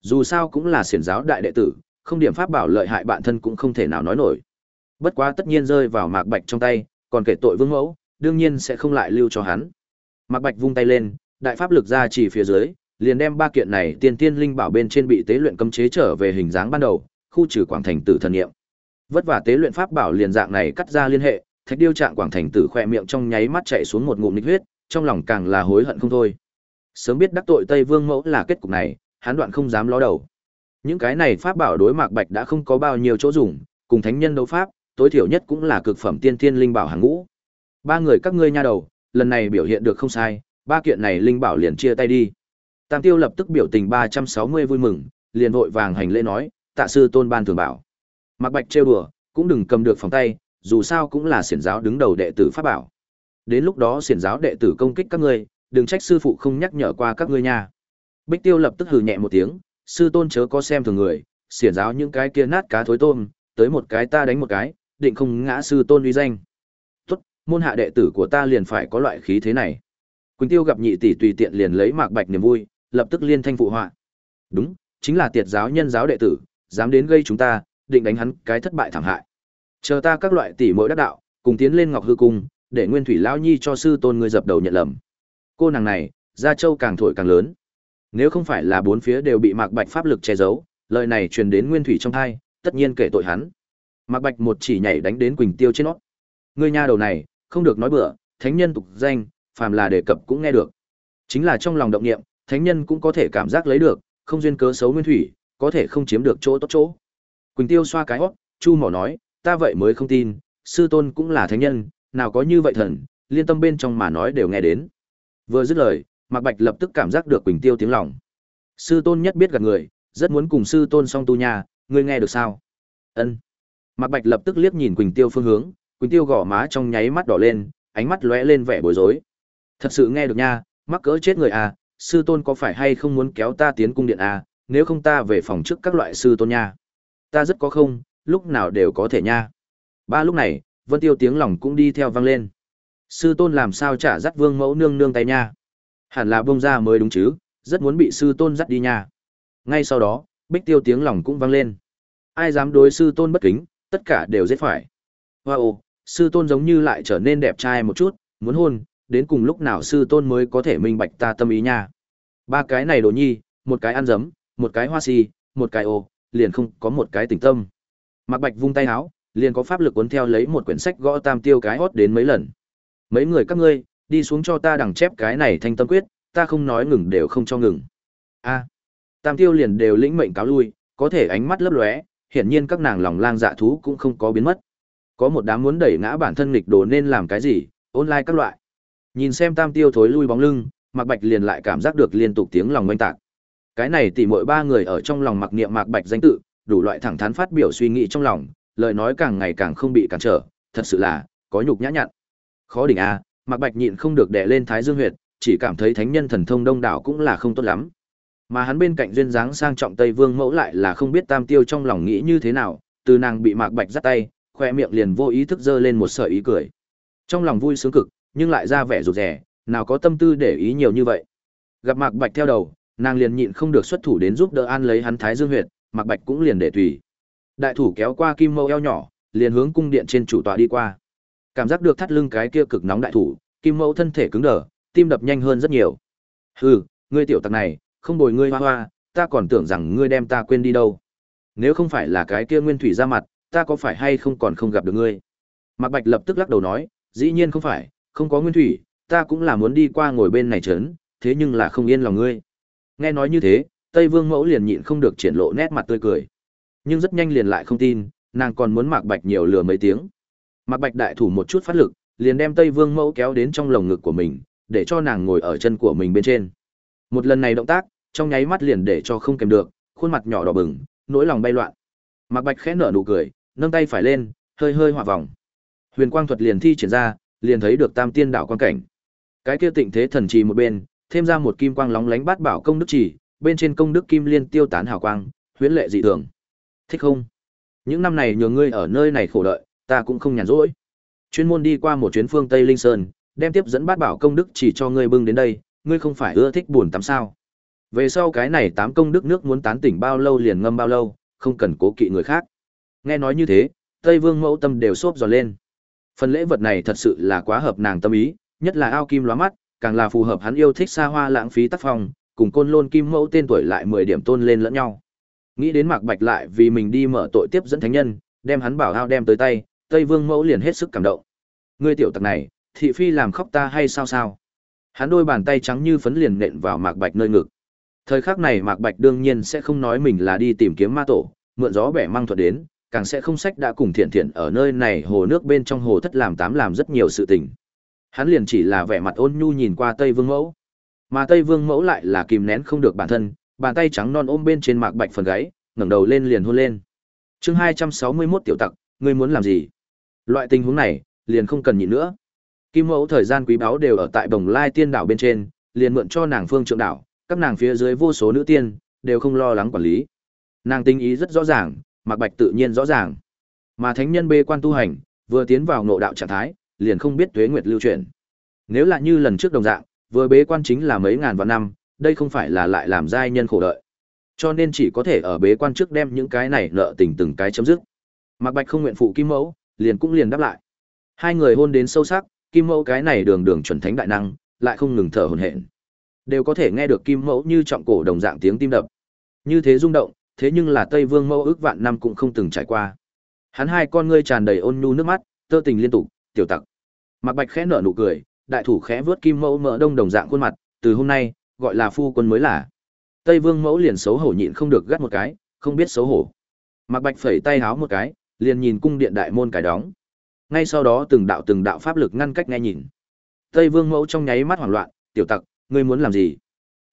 Dù sao cũng là xiển giáo đại đệ tử, không điểm pháp bảo lợi hại bản thân cũng không thể nào nói nổi. Bất quá tất nhiên rơi vào Mạc Bạch trong tay, còn kể tội vương mẫu, đương nhiên sẽ không lại lưu cho hắn. Mạc Bạch vung tay lên, đại pháp lực ra chỉ phía dưới, liền đem ba kiện này tiên tiên linh bảo bên trên bị tế luyện cấm chế trở về hình dáng ban đầu, khu trừ quảng thành tử thần niệm. Vất vả tế luyện pháp bảo liền dạng này cắt ra liên hệ, thạch điêu trạng quảng thành tử khỏe miệng trong nháy mắt chạy xuống một ngụm nghịch huyết, trong lòng càng là hối hận không thôi. Sớm biết đắc tội Tây Vương mẫu là kết cục này, hắn đoạn không dám ló đầu. Những cái này pháp bảo đối Mạc Bạch đã không có bao nhiêu chỗ dùng, cùng thánh nhân đấu pháp, tối thiểu nhất cũng là cực phẩm tiên thiên linh bảo hàng ngũ. Ba người các ngươi nha đầu, lần này biểu hiện được không sai, ba kiện này linh bảo liền chia tay đi. Tam Tiêu lập tức biểu tình 360 vui mừng, liền vội vàng hành lễ nói, tạ sư tôn ban thường bảo. Mạc Bạch trêu đùa, cũng đừng cầm được phòng tay, dù sao cũng là xiển giáo đứng đầu đệ tử pháp bảo. Đến lúc đó xiển giáo đệ tử công kích các ngươi, đừng trách sư phụ không nhắc nhở qua các ngươi nha. Bích Tiêu lập tức hừ nhẹ một tiếng, sư tôn chớ có xem thường người, xiển giáo những cái kia nát cá thối tôm, tới một cái ta đánh một cái, định không ngã sư tôn uy danh. Tốt, môn hạ đệ tử của ta liền phải có loại khí thế này. Quỳnh Tiêu gặp nhị tỷ tùy tiện liền lấy Mạc Bạch niềm vui, lập tức liên thanh phụ họa. Đúng, chính là tiệt giáo nhân giáo đệ tử, dám đến gây chúng ta, định đánh hắn cái thất bại thảm hại. Chờ ta các loại tỷ muội đắc đạo, cùng tiến lên Ngọc Hư cung, để Nguyên Thủy lão nhi cho sư tôn ngươi dập đầu nhận lầm. Cô nàng này, gia châu càng thổi càng lớn. Nếu không phải là bốn phía đều bị Mạc Bạch pháp lực che giấu, lời này truyền đến Nguyên Thủy trong tai, tất nhiên kể tội hắn. Mạc Bạch một chỉ nhảy đánh đến Quỳnh Tiêu trên nó. Ngươi nha đầu này, không được nói bừa, thánh nhân tục danh, phàm là đề cập cũng nghe được. Chính là trong lòng động niệm, thánh nhân cũng có thể cảm giác lấy được, không duyên cớ xấu Nguyên Thủy, có thể không chiếm được chỗ tốt chỗ. Quỳnh Tiêu xoa cái hót, Chu Mỏ nói, ta vậy mới không tin, sư tôn cũng là thánh nhân, nào có như vậy thần, liên tâm bên trong mà nói đều nghe đến. Vừa dứt lời, Mạc Bạch lập tức cảm giác được Quỳnh Tiêu tiếng lòng. Sư tôn nhất biết gạt người, rất muốn cùng sư tôn song tu nhà, ngươi nghe được sao? Ân. Mạc Bạch lập tức liếc nhìn Quỳnh Tiêu phương hướng, Quỳnh Tiêu gò má trong nháy mắt đỏ lên, ánh mắt lóe lên vẻ bối rối. Thật sự nghe được nha, mắc cỡ chết người à, sư tôn có phải hay không muốn kéo ta tiến cung điện à, nếu không ta về phòng trước các loại sư tôn nha. Ta rất có không, lúc nào đều có thể nha. Ba lúc này, Vân Tiêu tiếng lòng cũng đi theo vang lên. Sư tôn làm sao trả dắt vương mẫu nương nương tay nha. Hẳn là bông ra mới đúng chứ, rất muốn bị sư tôn dắt đi nha. Ngay sau đó, Bích Tiêu tiếng lòng cũng vang lên. Ai dám đối sư tôn bất kính, tất cả đều giết phải. Wow, sư tôn giống như lại trở nên đẹp trai một chút, muốn hôn, đến cùng lúc nào sư tôn mới có thể minh bạch ta tâm ý nha. Ba cái này đồ nhi, một cái ăn dấm, một cái hoa si, một cái ô, liền không có một cái tình tâm. Mạc Bạch vung tay áo, liền có pháp lực cuốn theo lấy một quyển sách gõ tam tiêu cái hót đến mấy lần. Mấy người các ngươi, đi xuống cho ta đằng chép cái này thanh tâm quyết, ta không nói ngừng đều không cho ngừng. A. tam tiêu liền đều lĩnh mệnh cáo lui, có thể ánh mắt lấp lóe, hiển nhiên các nàng lòng lang dạ thú cũng không có biến mất. Có một đám muốn đẩy ngã bản thân nghịch đồ nên làm cái gì, online các loại. Nhìn xem tam tiêu thối lui bóng lưng, Mạc Bạch liền lại cảm giác được liên tục tiếng lòng oanh tạc. Cái này tỉ mỗi ba người ở trong lòng mặc niệm Mạc Bạch danh tự, đủ loại thẳng thắn phát biểu suy nghĩ trong lòng, lời nói càng ngày càng không bị cản trở, thật sự là có nhục nhã nhặn. Khó đỉnh a, Mạc Bạch nhịn không được đè lên Thái Dương huyệt, chỉ cảm thấy thánh nhân thần thông đông đảo cũng là không tốt lắm. Mà hắn bên cạnh duyên dáng sang trọng Tây Vương mẫu lại là không biết Tam Tiêu trong lòng nghĩ như thế nào, từ nàng bị Mạc Bạch giắt tay, khoe miệng liền vô ý thức giơ lên một sợi ý cười. Trong lòng vui sướng cực, nhưng lại ra vẻ rụt rè, nào có tâm tư để ý nhiều như vậy. Gặp Mạc Bạch theo đầu, nàng liền nhịn không được xuất thủ đến giúp đỡ an lấy hắn Thái Dương huyệt, Mạc Bạch cũng liền để tùy. Đại thủ kéo qua kim mâu eo nhỏ, liền hướng cung điện trên chủ tọa đi qua. Cảm giác được thắt lưng cái kia cực nóng đại thủ, kim mẫu thân thể cứng đờ, tim đập nhanh hơn rất nhiều. Hừ, ngươi tiểu tặc này, không bồi ngươi hoa hoa, ta còn tưởng rằng ngươi đem ta quên đi đâu. Nếu không phải là cái kia nguyên thủy ra mặt, ta có phải hay không còn không gặp được ngươi. Mạc Bạch lập tức lắc đầu nói, dĩ nhiên không phải, không có nguyên thủy, ta cũng là muốn đi qua ngồi bên này chấn, thế nhưng là không yên lòng ngươi. Nghe nói như thế, Tây Vương Mẫu liền nhịn không được triển lộ nét mặt tươi cười. Nhưng rất nhanh liền lại không tin, nàng còn muốn Mạc Bạch nhiều lừa mấy tiếng. Mạc Bạch đại thủ một chút phát lực, liền đem Tây Vương Mẫu kéo đến trong lồng ngực của mình, để cho nàng ngồi ở chân của mình bên trên. Một lần này động tác, trong nháy mắt liền để cho không kèm được, khuôn mặt nhỏ đỏ bừng, nỗi lòng bay loạn. Mạc Bạch khẽ nở nụ cười, nâng tay phải lên, hơi hơi hòa vòng. Huyền quang thuật liền thi triển ra, liền thấy được Tam Tiên đảo quan cảnh. Cái kia tịnh thế thần trì một bên, thêm ra một kim quang lóng lánh bát bảo công đức chỉ, bên trên công đức kim liên tiêu tán hào quang, huyễn lệ dị thường. Thích không? Những năm này nhờ ngươi ở nơi này khổ đợi, ta cũng không nhàn rỗi. Chuyên môn đi qua một chuyến phương Tây Linh Sơn, đem tiếp dẫn bát bảo công đức chỉ cho ngươi bưng đến đây, ngươi không phải ưa thích buồn tắm sao? Về sau cái này tám công đức nước muốn tán tỉnh bao lâu liền ngâm bao lâu, không cần cố kỵ người khác. Nghe nói như thế, Tây Vương mẫu tâm đều xốp giòn lên. Phần lễ vật này thật sự là quá hợp nàng tâm ý, nhất là ao kim lóa mắt, càng là phù hợp hắn yêu thích xa hoa lãng phí tác phong, cùng côn lôn kim mẫu tên tuổi lại 10 điểm tôn lên lẫn nhau. Nghĩ đến Mạc Bạch lại vì mình đi mở tội tiếp dẫn thánh nhân, đem hắn bảo ao đem tới tay, Tây Vương mẫu liền hết sức cảm động. Ngươi tiểu tặc này, thị phi làm khóc ta hay sao sao? Hắn đôi bàn tay trắng như phấn liền nện vào Mạc Bạch nơi ngực. Thời khắc này Mạc Bạch đương nhiên sẽ không nói mình là đi tìm kiếm ma tổ, mượn gió bẻ mang thuật đến, càng sẽ không sách đã cùng thiện thiện ở nơi này hồ nước bên trong hồ thất làm tám làm rất nhiều sự tình. Hắn liền chỉ là vẻ mặt ôn nhu nhìn qua Tây Vương Mẫu. Mà Tây Vương Mẫu lại là kìm nén không được bản thân, bàn tay trắng non ôm bên trên Mạc Bạch phần gáy, ngẩng đầu lên liền hôn lên. Chương hai trăm sáu mươi 261 tiểu tặc, ngươi muốn làm gì? Loại tình huống này, liền không cần nhịn nữa. Kim Mẫu thời gian quý báu đều ở tại Bồng Lai Tiên đảo bên trên, liền mượn cho nàng Phương Trượng đảo, các nàng phía dưới vô số nữ tiên, đều không lo lắng quản lý. Nàng tinh ý rất rõ ràng, Mạc Bạch tự nhiên rõ ràng. Mà thánh nhân bê quan tu hành, vừa tiến vào ngộ đạo trạng thái, liền không biết tuế nguyệt lưu chuyển. Nếu là như lần trước đồng dạng, vừa bế quan chính là mấy ngàn vạn năm, đây không phải là lại làm giai nhân khổ đợi. Cho nên chỉ có thể ở bế quan trước đem những cái này nợ tình từng cái chấm dứt. Mạc Bạch không nguyện phụ Kim Mẫu, liền cũng liền đáp lại. Hai người hôn đến sâu sắc, Kim Mẫu cái này đường đường chuẩn thánh đại năng, lại không ngừng thở hổn hển. Đều có thể nghe được Kim Mẫu như trọng cổ đồng dạng tiếng tim đập. Như thế rung động, thế nhưng là Tây Vương Mẫu ước vạn năm cũng không từng trải qua. Hắn hai con ngươi tràn đầy ôn nhu nước mắt, tơ tình liên tục, tiểu tặc. mặc Bạch khẽ nở nụ cười, đại thủ khẽ vớt kim mẫu mỡ đông đồng dạng khuôn mặt, từ hôm nay, gọi là phu quân mới là. Tây Vương mẫu liền xấu hổ nhịn không được gắt một cái, không biết xấu hổ. mặc Bạch phẩy tay háo một cái, liền nhìn cung điện đại môn cài đóng. Ngay sau đó từng đạo từng đạo pháp lực ngăn cách nghe nhìn. Tây Vương mẫu trong nháy mắt hoảng loạn, tiểu tặc, ngươi muốn làm gì?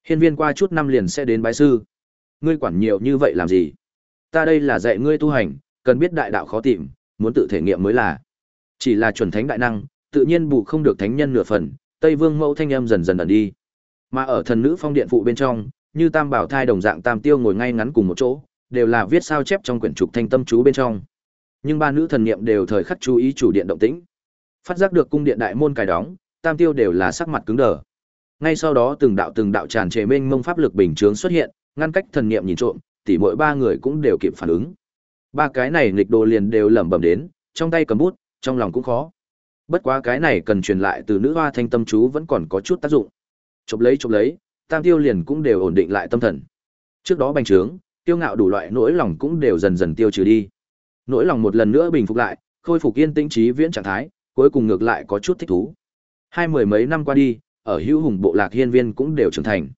Hiên viên qua chút năm liền sẽ đến bái sư. Ngươi quản nhiều như vậy làm gì? Ta đây là dạy ngươi tu hành, cần biết đại đạo khó tìm, muốn tự thể nghiệm mới là. Chỉ là chuẩn thánh đại năng, tự nhiên bù không được thánh nhân nửa phần, Tây Vương mẫu thanh âm dần dần ẩn đi. Mà ở thần nữ phong điện phụ bên trong, như Tam Bảo thai đồng dạng Tam Tiêu ngồi ngay ngắn cùng một chỗ, đều là viết sao chép trong quyển trục thanh tâm chú bên trong. Nhưng ba nữ thần niệm đều thời khắc chú ý chủ điện động tĩnh. Phát giác được cung điện đại môn cài đóng, Tam Tiêu đều là sắc mặt cứng đờ. Ngay sau đó từng đạo từng đạo tràn trề mênh mông pháp lực bình chướng xuất hiện, ngăn cách thần niệm nhìn trộm, tỉ mỗi ba người cũng đều kịp phản ứng. Ba cái này nghịch đồ liền đều lẩm bẩm đến, trong tay cầm bút, trong lòng cũng khó. Bất quá cái này cần truyền lại từ nữ hoa thanh tâm chú vẫn còn có chút tác dụng. Chộp lấy chộp lấy, tam tiêu liền cũng đều ổn định lại tâm thần. Trước đó bành trướng, tiêu ngạo đủ loại nỗi lòng cũng đều dần dần tiêu trừ đi. Nỗi lòng một lần nữa bình phục lại, khôi phục yên tĩnh trí viễn trạng thái, cuối cùng ngược lại có chút thích thú. Hai mười mấy năm qua đi, ở hữu hùng bộ lạc hiên viên cũng đều trưởng thành.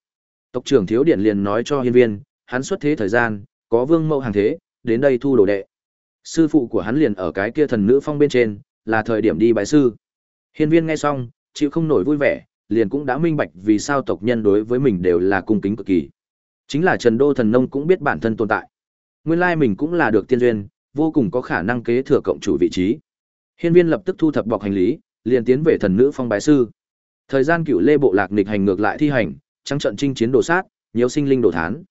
Tộc trưởng thiếu điện liền nói cho hiên viên, hắn xuất thế thời gian, có vương mẫu hàng thế, đến đây thu đồ đệ. Sư phụ của hắn liền ở cái kia thần nữ phong bên trên, là thời điểm đi bái sư. Hiên viên nghe xong, chịu không nổi vui vẻ, liền cũng đã minh bạch vì sao tộc nhân đối với mình đều là cung kính cực kỳ. Chính là Trần Đô Thần Nông cũng biết bản thân tồn tại. Nguyên lai mình cũng là được tiên duyên, vô cùng có khả năng kế thừa cộng chủ vị trí. Hiên viên lập tức thu thập bọc hành lý, liền tiến về thần nữ phong bái sư. Thời gian cựu lê bộ lạc nghịch hành ngược lại thi hành, trắng trận chinh chiến đồ sát, nhiều sinh linh đồ thán.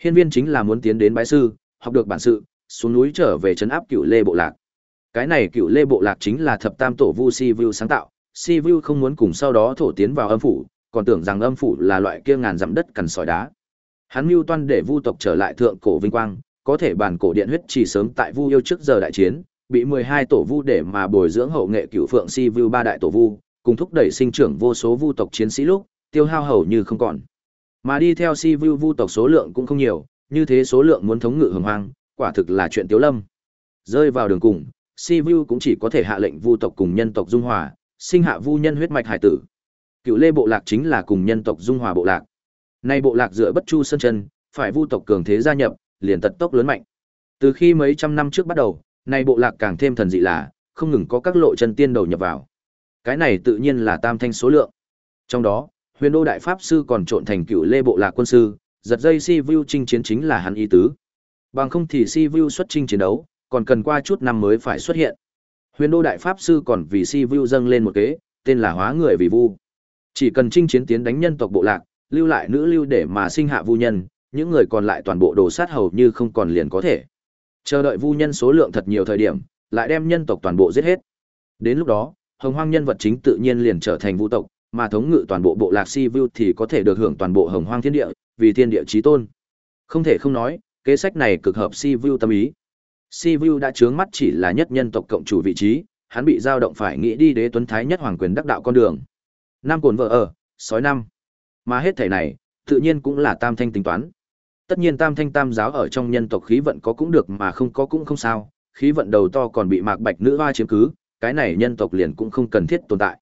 Hiên viên chính là muốn tiến đến bái sư, học được bản sự, xuống núi trở về trấn áp cựu lê bộ lạc. Cái này cựu lê bộ lạc chính là thập tam tổ vu si vu sáng tạo, si vu không muốn cùng sau đó thổ tiến vào âm phủ, còn tưởng rằng âm phủ là loại kia ngàn dặm đất cằn sỏi đá. Hắn mưu toan để vu tộc trở lại thượng cổ vinh quang, có thể bản cổ điện huyết chỉ sớm tại vu yêu trước giờ đại chiến, bị mười hai tổ vu để mà bồi dưỡng hậu nghệ cửu phượng si vu ba đại tổ vu, cùng thúc đẩy sinh trưởng vô số vu tộc chiến sĩ lúc, tiêu hao hầu như không còn. Mà đi theo si vu vu tộc số lượng cũng không nhiều, như thế số lượng muốn thống ngự hồng hoang, quả thực là chuyện tiếu lâm. Rơi vào đường cùng, si vu cũng chỉ có thể hạ lệnh vu tộc cùng nhân tộc dung hòa sinh hạ vu nhân huyết mạch hải tử cựu lê bộ lạc chính là cùng nhân tộc dung hòa bộ lạc nay bộ lạc dựa bất chu sơn chân phải vu tộc cường thế gia nhập liền tật tốc lớn mạnh từ khi mấy trăm năm trước bắt đầu nay bộ lạc càng thêm thần dị là không ngừng có các lộ chân tiên đầu nhập vào cái này tự nhiên là tam thanh số lượng trong đó huyền đô đại pháp sư còn trộn thành cựu lê bộ lạc quân sư giật dây si vu chinh chiến chính là hắn ý tứ bằng không thì si vu xuất chinh chiến đấu còn cần qua chút năm mới phải xuất hiện. Huyền Đô Đại Pháp Sư còn vì si vu dâng lên một kế, tên là hóa người vì vu. Chỉ cần chinh chiến tiến đánh nhân tộc bộ lạc, lưu lại nữ lưu để mà sinh hạ vu nhân, những người còn lại toàn bộ đồ sát hầu như không còn liền có thể. Chờ đợi vu nhân số lượng thật nhiều thời điểm, lại đem nhân tộc toàn bộ giết hết. Đến lúc đó, hồng hoang nhân vật chính tự nhiên liền trở thành vu tộc, mà thống ngự toàn bộ bộ lạc si vu thì có thể được hưởng toàn bộ hồng hoang thiên địa, vì thiên địa chí tôn. Không thể không nói, kế sách này cực hợp Si Vu tâm ý. Si Vu đã chướng mắt chỉ là nhất nhân tộc cộng chủ vị trí, hắn bị dao động phải nghĩ đi đế tuấn thái nhất hoàng quyền đắc đạo con đường. nam cồn vợ ở, sói năm. Mà hết thảy này, tự nhiên cũng là tam thanh tính toán. Tất nhiên tam thanh tam giáo ở trong nhân tộc khí vận có cũng được mà không có cũng không sao, khí vận đầu to còn bị mạc bạch nữ hoa chiếm cứ, cái này nhân tộc liền cũng không cần thiết tồn tại.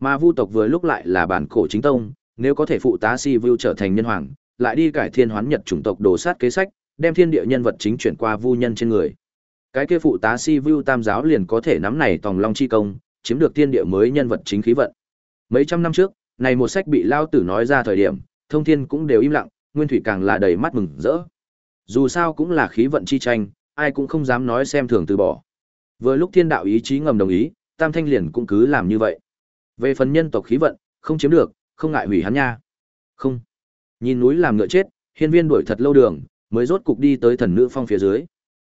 Mà vu tộc vừa lúc lại là bản cổ chính tông, nếu có thể phụ tá si vu trở thành nhân hoàng, lại đi cải thiên hoán nhật chủng tộc đồ sát kế sách, đem thiên địa nhân vật chính chuyển qua vu nhân trên người. Cái kia phụ tá si vu tam giáo liền có thể nắm này tòng long chi công, chiếm được thiên địa mới nhân vật chính khí vận. Mấy trăm năm trước, này một sách bị lao tử nói ra thời điểm, thông thiên cũng đều im lặng, nguyên thủy càng là đầy mắt mừng rỡ. Dù sao cũng là khí vận chi tranh, ai cũng không dám nói xem thường từ bỏ. Vừa lúc thiên đạo ý chí ngầm đồng ý, tam thanh liền cũng cứ làm như vậy. Về phần nhân tộc khí vận, không chiếm được, không ngại hủy hắn nha. Không. Nhìn núi làm ngựa chết, hiên viên đuổi thật lâu đường, mới rốt cục đi tới thần nữ phong phía dưới.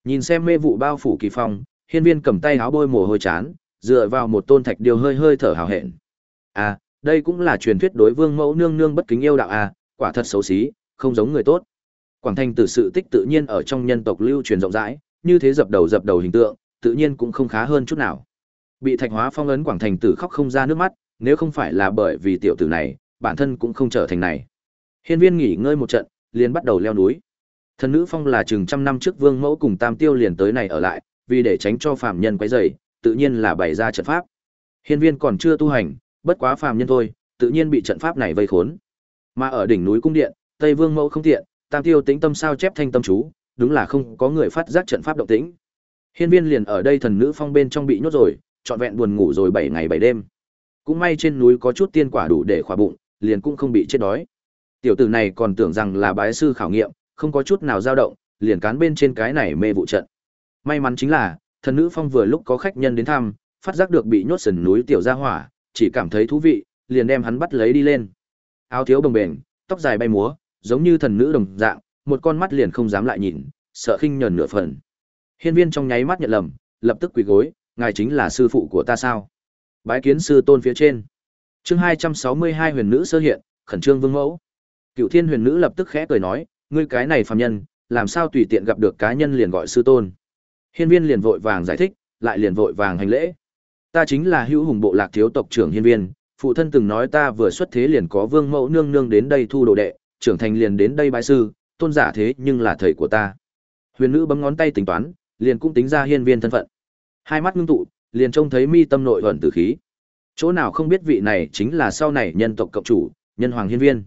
Nhìn xem mê vụ bao phủ kỳ phong, hiên viên cầm tay áo bôi mồ hôi chán, dựa vào một tôn thạch điều hơi hơi thở hào hẹn. À, đây cũng là truyền thuyết đối vương mẫu nương nương bất kính yêu đạo à, quả thật xấu xí, không giống người tốt. Quảng Thành tử sự tích tự nhiên ở trong nhân tộc lưu truyền rộng rãi, như thế dập đầu dập đầu hình tượng, tự nhiên cũng không khá hơn chút nào. Bị Thạch Hóa phong ấn Quảng Thành tử khóc không ra nước mắt, nếu không phải là bởi vì tiểu tử này, bản thân cũng không trở thành này. Hiên Viên nghỉ ngơi một trận, liền bắt đầu leo núi. Thần nữ phong là chừng trăm năm trước Vương Mẫu cùng Tam Tiêu liền tới này ở lại, vì để tránh cho phàm nhân quấy rầy, tự nhiên là bày ra trận pháp. Hiên Viên còn chưa tu hành, bất quá phàm nhân thôi, tự nhiên bị trận pháp này vây khốn. Mà ở đỉnh núi cung điện, Tây Vương Mẫu không tiện, Tam Tiêu tĩnh tâm sao chép thanh tâm chú, đúng là không có người phát giác trận pháp động tĩnh. Hiên Viên liền ở đây thần nữ phong bên trong bị nhốt rồi, trọn vẹn buồn ngủ rồi 7 ngày 7 đêm. Cũng may trên núi có chút tiên quả đủ để khỏa bụng, liền cũng không bị chết đói. Tiểu tử này còn tưởng rằng là bái sư khảo nghiệm, không có chút nào dao động, liền cán bên trên cái này mê vụ trận. May mắn chính là, thần nữ phong vừa lúc có khách nhân đến thăm, phát giác được bị nhốt sườn núi tiểu gia hỏa, chỉ cảm thấy thú vị, liền đem hắn bắt lấy đi lên. Áo thiếu bồng bềnh, tóc dài bay múa, giống như thần nữ đồng dạng, một con mắt liền không dám lại nhìn, sợ khinh nhẫn nửa phần. Hiên viên trong nháy mắt nhận lầm, lập tức quỳ gối, ngài chính là sư phụ của ta sao? Bái kiến sư tôn phía trên. Chương 262 huyền nữ sơ hiện, khẩn trương vương mẫu. Cựu Thiên huyền nữ lập tức khẽ cười nói, ngươi cái này phàm nhân, làm sao tùy tiện gặp được cá nhân liền gọi sư tôn. Hiên viên liền vội vàng giải thích, lại liền vội vàng hành lễ. Ta chính là hữu hùng bộ lạc thiếu tộc trưởng hiên viên, phụ thân từng nói ta vừa xuất thế liền có vương mẫu nương nương đến đây thu đồ đệ, trưởng thành liền đến đây bái sư, tôn giả thế nhưng là thầy của ta. Huyền nữ bấm ngón tay tính toán, liền cũng tính ra hiên viên thân phận. Hai mắt ngưng tụ, liền trông thấy mi tâm nội ẩn tử khí. Chỗ nào không biết vị này chính là sau này nhân tộc cộng chủ, nhân hoàng hiên viên.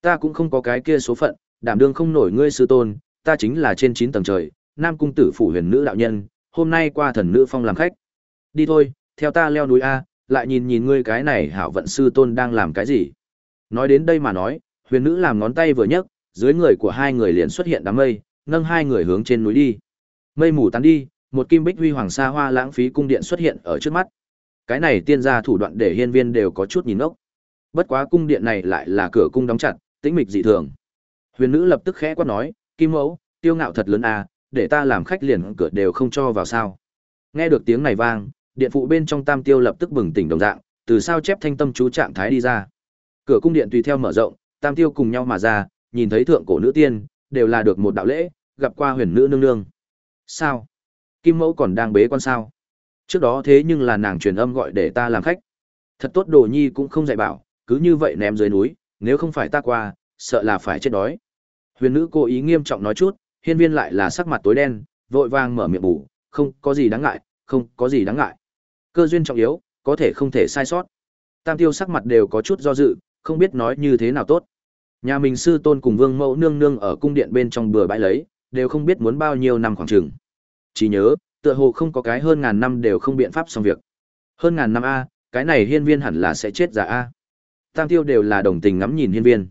Ta cũng không có cái kia số phận, đảm đương không nổi ngươi sư tôn, ta chính là trên 9 tầng trời, Nam cung tử phủ huyền nữ đạo nhân, hôm nay qua thần nữ phong làm khách. Đi thôi, theo ta leo núi a, lại nhìn nhìn ngươi cái này hảo vận sư tôn đang làm cái gì. Nói đến đây mà nói, huyền nữ làm ngón tay vừa nhấc, dưới người của hai người liền xuất hiện đám mây, nâng hai người hướng trên núi đi. Mây mù tán đi, một kim bích huy hoàng sa hoa lãng phí cung điện xuất hiện ở trước mắt. Cái này tiên gia thủ đoạn để hiên viên đều có chút nhìn ngốc. Bất quá cung điện này lại là cửa cung đóng chặt, tĩnh mịch dị thường. Huyền nữ lập tức khẽ quát nói, "Kim mẫu, tiêu ngạo thật lớn à, để ta làm khách liền cửa đều không cho vào sao?" Nghe được tiếng này vang, điện phụ bên trong Tam Tiêu lập tức bừng tỉnh đồng dạng, từ sao chép thanh tâm chú trạng thái đi ra. Cửa cung điện tùy theo mở rộng, Tam Tiêu cùng nhau mà ra, nhìn thấy thượng cổ nữ tiên, đều là được một đạo lễ, gặp qua huyền nữ nương nương. Sao? Kim mẫu còn đang bế quan sao? Trước đó thế nhưng là nàng truyền âm gọi để ta làm khách. Thật tốt đồ nhi cũng không dạy bảo, cứ như vậy ném dưới núi, nếu không phải ta qua, sợ là phải chết đói. Huyền nữ cố ý nghiêm trọng nói chút, hiên viên lại là sắc mặt tối đen, vội vàng mở miệng bù, không có gì đáng ngại, không có gì đáng ngại. Cơ duyên trọng yếu, có thể không thể sai sót. Tam tiêu sắc mặt đều có chút do dự, không biết nói như thế nào tốt. Nhà mình sư tôn cùng vương mẫu nương nương ở cung điện bên trong bừa bãi lấy, đều không biết muốn bao nhiêu năm khoảng trường. Chỉ nhớ, tựa hồ không có cái hơn ngàn năm đều không biện pháp xong việc. Hơn ngàn năm A, cái này hiên viên hẳn là sẽ chết giả A. Tam tiêu đều là đồng tình ngắm nhìn hiên viên.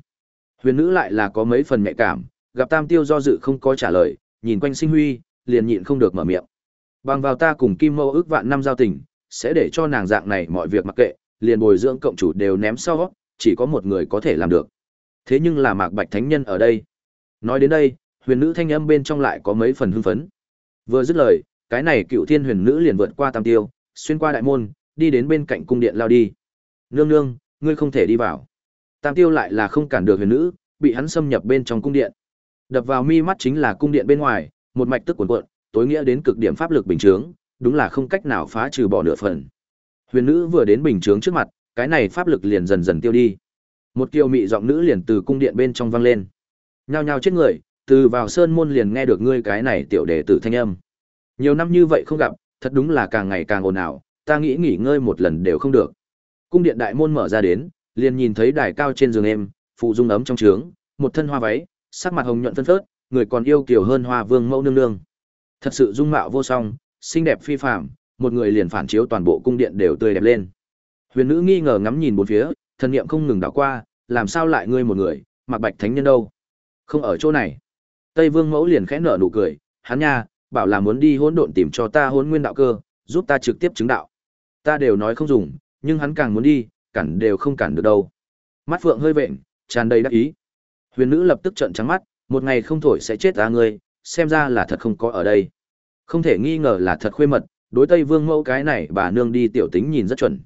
Huyền nữ lại là có mấy phần nhạy cảm, gặp tam tiêu do dự không có trả lời, nhìn quanh sinh huy, liền nhịn không được mở miệng. Bằng vào ta cùng kim mâu ước vạn năm giao tình, sẽ để cho nàng dạng này mọi việc mặc kệ, liền bồi dưỡng cộng chủ đều ném sau, chỉ có một người có thể làm được. Thế nhưng là Mạc Bạch Thánh Nhân ở đây. Nói đến đây, huyền nữ thanh âm bên trong lại có mấy phần hưng phấn. Vừa dứt lời, cái này cựu thiên huyền nữ liền vượt qua tam tiêu, xuyên qua đại môn, đi đến bên cạnh cung điện lao đi. Nương nương, ngươi không thể đi vào. Tam tiêu lại là không cản được huyền nữ, bị hắn xâm nhập bên trong cung điện. Đập vào mi mắt chính là cung điện bên ngoài, một mạch tức cuồn cuộn, tối nghĩa đến cực điểm pháp lực bình chướng, đúng là không cách nào phá trừ bỏ nửa phần. Huyền nữ vừa đến bình chướng trước mặt, cái này pháp lực liền dần dần tiêu đi. Một kiều mị giọng nữ liền từ cung điện bên trong vang lên. Nhao nhao chết người, từ vào sơn môn liền nghe được ngươi cái này tiểu đệ tử thanh âm. Nhiều năm như vậy không gặp, thật đúng là càng ngày càng ồn ào, ta nghĩ nghỉ ngơi một lần đều không được. Cung điện đại môn mở ra đến, liền nhìn thấy đài cao trên giường em, phụ dung ấm trong trướng, một thân hoa váy, sắc mặt hồng nhuận phân phớt, người còn yêu kiều hơn hoa vương mẫu nương nương. Thật sự dung mạo vô song, xinh đẹp phi phàm, một người liền phản chiếu toàn bộ cung điện đều tươi đẹp lên. Huyền nữ nghi ngờ ngắm nhìn bốn phía, thần niệm không ngừng đảo qua, làm sao lại ngươi một người, Mạc Bạch thánh nhân đâu? Không ở chỗ này. Tây Vương mẫu liền khẽ nở nụ cười, hắn nha, bảo là muốn đi hỗn độn tìm cho ta hỗn nguyên đạo cơ, giúp ta trực tiếp chứng đạo. Ta đều nói không dùng, nhưng hắn càng muốn đi, cản đều không cản được đâu. Mắt Phượng hơi vện, tràn đầy đắc ý. Huyền nữ lập tức trợn trắng mắt, một ngày không thổi sẽ chết ta ngươi, xem ra là thật không có ở đây. Không thể nghi ngờ là thật khuê mật, đối Tây Vương Mẫu cái này bà nương đi tiểu tính nhìn rất chuẩn.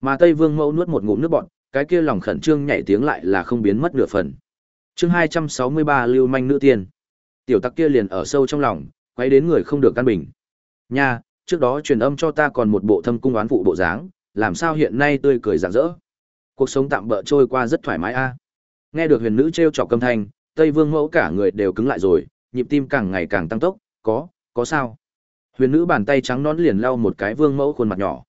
Mà Tây Vương Mẫu nuốt một ngụm nước bọt, cái kia lòng khẩn trương nhảy tiếng lại là không biến mất nửa phần. Chương hai trăm sáu mươi ba Lưu manh nữ tiên. Tiểu tặc kia liền ở sâu trong lòng, quấy đến người không được căn bình. Nha, trước đó truyền âm cho ta còn một bộ thâm cung oán phụ bộ dáng, làm sao hiện nay tươi cười rạng rỡ. Cuộc sống tạm bỡ trôi qua rất thoải mái a. Nghe được huyền nữ trêu chọc câm thanh, Tây Vương Mẫu cả người đều cứng lại rồi, nhịp tim càng ngày càng tăng tốc, có, có sao? Huyền nữ bàn tay trắng nón liền lau một cái Vương Mẫu khuôn mặt nhỏ.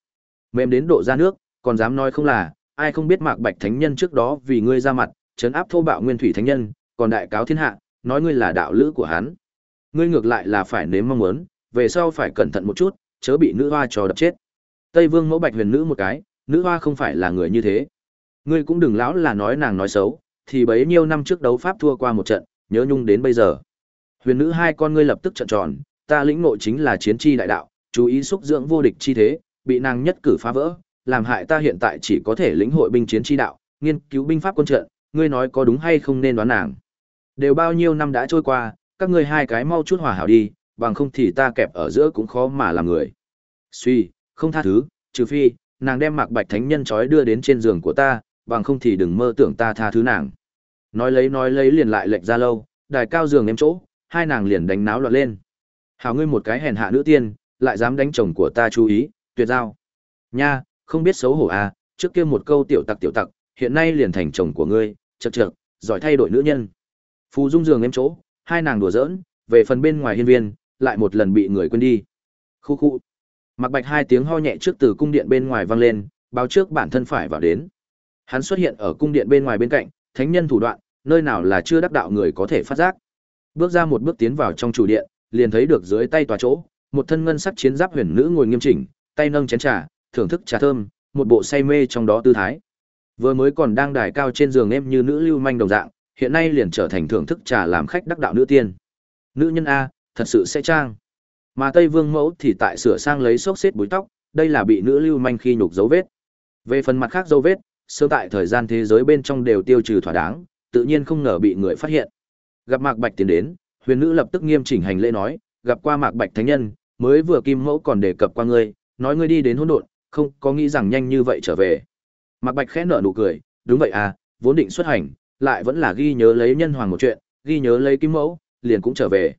Mềm đến độ ra nước, còn dám nói không là, ai không biết Mạc Bạch Thánh Nhân trước đó vì ngươi ra mặt, trấn áp thô bạo Nguyên Thủy Thánh Nhân, còn đại cáo thiên hạ, nói ngươi là đạo lữ của hắn. Ngươi ngược lại là phải nếm mong muốn, về sau phải cẩn thận một chút, chớ bị nữ hoa trò đập chết. Tây Vương Mẫu Bạch Huyền nữ một cái, nữ hoa không phải là người như thế. Ngươi cũng đừng lão là nói nàng nói xấu, thì bấy nhiêu năm trước đấu pháp thua qua một trận, nhớ nhung đến bây giờ. Huyền nữ hai con ngươi lập tức trợn tròn, ta lĩnh ngộ chính là chiến chi đại đạo, chú ý xúc dưỡng vô địch chi thế, bị nàng nhất cử phá vỡ, làm hại ta hiện tại chỉ có thể lĩnh hội binh chiến chi đạo, nghiên cứu binh pháp quân trận, ngươi nói có đúng hay không nên đoán nàng. Đều bao nhiêu năm đã trôi qua, các ngươi hai cái mau chút hòa hảo đi, bằng không thì ta kẹp ở giữa cũng khó mà làm người. Suy, không tha thứ, trừ phi, nàng đem Mạc Bạch Thánh Nhân trói đưa đến trên giường của ta, bằng không thì đừng mơ tưởng ta tha thứ nàng. Nói lấy nói lấy liền lại lệnh ra lâu, đài cao giường em chỗ, hai nàng liền đánh náo loạn lên. Hảo ngươi một cái hèn hạ nữ tiên, lại dám đánh chồng của ta chú ý, tuyệt giao. Nha, không biết xấu hổ à, trước kia một câu tiểu tặc tiểu tặc, hiện nay liền thành chồng của ngươi, chậc chậc, giỏi thay đổi nữ nhân. Phù Dung giường em chỗ, hai nàng đùa giỡn, về phần bên ngoài hiên viên, lại một lần bị người quên đi. Khu khu. Mặc Bạch hai tiếng ho nhẹ trước từ cung điện bên ngoài vang lên, báo trước bản thân phải vào đến. Hắn xuất hiện ở cung điện bên ngoài bên cạnh, thánh nhân thủ đoạn, nơi nào là chưa đắc đạo người có thể phát giác. Bước ra một bước tiến vào trong chủ điện, liền thấy được dưới tay tòa chỗ, một thân ngân sắc chiến giáp huyền nữ ngồi nghiêm chỉnh, tay nâng chén trà, thưởng thức trà thơm, một bộ say mê trong đó tư thái. Vừa mới còn đang đài cao trên giường em như nữ lưu manh đồng dạng, hiện nay liền trở thành thưởng thức trà làm khách đắc đạo nữ tiên. Nữ nhân a, thật sự sẽ trang. Mà Tây Vương mẫu thì tại sửa sang lấy xốc xếp búi tóc, đây là bị nữ lưu manh khi nhục dấu vết. Về phần mặt khác dấu vết, sơ tại thời gian thế giới bên trong đều tiêu trừ thỏa đáng, tự nhiên không ngờ bị người phát hiện. Gặp Mạc Bạch tiến đến, huyền nữ lập tức nghiêm chỉnh hành lễ nói, gặp qua Mạc Bạch thánh nhân, mới vừa kim mẫu còn đề cập qua ngươi, nói ngươi đi đến hỗn độn, không có nghĩ rằng nhanh như vậy trở về. Mạc Bạch khẽ nở nụ cười, đúng vậy à, vốn định xuất hành, lại vẫn là ghi nhớ lấy nhân hoàng một chuyện, ghi nhớ lấy kim mẫu, liền cũng trở về.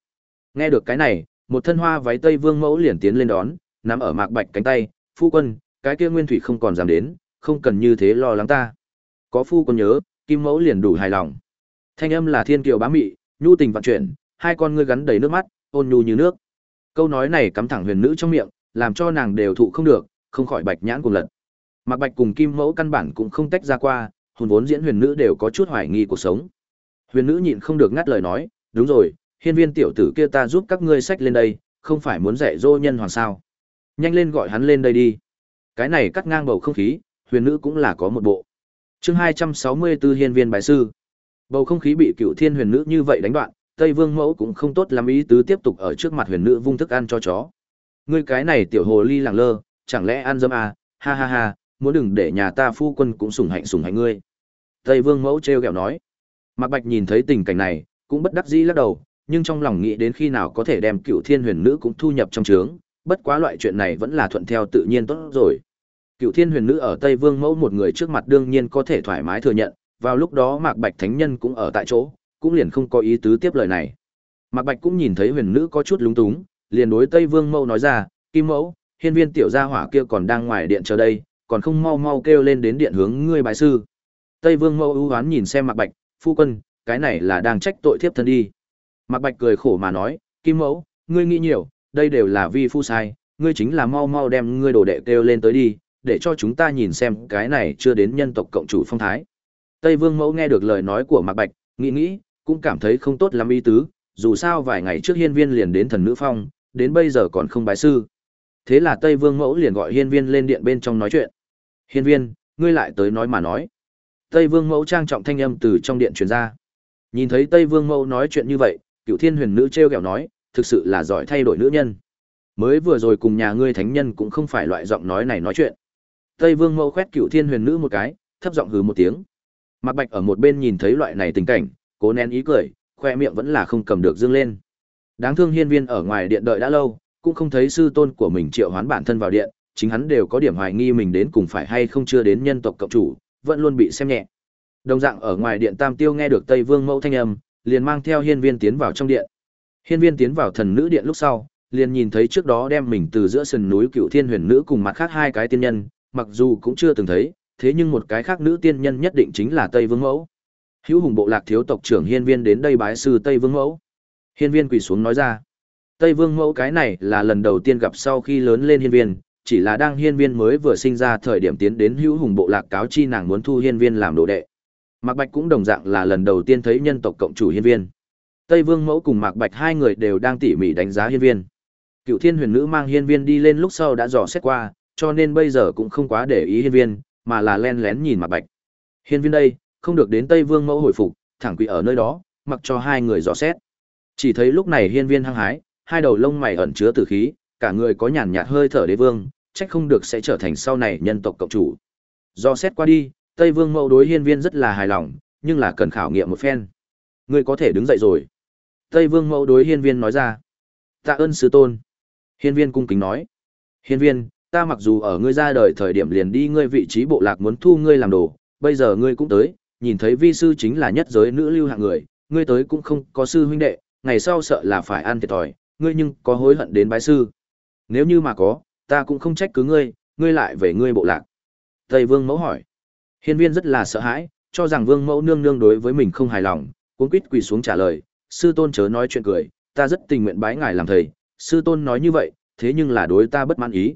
Nghe được cái này, một thân hoa váy tây vương mẫu liền tiến lên đón, nắm ở Mạc Bạch cánh tay, phu quân, cái kia nguyên thủy không còn dám đến, không cần như thế lo lắng ta. Có phu quân nhớ, kim mẫu liền đủ hài lòng. Thanh âm là thiên kiều bá mị, nhu tình vạn chuyển, hai con ngươi gắn đầy nước mắt, ôn nhu như nước. Câu nói này cắm thẳng huyền nữ trong miệng, làm cho nàng đều thụ không được, không khỏi bạch nhãn cùng lật. Mạc Bạch cùng Kim Mẫu căn bản cũng không tách ra qua, hồn vốn diễn huyền nữ đều có chút hoài nghi cuộc sống. Huyền nữ nhịn không được ngắt lời nói, đúng rồi, hiên viên tiểu tử kia ta giúp các ngươi sách lên đây, không phải muốn dạy dỗ nhân hoàng sao? Nhanh lên gọi hắn lên đây đi. Cái này cắt ngang bầu không khí, huyền nữ cũng là có một bộ. Chương 264 Hiên viên bài sư. Bầu không khí bị Cựu Thiên huyền nữ như vậy đánh đoạn, Tây Vương mẫu cũng không tốt lắm ý tứ tiếp tục ở trước mặt huyền nữ vung thức ăn cho chó. Ngươi cái này tiểu hồ ly lẳng lơ, chẳng lẽ ăn dâm à, ha ha ha, muốn đừng để nhà ta phu quân cũng sủng hạnh sủng hạnh ngươi. Tây Vương mẫu treo gẹo nói. Mạc Bạch nhìn thấy tình cảnh này, cũng bất đắc dĩ lắc đầu, nhưng trong lòng nghĩ đến khi nào có thể đem Cựu Thiên huyền nữ cũng thu nhập trong trướng, bất quá loại chuyện này vẫn là thuận theo tự nhiên tốt rồi. Cựu Thiên huyền nữ ở Tây Vương mẫu một người trước mặt đương nhiên có thể thoải mái thừa nhận, vào lúc đó Mạc Bạch Thánh Nhân cũng ở tại chỗ, cũng liền không có ý tứ tiếp lời này. Mạc Bạch cũng nhìn thấy huyền nữ có chút lúng túng, liền đối Tây Vương Mẫu nói ra, Kim Mẫu, hiên viên tiểu gia hỏa kia còn đang ngoài điện chờ đây, còn không mau mau kêu lên đến điện hướng ngươi bái sư. Tây Vương Mẫu ưu hoán nhìn xem Mạc Bạch, phu quân, cái này là đang trách tội thiếp thân đi. Mạc Bạch cười khổ mà nói, Kim Mẫu, ngươi nghĩ nhiều, đây đều là vi phu sai, ngươi chính là mau mau đem ngươi đồ đệ kêu lên tới đi, để cho chúng ta nhìn xem cái này chưa đến nhân tộc cộng chủ phong thái. Tây Vương Mẫu nghe được lời nói của Mạc Bạch, nghĩ nghĩ, cũng cảm thấy không tốt lắm ý tứ, dù sao vài ngày trước hiên viên liền đến thần nữ phong, đến bây giờ còn không bái sư. Thế là Tây Vương Mẫu liền gọi hiên viên lên điện bên trong nói chuyện. Hiên viên, ngươi lại tới nói mà nói. Tây Vương Mẫu trang trọng thanh âm từ trong điện truyền ra. Nhìn thấy Tây Vương Mẫu nói chuyện như vậy, Cựu Thiên Huyền nữ trêu ghẹo nói, thực sự là giỏi thay đổi nữ nhân. Mới vừa rồi cùng nhà ngươi thánh nhân cũng không phải loại giọng nói này nói chuyện. Tây Vương Mẫu quét Cựu Thiên Huyền nữ một cái, thấp giọng hừ một tiếng. Mạc Bạch ở một bên nhìn thấy loại này tình cảnh, cố nén ý cười, khoe miệng vẫn là không cầm được dương lên. Đáng thương hiên viên ở ngoài điện đợi đã lâu, cũng không thấy sư tôn của mình triệu hoán bản thân vào điện, chính hắn đều có điểm hoài nghi mình đến cùng phải hay không chưa đến nhân tộc cộng chủ, vẫn luôn bị xem nhẹ. Đồng dạng ở ngoài điện Tam Tiêu nghe được Tây Vương mẫu thanh âm, liền mang theo hiên viên tiến vào trong điện. Hiên viên tiến vào thần nữ điện lúc sau, liền nhìn thấy trước đó đem mình từ giữa sườn núi Cựu Thiên Huyền nữ cùng mặt khác hai cái tiên nhân, mặc dù cũng chưa từng thấy, thế nhưng một cái khác nữ tiên nhân nhất định chính là Tây Vương mẫu. Hữu Hùng bộ lạc thiếu tộc trưởng Hiên Viên đến đây bái sư Tây Vương mẫu. Hiên Viên quỳ xuống nói ra, Tây Vương mẫu cái này là lần đầu tiên gặp sau khi lớn lên Hiên Viên, chỉ là đang Hiên Viên mới vừa sinh ra thời điểm tiến đến Hữu Hùng bộ lạc cáo chi nàng muốn thu Hiên Viên làm đồ đệ. Mạc Bạch cũng đồng dạng là lần đầu tiên thấy nhân tộc cộng chủ Hiên Viên. Tây Vương mẫu cùng Mạc Bạch hai người đều đang tỉ mỉ đánh giá Hiên Viên. Cựu Thiên Huyền nữ mang Hiên Viên đi lên lúc sau đã dò xét qua, cho nên bây giờ cũng không quá để ý Hiên Viên, mà là len lén nhìn Mạc Bạch. Hiên Viên đây, không được đến Tây Vương mẫu hồi phục, thẳng quỷ ở nơi đó, mặc cho hai người dò xét. Chỉ thấy lúc này Hiên Viên hăng hái, hai đầu lông mày ẩn chứa tử khí, cả người có nhàn nhạt hơi thở đế vương, trách không được sẽ trở thành sau này nhân tộc cộng chủ. Do xét qua đi, Tây Vương Mẫu đối Hiên Viên rất là hài lòng, nhưng là cần khảo nghiệm một phen. Ngươi có thể đứng dậy rồi. Tây Vương Mẫu đối Hiên Viên nói ra. Tạ ơn sư tôn. Hiên Viên cung kính nói. Hiên Viên, ta mặc dù ở ngươi ra đời thời điểm liền đi ngươi vị trí bộ lạc muốn thu ngươi làm đồ, bây giờ ngươi cũng tới, nhìn thấy vi sư chính là nhất giới nữ lưu hạng người, ngươi tới cũng không có sư huynh đệ, ngày sau sợ là phải ăn thiệt thòi, ngươi nhưng có hối hận đến bái sư. Nếu như mà có, ta cũng không trách cứ ngươi, ngươi lại về ngươi bộ lạc. Tây Vương mẫu hỏi. Hiên viên rất là sợ hãi, cho rằng Vương mẫu nương nương đối với mình không hài lòng, cuống quýt quỳ xuống trả lời, sư tôn chớ nói chuyện cười, ta rất tình nguyện bái ngài làm thầy, sư tôn nói như vậy, thế nhưng là đối ta bất mãn ý.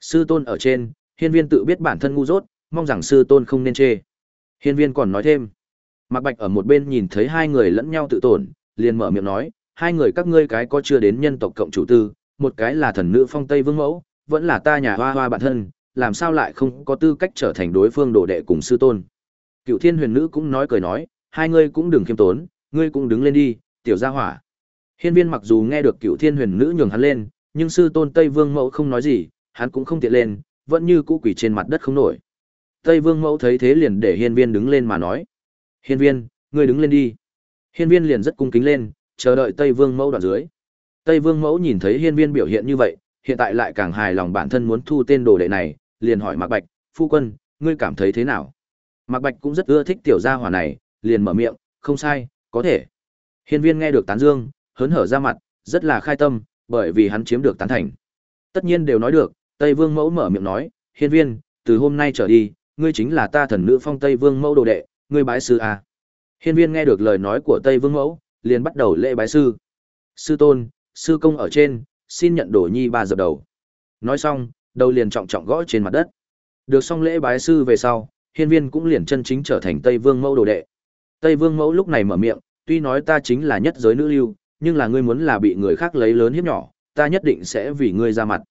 Sư tôn ở trên, hiên viên tự biết bản thân ngu dốt, mong rằng sư tôn không nên chê. Hiên viên còn nói thêm. Mạc Bạch ở một bên nhìn thấy hai người lẫn nhau tự tổn, liền mở miệng nói, hai người các ngươi cái có chưa đến nhân tộc cộng chủ tư, một cái là thần nữ phong Tây Vương Mẫu, vẫn là ta nhà hoa hoa bản thân, làm sao lại không có tư cách trở thành đối phương đồ đệ cùng sư tôn. Cựu thiên huyền nữ cũng nói cười nói, hai ngươi cũng đừng khiêm tốn, ngươi cũng đứng lên đi, tiểu gia hỏa. Hiên viên mặc dù nghe được cựu thiên huyền nữ nhường hắn lên, nhưng sư tôn Tây Vương Mẫu không nói gì, hắn cũng không tiện lên, vẫn như cũ quỷ trên mặt đất không nổi. Tây Vương Mẫu thấy thế liền để hiên viên đứng lên mà nói. Hiên viên, ngươi đứng lên đi. Hiên viên liền rất cung kính lên, chờ đợi Tây Vương Mẫu đoạn dưới. Tây Vương Mẫu nhìn thấy hiên viên biểu hiện như vậy, hiện tại lại càng hài lòng bản thân muốn thu tên đồ đệ này, liền hỏi Mạc Bạch, phu quân, ngươi cảm thấy thế nào? Mạc Bạch cũng rất ưa thích tiểu gia hỏa này, liền mở miệng, không sai, có thể. Hiên viên nghe được tán dương, hớn hở ra mặt, rất là khai tâm, bởi vì hắn chiếm được tán thành. Tất nhiên đều nói được, Tây Vương Mẫu mở miệng nói, hiên viên, từ hôm nay trở đi, ngươi chính là ta thần nữ phong Tây Vương Mẫu đồ đệ, ngươi bái sư à. Hiên viên nghe được lời nói của Tây Vương Mẫu, liền bắt đầu lễ bái sư. Sư tôn, sư công ở trên, xin nhận đổ nhi ba dập đầu. Nói xong, đầu liền trọng trọng gõ trên mặt đất. Được xong lễ bái sư về sau, hiên viên cũng liền chân chính trở thành Tây Vương Mẫu đồ đệ. Tây Vương Mẫu lúc này mở miệng, tuy nói ta chính là nhất giới nữ lưu, nhưng là ngươi muốn là bị người khác lấy lớn hiếp nhỏ, ta nhất định sẽ vì ngươi ra mặt.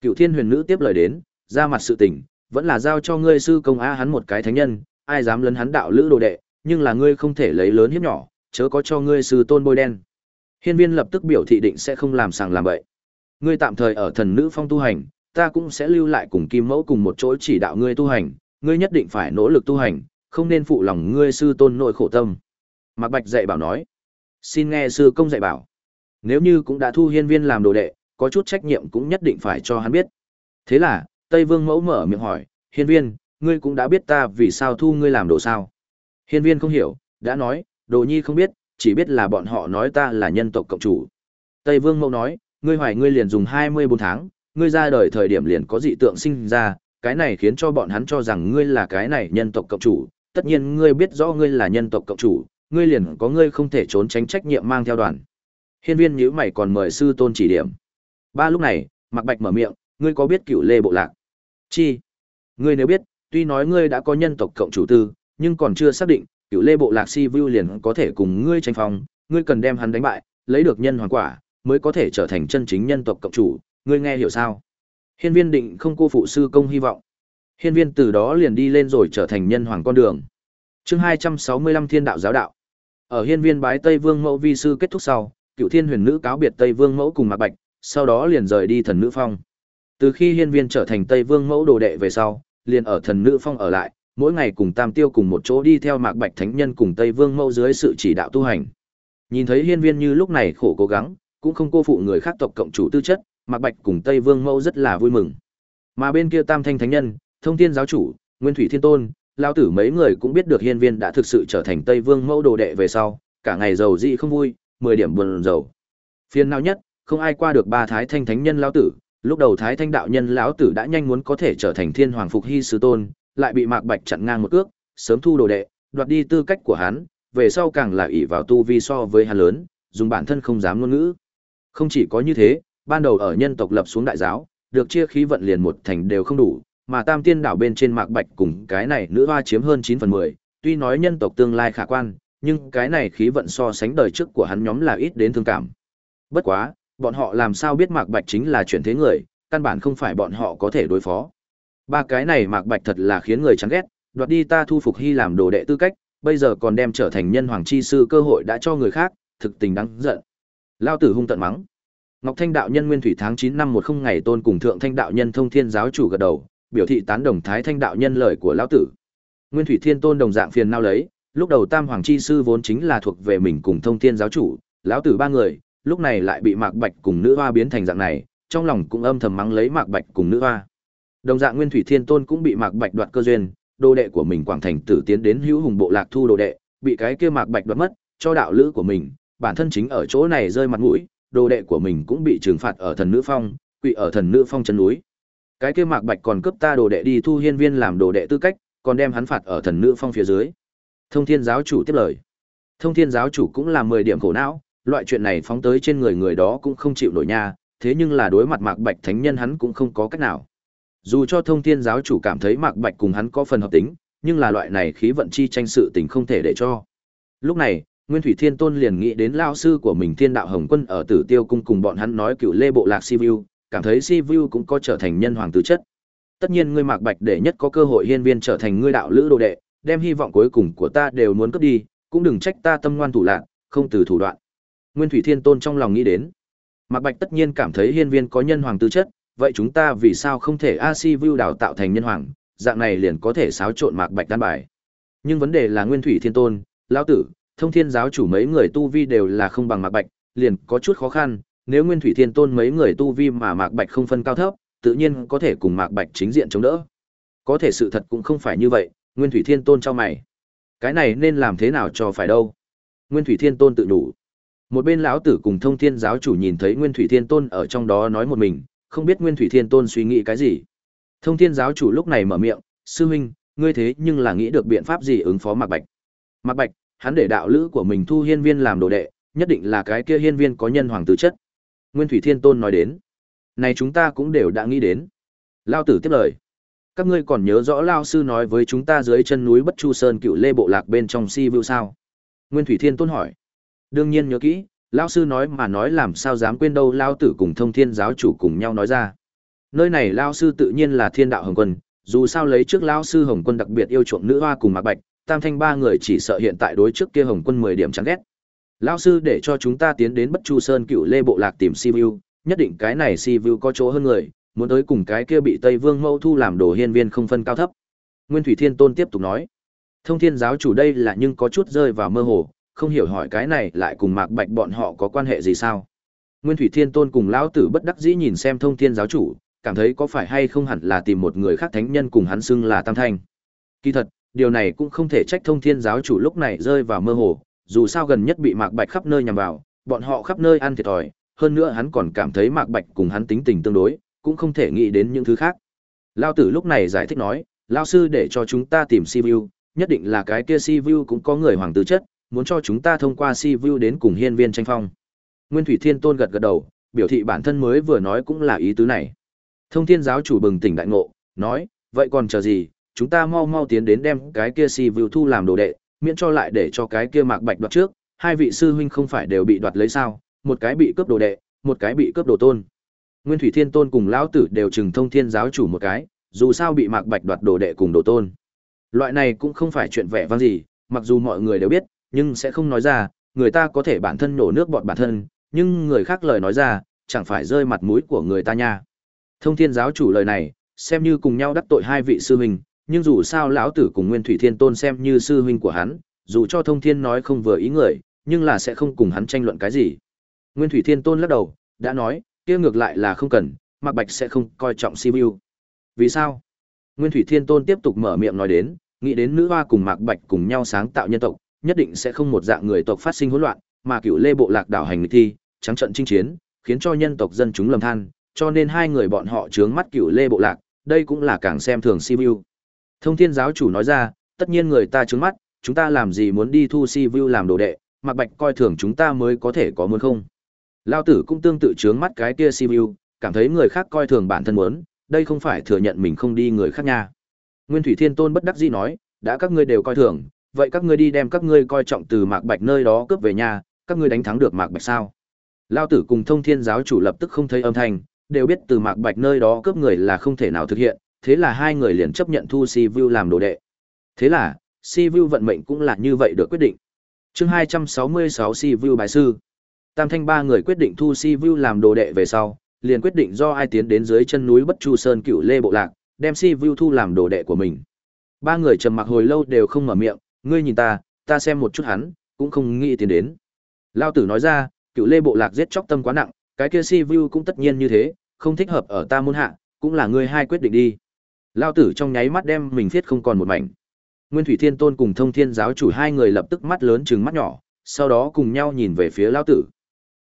Cựu Thiên Huyền Nữ tiếp lời đến, ra mặt sự tình, vẫn là giao cho ngươi sư công a hắn một cái thánh nhân, ai dám lấn hắn đạo lữ đồ đệ, nhưng là ngươi không thể lấy lớn hiếp nhỏ, chớ có cho ngươi sư tôn bôi đen. Hiên viên lập tức biểu thị định sẽ không làm sàng làm bậy. Ngươi tạm thời ở thần nữ phong tu hành, ta cũng sẽ lưu lại cùng kim mẫu cùng một chỗ chỉ đạo ngươi tu hành, ngươi nhất định phải nỗ lực tu hành, không nên phụ lòng ngươi sư tôn nội khổ tâm. Mạc Bạch dạy bảo nói, xin nghe sư công dạy bảo. Nếu như cũng đã thu hiên viên làm đồ đệ, có chút trách nhiệm cũng nhất định phải cho hắn biết. Thế là, Tây Vương mẫu mở miệng hỏi, hiên viên, ngươi cũng đã biết ta vì sao thu ngươi làm đồ sao. Hiên viên không hiểu, đã nói, đồ nhi không biết, chỉ biết là bọn họ nói ta là nhân tộc cộng chủ. Tây Vương Mẫu nói, ngươi hoài ngươi liền dùng 24 tháng, ngươi ra đời thời điểm liền có dị tượng sinh ra, cái này khiến cho bọn hắn cho rằng ngươi là cái này nhân tộc cộng chủ, tất nhiên ngươi biết rõ ngươi là nhân tộc cộng chủ, ngươi liền có ngươi không thể trốn tránh trách nhiệm mang theo đoàn. Hiên viên nhíu mày còn mời sư tôn chỉ điểm. Ba lúc này, mặc Bạch mở miệng, ngươi có biết cựu lê bộ lạc? Chi? Ngươi nếu biết, tuy nói ngươi đã có nhân tộc cộng chủ tư, nhưng còn chưa xác định, cựu lê bộ lạc si vu liền có thể cùng ngươi tranh phong, ngươi cần đem hắn đánh bại, lấy được nhân hoàng quả, mới có thể trở thành chân chính nhân tộc cộng chủ, ngươi nghe hiểu sao? Hiên viên định không cô phụ sư công hy vọng. Hiên viên từ đó liền đi lên rồi trở thành nhân hoàng con đường. chương 265 thiên đạo giáo đạo. Ở hiên viên bái Tây Vương mẫu vi sư kết thúc sau, cựu thiên huyền nữ cáo biệt Tây Vương mẫu cùng Mạc Bạch, sau đó liền rời đi thần nữ phong. Từ khi hiên viên trở thành Tây Vương mẫu đồ đệ về sau, liền ở thần nữ phong ở lại, mỗi ngày cùng Tam Tiêu cùng một chỗ đi theo Mạc Bạch Thánh Nhân cùng Tây Vương mẫu dưới sự chỉ đạo tu hành. Nhìn thấy hiên viên như lúc này khổ cố gắng, cũng không cô phụ người khác tộc cộng chủ tư chất, Mạc Bạch cùng Tây Vương mẫu rất là vui mừng. Mà bên kia Tam Thanh Thánh Nhân, Thông Thiên giáo chủ, Nguyên Thủy Thiên Tôn, lao tử mấy người cũng biết được hiên viên đã thực sự trở thành Tây Vương mẫu đồ đệ về sau, cả ngày giàu dị không vui, mười điểm buồn rầu. Phiền nào nhất, không ai qua được ba thái thanh thánh nhân lão tử, lúc đầu thái thanh đạo nhân lão tử đã nhanh muốn có thể trở thành thiên hoàng phục hy sứ tôn, lại bị Mạc Bạch chặn ngang một cước, sớm thu đồ đệ, đoạt đi tư cách của hắn, về sau càng là ỷ vào tu vi so với hắn lớn, dùng bản thân không dám ngôn ngữ. Không chỉ có như thế, ban đầu ở nhân tộc lập xuống đại giáo, được chia khí vận liền một thành đều không đủ, mà Tam Tiên đảo bên trên Mạc Bạch cùng cái này nữ hoa chiếm hơn 9 phần 10, tuy nói nhân tộc tương lai khả quan, nhưng cái này khí vận so sánh đời trước của hắn nhóm là ít đến thương cảm. Bất quá, bọn họ làm sao biết Mạc Bạch chính là chuyển thế người, căn bản không phải bọn họ có thể đối phó. Ba cái này Mạc Bạch thật là khiến người chán ghét, đoạt đi ta thu phục hy làm đồ đệ tư cách, bây giờ còn đem trở thành nhân hoàng chi sư cơ hội đã cho người khác, thực tình đáng giận. Lao tử hung tận mắng. Ngọc Thanh đạo nhân Nguyên Thủy tháng 9 năm 10 ngày tôn cùng Thượng Thanh đạo nhân Thông Thiên giáo chủ gật đầu, biểu thị tán đồng Thái Thanh đạo nhân lời của lão tử. Nguyên Thủy Thiên Tôn đồng dạng phiền nao lấy, lúc đầu Tam Hoàng chi sư vốn chính là thuộc về mình cùng Thông Thiên giáo chủ, lão tử ba người, lúc này lại bị Mạc Bạch cùng nữ hoa biến thành dạng này, trong lòng cũng âm thầm mắng lấy Mạc Bạch cùng nữ hoa. Đồng dạng Nguyên Thủy Thiên Tôn cũng bị Mạc Bạch đoạt cơ duyên, đồ đệ của mình Quảng Thành Tử tiến đến Hữu Hùng Bộ Lạc thu đồ đệ, bị cái kia Mạc Bạch đoạt mất, cho đạo lữ của mình, bản thân chính ở chỗ này rơi mặt mũi, đồ đệ của mình cũng bị trừng phạt ở thần nữ phong, quỵ ở thần nữ phong chân núi. Cái kia Mạc Bạch còn cướp ta đồ đệ đi thu hiên viên làm đồ đệ tư cách, còn đem hắn phạt ở thần nữ phong phía dưới. Thông Thiên giáo chủ tiếp lời. Thông Thiên giáo chủ cũng là 10 điểm khổ não, loại chuyện này phóng tới trên người người đó cũng không chịu nổi nha, thế nhưng là đối mặt Mạc Bạch thánh nhân hắn cũng không có cách nào. Dù cho Thông Thiên giáo chủ cảm thấy Mạc Bạch cùng hắn có phần hợp tính, nhưng là loại này khí vận chi tranh sự tình không thể để cho. Lúc này, Nguyên Thủy Thiên Tôn liền nghĩ đến lao sư của mình Thiên Đạo Hồng Quân ở Tử Tiêu cung cùng bọn hắn nói cựu Lê Bộ Lạc Sivu, cảm thấy Sivu cũng có trở thành nhân hoàng tứ chất. Tất nhiên ngươi Mạc Bạch để nhất có cơ hội hiên viên trở thành ngươi đạo lữ đồ đệ, đem hy vọng cuối cùng của ta đều muốn cướp đi, cũng đừng trách ta tâm ngoan thủ lạc, không từ thủ đoạn. Nguyên Thủy Thiên Tôn trong lòng nghĩ đến. Mạc Bạch tất nhiên cảm thấy hiên viên có nhân hoàng tư chất, vậy chúng ta vì sao không thể A Si Vu đào tạo thành nhân hoàng, dạng này liền có thể xáo trộn Mạc Bạch đan bài. Nhưng vấn đề là Nguyên Thủy Thiên Tôn, lão tử, Thông Thiên giáo chủ mấy người tu vi đều là không bằng Mạc Bạch, liền có chút khó khăn, nếu Nguyên Thủy Thiên Tôn mấy người tu vi mà Mạc Bạch không phân cao thấp, tự nhiên có thể cùng Mạc Bạch chính diện chống đỡ. Có thể sự thật cũng không phải như vậy, Nguyên Thủy Thiên Tôn cho mày. Cái này nên làm thế nào cho phải đâu? Nguyên Thủy Thiên Tôn tự đủ. Một bên lão tử cùng Thông Thiên giáo chủ nhìn thấy Nguyên Thủy Thiên Tôn ở trong đó nói một mình, không biết Nguyên Thủy Thiên Tôn suy nghĩ cái gì. Thông Thiên giáo chủ lúc này mở miệng, "Sư huynh, ngươi thế nhưng là nghĩ được biện pháp gì ứng phó Mạc Bạch?" Mạc Bạch, hắn để đạo lữ của mình thu hiên viên làm đồ đệ, nhất định là cái kia hiên viên có nhân hoàng tứ chất. Nguyên Thủy Thiên Tôn nói đến. Này chúng ta cũng đều đã nghĩ đến. Lao tử tiếp lời. Các ngươi còn nhớ rõ Lao sư nói với chúng ta dưới chân núi Bất Chu Sơn cựu lê bộ lạc bên trong si vưu sao? Nguyên Thủy Thiên Tôn hỏi. Đương nhiên nhớ kỹ, Lao sư nói mà nói làm sao dám quên đâu Lao tử cùng thông thiên giáo chủ cùng nhau nói ra. Nơi này Lao sư tự nhiên là thiên đạo hồng quân, dù sao lấy trước Lao sư hồng quân đặc biệt yêu chuộng nữ hoa cùng mạc bạch, tam thanh ba người chỉ sợ hiện tại đối trước kia hồng quân mười điểm chán ghét. Lao sư để cho chúng ta tiến đến Bất Chu Sơn cựu lê bộ lạc tìm si Vu, nhất định cái này si Vu có chỗ hơn người, muốn tới cùng cái kia bị Tây Vương Mâu thu làm đồ hiên viên không phân cao thấp. Nguyên Thủy Thiên Tôn tiếp tục nói, Thông Thiên giáo chủ đây là nhưng có chút rơi vào mơ hồ, không hiểu hỏi cái này lại cùng Mạc Bạch bọn họ có quan hệ gì sao? Nguyên Thủy Thiên Tôn cùng lão tử bất đắc dĩ nhìn xem Thông Thiên giáo chủ, cảm thấy có phải hay không hẳn là tìm một người khác thánh nhân cùng hắn xưng là Tam Thanh. Kỳ thật, điều này cũng không thể trách thông thiên giáo chủ lúc này rơi vào mơ hồ, dù sao gần nhất bị Mạc Bạch khắp nơi nhằm vào, bọn họ khắp nơi ăn thiệt thòi, hơn nữa hắn còn cảm thấy Mạc Bạch cùng hắn tính tình tương đối, cũng không thể nghĩ đến những thứ khác. Lao tử lúc này giải thích nói, Lao sư để cho chúng ta tìm Sivu, nhất định là cái kia Sivu cũng có người hoàng tử chất, muốn cho chúng ta thông qua si vu đến cùng hiên viên tranh phong. Nguyên Thủy Thiên Tôn gật gật đầu, biểu thị bản thân mới vừa nói cũng là ý tứ này. Thông Thiên giáo chủ bừng tỉnh đại ngộ, nói, vậy còn chờ gì, chúng ta mau mau tiến đến đem cái kia si vu thu làm đồ đệ, miễn cho lại để cho cái kia Mạc Bạch đoạt trước, hai vị sư huynh không phải đều bị đoạt lấy sao, một cái bị cướp đồ đệ, một cái bị cướp đồ tôn. Nguyên Thủy Thiên Tôn cùng lão tử đều chừng thông thiên giáo chủ một cái, dù sao bị Mạc Bạch đoạt đồ đệ cùng đồ tôn. Loại này cũng không phải chuyện vẻ vang gì, mặc dù mọi người đều biết, nhưng sẽ không nói ra, người ta có thể bản thân nổ nước bọt bản thân, nhưng người khác lời nói ra, chẳng phải rơi mặt mũi của người ta nha. Thông thiên giáo chủ lời này, xem như cùng nhau đắc tội hai vị sư huynh, nhưng dù sao lão tử cùng Nguyên Thủy Thiên Tôn xem như sư huynh của hắn, dù cho thông thiên nói không vừa ý người, nhưng là sẽ không cùng hắn tranh luận cái gì. Nguyên Thủy Thiên Tôn lắc đầu, đã nói, kia ngược lại là không cần, Mạc Bạch sẽ không coi trọng Sibiu. Vì sao? Nguyên Thủy Thiên Tôn tiếp tục mở miệng nói đến, nghĩ đến nữ hoa cùng Mạc Bạch cùng nhau sáng tạo nhân tộc, nhất định sẽ không một dạng người tộc phát sinh hỗn loạn, mà cựu Lê bộ lạc đảo hành nghịch thi, trắng trận chinh chiến, khiến cho nhân tộc dân chúng lầm than, cho nên hai người bọn họ chướng mắt cựu Lê bộ lạc, đây cũng là càng xem thường Sibiu. Thông Thiên giáo chủ nói ra, tất nhiên người ta chướng mắt, chúng ta làm gì muốn đi thu Sibiu làm đồ đệ, Mạc Bạch coi thường chúng ta mới có thể có muốn không? Lao tử cũng tương tự chướng mắt cái kia Sibiu, cảm thấy người khác coi thường bản thân muốn, đây không phải thừa nhận mình không đi người khác nha. Nguyên Thủy Thiên Tôn bất đắc dĩ nói, đã các ngươi đều coi thường, vậy các ngươi đi đem các ngươi coi trọng từ Mạc Bạch nơi đó cướp về nhà, các ngươi đánh thắng được Mạc Bạch sao? Lao tử cùng Thông Thiên giáo chủ lập tức không thấy âm thanh, đều biết từ Mạc Bạch nơi đó cướp người là không thể nào thực hiện, thế là hai người liền chấp nhận thu si vu làm đồ đệ. Thế là, si vu vận mệnh cũng là như vậy được quyết định. Chương 266 Sivu bài sư. Tam Thanh ba người quyết định thu si vu làm đồ đệ về sau, liền quyết định do ai tiến đến dưới chân núi Bất Chu Sơn Cựu Lê bộ lạc, đem si vu thu làm đồ đệ của mình. Ba người trầm mặc hồi lâu đều không mở miệng, ngươi nhìn ta, ta xem một chút hắn, cũng không nghĩ tiến đến. Lao tử nói ra, Cựu Lê bộ lạc giết chóc tâm quá nặng, cái kia Si Vu cũng tất nhiên như thế, không thích hợp ở ta môn hạ, cũng là ngươi hai quyết định đi. Lao tử trong nháy mắt đem mình viết không còn một mảnh. Nguyên Thủy Thiên Tôn cùng Thông Thiên giáo chủ hai người lập tức mắt lớn trừng mắt nhỏ, sau đó cùng nhau nhìn về phía Lao tử.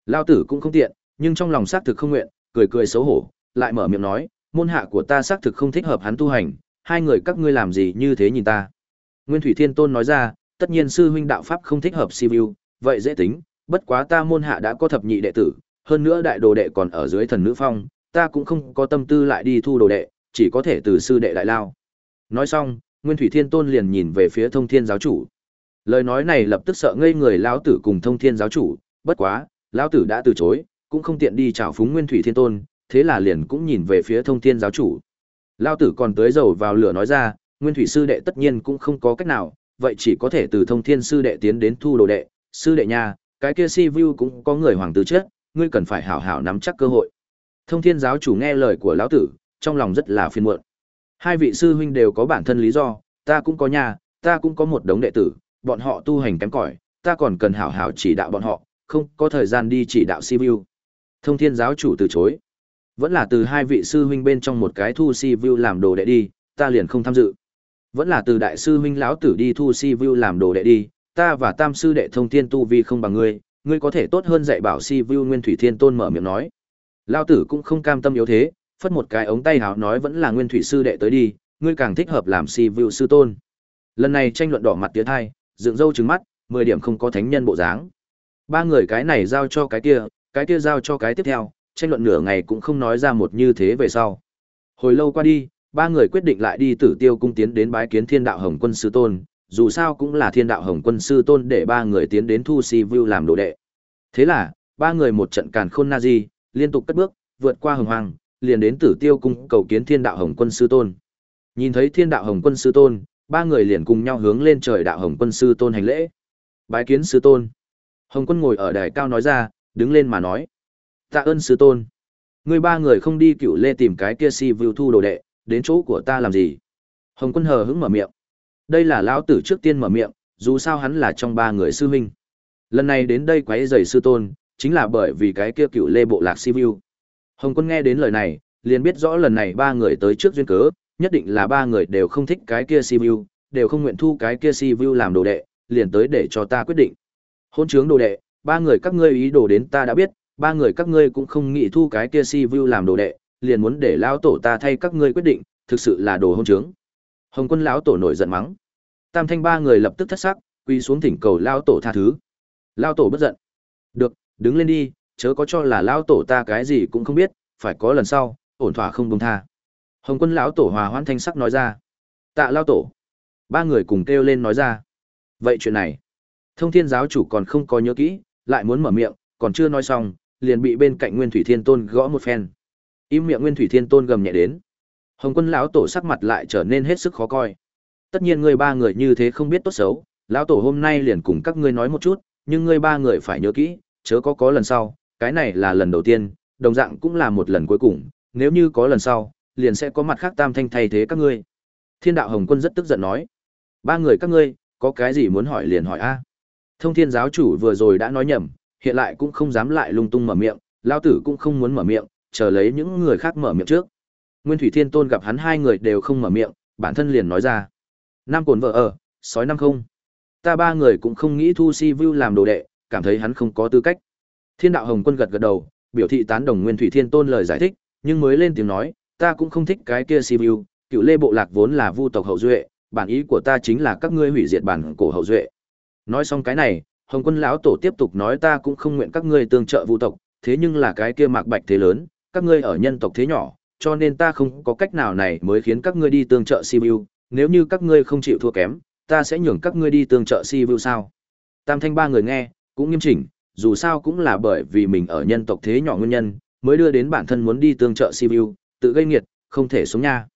Lao tử cũng không tiện, nhưng trong lòng xác thực không nguyện, cười cười xấu hổ, lại mở miệng nói, môn hạ của ta xác thực không thích hợp hắn tu hành, hai người các ngươi làm gì như thế nhìn ta. Nguyên Thủy Thiên Tôn nói ra, tất nhiên sư huynh đạo pháp không thích hợp Sivu, vậy dễ tính, bất quá ta môn hạ đã có thập nhị đệ tử, hơn nữa đại đồ đệ còn ở dưới thần nữ phong, ta cũng không có tâm tư lại đi thu đồ đệ, chỉ có thể từ sư đệ đại lao. Nói xong, Nguyên Thủy Thiên Tôn liền nhìn về phía Thông Thiên giáo chủ. Lời nói này lập tức sợ ngây người lão tử cùng Thông Thiên giáo chủ, bất quá, lão tử đã từ chối, cũng không tiện đi chào phúng Nguyên Thủy Thiên Tôn, thế là liền cũng nhìn về phía Thông Thiên giáo chủ. Lão tử còn tới dầu vào lửa nói ra, Nguyên Thủy sư đệ tất nhiên cũng không có cách nào, vậy chỉ có thể từ Thông Thiên sư đệ tiến đến thu đồ đệ, sư đệ nha, cái kia Si Vu cũng có người hoàng tử chết, ngươi cần phải hảo hảo nắm chắc cơ hội. Thông Thiên giáo chủ nghe lời của lão tử, trong lòng rất là phiền muộn. Hai vị sư huynh đều có bản thân lý do, ta cũng có nhà, ta cũng có một đống đệ tử, bọn họ tu hành kém cỏi, ta còn cần hảo hảo chỉ đạo bọn họ, không có thời gian đi chỉ đạo Si Vu. Thông Thiên giáo chủ từ chối. Vẫn là từ hai vị sư huynh bên trong một cái thu Si Vu làm đồ đệ đi, ta liền không tham dự. Vẫn là từ đại sư huynh lão tử đi thu si vu làm đồ đệ đi, ta và tam sư đệ Thông Thiên tu vi không bằng ngươi, ngươi có thể tốt hơn dạy bảo si vu Nguyên Thủy Thiên Tôn mở miệng nói. Lão tử cũng không cam tâm yếu thế, phất một cái ống tay hào nói vẫn là nguyên thủy sư đệ tới đi, ngươi càng thích hợp làm si vu sư tôn. Lần này tranh luận đỏ mặt tiến hai, dựng râu trừng mắt, mười điểm không có thánh nhân bộ dáng. Ba người cái này giao cho cái kia, cái kia giao cho cái tiếp theo, tranh luận nửa ngày cũng không nói ra một như thế về sau. Hồi lâu qua đi, ba người quyết định lại đi tử tiêu cung tiến đến bái kiến thiên đạo hồng quân sư tôn, dù sao cũng là thiên đạo hồng quân sư tôn để ba người tiến đến thu si vu làm đồ đệ. Thế là, ba người một trận càn khôn na di, liên tục cất bước, vượt qua hồng hoàng, liền đến Tử Tiêu cung cầu kiến Thiên Đạo Hồng Quân sư tôn. Nhìn thấy Thiên Đạo Hồng Quân sư tôn, ba người liền cùng nhau hướng lên trời Đạo Hồng Quân sư tôn hành lễ. Bái kiến sư tôn. Hồng Quân ngồi ở đài cao nói ra, đứng lên mà nói: "Tạ ơn sư tôn. Người ba người không đi Cửu Lê tìm cái kia Si vu thu đồ đệ, đến chỗ của ta làm gì?" Hồng Quân hờ hững mở miệng. Đây là lão tử trước tiên mở miệng, dù sao hắn là trong ba người sư huynh. Lần này đến đây quấy rầy sư tôn, chính là bởi vì cái kia Cựu Lê bộ lạc Si vu Hồng quân nghe đến lời này, liền biết rõ lần này ba người tới trước duyên cớ, nhất định là ba người đều không thích cái kia Sibiu, đều không nguyện thu cái kia si vu làm đồ đệ, liền tới để cho ta quyết định. Hôn trướng đồ đệ, ba người các ngươi ý đồ đến ta đã biết, ba người các ngươi cũng không nghĩ thu cái kia si vu làm đồ đệ, liền muốn để lão tổ ta thay các ngươi quyết định, thực sự là đồ hôn trướng. Hồng quân lão tổ nổi giận mắng. Tam thanh ba người lập tức thất sắc, quỳ xuống thỉnh cầu lão tổ tha thứ. Lão tổ bất giận. Được, đứng lên đi, chớ có cho là lão tổ ta cái gì cũng không biết, phải có lần sau, ổn thỏa không buông tha. Hồng quân lão tổ hòa hoãn thanh sắc nói ra. Tạ lão tổ. Ba người cùng kêu lên nói ra. Vậy chuyện này, thông thiên giáo chủ còn không có nhớ kỹ, lại muốn mở miệng, còn chưa nói xong, liền bị bên cạnh Nguyên Thủy Thiên Tôn gõ một phen. Im miệng Nguyên Thủy Thiên Tôn gầm nhẹ đến. Hồng Quân lão tổ sắc mặt lại trở nên hết sức khó coi. Tất nhiên ngươi ba người như thế không biết tốt xấu, lão tổ hôm nay liền cùng các ngươi nói một chút, nhưng ngươi ba người phải nhớ kỹ, chớ có có lần sau, cái này là lần đầu tiên, đồng dạng cũng là một lần cuối cùng, nếu như có lần sau, liền sẽ có mặt khác tam thanh thay thế các ngươi. Thiên đạo Hồng Quân rất tức giận nói, ba người các ngươi, có cái gì muốn hỏi liền hỏi a. Thông Thiên giáo chủ vừa rồi đã nói nhầm, hiện lại cũng không dám lại lung tung mở miệng, lão tử cũng không muốn mở miệng, chờ lấy những người khác mở miệng trước. Nguyên Thủy Thiên Tôn gặp hắn hai người đều không mở miệng, bản thân liền nói ra. Nam cồn vợ ở, sói năm không. Ta ba người cũng không nghĩ thu si vu làm đồ đệ, cảm thấy hắn không có tư cách. Thiên đạo Hồng Quân gật gật đầu, biểu thị tán đồng Nguyên Thủy Thiên Tôn lời giải thích, nhưng mới lên tiếng nói, ta cũng không thích cái kia si vu, cựu lê bộ lạc vốn là vu tộc hậu duệ, bản ý của ta chính là các ngươi hủy diệt bản cổ hậu duệ. Nói xong cái này, Hồng Quân lão tổ tiếp tục nói ta cũng không nguyện các ngươi tương trợ vu tộc, thế nhưng là cái kia mạc bạch thế lớn, các ngươi ở nhân tộc thế nhỏ, cho nên ta không có cách nào này mới khiến các ngươi đi tương trợ Sibiu, nếu như các ngươi không chịu thua kém, ta sẽ nhường các ngươi đi tương trợ Sibiu sao? Tam Thanh ba người nghe, cũng nghiêm chỉnh, dù sao cũng là bởi vì mình ở nhân tộc thế nhỏ nguyên nhân, mới đưa đến bản thân muốn đi tương trợ Sibiu, tự gây nghiệt, không thể sống nha.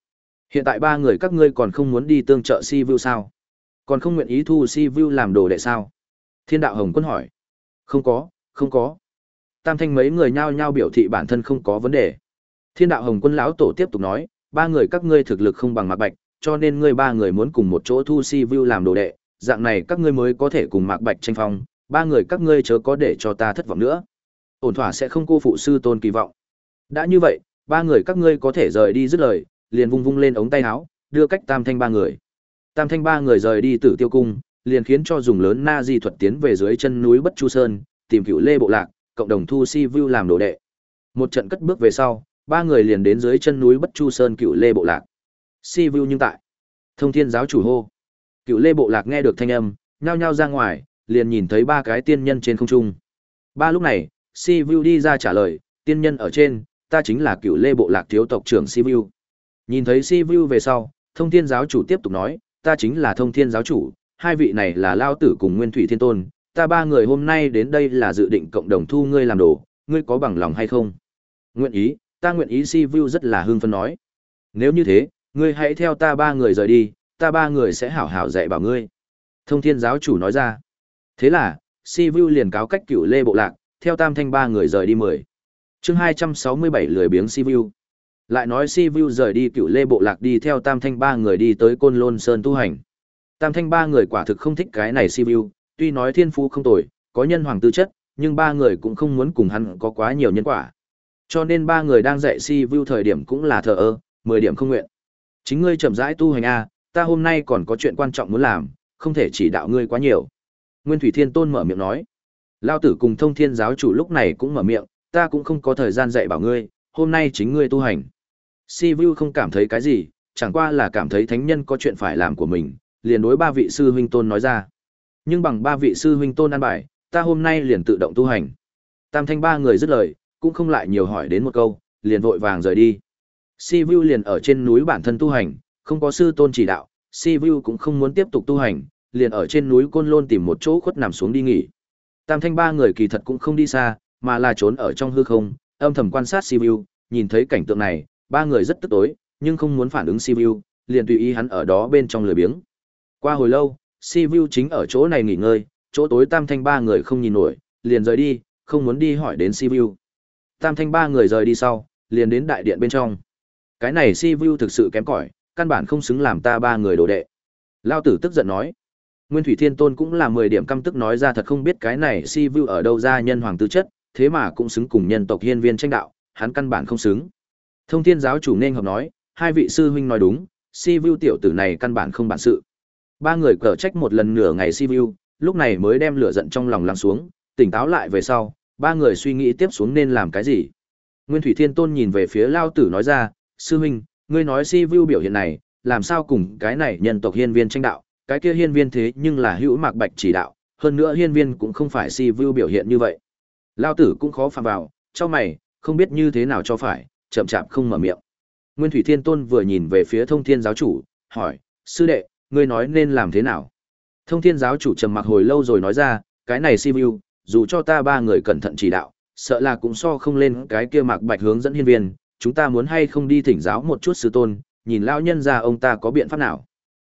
Hiện tại ba người các ngươi còn không muốn đi tương trợ Sibiu sao? Còn không nguyện ý thu Sibiu làm đồ đệ sao? Thiên đạo Hồng Quân hỏi. Không có, không có. Tam Thanh mấy người nhao nhao biểu thị bản thân không có vấn đề. Thiên đạo Hồng Quân lão tổ tiếp tục nói, ba người các ngươi thực lực không bằng Mạc Bạch, cho nên ngươi ba người muốn cùng một chỗ thu si vu làm đồ đệ, dạng này các ngươi mới có thể cùng Mạc Bạch tranh phong, ba người các ngươi chớ có để cho ta thất vọng nữa. Ổn thỏa sẽ không cô phụ sư tôn kỳ vọng. Đã như vậy, ba người các ngươi có thể rời đi dứt lời, liền vung vung lên ống tay áo, đưa cách Tam Thanh ba người. Tam Thanh ba người rời đi Tử Tiêu cung, liền khiến cho dùng lớn na di thuật tiến về dưới chân núi Bất Chu Sơn, tìm cựu Lê Bộ Lạc, cộng đồng thu si Vu làm đồ đệ. Một trận cất bước về sau, ba người liền đến dưới chân núi Bất Chu Sơn cựu Lê Bộ Lạc. Si Vu nhưng tại. Thông Thiên giáo chủ hô. Cựu Lê Bộ Lạc nghe được thanh âm, nhao nhao ra ngoài, liền nhìn thấy ba cái tiên nhân trên không trung. Ba lúc này, Si Vu đi ra trả lời, tiên nhân ở trên, ta chính là cựu Lê Bộ Lạc thiếu tộc trưởng Si Vu. Nhìn thấy Si Vu về sau, Thông Thiên giáo chủ tiếp tục nói, ta chính là Thông Thiên giáo chủ, hai vị này là Lao Tử cùng Nguyên Thủy Thiên Tôn, ta ba người hôm nay đến đây là dự định cộng đồng thu ngươi làm đồ, ngươi có bằng lòng hay không? Nguyện ý, ta nguyện ý si vu rất là hưng phấn nói. Nếu như thế ngươi hãy theo ta ba người rời đi ta ba người sẽ hảo hảo dạy bảo ngươi. Thông thiên giáo chủ nói ra. Thế là si vu liền cáo cách cửu lê bộ lạc theo tam thanh ba người rời đi mười. Chương hai trăm sáu mươi bảy lười biếng si vu lại nói si vu rời đi cửu lê bộ lạc đi theo tam thanh ba người đi tới côn lôn sơn tu hành. Tam thanh ba người quả thực không thích cái này si vu tuy nói thiên phú không tồi có nhân hoàng tư chất nhưng ba người cũng không muốn cùng hắn có quá nhiều nhân quả cho nên ba người đang dạy si vu thời điểm cũng là thờ ơ, mười điểm không nguyện. Chính ngươi chậm rãi tu hành a, ta hôm nay còn có chuyện quan trọng muốn làm, không thể chỉ đạo ngươi quá nhiều. Nguyên Thủy Thiên Tôn mở miệng nói. Lao tử cùng thông thiên giáo chủ lúc này cũng mở miệng, ta cũng không có thời gian dạy bảo ngươi, hôm nay chính ngươi tu hành. Si Vu không cảm thấy cái gì, chẳng qua là cảm thấy thánh nhân có chuyện phải làm của mình, liền đối ba vị sư huynh tôn nói ra. Nhưng bằng ba vị sư huynh tôn an bài, ta hôm nay liền tự động tu hành. Tam thanh ba người dứt lời, cũng không lại nhiều hỏi đến một câu, liền vội vàng rời đi. Si Vu liền ở trên núi bản thân tu hành, không có sư tôn chỉ đạo, Si Vu cũng không muốn tiếp tục tu hành, liền ở trên núi Côn Lôn tìm một chỗ khuất nằm xuống đi nghỉ. Tam Thanh ba người kỳ thật cũng không đi xa, mà là trốn ở trong hư không, âm thầm quan sát Si Vu, nhìn thấy cảnh tượng này, ba người rất tức tối, nhưng không muốn phản ứng Si Vu, liền tùy ý hắn ở đó bên trong lười biếng. Qua hồi lâu, Si Vu chính ở chỗ này nghỉ ngơi, chỗ tối Tam Thanh ba người không nhìn nổi, liền rời đi, không muốn đi hỏi đến Si Vu tam thanh ba người rời đi sau, liền đến đại điện bên trong. Cái này si vu thực sự kém cỏi, căn bản không xứng làm ta ba người đồ đệ. Lao tử tức giận nói. Nguyên Thủy Thiên Tôn cũng là mười điểm căm tức nói ra thật không biết cái này si vu ở đâu ra nhân hoàng tư chất, thế mà cũng xứng cùng nhân tộc hiên viên tranh đạo, hắn căn bản không xứng. Thông Thiên giáo chủ nên hợp nói, hai vị sư huynh nói đúng, si vu tiểu tử này căn bản không bản sự. Ba người cở trách một lần nửa ngày si view, lúc này mới đem lửa giận trong lòng lắng xuống, tỉnh táo lại về sau, ba người suy nghĩ tiếp xuống nên làm cái gì. Nguyên Thủy Thiên Tôn nhìn về phía Lao Tử nói ra, sư huynh, ngươi nói si view biểu hiện này, làm sao cùng cái này nhân tộc hiên viên tranh đạo, cái kia hiên viên thế nhưng là hữu mạc bạch chỉ đạo, hơn nữa hiên viên cũng không phải si view biểu hiện như vậy. Lao Tử cũng khó phạm vào, cho mày, không biết như thế nào cho phải, chậm chạp không mở miệng. Nguyên Thủy Thiên Tôn vừa nhìn về phía thông thiên giáo chủ, hỏi, sư đệ, ngươi nói nên làm thế nào? Thông thiên giáo chủ trầm mặc hồi lâu rồi nói ra, cái này si Vu, dù cho ta ba người cẩn thận chỉ đạo, sợ là cũng so không lên cái kia mạc bạch hướng dẫn hiên viên, chúng ta muốn hay không đi thỉnh giáo một chút sư tôn, nhìn lão nhân ra ông ta có biện pháp nào.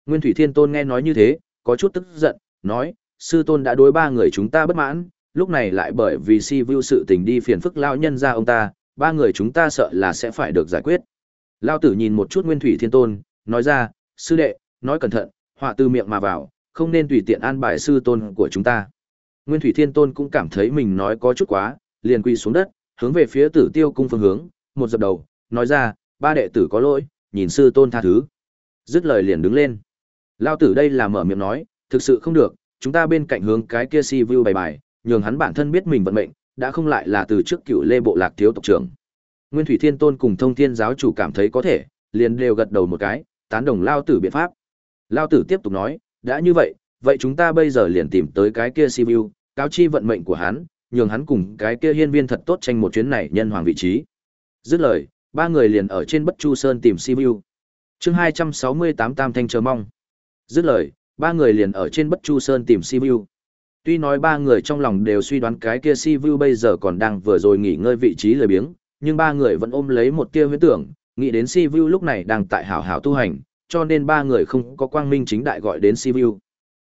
Nguyên Thủy Thiên Tôn nghe nói như thế, có chút tức giận, nói, sư tôn đã đối ba người chúng ta bất mãn, lúc này lại bởi vì si Vu sự tình đi phiền phức lão nhân ra ông ta, ba người chúng ta sợ là sẽ phải được giải quyết. Lão tử nhìn một chút Nguyên Thủy Thiên Tôn, nói ra, sư đệ, nói cẩn thận, họa từ miệng mà vào, không nên tùy tiện an bài sư tôn của chúng ta. Nguyên Thủy Thiên Tôn cũng cảm thấy mình nói có chút quá, liền quỳ xuống đất, hướng về phía Tử Tiêu cung phương hướng, một dập đầu, nói ra, ba đệ tử có lỗi, nhìn sư tôn tha thứ. Dứt lời liền đứng lên. Lao tử đây là mở miệng nói, thực sự không được, chúng ta bên cạnh hướng cái kia si view bày bài, nhường hắn bản thân biết mình vận mệnh, đã không lại là từ trước cựu lê bộ lạc thiếu tộc trưởng. Nguyên Thủy Thiên Tôn cùng Thông Thiên giáo chủ cảm thấy có thể, liền đều gật đầu một cái, tán đồng Lao tử biện pháp. Lao tử tiếp tục nói, đã như vậy, vậy chúng ta bây giờ liền tìm tới cái kia si cáo chi vận mệnh của hắn, nhường hắn cùng cái kia hiên viên thật tốt tranh một chuyến này nhân hoàng vị trí. Dứt lời, ba người liền ở trên Bất Chu Sơn tìm Sibiu. Chương 268 Tam Thanh chờ mong. Dứt lời, ba người liền ở trên Bất Chu Sơn tìm Sibiu. Tuy nói ba người trong lòng đều suy đoán cái kia Sibiu bây giờ còn đang vừa rồi nghỉ ngơi vị trí lười biếng, nhưng ba người vẫn ôm lấy một tia huyễn tưởng, nghĩ đến Sibiu lúc này đang tại hảo hảo tu hành, cho nên ba người không có quang minh chính đại gọi đến Sibiu,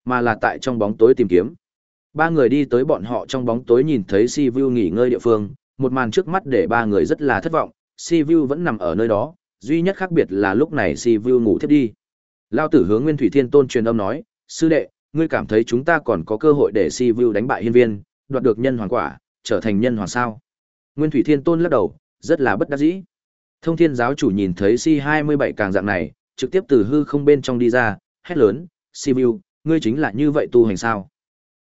mà là tại trong bóng tối tìm kiếm. Ba người đi tới bọn họ trong bóng tối nhìn thấy Sibiu nghỉ ngơi địa phương, một màn trước mắt để ba người rất là thất vọng, Si Vu vẫn nằm ở nơi đó, duy nhất khác biệt là lúc này Si Vu ngủ thiếp đi. Lao tử hướng Nguyên Thủy Thiên Tôn truyền âm nói, sư đệ, ngươi cảm thấy chúng ta còn có cơ hội để Si Vu đánh bại hiên viên, đoạt được nhân hoàng quả, trở thành nhân hoàng sao? Nguyên Thủy Thiên Tôn lắc đầu, rất là bất đắc dĩ. Thông Thiên giáo chủ nhìn thấy Si 27 càng dạng này, trực tiếp từ hư không bên trong đi ra, hét lớn, Si ngươi chính là như vậy tu hành sao?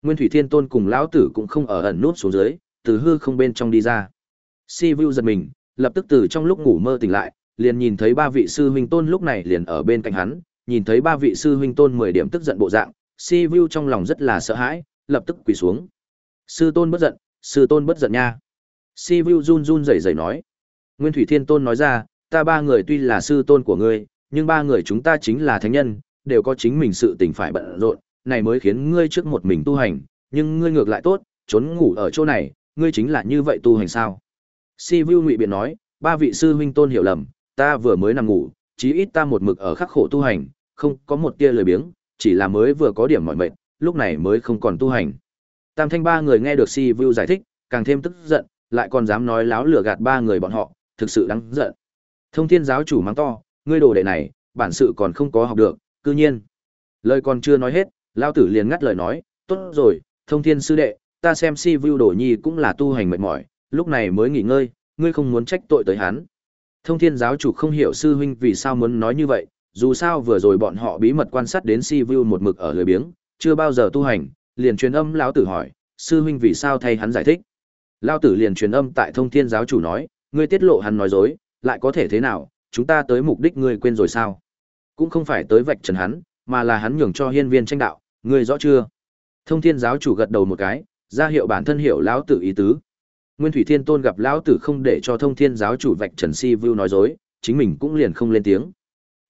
Nguyên Thủy Thiên Tôn cùng lão tử cũng không ở ẩn nút xuống dưới, từ hư không bên trong đi ra. Si giật mình, lập tức từ trong lúc ngủ mơ tỉnh lại, liền nhìn thấy ba vị sư huynh tôn lúc này liền ở bên cạnh hắn, nhìn thấy ba vị sư huynh tôn 10 điểm tức giận bộ dạng, Si trong lòng rất là sợ hãi, lập tức quỳ xuống. Sư tôn bất giận, sư tôn bất giận nha. Si run run rẩy rẩy nói. Nguyên Thủy Thiên Tôn nói ra, ta ba người tuy là sư tôn của ngươi, nhưng ba người chúng ta chính là thánh nhân, đều có chính mình sự tình phải bận rộn, này mới khiến ngươi trước một mình tu hành, nhưng ngươi ngược lại tốt, trốn ngủ ở chỗ này, ngươi chính là như vậy tu hành sao? Si Vu ngụy biện nói, ba vị sư huynh tôn hiểu lầm, ta vừa mới nằm ngủ, chí ít ta một mực ở khắc khổ tu hành, không có một tia lời biếng, chỉ là mới vừa có điểm mỏi mệt, lúc này mới không còn tu hành. Tam Thanh ba người nghe được Si Vu giải thích, càng thêm tức giận, lại còn dám nói láo lừa gạt ba người bọn họ, thực sự đáng giận. Thông Thiên giáo chủ mắng to, ngươi đồ đệ này, bản sự còn không có học được, cư nhiên. Lời còn chưa nói hết, lão tử liền ngắt lời nói, tốt rồi, Thông Thiên sư đệ, ta xem Si Vu đồ nhi cũng là tu hành mệt mỏi, lúc này mới nghỉ ngơi, ngươi không muốn trách tội tới hắn. Thông thiên giáo chủ không hiểu sư huynh vì sao muốn nói như vậy, dù sao vừa rồi bọn họ bí mật quan sát đến si vu một mực ở lười biếng, chưa bao giờ tu hành, liền truyền âm lão tử hỏi, sư huynh vì sao thay hắn giải thích. Lão tử liền truyền âm tại thông thiên giáo chủ nói, ngươi tiết lộ hắn nói dối, lại có thể thế nào, chúng ta tới mục đích ngươi quên rồi sao? Cũng không phải tới vạch trần hắn, mà là hắn nhường cho hiên viên tranh đạo, ngươi rõ chưa? Thông thiên giáo chủ gật đầu một cái, ra hiệu bản thân hiểu lão tử ý tứ. Nguyên Thủy Thiên Tôn gặp lão tử không để cho Thông Thiên giáo chủ vạch Trần Si Vu nói dối, chính mình cũng liền không lên tiếng.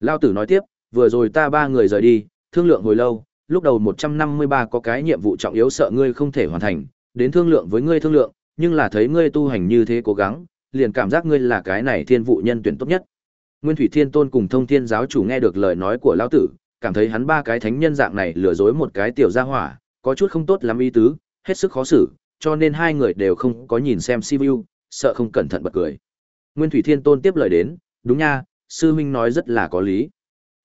Lão tử nói tiếp, vừa rồi ta ba người rời đi, thương lượng hồi lâu, lúc đầu 153 có cái nhiệm vụ trọng yếu sợ ngươi không thể hoàn thành, đến thương lượng với ngươi thương lượng, nhưng là thấy ngươi tu hành như thế cố gắng, liền cảm giác ngươi là cái này thiên vụ nhân tuyển tốt nhất. Nguyên Thủy Thiên Tôn cùng Thông Thiên giáo chủ nghe được lời nói của lão tử, cảm thấy hắn ba cái thánh nhân dạng này lừa dối một cái tiểu gia hỏa, có chút không tốt lắm ý tứ, hết sức khó xử, cho nên hai người đều không có nhìn xem Sivu, sợ không cẩn thận bật cười. Nguyên Thủy Thiên Tôn tiếp lời đến, đúng nha, sư huynh nói rất là có lý.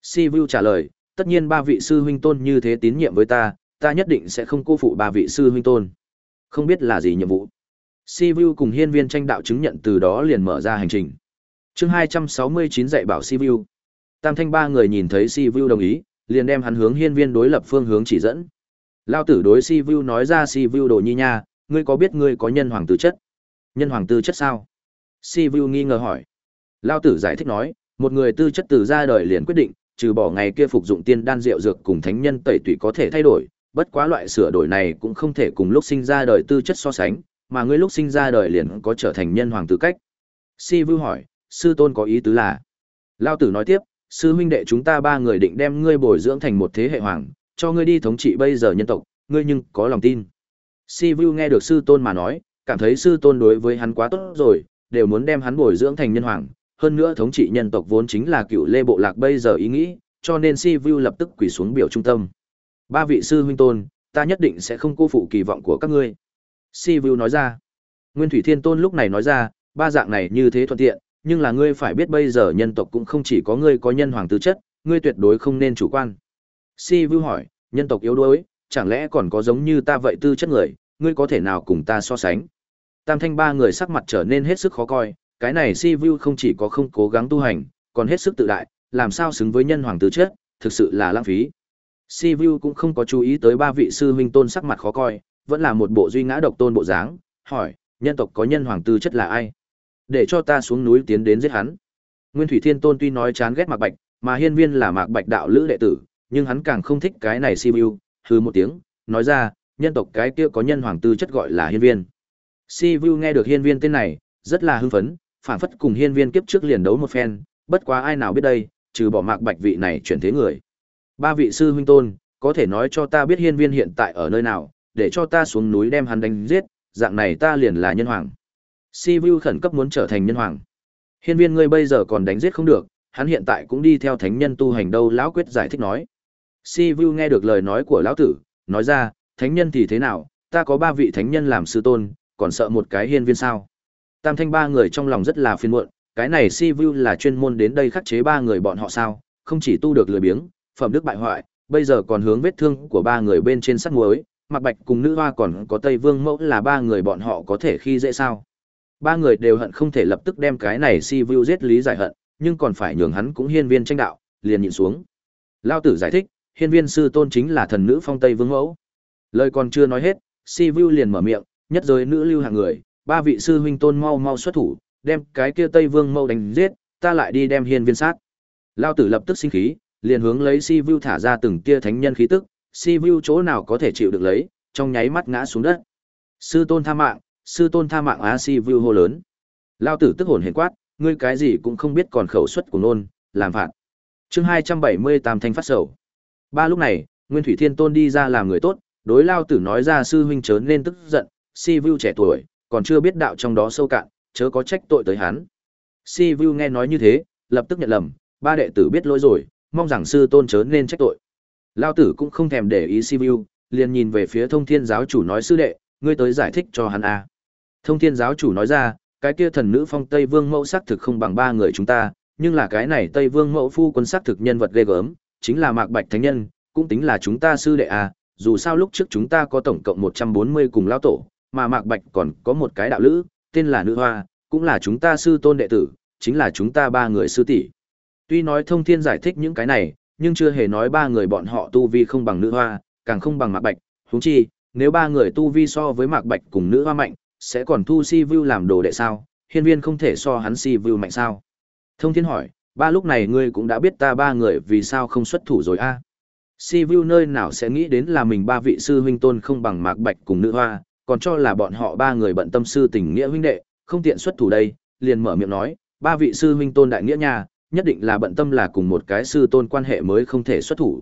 Sivu trả lời, tất nhiên ba vị sư huynh tôn như thế tín nhiệm với ta, ta nhất định sẽ không cô phụ ba vị sư huynh tôn. Không biết là gì nhiệm vụ. Sivu cùng hiên viên tranh đạo chứng nhận từ đó liền mở ra hành trình chương 269 dạy bảo Sivu. Tam thanh ba người nhìn thấy Sivu đồng ý, liền đem hắn hướng hiên viên đối lập phương hướng chỉ dẫn. Lao tử đối Si Vu nói ra Si Vu đồ nhi nha, ngươi có biết ngươi có nhân hoàng tư chất? Nhân hoàng tư chất sao? Si Vu nghi ngờ hỏi. Lao tử giải thích nói, một người tư chất từ ra đời liền quyết định, trừ bỏ ngày kia phục dụng tiên đan rượu dược cùng thánh nhân tẩy tủy có thể thay đổi, bất quá loại sửa đổi này cũng không thể cùng lúc sinh ra đời tư chất so sánh, mà ngươi lúc sinh ra đời liền có trở thành nhân hoàng tư cách. Si Vu hỏi, sư tôn có ý tứ là? Lao tử nói tiếp, sư huynh đệ chúng ta ba người định đem ngươi bồi dưỡng thành một thế hệ hoàng, cho ngươi đi thống trị bây giờ nhân tộc, ngươi nhưng có lòng tin. Si Vu nghe được sư tôn mà nói, cảm thấy sư tôn đối với hắn quá tốt rồi, đều muốn đem hắn bồi dưỡng thành nhân hoàng, hơn nữa thống trị nhân tộc vốn chính là cựu lê bộ lạc bây giờ ý nghĩ, cho nên Si Vu lập tức quỳ xuống biểu trung tâm. Ba vị sư huynh tôn, ta nhất định sẽ không cô phụ kỳ vọng của các ngươi. Si Vu nói ra. Nguyên Thủy Thiên Tôn lúc này nói ra, ba dạng này như thế thuận tiện, nhưng là ngươi phải biết bây giờ nhân tộc cũng không chỉ có ngươi có nhân hoàng tư chất, ngươi tuyệt đối không nên chủ quan. Si Vu hỏi, nhân tộc yếu đuối, chẳng lẽ còn có giống như ta vậy tư chất người, ngươi có thể nào cùng ta so sánh? Tam thanh ba người sắc mặt trở nên hết sức khó coi, cái này Si Vu không chỉ có không cố gắng tu hành, còn hết sức tự đại, làm sao xứng với nhân hoàng tư chất, thực sự là lãng phí. Si Vu cũng không có chú ý tới ba vị sư huynh tôn sắc mặt khó coi, vẫn là một bộ duy ngã độc tôn bộ dáng, hỏi, nhân tộc có nhân hoàng tư chất là ai? Để cho ta xuống núi tiến đến giết hắn. Nguyên Thủy Thiên Tôn tuy nói chán ghét Mạc Bạch, mà Hiên Viên là Mạc Bạch đạo lữ đệ tử, nhưng hắn càng không thích cái này Si Vu, hừ một tiếng, nói ra, nhân tộc cái kia có nhân hoàng tư chất gọi là Hiên Viên. Si Vu nghe được Hiên Viên tên này, rất là hưng phấn, phản phất cùng Hiên Viên kiếp trước liền đấu một phen, bất quá ai nào biết đây, trừ bỏ Mạc Bạch vị này chuyển thế người. Ba vị sư huynh tôn, có thể nói cho ta biết Hiên Viên hiện tại ở nơi nào, để cho ta xuống núi đem hắn đánh giết, dạng này ta liền là nhân hoàng. Si Vu khẩn cấp muốn trở thành nhân hoàng. Hiên Viên ngươi bây giờ còn đánh giết không được, hắn hiện tại cũng đi theo thánh nhân tu hành đâu, lão quyết giải thích nói. Si Vu nghe được lời nói của lão tử, nói ra, thánh nhân thì thế nào, ta có ba vị thánh nhân làm sư tôn, còn sợ một cái hiên viên sao. Tam thanh ba người trong lòng rất là phiền muộn, cái này Si Vu là chuyên môn đến đây khắc chế ba người bọn họ sao, không chỉ tu được lười biếng, phẩm đức bại hoại, bây giờ còn hướng vết thương của ba người bên trên sắt muối, Mạc Bạch cùng nữ hoa còn có Tây Vương Mẫu là ba người bọn họ có thể khi dễ sao. Ba người đều hận không thể lập tức đem cái này Si Vu giết lý giải hận, nhưng còn phải nhường hắn cũng hiên viên tranh đạo, liền nhịn xuống. Lao tử giải thích, hiên viên sư tôn chính là thần nữ phong Tây Vương Mẫu. Lời còn chưa nói hết, Si Vu liền mở miệng, nhất giới nữ lưu hạng người, ba vị sư huynh tôn mau mau xuất thủ, đem cái kia Tây Vương Mẫu đánh giết, ta lại đi đem hiên viên sát. Lao tử lập tức sinh khí, liền hướng lấy Si Vu thả ra từng tia thánh nhân khí tức, Si Vu chỗ nào có thể chịu được lấy, trong nháy mắt ngã xuống đất. Sư tôn tha mạng, sư tôn tha mạng á Si Vu hô lớn. Lao tử tức hồn hiền quát, ngươi cái gì cũng không biết còn khẩu suất của nôn, làm phạt. Chương hai trăm bảy mươi tam thanh phát sầu. Ba lúc này, Nguyên Thủy Thiên Tôn đi ra làm người tốt, đối Lao tử nói ra sư huynh chớ nên tức giận, Si Vu trẻ tuổi, còn chưa biết đạo trong đó sâu cạn, chớ có trách tội tới hắn. Si Vu nghe nói như thế, lập tức nhận lầm, ba đệ tử biết lỗi rồi, mong rằng sư tôn chớ nên trách tội. Lao tử cũng không thèm để ý Si Vu, liền nhìn về phía thông thiên giáo chủ nói sư đệ, ngươi tới giải thích cho hắn a. Thông thiên giáo chủ nói ra, cái kia thần nữ phong Tây Vương mẫu sắc thực không bằng ba người chúng ta, nhưng là cái này Tây Vương mẫu phu quân sắc thực nhân vật ghê gớm, chính là Mạc Bạch Thánh Nhân, cũng tính là chúng ta sư đệ à, dù sao lúc trước chúng ta có tổng cộng 140 cùng lão tổ, mà Mạc Bạch còn có một cái đạo lữ, tên là Nữ Hoa, cũng là chúng ta sư tôn đệ tử, chính là chúng ta ba người sư tỷ. Tuy nói thông thiên giải thích những cái này, nhưng chưa hề nói ba người bọn họ tu vi không bằng Nữ Hoa, càng không bằng Mạc Bạch, huống chi, nếu ba người tu vi so với Mạc Bạch cùng Nữ Hoa mạnh, sẽ còn thu si vu làm đồ đệ sao? Hiên viên không thể so hắn si vu mạnh sao? Thông thiên hỏi, ba lúc này ngươi cũng đã biết ta ba người vì sao không xuất thủ rồi a? Si vu nơi nào sẽ nghĩ đến là mình ba vị sư huynh tôn không bằng mạc bạch cùng nữ hoa, còn cho là bọn họ ba người bận tâm sư tình nghĩa huynh đệ, không tiện xuất thủ đây, liền mở miệng nói, ba vị sư huynh tôn đại nghĩa nha, nhất định là bận tâm là cùng một cái sư tôn quan hệ mới không thể xuất thủ.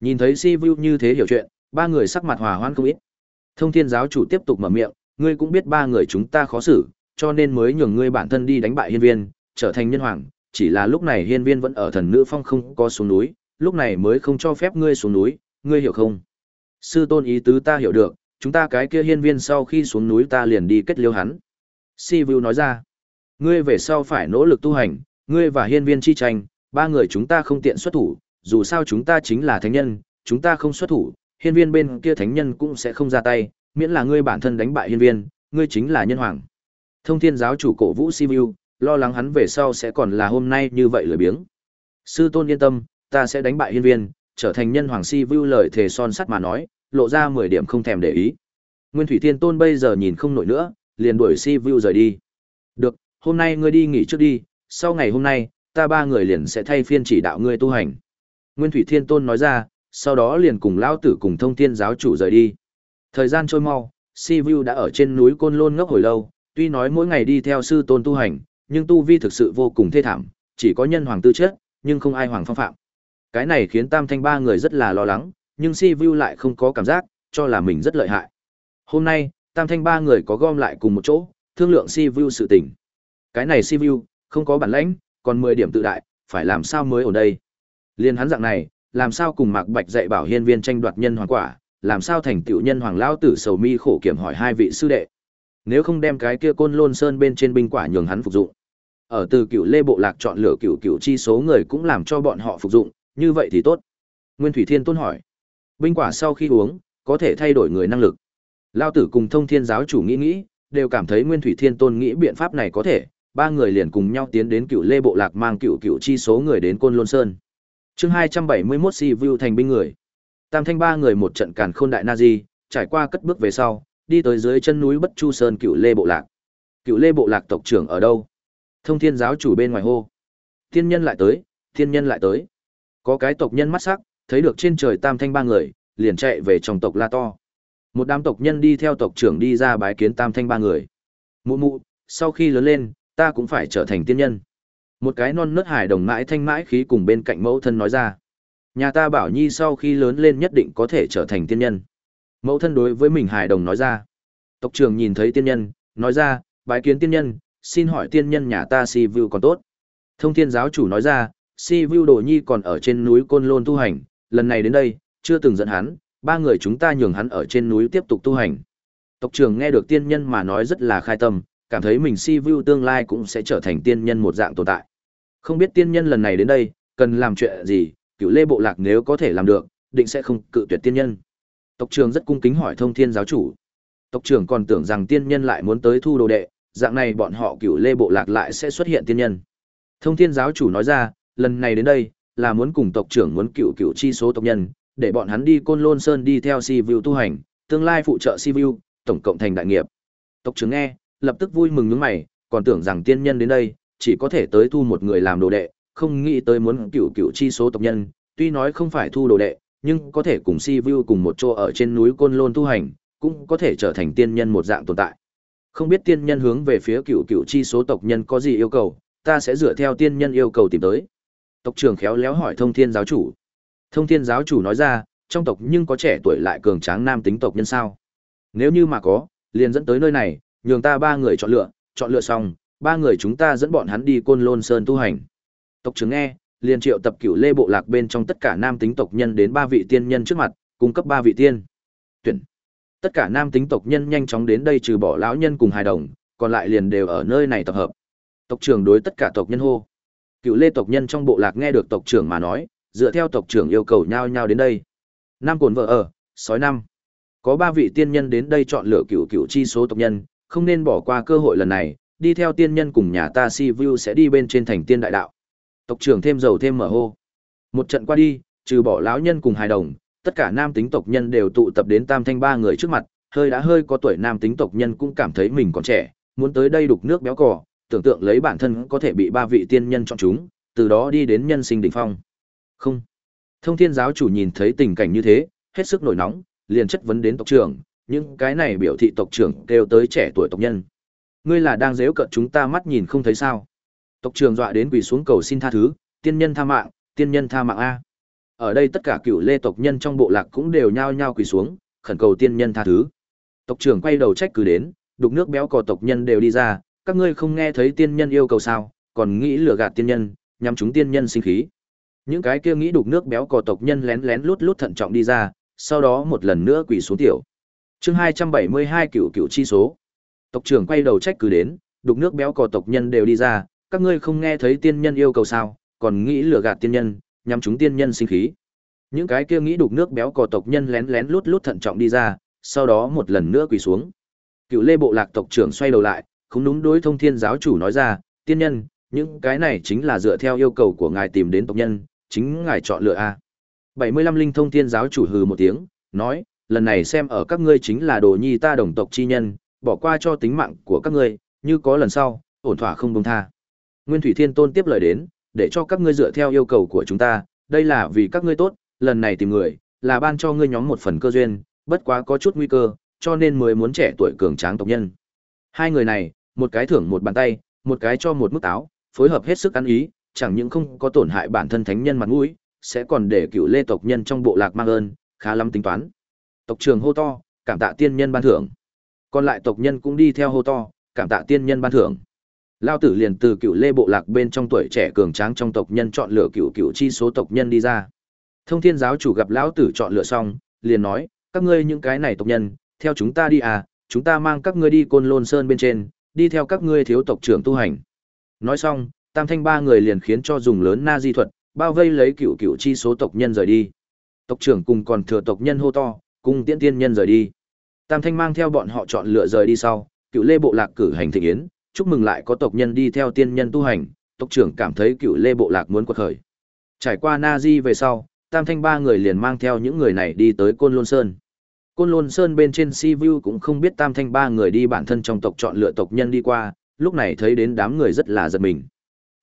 Nhìn thấy si vu như thế hiểu chuyện, ba người sắc mặt hòa hoan không ít. Thông thiên giáo chủ tiếp tục mở miệng ngươi cũng biết ba người chúng ta khó xử, cho nên mới nhường ngươi bản thân đi đánh bại hiên viên, trở thành nhân hoàng, chỉ là lúc này hiên viên vẫn ở thần nữ phong không có xuống núi, lúc này mới không cho phép ngươi xuống núi, ngươi hiểu không? Sư tôn ý tứ ta hiểu được, chúng ta cái kia hiên viên sau khi xuống núi ta liền đi kết liêu hắn. Si Vu nói ra, ngươi về sau phải nỗ lực tu hành, ngươi và hiên viên chi tranh, ba người chúng ta không tiện xuất thủ, dù sao chúng ta chính là thánh nhân, chúng ta không xuất thủ, hiên viên bên kia thánh nhân cũng sẽ không ra tay, miễn là ngươi bản thân đánh bại hiên viên, ngươi chính là nhân hoàng. Thông thiên giáo chủ cổ vũ Sivu, lo lắng hắn về sau sẽ còn là hôm nay như vậy lười biếng. Sư tôn yên tâm, ta sẽ đánh bại hiên viên, trở thành nhân hoàng si lời thề son sắt mà nói, lộ ra 10 điểm không thèm để ý. Nguyên Thủy Thiên Tôn bây giờ nhìn không nổi nữa, liền đuổi si rời đi. Được, hôm nay ngươi đi nghỉ trước đi, sau ngày hôm nay, ta ba người liền sẽ thay phiên chỉ đạo ngươi tu hành. Nguyên Thủy Thiên Tôn nói ra, sau đó liền cùng lão tử cùng thông thiên giáo chủ rời đi. Thời gian trôi mau, Si Vu đã ở trên núi Côn Lôn ngốc hồi lâu, tuy nói mỗi ngày đi theo sư tôn tu hành, nhưng tu vi thực sự vô cùng thê thảm, chỉ có nhân hoàng tư chất, nhưng không ai hoàng phong phạm. Cái này khiến Tam Thanh ba người rất là lo lắng, nhưng Si Vu lại không có cảm giác, cho là mình rất lợi hại. Hôm nay, Tam Thanh ba người có gom lại cùng một chỗ, thương lượng Si Vu sự tình. Cái này Si Vu, không có bản lãnh, còn 10 điểm tự đại, phải làm sao mới ở đây? Liên hắn dạng này, làm sao cùng Mạc Bạch dạy bảo hiên viên tranh đoạt nhân hoàng quả, làm sao thành tựu nhân hoàng lão tử sầu mi khổ kiểm hỏi hai vị sư đệ. Nếu không đem cái kia côn lôn sơn bên trên binh quả nhường hắn phục dụng. Ở từ cựu lê bộ lạc chọn lựa cựu cựu chi số người cũng làm cho bọn họ phục dụng, như vậy thì tốt. Nguyên Thủy Thiên Tôn hỏi. Binh quả sau khi uống, có thể thay đổi người năng lực. Lao tử cùng thông thiên giáo chủ nghĩ nghĩ, đều cảm thấy Nguyên Thủy Thiên Tôn nghĩ biện pháp này có thể, ba người liền cùng nhau tiến đến cựu lê bộ lạc mang cựu cựu chi số người đến côn lôn sơn chương hai trăm bảy mươi mốt si vu thành binh người tam thanh ba người một trận càn khôn đại nazi, trải qua cất bước về sau, đi tới dưới chân núi bất chu sơn cựu lê bộ lạc. Cựu lê bộ lạc tộc trưởng ở đâu? Thông thiên giáo chủ bên ngoài hô. Thiên nhân lại tới, thiên nhân lại tới. Có cái tộc nhân mắt sắc, thấy được trên trời tam thanh ba người, liền chạy về trong tộc la to. Một đám tộc nhân đi theo tộc trưởng đi ra bái kiến tam thanh ba người. Mụ mụ, sau khi lớn lên, ta cũng phải trở thành tiên nhân. Một cái non nớt hải đồng mãi thanh mãi khí cùng bên cạnh mẫu thân nói ra nhà ta bảo nhi sau khi lớn lên nhất định có thể trở thành tiên nhân. Mẫu thân đối với mình hải đồng nói ra. Tộc trưởng nhìn thấy tiên nhân nói ra bái kiến tiên nhân xin hỏi tiên nhân nhà ta si vu còn tốt? Thông thiên giáo chủ nói ra si vu đồ nhi còn ở trên núi côn lôn tu hành lần này đến đây chưa từng dẫn hắn ba người chúng ta nhường hắn ở trên núi tiếp tục tu hành. Tộc trưởng nghe được tiên nhân mà nói rất là khai tâm cảm thấy mình si vu tương lai cũng sẽ trở thành tiên nhân một dạng tồn tại. Không biết tiên nhân lần này đến đây, cần làm chuyện gì, cựu lê bộ lạc nếu có thể làm được, định sẽ không cự tuyệt tiên nhân. Tộc trưởng rất cung kính hỏi thông thiên giáo chủ. Tộc trưởng còn tưởng rằng tiên nhân lại muốn tới thu đồ đệ, dạng này bọn họ cựu lê bộ lạc lại sẽ xuất hiện tiên nhân. Thông thiên giáo chủ nói ra, lần này đến đây, là muốn cùng tộc trưởng muốn cựu cựu chi số tộc nhân, để bọn hắn đi côn lôn sơn đi theo si vu tu hành, tương lai phụ trợ si vu tổng cộng thành đại nghiệp. Tộc trưởng nghe, lập tức vui mừng nhướng mày, còn tưởng rằng tiên nhân đến đây, chỉ có thể tới thu một người làm đồ đệ, không nghĩ tới muốn cửu cửu chi số tộc nhân, tuy nói không phải thu đồ đệ, nhưng có thể cùng Si Vu cùng một chỗ ở trên núi Côn Lôn tu hành, cũng có thể trở thành tiên nhân một dạng tồn tại. Không biết tiên nhân hướng về phía cửu cửu chi số tộc nhân có gì yêu cầu, ta sẽ dựa theo tiên nhân yêu cầu tìm tới. Tộc trưởng khéo léo hỏi Thông Thiên giáo chủ. Thông Thiên giáo chủ nói ra, trong tộc nhưng có trẻ tuổi lại cường tráng nam tính tộc nhân sao? Nếu như mà có, liền dẫn tới nơi này, nhường ta ba người chọn lựa, chọn lựa xong, ba người chúng ta dẫn bọn hắn đi côn lôn sơn tu hành tộc trưởng nghe, liền triệu tập cửu lê bộ lạc bên trong tất cả nam tính tộc nhân đến ba vị tiên nhân trước mặt, cung cấp ba vị tiên. Tuyển. Tất cả nam tính tộc nhân nhanh chóng đến đây trừ bỏ lão nhân cùng hài đồng, còn lại liền đều ở nơi này tập hợp. Tộc trưởng đối tất cả tộc nhân hô. Cựu lê tộc nhân trong bộ lạc nghe được tộc trưởng mà nói, dựa theo tộc trưởng yêu cầu nhau nhau đến đây. Nam cồn vợ ở, sói năm. Có ba vị tiên nhân đến đây chọn lựa cựu cựu chi số tộc nhân, không nên bỏ qua cơ hội lần này, đi theo tiên nhân cùng nhà ta si vu sẽ đi bên trên thành tiên đại đạo tộc trưởng thêm dầu thêm mở hô. Một trận qua đi, trừ bỏ lão nhân cùng hài đồng, tất cả nam tính tộc nhân đều tụ tập đến tam thanh ba người trước mặt, hơi đã hơi có tuổi nam tính tộc nhân cũng cảm thấy mình còn trẻ, muốn tới đây đục nước béo cò, tưởng tượng lấy bản thân có thể bị ba vị tiên nhân chọn chúng, từ đó đi đến nhân sinh đỉnh phong. Không. Thông thiên giáo chủ nhìn thấy tình cảnh như thế, hết sức nổi nóng, liền chất vấn đến tộc trưởng, những cái này biểu thị tộc trưởng kêu tới trẻ tuổi tộc nhân. Ngươi là đang dếu cận chúng ta mắt nhìn không thấy sao? Tộc trường dọa đến quỳ xuống cầu xin tha thứ tiên nhân tha mạng tiên nhân tha mạng a. Ở đây tất cả cựu lê tộc nhân trong bộ lạc cũng đều nhao nhao quỳ xuống khẩn cầu tiên nhân tha thứ. Tộc trưởng quay đầu trách cứ đến đục nước béo cò tộc nhân đều đi ra các ngươi không nghe thấy tiên nhân yêu cầu sao còn nghĩ lừa gạt tiên nhân nhằm chúng tiên nhân sinh khí. Những cái kia nghĩ đục nước béo cò tộc nhân lén lén lút lút thận trọng đi ra sau đó một lần nữa quỳ xuống tiểu. Chương hai trăm bảy mươi hai cựu cựu chi số. Tộc trưởng quay đầu trách cứ đến, đục nước béo cò tộc nhân đều đi ra, các ngươi không nghe thấy tiên nhân yêu cầu sao, còn nghĩ lừa gạt tiên nhân, nhằm chúng tiên nhân sinh khí. Những cái kia nghĩ đục nước béo cò tộc nhân lén lén lút lút thận trọng đi ra, sau đó một lần nữa quỳ xuống. Cựu Lê bộ lạc tộc trưởng xoay đầu lại, không đúng đối thông thiên giáo chủ nói ra, tiên nhân, những cái này chính là dựa theo yêu cầu của ngài tìm đến tộc nhân, chính ngài chọn lựa a. 75 linh thông thiên giáo chủ hừ một tiếng, nói, lần này xem ở các ngươi chính là đồ nhi ta đồng tộc chi nhân, bỏ qua cho tính mạng của các ngươi, như có lần sau, ổn thỏa không buông tha. Nguyên Thủy Thiên Tôn tiếp lời đến, để cho các ngươi dựa theo yêu cầu của chúng ta, đây là vì các ngươi tốt, lần này tìm người, là ban cho ngươi nhóm một phần cơ duyên, bất quá có chút nguy cơ, cho nên mới muốn trẻ tuổi cường tráng tộc nhân. Hai người này, một cái thưởng một bàn tay, một cái cho một mức táo, phối hợp hết sức ăn ý, chẳng những không có tổn hại bản thân thánh nhân mặt mũi, sẽ còn để cựu lê tộc nhân trong bộ lạc mang ơn, khá lắm tính toán. Tộc trưởng hô to, cảm tạ tiên nhân ban thưởng. Còn lại tộc nhân cũng đi theo hô to, cảm tạ tiên nhân ban thưởng. Lao tử liền từ cựu lê bộ lạc bên trong tuổi trẻ cường tráng trong tộc nhân chọn lựa cựu cựu chi số tộc nhân đi ra. Thông thiên giáo chủ gặp lão tử chọn lựa xong, liền nói, các ngươi những cái này tộc nhân, theo chúng ta đi à, chúng ta mang các ngươi đi côn lôn sơn bên trên, đi theo các ngươi thiếu tộc trưởng tu hành. Nói xong, tam thanh ba người liền khiến cho dùng lớn na di thuật, bao vây lấy cựu cựu chi số tộc nhân rời đi. Tộc trưởng cùng còn thừa tộc nhân hô to, cùng tiễn tiên nhân rời đi. Tam thanh mang theo bọn họ chọn lựa rời đi sau, cựu lê bộ lạc cử hành thịnh yến, chúc mừng lại có tộc nhân đi theo tiên nhân tu hành, tộc trưởng cảm thấy cựu lê bộ lạc muốn quật khởi. Trải qua na di về sau, tam thanh ba người liền mang theo những người này đi tới Côn Lôn Sơn. Côn Lôn Sơn bên trên Si Vu cũng không biết tam thanh ba người đi bản thân trong tộc chọn lựa tộc nhân đi qua, lúc này thấy đến đám người rất là giật mình.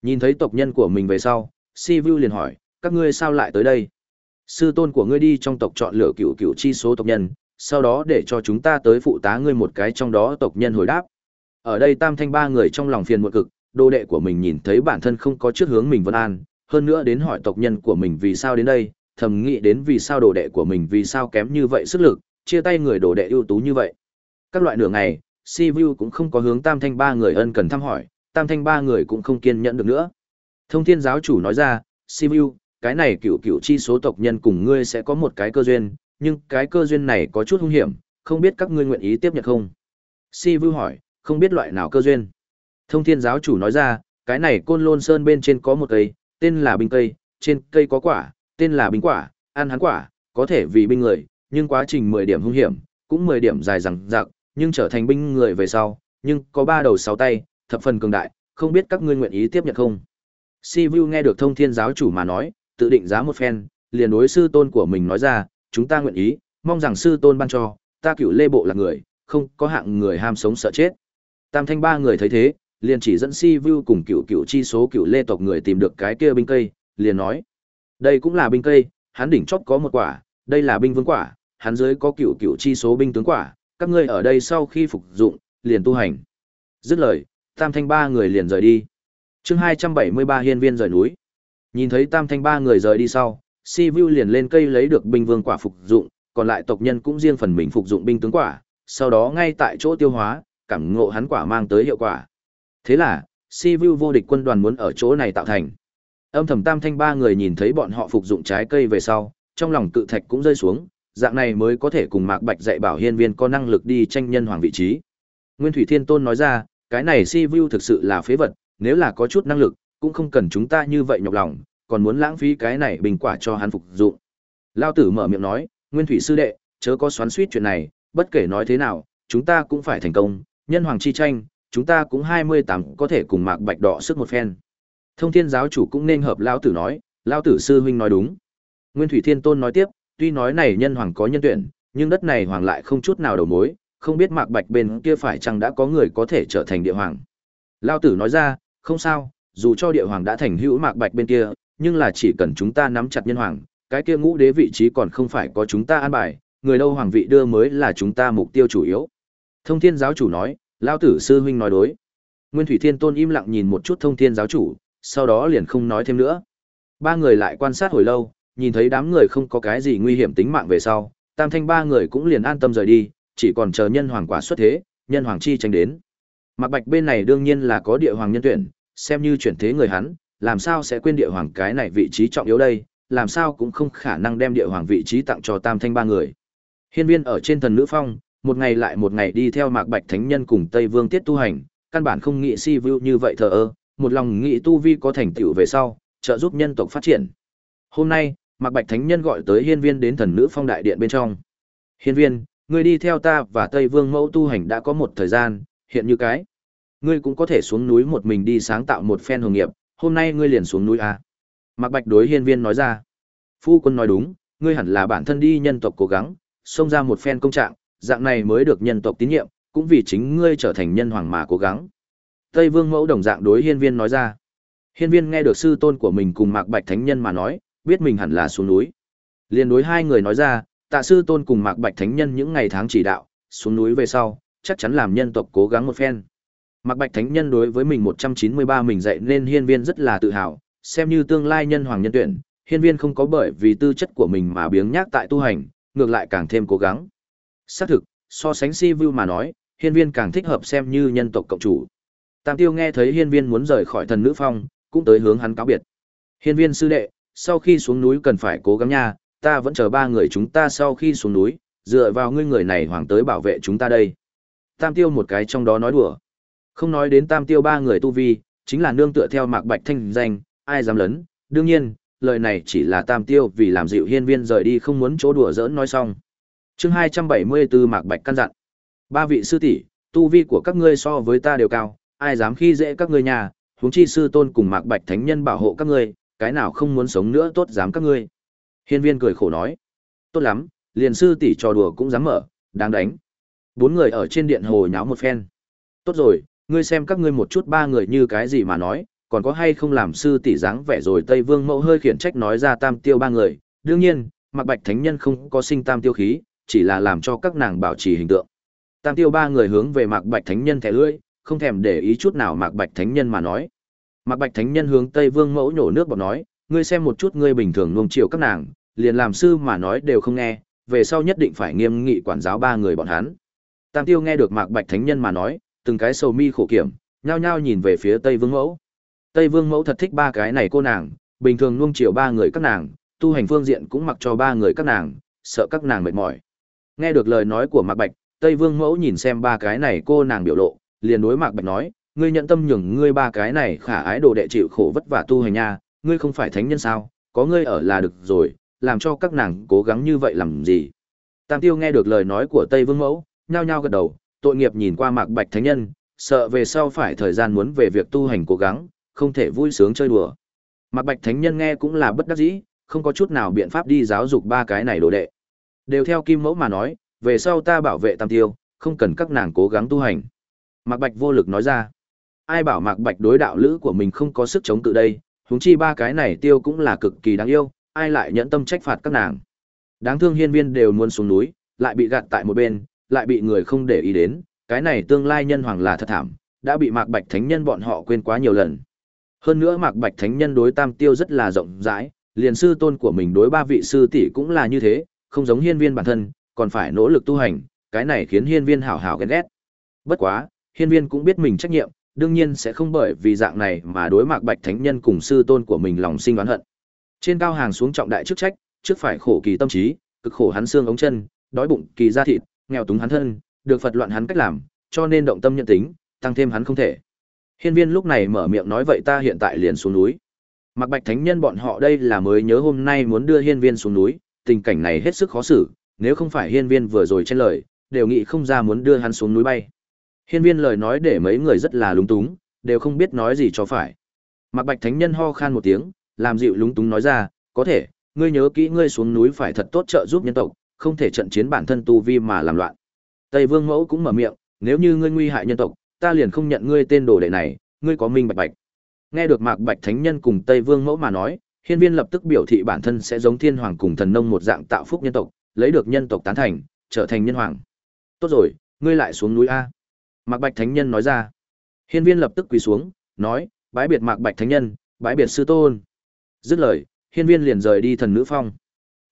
Nhìn thấy tộc nhân của mình về sau, Si Vu liền hỏi, các ngươi sao lại tới đây? Sư tôn của ngươi đi trong tộc chọn lựa cựu cựu chi số tộc nhân, sau đó để cho chúng ta tới phụ tá ngươi một cái trong đó tộc nhân hồi đáp. Ở đây tam thanh ba người trong lòng phiền muộn cực, đô đệ của mình nhìn thấy bản thân không có trước hướng mình vân an, hơn nữa đến hỏi tộc nhân của mình vì sao đến đây, thầm nghĩ đến vì sao đồ đệ của mình vì sao kém như vậy sức lực, chia tay người đồ đệ ưu tú như vậy. Các loại nửa ngày, Si Vu cũng không có hướng Tam Thanh ba người ân cần thăm hỏi, Tam Thanh ba người cũng không kiên nhẫn được nữa. Thông Thiên giáo chủ nói ra, Si Vu, cái này cựu cựu chi số tộc nhân cùng ngươi sẽ có một cái cơ duyên, nhưng cái cơ duyên này có chút hung hiểm, không biết các ngươi nguyện ý tiếp nhận không? Si Vu hỏi, không biết loại nào cơ duyên. Thông Thiên giáo chủ nói ra, cái này Côn Lôn Sơn bên trên có một cây, tên là binh cây, trên cây có quả, tên là binh quả, ăn hắn quả, có thể vì binh người, nhưng quá trình 10 điểm hung hiểm, cũng 10 điểm dài dằng dặc, nhưng trở thành binh người về sau, nhưng có ba đầu sáu tay, thập phần cường đại, không biết các ngươi nguyện ý tiếp nhận không? Si Vu nghe được thông thiên giáo chủ mà nói, tự định giá một phen, liền đối sư tôn của mình nói ra, chúng ta nguyện ý, mong rằng sư tôn ban cho, ta cửu lê bộ là người, không có hạng người ham sống sợ chết. Tam thanh ba người thấy thế, liền chỉ dẫn Si Vu cùng cựu cựu chi số cựu lê tộc người tìm được cái kia binh cây, liền nói, đây cũng là binh cây, hắn đỉnh chót có một quả, đây là binh vương quả, hắn dưới có cựu cựu chi số binh tướng quả, các ngươi ở đây sau khi phục dụng, liền tu hành. Dứt lời, Tam Thanh ba người liền rời đi. Chương 273 hiên viên rời núi. Nhìn thấy Tam Thanh ba người rời đi sau, Si Vu liền lên cây lấy được binh vương quả phục dụng, còn lại tộc nhân cũng riêng phần mình phục dụng binh tướng quả, sau đó ngay tại chỗ tiêu hóa, cảm ngộ hắn quả mang tới hiệu quả. Thế là, Si Vu vô địch quân đoàn muốn ở chỗ này tạo thành. Âm thầm Tam Thanh ba người nhìn thấy bọn họ phục dụng trái cây về sau, trong lòng cự thạch cũng rơi xuống, dạng này mới có thể cùng Mạc Bạch dạy bảo hiên viên có năng lực đi tranh nhân hoàng vị trí. Nguyên Thủy Thiên Tôn nói ra, cái này Si Vu thực sự là phế vật, nếu là có chút năng lực, cũng không cần chúng ta như vậy nhọc lòng, còn muốn lãng phí cái này bình quả cho hắn phục dụng. Lao tử mở miệng nói, Nguyên Thủy sư đệ, chớ có xoắn xuýt chuyện này, bất kể nói thế nào, chúng ta cũng phải thành công, nhân hoàng chi tranh, chúng ta cũng 28 có thể cùng Mạc Bạch đọ sức một phen. Thông Thiên giáo chủ cũng nên hợp Lao tử nói, Lao tử sư huynh nói đúng. Nguyên Thủy Thiên Tôn nói tiếp, tuy nói này nhân hoàng có nhân tuyển, nhưng đất này hoàng lại không chút nào đầu mối, không biết Mạc Bạch bên kia phải chăng đã có người có thể trở thành địa hoàng. Lao tử nói ra, không sao, dù cho địa hoàng đã thành hữu Mạc Bạch bên kia, nhưng là chỉ cần chúng ta nắm chặt nhân hoàng, cái kia ngũ đế vị trí còn không phải có chúng ta an bài, người đâu hoàng vị đưa mới là chúng ta mục tiêu chủ yếu. Thông Thiên giáo chủ nói, Lao tử sư huynh nói đối. Nguyên Thủy Thiên Tôn im lặng nhìn một chút Thông Thiên giáo chủ, sau đó liền không nói thêm nữa. Ba người lại quan sát hồi lâu, nhìn thấy đám người không có cái gì nguy hiểm tính mạng về sau, tam thanh ba người cũng liền an tâm rời đi, chỉ còn chờ nhân hoàng quả xuất thế, nhân hoàng chi tranh đến. Mạc Bạch bên này đương nhiên là có địa hoàng nhân tuyển, xem như chuyển thế người hắn, làm sao sẽ quên địa hoàng cái này vị trí trọng yếu đây, làm sao cũng không khả năng đem địa hoàng vị trí tặng cho tam thanh ba người. Hiên viên ở trên thần nữ phong, một ngày lại một ngày đi theo Mạc Bạch thánh nhân cùng Tây Vương tiết tu hành, căn bản không nghĩ si view như vậy thờ ơ, một lòng nghĩ tu vi có thành tựu về sau, trợ giúp nhân tộc phát triển. Hôm nay, Mạc Bạch Thánh Nhân gọi tới Hiên Viên đến thần nữ phong đại điện bên trong. Hiên Viên, ngươi đi theo ta và Tây Vương Mẫu tu hành đã có một thời gian, hiện như cái. Ngươi cũng có thể xuống núi một mình đi sáng tạo một phen hồng nghiệp, hôm nay ngươi liền xuống núi à. Mạc Bạch đối Hiên Viên nói ra. Phu quân nói đúng, ngươi hẳn là bản thân đi nhân tộc cố gắng, xông ra một phen công trạng, dạng này mới được nhân tộc tín nhiệm, cũng vì chính ngươi trở thành nhân hoàng mà cố gắng. Tây Vương Mẫu đồng dạng đối hiên viên nói ra. Hiên viên nghe được sư tôn của mình cùng Mạc Bạch Thánh Nhân mà nói, biết mình hẳn là xuống núi. Liên đối hai người nói ra, tạ sư tôn cùng Mạc Bạch Thánh Nhân những ngày tháng chỉ đạo, xuống núi về sau, chắc chắn làm nhân tộc cố gắng một phen. Mạc Bạch Thánh Nhân đối với mình 193 mình dạy nên hiên viên rất là tự hào, xem như tương lai nhân hoàng nhân tuyển, hiên viên không có bởi vì tư chất của mình mà biếng nhác tại tu hành, ngược lại càng thêm cố gắng. Xác thực, so sánh si vu mà nói, hiên viên càng thích hợp xem như nhân tộc cộng chủ. Tam tiêu nghe thấy hiên viên muốn rời khỏi thần nữ phong, cũng tới hướng hắn cáo biệt. Hiên viên sư đệ, sau khi xuống núi cần phải cố gắng nha, ta vẫn chờ ba người chúng ta sau khi xuống núi, dựa vào ngươi người này hoàng tới bảo vệ chúng ta đây. Tam tiêu một cái trong đó nói đùa. Không nói đến tam tiêu ba người tu vi, chính là nương tựa theo mạc bạch thanh danh, ai dám lấn, đương nhiên, lời này chỉ là tam tiêu vì làm dịu hiên viên rời đi không muốn chỗ đùa giỡn nói xong chương 274 mạc bạch căn dặn. Ba vị sư tỷ tu vi của các ngươi so với ta đều cao, ai dám khi dễ các ngươi nhà, huống chi sư tôn cùng mạc bạch thánh nhân bảo hộ các ngươi, cái nào không muốn sống nữa tốt dám các ngươi. Hiên viên cười khổ nói. Tốt lắm, liền sư tỷ trò đùa cũng dám mở, đáng đánh. Bốn người ở trên điện hồ nháo một phen. Tốt rồi, ngươi xem các ngươi một chút ba người như cái gì mà nói, còn có hay không làm sư tỷ dáng vẻ rồi Tây Vương Mẫu hơi khiển trách nói ra tam tiêu ba người, đương nhiên, Mạc Bạch Thánh Nhân không có sinh tam tiêu khí, chỉ là làm cho các nàng bảo trì hình tượng. Tam tiêu ba người hướng về Mạc Bạch Thánh Nhân thẻ lưỡi, không thèm để ý chút nào Mạc Bạch Thánh Nhân mà nói. Mạc Bạch Thánh Nhân hướng Tây Vương Mẫu nhổ nước bọt nói, ngươi xem một chút ngươi bình thường nuông chiều các nàng, liền làm sư mà nói đều không nghe, về sau nhất định phải nghiêm nghị quản giáo ba người bọn hắn. Tam Tiêu nghe được Mạc Bạch Thánh Nhân mà nói, từng cái sầu mi khổ kiểm, nhao nhao nhìn về phía Tây Vương Mẫu. Tây Vương Mẫu thật thích ba cái này cô nàng, bình thường nuông chiều ba người các nàng, tu hành phương diện cũng mặc cho ba người các nàng, sợ các nàng mệt mỏi. Nghe được lời nói của Mạc Bạch, Tây Vương Mẫu nhìn xem ba cái này cô nàng biểu lộ, liền đối Mạc Bạch nói, ngươi nhận tâm nhường ngươi ba cái này khả ái đồ đệ chịu khổ vất vả tu hành nha, ngươi không phải thánh nhân sao, có ngươi ở là được rồi, làm cho các nàng cố gắng như vậy làm gì. Tam Tiêu nghe được lời nói của Tây Vương Mẫu, nhao nhao gật đầu, tội nghiệp nhìn qua Mạc Bạch thánh nhân, sợ về sau phải thời gian muốn về việc tu hành cố gắng, không thể vui sướng chơi đùa. Mạc Bạch thánh nhân nghe cũng là bất đắc dĩ, không có chút nào biện pháp đi giáo dục ba cái này đồ đệ. Đều theo Kim Mẫu mà nói, về sau ta bảo vệ Tam Tiêu, không cần các nàng cố gắng tu hành. Mạc Bạch vô lực nói ra ai bảo Mạc Bạch đối đạo lữ của mình không có sức chống tự đây, huống chi ba cái này tiêu cũng là cực kỳ đáng yêu, ai lại nhẫn tâm trách phạt các nàng. Đáng thương hiên viên đều muốn xuống núi, lại bị gạt tại một bên, lại bị người không để ý đến, cái này tương lai nhân hoàng là thật thảm, đã bị Mạc Bạch Thánh Nhân bọn họ quên quá nhiều lần. Hơn nữa Mạc Bạch Thánh Nhân đối Tam Tiêu rất là rộng rãi, liền sư tôn của mình đối ba vị sư tỷ cũng là như thế, không giống hiên viên bản thân, còn phải nỗ lực tu hành, cái này khiến hiên viên hảo hảo ghen ghét. Bất quá, hiên viên cũng biết mình trách nhiệm, đương nhiên sẽ không bởi vì dạng này mà đối mặt bạch thánh nhân cùng sư tôn của mình lòng sinh oán hận. Trên cao hàng xuống trọng đại chức trách, trước phải khổ kỳ tâm trí, cực khổ hắn xương ống chân, đói bụng kỳ da thịt, nghèo túng hắn thân, được Phật loạn hắn cách làm, cho nên động tâm nhận tính, tăng thêm hắn không thể. Hiên viên lúc này mở miệng nói vậy ta hiện tại liền xuống núi. Mạc bạch thánh nhân bọn họ đây là mới nhớ hôm nay muốn đưa hiên viên xuống núi, tình cảnh này hết sức khó xử, nếu không phải hiên viên vừa rồi trên lời, đều nghĩ không ra muốn đưa hắn xuống núi bay. Hiên viên lời nói để mấy người rất là lúng túng, đều không biết nói gì cho phải. Mạc Bạch Thánh Nhân ho khan một tiếng, làm dịu lúng túng nói ra, có thể, ngươi nhớ kỹ ngươi xuống núi phải thật tốt trợ giúp nhân tộc, không thể trận chiến bản thân tu vi mà làm loạn. Tây Vương Mẫu cũng mở miệng, nếu như ngươi nguy hại nhân tộc, ta liền không nhận ngươi tên đồ đệ này, ngươi có minh bạch bạch. Nghe được Mạc Bạch Thánh Nhân cùng Tây Vương Mẫu mà nói, Hiên Viên lập tức biểu thị bản thân sẽ giống Thiên Hoàng cùng Thần Nông một dạng tạo phúc nhân tộc, lấy được nhân tộc tán thành, trở thành nhân hoàng. Tốt rồi, ngươi lại xuống núi a. Mạc Bạch Thánh Nhân nói ra. Hiên viên lập tức quỳ xuống, nói, bái biệt Mạc Bạch Thánh Nhân, bái biệt sư tôn. Dứt lời, hiên viên liền rời đi thần nữ phong.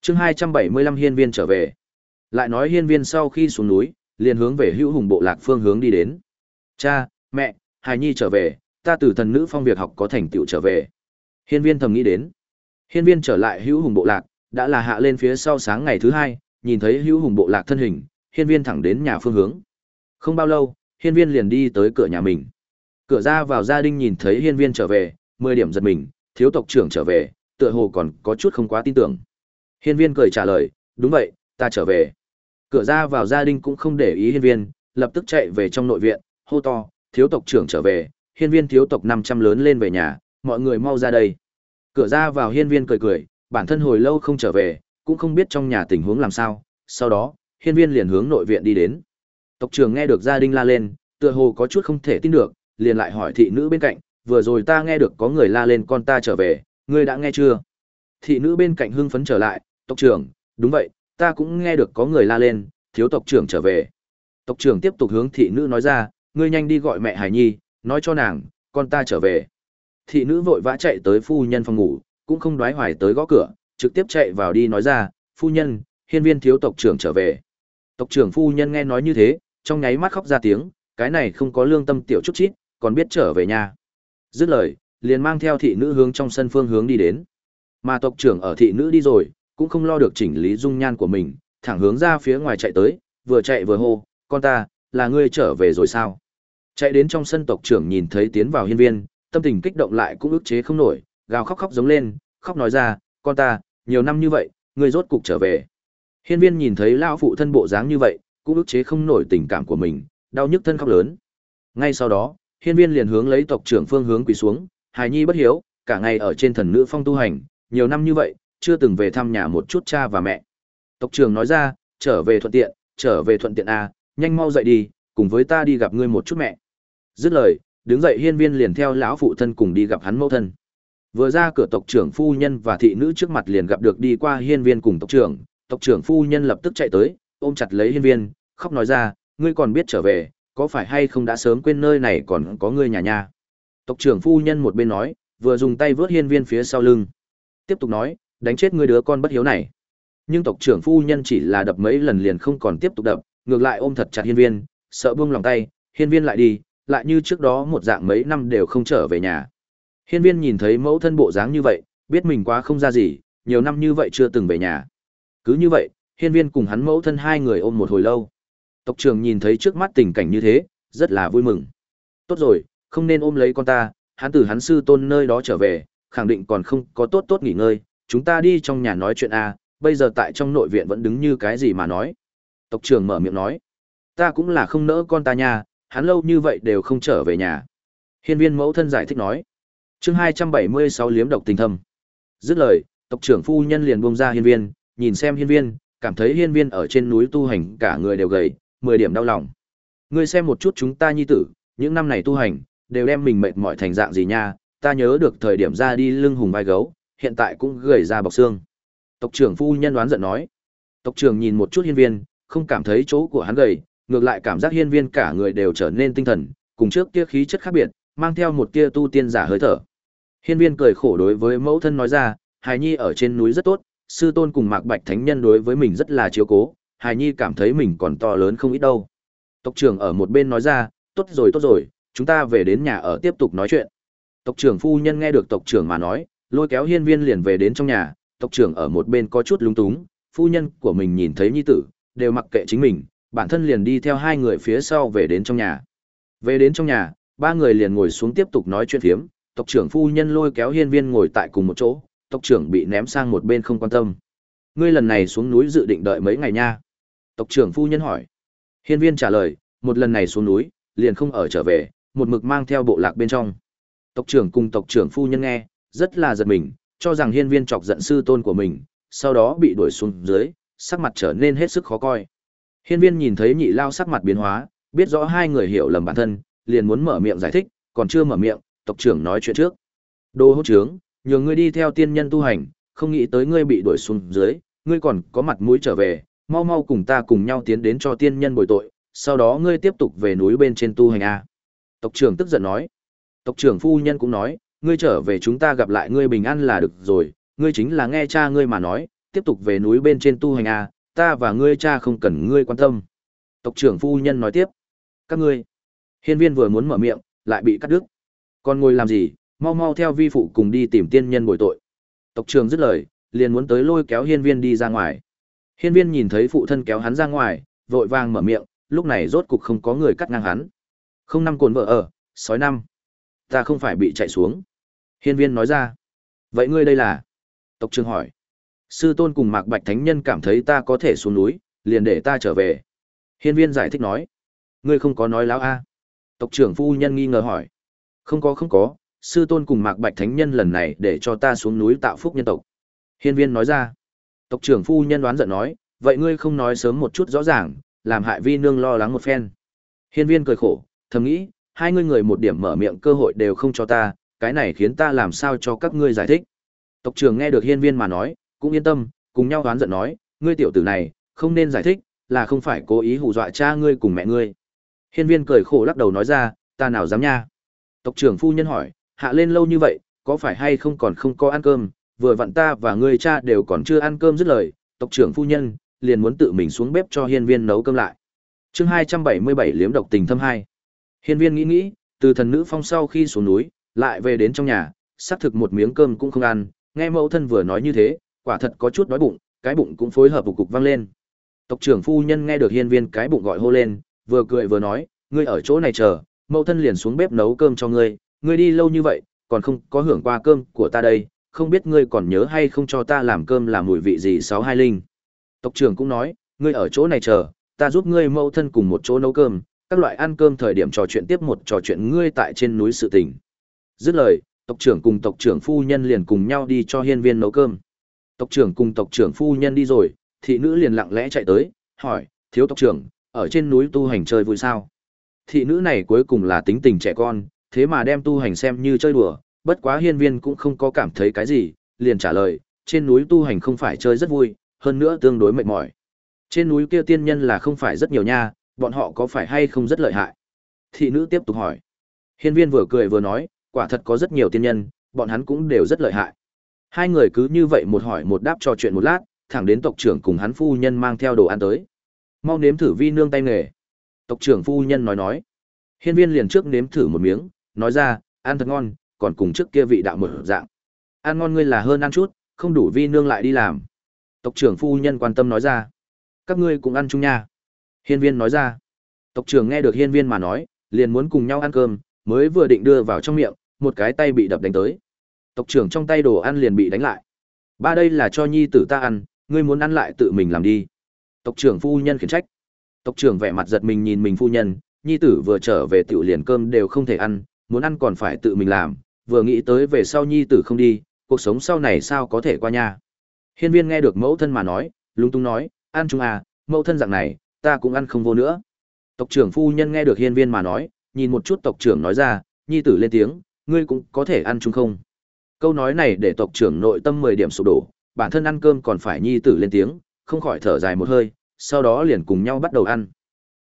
chương 275 hiên viên trở về. Lại nói hiên viên sau khi xuống núi, liền hướng về hữu hùng bộ lạc phương hướng đi đến. Cha, mẹ, hài nhi trở về, ta từ thần nữ phong việc học có thành tựu trở về. Hiên viên thầm nghĩ đến. Hiên viên trở lại hữu hùng bộ lạc, đã là hạ lên phía sau sáng ngày thứ hai, nhìn thấy hữu hùng bộ lạc thân hình, hiên viên thẳng đến nhà phương hướng. Không bao lâu, hiên viên liền đi tới cửa nhà mình. Cửa ra vào gia đình nhìn thấy hiên viên trở về, mười điểm giật mình, thiếu tộc trưởng trở về, tựa hồ còn có chút không quá tin tưởng. Hiên viên cười trả lời, đúng vậy, ta trở về. Cửa ra vào gia đình cũng không để ý hiên viên, lập tức chạy về trong nội viện, hô to, thiếu tộc trưởng trở về, hiên viên thiếu tộc 500 lớn lên về nhà, mọi người mau ra đây. Cửa ra vào hiên viên cười cười, bản thân hồi lâu không trở về, cũng không biết trong nhà tình huống làm sao, sau đó, hiên viên liền hướng nội viện đi đến. Tộc trưởng nghe được gia đình la lên, tựa hồ có chút không thể tin được, liền lại hỏi thị nữ bên cạnh, vừa rồi ta nghe được có người la lên con ta trở về, ngươi đã nghe chưa? Thị nữ bên cạnh hưng phấn trở lại, tộc trưởng, đúng vậy, ta cũng nghe được có người la lên, thiếu tộc trưởng trở về. Tộc trưởng tiếp tục hướng thị nữ nói ra, ngươi nhanh đi gọi mẹ Hải Nhi, nói cho nàng, con ta trở về. Thị nữ vội vã chạy tới phu nhân phòng ngủ, cũng không đoái hoài tới gõ cửa, trực tiếp chạy vào đi nói ra, phu nhân, hiên viên thiếu tộc trưởng trở về. Tộc trưởng phu nhân nghe nói như thế, trong nháy mắt khóc ra tiếng, cái này không có lương tâm tiểu chút chít, còn biết trở về nhà. Dứt lời, liền mang theo thị nữ hướng trong sân phương hướng đi đến. Mà tộc trưởng ở thị nữ đi rồi, cũng không lo được chỉnh lý dung nhan của mình, thẳng hướng ra phía ngoài chạy tới, vừa chạy vừa hô, con ta, là ngươi trở về rồi sao? Chạy đến trong sân tộc trưởng nhìn thấy tiến vào hiên viên, tâm tình kích động lại cũng ức chế không nổi, gào khóc khóc giống lên, khóc nói ra, con ta, nhiều năm như vậy, ngươi rốt cục trở về. Hiên viên nhìn thấy lão phụ thân bộ dáng như vậy, cũng ức chế không nổi tình cảm của mình, đau nhức thân khóc lớn. Ngay sau đó, hiên viên liền hướng lấy tộc trưởng phương hướng quỳ xuống, hài nhi bất hiếu, cả ngày ở trên thần nữ phong tu hành, nhiều năm như vậy, chưa từng về thăm nhà một chút cha và mẹ. Tộc trưởng nói ra, trở về thuận tiện, trở về thuận tiện à, nhanh mau dậy đi, cùng với ta đi gặp ngươi một chút mẹ. Dứt lời, đứng dậy hiên viên liền theo lão phụ thân cùng đi gặp hắn mẫu thân. Vừa ra cửa tộc trưởng phu nhân và thị nữ trước mặt liền gặp được đi qua hiên viên cùng tộc trưởng, tộc trưởng phu nhân lập tức chạy tới, ôm chặt lấy hiên viên, khóc nói ra, ngươi còn biết trở về, có phải hay không đã sớm quên nơi này còn có ngươi nhà nhà Tộc trưởng phu nhân một bên nói, vừa dùng tay vớt hiên viên phía sau lưng. Tiếp tục nói, đánh chết ngươi đứa con bất hiếu này. Nhưng tộc trưởng phu nhân chỉ là đập mấy lần liền không còn tiếp tục đập, ngược lại ôm thật chặt hiên viên, sợ buông lòng tay, hiên viên lại đi, lại như trước đó một dạng mấy năm đều không trở về nhà. Hiên viên nhìn thấy mẫu thân bộ dáng như vậy, biết mình quá không ra gì, nhiều năm như vậy chưa từng về nhà. Cứ như vậy, hiên viên cùng hắn mẫu thân hai người ôm một hồi lâu. Tộc trưởng nhìn thấy trước mắt tình cảnh như thế, rất là vui mừng. Tốt rồi, không nên ôm lấy con ta, hắn từ hắn sư tôn nơi đó trở về, khẳng định còn không có tốt tốt nghỉ ngơi, chúng ta đi trong nhà nói chuyện a, bây giờ tại trong nội viện vẫn đứng như cái gì mà nói. Tộc trưởng mở miệng nói, ta cũng là không nỡ con ta nha, hắn lâu như vậy đều không trở về nhà. Hiên viên mẫu thân giải thích nói, chương 276 liếm độc tình thâm. Dứt lời, tộc trưởng phu nhân liền buông ra hiên viên, nhìn xem hiên viên, cảm thấy hiên viên ở trên núi tu hành cả người đều gầy, 10 điểm đau lòng. Ngươi xem một chút chúng ta nhi tử, những năm này tu hành, đều đem mình mệt mỏi thành dạng gì nha, ta nhớ được thời điểm ra đi lưng hùng vai gấu, hiện tại cũng gầy ra bọc xương. Tộc trưởng phu nhân đoán giận nói. Tộc trưởng nhìn một chút hiên viên, không cảm thấy chỗ của hắn gầy, ngược lại cảm giác hiên viên cả người đều trở nên tinh thần, cùng trước kia khí chất khác biệt, mang theo một tia tu tiên giả hơi thở. Hiên viên cười khổ đối với mẫu thân nói ra, hài nhi ở trên núi rất tốt, sư tôn cùng mạc bạch thánh nhân đối với mình rất là chiếu cố, hài nhi cảm thấy mình còn to lớn không ít đâu. Tộc trưởng ở một bên nói ra, tốt rồi tốt rồi, chúng ta về đến nhà ở tiếp tục nói chuyện. Tộc trưởng phu nhân nghe được tộc trưởng mà nói, lôi kéo hiên viên liền về đến trong nhà, tộc trưởng ở một bên có chút lúng túng, phu nhân của mình nhìn thấy nhi tử, đều mặc kệ chính mình, bản thân liền đi theo hai người phía sau về đến trong nhà. Về đến trong nhà, ba người liền ngồi xuống tiếp tục nói chuyện phiếm, tộc trưởng phu nhân lôi kéo hiên viên ngồi tại cùng một chỗ, tộc trưởng bị ném sang một bên không quan tâm. Ngươi lần này xuống núi dự định đợi mấy ngày nha? Tộc trưởng phu nhân hỏi. Hiên viên trả lời, một lần này xuống núi, liền không ở trở về, một mực mang theo bộ lạc bên trong. Tộc trưởng cùng tộc trưởng phu nhân nghe, rất là giật mình, cho rằng hiên viên chọc giận sư tôn của mình, sau đó bị đuổi xuống dưới, sắc mặt trở nên hết sức khó coi. Hiên viên nhìn thấy nhị lao sắc mặt biến hóa, biết rõ hai người hiểu lầm bản thân, liền muốn mở miệng giải thích, còn chưa mở miệng, tộc trưởng nói chuyện trước. Đồ hốt trướng, nhờ ngươi đi theo tiên nhân tu hành, không nghĩ tới ngươi bị đuổi xuống dưới, ngươi còn có mặt mũi trở về, mau mau cùng ta cùng nhau tiến đến cho tiên nhân bồi tội, sau đó ngươi tiếp tục về núi bên trên tu hành a. Tộc trưởng tức giận nói. Tộc trưởng phu nhân cũng nói, ngươi trở về chúng ta gặp lại ngươi bình an là được rồi, ngươi chính là nghe cha ngươi mà nói, tiếp tục về núi bên trên tu hành a, ta và ngươi cha không cần ngươi quan tâm. Tộc trưởng phu nhân nói tiếp, các ngươi. Hiên viên vừa muốn mở miệng, lại bị cắt đứt. Còn ngồi làm gì, mau mau theo vi phụ cùng đi tìm tiên nhân bồi tội. Tộc trưởng dứt lời, liền muốn tới lôi kéo hiên viên đi ra ngoài. Hiên viên nhìn thấy phụ thân kéo hắn ra ngoài, vội vàng mở miệng, lúc này rốt cục không có người cắt ngang hắn. Không năm cồn vợ ở, sói năm. Ta không phải bị chạy xuống. Hiên viên nói ra. Vậy ngươi đây là? Tộc trưởng hỏi. Sư tôn cùng mạc bạch thánh nhân cảm thấy ta có thể xuống núi, liền để ta trở về. Hiên viên giải thích nói. Ngươi không có nói láo a Tộc trưởng phu nhân nghi ngờ hỏi. Không có không có, sư tôn cùng mạc bạch thánh nhân lần này để cho ta xuống núi tạo phúc nhân tộc. Hiên viên nói ra. Tộc trưởng phu nhân đoán giận nói, vậy ngươi không nói sớm một chút rõ ràng, làm hại vi nương lo lắng một phen. Hiên viên cười khổ, thầm nghĩ, hai ngươi người một điểm mở miệng cơ hội đều không cho ta, cái này khiến ta làm sao cho các ngươi giải thích. Tộc trưởng nghe được hiên viên mà nói, cũng yên tâm, cùng nhau đoán giận nói, ngươi tiểu tử này, không nên giải thích, là không phải cố ý hù dọa cha ngươi cùng mẹ ngươi. Hiên viên cười khổ lắc đầu nói ra, ta nào dám nha. Tộc trưởng phu nhân hỏi, hạ lên lâu như vậy, có phải hay không còn không có ăn cơm, vừa vặn ta và ngươi cha đều còn chưa ăn cơm dứt lời, tộc trưởng phu nhân liền muốn tự mình xuống bếp cho hiên viên nấu cơm lại. Chương 277 liếm độc tình thâm hai. Hiên viên nghĩ nghĩ, từ thần nữ phong sau khi xuống núi, lại về đến trong nhà, xác thực một miếng cơm cũng không ăn, nghe mẫu thân vừa nói như thế, quả thật có chút đói bụng, cái bụng cũng phối hợp cục cục vang lên. Tộc trưởng phu nhân nghe được hiên viên cái bụng gọi hô lên, vừa cười vừa nói, ngươi ở chỗ này chờ, mẫu thân liền xuống bếp nấu cơm cho ngươi, ngươi đi lâu như vậy, còn không có hưởng qua cơm của ta đây, không biết ngươi còn nhớ hay không cho ta làm cơm làm mùi vị gì sáu hai linh. Tộc trưởng cũng nói, ngươi ở chỗ này chờ, ta giúp ngươi mẫu thân cùng một chỗ nấu cơm, các loại ăn cơm thời điểm trò chuyện tiếp một trò chuyện ngươi tại trên núi sự tình. Dứt lời, tộc trưởng cùng tộc trưởng phu nhân liền cùng nhau đi cho hiên viên nấu cơm. Tộc trưởng cùng tộc trưởng phu nhân đi rồi, thị nữ liền lặng lẽ chạy tới, hỏi, thiếu tộc trưởng, ở trên núi tu hành chơi vui sao? Thị nữ này cuối cùng là tính tình trẻ con, thế mà đem tu hành xem như chơi đùa, bất quá hiên viên cũng không có cảm thấy cái gì, liền trả lời, trên núi tu hành không phải chơi rất vui, hơn nữa tương đối mệt mỏi. Trên núi kia tiên nhân là không phải rất nhiều nha, bọn họ có phải hay không rất lợi hại? Thị nữ tiếp tục hỏi. Hiên viên vừa cười vừa nói, quả thật có rất nhiều tiên nhân, bọn hắn cũng đều rất lợi hại. Hai người cứ như vậy một hỏi một đáp trò chuyện một lát, thẳng đến tộc trưởng cùng hắn phu nhân mang theo đồ ăn tới. Mau nếm thử vi nương tay nghề. Tộc trưởng phu nhân nói nói. Hiên viên liền trước nếm thử một miếng, nói ra, ăn thật ngon, còn cùng trước kia vị đạo mở dạng. Ăn ngon ngươi là hơn ăn chút, không đủ vi nương lại đi làm. Tộc trưởng phu nhân quan tâm nói ra. Các ngươi cùng ăn chung nha. Hiên viên nói ra. Tộc trưởng nghe được hiên viên mà nói, liền muốn cùng nhau ăn cơm, mới vừa định đưa vào trong miệng, một cái tay bị đập đánh tới. Tộc trưởng trong tay đồ ăn liền bị đánh lại. Ba đây là cho nhi tử ta ăn, ngươi muốn ăn lại tự mình làm đi. Tộc trưởng phu nhân khiển trách. Tộc trưởng vẻ mặt giật mình nhìn mình phu nhân, nhi tử vừa trở về tiểu liền cơm đều không thể ăn, muốn ăn còn phải tự mình làm, vừa nghĩ tới về sau nhi tử không đi, cuộc sống sau này sao có thể qua nha. Hiên viên nghe được mẫu thân mà nói, lúng túng nói, ăn chung à, mẫu thân dạng này, ta cũng ăn không vô nữa. Tộc trưởng phu nhân nghe được hiên viên mà nói, nhìn một chút tộc trưởng nói ra, nhi tử lên tiếng, ngươi cũng có thể ăn chung không. Câu nói này để tộc trưởng nội tâm 10 điểm sụp đổ, bản thân ăn cơm còn phải nhi tử lên tiếng, không khỏi thở dài một hơi, sau đó liền cùng nhau bắt đầu ăn.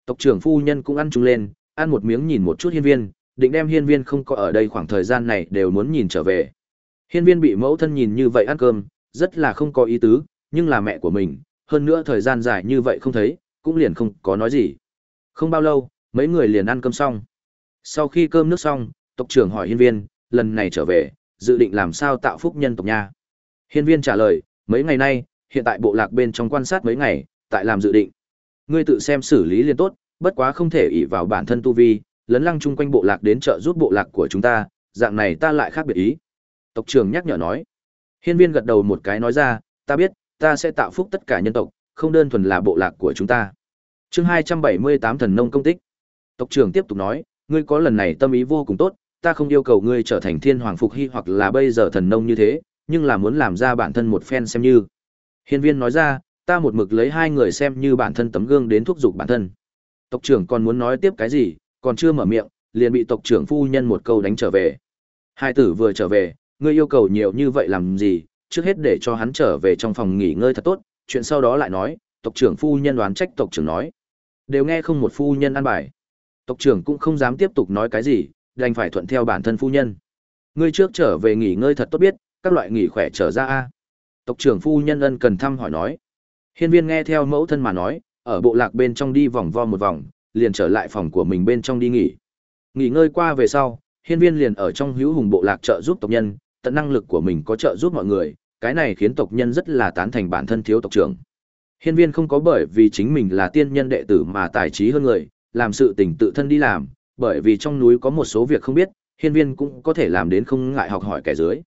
Tộc trưởng phu nhân cũng ăn chung lên, ăn một miếng nhìn một chút hiên viên, định đem hiên viên không có ở đây khoảng thời gian này đều muốn nhìn trở về. Hiên viên bị mẫu thân nhìn như vậy ăn cơm, rất là không có ý tứ, nhưng là mẹ của mình, hơn nữa thời gian dài như vậy không thấy, cũng liền không có nói gì. Không bao lâu, mấy người liền ăn cơm xong. Sau khi cơm nước xong, tộc trưởng hỏi hiên viên, lần này trở về, dự định làm sao tạo phúc nhân tộc nha. Hiên viên trả lời, mấy ngày nay, hiện tại bộ lạc bên trong quan sát mấy ngày, tại làm dự định. Ngươi tự xem xử lý liền tốt, bất quá không thể ỷ vào bản thân tu vi, lấn lăng chung quanh bộ lạc đến trợ giúp bộ lạc của chúng ta, dạng này ta lại khác biệt ý. Tộc trưởng nhắc nhở nói. Hiên viên gật đầu một cái nói ra, ta biết, ta sẽ tạo phúc tất cả nhân tộc, không đơn thuần là bộ lạc của chúng ta. Chương 278 thần nông công tích. Tộc trưởng tiếp tục nói, ngươi có lần này tâm ý vô cùng tốt, ta không yêu cầu ngươi trở thành thiên hoàng phục hy hoặc là bây giờ thần nông như thế, nhưng là muốn làm ra bản thân một phen xem như. Hiên viên nói ra, ta một mực lấy hai người xem như bản thân tấm gương đến thúc giục bản thân. Tộc trưởng còn muốn nói tiếp cái gì, còn chưa mở miệng, liền bị tộc trưởng phu nhân một câu đánh trở về. Hai tử vừa trở về, ngươi yêu cầu nhiều như vậy làm gì, trước hết để cho hắn trở về trong phòng nghỉ ngơi thật tốt, chuyện sau đó lại nói, tộc trưởng phu nhân đoán trách tộc trưởng nói. Đều nghe không một phu nhân ăn bài. Tộc trưởng cũng không dám tiếp tục nói cái gì, đành phải thuận theo bản thân phu nhân. Ngươi trước trở về nghỉ ngơi thật tốt biết, các loại nghỉ khỏe trở ra a. Tộc trưởng phu nhân ân cần thăm hỏi nói. Hiên viên nghe theo mẫu thân mà nói, ở bộ lạc bên trong đi vòng vo một vòng, liền trở lại phòng của mình bên trong đi nghỉ. Nghỉ ngơi qua về sau, hiên viên liền ở trong hữu hùng bộ lạc trợ giúp tộc nhân, tận năng lực của mình có trợ giúp mọi người, cái này khiến tộc nhân rất là tán thành bản thân thiếu tộc trưởng. Hiên viên không có bởi vì chính mình là tiên nhân đệ tử mà tài trí hơn người, làm sự tình tự thân đi làm, bởi vì trong núi có một số việc không biết, hiên viên cũng có thể làm đến không ngại học hỏi kẻ dưới.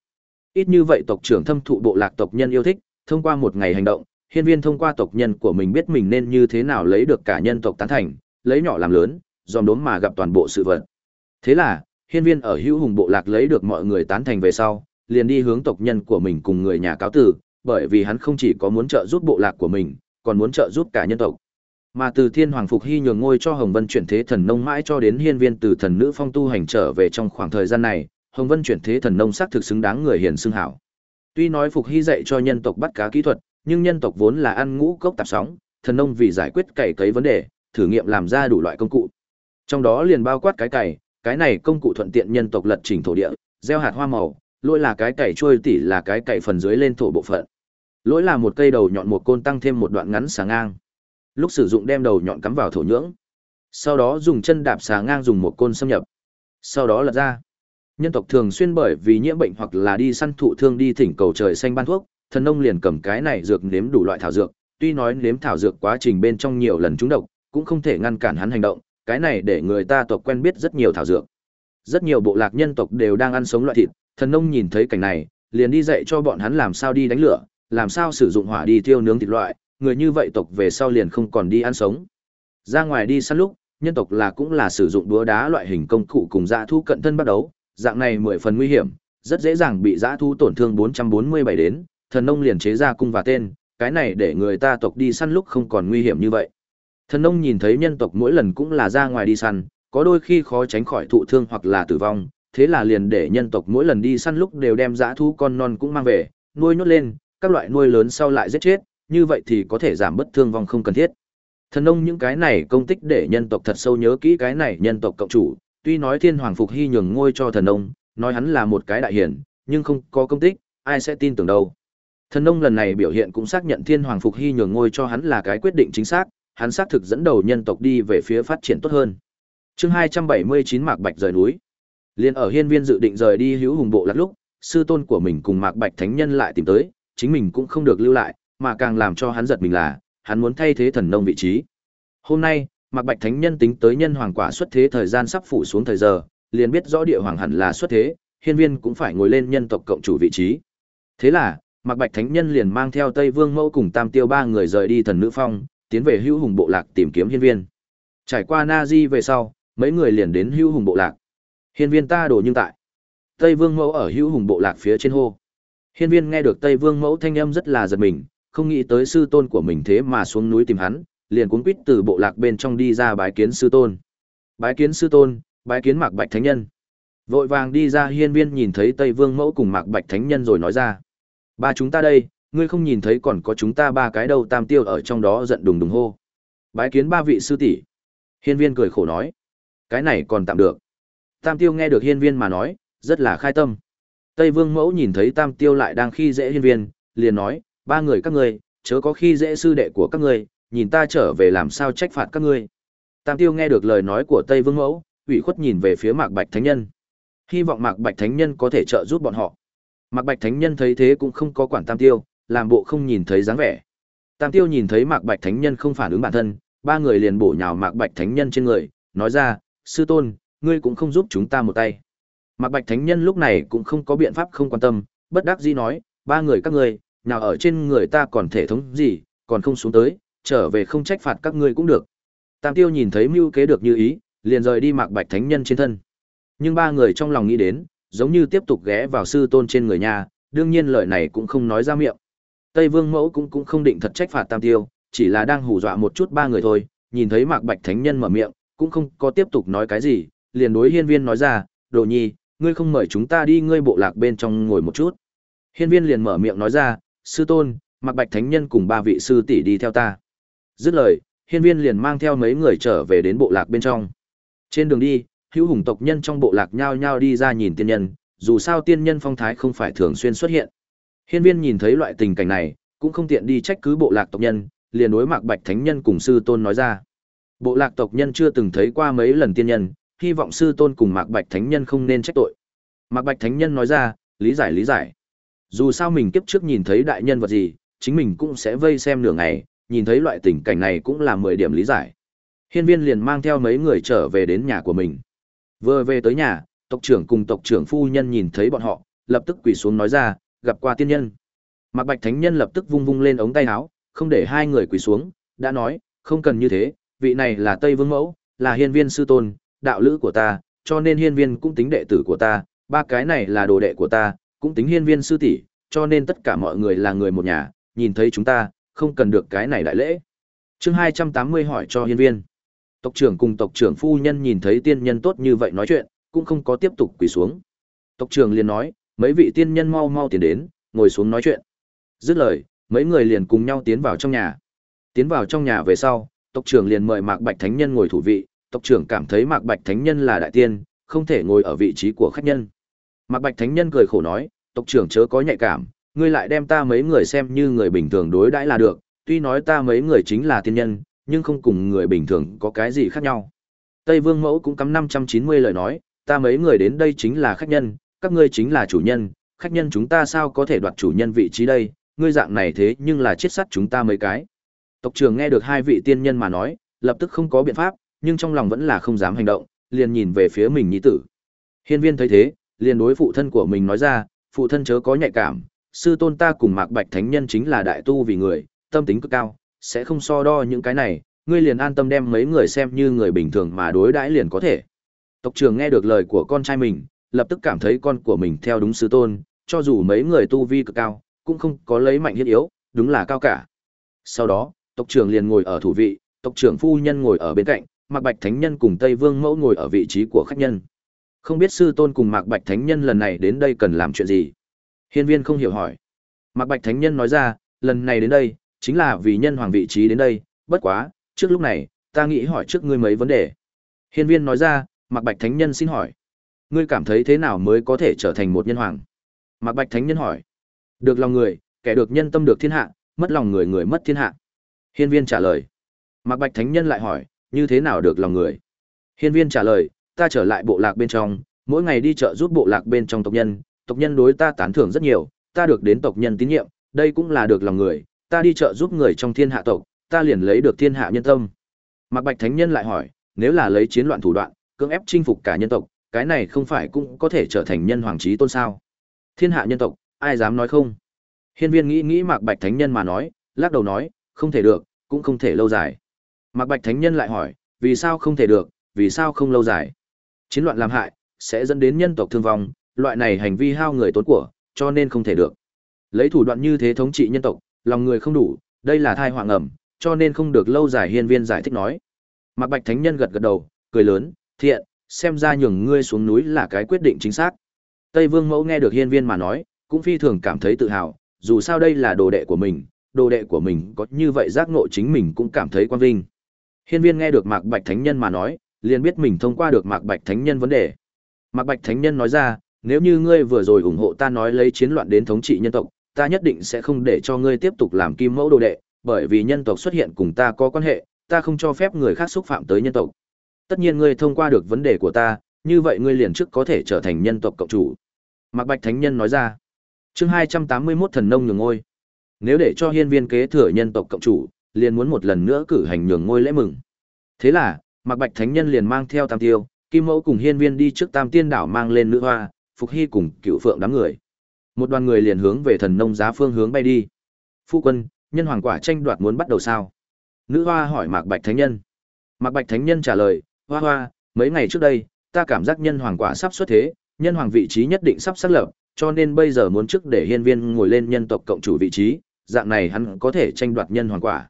Ít như vậy tộc trưởng thâm thụ bộ lạc tộc nhân yêu thích, thông qua một ngày hành động, hiên viên thông qua tộc nhân của mình biết mình nên như thế nào lấy được cả nhân tộc tán thành, lấy nhỏ làm lớn, dòm đốm mà gặp toàn bộ sự vật. Thế là, hiên viên ở hữu hùng bộ lạc lấy được mọi người tán thành về sau, liền đi hướng tộc nhân của mình cùng người nhà cáo tử, bởi vì hắn không chỉ có muốn trợ giúp bộ lạc của mình, còn muốn trợ giúp cả nhân tộc. Mà từ Thiên Hoàng Phục Hy nhường ngôi cho Hồng Vân chuyển thế thần nông mãi cho đến hiên viên từ thần nữ phong tu hành trở về trong khoảng thời gian này, Hồng Vân chuyển thế thần nông xác thực xứng đáng người hiền xưng hảo. Tuy nói Phục Hy dạy cho nhân tộc bắt cá kỹ thuật, nhưng nhân tộc vốn là ăn ngũ cốc tạp sóng, thần nông vì giải quyết cày cấy vấn đề, thử nghiệm làm ra đủ loại công cụ. Trong đó liền bao quát cái cày, cái này công cụ thuận tiện nhân tộc lật chỉnh thổ địa, gieo hạt hoa màu, lỗi là cái cày trôi tỉ là cái cày phần dưới lên thổ bộ phận. Lỗi là một cây đầu nhọn một côn tăng thêm một đoạn ngắn sáng ngang. Lúc sử dụng đem đầu nhọn cắm vào thổ nhưỡng, sau đó dùng chân đạp xà ngang dùng một côn xâm nhập. Sau đó lật ra. Nhân tộc thường xuyên bởi vì nhiễm bệnh hoặc là đi săn thụ thương đi thỉnh cầu trời xanh ban thuốc, thần nông liền cầm cái này dược nếm đủ loại thảo dược, tuy nói nếm thảo dược quá trình bên trong nhiều lần trúng độc, cũng không thể ngăn cản hắn hành động, cái này để người ta tộc quen biết rất nhiều thảo dược. Rất nhiều bộ lạc nhân tộc đều đang ăn sống loại thịt, thần nông nhìn thấy cảnh này, liền đi dạy cho bọn hắn làm sao đi đánh lửa, làm sao sử dụng hỏa đi thiêu nướng thịt loại, người như vậy tộc về sau liền không còn đi ăn sống. Ra ngoài đi săn lúc, nhân tộc là cũng là sử dụng đúa đá loại hình công cụ cùng dã thu cận thân bắt đấu, dạng này mười phần nguy hiểm, rất dễ dàng bị dã thu tổn thương 447 đến, thần nông liền chế ra cung và tên, cái này để người ta tộc đi săn lúc không còn nguy hiểm như vậy. Thần nông nhìn thấy nhân tộc mỗi lần cũng là ra ngoài đi săn, có đôi khi khó tránh khỏi thụ thương hoặc là tử vong, thế là liền để nhân tộc mỗi lần đi săn lúc đều đem dã thú con non cũng mang về, nuôi nhốt lên, các loại nuôi lớn sau lại giết chết, như vậy thì có thể giảm bất thương vong không cần thiết. Thần nông những cái này công tích để nhân tộc thật sâu nhớ kỹ cái này nhân tộc cộng chủ, tuy nói thiên hoàng phục hy nhường ngôi cho thần nông, nói hắn là một cái đại hiển, nhưng không có công tích, ai sẽ tin tưởng đâu. Thần nông lần này biểu hiện cũng xác nhận thiên hoàng phục hy nhường ngôi cho hắn là cái quyết định chính xác, hắn xác thực dẫn đầu nhân tộc đi về phía phát triển tốt hơn. Chương 279 Mạc Bạch rời núi. Liên ở hiên viên dự định rời đi hữu hùng bộ lạc lúc, sư tôn của mình cùng Mạc Bạch thánh nhân lại tìm tới, chính mình cũng không được lưu lại, mà càng làm cho hắn giật mình là, hắn muốn thay thế thần nông vị trí. Hôm nay, Mạc Bạch thánh nhân tính tới nhân hoàng quả xuất thế thời gian sắp phủ xuống thời giờ, liền biết rõ địa hoàng hẳn là xuất thế, hiên viên cũng phải ngồi lên nhân tộc cộng chủ vị trí. Thế là, Mạc Bạch thánh nhân liền mang theo Tây Vương Mẫu cùng Tam Tiêu ba người rời đi thần nữ phong, tiến về hữu hùng bộ lạc tìm kiếm hiên viên. Trải qua Na Di về sau, mấy người liền đến hữu hùng bộ lạc. Hiên viên ta đổ nhưng tại. Tây Vương Mẫu ở hữu hùng bộ lạc phía trên hô. Hiên viên nghe được Tây Vương Mẫu thanh âm rất là giật mình, không nghĩ tới sư tôn của mình thế mà xuống núi tìm hắn, liền cuốn quýt từ bộ lạc bên trong đi ra bái kiến sư tôn. Bái kiến sư tôn, bái kiến Mạc Bạch Thánh Nhân. Vội vàng đi ra hiên viên nhìn thấy Tây Vương Mẫu cùng Mạc Bạch Thánh Nhân rồi nói ra. Ba chúng ta đây, ngươi không nhìn thấy còn có chúng ta ba cái đầu tam tiêu ở trong đó giận đùng đùng hô. Bái kiến ba vị sư tỷ. Hiên viên cười khổ nói. Cái này còn tạm được. Tam tiêu nghe được hiên viên mà nói, rất là khai tâm. Tây vương mẫu nhìn thấy tam tiêu lại đang khi dễ hiên viên, liền nói, ba người các ngươi, chớ có khi dễ sư đệ của các ngươi, nhìn ta trở về làm sao trách phạt các ngươi. Tam tiêu nghe được lời nói của Tây vương mẫu, ủy khuất nhìn về phía mạc bạch thánh nhân. Hy vọng mạc bạch thánh nhân có thể trợ giúp bọn họ. Mạc bạch thánh nhân thấy thế cũng không có quản tam tiêu, làm bộ không nhìn thấy dáng vẻ. Tam tiêu nhìn thấy mạc bạch thánh nhân không phản ứng bản thân, ba người liền bổ nhào mạc bạch thánh nhân trên người, nói ra, sư tôn, ngươi cũng không giúp chúng ta một tay. Mạc Bạch Thánh Nhân lúc này cũng không có biện pháp không quan tâm, bất đắc dĩ nói, ba người các ngươi, nào ở trên người ta còn thể thống gì, còn không xuống tới, trở về không trách phạt các ngươi cũng được. Tam Tiêu nhìn thấy mưu kế được như ý, liền rời đi Mạc Bạch Thánh Nhân trên thân. Nhưng ba người trong lòng nghĩ đến, giống như tiếp tục ghé vào sư tôn trên người nhà, đương nhiên lời này cũng không nói ra miệng. Tây Vương Mẫu cũng cũng không định thật trách phạt Tam Tiêu, chỉ là đang hù dọa một chút ba người thôi, nhìn thấy Mạc Bạch Thánh Nhân mở miệng, cũng không có tiếp tục nói cái gì, liền đối hiên viên nói ra, đồ nhi, ngươi không mời chúng ta đi ngươi bộ lạc bên trong ngồi một chút. Hiên viên liền mở miệng nói ra, sư tôn, mặc bạch thánh nhân cùng ba vị sư tỷ đi theo ta. Dứt lời, hiên viên liền mang theo mấy người trở về đến bộ lạc bên trong. Trên đường đi, hữu hùng tộc nhân trong bộ lạc nhao nhao đi ra nhìn tiên nhân, dù sao tiên nhân phong thái không phải thường xuyên xuất hiện. Hiên viên nhìn thấy loại tình cảnh này, cũng không tiện đi trách cứ bộ lạc tộc nhân, liền đối mạc bạch thánh nhân cùng sư tôn nói ra. Bộ lạc tộc nhân chưa từng thấy qua mấy lần tiên nhân, hy vọng sư tôn cùng Mạc Bạch Thánh Nhân không nên trách tội. Mạc Bạch Thánh Nhân nói ra, lý giải lý giải. Dù sao mình kiếp trước nhìn thấy đại nhân vật gì, chính mình cũng sẽ vây xem nửa ngày, nhìn thấy loại tình cảnh này cũng là mười điểm lý giải. Hiên viên liền mang theo mấy người trở về đến nhà của mình. Vừa về tới nhà, tộc trưởng cùng tộc trưởng phu nhân nhìn thấy bọn họ, lập tức quỳ xuống nói ra, gặp qua tiên nhân. Mạc Bạch Thánh Nhân lập tức vung vung lên ống tay áo, không để hai người quỳ xuống, đã nói, không cần như thế, vị này là Tây Vương Mẫu, là hiên viên sư tôn, đạo lữ của ta, cho nên hiên viên cũng tính đệ tử của ta, ba cái này là đồ đệ của ta, cũng tính hiên viên sư tỷ, cho nên tất cả mọi người là người một nhà, nhìn thấy chúng ta, không cần được cái này đại lễ. Chương 280 hỏi cho hiên viên. Tộc trưởng cùng tộc trưởng phu nhân nhìn thấy tiên nhân tốt như vậy nói chuyện, cũng không có tiếp tục quỳ xuống. Tộc trưởng liền nói, mấy vị tiên nhân mau mau tiến đến, ngồi xuống nói chuyện. Dứt lời, mấy người liền cùng nhau tiến vào trong nhà. Tiến vào trong nhà về sau, tộc trưởng liền mời Mạc Bạch Thánh Nhân ngồi thủ vị, tộc trưởng cảm thấy Mạc Bạch Thánh Nhân là đại tiên, không thể ngồi ở vị trí của khách nhân. Mạc Bạch Thánh Nhân cười khổ nói, tộc trưởng chớ có nhạy cảm, ngươi lại đem ta mấy người xem như người bình thường đối đãi là được, tuy nói ta mấy người chính là tiên nhân, nhưng không cùng người bình thường có cái gì khác nhau. Tây Vương Mẫu cũng cắm 590 lời nói, ta mấy người đến đây chính là khách nhân, các ngươi chính là chủ nhân, khách nhân chúng ta sao có thể đoạt chủ nhân vị trí đây, ngươi dạng này thế nhưng là chết sắt chúng ta mấy cái. Tộc trưởng nghe được hai vị tiên nhân mà nói, lập tức không có biện pháp, nhưng trong lòng vẫn là không dám hành động, liền nhìn về phía mình nhi tử. Hiên viên thấy thế, liền đối phụ thân của mình nói ra, phụ thân chớ có nhạy cảm, sư tôn ta cùng Mạc Bạch Thánh Nhân chính là đại tu vì người, tâm tính cực cao, sẽ không so đo những cái này, ngươi liền an tâm đem mấy người xem như người bình thường mà đối đãi liền có thể. Tộc trưởng nghe được lời của con trai mình, lập tức cảm thấy con của mình theo đúng sư tôn, cho dù mấy người tu vi cực cao, cũng không có lấy mạnh hiết yếu, đúng là cao cả. Sau đó, tộc trưởng liền ngồi ở thủ vị, tộc trưởng phu nhân ngồi ở bên cạnh, Mạc Bạch Thánh Nhân cùng Tây Vương Mẫu ngồi ở vị trí của khách nhân. Không biết sư tôn cùng Mạc Bạch Thánh Nhân lần này đến đây cần làm chuyện gì? Hiên viên không hiểu hỏi. Mạc Bạch Thánh Nhân nói ra, lần này đến đây, chính là vì nhân hoàng vị trí đến đây, bất quá, trước lúc này, ta nghĩ hỏi trước ngươi mấy vấn đề. Hiên viên nói ra, Mạc Bạch Thánh Nhân xin hỏi. Ngươi cảm thấy thế nào mới có thể trở thành một nhân hoàng? Mạc Bạch Thánh Nhân hỏi. Được lòng người, kẻ được nhân tâm được thiên hạ, mất lòng người người mất thiên hạ. Hiên viên trả lời. Mạc Bạch Thánh Nhân lại hỏi, như thế nào được lòng người? Hiên viên trả lời, ta trở lại bộ lạc bên trong, mỗi ngày đi chợ giúp bộ lạc bên trong tộc nhân, tộc nhân đối ta tán thưởng rất nhiều, ta được đến tộc nhân tín nhiệm, đây cũng là được lòng người, ta đi chợ giúp người trong thiên hạ tộc, ta liền lấy được thiên hạ nhân tâm. Mạc Bạch Thánh Nhân lại hỏi, nếu là lấy chiến loạn thủ đoạn, cưỡng ép chinh phục cả nhân tộc, cái này không phải cũng có thể trở thành nhân hoàng trí tôn sao? Thiên hạ nhân tộc, ai dám nói không? Hiên viên nghĩ nghĩ Mạc Bạch Thánh Nhân mà nói, lắc đầu nói, không thể được, cũng không thể lâu dài. Mạc Bạch Thánh Nhân lại hỏi, vì sao không thể được, vì sao không lâu dài? Chiến loạn làm hại, sẽ dẫn đến nhân tộc thương vong, loại này hành vi hao người tốn của, cho nên không thể được. Lấy thủ đoạn như thế thống trị nhân tộc, lòng người không đủ, đây là thai họa ngầm, cho nên không được lâu dài hiên viên giải thích nói. Mạc Bạch Thánh Nhân gật gật đầu, cười lớn, thiện, xem ra nhường ngươi xuống núi là cái quyết định chính xác. Tây Vương Mẫu nghe được hiên viên mà nói, cũng phi thường cảm thấy tự hào, dù sao đây là đồ đệ của mình, đồ đệ của mình có như vậy giác ngộ chính mình cũng cảm thấy quan vinh. Hiên viên nghe được Mạc Bạch Thánh Nhân mà nói, liền biết mình thông qua được Mạc Bạch Thánh Nhân vấn đề. Mạc Bạch Thánh Nhân nói ra, nếu như ngươi vừa rồi ủng hộ ta nói lấy chiến loạn đến thống trị nhân tộc, ta nhất định sẽ không để cho ngươi tiếp tục làm kim mẫu đồ đệ, bởi vì nhân tộc xuất hiện cùng ta có quan hệ, ta không cho phép người khác xúc phạm tới nhân tộc. Tất nhiên ngươi thông qua được vấn đề của ta, như vậy ngươi liền trước có thể trở thành nhân tộc cộng chủ. Mạc Bạch Thánh Nhân nói ra. Chương 281 Thần nông nhường ngôi. Nếu để cho hiên viên kế thừa nhân tộc cộng chủ, liền muốn một lần nữa cử hành nhường ngôi lễ mừng. Thế là, Mạc Bạch Thánh Nhân liền mang theo Tam Tiêu, Kim Mẫu cùng hiên viên đi trước Tam Tiên đảo mang lên nữ hoa, Phục Hy cùng Cựu Phượng đám người. Một đoàn người liền hướng về thần nông giá phương hướng bay đi. Phu quân, nhân hoàng quả tranh đoạt muốn bắt đầu sao? Nữ hoa hỏi Mạc Bạch Thánh Nhân. Mạc Bạch Thánh Nhân trả lời, hoa hoa, mấy ngày trước đây, ta cảm giác nhân hoàng quả sắp xuất thế, nhân hoàng vị trí nhất định sắp xác lập, cho nên bây giờ muốn trước để hiên viên ngồi lên nhân tộc cộng chủ vị trí, dạng này hắn có thể tranh đoạt nhân hoàng quả.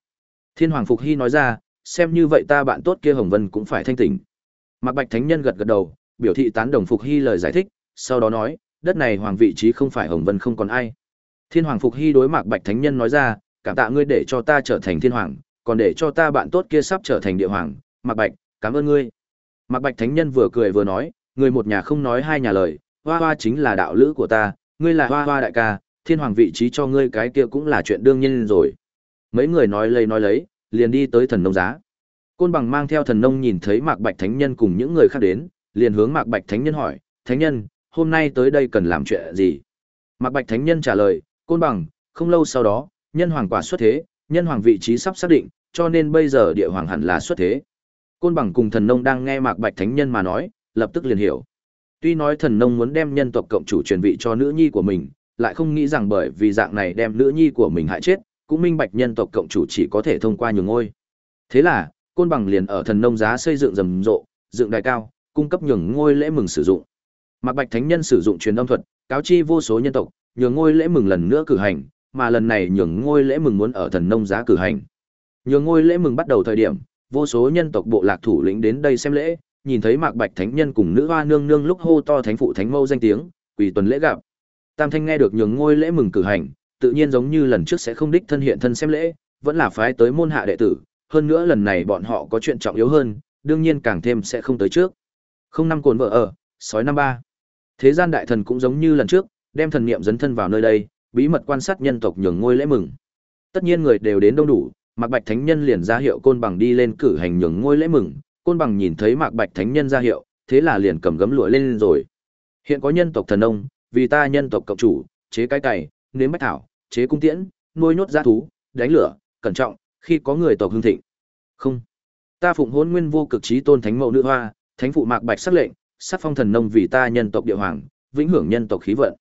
Thiên hoàng Phục Hy nói ra, xem như vậy ta bạn tốt kia Hồng Vân cũng phải thanh tỉnh. Mạc Bạch Thánh Nhân gật gật đầu, biểu thị tán đồng Phục Hy lời giải thích, sau đó nói, đất này hoàng vị trí không phải Hồng Vân không còn ai. Thiên hoàng Phục Hy đối Mạc Bạch Thánh Nhân nói ra, cảm tạ ngươi để cho ta trở thành thiên hoàng, còn để cho ta bạn tốt kia sắp trở thành địa hoàng, Mạc Bạch, cảm ơn ngươi. Mạc Bạch Thánh Nhân vừa cười vừa nói, người một nhà không nói hai nhà lời, hoa hoa chính là đạo lữ của ta, ngươi là hoa hoa đại ca, thiên hoàng vị trí cho ngươi cái kia cũng là chuyện đương nhiên rồi. Mấy người nói lấy nói lấy, liền đi tới thần nông giá. Côn bằng mang theo thần nông nhìn thấy Mạc Bạch Thánh Nhân cùng những người khác đến, liền hướng Mạc Bạch Thánh Nhân hỏi, Thánh Nhân, hôm nay tới đây cần làm chuyện gì? Mạc Bạch Thánh Nhân trả lời, Côn bằng, không lâu sau đó, nhân hoàng quả xuất thế, nhân hoàng vị trí sắp xác định, cho nên bây giờ địa hoàng hẳn là xuất thế. Côn bằng cùng thần nông đang nghe Mạc Bạch Thánh Nhân mà nói, lập tức liền hiểu. Tuy nói thần nông muốn đem nhân tộc cộng chủ truyền vị cho nữ nhi của mình, lại không nghĩ rằng bởi vì dạng này đem nữ nhi của mình hại chết, cũng minh bạch nhân tộc cộng chủ chỉ có thể thông qua nhường ngôi. Thế là, côn bằng liền ở thần nông giá xây dựng rầm rộ, dựng đài cao, cung cấp nhường ngôi lễ mừng sử dụng. Mạc Bạch Thánh Nhân sử dụng truyền âm thuật, cáo chi vô số nhân tộc, nhường ngôi lễ mừng lần nữa cử hành, mà lần này nhường ngôi lễ mừng muốn ở thần nông giá cử hành. Nhường ngôi lễ mừng bắt đầu thời điểm, vô số nhân tộc bộ lạc thủ lĩnh đến đây xem lễ, nhìn thấy Mạc Bạch Thánh Nhân cùng nữ hoa nương nương lúc hô to thánh phụ thánh mâu danh tiếng, quỳ tuần lễ gặp. Tam Thanh nghe được nhường ngôi lễ mừng cử hành, tự nhiên giống như lần trước sẽ không đích thân hiện thân xem lễ, vẫn là phái tới môn hạ đệ tử, hơn nữa lần này bọn họ có chuyện trọng yếu hơn, đương nhiên càng thêm sẽ không tới trước. Không năm cồn vợ ở, sói năm ba. Thế gian đại thần cũng giống như lần trước, đem thần niệm dấn thân vào nơi đây, bí mật quan sát nhân tộc nhường ngôi lễ mừng. Tất nhiên người đều đến đông đủ, Mạc Bạch Thánh Nhân liền ra hiệu côn bằng đi lên cử hành nhường ngôi lễ mừng, côn bằng nhìn thấy Mạc Bạch Thánh Nhân ra hiệu, thế là liền cầm gấm lụa lên rồi. Hiện có nhân tộc thần ông, vì ta nhân tộc cộng chủ, chế cái cày, nếm bách thảo, chế cung tiễn, nuôi nhốt gia thú, đánh lửa, cẩn trọng, khi có người tộc hưng thịnh. Không. Ta phụng hôn nguyên vô cực trí tôn thánh mẫu nữ hoa, thánh phụ Mạc Bạch sắc lệnh, sắc phong thần nông vì ta nhân tộc địa hoàng, vĩnh hưởng nhân tộc khí vận.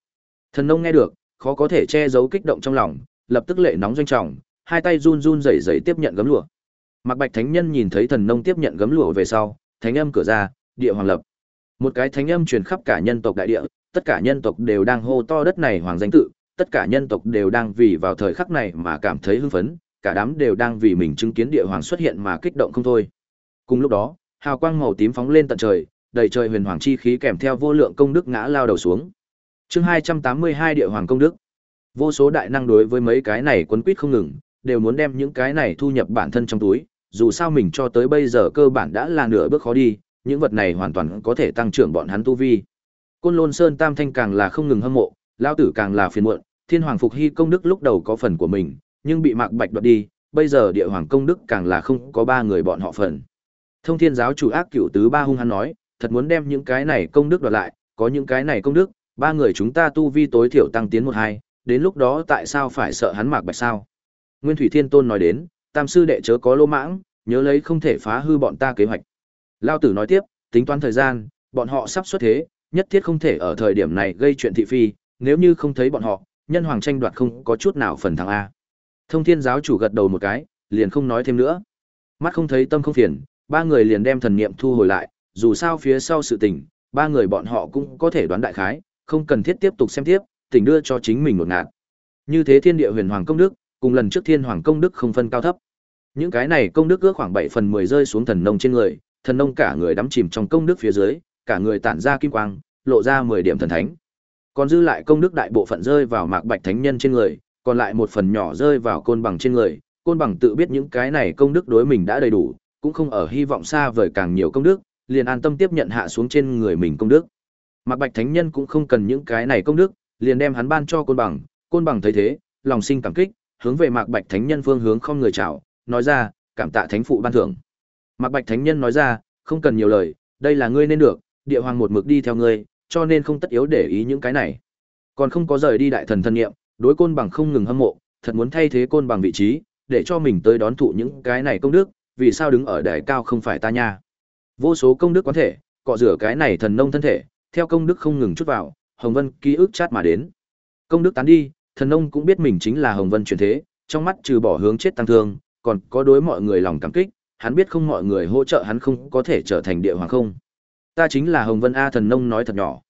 Thần nông nghe được, khó có thể che giấu kích động trong lòng, lập tức lệ nóng doanh trọng, hai tay run run rẩy rẩy tiếp nhận gấm lụa. Mạc Bạch Thánh Nhân nhìn thấy thần nông tiếp nhận gấm lụa về sau, thánh âm cửa ra, địa hoàng lập. Một cái thánh âm truyền khắp cả nhân tộc đại địa, tất cả nhân tộc đều đang hô to đất này hoàng danh tự, tất cả nhân tộc đều đang vì vào thời khắc này mà cảm thấy hưng phấn, cả đám đều đang vì mình chứng kiến địa hoàng xuất hiện mà kích động không thôi. Cùng lúc đó, hào quang màu tím phóng lên tận trời, đầy trời huyền hoàng chi khí kèm theo vô lượng công đức ngã lao đầu xuống. Chương 282 địa hoàng công đức. Vô số đại năng đối với mấy cái này quấn quýt không ngừng, đều muốn đem những cái này thu nhập bản thân trong túi, dù sao mình cho tới bây giờ cơ bản đã là nửa bước khó đi, những vật này hoàn toàn có thể tăng trưởng bọn hắn tu vi. Côn Lôn Sơn Tam Thanh càng là không ngừng hâm mộ, lão tử càng là phiền muộn, Thiên Hoàng Phục Hy công đức lúc đầu có phần của mình, nhưng bị Mạc Bạch đoạt đi, bây giờ địa hoàng công đức càng là không có ba người bọn họ phần. Thông Thiên giáo chủ ác cửu tứ ba hung hắn nói, thật muốn đem những cái này công đức đoạt lại, có những cái này công đức, ba người chúng ta tu vi tối thiểu tăng tiến một hai, đến lúc đó tại sao phải sợ hắn Mạc Bạch sao? Nguyên Thủy Thiên Tôn nói đến, tam sư đệ chớ có lô mãng, nhớ lấy không thể phá hư bọn ta kế hoạch. Lao tử nói tiếp, tính toán thời gian, bọn họ sắp xuất thế, nhất thiết không thể ở thời điểm này gây chuyện thị phi, nếu như không thấy bọn họ, nhân hoàng tranh đoạt không có chút nào phần thắng A. Thông thiên giáo chủ gật đầu một cái, liền không nói thêm nữa. Mắt không thấy tâm không phiền, ba người liền đem thần niệm thu hồi lại, dù sao phía sau sự tình, ba người bọn họ cũng có thể đoán đại khái, không cần thiết tiếp tục xem tiếp, tỉnh đưa cho chính mình một ngạt. Như thế thiên địa huyền hoàng công đức, cùng lần trước thiên hoàng công đức không phân cao thấp. Những cái này công đức ước khoảng 7 phần 10 rơi xuống thần nông trên người, thần nông cả người đắm chìm trong công đức phía dưới, cả người tản ra kim quang, lộ ra 10 điểm thần thánh. Còn dư lại công đức đại bộ phận rơi vào Mạc Bạch Thánh Nhân trên người, còn lại một phần nhỏ rơi vào côn bằng trên người, côn bằng tự biết những cái này công đức đối mình đã đầy đủ, cũng không ở hy vọng xa vời càng nhiều công đức, liền an tâm tiếp nhận hạ xuống trên người mình công đức. Mạc Bạch Thánh Nhân cũng không cần những cái này công đức, liền đem hắn ban cho côn bằng, côn bằng thấy thế, lòng sinh cảm kích, hướng về Mạc Bạch Thánh Nhân phương hướng không người chào, nói ra, cảm tạ thánh phụ ban thưởng. Mạc Bạch Thánh Nhân nói ra, không cần nhiều lời, đây là ngươi nên được, địa hoàng một mực đi theo ngươi, cho nên không tất yếu để ý những cái này. Còn không có rời đi đại thần thân nghiệm, đối côn bằng không ngừng hâm mộ, thật muốn thay thế côn bằng vị trí, để cho mình tới đón thụ những cái này công đức, vì sao đứng ở đài cao không phải ta nha. Vô số công đức có thể, cọ rửa cái này thần nông thân thể, theo công đức không ngừng chút vào, Hồng Vân ký ức chát mà đến. Công đức tán đi, thần nông cũng biết mình chính là Hồng Vân chuyển thế, trong mắt trừ bỏ hướng chết tăng thương, còn có đối mọi người lòng cảm kích, hắn biết không mọi người hỗ trợ hắn không có thể trở thành địa hoàng không. Ta chính là Hồng Vân A thần nông nói thật nhỏ.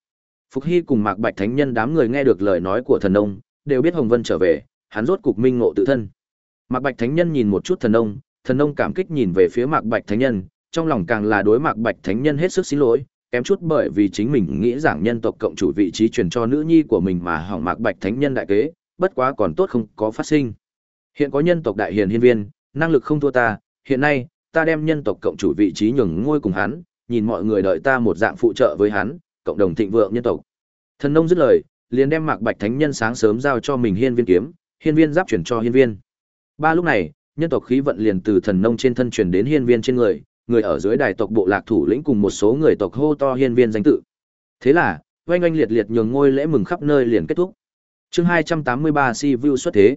Phục Hy cùng Mạc Bạch Thánh Nhân đám người nghe được lời nói của thần nông, đều biết Hồng Vân trở về, hắn rốt cục minh ngộ tự thân. Mạc Bạch Thánh Nhân nhìn một chút thần nông, thần nông cảm kích nhìn về phía Mạc Bạch Thánh Nhân, trong lòng càng là đối Mạc Bạch Thánh Nhân hết sức xin lỗi, kém chút bởi vì chính mình nghĩ rằng nhân tộc cộng chủ vị trí truyền cho nữ nhi của mình mà hỏng Mạc Bạch Thánh Nhân đại kế, bất quá còn tốt không có phát sinh. Hiện có nhân tộc đại hiền hiên viên, năng lực không thua ta, hiện nay, ta đem nhân tộc cộng chủ vị trí nhường ngôi cùng hắn, nhìn mọi người đợi ta một dạng phụ trợ với hắn, cộng đồng thịnh vượng nhân tộc. Thần nông dứt lời, liền đem Mạc Bạch Thánh Nhân sáng sớm giao cho mình hiên viên kiếm, hiên viên giáp chuyển cho hiên viên. Ba lúc này, nhân tộc khí vận liền từ thần nông trên thân truyền đến hiên viên trên người, người ở dưới đài tộc bộ lạc thủ lĩnh cùng một số người tộc hô to hiên viên danh tự. Thế là, oanh oanh liệt liệt nhường ngôi lễ mừng khắp nơi liền kết thúc. Chương 283 Si view xuất thế.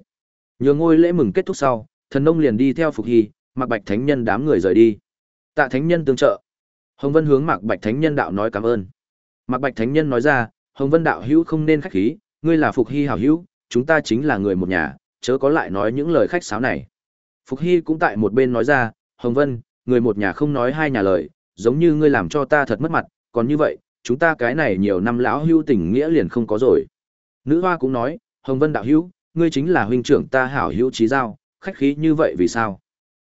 Nhường ngôi lễ mừng kết thúc sau, thần nông liền đi theo Phục Hy, Mạc Bạch Thánh Nhân đám người rời đi. Tạ Thánh Nhân tương trợ. Hồng Vân hướng Mạc Bạch Thánh Nhân đạo nói cảm ơn. Mạc Bạch Thánh Nhân nói ra, Hồng Vân đạo hữu không nên khách khí, ngươi là Phục Hy hảo hữu, chúng ta chính là người một nhà, chớ có lại nói những lời khách sáo này. Phục Hy cũng tại một bên nói ra, Hồng Vân, người một nhà không nói hai nhà lời, giống như ngươi làm cho ta thật mất mặt, còn như vậy, chúng ta cái này nhiều năm lão hữu tình nghĩa liền không có rồi. Nữ hoa cũng nói, Hồng Vân đạo hữu, ngươi chính là huynh trưởng ta hảo hữu trí giao, khách khí như vậy vì sao?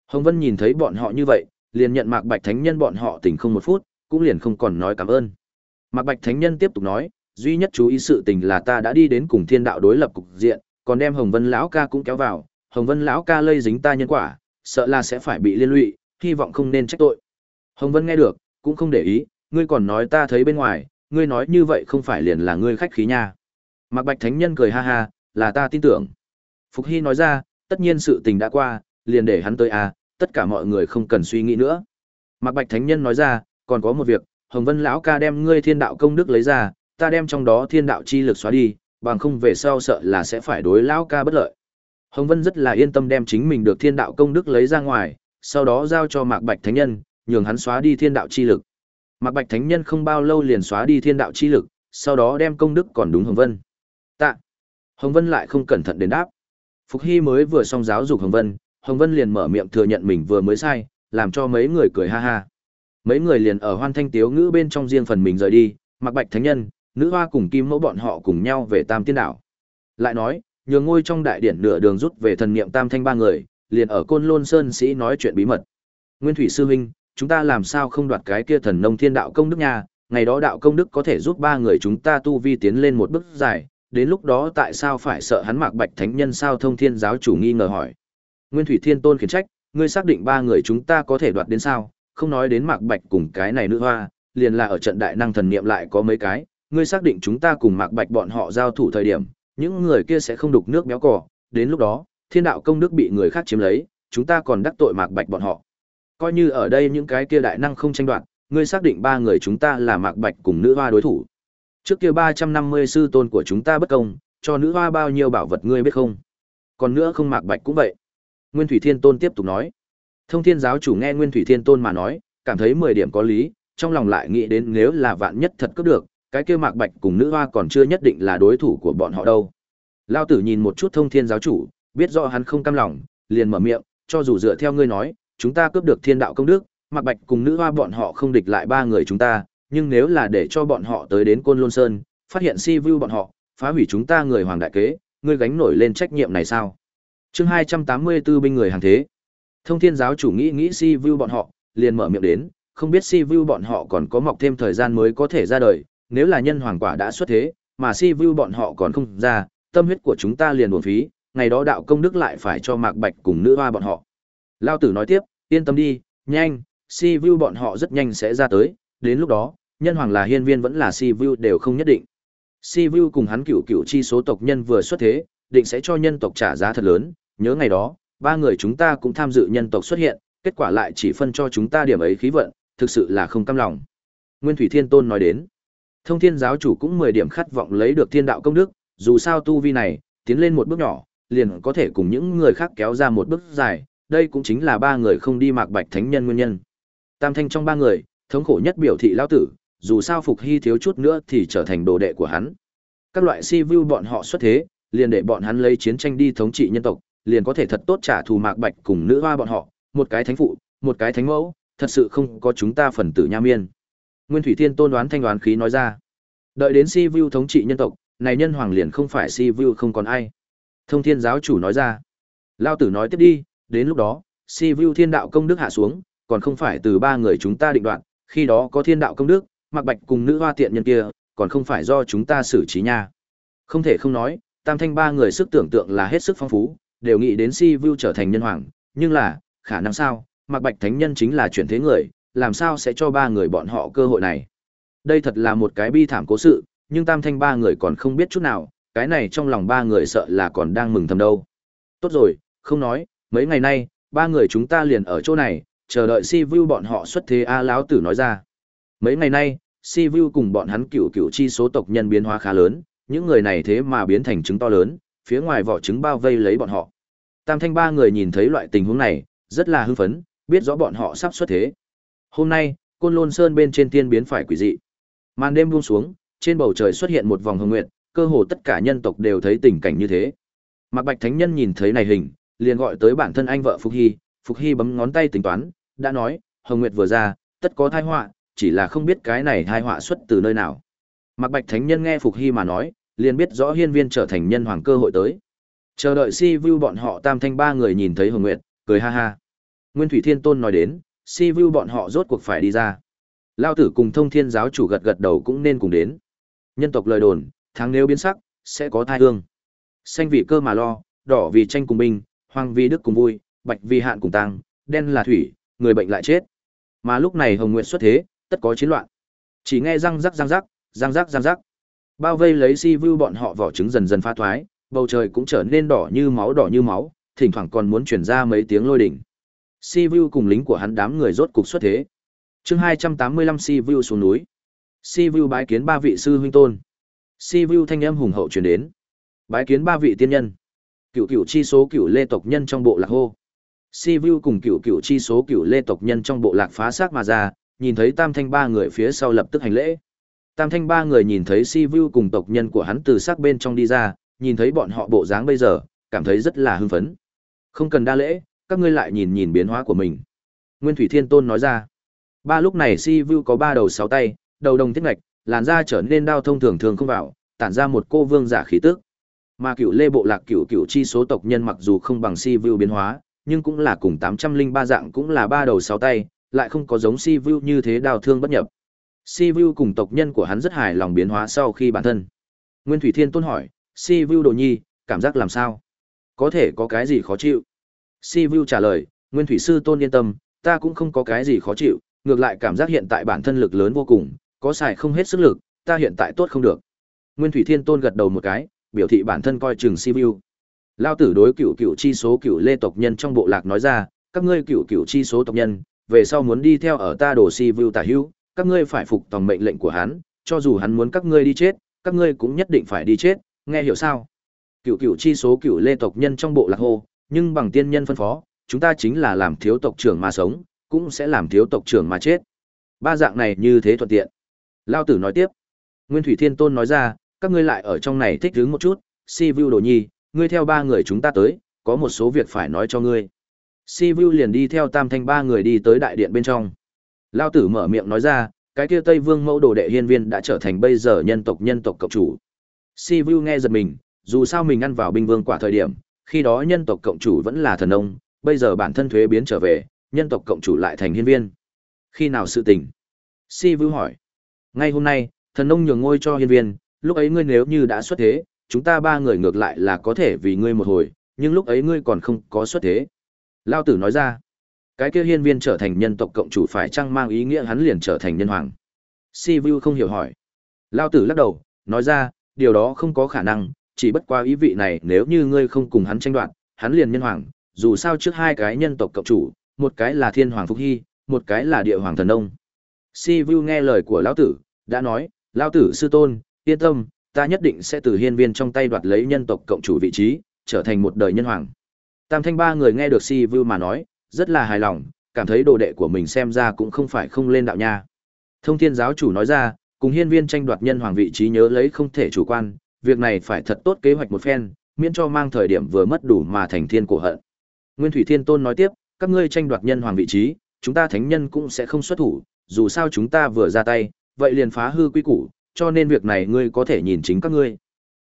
Hồng Vân nhìn thấy bọn họ như vậy, liền nhận Mạc Bạch Thánh Nhân bọn họ tỉnh không một phút, cũng liền không còn nói cảm ơn. Mạc Bạch Thánh Nhân tiếp tục nói, duy nhất chú ý sự tình là ta đã đi đến cùng thiên đạo đối lập cục diện, còn đem Hồng Vân lão ca cũng kéo vào, Hồng Vân lão ca lây dính ta nhân quả, sợ là sẽ phải bị liên lụy, hy vọng không nên trách tội. Hồng Vân nghe được, cũng không để ý, ngươi còn nói ta thấy bên ngoài, ngươi nói như vậy không phải liền là ngươi khách khí nha. Mạc Bạch Thánh Nhân cười ha ha, là ta tin tưởng. Phục Hy nói ra, tất nhiên sự tình đã qua, liền để hắn tới à, tất cả mọi người không cần suy nghĩ nữa. Mạc Bạch Thánh Nhân nói ra, còn có một việc, Hồng Vân lão ca đem ngươi thiên đạo công đức lấy ra, ta đem trong đó thiên đạo chi lực xóa đi, bằng không về sau sợ là sẽ phải đối lão ca bất lợi. Hồng Vân rất là yên tâm đem chính mình được thiên đạo công đức lấy ra ngoài, sau đó giao cho Mạc Bạch Thánh Nhân, nhường hắn xóa đi thiên đạo chi lực. Mạc Bạch Thánh Nhân không bao lâu liền xóa đi thiên đạo chi lực, sau đó đem công đức còn đúng Hồng Vân. Tạ. Hồng Vân lại không cẩn thận đến đáp. Phục Hy mới vừa xong giáo dục Hồng Vân, Hồng Vân liền mở miệng thừa nhận mình vừa mới sai, làm cho mấy người cười ha ha. Mấy người liền ở hoan thanh tiếu ngữ bên trong riêng phần mình rời đi, Mặc Bạch Thánh Nhân, nữ hoa cùng Kim Mẫu bọn họ cùng nhau về Tam Tiên Đảo. Lại nói, nhường ngôi trong đại điển nửa đường rút về thần niệm Tam Thanh ba người, liền ở Côn Lôn Sơn sĩ nói chuyện bí mật. Nguyên Thủy sư huynh, chúng ta làm sao không đoạt cái kia thần nông thiên đạo công đức nha, ngày đó đạo công đức có thể giúp ba người chúng ta tu vi tiến lên một bước dài, đến lúc đó tại sao phải sợ hắn Mạc Bạch Thánh Nhân sao thông thiên giáo chủ nghi ngờ hỏi. Nguyên Thủy Thiên Tôn khiển trách, ngươi xác định ba người chúng ta có thể đoạt đến sao, không nói đến Mạc Bạch cùng cái này nữ hoa, liền là ở trận đại năng thần niệm lại có mấy cái, ngươi xác định chúng ta cùng Mạc Bạch bọn họ giao thủ thời điểm, những người kia sẽ không đục nước béo cỏ, đến lúc đó, thiên đạo công đức bị người khác chiếm lấy, chúng ta còn đắc tội Mạc Bạch bọn họ. Coi như ở đây những cái kia đại năng không tranh đoạt, ngươi xác định ba người chúng ta là Mạc Bạch cùng nữ hoa đối thủ. Trước kia 350 sư tôn của chúng ta bất công, cho nữ hoa bao nhiêu bảo vật ngươi biết không? Còn nữa không Mạc Bạch cũng vậy. Nguyên Thủy Thiên Tôn tiếp tục nói. Thông Thiên giáo chủ nghe Nguyên Thủy Thiên Tôn mà nói, cảm thấy 10 điểm có lý, trong lòng lại nghĩ đến nếu là vạn nhất thật cướp được, cái kia Mạc Bạch cùng nữ hoa còn chưa nhất định là đối thủ của bọn họ đâu. Lao tử nhìn một chút Thông Thiên giáo chủ, biết rõ hắn không cam lòng, liền mở miệng, cho dù dựa theo ngươi nói, chúng ta cướp được thiên đạo công đức, Mạc Bạch cùng nữ hoa bọn họ không địch lại ba người chúng ta, nhưng nếu là để cho bọn họ tới đến Côn Lôn Sơn, phát hiện si vu bọn họ, phá hủy chúng ta người hoàng đại kế, ngươi gánh nổi lên trách nhiệm này sao? Chương 284 binh người hàng thế. Thông Thiên giáo chủ nghĩ nghĩ si vu bọn họ, liền mở miệng đến, không biết si vu bọn họ còn có mọc thêm thời gian mới có thể ra đời, nếu là nhân hoàng quả đã xuất thế, mà si vu bọn họ còn không ra, tâm huyết của chúng ta liền uổng phí, ngày đó đạo công đức lại phải cho Mạc Bạch cùng nữ hoa bọn họ. Lao tử nói tiếp, yên tâm đi, nhanh, si vu bọn họ rất nhanh sẽ ra tới, đến lúc đó, nhân hoàng là hiên viên vẫn là si vu đều không nhất định. Si vu cùng hắn cựu cựu chi số tộc nhân vừa xuất thế, định sẽ cho nhân tộc trả giá thật lớn, nhớ ngày đó, ba người chúng ta cũng tham dự nhân tộc xuất hiện, kết quả lại chỉ phân cho chúng ta điểm ấy khí vận, thực sự là không cam lòng. Nguyên Thủy Thiên Tôn nói đến, thông thiên giáo chủ cũng 10 điểm khát vọng lấy được thiên đạo công đức, dù sao tu vi này, tiến lên một bước nhỏ, liền có thể cùng những người khác kéo ra một bước dài, đây cũng chính là ba người không đi mạc bạch thánh nhân nguyên nhân. Tam thanh trong ba người, thống khổ nhất biểu thị lão tử, dù sao phục hy thiếu chút nữa thì trở thành đồ đệ của hắn. Các loại si vu bọn họ xuất thế, liền để bọn hắn lấy chiến tranh đi thống trị nhân tộc, liền có thể thật tốt trả thù mạc bạch cùng nữ hoa bọn họ, một cái thánh phụ, một cái thánh mẫu, thật sự không có chúng ta phần tử nha miên. Nguyên Thủy Thiên tôn đoán thanh đoán khí nói ra. Đợi đến si vu thống trị nhân tộc, này nhân hoàng liền không phải si vu không còn ai. Thông thiên giáo chủ nói ra. Lao tử nói tiếp đi, đến lúc đó, si vu thiên đạo công đức hạ xuống, còn không phải từ ba người chúng ta định đoạn, khi đó có thiên đạo công đức, mặc bạch cùng nữ hoa tiện nhân kia, còn không phải do chúng ta xử trí nha. Không thể không nói, tam thanh ba người sức tưởng tượng là hết sức phong phú, đều nghĩ đến si vu trở thành nhân hoàng, nhưng là, khả năng sao, mặc bạch thánh nhân chính là chuyển thế người, làm sao sẽ cho ba người bọn họ cơ hội này. Đây thật là một cái bi thảm cố sự, nhưng tam thanh ba người còn không biết chút nào, cái này trong lòng ba người sợ là còn đang mừng thầm đâu. Tốt rồi, không nói, mấy ngày nay, ba người chúng ta liền ở chỗ này, chờ đợi si vu bọn họ xuất thế a lão tử nói ra mấy ngày nay si vu cùng bọn hắn cựu cựu chi số tộc nhân biến hóa khá lớn những người này thế mà biến thành trứng to lớn phía ngoài vỏ trứng bao vây lấy bọn họ tam thanh ba người nhìn thấy loại tình huống này rất là hưng phấn biết rõ bọn họ sắp xuất thế hôm nay côn lôn sơn bên trên tiên biến phải quỷ dị màn đêm buông xuống trên bầu trời xuất hiện một vòng hồng nguyệt, cơ hồ tất cả nhân tộc đều thấy tình cảnh như thế mạc bạch thánh nhân nhìn thấy này hình liền gọi tới bản thân anh vợ Phục hy Phục Hy bấm ngón tay tính toán, đã nói, Hồng Nguyệt vừa ra, tất có tai họa, chỉ là không biết cái này tai họa xuất từ nơi nào. Mạc Bạch Thánh Nhân nghe Phục Hy mà nói, liền biết rõ hiên viên trở thành nhân hoàng cơ hội tới. Chờ đợi si vu bọn họ tam thanh ba người nhìn thấy Hồng Nguyệt, cười ha ha. Nguyên Thủy Thiên Tôn nói đến, si vu bọn họ rốt cuộc phải đi ra. Lao tử cùng thông thiên giáo chủ gật gật đầu cũng nên cùng đến. Nhân tộc lời đồn, tháng nếu biến sắc, sẽ có thai hương. Xanh vì cơ mà lo, đỏ vì tranh cùng binh, hoàng vì đức cùng vui, bạch vì hạn cùng tăng, đen là thủy, người bệnh lại chết. Mà lúc này Hồng Nguyệt xuất thế, tất có chiến loạn. Chỉ nghe răng rắc răng rắc, răng rắc răng rắc. Bao vây lấy si vu bọn họ vỏ trứng dần dần phá thoái, bầu trời cũng trở nên đỏ như máu đỏ như máu, thỉnh thoảng còn muốn truyền ra mấy tiếng lôi đỉnh. Si vu cùng lính của hắn đám người rốt cục xuất thế. Chương 285 Si vu xuống núi. Si vu bái kiến ba vị sư huynh tôn. Si vu thanh âm hùng hậu truyền đến. Bái kiến ba vị tiên nhân. Cựu cựu chi số cựu lê tộc nhân trong bộ lạc hô. Si vu cùng cựu cựu chi số cựu lê tộc nhân trong bộ lạc phá xác mà ra, nhìn thấy tam thanh ba người phía sau lập tức hành lễ. Tam thanh ba người nhìn thấy Si vu cùng tộc nhân của hắn từ xác bên trong đi ra, nhìn thấy bọn họ bộ dáng bây giờ, cảm thấy rất là hưng phấn. Không cần đa lễ, các ngươi lại nhìn nhìn biến hóa của mình. Nguyên Thủy Thiên Tôn nói ra. Ba lúc này Si vu có ba đầu sáu tay, đầu đồng thiết ngạch, làn da trở nên đau thông thường thường không vào, tản ra một cô vương giả khí tức. Mà cựu lê bộ lạc cựu cựu chi số tộc nhân mặc dù không bằng Si vu biến hóa, nhưng cũng là cùng 803 dạng cũng là ba đầu sáu tay, lại không có giống Si vu như thế đào thương bất nhập. Si vu cùng tộc nhân của hắn rất hài lòng biến hóa sau khi bản thân. Nguyên Thủy Thiên Tôn hỏi, Si vu đồ nhi, cảm giác làm sao? Có thể có cái gì khó chịu? Si vu trả lời, Nguyên Thủy Sư Tôn yên tâm, ta cũng không có cái gì khó chịu, ngược lại cảm giác hiện tại bản thân lực lớn vô cùng, có xài không hết sức lực, ta hiện tại tốt không được. Nguyên Thủy Thiên Tôn gật đầu một cái, biểu thị bản thân coi chừng Si vu. Lao tử đối cựu cựu chi số cựu lê tộc nhân trong bộ lạc nói ra, các ngươi cựu cựu chi số tộc nhân, về sau muốn đi theo ở ta đồ si Vu tả hữu, các ngươi phải phục tòng mệnh lệnh của hắn, cho dù hắn muốn các ngươi đi chết, các ngươi cũng nhất định phải đi chết, nghe hiểu sao? Cựu cựu chi số cựu lê tộc nhân trong bộ lạc hô, nhưng bằng tiên nhân phân phó, chúng ta chính là làm thiếu tộc trưởng mà sống, cũng sẽ làm thiếu tộc trưởng mà chết. Ba dạng này như thế thuận tiện. Lao tử nói tiếp. Nguyên Thủy Thiên Tôn nói ra, các ngươi lại ở trong này thích đứng một chút, si vu đồ nhi, ngươi theo ba người chúng ta tới, có một số việc phải nói cho ngươi. Si Vu liền đi theo Tam Thanh ba người đi tới đại điện bên trong. Lao tử mở miệng nói ra, cái kia Tây Vương mẫu đồ đệ hiên viên đã trở thành bây giờ nhân tộc nhân tộc cộng chủ. Si Vu nghe giật mình, dù sao mình ăn vào binh vương quả thời điểm, khi đó nhân tộc cộng chủ vẫn là thần ông, bây giờ bản thân thuế biến trở về, nhân tộc cộng chủ lại thành hiên viên. Khi nào sự tình? Si Vu hỏi. Ngay hôm nay, thần ông nhường ngôi cho hiên viên, lúc ấy ngươi nếu như đã xuất thế, chúng ta ba người ngược lại là có thể vì ngươi một hồi, nhưng lúc ấy ngươi còn không có xuất thế. Lao tử nói ra, cái kia hiên viên trở thành nhân tộc cộng chủ phải chăng mang ý nghĩa hắn liền trở thành nhân hoàng. Si Vu không hiểu hỏi. Lao tử lắc đầu, nói ra, điều đó không có khả năng, chỉ bất qua ý vị này nếu như ngươi không cùng hắn tranh đoạt, hắn liền nhân hoàng, dù sao trước hai cái nhân tộc cộng chủ, một cái là thiên hoàng Phúc Hy, một cái là địa hoàng thần đông. Si Vu nghe lời của Lão tử, đã nói, Lão tử sư tôn, yên tâm, ta nhất định sẽ từ hiên viên trong tay đoạt lấy nhân tộc cộng chủ vị trí, trở thành một đời nhân hoàng. Tam thanh ba người nghe được si Vu mà nói, rất là hài lòng, cảm thấy đồ đệ của mình xem ra cũng không phải không lên đạo nha. Thông thiên giáo chủ nói ra, cùng hiên viên tranh đoạt nhân hoàng vị trí nhớ lấy không thể chủ quan, việc này phải thật tốt kế hoạch một phen, miễn cho mang thời điểm vừa mất đủ mà thành thiên cổ hận. Nguyên Thủy Thiên Tôn nói tiếp, các ngươi tranh đoạt nhân hoàng vị trí, chúng ta thánh nhân cũng sẽ không xuất thủ, dù sao chúng ta vừa ra tay, vậy liền phá hư quy củ, cho nên việc này ngươi có thể nhìn chính các ngươi.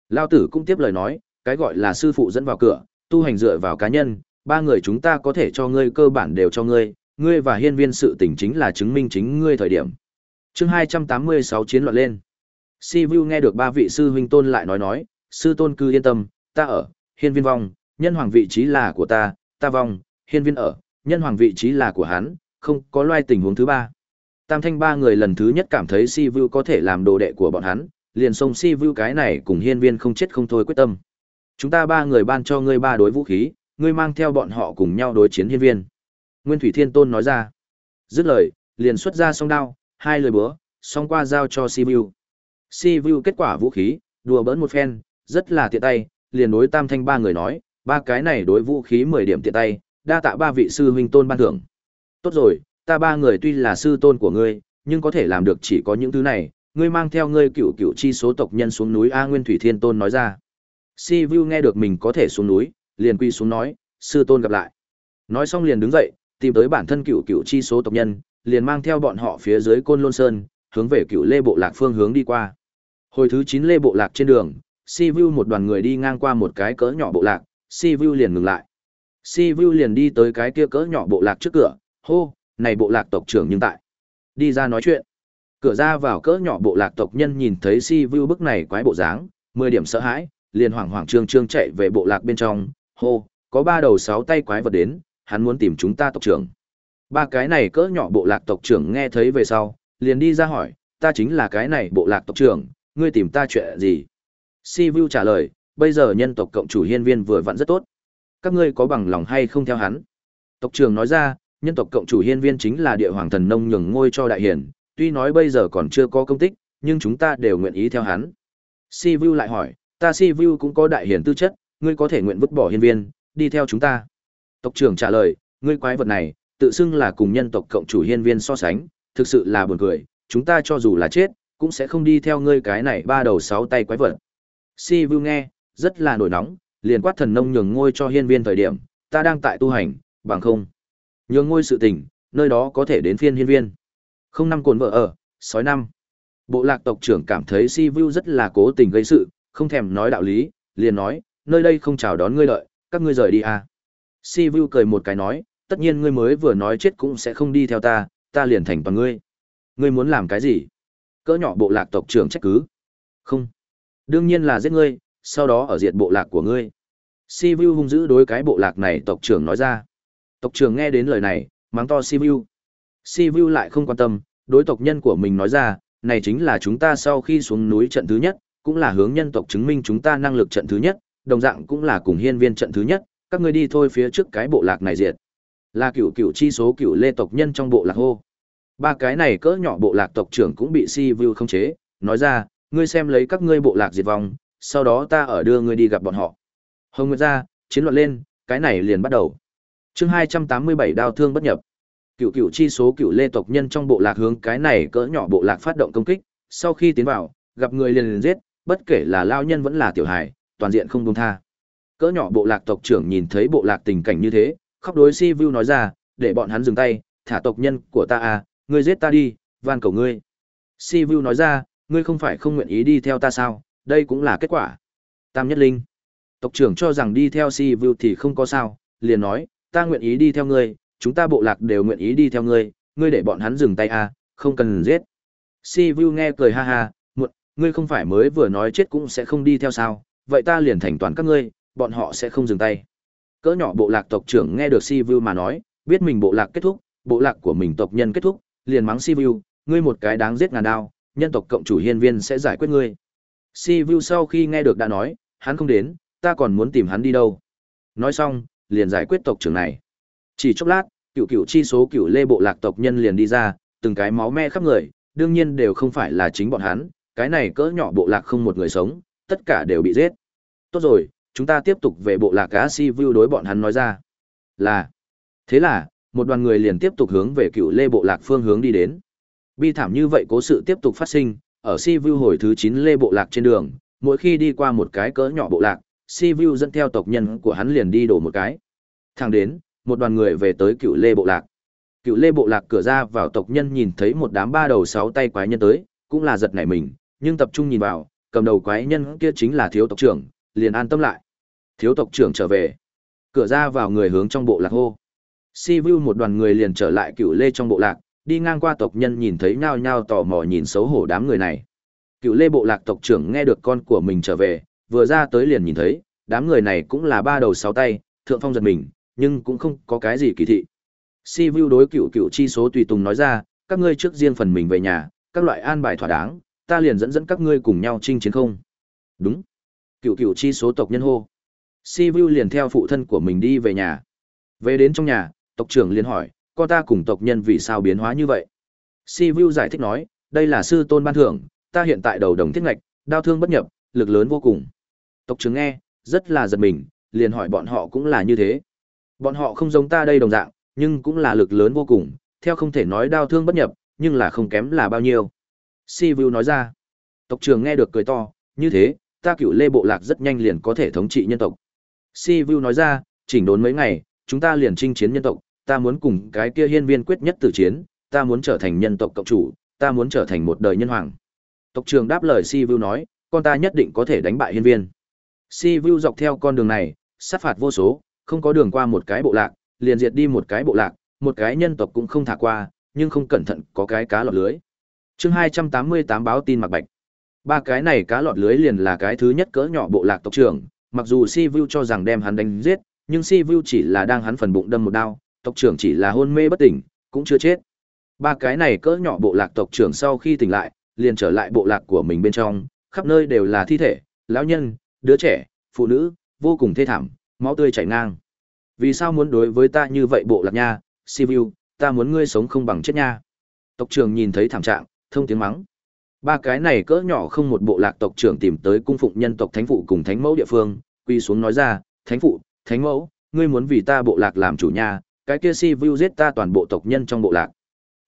Lao tử cũng tiếp lời nói, cái gọi là sư phụ dẫn vào cửa, tu hành dựa vào cá nhân, ba người chúng ta có thể cho ngươi cơ bản đều cho ngươi, ngươi và hiên viên sự tình chính là chứng minh chính ngươi thời điểm chương 286 chiến loạn lên. Si Vu nghe được ba vị sư huynh tôn lại nói nói, sư tôn cứ yên tâm, ta ở, hiên viên vong, nhân hoàng vị trí là của ta, ta vong, hiên viên ở, nhân hoàng vị trí là của hắn, không có loai tình huống thứ ba. Tam thanh ba người lần thứ nhất cảm thấy Si Vu có thể làm đồ đệ của bọn hắn, liền xông Si Vu cái này cùng hiên viên không chết không thôi quyết tâm. Chúng ta ba người ban cho ngươi ba đối vũ khí, ngươi mang theo bọn họ cùng nhau đối chiến hiên viên. Nguyên Thủy Thiên Tôn nói ra. Dứt lời, liền xuất ra song đao, hai lời búa, xong qua giao cho Si Vu. Si Vu kết quả vũ khí, đùa bỡn một phen, rất là tiện tay, liền đối tam thanh ba người nói, ba cái này đối vũ khí 10 điểm tiện tay, đa tạ ba vị sư huynh tôn ban thưởng. Tốt rồi, ta ba người tuy là sư tôn của ngươi, nhưng có thể làm được chỉ có những thứ này, ngươi mang theo ngươi cựu cựu chi số tộc nhân xuống núi A Nguyên Thủy Thiên Tôn nói ra. Si Vu nghe được mình có thể xuống núi, liền quy xuống nói, sư tôn gặp lại. Nói xong liền đứng dậy, tìm tới bản thân cựu cựu chi số tộc nhân, liền mang theo bọn họ phía dưới Côn Lôn Sơn, hướng về cựu Lê Bộ Lạc phương hướng đi qua. Hồi thứ chín Lê Bộ Lạc trên đường, Si Vu một đoàn người đi ngang qua một cái cỡ nhỏ bộ lạc, Si Vu liền ngừng lại. Si Vu liền đi tới cái kia cỡ nhỏ bộ lạc trước cửa, hô, này bộ lạc tộc trưởng nhưng tại. Đi ra nói chuyện. Cửa ra vào cỡ nhỏ bộ lạc tộc nhân nhìn thấy Si Vu bức này quái bộ dáng, mười điểm sợ hãi, liền hoảng hoảng trương trương chạy về bộ lạc bên trong, hô, có ba đầu sáu tay quái vật đến, hắn muốn tìm chúng ta tộc trưởng. Ba cái này cỡ nhỏ bộ lạc tộc trưởng nghe thấy về sau, liền đi ra hỏi, ta chính là cái này bộ lạc tộc trưởng, ngươi tìm ta chuyện gì? Si Vu trả lời, bây giờ nhân tộc cộng chủ hiên viên vừa vặn rất tốt. Các ngươi có bằng lòng hay không theo hắn? Tộc trưởng nói ra, nhân tộc cộng chủ hiên viên chính là địa hoàng thần nông nhường ngôi cho đại hiển, tuy nói bây giờ còn chưa có công tích, nhưng chúng ta đều nguyện ý theo hắn. Si Vu lại hỏi, ta Si Vu cũng có đại hiển tư chất, ngươi có thể nguyện vứt bỏ hiên viên, đi theo chúng ta. Tộc trưởng trả lời, ngươi quái vật này, tự xưng là cùng nhân tộc cộng chủ hiên viên so sánh, thực sự là buồn cười, chúng ta cho dù là chết, cũng sẽ không đi theo ngươi cái này ba đầu sáu tay quái vật. Si Vu nghe, rất là nổi nóng, liền quát thần nông nhường ngôi cho hiên viên thời điểm, ta đang tại tu hành, bằng không. Nhường ngôi sự tình, nơi đó có thể đến phiên hiên viên. Không năm cồn vợ ở, sói năm. Bộ lạc tộc trưởng cảm thấy Si Vu rất là cố tình gây sự, không thèm nói đạo lý, liền nói, nơi đây không chào đón ngươi lợi, các ngươi rời đi à. Si Vu cười một cái nói, tất nhiên ngươi mới vừa nói chết cũng sẽ không đi theo ta, ta liền thành toàn ngươi. Ngươi muốn làm cái gì? Cỡ nhỏ bộ lạc tộc trưởng trách cứ. Không. Đương nhiên là giết ngươi, sau đó ở diệt bộ lạc của ngươi. Si Vu hung dữ đối cái bộ lạc này tộc trưởng nói ra. Tộc trưởng nghe đến lời này, mắng to Si Vu. Si Vu lại không quan tâm, đối tộc nhân của mình nói ra, này chính là chúng ta sau khi xuống núi trận thứ nhất, cũng là hướng nhân tộc chứng minh chúng ta năng lực trận thứ nhất, đồng dạng cũng là cùng hiên viên trận thứ nhất, các ngươi đi thôi phía trước cái bộ lạc này diệt. Là cựu cựu chi số cựu lê tộc nhân trong bộ lạc hô. Ba cái này cỡ nhỏ bộ lạc tộc trưởng cũng bị Si Vu không chế, nói ra, ngươi xem lấy các ngươi bộ lạc diệt vong, sau đó ta ở đưa ngươi đi gặp bọn họ. Hồng Nguyệt ra, chiến loạn lên, cái này liền bắt đầu. Chương 287 đao thương bất nhập. Cựu cựu chi số cựu lê tộc nhân trong bộ lạc hướng cái này cỡ nhỏ bộ lạc phát động công kích, sau khi tiến vào, gặp người liền liền giết, bất kể là lao nhân vẫn là tiểu hài, toàn diện không buông tha. Cỡ nhỏ bộ lạc tộc trưởng nhìn thấy bộ lạc tình cảnh như thế, khóc đối Si Vu nói ra, để bọn hắn dừng tay, thả tộc nhân của ta à, ngươi giết ta đi, van cầu ngươi. Si Vu nói ra, ngươi không phải không nguyện ý đi theo ta sao, đây cũng là kết quả. Tam Nhất Linh. Tộc trưởng cho rằng đi theo Si Vu thì không có sao, liền nói, ta nguyện ý đi theo ngươi, chúng ta bộ lạc đều nguyện ý đi theo ngươi, ngươi để bọn hắn dừng tay à, không cần giết. Si Vu nghe cười ha ha, muộn, ngươi không phải mới vừa nói chết cũng sẽ không đi theo sao, vậy ta liền thành toàn các ngươi, bọn họ sẽ không dừng tay. Cỡ nhỏ bộ lạc tộc trưởng nghe được Si Vu mà nói, biết mình bộ lạc kết thúc, bộ lạc của mình tộc nhân kết thúc, liền mắng Si Vu, ngươi một cái đáng giết ngàn đao, nhân tộc cộng chủ hiên viên sẽ giải quyết ngươi. Si Vu sau khi nghe được đã nói, hắn không đến, ta còn muốn tìm hắn đi đâu. Nói xong, liền giải quyết tộc trưởng này. Chỉ chốc lát, cựu cựu chi số cựu lê bộ lạc tộc nhân liền đi ra, từng cái máu me khắp người, đương nhiên đều không phải là chính bọn hắn, cái này cỡ nhỏ bộ lạc không một người sống, tất cả đều bị giết. Tốt rồi, chúng ta tiếp tục về bộ lạc cá Si Vu đối bọn hắn nói ra. Là. Thế là, một đoàn người liền tiếp tục hướng về cựu lê bộ lạc phương hướng đi đến. Bi thảm như vậy cố sự tiếp tục phát sinh, ở Si Vu hồi thứ chín lê bộ lạc trên đường, mỗi khi đi qua một cái cỡ nhỏ bộ lạc, Si Vu dẫn theo tộc nhân của hắn liền đi đổ một cái. Thẳng đến, một đoàn người về tới cựu lê bộ lạc. Cựu lê bộ lạc cửa ra vào tộc nhân nhìn thấy một đám ba đầu sáu tay quái nhân tới, cũng là giật nảy mình, nhưng tập trung nhìn vào, cầm đầu quái nhân kia chính là thiếu tộc trưởng, liền an tâm lại. Thiếu tộc trưởng trở về. Cửa ra vào người hướng trong bộ lạc hô. Si Vu một đoàn người liền trở lại cựu lê trong bộ lạc, đi ngang qua tộc nhân nhìn thấy nhao nhao tò mò nhìn xấu hổ đám người này. Cựu lê bộ lạc tộc trưởng nghe được con của mình trở về, vừa ra tới liền nhìn thấy, đám người này cũng là ba đầu sáu tay, thượng phong giật mình, nhưng cũng không có cái gì kỳ thị. Si Vu đối cựu cựu chi số tùy tùng nói ra, các ngươi trước riêng phần mình về nhà, các loại an bài thỏa đáng, ta liền dẫn dẫn các ngươi cùng nhau chinh chiến không. Đúng. Cựu cựu chi số tộc nhân hô. Si Vu liền theo phụ thân của mình đi về nhà. Về đến trong nhà, tộc trưởng liền hỏi, con ta cùng tộc nhân vì sao biến hóa như vậy? Si Vu giải thích nói, đây là sư tôn ban thưởng, ta hiện tại đầu đồng thiết ngạch, đau thương bất nhập, lực lớn vô cùng. Tộc trưởng nghe, rất là giật mình, liền hỏi bọn họ cũng là như thế. Bọn họ không giống ta đây đồng dạng, nhưng cũng là lực lớn vô cùng, theo không thể nói đau thương bất nhập, nhưng là không kém là bao nhiêu. Si Vu nói ra, tộc trưởng nghe được cười to, như thế, ta cựu lê bộ lạc rất nhanh liền có thể thống trị nhân tộc. Si Vu nói ra, chỉnh đốn mấy ngày, chúng ta liền chinh chiến nhân tộc, ta muốn cùng cái kia hiên viên quyết nhất tử chiến, ta muốn trở thành nhân tộc cộng chủ, ta muốn trở thành một đời nhân hoàng. Tộc trưởng đáp lời Si Vu nói, con ta nhất định có thể đánh bại hiên viên. Si Vu dọc theo con đường này, sát phạt vô số, không có đường qua một cái bộ lạc, liền diệt đi một cái bộ lạc, một cái nhân tộc cũng không thả qua, nhưng không cẩn thận có cái cá lọt lưới. Chương 288 báo tin mặc bạch. Ba cái này cá lọt lưới liền là cái thứ nhất cỡ nhỏ bộ lạc tộc trưởng, mặc dù Si Vu cho rằng đem hắn đánh giết, nhưng Si Vu chỉ là đang hắn phần bụng đâm một đao, tộc trưởng chỉ là hôn mê bất tỉnh, cũng chưa chết. Ba cái này cỡ nhỏ bộ lạc tộc trưởng sau khi tỉnh lại, liền trở lại bộ lạc của mình bên trong, khắp nơi đều là thi thể, lão nhân, đứa trẻ, phụ nữ, vô cùng thê thảm, máu tươi chảy ngang. Vì sao muốn đối với ta như vậy bộ lạc nha, si vu ta muốn ngươi sống không bằng chết nha. Tộc trưởng nhìn thấy thảm trạng, thông tiếng mắng. Ba cái này cỡ nhỏ không một bộ lạc tộc trưởng tìm tới cung phụng nhân tộc thánh phụ cùng thánh mẫu địa phương, quy xuống nói ra, thánh phụ, thánh mẫu, ngươi muốn vì ta bộ lạc làm chủ nhà, cái kia si vu giết ta toàn bộ tộc nhân trong bộ lạc.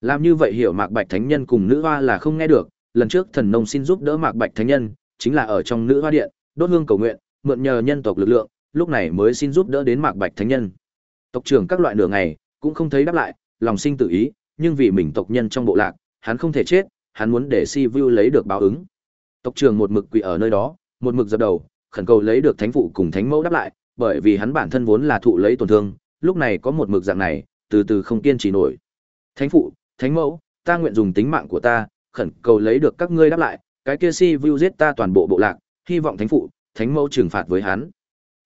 Làm như vậy hiểu Mạc Bạch Thánh Nhân cùng nữ hoa là không nghe được, lần trước thần nông xin giúp đỡ Mạc Bạch Thánh Nhân, chính là ở trong nữ hoa điện, đốt hương cầu nguyện, mượn nhờ nhân tộc lực lượng, lúc này mới xin giúp đỡ đến Mạc Bạch Thánh Nhân. Tộc trưởng các loại nửa ngày, cũng không thấy đáp lại, lòng sinh tự ý, nhưng vì mình tộc nhân trong bộ lạc, hắn không thể chết, hắn muốn để Si Vu lấy được báo ứng. Tộc trưởng một mực quỳ ở nơi đó, một mực dập đầu, khẩn cầu lấy được thánh phụ cùng thánh mẫu đáp lại, bởi vì hắn bản thân vốn là thụ lấy tổn thương, lúc này có một mực dạng này, từ từ không kiên trì nổi. Thánh phụ, thánh mẫu, ta nguyện dùng tính mạng của ta, khẩn cầu lấy được các ngươi đáp lại, cái kia Si Vu giết ta toàn bộ bộ lạc, hy vọng thánh phụ, thánh mẫu trừng phạt với hắn.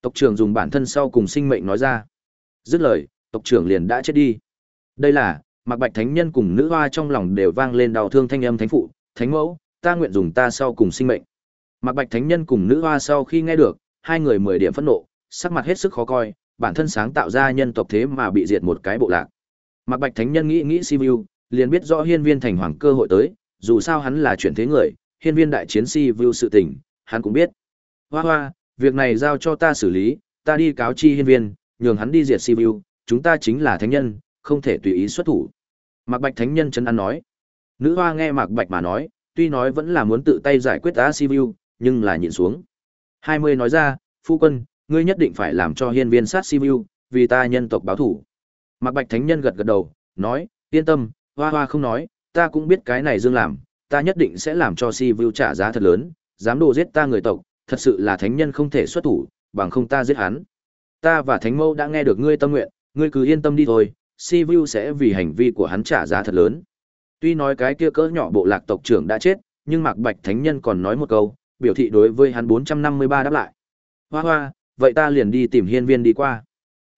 Tộc trưởng dùng bản thân sau cùng sinh mệnh nói ra. Dứt lời, tộc trưởng liền đã chết đi. Đây là, Mạc Bạch Thánh Nhân cùng nữ hoa trong lòng đều vang lên đau thương thanh âm thánh phụ, thánh mẫu, ta nguyện dùng ta sau cùng sinh mệnh. Mạc Bạch Thánh Nhân cùng nữ hoa sau khi nghe được, hai người mười điểm phẫn nộ, sắc mặt hết sức khó coi, bản thân sáng tạo ra nhân tộc thế mà bị diệt một cái bộ lạc. Mạc Bạch Thánh Nhân nghĩ nghĩ Sivu, liền biết rõ hiên viên thành hoàng cơ hội tới, dù sao hắn là chuyển thế người, hiên viên đại chiến Sivu sự tình, hắn cũng biết. Hoa hoa, việc này giao cho ta xử lý, ta đi cáo chi hiên viên, nhường hắn đi diệt Sivu, chúng ta chính là thánh nhân, không thể tùy ý xuất thủ. Mạc Bạch thánh nhân chân ăn nói. Nữ hoa nghe Mạc Bạch mà nói, tuy nói vẫn là muốn tự tay giải quyết A Sivu, nhưng là nhịn xuống. Hai mươi nói ra, phu quân, ngươi nhất định phải làm cho hiên viên sát Sivu, vì ta nhân tộc báo thủ. Mạc Bạch thánh nhân gật gật đầu, nói, yên tâm, hoa hoa không nói, ta cũng biết cái này dương làm, ta nhất định sẽ làm cho Sivu trả giá thật lớn, dám đồ giết ta người tộc, thật sự là thánh nhân không thể xuất thủ, bằng không ta giết hắn. Ta và thánh mẫu đã nghe được ngươi tâm nguyện, ngươi cứ yên tâm đi thôi, Sivu sẽ vì hành vi của hắn trả giá thật lớn. Tuy nói cái kia cỡ nhỏ bộ lạc tộc trưởng đã chết, nhưng Mạc Bạch Thánh Nhân còn nói một câu, biểu thị đối với hắn 453 đáp lại. Hoa hoa, vậy ta liền đi tìm hiên viên đi qua.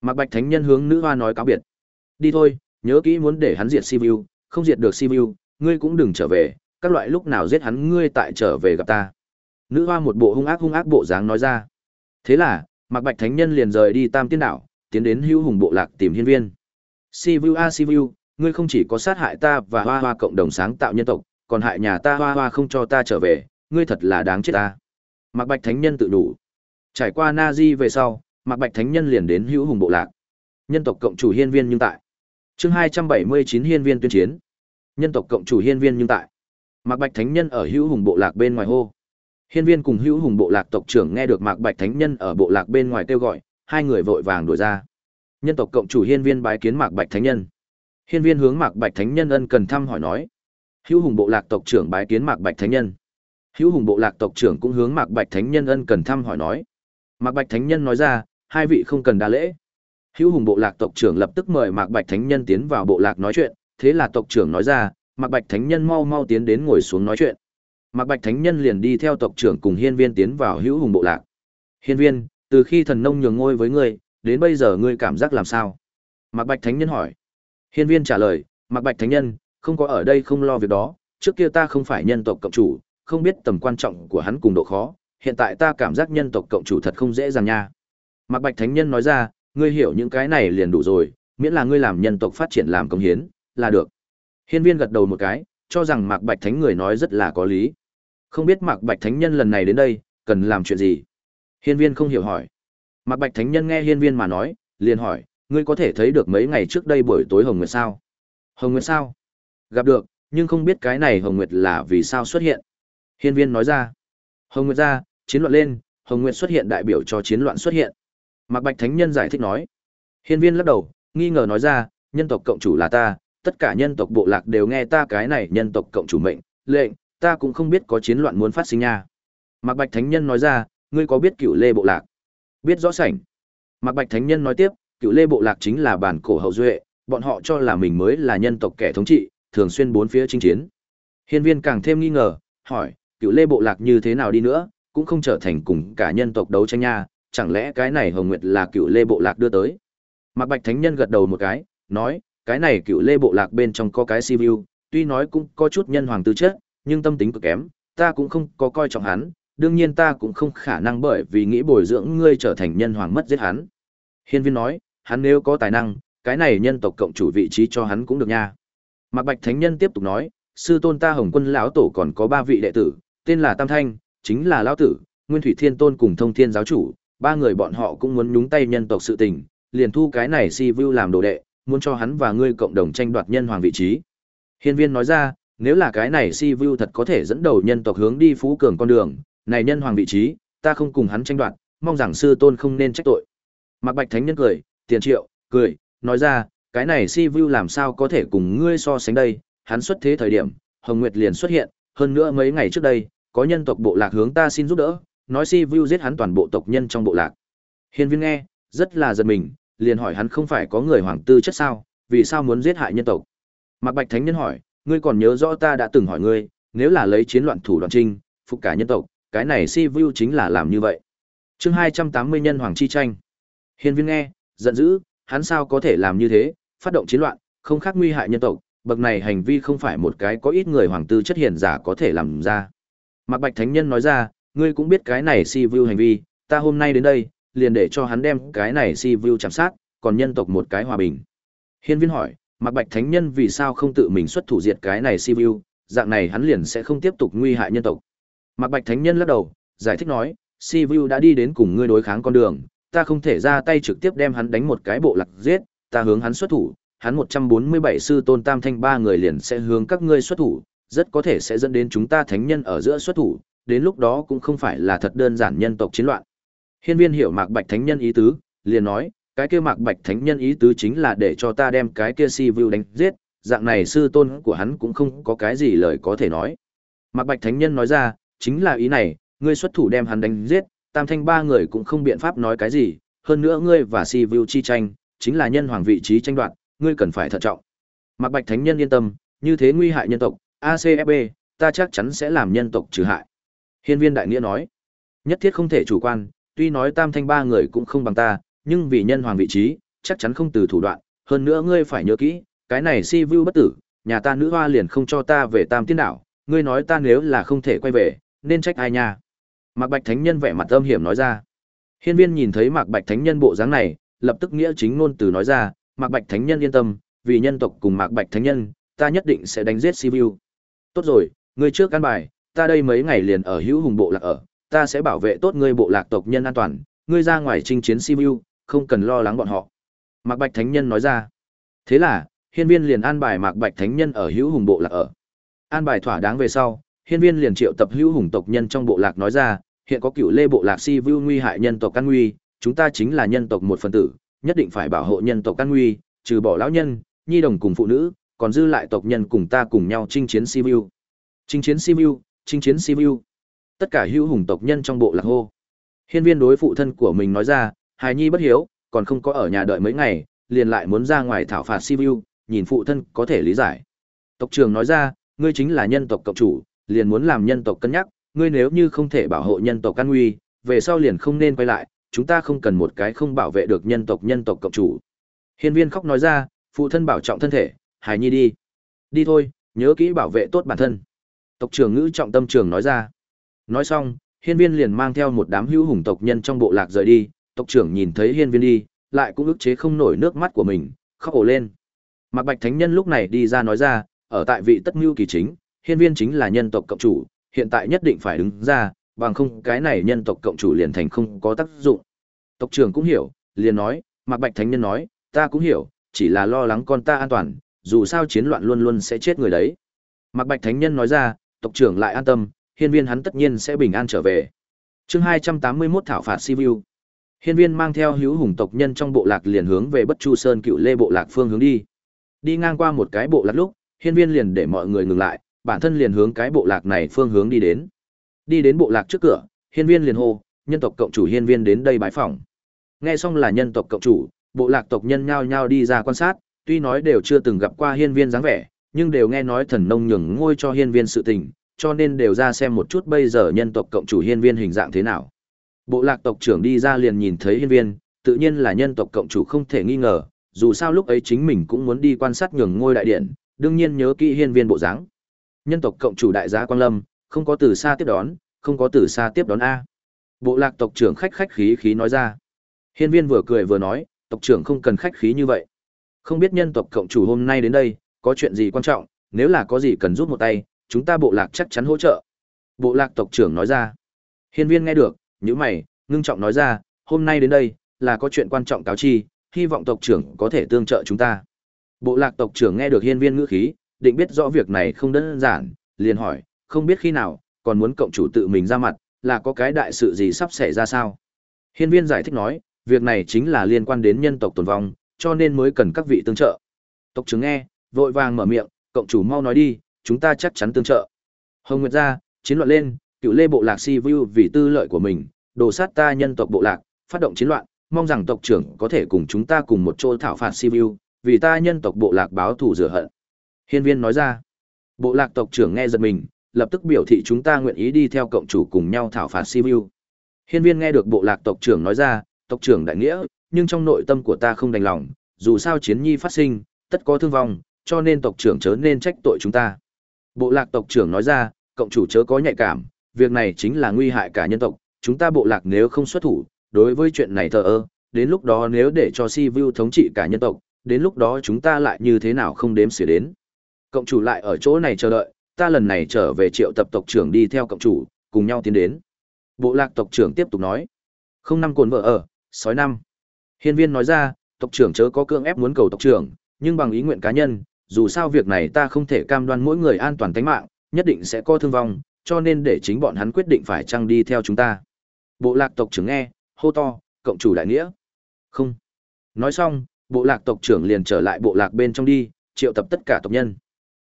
Mạc Bạch Thánh Nhân hướng nữ hoa nói cáo biệt. Đi thôi, nhớ kỹ muốn để hắn diệt Sivu, không diệt được Sivu, ngươi cũng đừng trở về, các loại lúc nào giết hắn ngươi tại trở về gặp ta. Nữ hoa một bộ hung ác hung ác bộ dáng nói ra. Thế là, Mạc Bạch Thánh Nhân liền rời đi Tam Tiên Đảo, tiến đến Hữu Hùng Bộ Lạc tìm hiên viên. Sivu a Sivu, ngươi không chỉ có sát hại ta và Hoa Hoa cộng đồng sáng tạo nhân tộc, còn hại nhà ta Hoa Hoa không cho ta trở về, ngươi thật là đáng chết ta. Mạc Bạch Thánh Nhân tự đủ. Trải qua Na Di về sau, Mạc Bạch Thánh Nhân liền đến Hữu Hùng Bộ Lạc. Nhân tộc cộng chủ hiên viên nhưng tại. Chương 279 hiên viên tuyên chiến. Nhân tộc cộng chủ hiên viên nhưng tại. Mạc Bạch Thánh Nhân ở Hữu Hùng Bộ Lạc bên ngoài hô. Hiên viên cùng hữu hùng bộ lạc tộc trưởng nghe được Mạc Bạch Thánh Nhân ở bộ lạc bên ngoài kêu gọi, hai người vội vàng đuổi ra. Nhân tộc cộng chủ hiên viên bái kiến Mạc Bạch Thánh Nhân. Hiên viên hướng Mạc Bạch Thánh Nhân ân cần thăm hỏi nói. Hữu hùng bộ lạc tộc trưởng bái kiến Mạc Bạch Thánh Nhân. Hữu hùng bộ lạc tộc trưởng cũng hướng Mạc Bạch Thánh Nhân ân cần thăm hỏi nói. Mạc Bạch Thánh Nhân nói ra, hai vị không cần đa lễ. Hữu hùng bộ lạc tộc trưởng lập tức mời Mạc Bạch Thánh Nhân tiến vào bộ lạc nói chuyện, thế là tộc trưởng nói ra, Mạc Bạch Thánh Nhân mau mau tiến đến ngồi xuống nói chuyện. Mạc Bạch Thánh Nhân liền đi theo tộc trưởng cùng Hiên Viên tiến vào Hữu Hùng bộ lạc. Hiên Viên, từ khi thần nông nhường ngôi với ngươi, đến bây giờ ngươi cảm giác làm sao? Mạc Bạch Thánh Nhân hỏi. Hiên Viên trả lời, Mạc Bạch Thánh Nhân, không có ở đây không lo việc đó, trước kia ta không phải nhân tộc cộng chủ, không biết tầm quan trọng của hắn cùng độ khó, hiện tại ta cảm giác nhân tộc cộng chủ thật không dễ dàng nha. Mạc Bạch Thánh Nhân nói ra, ngươi hiểu những cái này liền đủ rồi, miễn là ngươi làm nhân tộc phát triển làm công hiến, là được. Hiên Viên gật đầu một cái, cho rằng Mạc Bạch Thánh người nói rất là có lý. Không biết Mạc Bạch Thánh Nhân lần này đến đây, cần làm chuyện gì? Hiên viên không hiểu hỏi. Mạc Bạch Thánh Nhân nghe hiên viên mà nói, liền hỏi, ngươi có thể thấy được mấy ngày trước đây buổi tối Hồng Nguyệt sao? Hồng Nguyệt sao? Gặp được, nhưng không biết cái này Hồng Nguyệt là vì sao xuất hiện. Hiên viên nói ra. Hồng Nguyệt ra, chiến loạn lên, Hồng Nguyệt xuất hiện đại biểu cho chiến loạn xuất hiện. Mạc Bạch Thánh Nhân giải thích nói. Hiên viên lắc đầu, nghi ngờ nói ra, nhân tộc cộng chủ là ta, tất cả nhân tộc bộ lạc đều nghe ta cái này nhân tộc cộng chủ mệnh, lệnh, ta cũng không biết có chiến loạn muốn phát sinh nha. Mạc Bạch Thánh Nhân nói ra, ngươi có biết cựu lê bộ lạc? Biết rõ sảnh. Mạc Bạch Thánh Nhân nói tiếp, cựu lê bộ lạc chính là bản cổ hậu duệ, bọn họ cho là mình mới là nhân tộc kẻ thống trị, thường xuyên bốn phía chinh chiến. Hiên viên càng thêm nghi ngờ, hỏi, cựu lê bộ lạc như thế nào đi nữa, cũng không trở thành cùng cả nhân tộc đấu tranh nha, chẳng lẽ cái này Hồng Nguyệt là cựu lê bộ lạc đưa tới? Mạc Bạch Thánh Nhân gật đầu một cái, nói, cái này cựu lê bộ lạc bên trong có cái si vu tuy nói cũng có chút nhân hoàng tư chất, nhưng tâm tính cực kém, ta cũng không có coi trọng hắn, đương nhiên ta cũng không khả năng bởi vì nghĩ bồi dưỡng ngươi trở thành nhân hoàng mất giết hắn. Hiên viên nói, hắn nếu có tài năng, cái này nhân tộc cộng chủ vị trí cho hắn cũng được nha. Mạc Bạch Thánh Nhân tiếp tục nói, sư tôn ta Hồng Quân lão tổ còn có ba vị đệ tử, tên là Tam Thanh, chính là lão tử, Nguyên Thủy Thiên Tôn cùng Thông Thiên giáo chủ, ba người bọn họ cũng muốn nhúng tay nhân tộc sự tình, liền thu cái này Si Vu làm đồ đệ, muốn cho hắn và ngươi cộng đồng tranh đoạt nhân hoàng vị trí. Hiên viên nói ra, nếu là cái này Si Vu thật có thể dẫn đầu nhân tộc hướng đi phú cường con đường, này nhân hoàng vị trí, ta không cùng hắn tranh đoạt, mong rằng sư tôn không nên trách tội. Mạc Bạch Thánh Nhân cười, tiền triệu, cười, nói ra, cái này Si Vu làm sao có thể cùng ngươi so sánh đây, hắn xuất thế thời điểm, Hồng Nguyệt liền xuất hiện, hơn nữa mấy ngày trước đây, có nhân tộc bộ lạc hướng ta xin giúp đỡ, nói Si Vu giết hắn toàn bộ tộc nhân trong bộ lạc. Hiên viên nghe, rất là giật mình, liền hỏi hắn không phải có người hoàng tư chất sao, vì sao muốn giết hại nhân tộc. Mạc Bạch Thánh Nhân hỏi, ngươi còn nhớ rõ ta đã từng hỏi ngươi, nếu là lấy chiến loạn thủ đoạn trinh, phục cả nhân tộc, cái này Si Vu chính là làm như vậy. Chương 280 nhân hoàng chi tranh. hiền viên nghe, giận dữ, hắn sao có thể làm như thế, phát động chiến loạn, không khác nguy hại nhân tộc, bậc này hành vi không phải một cái có ít người hoàng tư chất hiền giả có thể làm ra. Mạc Bạch Thánh Nhân nói ra, ngươi cũng biết cái này si vu hành vi, ta hôm nay đến đây, liền để cho hắn đem cái này si vu chạm sát, còn nhân tộc một cái hòa bình. Hiên viên hỏi, Mạc Bạch Thánh Nhân vì sao không tự mình xuất thủ diệt cái này si vu dạng này hắn liền sẽ không tiếp tục nguy hại nhân tộc. Mạc Bạch Thánh Nhân lắc đầu, giải thích nói, si Vu đã đi đến cùng ngươi đối kháng con đường, ta không thể ra tay trực tiếp đem hắn đánh một cái bộ lạc giết, ta hướng hắn xuất thủ, hắn 147 sư tôn tam thanh ba người liền sẽ hướng các ngươi xuất thủ, rất có thể sẽ dẫn đến chúng ta thánh nhân ở giữa xuất thủ, đến lúc đó cũng không phải là thật đơn giản nhân tộc chiến loạn. Hiên viên hiểu Mạc Bạch Thánh Nhân ý tứ, liền nói, cái kia Mạc Bạch Thánh Nhân ý tứ chính là để cho ta đem cái kia si Vu đánh giết, dạng này sư tôn của hắn cũng không có cái gì lời có thể nói. Mạc Bạch Thánh Nhân nói ra, chính là ý này, ngươi xuất thủ đem hắn đánh giết, tam thanh ba người cũng không biện pháp nói cái gì, hơn nữa ngươi và si view chi tranh, chính là nhân hoàng vị trí tranh đoạt, ngươi cần phải thận trọng. Mạc Bạch Thánh Nhân yên tâm, như thế nguy hại nhân tộc, ACFB, ta chắc chắn sẽ làm nhân tộc trừ hại. Hiên viên đại nghĩa nói, nhất thiết không thể chủ quan, tuy nói tam thanh ba người cũng không bằng ta, nhưng vì nhân hoàng vị trí, chắc chắn không từ thủ đoạn, hơn nữa ngươi phải nhớ kỹ, cái này si vu bất tử, nhà ta nữ hoa liền không cho ta về tam tiên đảo, ngươi nói ta nếu là không thể quay về, nên trách ai nha. Mạc Bạch Thánh Nhân vẻ mặt âm hiểm nói ra. Hiên viên nhìn thấy Mạc Bạch Thánh Nhân bộ dáng này, lập tức nghĩa chính ngôn từ nói ra, Mạc Bạch Thánh Nhân yên tâm, vì nhân tộc cùng Mạc Bạch Thánh Nhân, ta nhất định sẽ đánh giết Sibiu. Tốt rồi, ngươi trước căn bài, ta đây mấy ngày liền ở hữu hùng bộ lạc ở, ta sẽ bảo vệ tốt ngươi bộ lạc tộc nhân an toàn, ngươi ra ngoài chinh chiến Sibiu, không cần lo lắng bọn họ. Mạc Bạch Thánh Nhân nói ra. Thế là, hiên viên liền an bài Mạc Bạch Thánh Nhân ở hữu hùng bộ lạc ở. An bài thỏa đáng về sau, hiên viên liền triệu tập hữu hùng tộc nhân trong bộ lạc nói ra, hiện có cựu lê bộ lạc si vưu nguy hại nhân tộc căn nguy, chúng ta chính là nhân tộc một phần tử, nhất định phải bảo hộ nhân tộc căn nguy, trừ bỏ lão nhân, nhi đồng cùng phụ nữ, còn dư lại tộc nhân cùng ta cùng nhau chinh chiến si vưu. Chinh chiến si vưu, chinh chiến si vưu. Tất cả hữu hùng tộc nhân trong bộ lạc hô. Hiên viên đối phụ thân của mình nói ra, hài nhi bất hiếu, còn không có ở nhà đợi mấy ngày, liền lại muốn ra ngoài thảo phạt si vưu, nhìn phụ thân có thể lý giải. Tộc trưởng nói ra, ngươi chính là nhân tộc cộng chủ, liền muốn làm nhân tộc cân nhắc, ngươi nếu như không thể bảo hộ nhân tộc căn nguy, về sau liền không nên quay lại, chúng ta không cần một cái không bảo vệ được nhân tộc nhân tộc cộng chủ. Hiên viên khóc nói ra, phụ thân bảo trọng thân thể, hài nhi đi. Đi thôi, nhớ kỹ bảo vệ tốt bản thân. Tộc trưởng ngữ trọng tâm trường nói ra. Nói xong, hiên viên liền mang theo một đám hữu hùng tộc nhân trong bộ lạc rời đi. Tộc trưởng nhìn thấy hiên viên đi, lại cũng ức chế không nổi nước mắt của mình, khóc ổ lên. Mạc Bạch Thánh Nhân lúc này đi ra nói ra, ở tại vị tất mưu kỳ chính, hiên viên chính là nhân tộc cộng chủ, hiện tại nhất định phải đứng ra, bằng không cái này nhân tộc cộng chủ liền thành không có tác dụng. Tộc trưởng cũng hiểu, liền nói, Mạc Bạch Thánh Nhân nói, ta cũng hiểu, chỉ là lo lắng con ta an toàn, dù sao chiến loạn luôn luôn sẽ chết người đấy. Mạc Bạch Thánh Nhân nói ra, tộc trưởng lại an tâm, hiên viên hắn tất nhiên sẽ bình an trở về. chương 281 thảo phạt Sibiu. Hiên viên mang theo hữu hùng tộc nhân trong bộ lạc liền hướng về Bất Chu Sơn cựu lê bộ lạc phương hướng đi. Đi ngang qua một cái bộ lạc lúc, hiên viên liền để mọi người ngừng lại, bản thân liền hướng cái bộ lạc này phương hướng đi đến. Đi đến bộ lạc trước cửa, Hiên viên liền hô, nhân tộc cộng chủ hiên viên đến đây bái phỏng. Nghe xong là nhân tộc cộng chủ, bộ lạc tộc nhân nhao nhao đi ra quan sát, tuy nói đều chưa từng gặp qua hiên viên dáng vẻ, nhưng đều nghe nói thần nông nhường ngôi cho hiên viên sự tình, cho nên đều ra xem một chút bây giờ nhân tộc cộng chủ hiên viên hình dạng thế nào. Bộ lạc tộc trưởng đi ra liền nhìn thấy hiên viên, tự nhiên là nhân tộc cộng chủ không thể nghi ngờ, dù sao lúc ấy chính mình cũng muốn đi quan sát nhường ngôi đại điện, đương nhiên nhớ kỹ hiên viên bộ dáng. Nhân tộc cộng chủ đại gia Quang Lâm, không có từ xa tiếp đón, không có từ xa tiếp đón a. Bộ lạc tộc trưởng khách khách khí khí nói ra. Hiên viên vừa cười vừa nói, tộc trưởng không cần khách khí như vậy. Không biết nhân tộc cộng chủ hôm nay đến đây, có chuyện gì quan trọng, nếu là có gì cần giúp một tay, chúng ta bộ lạc chắc chắn hỗ trợ. Bộ lạc tộc trưởng nói ra. Hiên viên nghe được, nhíu mày, ngưng trọng nói ra, hôm nay đến đây, là có chuyện quan trọng cáo chi, hy vọng tộc trưởng có thể tương trợ chúng ta. Bộ lạc tộc trưởng nghe được hiên viên ngữ khí, định biết rõ việc này không đơn giản, liền hỏi, không biết khi nào, còn muốn cộng chủ tự mình ra mặt, là có cái đại sự gì sắp xảy ra sao? Hiên viên giải thích nói, việc này chính là liên quan đến nhân tộc tồn vong, cho nên mới cần các vị tương trợ. Tộc trưởng nghe, vội vàng mở miệng, cộng chủ mau nói đi, chúng ta chắc chắn tương trợ. Hồng Nguyệt ra, chiến loạn lên, cựu lê bộ lạc si vu vì tư lợi của mình, đồ sát ta nhân tộc bộ lạc, phát động chiến loạn, mong rằng tộc trưởng có thể cùng chúng ta cùng một chỗ thảo phạt si vu, vì ta nhân tộc bộ lạc báo thù rửa hận. Hiên viên nói ra, bộ lạc tộc trưởng nghe giật mình, lập tức biểu thị chúng ta nguyện ý đi theo cộng chủ cùng nhau thảo phạt si vu. Hiên viên nghe được bộ lạc tộc trưởng nói ra, tộc trưởng đại nghĩa, nhưng trong nội tâm của ta không đành lòng, dù sao chiến nhi phát sinh, tất có thương vong, cho nên tộc trưởng chớ nên trách tội chúng ta. Bộ lạc tộc trưởng nói ra, cộng chủ chớ có nhạy cảm, việc này chính là nguy hại cả nhân tộc, chúng ta bộ lạc nếu không xuất thủ, đối với chuyện này thờ ơ, đến lúc đó nếu để cho Si Vu thống trị cả nhân tộc, đến lúc đó chúng ta lại như thế nào không đếm xỉa đến. Cộng chủ lại ở chỗ này chờ đợi, ta lần này trở về triệu tập tộc trưởng đi theo cộng chủ, cùng nhau tiến đến. Bộ lạc tộc trưởng tiếp tục nói, không năm cồn vợ ở, sói năm. Hiên viên nói ra, tộc trưởng chớ có cương ép muốn cầu tộc trưởng, nhưng bằng ý nguyện cá nhân, dù sao việc này ta không thể cam đoan mỗi người an toàn tính mạng, nhất định sẽ có thương vong, cho nên để chính bọn hắn quyết định phải chăng đi theo chúng ta. Bộ lạc tộc trưởng nghe, hô to, cộng chủ đại nghĩa. Không. Nói xong, bộ lạc tộc trưởng liền trở lại bộ lạc bên trong đi, triệu tập tất cả tộc nhân.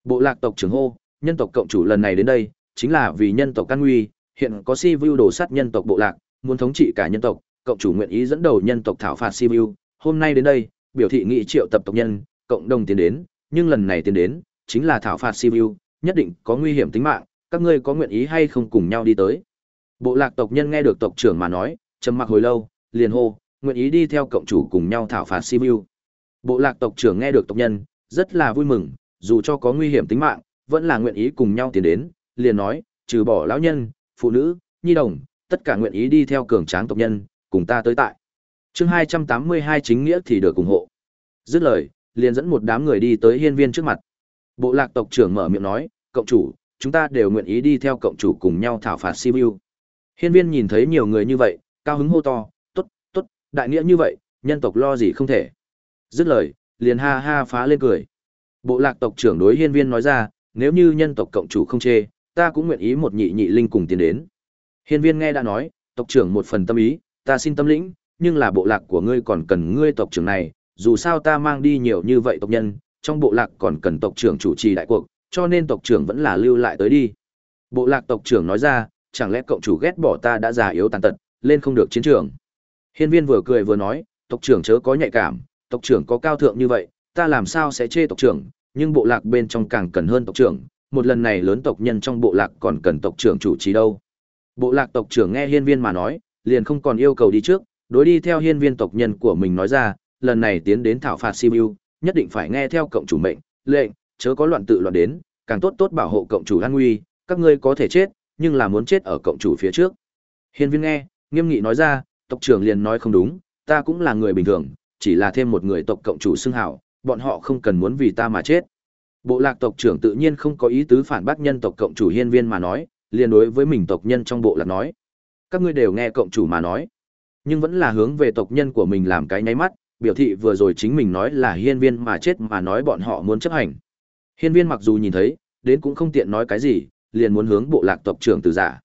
Bộ lạc tộc trưởng hô, nhân tộc cộng chủ lần này đến đây, chính là vì nhân tộc căn nguy, hiện có si vu đổ sát nhân tộc bộ lạc, muốn thống trị cả nhân tộc, cộng chủ nguyện ý dẫn đầu nhân tộc thảo phạt si vu, hôm nay đến đây, biểu thị nghị triệu tập tộc nhân, cộng đồng tiến đến, nhưng lần này tiến đến, chính là thảo phạt si vu, nhất định có nguy hiểm tính mạng, các ngươi có nguyện ý hay không cùng nhau đi tới. Bộ lạc tộc nhân nghe được tộc trưởng mà nói, trầm mặc hồi lâu, liền hô, nguyện ý đi theo cộng chủ cùng nhau thảo phạt Sibiu. Bộ lạc tộc trưởng nghe được tộc nhân, rất là vui mừng, dù cho có nguy hiểm tính mạng, vẫn là nguyện ý cùng nhau tiến đến, liền nói, trừ bỏ lão nhân, phụ nữ, nhi đồng, tất cả nguyện ý đi theo cường tráng tộc nhân, cùng ta tới tại. Chương 282 chính nghĩa thì được ủng hộ. Dứt lời, liền dẫn một đám người đi tới hiên viên trước mặt. Bộ lạc tộc trưởng mở miệng nói, cộng chủ, chúng ta đều nguyện ý đi theo cộng chủ cùng nhau thảo phạt Sibiu. Hiên viên nhìn thấy nhiều người như vậy, cao hứng hô to, tốt, tốt, đại nghĩa như vậy, nhân tộc lo gì không thể. Dứt lời, liền ha ha phá lên cười. Bộ lạc tộc trưởng đối hiên viên nói ra, nếu như nhân tộc cộng chủ không chê, ta cũng nguyện ý một nhị nhị linh cùng tiến đến. Hiên viên nghe đã nói, tộc trưởng một phần tâm ý, ta xin tâm lĩnh, nhưng là bộ lạc của ngươi còn cần ngươi tộc trưởng này, dù sao ta mang đi nhiều như vậy tộc nhân, trong bộ lạc còn cần tộc trưởng chủ trì đại cuộc, cho nên tộc trưởng vẫn là lưu lại tới đi. Bộ lạc tộc trưởng nói ra, chẳng lẽ cộng chủ ghét bỏ ta đã già yếu tàn tật, lên không được chiến trường. Hiên viên vừa cười vừa nói, tộc trưởng chớ có nhạy cảm, tộc trưởng có cao thượng như vậy, ta làm sao sẽ chê tộc trưởng, nhưng bộ lạc bên trong càng cần hơn tộc trưởng, một lần này lớn tộc nhân trong bộ lạc còn cần tộc trưởng chủ trì đâu. Bộ lạc tộc trưởng nghe hiên viên mà nói, liền không còn yêu cầu đi trước, đối đi theo hiên viên tộc nhân của mình nói ra, lần này tiến đến thảo phạt Sibiu, nhất định phải nghe theo cộng chủ mệnh, lệnh, chớ có loạn tự loạn đến, càng tốt tốt bảo hộ cộng chủ an nguy, các ngươi có thể chết, nhưng là muốn chết ở cộng chủ phía trước. Hiên viên nghe, nghiêm nghị nói ra, tộc trưởng liền nói không đúng, ta cũng là người bình thường, chỉ là thêm một người tộc cộng chủ xưng hảo, bọn họ không cần muốn vì ta mà chết. Bộ lạc tộc trưởng tự nhiên không có ý tứ phản bác nhân tộc cộng chủ hiên viên mà nói, liền đối với mình tộc nhân trong bộ lạc nói. Các ngươi đều nghe cộng chủ mà nói, nhưng vẫn là hướng về tộc nhân của mình làm cái nháy mắt, biểu thị vừa rồi chính mình nói là hiên viên mà chết mà nói bọn họ muốn chấp hành. Hiên viên mặc dù nhìn thấy, đến cũng không tiện nói cái gì, liền muốn hướng bộ lạc tộc trưởng từ giả.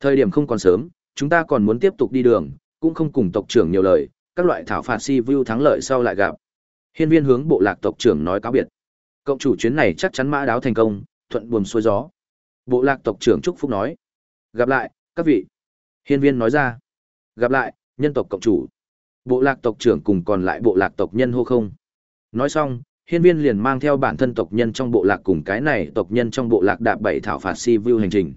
Thời điểm không còn sớm, chúng ta còn muốn tiếp tục đi đường, cũng không cùng tộc trưởng nhiều lời, các loại thảo phạt si view thắng lợi sau lại gặp. Hiên viên hướng bộ lạc tộc trưởng nói cáo biệt. Cộng chủ chuyến này chắc chắn mã đáo thành công, thuận buồm xuôi gió. Bộ lạc tộc trưởng chúc phúc nói. Gặp lại, các vị. Hiên viên nói ra. Gặp lại, nhân tộc cộng chủ. Bộ lạc tộc trưởng cùng còn lại bộ lạc tộc nhân hô không. Nói xong, hiên viên liền mang theo bản thân tộc nhân trong bộ lạc cùng cái này tộc nhân trong bộ lạc đạp bảy thảo phạt si view hành trình.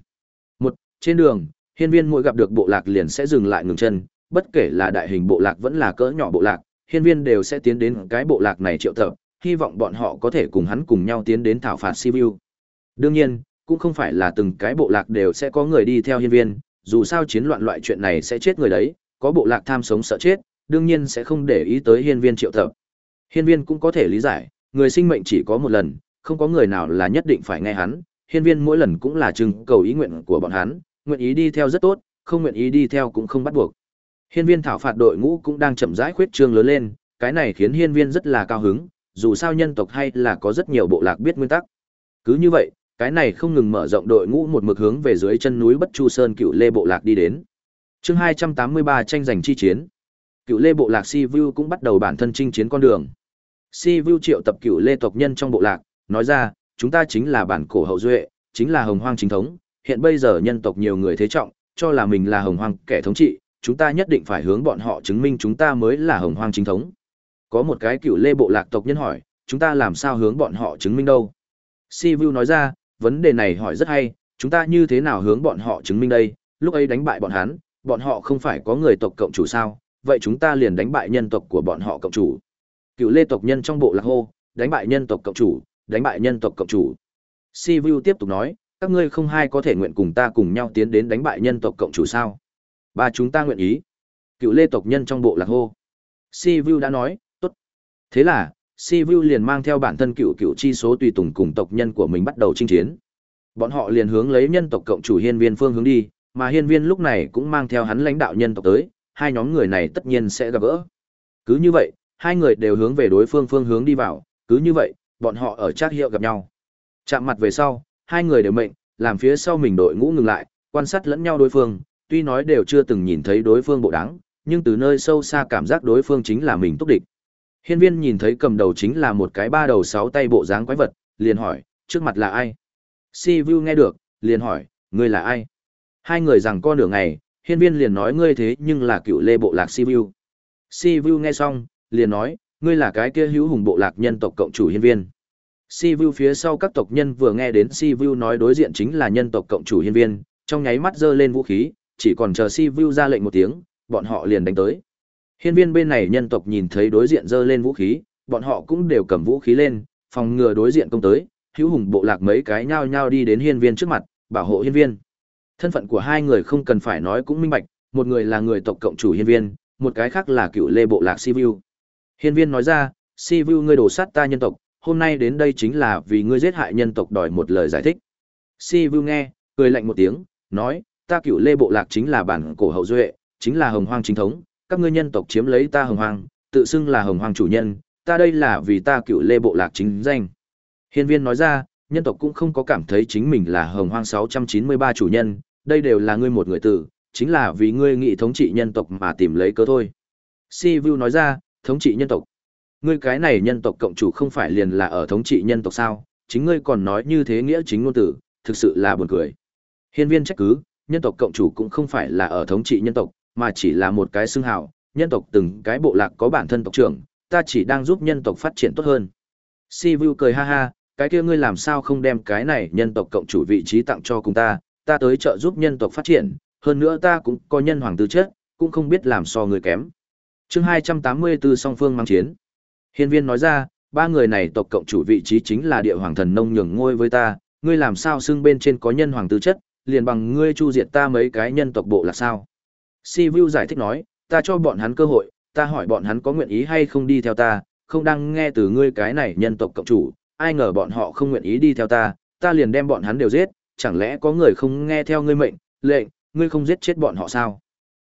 Một, trên đường, hiên viên mỗi gặp được bộ lạc liền sẽ dừng lại ngừng chân, bất kể là đại hình bộ lạc vẫn là cỡ nhỏ bộ lạc, hiên viên đều sẽ tiến đến cái bộ lạc này triệu tập, hy vọng bọn họ có thể cùng hắn cùng nhau tiến đến thảo phạt Sibiu. Đương nhiên, cũng không phải là từng cái bộ lạc đều sẽ có người đi theo hiên viên, dù sao chiến loạn loại chuyện này sẽ chết người đấy, có bộ lạc tham sống sợ chết, đương nhiên sẽ không để ý tới hiên viên triệu tập. Hiên viên cũng có thể lý giải, người sinh mệnh chỉ có một lần, không có người nào là nhất định phải nghe hắn, hiên viên mỗi lần cũng là trưng cầu ý nguyện của bọn hắn, nguyện ý đi theo rất tốt, không nguyện ý đi theo cũng không bắt buộc. Hiên viên thảo phạt đội ngũ cũng đang chậm rãi khuyết trương lớn lên, cái này khiến hiên viên rất là cao hứng, dù sao nhân tộc hay là có rất nhiều bộ lạc biết nguyên tắc. Cứ như vậy, cái này không ngừng mở rộng đội ngũ một mực hướng về dưới chân núi Bất Chu Sơn Cựu Lê bộ lạc đi đến. Chương 283 tranh giành chi chiến. Cựu Lê bộ lạc Si Vu cũng bắt đầu bản thân chinh chiến con đường. Si Vu triệu tập Cựu Lê tộc nhân trong bộ lạc, nói ra, chúng ta chính là bản cổ hậu duệ, chính là hồng hoang chính thống, hiện bây giờ nhân tộc nhiều người thế trọng, cho là mình là hồng hoang kẻ thống trị, chúng ta nhất định phải hướng bọn họ chứng minh chúng ta mới là hồng hoang chính thống. Có một cái cựu lê bộ lạc tộc nhân hỏi, chúng ta làm sao hướng bọn họ chứng minh đâu? Si Vu nói ra, vấn đề này hỏi rất hay, chúng ta như thế nào hướng bọn họ chứng minh đây? Lúc ấy đánh bại bọn hắn, bọn họ không phải có người tộc cộng chủ sao? Vậy chúng ta liền đánh bại nhân tộc của bọn họ cộng chủ. Cựu lê tộc nhân trong bộ lạc hô, đánh bại nhân tộc cộng chủ, đánh bại nhân tộc cộng chủ. Si Vu tiếp tục nói, các ngươi không hai có thể nguyện cùng ta cùng nhau tiến đến đánh bại nhân tộc cộng chủ sao? Ba chúng ta nguyện ý. Cựu lê tộc nhân trong bộ lạc hô. Si Vu đã nói, tốt. Thế là, Si Vu liền mang theo bản thân cựu cựu chi số tùy tùng cùng tộc nhân của mình bắt đầu chinh chiến. Bọn họ liền hướng lấy nhân tộc cộng chủ hiên viên phương hướng đi, mà hiên viên lúc này cũng mang theo hắn lãnh đạo nhân tộc tới, hai nhóm người này tất nhiên sẽ gặp gỡ. Cứ như vậy, hai người đều hướng về đối phương phương hướng đi vào, cứ như vậy, bọn họ ở trác hiệu gặp nhau. Chạm mặt về sau, hai người đều mệnh, làm phía sau mình đội ngũ ngừng lại, quan sát lẫn nhau đối phương, tuy nói đều chưa từng nhìn thấy đối phương bộ đáng, nhưng từ nơi sâu xa cảm giác đối phương chính là mình túc địch. Hiên viên nhìn thấy cầm đầu chính là một cái ba đầu sáu tay bộ dáng quái vật, liền hỏi, trước mặt là ai? Si Vu nghe được, liền hỏi, ngươi là ai? Hai người rằng con nửa ngày, hiên viên liền nói ngươi thế nhưng là cựu lê bộ lạc Si Vu. Si Vu nghe xong, liền nói, ngươi là cái kia hữu hùng bộ lạc nhân tộc cộng chủ hiên viên. Si Vu phía sau các tộc nhân vừa nghe đến Si Vu nói đối diện chính là nhân tộc cộng chủ hiên viên, trong nháy mắt giơ lên vũ khí, chỉ còn chờ Si Vu ra lệnh một tiếng, bọn họ liền đánh tới. Hiên viên bên này nhân tộc nhìn thấy đối diện giơ lên vũ khí, bọn họ cũng đều cầm vũ khí lên, phòng ngừa đối diện công tới, hữu hùng bộ lạc mấy cái nhao nhao đi đến hiên viên trước mặt, bảo hộ hiên viên. Thân phận của hai người không cần phải nói cũng minh bạch, một người là người tộc cộng chủ hiên viên, một cái khác là cựu lê bộ lạc Si Vu. Hiên viên nói ra, Si Vu ngươi đổ sát ta nhân tộc, hôm nay đến đây chính là vì ngươi giết hại nhân tộc đòi một lời giải thích. Si Vu nghe, cười lạnh một tiếng, nói, ta cựu lê bộ lạc chính là bản cổ hậu duệ, chính là hồng hoang chính thống, các ngươi nhân tộc chiếm lấy ta hồng hoang, tự xưng là hồng hoang chủ nhân, ta đây là vì ta cựu lê bộ lạc chính danh. Hiên viên nói ra, nhân tộc cũng không có cảm thấy chính mình là hồng hoang 693 chủ nhân, đây đều là ngươi một người tử, chính là vì ngươi nghị thống trị nhân tộc mà tìm lấy cớ thôi. Si Vu nói ra, thống trị nhân tộc. Ngươi cái này nhân tộc cộng chủ không phải liền là ở thống trị nhân tộc sao, chính ngươi còn nói như thế nghĩa chính ngôn tử, thực sự là buồn cười. Hiên viên trách cứ, nhân tộc cộng chủ cũng không phải là ở thống trị nhân tộc, mà chỉ là một cái xưng hào, nhân tộc từng cái bộ lạc có bản thân tộc trưởng, ta chỉ đang giúp nhân tộc phát triển tốt hơn. Si Vu cười ha ha, cái kia ngươi làm sao không đem cái này nhân tộc cộng chủ vị trí tặng cho cùng ta, ta tới trợ giúp nhân tộc phát triển, hơn nữa ta cũng có nhân hoàng tư chất, cũng không biết làm so người kém. Chương 284 song phương mang chiến. Hiên viên nói ra, ba người này tộc cộng chủ vị trí chính là địa hoàng thần nông nhường ngôi với ta, ngươi làm sao xưng bên trên có nhân hoàng tư chất, liền bằng ngươi chu diệt ta mấy cái nhân tộc bộ là sao? Si Vu giải thích nói, ta cho bọn hắn cơ hội, ta hỏi bọn hắn có nguyện ý hay không đi theo ta, không đang nghe từ ngươi cái này nhân tộc cộng chủ, ai ngờ bọn họ không nguyện ý đi theo ta, ta liền đem bọn hắn đều giết, chẳng lẽ có người không nghe theo ngươi mệnh, lệnh, ngươi không giết chết bọn họ sao?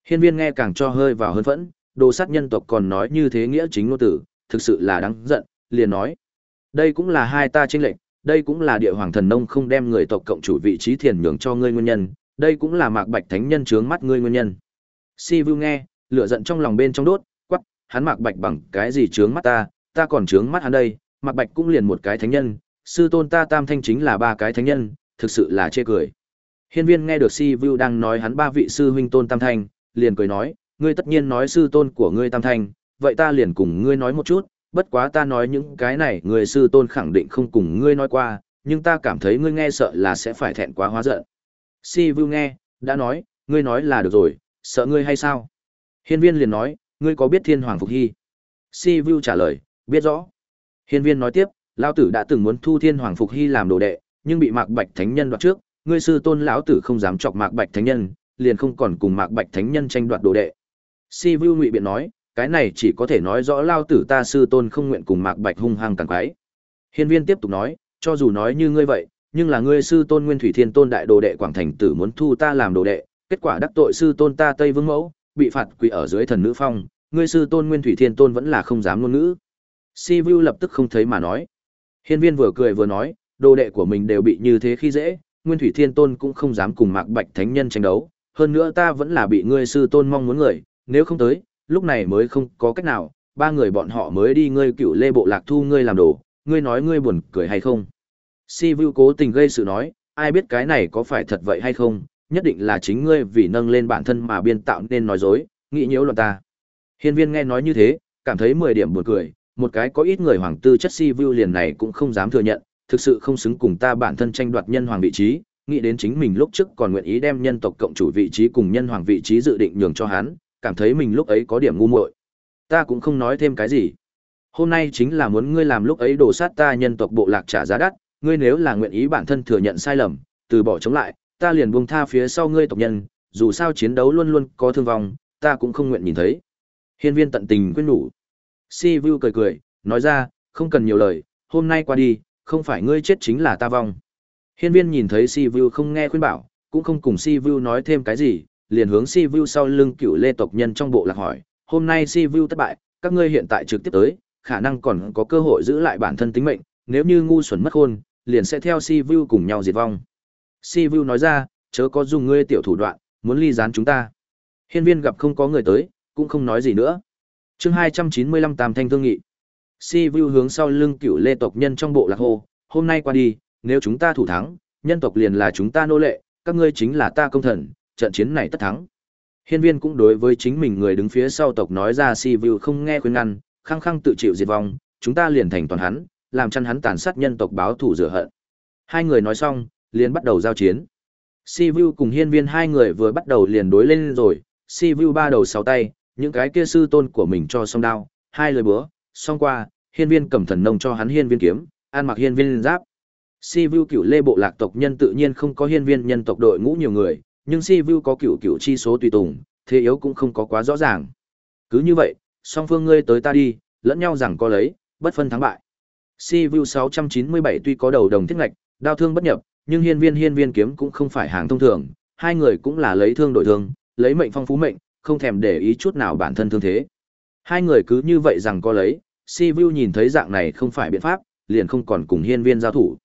Hiên viên nghe càng cho hơi vào hơn phẫn, đồ sát nhân tộc còn nói như thế nghĩa chính ngôn tử, thực sự là đáng giận, liền nói. Đây cũng là hai ta chênh lệnh, đây cũng là địa hoàng thần nông không đem người tộc cộng chủ vị trí thiền nhường cho ngươi nguyên nhân, đây cũng là mạc bạch thánh nhân trướng mắt ngươi nguyên nhân. Si Vu nghe, lửa giận trong lòng bên trong đốt, quắc, hắn mạc bạch bằng cái gì trướng mắt ta, ta còn trướng mắt hắn đây, mạc bạch cũng liền một cái thánh nhân, sư tôn ta tam thanh chính là ba cái thánh nhân, thực sự là chê cười. Hiên viên nghe được Si Vu đang nói hắn ba vị sư huynh tôn Tam Thanh, liền cười nói, ngươi tất nhiên nói sư tôn của ngươi Tam Thanh, vậy ta liền cùng ngươi nói một chút, bất quá ta nói những cái này người sư tôn khẳng định không cùng ngươi nói qua, nhưng ta cảm thấy ngươi nghe sợ là sẽ phải thẹn quá hóa giận. Si Vu nghe, đã nói, ngươi nói là được rồi, sợ ngươi hay sao? Hiên viên liền nói, ngươi có biết thiên hoàng phục hy? Si Vu trả lời, biết rõ. Hiên viên nói tiếp, lão tử đã từng muốn thu thiên hoàng phục hy làm đồ đệ, nhưng bị Mạc Bạch Thánh Nhân đoạt trước, ngươi sư tôn lão tử không dám chọc Mạc Bạch Thánh Nhân, liền không còn cùng Mạc Bạch Thánh Nhân tranh đoạt đồ đệ. Si Vu ngụy biện nói, cái này chỉ có thể nói rõ lao tử ta sư tôn không nguyện cùng Mạc Bạch hung hăng càng quái. Hiên viên tiếp tục nói, cho dù nói như ngươi vậy, nhưng là ngươi sư tôn Nguyên Thủy Thiên Tôn đại đồ đệ Quảng Thành tử muốn thu ta làm đồ đệ, kết quả đắc tội sư tôn ta Tây Vương Mẫu, bị phạt quỳ ở dưới thần nữ phong, ngươi sư tôn Nguyên Thủy Thiên Tôn vẫn là không dám ngôn ngữ. Si Vu lập tức không thấy mà nói. Hiên viên vừa cười vừa nói, đồ đệ của mình đều bị như thế khi dễ, Nguyên Thủy Thiên Tôn cũng không dám cùng Mạc Bạch Thánh Nhân tranh đấu, hơn nữa ta vẫn là bị ngươi sư tôn mong muốn người, nếu không tới, lúc này mới không có cách nào, ba người bọn họ mới đi ngươi cựu lê bộ lạc thu ngươi làm đồ, ngươi nói ngươi buồn cười hay không. Si Vu cố tình gây sự nói, ai biết cái này có phải thật vậy hay không, nhất định là chính ngươi vì nâng lên bản thân mà biên tạo nên nói dối, nghĩ nhiễu loạn ta. Hiên viên nghe nói như thế, cảm thấy 10 điểm buồn cười, một cái có ít người hoàng tư chất Si Vu liền này cũng không dám thừa nhận, thực sự không xứng cùng ta bản thân tranh đoạt nhân hoàng vị trí, nghĩ đến chính mình lúc trước còn nguyện ý đem nhân tộc cộng chủ vị trí cùng nhân hoàng vị trí dự định nhường cho hắn, cảm thấy mình lúc ấy có điểm ngu muội. Ta cũng không nói thêm cái gì. Hôm nay chính là muốn ngươi làm lúc ấy đổ sát ta nhân tộc bộ lạc trả giá đắt, ngươi nếu là nguyện ý bản thân thừa nhận sai lầm, từ bỏ chống lại, ta liền buông tha phía sau ngươi tộc nhân, dù sao chiến đấu luôn luôn có thương vong, ta cũng không nguyện nhìn thấy. Hiên viên tận tình quyết nhủ. Si Vu cười cười, nói ra, không cần nhiều lời, hôm nay qua đi, không phải ngươi chết chính là ta vong. Hiên viên nhìn thấy Si Vu không nghe khuyên bảo, cũng không cùng Si Vu nói thêm cái gì, liền hướng Si Vu sau lưng cựu lê tộc nhân trong bộ lạc hỏi, hôm nay Si Vu thất bại, các ngươi hiện tại trực tiếp tới, khả năng còn có cơ hội giữ lại bản thân tính mệnh, nếu như ngu xuẩn mất khôn, liền sẽ theo Si Vu cùng nhau diệt vong. Si Vu nói ra, chớ có dùng ngươi tiểu thủ đoạn, muốn ly gián chúng ta. Hiên viên gặp không có người tới, cũng không nói gì nữa. chương 295 Tam Thanh Thương Nghị. Si Vu hướng sau lưng cựu lê tộc nhân trong bộ lạc hồ, hôm nay qua đi, nếu chúng ta thủ thắng, nhân tộc liền là chúng ta nô lệ, các ngươi chính là ta công thần, trận chiến này tất thắng. Hiên viên cũng đối với chính mình người đứng phía sau tộc nói ra Si Vu không nghe khuyên ngăn, khăng khăng tự chịu diệt vong, chúng ta liền thành toàn hắn, làm chăn hắn tàn sát nhân tộc báo thù rửa hận. Hai người nói xong, liền bắt đầu giao chiến. Si Vu cùng hiên viên hai người vừa bắt đầu liền đối lên rồi, Si Vu ba đầu sáu tay, những cái kia sư tôn của mình cho song đao, hai lời búa, song qua, hiên viên cầm thần nông cho hắn hiên viên kiếm, an mặc hiên viên giáp. Si Vu cửu lê bộ lạc tộc nhân tự nhiên không có hiên viên nhân tộc đội ngũ nhiều người, nhưng Si Vu có cựu cựu chi số tùy tùng, thế yếu cũng không có quá rõ ràng. Cứ như vậy, song phương ngươi tới ta đi, lẫn nhau rằng có lấy, bất phân thắng bại. Si Vu 697 tuy có đầu đồng thiết ngạch, đao thương bất nhập, nhưng hiên viên hiên viên kiếm cũng không phải hàng thông thường, hai người cũng là lấy thương đổi thương, lấy mệnh phong phú mệnh, không thèm để ý chút nào bản thân thương thế. Hai người cứ như vậy rằng có lấy, Si Vu nhìn thấy dạng này không phải biện pháp, liền không còn cùng hiên viên giao thủ.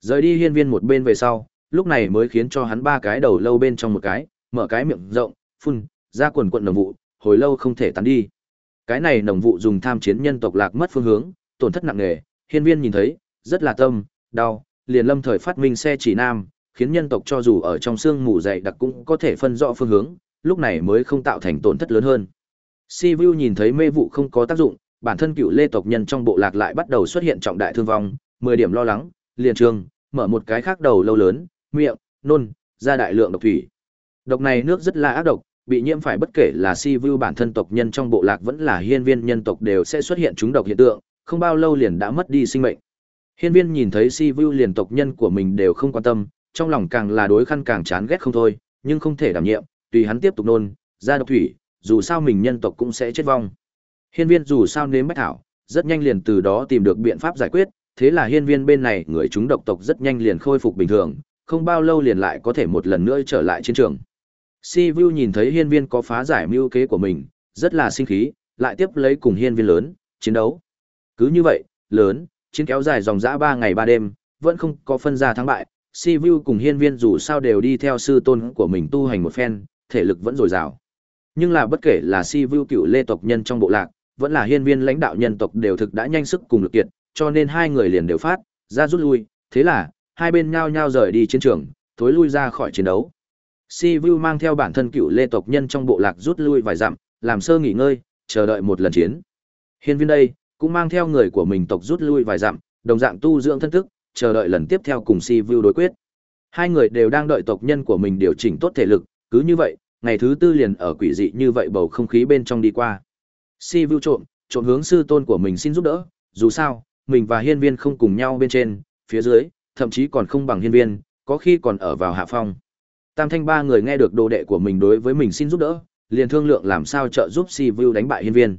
Rời đi hiên viên một bên về sau, lúc này mới khiến cho hắn ba cái đầu lâu bên trong một cái, mở cái miệng rộng, phun, ra quần quần nồng vụ, hồi lâu không thể tán đi. Cái này nồng vụ dùng tham chiến nhân tộc lạc mất phương hướng, tổn thất nặng nề, hiên viên nhìn thấy, rất là tâm, đau, liền lâm thời phát minh xe chỉ nam, khiến nhân tộc cho dù ở trong xương mù dày đặc cũng có thể phân rõ phương hướng, lúc này mới không tạo thành tổn thất lớn hơn. Si Vu nhìn thấy mê vụ không có tác dụng, bản thân cựu lê tộc nhân trong bộ lạc lại bắt đầu xuất hiện trọng đại thương vong, 10 điểm lo lắng, liền trường, mở một cái khác đầu lâu lớn, miệng, nôn, ra đại lượng độc thủy. Độc này nước rất là ác độc, bị nhiễm phải bất kể là Si Vu bản thân tộc nhân trong bộ lạc vẫn là hiên viên nhân tộc đều sẽ xuất hiện chúng độc hiện tượng, không bao lâu liền đã mất đi sinh mệnh. Hiên viên nhìn thấy si vu liền tộc nhân của mình đều không quan tâm, trong lòng càng là đối khăn càng chán ghét không thôi, nhưng không thể đảm nhiệm, tùy hắn tiếp tục nôn, ra độc thủy, dù sao mình nhân tộc cũng sẽ chết vong. Hiên viên dù sao nếm bách thảo, rất nhanh liền từ đó tìm được biện pháp giải quyết, thế là hiên viên bên này người chúng độc tộc rất nhanh liền khôi phục bình thường, không bao lâu liền lại có thể một lần nữa trở lại chiến trường. Si Vu nhìn thấy hiên viên có phá giải mưu kế của mình, rất là sinh khí, lại tiếp lấy cùng hiên viên lớn, chiến đấu. Cứ như vậy, lớn, chiến kéo dài dòng dã ba ngày ba đêm, vẫn không có phân ra thắng bại. Si Vu cùng hiên viên dù sao đều đi theo sư tôn của mình tu hành một phen, thể lực vẫn dồi dào. Nhưng là bất kể là Si Vu cựu lê tộc nhân trong bộ lạc, vẫn là hiên viên lãnh đạo nhân tộc đều thực đã nhanh sức cùng lực kiệt, cho nên hai người liền đều phát, ra rút lui, thế là, hai bên nhao nhao rời đi chiến trường, thối lui ra khỏi chiến đấu. Si Vu mang theo bản thân cựu lê tộc nhân trong bộ lạc rút lui vài dặm, làm sơ nghỉ ngơi, chờ đợi một lần chiến. Hiên viên đây, cũng mang theo người của mình tộc rút lui vài dặm, đồng dạng tu dưỡng thân thức, chờ đợi lần tiếp theo cùng Si Vu đối quyết. Hai người đều đang đợi tộc nhân của mình điều chỉnh tốt thể lực, cứ như vậy, ngày thứ tư liền ở quỷ dị như vậy bầu không khí bên trong đi qua. Si Vu trộm, trộm hướng sư tôn của mình xin giúp đỡ, dù sao, mình và hiên viên không cùng nhau bên trên, phía dưới, thậm chí còn không bằng hiên viên, có khi còn ở vào hạ phong. Tam thanh ba người nghe được đồ đệ của mình đối với mình xin giúp đỡ, liền thương lượng làm sao trợ giúp Si Vu đánh bại hiên viên.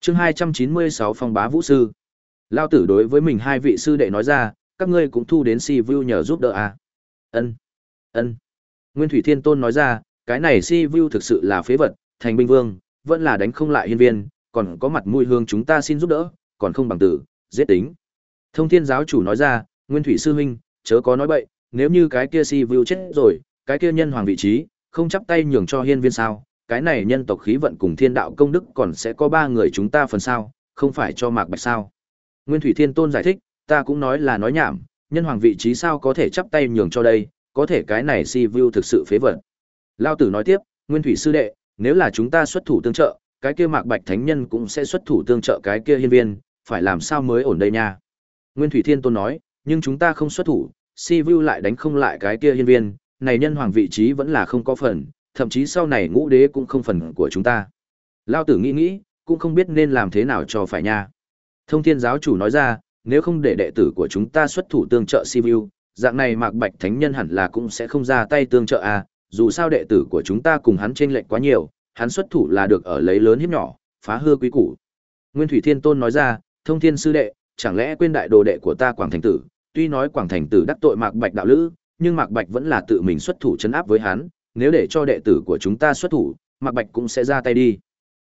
chương 296 phong bá vũ sư. Lao tử đối với mình hai vị sư đệ nói ra, các ngươi cũng thu đến Si Vu nhờ giúp đỡ à. ân ân Nguyên Thủy Thiên Tôn nói ra, cái này Si Vu thực sự là phế vật, thành binh vương, vẫn là đánh không lại hiên viên, còn có mặt mũi hương chúng ta xin giúp đỡ, còn không bằng tử, giết tính. Thông Thiên giáo chủ nói ra, Nguyên Thủy sư huynh, chớ có nói bậy, nếu như cái kia Si Vu chết rồi, cái kia nhân hoàng vị trí, không chắp tay nhường cho hiên viên sao, cái này nhân tộc khí vận cùng thiên đạo công đức còn sẽ có ba người chúng ta phần sao, không phải cho mạc bạch sao. Nguyên Thủy Thiên Tôn giải thích, ta cũng nói là nói nhảm, nhân hoàng vị trí sao có thể chắp tay nhường cho đây, có thể cái này si Vu thực sự phế vật. Lao tử nói tiếp, Nguyên Thủy sư đệ, nếu là chúng ta xuất thủ tương trợ, cái kia mạc bạch thánh nhân cũng sẽ xuất thủ tương trợ cái kia hiên viên, phải làm sao mới ổn đây nha. Nguyên Thủy Thiên Tôn nói, nhưng chúng ta không xuất thủ, si Vu lại đánh không lại cái kia hiên viên, này nhân hoàng vị trí vẫn là không có phần, thậm chí sau này ngũ đế cũng không phần của chúng ta. Lao tử nghĩ nghĩ, cũng không biết nên làm thế nào cho phải nha. Thông thiên giáo chủ nói ra, nếu không để đệ tử của chúng ta xuất thủ tương trợ Si Vu, dạng này Mạc Bạch Thánh Nhân hẳn là cũng sẽ không ra tay tương trợ à, dù sao đệ tử của chúng ta cùng hắn chênh lệch quá nhiều, hắn xuất thủ là được ở lấy lớn hiếp nhỏ, phá hư quý củ. Nguyên Thủy Thiên Tôn nói ra, thông thiên sư đệ, chẳng lẽ quên đại đồ đệ của ta Quảng Thành Tử, tuy nói Quảng Thành Tử đắc tội Mạc Bạch đạo lữ, nhưng Mạc Bạch vẫn là tự mình xuất thủ chấn áp với hắn, nếu để cho đệ tử của chúng ta xuất thủ, Mạc Bạch cũng sẽ ra tay đi.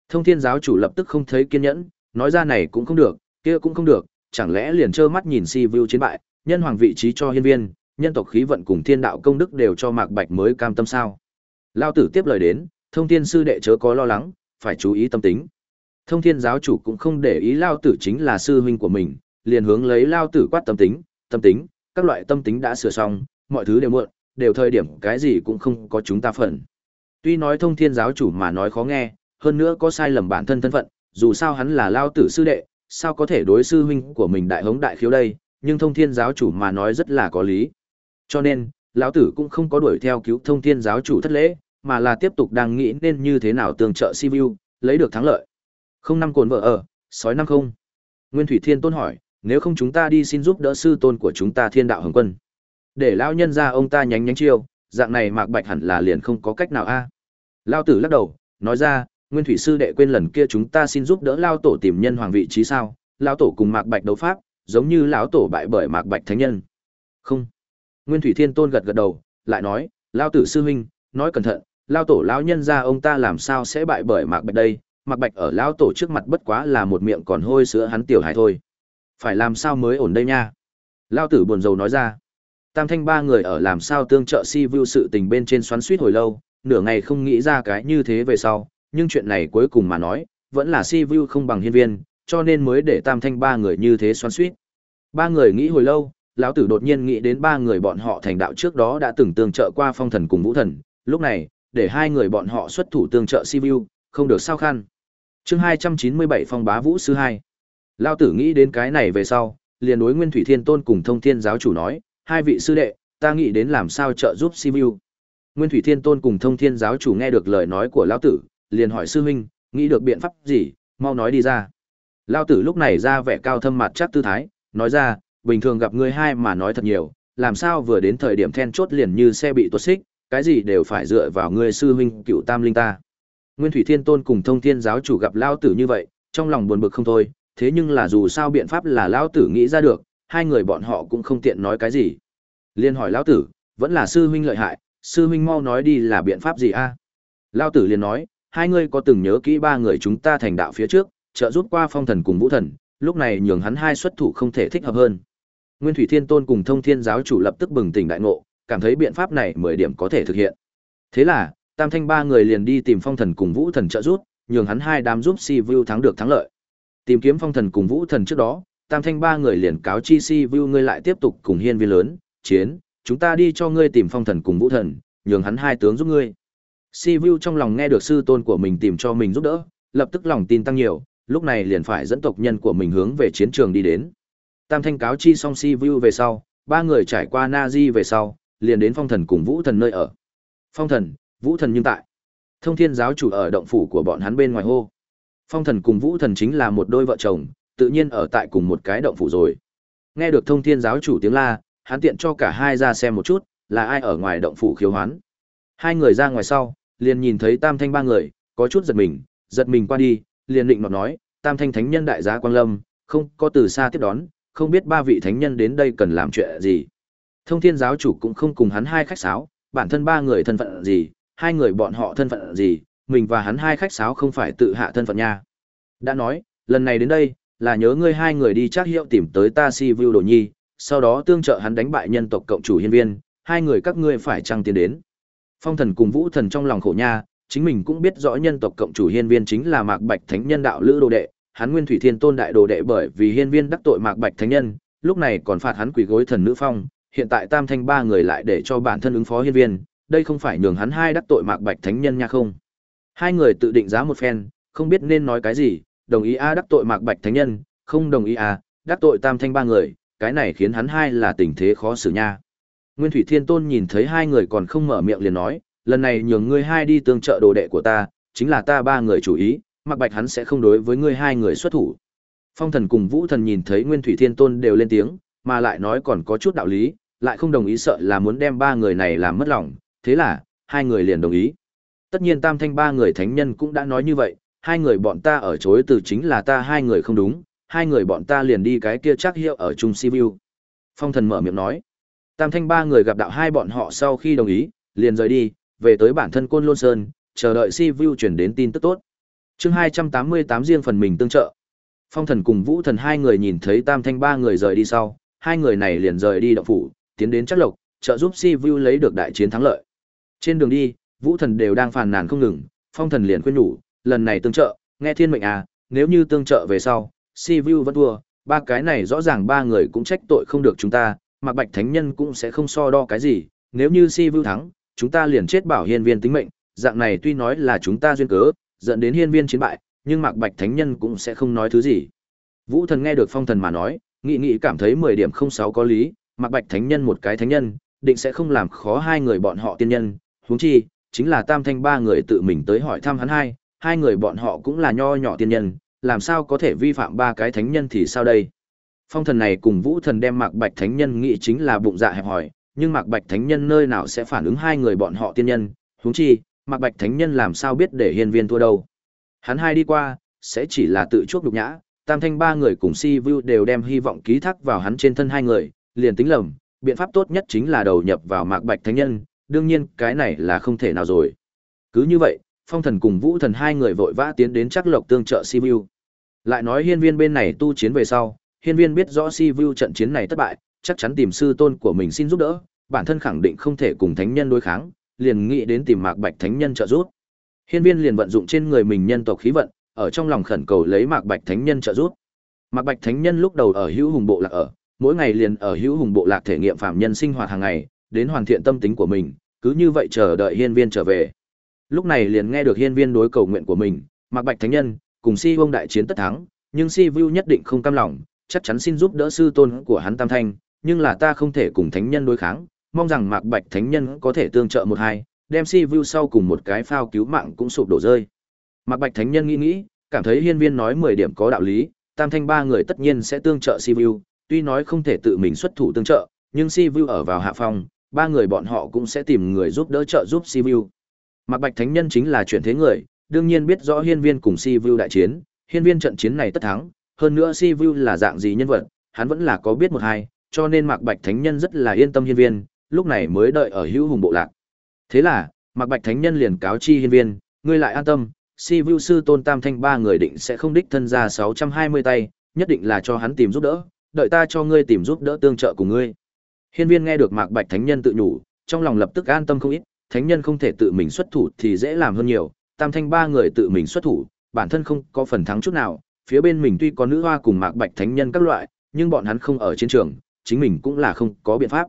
Thông Thiên giáo chủ lập tức không thấy kiên nhẫn, nói ra này cũng không được, kia cũng không được, chẳng lẽ liền trơ mắt nhìn Si Vu chiến bại, nhân hoàng vị trí cho hiên viên, nhân tộc khí vận cùng thiên đạo công đức đều cho Mạc Bạch mới cam tâm sao? Lao tử tiếp lời đến, Thông Thiên sư đệ chớ có lo lắng, phải chú ý tâm tính. Thông Thiên giáo chủ cũng không để ý Lao tử chính là sư huynh của mình, liền hướng lấy Lao tử quát tâm tính, tâm tính, các loại tâm tính đã sửa xong, mọi thứ đều muộn, đều thời điểm cái gì cũng không có chúng ta phần. Tuy nói thông thiên giáo chủ mà nói khó nghe, hơn nữa có sai lầm bản thân thân phận, dù sao hắn là lao tử sư đệ, sao có thể đối sư huynh của mình đại hống đại khiếu đây, nhưng thông thiên giáo chủ mà nói rất là có lý. Cho nên, lão tử cũng không có đuổi theo cứu thông thiên giáo chủ thất lễ, mà là tiếp tục đang nghĩ nên như thế nào tương trợ Sivu, lấy được thắng lợi. Không năm cồn vợ ở, sói năm không. Nguyên Thủy Thiên Tôn hỏi, nếu không chúng ta đi xin giúp đỡ sư tôn của chúng ta thiên đạo hồng quân. Để lão nhân ra ông ta nhánh nhánh chiêu, dạng này Mạc Bạch hẳn là liền không có cách nào a. À. Lão tử lắc đầu, nói ra, Nguyên thủy sư đệ quên lần kia chúng ta xin giúp đỡ lão tổ tìm nhân hoàng vị trí sao? Lão tổ cùng Mạc Bạch đấu pháp, giống như lão tổ bại bởi Mạc Bạch thánh nhân. Không. Nguyên thủy thiên tôn gật gật đầu, lại nói, lão tử sư huynh, nói cẩn thận, lão tổ lão nhân ra ông ta làm sao sẽ bại bởi Mạc Bạch đây? Mạc Bạch ở lão tổ trước mặt bất quá là một miệng còn hôi sữa hắn tiểu hài thôi. Phải làm sao mới ổn đây nha? Lao tử buồn rầu nói ra. Tam thanh ba người ở làm sao tương trợ si view sự tình bên trên xoắn suýt hồi lâu, nửa ngày không nghĩ ra cái như thế về sau, nhưng chuyện này cuối cùng mà nói, vẫn là si view không bằng hiên viên, cho nên mới để tam thanh ba người như thế xoắn suýt. Ba người nghĩ hồi lâu, lão tử đột nhiên nghĩ đến ba người bọn họ thành đạo trước đó đã từng tương trợ qua phong thần cùng vũ thần, lúc này, để hai người bọn họ xuất thủ tương trợ si view, không được sao khăn. chương 297 phong bá vũ sư hai. Lao tử nghĩ đến cái này về sau, liền đối Nguyên Thủy Thiên Tôn cùng Thông Thiên giáo chủ nói, hai vị sư đệ, ta nghĩ đến làm sao trợ giúp Sibiu. Nguyên Thủy Thiên Tôn cùng Thông Thiên giáo chủ nghe được lời nói của lão tử, liền hỏi sư huynh, nghĩ được biện pháp gì, mau nói đi ra. Lão tử lúc này ra vẻ cao thâm mặt chắc tư thái, nói ra, bình thường gặp ngươi hai mà nói thật nhiều, làm sao vừa đến thời điểm then chốt liền như xe bị tuột xích, cái gì đều phải dựa vào ngươi sư huynh cựu tam linh ta. Nguyên Thủy Thiên Tôn cùng Thông Thiên giáo chủ gặp lão tử như vậy, trong lòng buồn bực không thôi, thế nhưng là dù sao biện pháp là lão tử nghĩ ra được, hai người bọn họ cũng không tiện nói cái gì. Liên hỏi lão tử, vẫn là sư huynh lợi hại, sư huynh mau nói đi là biện pháp gì a? Lão tử liền nói, hai người có từng nhớ kỹ ba người chúng ta thành đạo phía trước, trợ giúp qua phong thần cùng vũ thần, lúc này nhường hắn hai xuất thủ không thể thích hợp hơn. Nguyên Thủy Thiên Tôn cùng Thông Thiên giáo chủ lập tức bừng tỉnh đại ngộ, cảm thấy biện pháp này mười điểm có thể thực hiện. Thế là, Tam Thanh ba người liền đi tìm phong thần cùng vũ thần trợ giúp, nhường hắn hai đám giúp Si Vu thắng được thắng lợi. Tìm kiếm phong thần cùng vũ thần trước đó, tam thanh ba người liền cáo chi si vu ngươi lại tiếp tục cùng hiên viên lớn chiến chúng ta đi cho ngươi tìm phong thần cùng vũ thần, nhường hắn hai tướng giúp ngươi. Si Vu trong lòng nghe được sư tôn của mình tìm cho mình giúp đỡ, lập tức lòng tin tăng nhiều, lúc này liền phải dẫn tộc nhân của mình hướng về chiến trường đi đến. Tam thanh cáo chi xong Si Vu về sau, ba người trải qua Na Di về sau, liền đến phong thần cùng vũ thần nơi ở. Phong thần, vũ thần nhưng tại. Thông thiên giáo chủ ở động phủ của bọn hắn bên ngoài hô. Phong thần cùng vũ thần chính là một đôi vợ chồng, tự nhiên ở tại cùng một cái động phủ rồi. Nghe được thông thiên giáo chủ tiếng la, hắn tiện cho cả hai ra xem một chút, là ai ở ngoài động phủ khiếu hoán. Hai người ra ngoài sau, liền nhìn thấy tam thanh ba người, có chút giật mình, giật mình qua đi, liền định nọt nói, tam thanh thánh nhân đại giá quang lâm, không có từ xa tiếp đón, không biết ba vị thánh nhân đến đây cần làm chuyện gì. Thông thiên giáo chủ cũng không cùng hắn hai khách sáo, bản thân ba người thân phận gì, hai người bọn họ thân phận gì, mình và hắn hai khách sáo không phải tự hạ thân phận nha. Đã nói, lần này đến đây, là nhớ ngươi hai người đi chắc hiệu tìm tới ta si view đồ nhi, sau đó tương trợ hắn đánh bại nhân tộc cộng chủ hiên viên, hai người các ngươi phải chăng tiến đến. Phong thần cùng vũ thần trong lòng khổ nha, chính mình cũng biết rõ nhân tộc cộng chủ hiên viên chính là mạc bạch thánh nhân đạo lữ đồ đệ, hắn nguyên thủy thiên tôn đại đồ đệ bởi vì hiên viên đắc tội mạc bạch thánh nhân, lúc này còn phạt hắn quỷ gối thần nữ phong, hiện tại tam thanh ba người lại để cho bản thân ứng phó hiên viên, đây không phải nhường hắn hai đắc tội mạc bạch thánh nhân nha không. Hai người tự định giá một phen, không biết nên nói cái gì, đồng ý a đắc tội mạc bạch thánh nhân, không đồng ý a đắc tội tam thanh ba người, cái này khiến hắn hai là tình thế khó xử nha. Nguyên Thủy Thiên Tôn nhìn thấy hai người còn không mở miệng liền nói, lần này nhường ngươi hai đi tương trợ đồ đệ của ta, chính là ta ba người chủ ý, mạc bạch hắn sẽ không đối với ngươi hai người xuất thủ. Phong thần cùng Vũ thần nhìn thấy Nguyên Thủy Thiên Tôn đều lên tiếng, mà lại nói còn có chút đạo lý, lại không đồng ý sợ là muốn đem ba người này làm mất lòng, thế là, hai người liền đồng ý. Tất nhiên tam thanh ba người thánh nhân cũng đã nói như vậy, hai người bọn ta ở chối từ chính là ta hai người không đúng, hai người bọn ta liền đi cái kia chắc hiệu ở Trung Sibiu. Phong thần mở miệng nói. Tam thanh ba người gặp đạo hai bọn họ sau khi đồng ý, liền rời đi, về tới bản thân Côn Lôn Sơn, chờ đợi Sibiu chuyển đến tin tức tốt. chương 288 riêng phần mình tương trợ. Phong thần cùng Vũ thần hai người nhìn thấy tam thanh ba người rời đi sau, hai người này liền rời đi động phủ, tiến đến chắc lộc, trợ giúp Sibiu lấy được đại chiến thắng lợi. Trên đường đi, Vũ thần đều đang phàn nàn không ngừng, Phong thần liền khuyên nhủ, lần này tương trợ, nghe thiên mệnh à, nếu như tương trợ về sau, si vu vẫn thua ba cái này rõ ràng ba người cũng trách tội không được chúng ta mặc bạch thánh nhân cũng sẽ không so đo cái gì nếu như si vu thắng chúng ta liền chết bảo hiên viên tính mệnh dạng này tuy nói là chúng ta duyên cớ dẫn đến hiên viên chiến bại nhưng mặc bạch thánh nhân cũng sẽ không nói thứ gì. Vũ thần nghe được phong thần mà nói nghị nghị cảm thấy mười điểm không sáu có lý mặc bạch thánh nhân một cái thánh nhân định sẽ không làm khó hai người bọn họ tiên nhân huống chi chính là tam thanh ba người tự mình tới hỏi thăm hắn hai hai người bọn họ cũng là nho nhỏ tiên nhân làm sao có thể vi phạm ba cái thánh nhân thì sao đây? Phong thần này cùng vũ thần đem Mạc Bạch thánh nhân nghĩ chính là bụng dạ hẹp hòi, nhưng Mạc Bạch thánh nhân nơi nào sẽ phản ứng hai người bọn họ tiên nhân, huống chi, Mạc Bạch thánh nhân làm sao biết để hiên viên thua đâu? Hắn hai đi qua, sẽ chỉ là tự chuốc đục nhã, Tam Thanh ba người cùng Si Vu đều đem hy vọng ký thác vào hắn trên thân hai người, liền tính lầm, biện pháp tốt nhất chính là đầu nhập vào Mạc Bạch thánh nhân, đương nhiên, cái này là không thể nào rồi. Cứ như vậy, phong thần cùng vũ thần hai người vội vã tiến đến chắc lộc tương trợ si vu lại nói hiên viên bên này tu chiến về sau hiên viên biết rõ si vu trận chiến này thất bại chắc chắn tìm sư tôn của mình xin giúp đỡ bản thân khẳng định không thể cùng thánh nhân đối kháng liền nghĩ đến tìm mạc bạch thánh nhân trợ giúp. Hiên viên liền vận dụng trên người mình nhân tộc khí vận ở trong lòng khẩn cầu lấy mạc bạch thánh nhân trợ giúp. Mạc bạch thánh nhân lúc đầu ở hữu hùng bộ lạc ở mỗi ngày liền ở hữu hùng bộ lạc thể nghiệm phạm nhân sinh hoạt hàng ngày đến hoàn thiện tâm tính của mình cứ như vậy chờ đợi hiên viên trở về Lúc này liền nghe được hiên viên đối cầu nguyện của mình, Mạc Bạch Thánh Nhân, cùng Si Vương đại chiến tất thắng, nhưng Si Vu nhất định không cam lòng, chắc chắn xin giúp đỡ sư tôn của hắn Tam Thanh, nhưng là ta không thể cùng Thánh Nhân đối kháng, mong rằng Mạc Bạch Thánh Nhân có thể tương trợ một hai, đem Si Vu sau cùng một cái phao cứu mạng cũng sụp đổ rơi. Mạc Bạch Thánh Nhân nghĩ nghĩ, cảm thấy hiên viên nói mười điểm có đạo lý, Tam Thanh ba người tất nhiên sẽ tương trợ Si Vu, tuy nói không thể tự mình xuất thủ tương trợ, nhưng Si Vu ở vào hạ phong, ba người bọn họ cũng sẽ tìm người giúp đỡ trợ giúp Si Vu. Mạc Bạch Thánh Nhân chính là chuyển thế người, đương nhiên biết rõ Hiên Viên cùng Si Vu đại chiến, Hiên Viên trận chiến này tất thắng, hơn nữa Si Vu là dạng gì nhân vật, hắn vẫn là có biết một hai, cho nên Mạc Bạch Thánh Nhân rất là yên tâm Hiên Viên, lúc này mới đợi ở Hữu Hùng bộ lạc. Thế là, Mạc Bạch Thánh Nhân liền cáo chi Hiên Viên, ngươi lại an tâm, Si Vu sư tôn Tam Thanh ba người định sẽ không đích thân ra 620 tay, nhất định là cho hắn tìm giúp đỡ, đợi ta cho ngươi tìm giúp đỡ tương trợ cùng ngươi. Hiên Viên nghe được Mạc Bạch Thánh Nhân tự nhủ, trong lòng lập tức an tâm không ít, thánh nhân không thể tự mình xuất thủ thì dễ làm hơn nhiều, tam thanh ba người tự mình xuất thủ, bản thân không có phần thắng chút nào, phía bên mình tuy có nữ hoa cùng mạc bạch thánh nhân các loại, nhưng bọn hắn không ở chiến trường, chính mình cũng là không có biện pháp.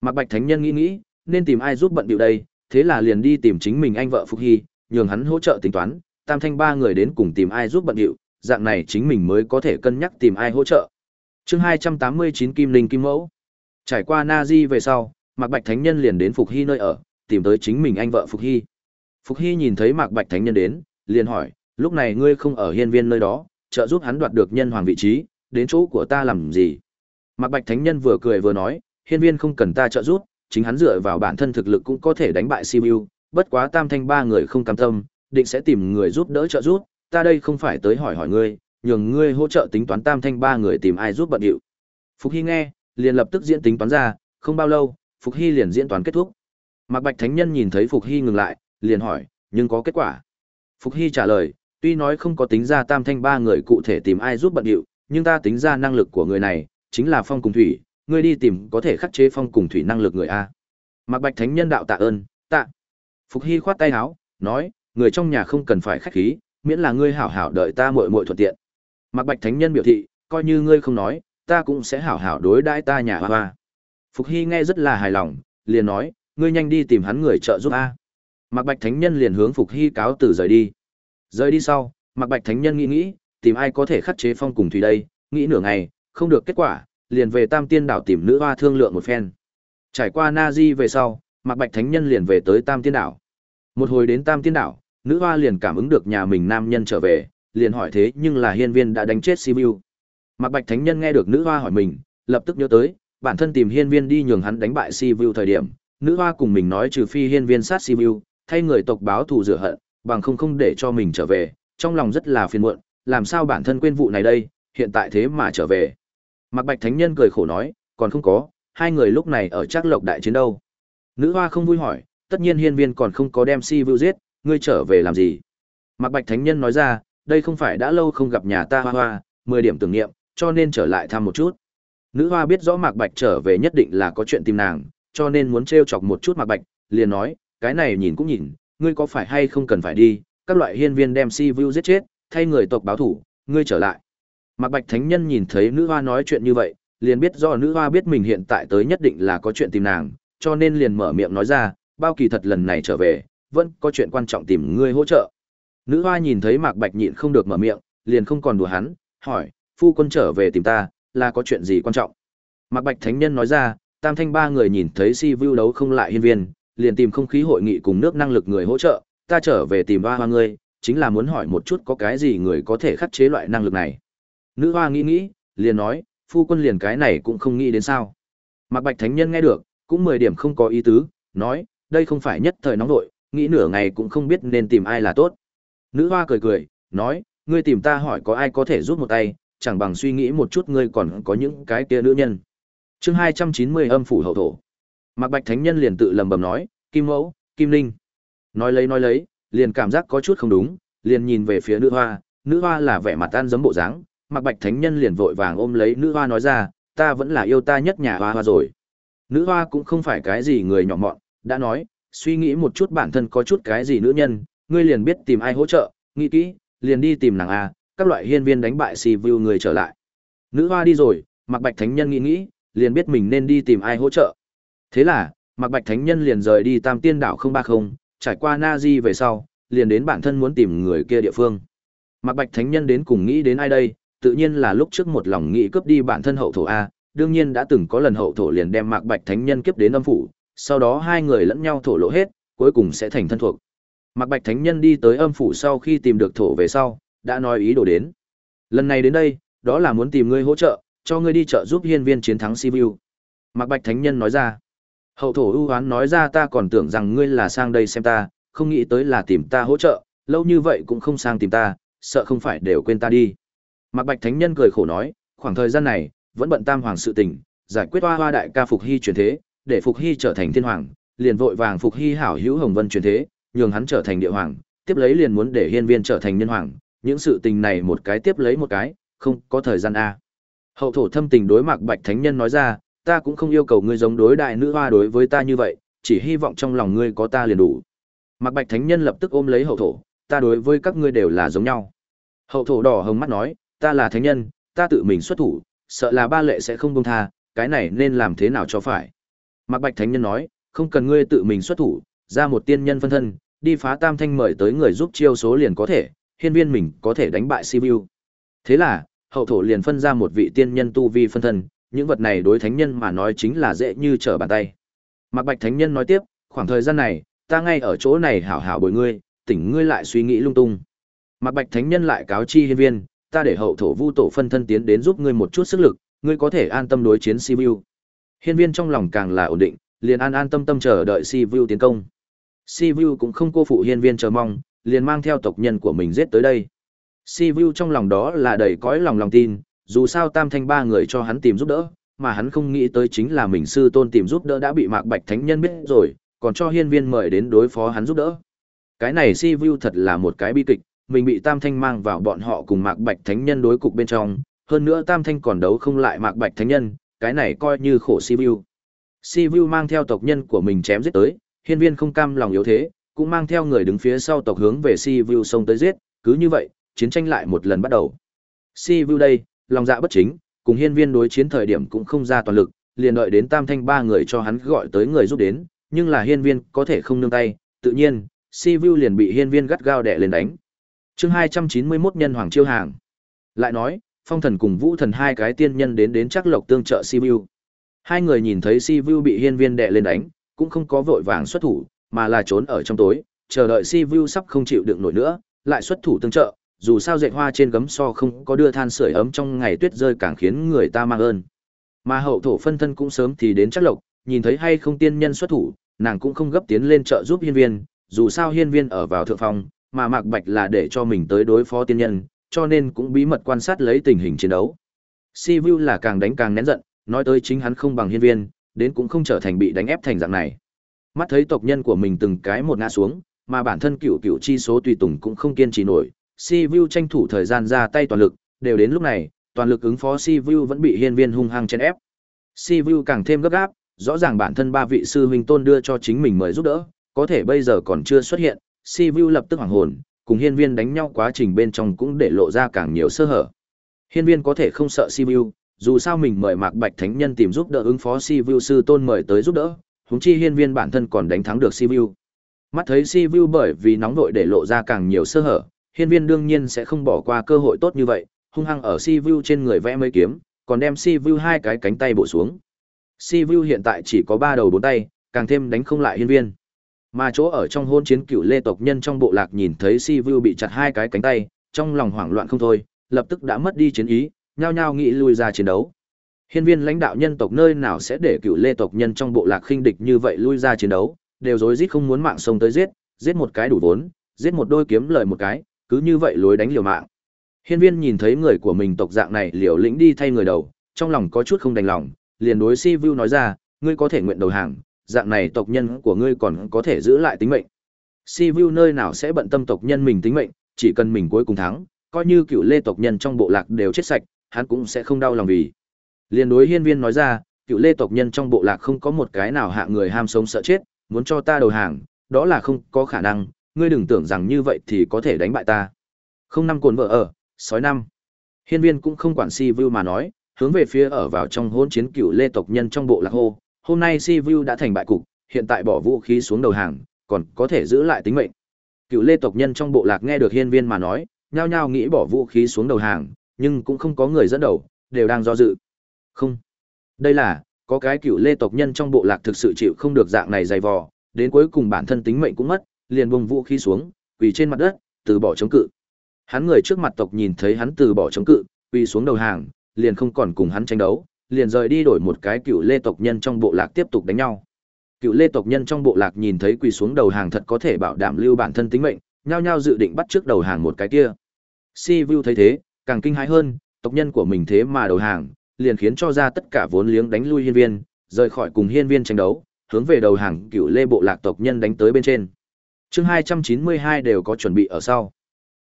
Mạc Bạch Thánh Nhân nghĩ nghĩ, nên tìm ai giúp bận điệu đây, thế là liền đi tìm chính mình anh vợ Phục Hy, nhường hắn hỗ trợ tính toán, tam thanh ba người đến cùng tìm ai giúp bận điệu, dạng này chính mình mới có thể cân nhắc tìm ai hỗ trợ. Chương 289 Kim Linh Kim Mẫu. Trải qua Na Di về sau, Mạc Bạch Thánh Nhân liền đến Phục Hy nơi ở, tìm tới chính mình anh vợ Phục Hy. Phục Hy nhìn thấy Mạc Bạch Thánh Nhân đến, liền hỏi, lúc này ngươi không ở hiên viên nơi đó, trợ giúp hắn đoạt được nhân hoàng vị trí, đến chỗ của ta làm gì? Mạc Bạch Thánh Nhân vừa cười vừa nói, hiên viên không cần ta trợ giúp, chính hắn dựa vào bản thân thực lực cũng có thể đánh bại Sibiu, bất quá tam thanh ba người không cam tâm, định sẽ tìm người giúp đỡ trợ giúp, ta đây không phải tới hỏi hỏi ngươi, nhường ngươi hỗ trợ tính toán tam thanh ba người tìm ai giúp bận điệu. Phục Hy nghe, liền lập tức diễn tính toán ra, không bao lâu, Phục Hy liền diễn toán kết thúc. Mạc Bạch Thánh Nhân nhìn thấy Phục Hy ngừng lại, liền hỏi, nhưng có kết quả. Phục Hy trả lời, tuy nói không có tính ra tam thanh ba người cụ thể tìm ai giúp bận điệu, nhưng ta tính ra năng lực của người này, chính là phong cùng thủy, ngươi đi tìm có thể khắc chế phong cùng thủy năng lực người A. Mạc Bạch Thánh Nhân đạo tạ ơn, tạ. Phục Hy khoát tay áo, nói, người trong nhà không cần phải khách khí, miễn là ngươi hảo hảo đợi ta muội muội thuận tiện. Mạc Bạch Thánh Nhân biểu thị, coi như ngươi không nói, ta cũng sẽ hảo hảo đối đãi ta nhà hoa hoa. Phục Hy nghe rất là hài lòng, liền nói, ngươi nhanh đi tìm hắn người trợ giúp a. Mạc Bạch Thánh Nhân liền hướng Phục Hy cáo từ rời đi. Rời đi sau, Mạc Bạch Thánh Nhân nghĩ nghĩ, tìm ai có thể khắc chế phong cùng thủy đây, nghĩ nửa ngày, không được kết quả, liền về Tam Tiên đảo tìm nữ hoa thương lượng một phen. Trải qua Na Di về sau, Mạc Bạch Thánh Nhân liền về tới Tam Tiên đảo. Một hồi đến Tam Tiên đảo, nữ hoa liền cảm ứng được nhà mình nam nhân trở về, liền hỏi thế nhưng là hiên viên đã đánh chết Sibiu. Mạc Bạch Thánh Nhân nghe được nữ hoa hỏi mình, lập tức nhớ tới, bản thân tìm hiên viên đi nhường hắn đánh bại si vu thời điểm, nữ hoa cùng mình nói trừ phi hiên viên sát si vu, thay người tộc báo thù rửa hận, bằng không không để cho mình trở về, trong lòng rất là phiền muộn, làm sao bản thân quên vụ này đây, hiện tại thế mà trở về. Mạc Bạch Thánh Nhân cười khổ nói, còn không có, hai người lúc này ở trác lộc đại chiến đâu. Nữ hoa không vui hỏi, tất nhiên hiên viên còn không có đem si vu giết, ngươi trở về làm gì? Mạc Bạch Thánh Nhân nói ra, đây không phải đã lâu không gặp nhà ta hoa hoa, mười điểm tưởng niệm, cho nên trở lại thăm một chút. Nữ hoa biết rõ Mạc Bạch trở về nhất định là có chuyện tìm nàng, cho nên muốn trêu chọc một chút Mạc Bạch, liền nói, cái này nhìn cũng nhìn, ngươi có phải hay không cần phải đi, các loại hiên viên đem si vu giết chết, thay người tộc báo thủ, ngươi trở lại. Mạc Bạch Thánh Nhân nhìn thấy nữ hoa nói chuyện như vậy, liền biết rõ nữ hoa biết mình hiện tại tới nhất định là có chuyện tìm nàng, cho nên liền mở miệng nói ra, bao kỳ thật lần này trở về, vẫn có chuyện quan trọng tìm ngươi hỗ trợ. Nữ hoa nhìn thấy Mạc Bạch nhịn không được mở miệng, liền không còn đùa hắn, hỏi, phu quân trở về tìm ta, là có chuyện gì quan trọng? Mạc Bạch Thánh Nhân nói ra, tam thanh ba người nhìn thấy si vu đấu không lại hiên viên, liền tìm không khí hội nghị cùng nước năng lực người hỗ trợ, ta trở về tìm hoa hoa ngươi, chính là muốn hỏi một chút có cái gì người có thể khắc chế loại năng lực này. Nữ hoa nghĩ nghĩ, liền nói, phu quân liền cái này cũng không nghĩ đến sao. Mạc Bạch Thánh Nhân nghe được, cũng mười điểm không có ý tứ, nói, đây không phải nhất thời nóng nội, nghĩ nửa ngày cũng không biết nên tìm ai là tốt. Nữ hoa cười cười, nói, ngươi tìm ta hỏi có ai có thể giúp một tay, chẳng bằng suy nghĩ một chút ngươi còn có những cái kia nữ nhân. chương 290 âm phủ hậu thổ. Mạc Bạch Thánh Nhân liền tự lầm bầm nói, Kim Mẫu, Kim Linh. Nói lấy nói lấy, liền cảm giác có chút không đúng, liền nhìn về phía nữ hoa, nữ hoa là vẻ mặt tan giấm bộ dáng, Mạc Bạch Thánh Nhân liền vội vàng ôm lấy nữ hoa nói ra, ta vẫn là yêu ta nhất nhà hoa hoa rồi. Nữ hoa cũng không phải cái gì người nhỏ mọn, đã nói, suy nghĩ một chút bản thân có chút cái gì nữ nhân, ngươi liền biết tìm ai hỗ trợ, nghĩ kỹ, liền đi tìm nàng a, các loại hiên viên đánh bại si vu người trở lại. Nữ hoa đi rồi, Mạc Bạch Thánh Nhân nghĩ nghĩ, liền biết mình nên đi tìm ai hỗ trợ. Thế là, Mạc Bạch Thánh Nhân liền rời đi Tam Tiên đảo 030, trải qua Na Di về sau, liền đến bản thân muốn tìm người kia địa phương. Mạc Bạch Thánh Nhân đến cùng nghĩ đến ai đây, tự nhiên là lúc trước một lòng nghĩ cướp đi bản thân hậu thổ a, đương nhiên đã từng có lần hậu thổ liền đem Mạc Bạch Thánh Nhân kiếp đến âm phủ, sau đó hai người lẫn nhau thổ lộ hết, cuối cùng sẽ thành thân thuộc. Mạc Bạch Thánh Nhân đi tới âm phủ sau khi tìm được thổ về sau, đã nói ý đồ đến. Lần này đến đây, đó là muốn tìm ngươi hỗ trợ, cho ngươi đi trợ giúp hiên viên chiến thắng Sibiu. Mạc Bạch Thánh Nhân nói ra. Hậu thổ ưu hoán nói ra ta còn tưởng rằng ngươi là sang đây xem ta, không nghĩ tới là tìm ta hỗ trợ, lâu như vậy cũng không sang tìm ta, sợ không phải đều quên ta đi. Mạc Bạch Thánh Nhân cười khổ nói, khoảng thời gian này, vẫn bận tam hoàng sự tình, giải quyết hoa hoa đại ca Phục Hy truyền thế, để Phục Hy trở thành thiên hoàng, liền vội vàng Phục Hy hảo hữu Hồng Vân truyền thế, nhường hắn trở thành địa hoàng, tiếp lấy liền muốn để hiên viên trở thành nhân hoàng, những sự tình này một cái tiếp lấy một cái, không có thời gian a. Hậu thổ thâm tình đối Mạc Bạch Thánh Nhân nói ra, ta cũng không yêu cầu ngươi giống đối đại nữ hoa đối với ta như vậy, chỉ hy vọng trong lòng ngươi có ta liền đủ. Mạc Bạch Thánh Nhân lập tức ôm lấy hậu thổ, ta đối với các ngươi đều là giống nhau. Hậu thổ đỏ hồng mắt nói, ta là thánh nhân, ta tự mình xuất thủ, sợ là ba lệ sẽ không buông tha, cái này nên làm thế nào cho phải. Mạc Bạch Thánh Nhân nói, không cần ngươi tự mình xuất thủ, ra một tiên nhân phân thân, đi phá tam thanh mời tới người giúp chiêu số liền có thể, hiên viên mình có thể đánh bại Sibiu. Thế là, hậu thổ liền phân ra một vị tiên nhân tu vi phân thân, những vật này đối thánh nhân mà nói chính là dễ như trở bàn tay. Mạc Bạch Thánh Nhân nói tiếp, khoảng thời gian này, ta ngay ở chỗ này hảo hảo bồi ngươi, tỉnh ngươi lại suy nghĩ lung tung. Mạc Bạch Thánh Nhân lại cáo chi hiên viên, ta để hậu thổ vu tổ phân thân tiến đến giúp ngươi một chút sức lực, ngươi có thể an tâm đối chiến Sibiu. Hiên viên trong lòng càng là ổn định, liền an an tâm tâm chờ đợi Sibiu tiến công. Sibiu cũng không cô phụ hiên viên chờ mong, liền mang theo tộc nhân của mình giết tới đây. Si Vu trong lòng đó là đầy cõi lòng lòng tin, dù sao tam thanh ba người cho hắn tìm giúp đỡ, mà hắn không nghĩ tới chính là mình sư tôn tìm giúp đỡ đã bị Mạc Bạch Thánh Nhân biết rồi, còn cho hiên viên mời đến đối phó hắn giúp đỡ. Cái này Si Vu thật là một cái bi kịch, mình bị Tam Thanh mang vào bọn họ cùng Mạc Bạch Thánh Nhân đối cục bên trong, hơn nữa Tam Thanh còn đấu không lại Mạc Bạch Thánh Nhân, cái này coi như khổ Si Vu. Si Vu mang theo tộc nhân của mình chém giết tới, hiên viên không cam lòng yếu thế, cũng mang theo người đứng phía sau tộc hướng về Si Vu xông tới giết, cứ như vậy, chiến tranh lại một lần bắt đầu. Si Vu đây, lòng dạ bất chính, cùng hiên viên đối chiến thời điểm cũng không ra toàn lực, liền đợi đến Tam Thanh ba người cho hắn gọi tới người giúp đến, nhưng là hiên viên có thể không nương tay, tự nhiên, Si Vu liền bị hiên viên gắt gao đẻ lên đánh chương hai trăm chín mươi 291 nhân hoàng chiêu hàng. Lại nói, phong thần cùng vũ thần hai cái tiên nhân đến đến chắc lộc tương trợ Si Vu Hai người nhìn thấy Si Vu bị hiên viên đẻ lên đánh, cũng không có vội vàng xuất thủ, mà là trốn ở trong tối, chờ đợi Si Vu sắp không chịu đựng nổi nữa, lại xuất thủ tương trợ, dù sao dệt hoa trên gấm so không có đưa than sưởi ấm trong ngày tuyết rơi càng khiến người ta mang ơn. Mà hậu thổ phân thân cũng sớm thì đến chắc lộc, nhìn thấy hay không tiên nhân xuất thủ, nàng cũng không gấp tiến lên trợ giúp hiên viên, dù sao hiên viên ở vào thượng phòng, mà Mạc Bạch là để cho mình tới đối phó tiên nhân, cho nên cũng bí mật quan sát lấy tình hình chiến đấu. Si Vu là càng đánh càng nén giận, nói tới chính hắn không bằng hiên viên, đến cũng không trở thành bị đánh ép thành dạng này. Mắt thấy tộc nhân của mình từng cái một ngã xuống, mà bản thân cựu cựu chi số tùy tùng cũng không kiên trì nổi, Si Vu tranh thủ thời gian ra tay toàn lực, đều đến lúc này, toàn lực ứng phó Si Vu vẫn bị hiên viên hung hăng chèn ép. Si Vu càng thêm gấp gáp, rõ ràng bản thân ba vị sư huynh tôn đưa cho chính mình mời giúp đỡ, có thể bây giờ còn chưa xuất hiện, si vu lập tức hoảng hồn cùng hiên viên đánh nhau quá trình bên trong cũng để lộ ra càng nhiều sơ hở hiên viên có thể không sợ si vu dù sao mình mời mạc bạch thánh nhân tìm giúp đỡ ứng phó si vu sư tôn mời tới giúp đỡ huống chi hiên viên bản thân còn đánh thắng được si vu mắt thấy si vu bởi vì nóng vội để lộ ra càng nhiều sơ hở hiên viên đương nhiên sẽ không bỏ qua cơ hội tốt như vậy hung hăng ở si vu trên người vẽ mấy kiếm còn đem si vu hai cái cánh tay bổ xuống. Si vu hiện tại chỉ có ba đầu bốn tay càng thêm đánh không lại hiên viên. Mà chỗ ở trong hôn chiến cựu lê tộc nhân trong bộ lạc nhìn thấy Si Vu bị chặt hai cái cánh tay, trong lòng hoảng loạn không thôi, lập tức đã mất đi chiến ý, nhao nhao nghĩ lui ra chiến đấu. Hiên viên lãnh đạo nhân tộc nơi nào sẽ để cựu lê tộc nhân trong bộ lạc khinh địch như vậy lui ra chiến đấu, đều rối rít không muốn mạng sông tới giết, giết một cái đủ vốn, giết một đôi kiếm lời một cái, cứ như vậy lối đánh liều mạng. Hiên viên nhìn thấy người của mình tộc dạng này liều lĩnh đi thay người đầu, trong lòng có chút không đành lòng, liền đối Si Vu nói ra, ngươi có thể nguyện đầu hàng, dạng này tộc nhân của ngươi còn có thể giữ lại tính mệnh. Si Vu nơi nào sẽ bận tâm tộc nhân mình tính mệnh, chỉ cần mình cuối cùng thắng, coi như cựu lê tộc nhân trong bộ lạc đều chết sạch, hắn cũng sẽ không đau lòng vì. Liên đối hiên viên nói ra, cựu lê tộc nhân trong bộ lạc không có một cái nào hạ người ham sống sợ chết, muốn cho ta đầu hàng, đó là không có khả năng, ngươi đừng tưởng rằng như vậy thì có thể đánh bại ta. Không năm cồn vợ ở, sói năm. Hiên viên cũng không quản Si Vu mà nói, hướng về phía ở vào trong hỗn chiến cựu lê tộc nhân trong bộ lạc hô, hôm nay Si Vu đã thành bại cục, hiện tại bỏ vũ khí xuống đầu hàng, còn có thể giữ lại tính mệnh. Cựu Lê tộc nhân trong bộ lạc nghe được Hiên Viên mà nói, nhao nhao nghĩ bỏ vũ khí xuống đầu hàng, nhưng cũng không có người dẫn đầu, đều đang do dự. Không. Đây là, có cái cựu Lê tộc nhân trong bộ lạc thực sự chịu không được dạng này dày vò, đến cuối cùng bản thân tính mệnh cũng mất, liền buông vũ khí xuống, quỳ trên mặt đất, từ bỏ chống cự. Hắn người trước mặt tộc nhìn thấy hắn từ bỏ chống cự, quỳ xuống đầu hàng, liền không còn cùng hắn tranh đấu, liền rời đi đổi một cái cựu lê tộc nhân trong bộ lạc tiếp tục đánh nhau. Cựu lê tộc nhân trong bộ lạc nhìn thấy quỳ xuống đầu hàng thật có thể bảo đảm lưu bản thân tính mệnh, nhao nhao dự định bắt trước đầu hàng một cái kia. Si Vu thấy thế, càng kinh hãi hơn, tộc nhân của mình thế mà đầu hàng, liền khiến cho ra tất cả vốn liếng đánh lui hiên viên, rời khỏi cùng hiên viên tranh đấu, hướng về đầu hàng cựu lê bộ lạc tộc nhân đánh tới bên trên. Chương 292 đều có chuẩn bị ở sau.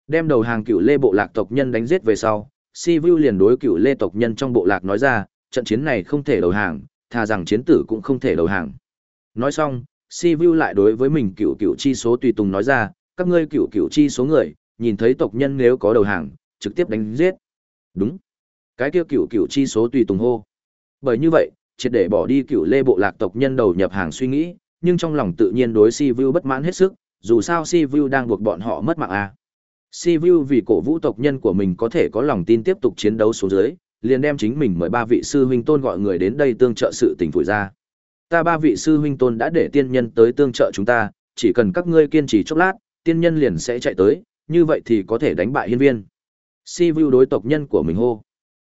Đem đầu hàng cựu lê bộ lạc tộc nhân đánh giết về sau, Si Vu liền đối cựu lê tộc nhân trong bộ lạc nói ra, trận chiến này không thể đầu hàng, thà rằng chiến tử cũng không thể đầu hàng. Nói xong, Si Vu lại đối với mình cựu cựu chi số tùy tùng nói ra, các ngươi cựu cựu chi số người, nhìn thấy tộc nhân nếu có đầu hàng, trực tiếp đánh giết. Đúng. Cái kia cựu cựu chi số tùy tùng hô. Bởi như vậy, triệt để bỏ đi cựu lê bộ lạc tộc nhân đầu nhập hàng suy nghĩ, nhưng trong lòng tự nhiên đối Si Vu bất mãn hết sức, dù sao Si Vu đang buộc bọn họ mất mạng à. Si Vu vì cổ vũ tộc nhân của mình có thể có lòng tin tiếp tục chiến đấu xuống dưới, liền đem chính mình mời ba vị sư huynh tôn gọi người đến đây tương trợ sự tình phủi ra. Ta ba vị sư huynh tôn đã để tiên nhân tới tương trợ chúng ta, chỉ cần các ngươi kiên trì chốc lát, tiên nhân liền sẽ chạy tới, như vậy thì có thể đánh bại hiên viên. Si Vu đối tộc nhân của mình hô.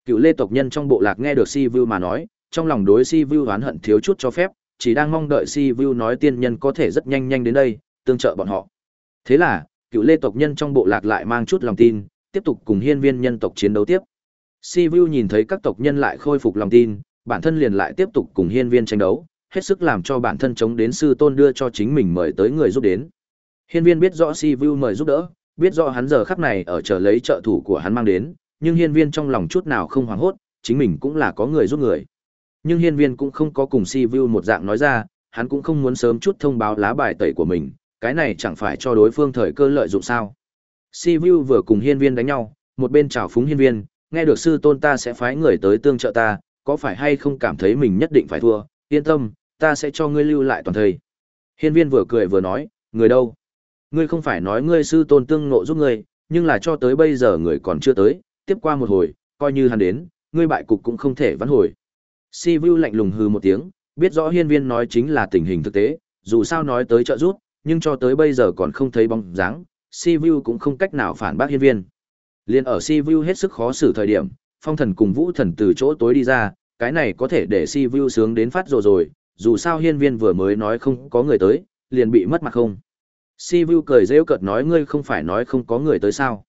Cựu lê tộc nhân trong bộ lạc nghe được Si Vu mà nói, trong lòng đối Si Vu oán hận thiếu chút cho phép, chỉ đang mong đợi Si Vu nói tiên nhân có thể rất nhanh nhanh đến đây, tương trợ bọn họ. Thế là, cựu lê tộc nhân trong bộ lạc lại mang chút lòng tin, tiếp tục cùng hiên viên nhân tộc chiến đấu tiếp. Si Vu nhìn thấy các tộc nhân lại khôi phục lòng tin, bản thân liền lại tiếp tục cùng hiên viên tranh đấu, hết sức làm cho bản thân chống đến sư tôn đưa cho chính mình mời tới người giúp đến. Hiên viên biết rõ Si Vu mời giúp đỡ, biết rõ hắn giờ khắc này ở chờ lấy trợ thủ của hắn mang đến, nhưng hiên viên trong lòng chút nào không hoảng hốt, chính mình cũng là có người giúp người. Nhưng hiên viên cũng không có cùng Si Vu một dạng nói ra, hắn cũng không muốn sớm chút thông báo lá bài tẩy của mình, cái này chẳng phải cho đối phương thời cơ lợi dụng sao. Si Vu vừa cùng hiên viên đánh nhau, một bên chào phúng hiên viên, nghe được sư tôn ta sẽ phái người tới tương trợ ta, có phải hay không cảm thấy mình nhất định phải thua, yên tâm, ta sẽ cho ngươi lưu lại toàn thời. Hiên viên vừa cười vừa nói, người đâu? Ngươi không phải nói ngươi sư tôn tương ngộ giúp ngươi, nhưng là cho tới bây giờ người còn chưa tới, tiếp qua một hồi, coi như hắn đến, ngươi bại cục cũng không thể vãn hồi. Si Vu lạnh lùng hừ một tiếng, biết rõ hiên viên nói chính là tình hình thực tế, dù sao nói tới trợ giúp, nhưng cho tới bây giờ còn không thấy bóng dáng, Si Vu cũng không cách nào phản bác hiên viên. Liên ở Si Vu hết sức khó xử thời điểm, Phong Thần cùng Vũ Thần từ chỗ tối đi ra, cái này có thể để Si Vu sướng đến phát rồi rồi, dù sao hiên viên vừa mới nói không có người tới, liền bị mất mặt không. Si Vu cười rêu cợt nói ngươi không phải nói không có người tới sao.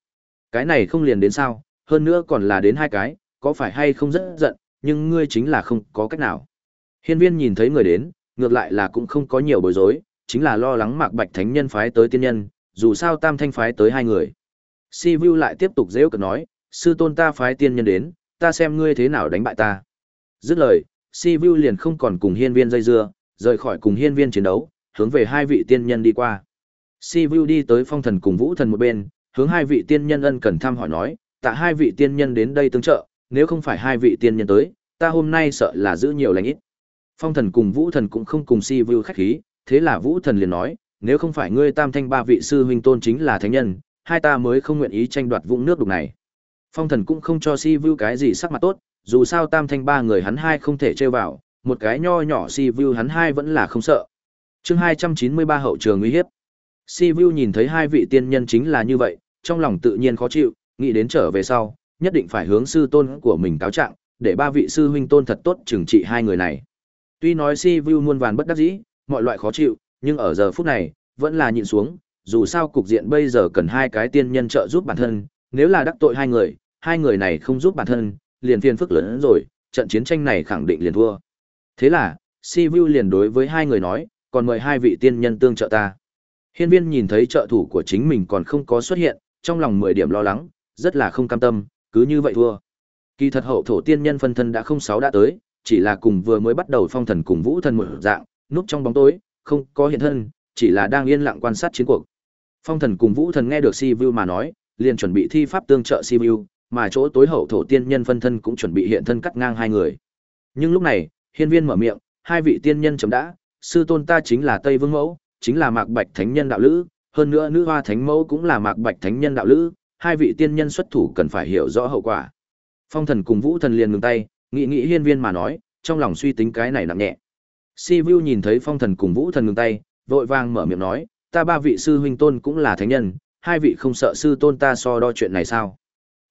Cái này không liền đến sao, hơn nữa còn là đến hai cái, có phải hay không rất giận, nhưng ngươi chính là không có cách nào. Hiên viên nhìn thấy người đến, ngược lại là cũng không có nhiều bối rối, chính là lo lắng mạc bạch thánh nhân phái tới tiên nhân, dù sao tam thanh phái tới hai người. Si Vu lại tiếp tục dễ cực nói, sư tôn ta phái tiên nhân đến, ta xem ngươi thế nào đánh bại ta. Dứt lời, Si Vu liền không còn cùng hiên viên dây dưa, rời khỏi cùng hiên viên chiến đấu, hướng về hai vị tiên nhân đi qua. Si Vu đi tới phong thần cùng vũ thần một bên, hướng hai vị tiên nhân ân cần thăm hỏi nói, tạ hai vị tiên nhân đến đây tương trợ, nếu không phải hai vị tiên nhân tới, ta hôm nay sợ là giữ nhiều lành ít. Phong thần cùng vũ thần cũng không cùng Si Vu khách khí, thế là vũ thần liền nói, nếu không phải ngươi tam thanh ba vị sư huynh tôn chính là thánh nhân, hai ta mới không nguyện ý tranh đoạt vũng nước đục này. Phong thần cũng không cho Si Vu cái gì sắc mặt tốt, dù sao tam thanh ba người hắn hai không thể trêu vào, một cái nho nhỏ Si Vu hắn hai vẫn là không sợ. Chương 293 hậu trường uy hiếp. Si Vu nhìn thấy hai vị tiên nhân chính là như vậy, trong lòng tự nhiên khó chịu, nghĩ đến trở về sau, nhất định phải hướng sư tôn của mình cáo trạng, để ba vị sư huynh tôn thật tốt trừng trị hai người này. Tuy nói Si Vu muôn vàn bất đắc dĩ, mọi loại khó chịu, nhưng ở giờ phút này, vẫn là nhịn xuống, dù sao cục diện bây giờ cần hai cái tiên nhân trợ giúp bản thân, nếu là đắc tội hai người, hai người này không giúp bản thân, liền phiền phức lớn hơn rồi, trận chiến tranh này khẳng định liền thua. Thế là, Si Vu liền đối với hai người nói, còn mời hai vị tiên nhân tương trợ ta. Hiên viên nhìn thấy trợ thủ của chính mình còn không có xuất hiện, trong lòng mười điểm lo lắng, rất là không cam tâm, cứ như vậy thua. Kỳ thật hậu thổ tiên nhân phân thân đã không sáu đã tới, chỉ là cùng vừa mới bắt đầu phong thần cùng vũ thần một dạng, núp trong bóng tối, không có hiện thân, chỉ là đang yên lặng quan sát chiến cuộc. Phong thần cùng vũ thần nghe được Si Vu mà nói, liền chuẩn bị thi pháp tương trợ Si Vu, mà chỗ tối hậu thổ tiên nhân phân thân cũng chuẩn bị hiện thân cắt ngang hai người. Nhưng lúc này, hiên viên mở miệng, hai vị tiên nhân chấm đã, sư tôn ta chính là Tây Vương Mẫu, chính là Mạc Bạch Thánh Nhân đạo lữ, hơn nữa nữ hoa thánh mẫu cũng là Mạc Bạch Thánh Nhân đạo lữ, hai vị tiên nhân xuất thủ cần phải hiểu rõ hậu quả. Phong Thần cùng Vũ Thần liền ngừng tay, nghĩ nghĩ hiên viên mà nói, trong lòng suy tính cái này nặng nhẹ. Si Vu nhìn thấy Phong Thần cùng Vũ Thần ngừng tay, vội vàng mở miệng nói, ta ba vị sư huynh tôn cũng là thánh nhân, hai vị không sợ sư tôn ta so đo chuyện này sao?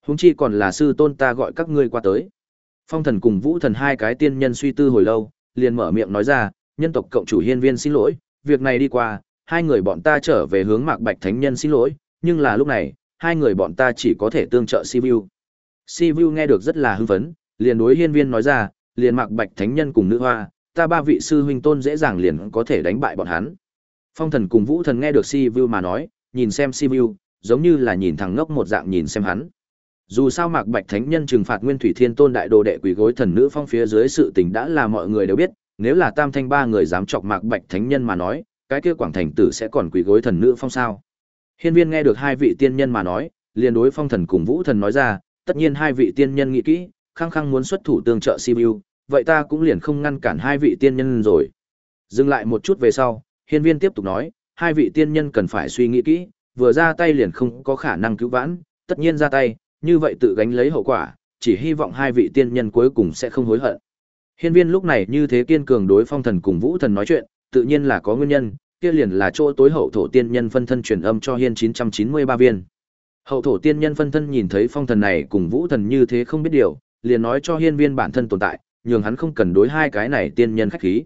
Huống chi còn là sư tôn ta gọi các ngươi qua tới. Phong Thần cùng Vũ Thần hai cái tiên nhân suy tư hồi lâu, liền mở miệng nói ra, nhân tộc cộng chủ hiên viên xin lỗi, việc này đi qua, hai người bọn ta trở về hướng Mạc Bạch Thánh Nhân xin lỗi, nhưng là lúc này, hai người bọn ta chỉ có thể tương trợ Sivu. Sivu nghe được rất là hưng phấn, liền đối hiên viên nói ra, liền Mặc Bạch Thánh Nhân cùng nữ hoa, ta ba vị sư huynh tôn dễ dàng liền có thể đánh bại bọn hắn. Phong thần cùng vũ thần nghe được Sivu mà nói, nhìn xem Sivu, giống như là nhìn thằng ngốc một dạng nhìn xem hắn. Dù sao Mạc Bạch Thánh Nhân trừng phạt Nguyên Thủy Thiên Tôn đại đồ đệ quỷ gối thần nữ phong phía dưới sự tình đã là mọi người đều biết, nếu là tam thanh ba người dám chọc mạc bạch thánh nhân mà nói cái kia quảng thành tử sẽ còn quỳ gối thần nữ phong sao hiên viên nghe được hai vị tiên nhân mà nói liền đối phong thần cùng vũ thần nói ra tất nhiên hai vị tiên nhân nghĩ kỹ khăng khăng muốn xuất thủ tương trợ sibiu vậy ta cũng liền không ngăn cản hai vị tiên nhân rồi. Dừng lại một chút về sau, hiên viên tiếp tục nói, hai vị tiên nhân cần phải suy nghĩ kỹ, vừa ra tay liền không có khả năng cứu vãn, tất nhiên ra tay, như vậy tự gánh lấy hậu quả, chỉ hy vọng hai vị tiên nhân cuối cùng sẽ không hối hận. Hiên viên lúc này như thế kiên cường đối phong thần cùng vũ thần nói chuyện, tự nhiên là có nguyên nhân, kia liền là chỗ tối hậu thổ tiên nhân phân thân truyền âm cho hiên 993 viên. Hậu thổ tiên nhân phân thân nhìn thấy phong thần này cùng vũ thần như thế không biết điều, liền nói cho hiên viên bản thân tồn tại, nhường hắn không cần đối hai cái này tiên nhân khách khí.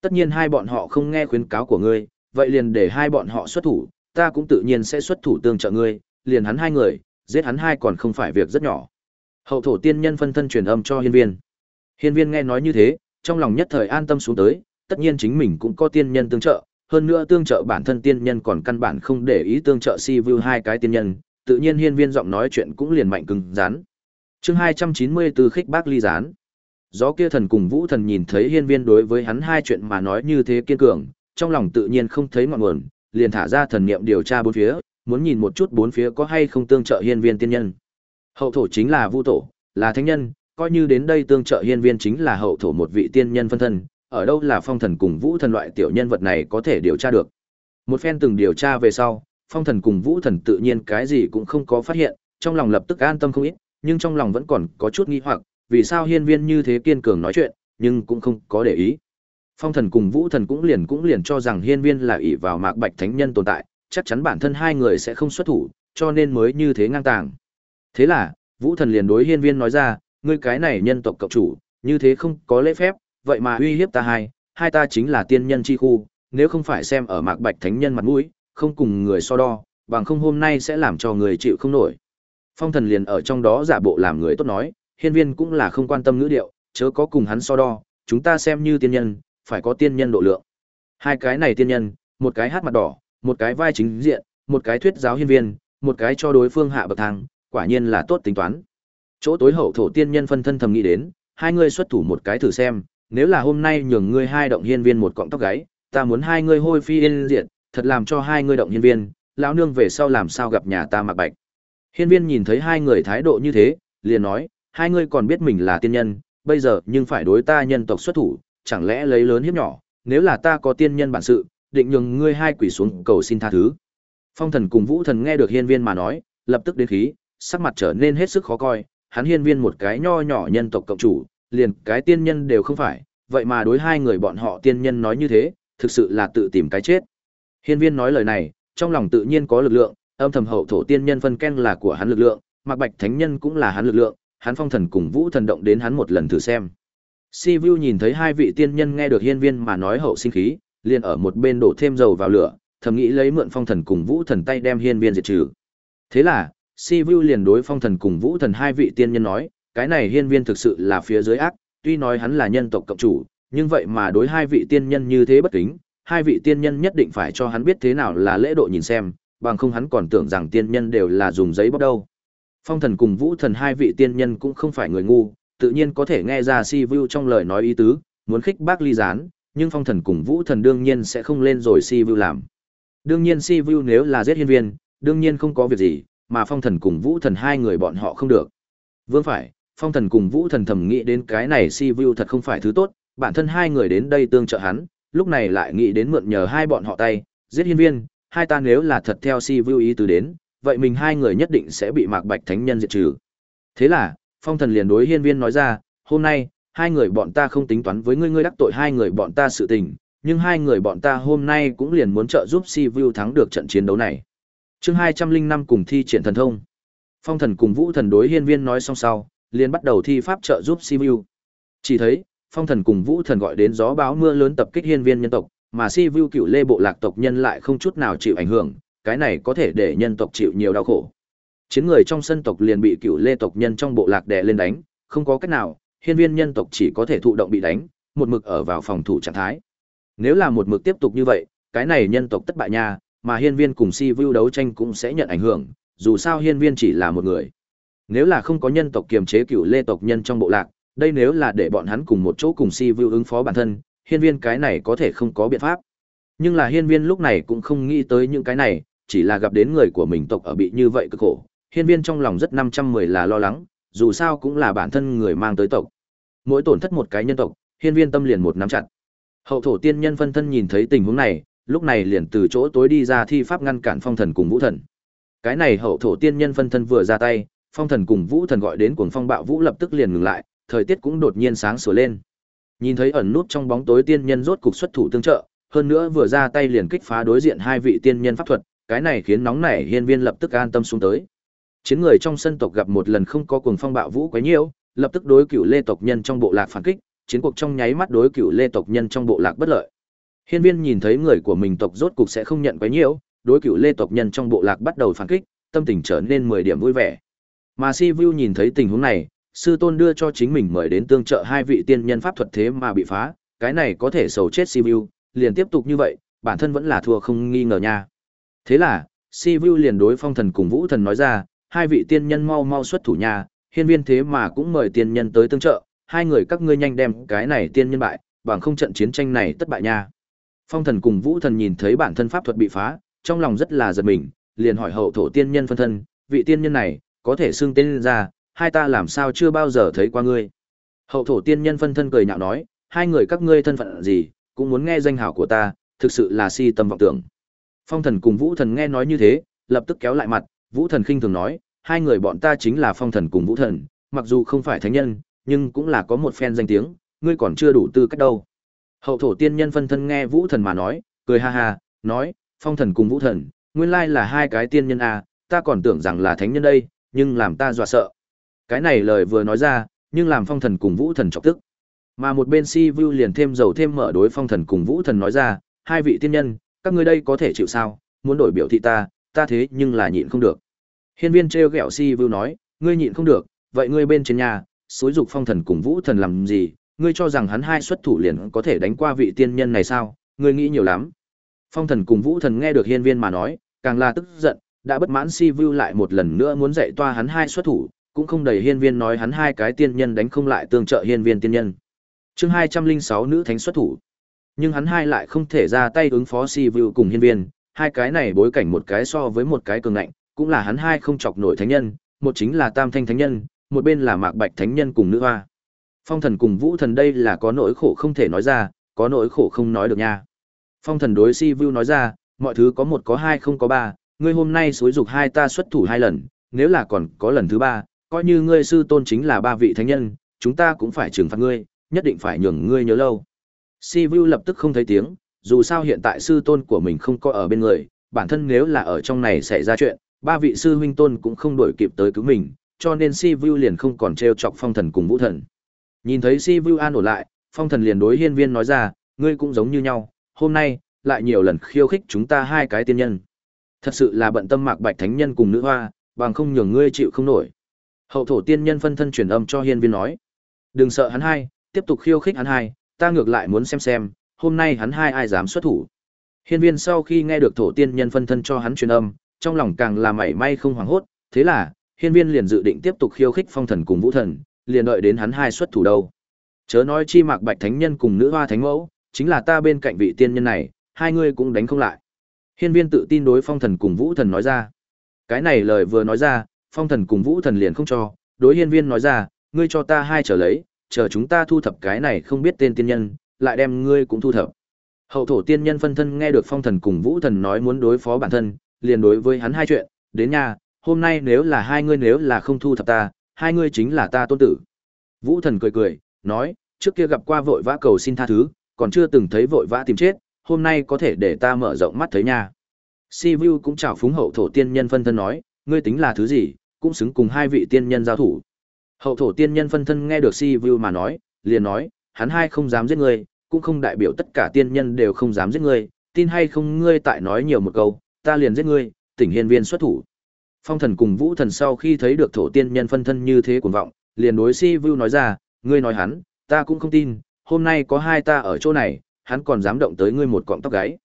Tất nhiên hai bọn họ không nghe khuyến cáo của ngươi, vậy liền để hai bọn họ xuất thủ, ta cũng tự nhiên sẽ xuất thủ tương trợ ngươi, liền hắn hai người, giết hắn hai còn không phải việc rất nhỏ. Hậu thổ tiên nhân phân thân truyền âm cho hiên viên. Hiên viên nghe nói như thế, trong lòng nhất thời an tâm xuống tới, tất nhiên chính mình cũng có tiên nhân tương trợ, hơn nữa tương trợ bản thân tiên nhân còn căn bản không để ý tương trợ si vu hai cái tiên nhân, tự nhiên hiên viên giọng nói chuyện cũng liền mạnh cứng rắn. Chương 294 khích bác ly gián. Gió kia thần cùng vũ thần nhìn thấy hiên viên đối với hắn hai chuyện mà nói như thế kiên cường, trong lòng tự nhiên không thấy ngọn nguồn, liền thả ra thần niệm điều tra bốn phía, muốn nhìn một chút bốn phía có hay không tương trợ hiên viên tiên nhân. Hậu thổ chính là Vu tổ, là thánh nhân, coi như đến đây tương trợ hiên viên chính là hậu thổ một vị tiên nhân phân thân, ở đâu là phong thần cùng vũ thần loại tiểu nhân vật này có thể điều tra được. Một phen từng điều tra về sau, phong thần cùng vũ thần tự nhiên cái gì cũng không có phát hiện, trong lòng lập tức an tâm không ít, nhưng trong lòng vẫn còn có chút nghi hoặc, vì sao hiên viên như thế kiên cường nói chuyện, nhưng cũng không có để ý. Phong thần cùng vũ thần cũng liền cũng liền cho rằng hiên viên là ỷ vào mạc bạch thánh nhân tồn tại, chắc chắn bản thân hai người sẽ không xuất thủ, cho nên mới như thế ngang tàng. Thế là, vũ thần liền đối hiên viên nói ra, ngươi cái này nhân tộc cộng chủ, như thế không có lễ phép, vậy mà uy hiếp ta hai, hai ta chính là tiên nhân chi khu, nếu không phải xem ở mạc bạch thánh nhân mặt mũi, không cùng người so đo, bằng không hôm nay sẽ làm cho người chịu không nổi. Phong thần liền ở trong đó giả bộ làm người tốt nói, hiên viên cũng là không quan tâm ngữ điệu, chớ có cùng hắn so đo, chúng ta xem như tiên nhân, phải có tiên nhân độ lượng. Hai cái này tiên nhân, một cái hát mặt đỏ, một cái vai chính diện, một cái thuyết giáo hiên viên, một cái cho đối phương hạ bậc thang, quả nhiên là tốt tính toán. Chỗ tối hậu thổ tiên nhân phân thân thầm nghĩ đến, hai người xuất thủ một cái thử xem, nếu là hôm nay nhường ngươi hai động hiên viên một cọng tóc gáy, ta muốn hai ngươi hôi phi yên diệt, thật làm cho hai ngươi động hiên viên, lão nương về sau làm sao gặp nhà ta mặc bạch. Hiên viên nhìn thấy hai người thái độ như thế, liền nói, hai ngươi còn biết mình là tiên nhân, bây giờ nhưng phải đối ta nhân tộc xuất thủ, chẳng lẽ lấy lớn hiếp nhỏ, nếu là ta có tiên nhân bản sự, định nhường ngươi hai quỷ xuống cầu xin tha thứ. Phong thần cùng vũ thần nghe được hiên viên mà nói, lập tức đến khí, sắc mặt trở nên hết sức khó coi, hắn hiên viên một cái nho nhỏ nhân tộc cộng chủ, liền cái tiên nhân đều không phải, vậy mà đối hai người bọn họ tiên nhân nói như thế, thực sự là tự tìm cái chết. Hiên viên nói lời này, trong lòng tự nhiên có lực lượng, âm thầm hậu thổ tiên nhân phân ken là của hắn lực lượng, Mạc Bạch Thánh Nhân cũng là hắn lực lượng, hắn phong thần cùng vũ thần động đến hắn một lần thử xem. Si Vu nhìn thấy hai vị tiên nhân nghe được hiên viên mà nói hậu sinh khí, liền ở một bên đổ thêm dầu vào lửa, thầm nghĩ lấy mượn phong thần cùng vũ thần tay đem hiên viên diệt trừ. Thế là, Si Vu liền đối phong thần cùng vũ thần hai vị tiên nhân nói, cái này hiên viên thực sự là phía dưới ác, tuy nói hắn là nhân tộc cộng chủ, nhưng vậy mà đối hai vị tiên nhân như thế bất kính, hai vị tiên nhân nhất định phải cho hắn biết thế nào là lễ độ nhìn xem, bằng không hắn còn tưởng rằng tiên nhân đều là dùng giấy bóc đâu. Phong thần cùng vũ thần hai vị tiên nhân cũng không phải người ngu, tự nhiên có thể nghe ra si vu trong lời nói ý tứ, muốn khích bác ly gián, nhưng phong thần cùng vũ thần đương nhiên sẽ không lên rồi si vu làm. Đương nhiên si vu nếu là giết hiên viên, đương nhiên không có việc gì, mà phong thần cùng vũ thần hai người bọn họ không được. Vương phải, phong thần cùng vũ thần thầm nghĩ đến cái này si vu thật không phải thứ tốt, bản thân hai người đến đây tương trợ hắn, lúc này lại nghĩ đến mượn nhờ hai bọn họ tay, giết hiên viên, hai ta nếu là thật theo si vu ý tứ đến, vậy mình hai người nhất định sẽ bị mạc bạch thánh nhân diệt trừ. Thế là, phong thần liền đối hiên viên nói ra, hôm nay, hai người bọn ta không tính toán với ngươi ngươi đắc tội hai người bọn ta sự tình, nhưng hai người bọn ta hôm nay cũng liền muốn trợ giúp si vu thắng được trận chiến đấu này. chương hai trăm linh năm cùng thi triển thần thông. Phong thần cùng vũ thần đối hiên viên nói xong sau, liền bắt đầu thi pháp trợ giúp si vu. Chỉ thấy, phong thần cùng vũ thần gọi đến gió báo mưa lớn tập kích hiên viên nhân tộc, mà si vu cựu lê bộ lạc tộc nhân lại không chút nào chịu ảnh hưởng, cái này có thể để nhân tộc chịu nhiều đau khổ. Chiến người trong sân tộc liền bị cựu lê tộc nhân trong bộ lạc đè lên đánh, không có cách nào, hiên viên nhân tộc chỉ có thể thụ động bị đánh, một mực ở vào phòng thủ trạng thái. Nếu là một mực tiếp tục như vậy, cái này nhân tộc tất bại nha, mà hiên viên cùng si vu đấu tranh cũng sẽ nhận ảnh hưởng, dù sao hiên viên chỉ là một người. Nếu là không có nhân tộc kiềm chế cựu lê tộc nhân trong bộ lạc, đây nếu là để bọn hắn cùng một chỗ cùng si vu ứng phó bản thân, hiên viên cái này có thể không có biện pháp. Nhưng là hiên viên lúc này cũng không nghĩ tới những cái này, chỉ là gặp đến người của mình tộc ở bị như vậy cơ khổ. Hiên viên trong lòng rất năm trăm mười là lo lắng, dù sao cũng là bản thân người mang tới tộc. mỗi tổn thất một cái nhân tộc, hiên viên tâm liền một nắm chặt. Hậu thổ tiên nhân phân thân nhìn thấy tình huống này, lúc này liền từ chỗ tối đi ra thi pháp ngăn cản phong thần cùng vũ thần. Cái này hậu thổ tiên nhân phân thân vừa ra tay, phong thần cùng vũ thần gọi đến cuồng phong bạo vũ lập tức liền ngừng lại, thời tiết cũng đột nhiên sáng sủa lên. Nhìn thấy ẩn nút trong bóng tối tiên nhân rốt cục xuất thủ tương trợ, hơn nữa vừa ra tay liền kích phá đối diện hai vị tiên nhân pháp thuật, cái này khiến nóng nảy hiên viên lập tức an tâm xuống tới. Chiến người trong sân tộc gặp một lần không có cuồng phong bạo vũ quấy nhiễu, lập tức đối cựu lê tộc nhân trong bộ lạc phản kích, chiến cuộc trong nháy mắt đối cựu lê tộc nhân trong bộ lạc bất lợi. Hiên viên nhìn thấy người của mình tộc rốt cục sẽ không nhận quấy nhiễu đối cựu lê tộc nhân trong bộ lạc bắt đầu phản kích, tâm tình trở nên 10 điểm vui vẻ. Mà Si Vu nhìn thấy tình huống này, sư tôn đưa cho chính mình mời đến tương trợ hai vị tiên nhân pháp thuật thế mà bị phá, cái này có thể sầu chết Si Vu, liền tiếp tục như vậy, bản thân vẫn là thua không nghi ngờ nha. Thế là, Si Vu liền đối phong thần cùng vũ thần nói ra, hai vị tiên nhân mau mau xuất thủ nhà, hiên viên thế mà cũng mời tiên nhân tới tương trợ, hai người các ngươi nhanh đem cái này tiên nhân bại, bằng không trận chiến tranh này tất bại nha. Phong thần cùng vũ thần nhìn thấy bản thân pháp thuật bị phá, trong lòng rất là giật mình, liền hỏi hậu thổ tiên nhân phân thân, vị tiên nhân này, có thể xưng tên ra, hai ta làm sao chưa bao giờ thấy qua ngươi. Hậu thổ tiên nhân phân thân cười nhạo nói, hai người các ngươi thân phận gì, cũng muốn nghe danh hảo của ta, thực sự là si tâm vọng tưởng. Phong thần cùng vũ thần nghe nói như thế, lập tức kéo lại mặt, vũ thần khinh thường nói, hai người bọn ta chính là phong thần cùng vũ thần, mặc dù không phải thánh nhân, nhưng cũng là có một phen danh tiếng, ngươi còn chưa đủ tư cách đâu. Hậu thổ tiên nhân phân thân nghe vũ thần mà nói, cười ha ha, nói, phong thần cùng vũ thần, nguyên lai là hai cái tiên nhân à, ta còn tưởng rằng là thánh nhân đây, nhưng làm ta dọa sợ. Cái này lời vừa nói ra, nhưng làm phong thần cùng vũ thần chọc tức. Mà một bên si vu liền thêm dầu thêm mở đối phong thần cùng vũ thần nói ra, hai vị tiên nhân, các ngươi đây có thể chịu sao, muốn đổi biểu thị ta, ta thế nhưng là nhịn không được. Hiên viên treo gẹo si vu nói, ngươi nhịn không được, vậy ngươi bên trên nhà, xối dục phong thần cùng vũ thần làm gì, ngươi cho rằng hắn hai xuất thủ liền có thể đánh qua vị tiên nhân này sao, ngươi nghĩ nhiều lắm. Phong thần cùng vũ thần nghe được hiên viên mà nói, càng là tức giận, đã bất mãn si vu lại một lần nữa muốn dạy toa hắn hai xuất thủ, cũng không đầy hiên viên nói hắn hai cái tiên nhân đánh không lại tương trợ hiên viên tiên nhân. chương hai trăm linh sáu nữ thánh xuất thủ. Nhưng hắn hai lại không thể ra tay ứng phó si vu cùng hiên viên, hai cái này bối cảnh một cái so với một cái cường ngạnh, cũng là hắn hai không chọc nổi thánh nhân, một chính là tam thanh thánh nhân, một bên là mạc bạch thánh nhân cùng nữ hoa. Phong thần cùng vũ thần đây là có nỗi khổ không thể nói ra, có nỗi khổ không nói được nha. Phong thần đối si vu nói ra, mọi thứ có một có hai không có ba, ngươi hôm nay xối dục hai ta xuất thủ hai lần, nếu là còn có lần thứ ba, coi như ngươi sư tôn chính là ba vị thánh nhân, chúng ta cũng phải trừng phạt ngươi, nhất định phải nhường ngươi nhớ lâu. Si Vu lập tức không thấy tiếng, dù sao hiện tại sư tôn của mình không có ở bên người, bản thân nếu là ở trong này xảy ra chuyện, ba vị sư huynh tôn cũng không đổi kịp tới cứu mình, cho nên Si Vu liền không còn treo chọc phong thần cùng vũ thần. Nhìn thấy Si Vu an ổn lại, phong thần liền đối hiên viên nói ra, ngươi cũng giống như nhau, hôm nay, lại nhiều lần khiêu khích chúng ta hai cái tiên nhân. Thật sự là bận tâm mạc bạch thánh nhân cùng nữ hoa, bằng không nhường ngươi chịu không nổi. Hậu thổ tiên nhân phân thân truyền âm cho hiên viên nói. Đừng sợ hắn hai, tiếp tục khiêu khích hắn hai, ta ngược lại muốn xem xem, hôm nay hắn hai ai dám xuất thủ. Hiên viên sau khi nghe được thổ tiên nhân phân thân cho hắn truyền âm, trong lòng càng là mảy may không hoảng hốt, thế là, hiên viên liền dự định tiếp tục khiêu khích phong thần cùng vũ thần, liền đợi đến hắn hai xuất thủ đâu. Chớ nói chi mạc bạch thánh nhân cùng nữ hoa thánh mẫu, chính là ta bên cạnh vị tiên nhân này, hai người cũng đánh không lại. Hiên viên tự tin đối phong thần cùng vũ thần nói ra. Cái này lời vừa nói ra, phong thần cùng vũ thần liền không cho, đối hiên viên nói ra, ngươi cho ta hai trở lấy, chờ chúng ta thu thập cái này không biết tên tiên nhân, lại đem ngươi cũng thu thập. Hậu thổ tiên nhân phân thân nghe được phong thần cùng vũ thần nói muốn đối phó bản thân, liền đối với hắn hai chuyện, đến nhà, hôm nay nếu là hai ngươi nếu là không thu thập ta, hai ngươi chính là ta tôn tử. Vũ thần cười cười, nói, trước kia gặp qua vội vã cầu xin tha thứ, còn chưa từng thấy vội vã tìm chết, hôm nay có thể để ta mở rộng mắt thấy nha. Si Vu cũng chào phúng hậu thổ tiên nhân phân thân nói, ngươi tính là thứ gì, cũng xứng cùng hai vị tiên nhân giao thủ. Hậu thổ tiên nhân phân thân nghe được Si Vu mà nói, liền nói, hắn hai không dám giết ngươi, cũng không đại biểu tất cả tiên nhân đều không dám giết ngươi, tin hay không ngươi tại nói nhiều một câu, ta liền giết ngươi, tỉnh hiên viên xuất thủ. Phong thần cùng vũ thần sau khi thấy được thổ tiên nhân phân thân như thế cuồng vọng, liền đối Si Vu nói ra, ngươi nói hắn, ta cũng không tin, hôm nay có hai ta ở chỗ này, hắn còn dám động tới ngươi một cọng tóc gáy.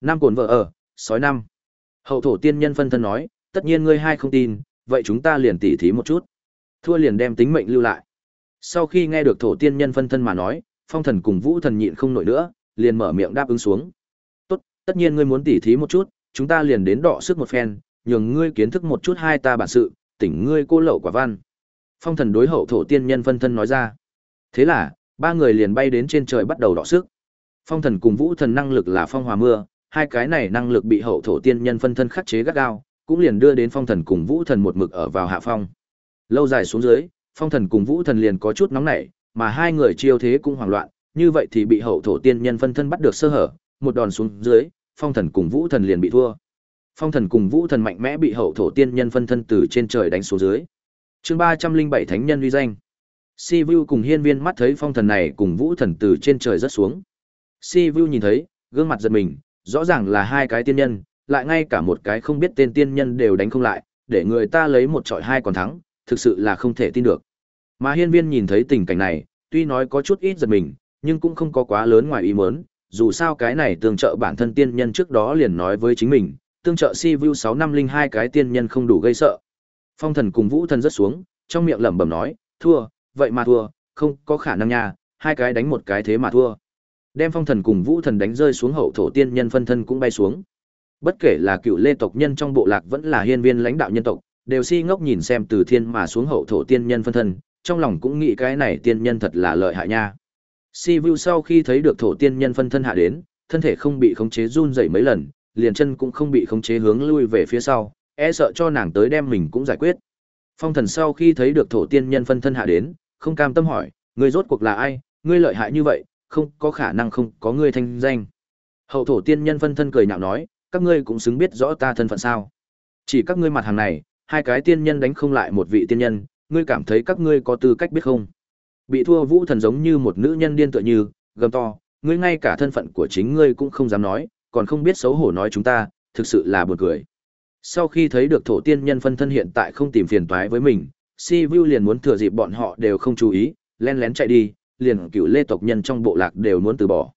Nam cồn vợ ở, sói năm. Hậu thổ tiên nhân phân thân nói, tất nhiên ngươi hai không tin, vậy chúng ta liền tỉ thí một chút. Thua liền đem tính mệnh lưu lại. Sau khi nghe được thổ tiên nhân phân thân mà nói, phong thần cùng vũ thần nhịn không nổi nữa, liền mở miệng đáp ứng xuống. Tốt, tất nhiên ngươi muốn tỉ thí một chút, chúng ta liền đến đọ sức một phen, nhường ngươi kiến thức một chút hai ta bản sự, tỉnh ngươi cô lậu quả văn. Phong thần đối hậu thổ tiên nhân phân thân nói ra. Thế là, ba người liền bay đến trên trời bắt đầu đọ sức. Phong thần cùng vũ thần năng lực là phong hòa mưa, hai cái này năng lực bị hậu thổ tiên nhân phân thân khắc chế gắt gao, cũng liền đưa đến phong thần cùng vũ thần một mực ở vào hạ phong. Lâu dài xuống dưới, phong thần cùng vũ thần liền có chút nóng nảy, mà hai người chiêu thế cũng hoảng loạn, như vậy thì bị hậu thổ tiên nhân phân thân bắt được sơ hở, một đòn xuống dưới, phong thần cùng vũ thần liền bị thua. Phong thần cùng vũ thần mạnh mẽ bị hậu thổ tiên nhân phân thân từ trên trời đánh xuống dưới. Chương ba trăm linh bảy thánh nhân uy danh. Si Vu cùng hiên viên mắt thấy phong thần này cùng vũ thần từ trên trời rất xuống. Si Vu nhìn thấy, gương mặt giật mình, rõ ràng là hai cái tiên nhân, lại ngay cả một cái không biết tên tiên nhân đều đánh không lại, để người ta lấy một trọi hai còn thắng, thực sự là không thể tin được. Mà hiên viên nhìn thấy tình cảnh này, tuy nói có chút ít giật mình, nhưng cũng không có quá lớn ngoài ý muốn, dù sao cái này tương trợ bản thân tiên nhân trước đó liền nói với chính mình, tương trợ si vu sáu năm linh hai cái tiên nhân không đủ gây sợ. Phong thần cùng vũ thần rất xuống, trong miệng lẩm bẩm nói, thua, vậy mà thua, không có khả năng nha, hai cái đánh một cái thế mà thua. Đem phong thần cùng vũ thần đánh rơi xuống hậu thổ tiên nhân phân thân cũng bay xuống. Bất kể là cựu lê tộc nhân trong bộ lạc vẫn là hiên viên lãnh đạo nhân tộc, đều si ngốc nhìn xem từ thiên mà xuống hậu thổ tiên nhân phân thân, trong lòng cũng nghĩ cái này tiên nhân thật là lợi hại nha. Si Vu sau khi thấy được thổ tiên nhân phân thân hạ đến, thân thể không bị khống chế run rẩy mấy lần, liền chân cũng không bị khống chế hướng lui về phía sau, e sợ cho nàng tới đem mình cũng giải quyết. Phong thần sau khi thấy được thổ tiên nhân phân thân hạ đến, không cam tâm hỏi, người rốt cuộc là ai, ngươi lợi hại như vậy, không có khả năng không có ngươi thanh danh. Hậu thổ tiên nhân phân thân cười nhạo nói, các ngươi cũng xứng biết rõ ta thân phận sao. Chỉ các ngươi mặt hàng này, hai cái tiên nhân đánh không lại một vị tiên nhân, ngươi cảm thấy các ngươi có tư cách biết không? Bị thua vũ thần giống như một nữ nhân điên tựa như, gầm to, ngươi ngay cả thân phận của chính ngươi cũng không dám nói, còn không biết xấu hổ nói chúng ta, thực sự là buồn cười. Sau khi thấy được thổ tiên nhân phân thân hiện tại không tìm phiền toái với mình, Si Vu liền muốn thừa dịp bọn họ đều không chú ý, len lén chạy đi, liền cựu lê tộc nhân trong bộ lạc đều muốn từ bỏ.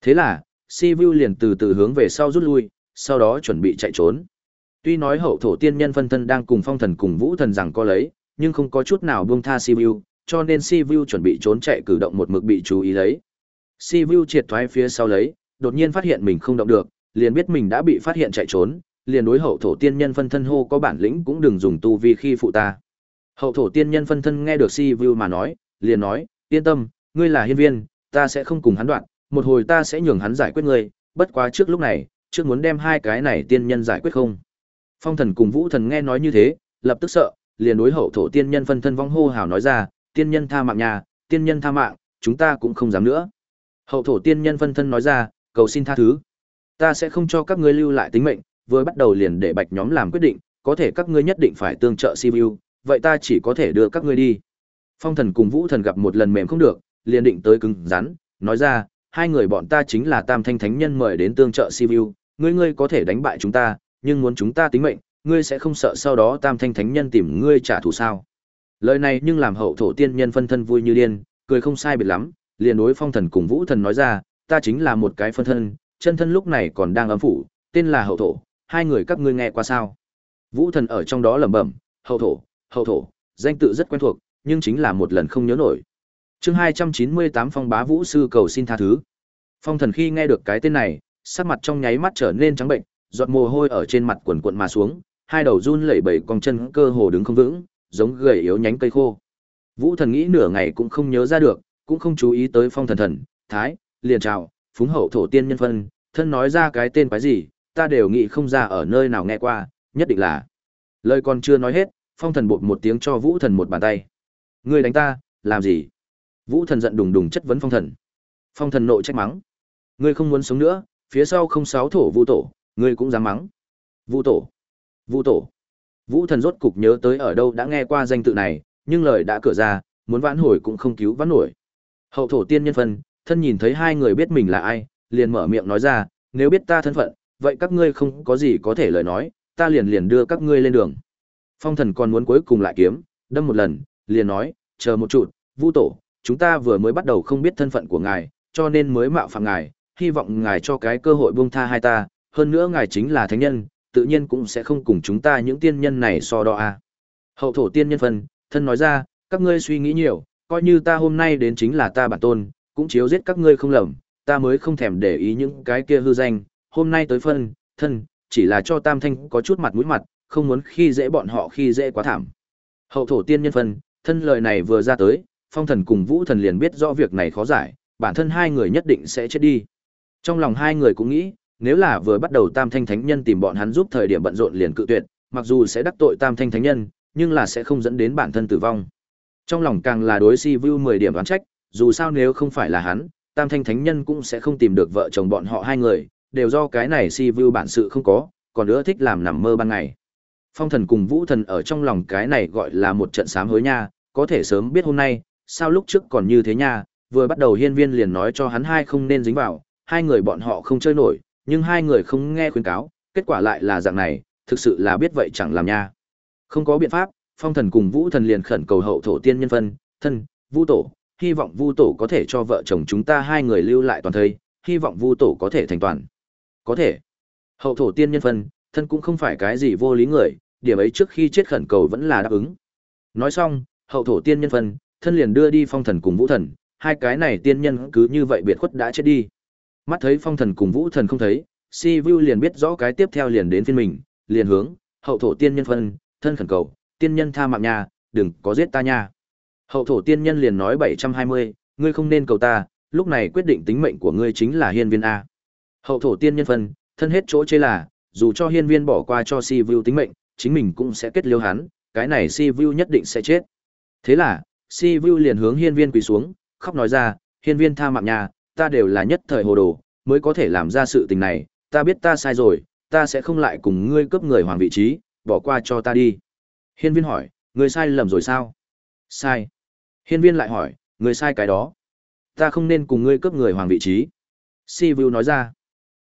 Thế là, Si Vu liền từ từ hướng về sau rút lui, sau đó chuẩn bị chạy trốn. Tuy nói hậu thổ tiên nhân phân thân đang cùng phong thần cùng vũ thần rằng có lấy, nhưng không có chút nào buông tha Si Vu, cho nên Si Vu chuẩn bị trốn chạy cử động một mực bị chú ý lấy. Si Vu triệt thoái phía sau lấy, đột nhiên phát hiện mình không động được, liền biết mình đã bị phát hiện chạy trốn, liền đối hậu thổ tiên nhân phân thân hô có bản lĩnh cũng đừng dùng tu vi khi phụ ta. Hậu thổ tiên nhân phân thân nghe được Si Vu mà nói, liền nói, yên tâm, ngươi là hiên viên, ta sẽ không cùng hắn đoạn, một hồi ta sẽ nhường hắn giải quyết ngươi, bất quá trước lúc này, trước muốn đem hai cái này tiên nhân giải quyết không. Phong thần cùng vũ thần nghe nói như thế, lập tức sợ, liền đối hậu thổ tiên nhân phân thân vong hô hào nói ra, tiên nhân tha mạng nhà, tiên nhân tha mạng, chúng ta cũng không dám nữa. Hậu thổ tiên nhân phân thân nói ra, cầu xin tha thứ. Ta sẽ không cho các ngươi lưu lại tính mệnh, vừa bắt đầu liền để bạch nhóm làm quyết định, có thể các ngươi nhất định phải tương trợ Sibiu, vậy ta chỉ có thể đưa các ngươi đi. Phong thần cùng vũ thần gặp một lần mềm không được, liền định tới cứng rắn, nói ra, hai người bọn ta chính là tam thanh thánh nhân mời đến tương trợ Sivu, ngươi ngươi có thể đánh bại chúng ta, nhưng muốn chúng ta tính mệnh, ngươi sẽ không sợ sau đó tam thanh thánh nhân tìm ngươi trả thù sao. Lời này nhưng làm hậu thổ tiên nhân phân thân vui như điên, cười không sai biệt lắm, liền đối phong thần cùng vũ thần nói ra, ta chính là một cái phân thân, chân thân lúc này còn đang ấm phủ, tên là hậu thổ, hai người các ngươi nghe qua sao. Vũ thần ở trong đó lẩm bẩm, hậu thổ, hậu thổ, danh tự rất quen thuộc, nhưng chính là một lần không nhớ nổi chương hai trăm chín mươi tám phong bá vũ sư cầu xin tha thứ. Phong thần khi nghe được cái tên này, sắc mặt trong nháy mắt trở nên trắng bệnh, giọt mồ hôi ở trên mặt quần quận mà xuống, hai đầu run lẩy bẩy cong chân cơ hồ đứng không vững, giống gầy yếu nhánh cây khô. Vũ thần nghĩ nửa ngày cũng không nhớ ra được, cũng không chú ý tới phong thần thần, thái, liền chào, phúng hậu thổ tiên nhân phân, thân nói ra cái tên quái gì, ta đều nghĩ không ra ở nơi nào nghe qua, nhất định là. Lời còn chưa nói hết, phong thần bột một tiếng cho vũ thần một bàn tay. Ngươi đánh ta, làm gì? Vũ thần giận đùng đùng chất vấn phong thần. Phong thần nội trách mắng. Ngươi không muốn sống nữa, phía sau không sáu thổ vũ tổ, ngươi cũng dám mắng. Vũ tổ. Vũ tổ. Vũ thần rốt cục nhớ tới ở đâu đã nghe qua danh tự này, nhưng lời đã cửa ra, muốn vãn hồi cũng không cứu vãn nổi. Hậu thổ tiên nhân phân, thân nhìn thấy hai người biết mình là ai, liền mở miệng nói ra, nếu biết ta thân phận, vậy các ngươi không có gì có thể lời nói, ta liền liền đưa các ngươi lên đường. Phong thần còn muốn cuối cùng lại kiếm, đâm một lần, liền nói, chờ một chút, Vũ tổ, chúng ta vừa mới bắt đầu không biết thân phận của ngài, cho nên mới mạo phạm ngài, hy vọng ngài cho cái cơ hội buông tha hai ta, hơn nữa ngài chính là thánh nhân, tự nhiên cũng sẽ không cùng chúng ta những tiên nhân này so đo a. Hậu thổ tiên nhân phân, thân nói ra, các ngươi suy nghĩ nhiều, coi như ta hôm nay đến chính là ta bản tôn, cũng chiếu giết các ngươi không lầm, ta mới không thèm để ý những cái kia hư danh, hôm nay tới phân, thân, chỉ là cho tam thanh có chút mặt mũi mặt, không muốn khi dễ bọn họ khi dễ quá thảm. Hậu thổ tiên nhân phân, thân lời này vừa ra tới, phong thần cùng vũ thần liền biết rõ việc này khó giải, bản thân hai người nhất định sẽ chết đi. Trong lòng hai người cũng nghĩ, nếu là vừa bắt đầu Tam Thanh Thánh Nhân tìm bọn hắn giúp thời điểm bận rộn liền cự tuyệt, mặc dù sẽ đắc tội Tam Thanh Thánh Nhân, nhưng là sẽ không dẫn đến bản thân tử vong. Trong lòng càng là đối Si Vu 10 điểm đoán trách, dù sao nếu không phải là hắn, Tam Thanh Thánh Nhân cũng sẽ không tìm được vợ chồng bọn họ hai người, đều do cái này Si Vu bản sự không có, còn nữa thích làm nằm mơ ban ngày. Phong thần cùng Vũ thần ở trong lòng cái này gọi là một trận sám hối nha, có thể sớm biết hôm nay, sao lúc trước còn như thế nha, vừa bắt đầu hiên viên liền nói cho hắn hai không nên dính vào, hai người bọn họ không chơi nổi, nhưng hai người không nghe khuyến cáo, kết quả lại là dạng này, thực sự là biết vậy chẳng làm nha. Không có biện pháp, phong thần cùng vũ thần liền khẩn cầu hậu thổ tiên nhân phân, thân, vũ tổ, hy vọng vu tổ có thể cho vợ chồng chúng ta hai người lưu lại toàn thây, hy vọng vu tổ có thể thành toàn. Có thể. Hậu thổ tiên nhân phân, thân cũng không phải cái gì vô lý người, điểm ấy trước khi chết khẩn cầu vẫn là đáp ứng. Nói xong, hậu thổ tiên nhân phân, thân liền đưa đi phong thần cùng vũ thần, hai cái này tiên nhân cứ như vậy biệt khuất đã chết đi. Mắt thấy phong thần cùng vũ thần không thấy, si vu liền biết rõ cái tiếp theo liền đến phiên mình, liền hướng, hậu thổ tiên nhân phân, thân khẩn cầu, tiên nhân tha mạng nha, đừng có giết ta nha. Hậu thổ tiên nhân liền nói 720, ngươi không nên cầu ta, lúc này quyết định tính mệnh của ngươi chính là hiên viên A. Hậu thổ tiên nhân phân, thân hết chỗ chế là, dù cho hiên viên bỏ qua cho si vu tính mệnh, chính mình cũng sẽ kết liêu hắn, cái này si vu nhất định sẽ chết. Thế là, si vu liền hướng hiên viên quỳ xuống, khóc nói ra, hiên viên tha mạng nhà, ta đều là nhất thời hồ đồ, mới có thể làm ra sự tình này, ta biết ta sai rồi, ta sẽ không lại cùng ngươi cướp người hoàng vị trí, bỏ qua cho ta đi. Hiên viên hỏi, ngươi sai lầm rồi sao? Sai. Hiên viên lại hỏi, ngươi sai cái đó. Ta không nên cùng ngươi cướp người hoàng vị trí. Si Vu nói ra.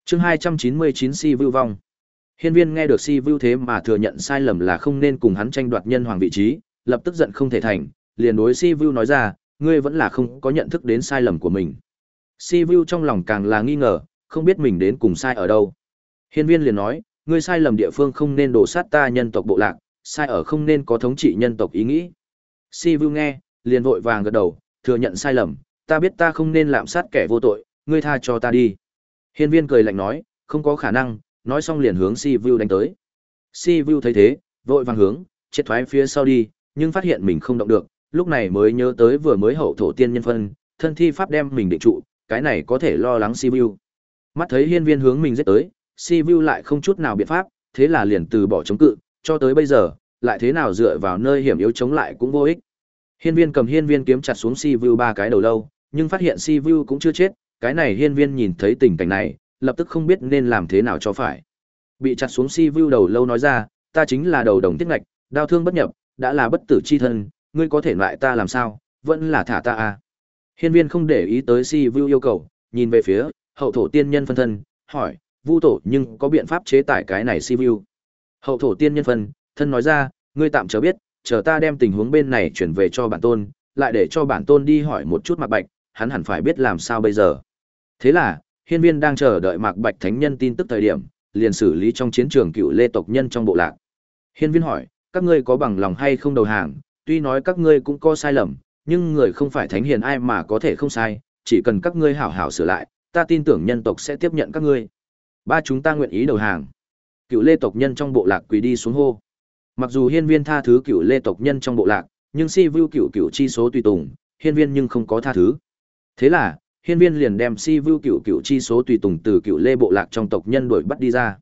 chương 299 Si Vu vong. Hiên viên nghe được Si Vu thế mà thừa nhận sai lầm là không nên cùng hắn tranh đoạt nhân hoàng vị trí, lập tức giận không thể thành, liền đối Si Vu nói ra, ngươi vẫn là không có nhận thức đến sai lầm của mình. Si Vu trong lòng càng là nghi ngờ, không biết mình đến cùng sai ở đâu. Hiên viên liền nói, ngươi sai lầm địa phương không nên đổ sát ta nhân tộc bộ lạc, sai ở không nên có thống trị nhân tộc ý nghĩ. Si Vu nghe, liền vội vàng gật đầu, thừa nhận sai lầm, ta biết ta không nên lạm sát kẻ vô tội, ngươi tha cho ta đi. Hiên viên cười lạnh nói, không có khả năng, nói xong liền hướng Si Vu đánh tới. Si Vu thấy thế, vội vàng hướng, chết thoái phía sau đi, nhưng phát hiện mình không động được, lúc này mới nhớ tới vừa mới hậu thổ tiên nhân phân, thân thi pháp đem mình định trụ, cái này có thể lo lắng Si Mắt thấy hiên viên hướng mình giết tới, Si lại không chút nào biện pháp, thế là liền từ bỏ chống cự, cho tới bây giờ, lại thế nào dựa vào nơi hiểm yếu chống lại cũng vô ích. Hiên viên cầm hiên viên kiếm chặt xuống Si ba cái đầu lâu, nhưng phát hiện Si cũng chưa chết, cái này hiên viên nhìn thấy tình cảnh này, lập tức không biết nên làm thế nào cho phải. Bị chặt xuống Si đầu lâu nói ra, ta chính là đầu đồng tiết ngạch, đau thương bất nhập, đã là bất tử chi thân, ngươi có thể loại ta làm sao, vẫn là thả ta à. Hiên viên không để ý tới Si Vu yêu cầu, nhìn về phía hậu thổ tiên nhân phân thân, hỏi, Vu tổ nhưng có biện pháp chế tải cái này Si Vu. Hậu thổ tiên nhân phân, thân nói ra, ngươi tạm chờ biết, chờ ta đem tình huống bên này chuyển về cho bản tôn, lại để cho bản tôn đi hỏi một chút Mạc Bạch, hắn hẳn phải biết làm sao bây giờ. Thế là, hiên viên đang chờ đợi Mạc Bạch thánh nhân tin tức thời điểm, liền xử lý trong chiến trường cựu lê tộc nhân trong bộ lạc. Hiên viên hỏi, các ngươi có bằng lòng hay không đầu hàng, tuy nói các ngươi cũng có sai lầm, nhưng người không phải thánh hiền ai mà có thể không sai, chỉ cần các ngươi hảo hảo sửa lại, ta tin tưởng nhân tộc sẽ tiếp nhận các ngươi. Ba chúng ta nguyện ý đầu hàng. Cựu lê tộc nhân trong bộ lạc quỳ đi xuống hô. Mặc dù hiên viên tha thứ cựu lê tộc nhân trong bộ lạc, nhưng si vu cựu cựu chi số tùy tùng, hiên viên nhưng không có tha thứ. Thế là, hiên viên liền đem si vu cựu cựu chi số tùy tùng từ cựu lê bộ lạc trong tộc nhân đuổi bắt đi ra.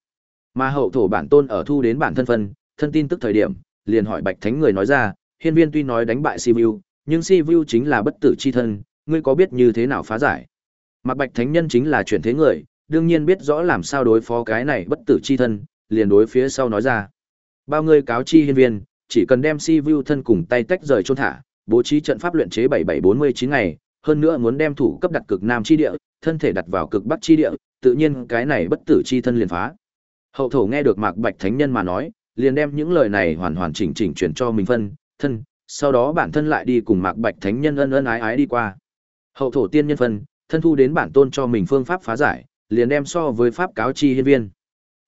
Mà hậu thổ bản tôn ở thu đến bản thân phân, thân tin tức thời điểm, liền hỏi bạch thánh người nói ra, hiên viên tuy nói đánh bại si vu, nhưng si vu chính là bất tử chi thân, ngươi có biết như thế nào phá giải? Mặc bạch thánh nhân chính là chuyển thế người, đương nhiên biết rõ làm sao đối phó cái này bất tử chi thân, liền đối phía sau nói ra. Bao ngươi cáo chi hiên viên, chỉ cần đem si vu thân cùng tay tách rời chôn thả, bố trí trận pháp luyện chế 7749 ngày, hơn nữa muốn đem thủ cấp đặt cực nam chi địa, thân thể đặt vào cực bắc chi địa, tự nhiên cái này bất tử chi thân liền phá. Hậu thổ nghe được Mạc Bạch Thánh Nhân mà nói, liền đem những lời này hoàn hoàn chỉnh chỉnh truyền cho mình phân, thân, sau đó bản thân lại đi cùng Mạc Bạch Thánh Nhân ân ân ái ái đi qua. Hậu thổ tiên nhân phân, thân thu đến bản tôn cho mình phương pháp phá giải, liền đem so với pháp cáo chi hiên viên.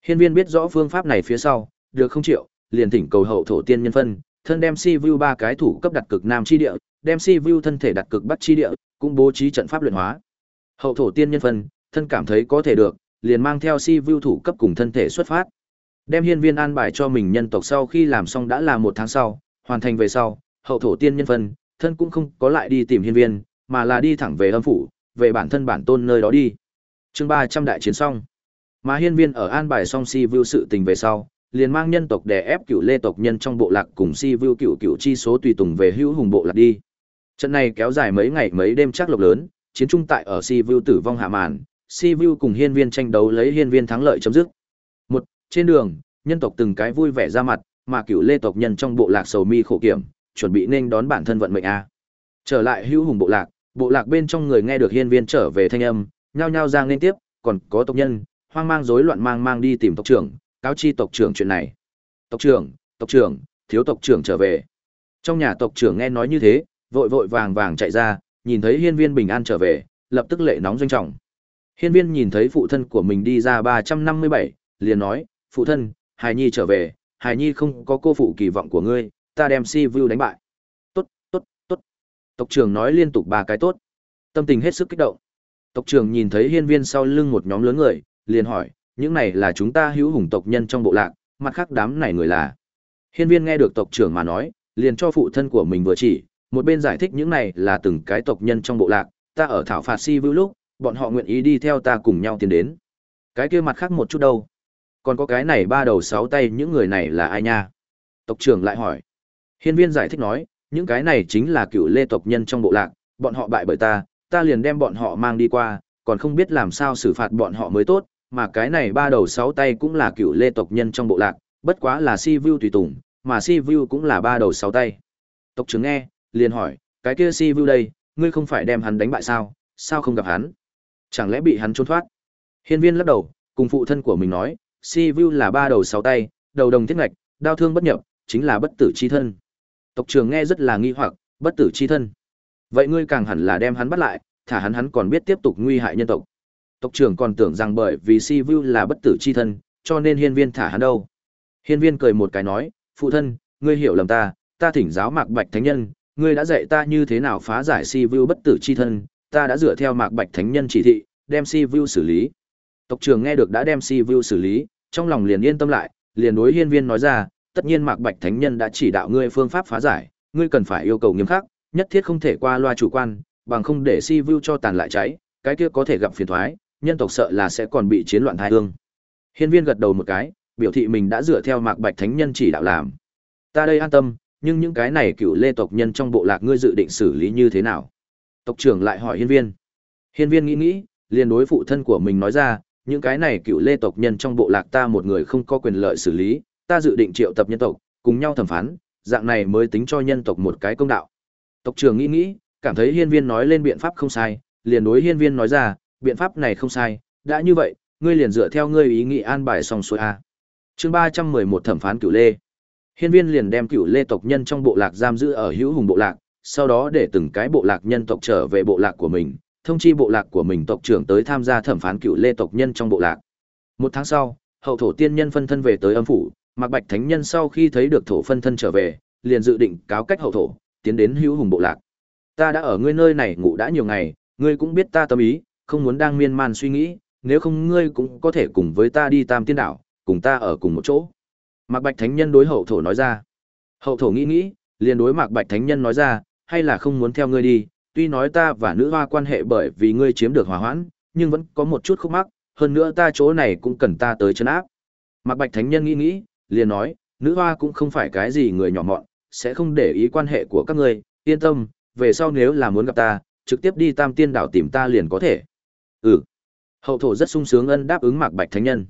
Hiên viên biết rõ phương pháp này phía sau, được không chịu, liền thỉnh cầu hậu thổ tiên nhân phân, thân đem si vu ba cái thủ cấp đặt cực nam chi địa, đem si vu thân thể đặt cực bắc chi địa, cũng bố trí trận pháp luyện hóa. Hậu thổ tiên nhân phân, thân cảm thấy có thể được, liền mang theo si vu thủ cấp cùng thân thể xuất phát. Đem hiên viên an bài cho mình nhân tộc sau khi làm xong đã là một tháng sau, hoàn thành về sau, hậu thổ tiên nhân phân, thân cũng không có lại đi tìm hiên viên, mà là đi thẳng về âm phủ, về bản thân bản tôn nơi đó đi. Chương ba trăm đại chiến xong. Mà hiên viên ở an bài song si view sự tình về sau, liền mang nhân tộc đè ép cựu lê tộc nhân trong bộ lạc cùng si view cựu cựu chi số tùy tùng về hữu hùng bộ lạc đi. Trận này kéo dài mấy ngày mấy đêm chắc lộc lớn, chiến trung tại ở si view tử vong hạ màn, si view cùng hiên viên tranh đấu lấy hiên viên thắng lợi chấm dứt. Một, trên đường, nhân tộc từng cái vui vẻ ra mặt, mà cựu lê tộc nhân trong bộ lạc sầu mi khổ kiểm, chuẩn bị nên đón bản thân vận mệnh a. Trở lại hữu hùng bộ lạc, bộ lạc bên trong người nghe được hiên viên trở về thanh âm, nhao nhao ra nên tiếp, còn có tộc nhân, hoang mang rối loạn mang mang đi tìm tộc trưởng, cáo chi tộc trưởng chuyện này. Tộc trưởng, tộc trưởng, thiếu tộc trưởng trở về. Trong nhà tộc trưởng nghe nói như thế, vội vội vàng vàng chạy ra, nhìn thấy hiên viên bình an trở về, lập tức lệ nóng doanh trọng. Hiên viên nhìn thấy phụ thân của mình đi ra 357, liền nói, phụ thân, Hải Nhi trở về, Hải Nhi không có cô phụ kỳ vọng của ngươi, ta đem si vu đánh bại. Tốt, tốt, tốt. Tộc trưởng nói liên tục ba cái tốt. Tâm tình hết sức kích động. Tộc trưởng nhìn thấy hiên viên sau lưng một nhóm lớn người, liền hỏi, những này là chúng ta hữu hùng tộc nhân trong bộ lạc, mặt khác đám này người là. Hiên viên nghe được tộc trưởng mà nói, liền cho phụ thân của mình vừa chỉ, một bên giải thích những này là từng cái tộc nhân trong bộ lạc, ta ở thảo phạt si Vu lúc, bọn họ nguyện ý đi theo ta cùng nhau tiến đến. Cái kia mặt khác một chút đâu? Còn có cái này ba đầu sáu tay những người này là ai nha? Tộc trưởng lại hỏi. Hiên viên giải thích nói, những cái này chính là cựu lê tộc nhân trong bộ lạc, bọn họ bại bởi ta, ta liền đem bọn họ mang đi qua, còn không biết làm sao xử phạt bọn họ mới tốt, mà cái này ba đầu sáu tay cũng là cựu lê tộc nhân trong bộ lạc, bất quá là si vu tùy tùng, mà si vu cũng là ba đầu sáu tay. Tộc trưởng nghe, liền hỏi, cái kia si vu đây, ngươi không phải đem hắn đánh bại sao, sao không gặp hắn? Chẳng lẽ bị hắn trốn thoát? Hiên viên lắc đầu, cùng phụ thân của mình nói, si vu là ba đầu sáu tay, đầu đồng thiết ngạch, đao thương bất nhập, chính là bất tử chi thân. Tộc trưởng nghe rất là nghi hoặc, bất tử chi thân. Vậy ngươi càng hẳn là đem hắn bắt lại, thả hắn hắn còn biết tiếp tục nguy hại nhân tộc. Tộc trưởng còn tưởng rằng bởi vì Si Vu là bất tử chi thân, cho nên hiên viên thả hắn đâu. Hiên viên cười một cái nói, phụ thân, ngươi hiểu lầm ta, ta thỉnh giáo mạc bạch thánh nhân, ngươi đã dạy ta như thế nào phá giải Si Vu bất tử chi thân, ta đã dựa theo mạc bạch thánh nhân chỉ thị, đem Si Vu xử lý. Tộc trưởng nghe được đã đem Si Vu xử lý, trong lòng liền yên tâm lại, liền đối hiên viên nói ra, tất nhiên mạc bạch thánh nhân đã chỉ đạo ngươi phương pháp phá giải, ngươi cần phải yêu cầu nghiêm khắc, nhất thiết không thể qua loa chủ quan, bằng không để Si Vu cho tàn lại cháy, cái kia có thể gặp phiền toái, nhân tộc sợ là sẽ còn bị chiến loạn thai hương. Hiên viên gật đầu một cái, biểu thị mình đã dựa theo mạc bạch thánh nhân chỉ đạo làm. Ta đây an tâm, nhưng những cái này cựu lê tộc nhân trong bộ lạc ngươi dự định xử lý như thế nào? Tộc trưởng lại hỏi hiên viên. Hiên viên nghĩ nghĩ, liền đối phụ thân của mình nói ra, những cái này cựu lê tộc nhân trong bộ lạc ta một người không có quyền lợi xử lý, ta dự định triệu tập nhân tộc, cùng nhau thẩm phán, dạng này mới tính cho nhân tộc một cái công đạo. Tộc trưởng nghĩ nghĩ, cảm thấy hiên viên nói lên biện pháp không sai, liền đối hiên viên nói ra, biện pháp này không sai, đã như vậy, ngươi liền dựa theo ngươi ý nghĩ an bài xong xuôi a. Chương 311 thẩm phán cựu Lê. Hiên Viên liền đem cựu Lê tộc nhân trong bộ lạc giam giữ ở Hữu Hùng bộ lạc, sau đó để từng cái bộ lạc nhân tộc trở về bộ lạc của mình, thông chi bộ lạc của mình tộc trưởng tới tham gia thẩm phán cựu Lê tộc nhân trong bộ lạc. Một tháng sau, hậu thổ tiên nhân phân thân về tới âm phủ, Mạc Bạch Thánh nhân sau khi thấy được thổ phân thân trở về, liền dự định cáo cách hậu thổ, tiến đến Hữu Hùng bộ lạc. Ta đã ở ngươi nơi này ngủ đã nhiều ngày, ngươi cũng biết ta tâm ý, không muốn đang miên man suy nghĩ, nếu không ngươi cũng có thể cùng với ta đi tam tiên đảo, cùng ta ở cùng một chỗ. Mạc Bạch Thánh Nhân đối hậu thổ nói ra. Hậu thổ nghĩ nghĩ, liền đối Mạc Bạch Thánh Nhân nói ra, hay là không muốn theo ngươi đi, tuy nói ta và nữ hoa quan hệ bởi vì ngươi chiếm được hòa hoãn, nhưng vẫn có một chút khúc mắc, hơn nữa ta chỗ này cũng cần ta tới chân áp. Mạc Bạch Thánh Nhân nghĩ nghĩ, liền nói, nữ hoa cũng không phải cái gì người nhỏ mọn, sẽ không để ý quan hệ của các ngươi, yên tâm, về sau nếu là muốn gặp ta, trực tiếp đi tam tiên đảo tìm ta liền có thể. Ừ. Hậu thổ rất sung sướng ân đáp ứng Mạc Bạch Thánh Nhân.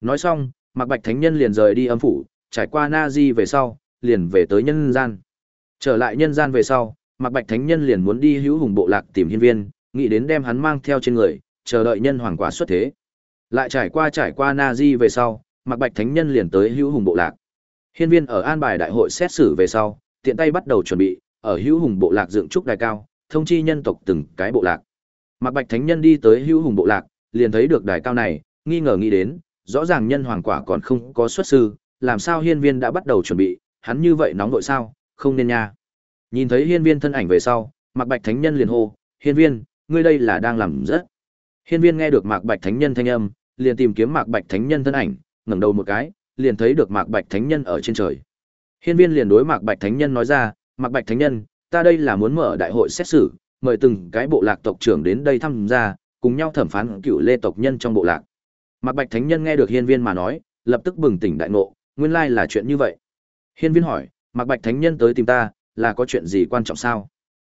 Nói xong, Mạc Bạch Thánh Nhân liền rời đi âm phủ, trải qua Na Di về sau, liền về tới nhân gian. Trở lại nhân gian về sau, Mạc Bạch Thánh Nhân liền muốn đi hữu hùng bộ lạc tìm hiên viên, nghĩ đến đem hắn mang theo trên người, chờ đợi nhân hoàng quả xuất thế. Lại trải qua trải qua Na Di về sau, Mạc Bạch Thánh Nhân liền tới hữu hùng bộ lạc. Hiên viên ở an bài đại hội xét xử về sau, tiện tay bắt đầu chuẩn bị, ở hữu hùng bộ lạc dựng trúc đài cao, thông chi nhân tộc từng cái bộ lạc. Mạc Bạch Thánh Nhân đi tới hữu hùng bộ lạc, liền thấy được đài cao này, nghi ngờ nghĩ đến, rõ ràng nhân hoàng quả còn không có xuất sư, làm sao hiên viên đã bắt đầu chuẩn bị, hắn như vậy nóng nội sao, không nên nha. Nhìn thấy hiên viên thân ảnh về sau, Mạc Bạch Thánh Nhân liền hô, hiên viên, ngươi đây là đang làm rất. Hiên viên nghe được Mạc Bạch Thánh Nhân thanh âm, liền tìm kiếm Mạc Bạch Thánh Nhân thân ảnh, ngẩng đầu một cái, liền thấy được Mạc Bạch Thánh Nhân ở trên trời. Hiên viên liền đối Mạc Bạch Thánh Nhân nói ra, Mạc Bạch Thánh Nhân, ta đây là muốn mở đại hội xét xử, mời từng cái bộ lạc tộc trưởng đến đây tham gia, cùng nhau thẩm phán cựu lê tộc nhân trong bộ lạc. Mạc Bạch Thánh Nhân nghe được Hiên Viên mà nói, lập tức bừng tỉnh đại ngộ, nguyên lai là chuyện như vậy. Hiên Viên hỏi, Mạc Bạch Thánh Nhân tới tìm ta, là có chuyện gì quan trọng sao?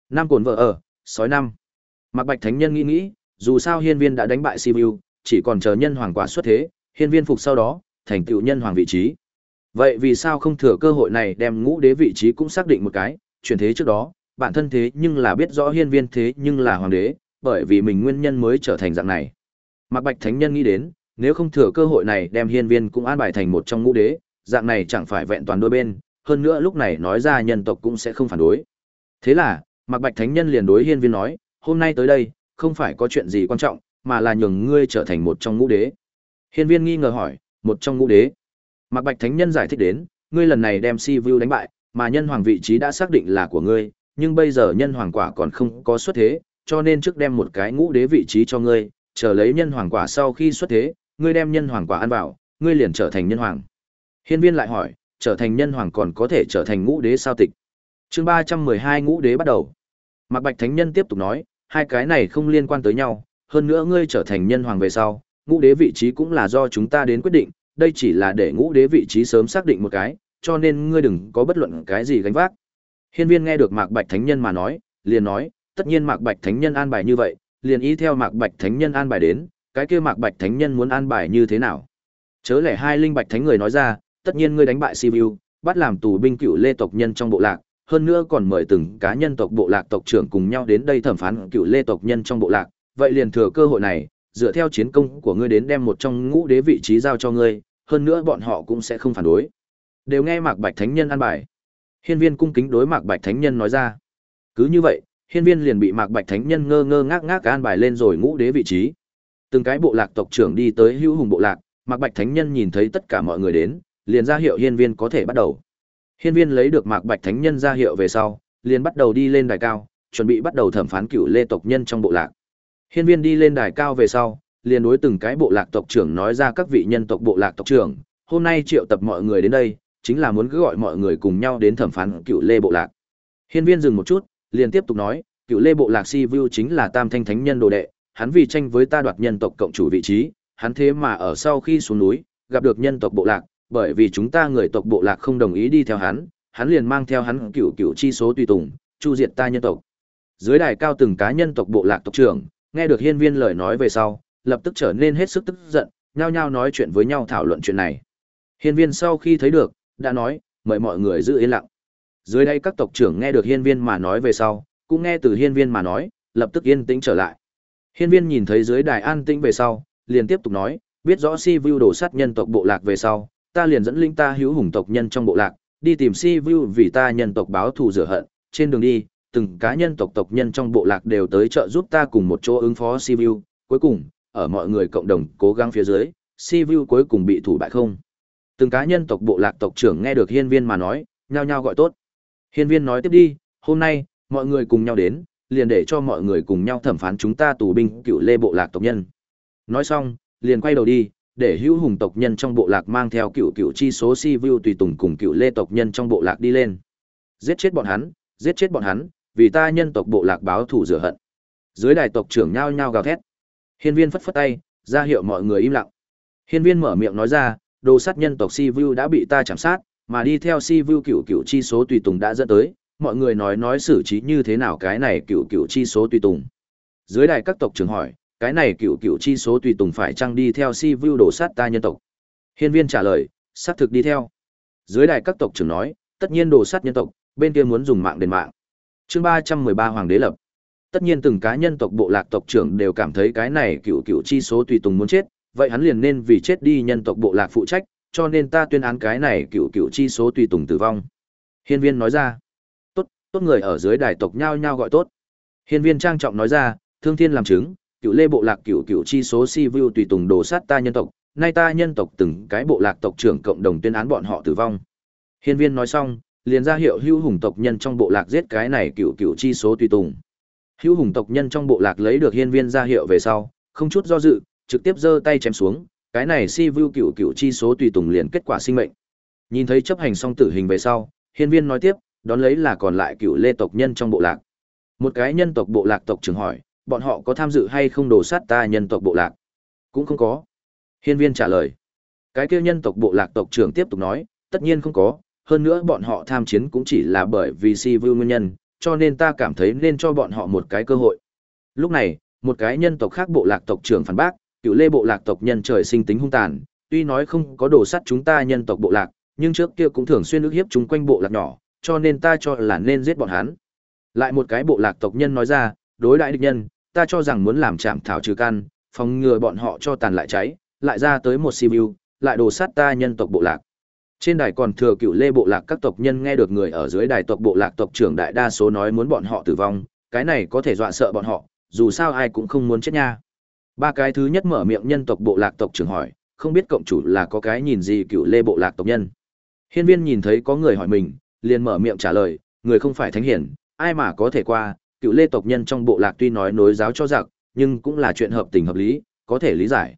Nam cồn vợ ở, sói năm. Mạc Bạch Thánh Nhân nghĩ nghĩ, dù sao Hiên Viên đã đánh bại Sibiu, chỉ còn chờ nhân hoàng quả xuất thế, Hiên Viên phục sau đó, thành tựu nhân hoàng vị trí. Vậy vì sao không thừa cơ hội này đem ngũ đế vị trí cũng xác định một cái, chuyển thế trước đó, bản thân thế nhưng là biết rõ Hiên Viên thế nhưng là hoàng đế, bởi vì mình nguyên nhân mới trở thành dạng này. Mạc Bạch Thánh Nhân nghĩ đến, nếu không thừa cơ hội này đem Hiên Viên cũng an bài thành một trong ngũ đế, dạng này chẳng phải vẹn toàn đôi bên, hơn nữa lúc này nói ra nhân tộc cũng sẽ không phản đối. Thế là, Mạc Bạch Thánh Nhân liền đối Hiên Viên nói, hôm nay tới đây, không phải có chuyện gì quan trọng, mà là nhường ngươi trở thành một trong ngũ đế. Hiên Viên nghi ngờ hỏi, một trong ngũ đế. Mạc Bạch Thánh Nhân giải thích đến, ngươi lần này đem Si Vu đánh bại, mà nhân hoàng vị trí đã xác định là của ngươi, nhưng bây giờ nhân hoàng quả còn không có xuất thế, cho nên trước đem một cái ngũ đế vị trí cho ngươi, chờ lấy nhân hoàng quả sau khi xuất thế, ngươi đem nhân hoàng quả ăn vào, ngươi liền trở thành nhân hoàng. Hiên Viên lại hỏi, trở thành nhân hoàng còn có thể trở thành ngũ đế sao tịch? Chương ba trăm mười hai ngũ đế bắt đầu. Mạc Bạch Thánh Nhân tiếp tục nói, hai cái này không liên quan tới nhau, hơn nữa ngươi trở thành nhân hoàng về sau, ngũ đế vị trí cũng là do chúng ta đến quyết định, đây chỉ là để ngũ đế vị trí sớm xác định một cái, cho nên ngươi đừng có bất luận cái gì gánh vác. Hiên Viên nghe được Mạc Bạch Thánh Nhân mà nói, liền nói, tất nhiên Mạc Bạch Thánh Nhân an bài như vậy, liền ý theo Mạc Bạch Thánh Nhân an bài đến, cái kia Mạc Bạch Thánh Nhân muốn an bài như thế nào? Chớ lẽ hai linh bạch thánh người nói ra, tất nhiên ngươi đánh bại Sibiu, bắt làm tù binh cựu lê tộc nhân trong bộ lạc, hơn nữa còn mời từng cá nhân tộc bộ lạc tộc trưởng cùng nhau đến đây thẩm phán cựu lê tộc nhân trong bộ lạc, vậy liền thừa cơ hội này, dựa theo chiến công của ngươi đến đem một trong ngũ đế vị trí giao cho ngươi, hơn nữa bọn họ cũng sẽ không phản đối. Đều nghe Mạc Bạch Thánh Nhân an bài. Hiên Viên cung kính đối Mạc Bạch Thánh Nhân nói ra. Cứ như vậy, Hiên Viên liền bị Mạc Bạch Thánh Nhân ngơ ngơ ngác ngác an bài lên rồi ngũ đế vị trí. Từng cái bộ lạc tộc trưởng đi tới Hữu Hùng bộ lạc, Mạc Bạch Thánh Nhân nhìn thấy tất cả mọi người đến, liền ra hiệu Hiên Viên có thể bắt đầu. Hiên Viên lấy được Mạc Bạch Thánh Nhân ra hiệu về sau, liền bắt đầu đi lên đài cao, chuẩn bị bắt đầu thẩm phán cựu lê tộc nhân trong bộ lạc. Hiên Viên đi lên đài cao về sau, liền đối từng cái bộ lạc tộc trưởng nói ra các vị nhân tộc bộ lạc tộc trưởng, hôm nay triệu tập mọi người đến đây, chính là muốn cứ gọi mọi người cùng nhau đến thẩm phán cựu lê bộ lạc. Hiên Viên dừng một chút, liền tiếp tục nói, cựu lê bộ lạc Si Vu chính là Tam Thanh Thánh Nhân đồ đệ, hắn vì tranh với ta đoạt nhân tộc cộng chủ vị trí, hắn thế mà ở sau khi xuống núi, gặp được nhân tộc bộ lạc, bởi vì chúng ta người tộc bộ lạc không đồng ý đi theo hắn, hắn liền mang theo hắn cựu cựu chi số tùy tùng, chu diệt ta nhân tộc. Dưới đài cao từng cá nhân tộc bộ lạc tộc trưởng, nghe được hiên viên lời nói về sau, lập tức trở nên hết sức tức giận, nhao nhao nói chuyện với nhau thảo luận chuyện này. Hiên viên sau khi thấy được, đã nói, mời mọi người giữ yên lặng. Dưới đây các tộc trưởng nghe được hiên viên mà nói về sau, cũng nghe từ hiên viên mà nói, lập tức yên tĩnh trở lại. Hiên viên nhìn thấy dưới đài an tĩnh về sau, liền tiếp tục nói, biết rõ si vu đổ sát nhân tộc bộ lạc về sau, ta liền dẫn linh ta hữu hùng tộc nhân trong bộ lạc, đi tìm si vu vì ta nhân tộc báo thù rửa hận, trên đường đi, từng cá nhân tộc tộc nhân trong bộ lạc đều tới trợ giúp ta cùng một chỗ ứng phó si vu, cuối cùng, ở mọi người cộng đồng cố gắng phía dưới, si vu cuối cùng bị thủ bại không. Từng cá nhân tộc bộ lạc tộc trưởng nghe được hiên viên mà nói, nhao nhao gọi tốt. Hiên viên nói tiếp đi, hôm nay, mọi người cùng nhau đến, liền để cho mọi người cùng nhau thẩm phán chúng ta tù binh cựu lê bộ lạc tộc nhân. Nói xong, liền quay đầu đi, để hữu hùng tộc nhân trong bộ lạc mang theo cựu cựu chi số si vu tùy tùng cùng cựu lê tộc nhân trong bộ lạc đi lên. Giết chết bọn hắn, giết chết bọn hắn, vì ta nhân tộc bộ lạc báo thù rửa hận. Dưới đài tộc trưởng nhao nhao gào thét. Hiên viên phất phất tay, ra hiệu mọi người im lặng. Hiên viên mở miệng nói ra, đồ sát nhân tộc si vu đã bị ta chạm sát, mà đi theo si vu cựu cựu chi số tùy tùng đã dẫn tới, mọi người nói nói xử trí như thế nào cái này cựu cựu chi số tùy tùng. Dưới đài các tộc trưởng hỏi, cái này cựu cựu chi số tùy tùng phải chăng đi theo si vu đổ sát ta nhân tộc? Hiên viên trả lời xác thực đi theo. Dưới đài các tộc trưởng nói, tất nhiên đổ sát nhân tộc, bên kia muốn dùng mạng đền mạng. Chương ba trăm mười ba hoàng đế lập. Tất nhiên từng cá nhân tộc bộ lạc tộc trưởng đều cảm thấy cái này cựu cựu chi số tùy tùng muốn chết, vậy hắn liền nên vì chết đi nhân tộc bộ lạc phụ trách, cho nên ta tuyên án cái này cựu cựu chi số tùy tùng tử vong. Hiên viên nói ra, tốt tốt người ở dưới đài tộc nhao nhao gọi tốt. Hiên viên trang trọng nói ra, thương thiên làm chứng cựu lê bộ lạc cựu cựu chi số si vu tùy tùng đồ sát ta nhân tộc nay ta nhân tộc từng cái bộ lạc tộc trưởng cộng đồng tuyên án bọn họ tử vong. Hiên viên nói xong liền ra hiệu hữu hùng tộc nhân trong bộ lạc giết cái này cựu cựu chi số tùy tùng. Hữu hùng tộc nhân trong bộ lạc lấy được hiên viên ra hiệu về sau không chút do dự trực tiếp giơ tay chém xuống cái này si vu cựu cựu chi số tùy tùng liền kết quả sinh mệnh. Nhìn thấy chấp hành xong tử hình về sau hiên viên nói tiếp đón lấy là còn lại cựu lê tộc nhân trong bộ lạc. Một cái nhân tộc bộ lạc tộc trưởng hỏi, bọn họ có tham dự hay không đổ sát ta nhân tộc bộ lạc? Cũng không có. Hiên viên trả lời. Cái kia nhân tộc bộ lạc tộc trưởng tiếp tục nói, tất nhiên không có, hơn nữa bọn họ tham chiến cũng chỉ là bởi vì si vưu nguyên nhân, cho nên ta cảm thấy nên cho bọn họ một cái cơ hội. Lúc này, một cái nhân tộc khác bộ lạc tộc trưởng phản bác, cựu lê bộ lạc tộc nhân trời sinh tính hung tàn, tuy nói không có đồ sát chúng ta nhân tộc bộ lạc, nhưng trước kia cũng thường xuyên ức hiếp chúng quanh bộ lạc nhỏ, cho nên ta cho là nên giết bọn hắn. Lại một cái bộ lạc tộc nhân nói ra, đối đại địch nhân, ta cho rằng muốn làm chạm thảo trừ căn, phòng ngừa bọn họ cho tàn lại cháy, lại ra tới một Sibiu, lại đồ sát ta nhân tộc bộ lạc. Trên đài còn thừa cựu lê bộ lạc các tộc nhân nghe được người ở dưới đài tộc bộ lạc tộc trưởng đại đa số nói muốn bọn họ tử vong, cái này có thể dọa sợ bọn họ, dù sao ai cũng không muốn chết nha. Ba cái thứ nhất mở miệng nhân tộc bộ lạc tộc trưởng hỏi, không biết cộng chủ là có cái nhìn gì cựu lê bộ lạc tộc nhân. Hiên viên nhìn thấy có người hỏi mình, liền mở miệng trả lời, người không phải thánh hiển, ai mà có thể qua, cựu lê tộc nhân trong bộ lạc tuy nói nối giáo cho giặc, nhưng cũng là chuyện hợp tình hợp lý, có thể lý giải.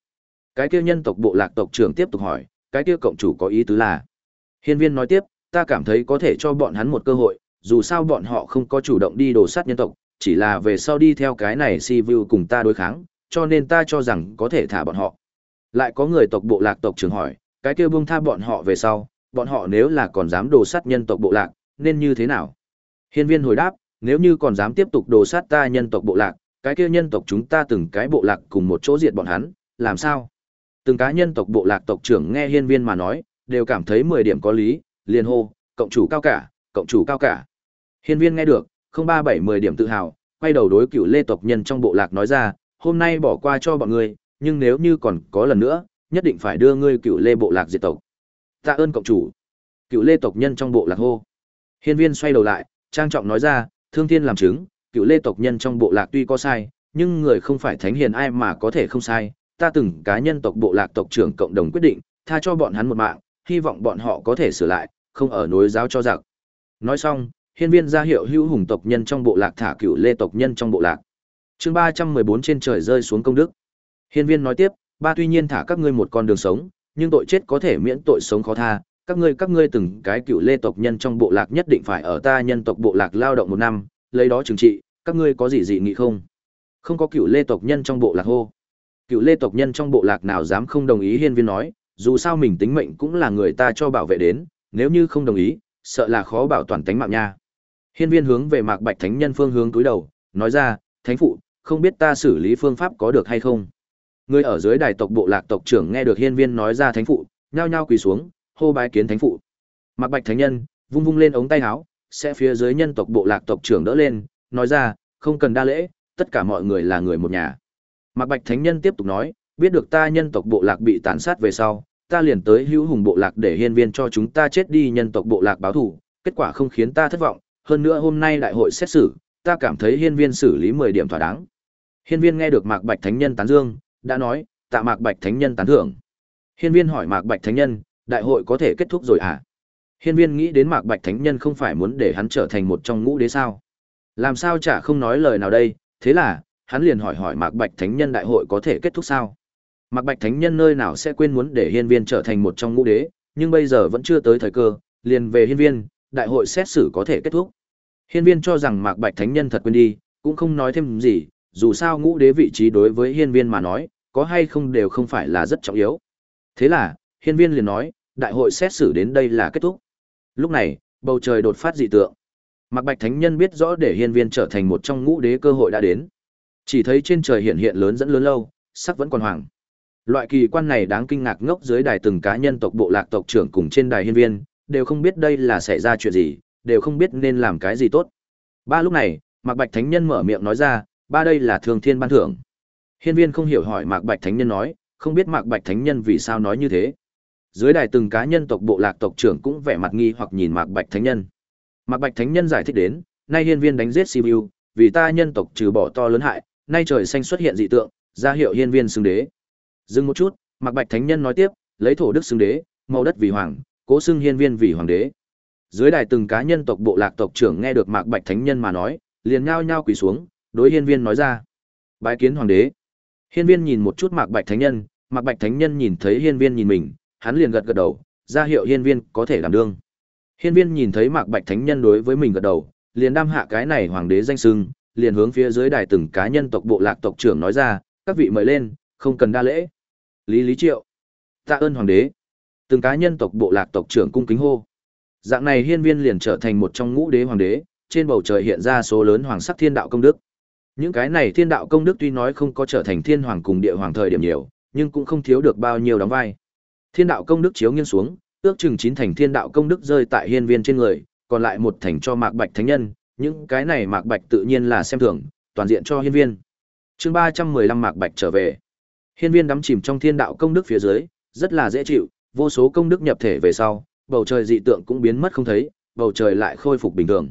Cái kia nhân tộc bộ lạc tộc trưởng tiếp tục hỏi, cái kia cộng chủ có ý tứ là. Hiên viên nói tiếp, ta cảm thấy có thể cho bọn hắn một cơ hội, dù sao bọn họ không có chủ động đi đổ sát nhân tộc, chỉ là về sau đi theo cái này si vu cùng ta đối kháng, cho nên ta cho rằng có thể thả bọn họ. Lại có người tộc bộ lạc tộc trưởng hỏi, cái kia buông tha bọn họ về sau, bọn họ nếu là còn dám đồ sát nhân tộc bộ lạc, nên như thế nào? Hiên viên hồi đáp, nếu như còn dám tiếp tục đồ sát ta nhân tộc bộ lạc, cái kia nhân tộc chúng ta từng cái bộ lạc cùng một chỗ diệt bọn hắn, làm sao? Từng cá nhân tộc bộ lạc tộc trưởng nghe hiên viên mà nói, đều cảm thấy 10 điểm có lý, liền hô, cộng chủ cao cả, cộng chủ cao cả. Hiên viên nghe được, không ba bảy mười điểm tự hào, quay đầu đối cựu lê tộc nhân trong bộ lạc nói ra, hôm nay bỏ qua cho bọn người nhưng nếu như còn có lần nữa, nhất định phải đưa ngươi cựu lê bộ lạc diệt tộc. Tạ ơn cộng chủ. Cựu lê tộc nhân trong bộ lạc hô. Hiên viên xoay đầu lại, trang trọng nói ra, thương thiên làm chứng, cựu lê tộc nhân trong bộ lạc tuy có sai, nhưng người không phải thánh hiền ai mà có thể không sai. Ta từng cá nhân tộc bộ lạc tộc trưởng cộng đồng quyết định, tha cho bọn hắn một mạng, hy vọng bọn họ có thể sửa lại, không ở nối giáo cho giặc. Nói xong, hiên viên ra hiệu hữu hùng tộc nhân trong bộ lạc thả cựu lê tộc nhân trong bộ lạc. chương ba trăm mười bốn trên trời rơi xuống công đức. Hiên viên nói tiếp, ba tuy nhiên thả các ngươi một con đường sống, nhưng tội chết có thể miễn tội sống khó tha, các ngươi các ngươi từng cái cựu lê tộc nhân trong bộ lạc nhất định phải ở ta nhân tộc bộ lạc lao động một năm, lấy đó trừng trị, các ngươi có gì dị nghị không? Không có cựu lê tộc nhân trong bộ lạc hô. Cựu lê tộc nhân trong bộ lạc nào dám không đồng ý hiên viên nói, dù sao mình tính mệnh cũng là người ta cho bảo vệ đến, nếu như không đồng ý, sợ là khó bảo toàn tính mạng nha. Hiên viên hướng về Mạc Bạch Thánh Nhân phương hướng túi đầu, nói ra, Thánh Phụ, không biết ta xử lý phương pháp có được hay không? Người ở dưới đài tộc bộ lạc tộc trưởng nghe được hiên viên nói ra Thánh Phụ, nhao nhao quỳ xuống, hô bái kiến Thánh Phụ. Mạc Bạch Thánh Nhân, vung vung lên ống tay áo, sẽ phía dưới nhân tộc bộ lạc tộc trưởng đỡ lên, nói ra, không cần đa lễ, tất cả mọi người là người một nhà. Mạc Bạch Thánh Nhân tiếp tục nói, biết được ta nhân tộc bộ lạc bị tàn sát về sau, ta liền tới hữu hùng bộ lạc để hiên viên cho chúng ta chết đi nhân tộc bộ lạc báo thù, kết quả không khiến ta thất vọng, hơn nữa hôm nay đại hội xét xử, ta cảm thấy hiên viên xử lý 10 điểm thỏa đáng. Hiên viên nghe được Mạc Bạch Thánh Nhân tán dương, đã nói, tạ Mạc Bạch Thánh Nhân tán thưởng. Hiên viên hỏi Mạc Bạch Thánh Nhân, đại hội có thể kết thúc rồi à? Hiên viên nghĩ đến Mạc Bạch Thánh Nhân không phải muốn để hắn trở thành một trong ngũ đế sao? Làm sao chả không nói lời nào đây, thế là, hắn liền hỏi hỏi Mạc Bạch Thánh Nhân đại hội có thể kết thúc sao? Mạc Bạch Thánh Nhân nơi nào sẽ quên muốn để hiên viên trở thành một trong ngũ đế, nhưng bây giờ vẫn chưa tới thời cơ, liền về hiên viên, đại hội xét xử có thể kết thúc. Hiên viên cho rằng Mạc Bạch Thánh Nhân thật quên đi, cũng không nói thêm gì, dù sao ngũ đế vị trí đối với hiên viên mà nói, có hay không đều không phải là rất trọng yếu. Thế là, hiên viên liền nói, đại hội xét xử đến đây là kết thúc. Lúc này, bầu trời đột phát dị tượng. Mạc Bạch Thánh Nhân biết rõ để hiên viên trở thành một trong ngũ đế cơ hội đã đến. Chỉ thấy trên trời hiện hiện lớn dẫn lớn lâu, sắc vẫn còn hoàng. Loại kỳ quan này đáng kinh ngạc ngốc dưới đài từng cá nhân tộc bộ lạc tộc trưởng cùng trên đài hiên viên, đều không biết đây là xảy ra chuyện gì, đều không biết nên làm cái gì tốt. Ba lúc này, Mạc Bạch Thánh Nhân mở miệng nói ra, ba đây là thường thiên ban thưởng. Hiên viên không hiểu hỏi Mạc Bạch Thánh Nhân nói, không biết Mạc Bạch Thánh Nhân vì sao nói như thế. Dưới đài từng cá nhân tộc bộ lạc tộc trưởng cũng vẻ mặt nghi hoặc nhìn Mạc Bạch Thánh Nhân. Mạc Bạch Thánh Nhân giải thích đến, nay hiên viên đánh giết Sibiu, vì ta nhân tộc trừ bỏ to lớn hại, nay trời xanh xuất hiện dị tượng, ra hiệu hiên viên xưng đế. Dừng một chút, Mạc Bạch Thánh Nhân nói tiếp, lấy thổ đức xưng đế, màu đất vì hoàng, cố xưng hiên viên vì hoàng đế. Dưới đài từng cá nhân tộc bộ lạc tộc trưởng nghe được Mạc Bạch Thánh Nhân mà nói, liền nhao nhao quỳ xuống, đối hiên viên nói ra: "Bái kiến hoàng đế." Hiên viên nhìn một chút Mạc Bạch Thánh Nhân, Mạc Bạch Thánh Nhân nhìn thấy hiên viên nhìn mình, hắn liền gật gật đầu, ra hiệu hiên viên có thể làm đương. Hiên viên nhìn thấy Mạc Bạch Thánh Nhân đối với mình gật đầu, liền đam hạ cái này hoàng đế danh sưng, liền hướng phía dưới đài từng cá nhân tộc bộ lạc tộc trưởng nói ra, các vị mời lên, không cần đa lễ. Lý Lý Triệu. Tạ ơn hoàng đế. Từng cá nhân tộc bộ lạc tộc trưởng cung kính hô. Dạng này hiên viên liền trở thành một trong ngũ đế hoàng đế, trên bầu trời hiện ra số lớn hoàng sắc thiên đạo công đức. Những cái này thiên đạo công đức tuy nói không có trở thành thiên hoàng cùng địa hoàng thời điểm nhiều, nhưng cũng không thiếu được bao nhiêu đóng vai. Thiên đạo công đức chiếu nghiêng xuống, ước chừng chín thành thiên đạo công đức rơi tại hiên viên trên người, còn lại một thành cho Mạc Bạch thánh nhân, những cái này Mạc Bạch tự nhiên là xem thường, toàn diện cho hiên viên. Chương ba trăm mười lăm Mạc Bạch trở về. Hiên viên đắm chìm trong thiên đạo công đức phía dưới, rất là dễ chịu, vô số công đức nhập thể về sau, bầu trời dị tượng cũng biến mất không thấy, bầu trời lại khôi phục bình thường.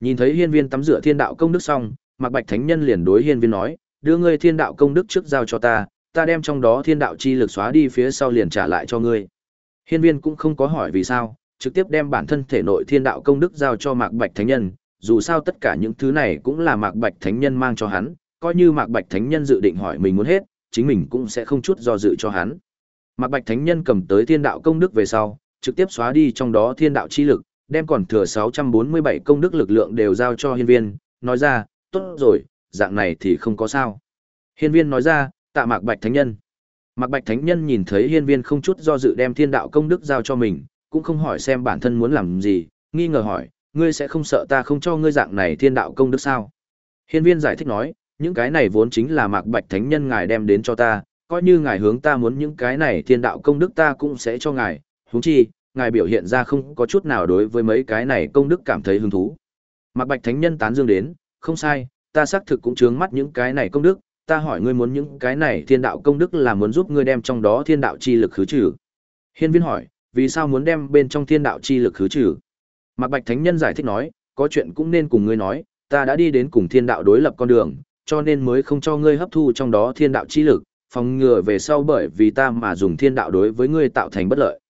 Nhìn thấy hiên viên tắm rửa thiên đạo công đức xong, Mạc Bạch Thánh Nhân liền đối hiên viên nói, đưa ngươi thiên đạo công đức trước giao cho ta, ta đem trong đó thiên đạo chi lực xóa đi phía sau liền trả lại cho ngươi. Hiên viên cũng không có hỏi vì sao, trực tiếp đem bản thân thể nội thiên đạo công đức giao cho Mạc Bạch Thánh Nhân, dù sao tất cả những thứ này cũng là Mạc Bạch Thánh Nhân mang cho hắn, coi như Mạc Bạch Thánh Nhân dự định hỏi mình muốn hết, chính mình cũng sẽ không chút do dự cho hắn. Mạc Bạch Thánh Nhân cầm tới thiên đạo công đức về sau, trực tiếp xóa đi trong đó thiên đạo chi lực, đem còn thừa 647 công đức lực lượng đều giao cho hiên viên, nói ra, tốt rồi, dạng này thì không có sao. Hiên viên nói ra, tạ Mạc Bạch Thánh Nhân. Mạc Bạch Thánh Nhân nhìn thấy hiên viên không chút do dự đem thiên đạo công đức giao cho mình, cũng không hỏi xem bản thân muốn làm gì, nghi ngờ hỏi, ngươi sẽ không sợ ta không cho ngươi dạng này thiên đạo công đức sao? Hiên viên giải thích nói, những cái này vốn chính là Mạc Bạch Thánh Nhân ngài đem đến cho ta, coi như ngài hướng ta muốn những cái này thiên đạo công đức ta cũng sẽ cho ngài, huống chi, ngài biểu hiện ra không có chút nào đối với mấy cái này công đức cảm thấy hứng thú. Mạc Bạch Thánh Nhân tán dương đến, không sai, ta xác thực cũng chướng mắt những cái này công đức, ta hỏi ngươi muốn những cái này thiên đạo công đức là muốn giúp ngươi đem trong đó thiên đạo chi lực khứ trừ. Hiên viên hỏi, vì sao muốn đem bên trong thiên đạo chi lực khứ trừ? Mạc Bạch Thánh Nhân giải thích nói, có chuyện cũng nên cùng ngươi nói, ta đã đi đến cùng thiên đạo đối lập con đường, cho nên mới không cho ngươi hấp thu trong đó thiên đạo chi lực, phòng ngừa về sau bởi vì ta mà dùng thiên đạo đối với ngươi tạo thành bất lợi.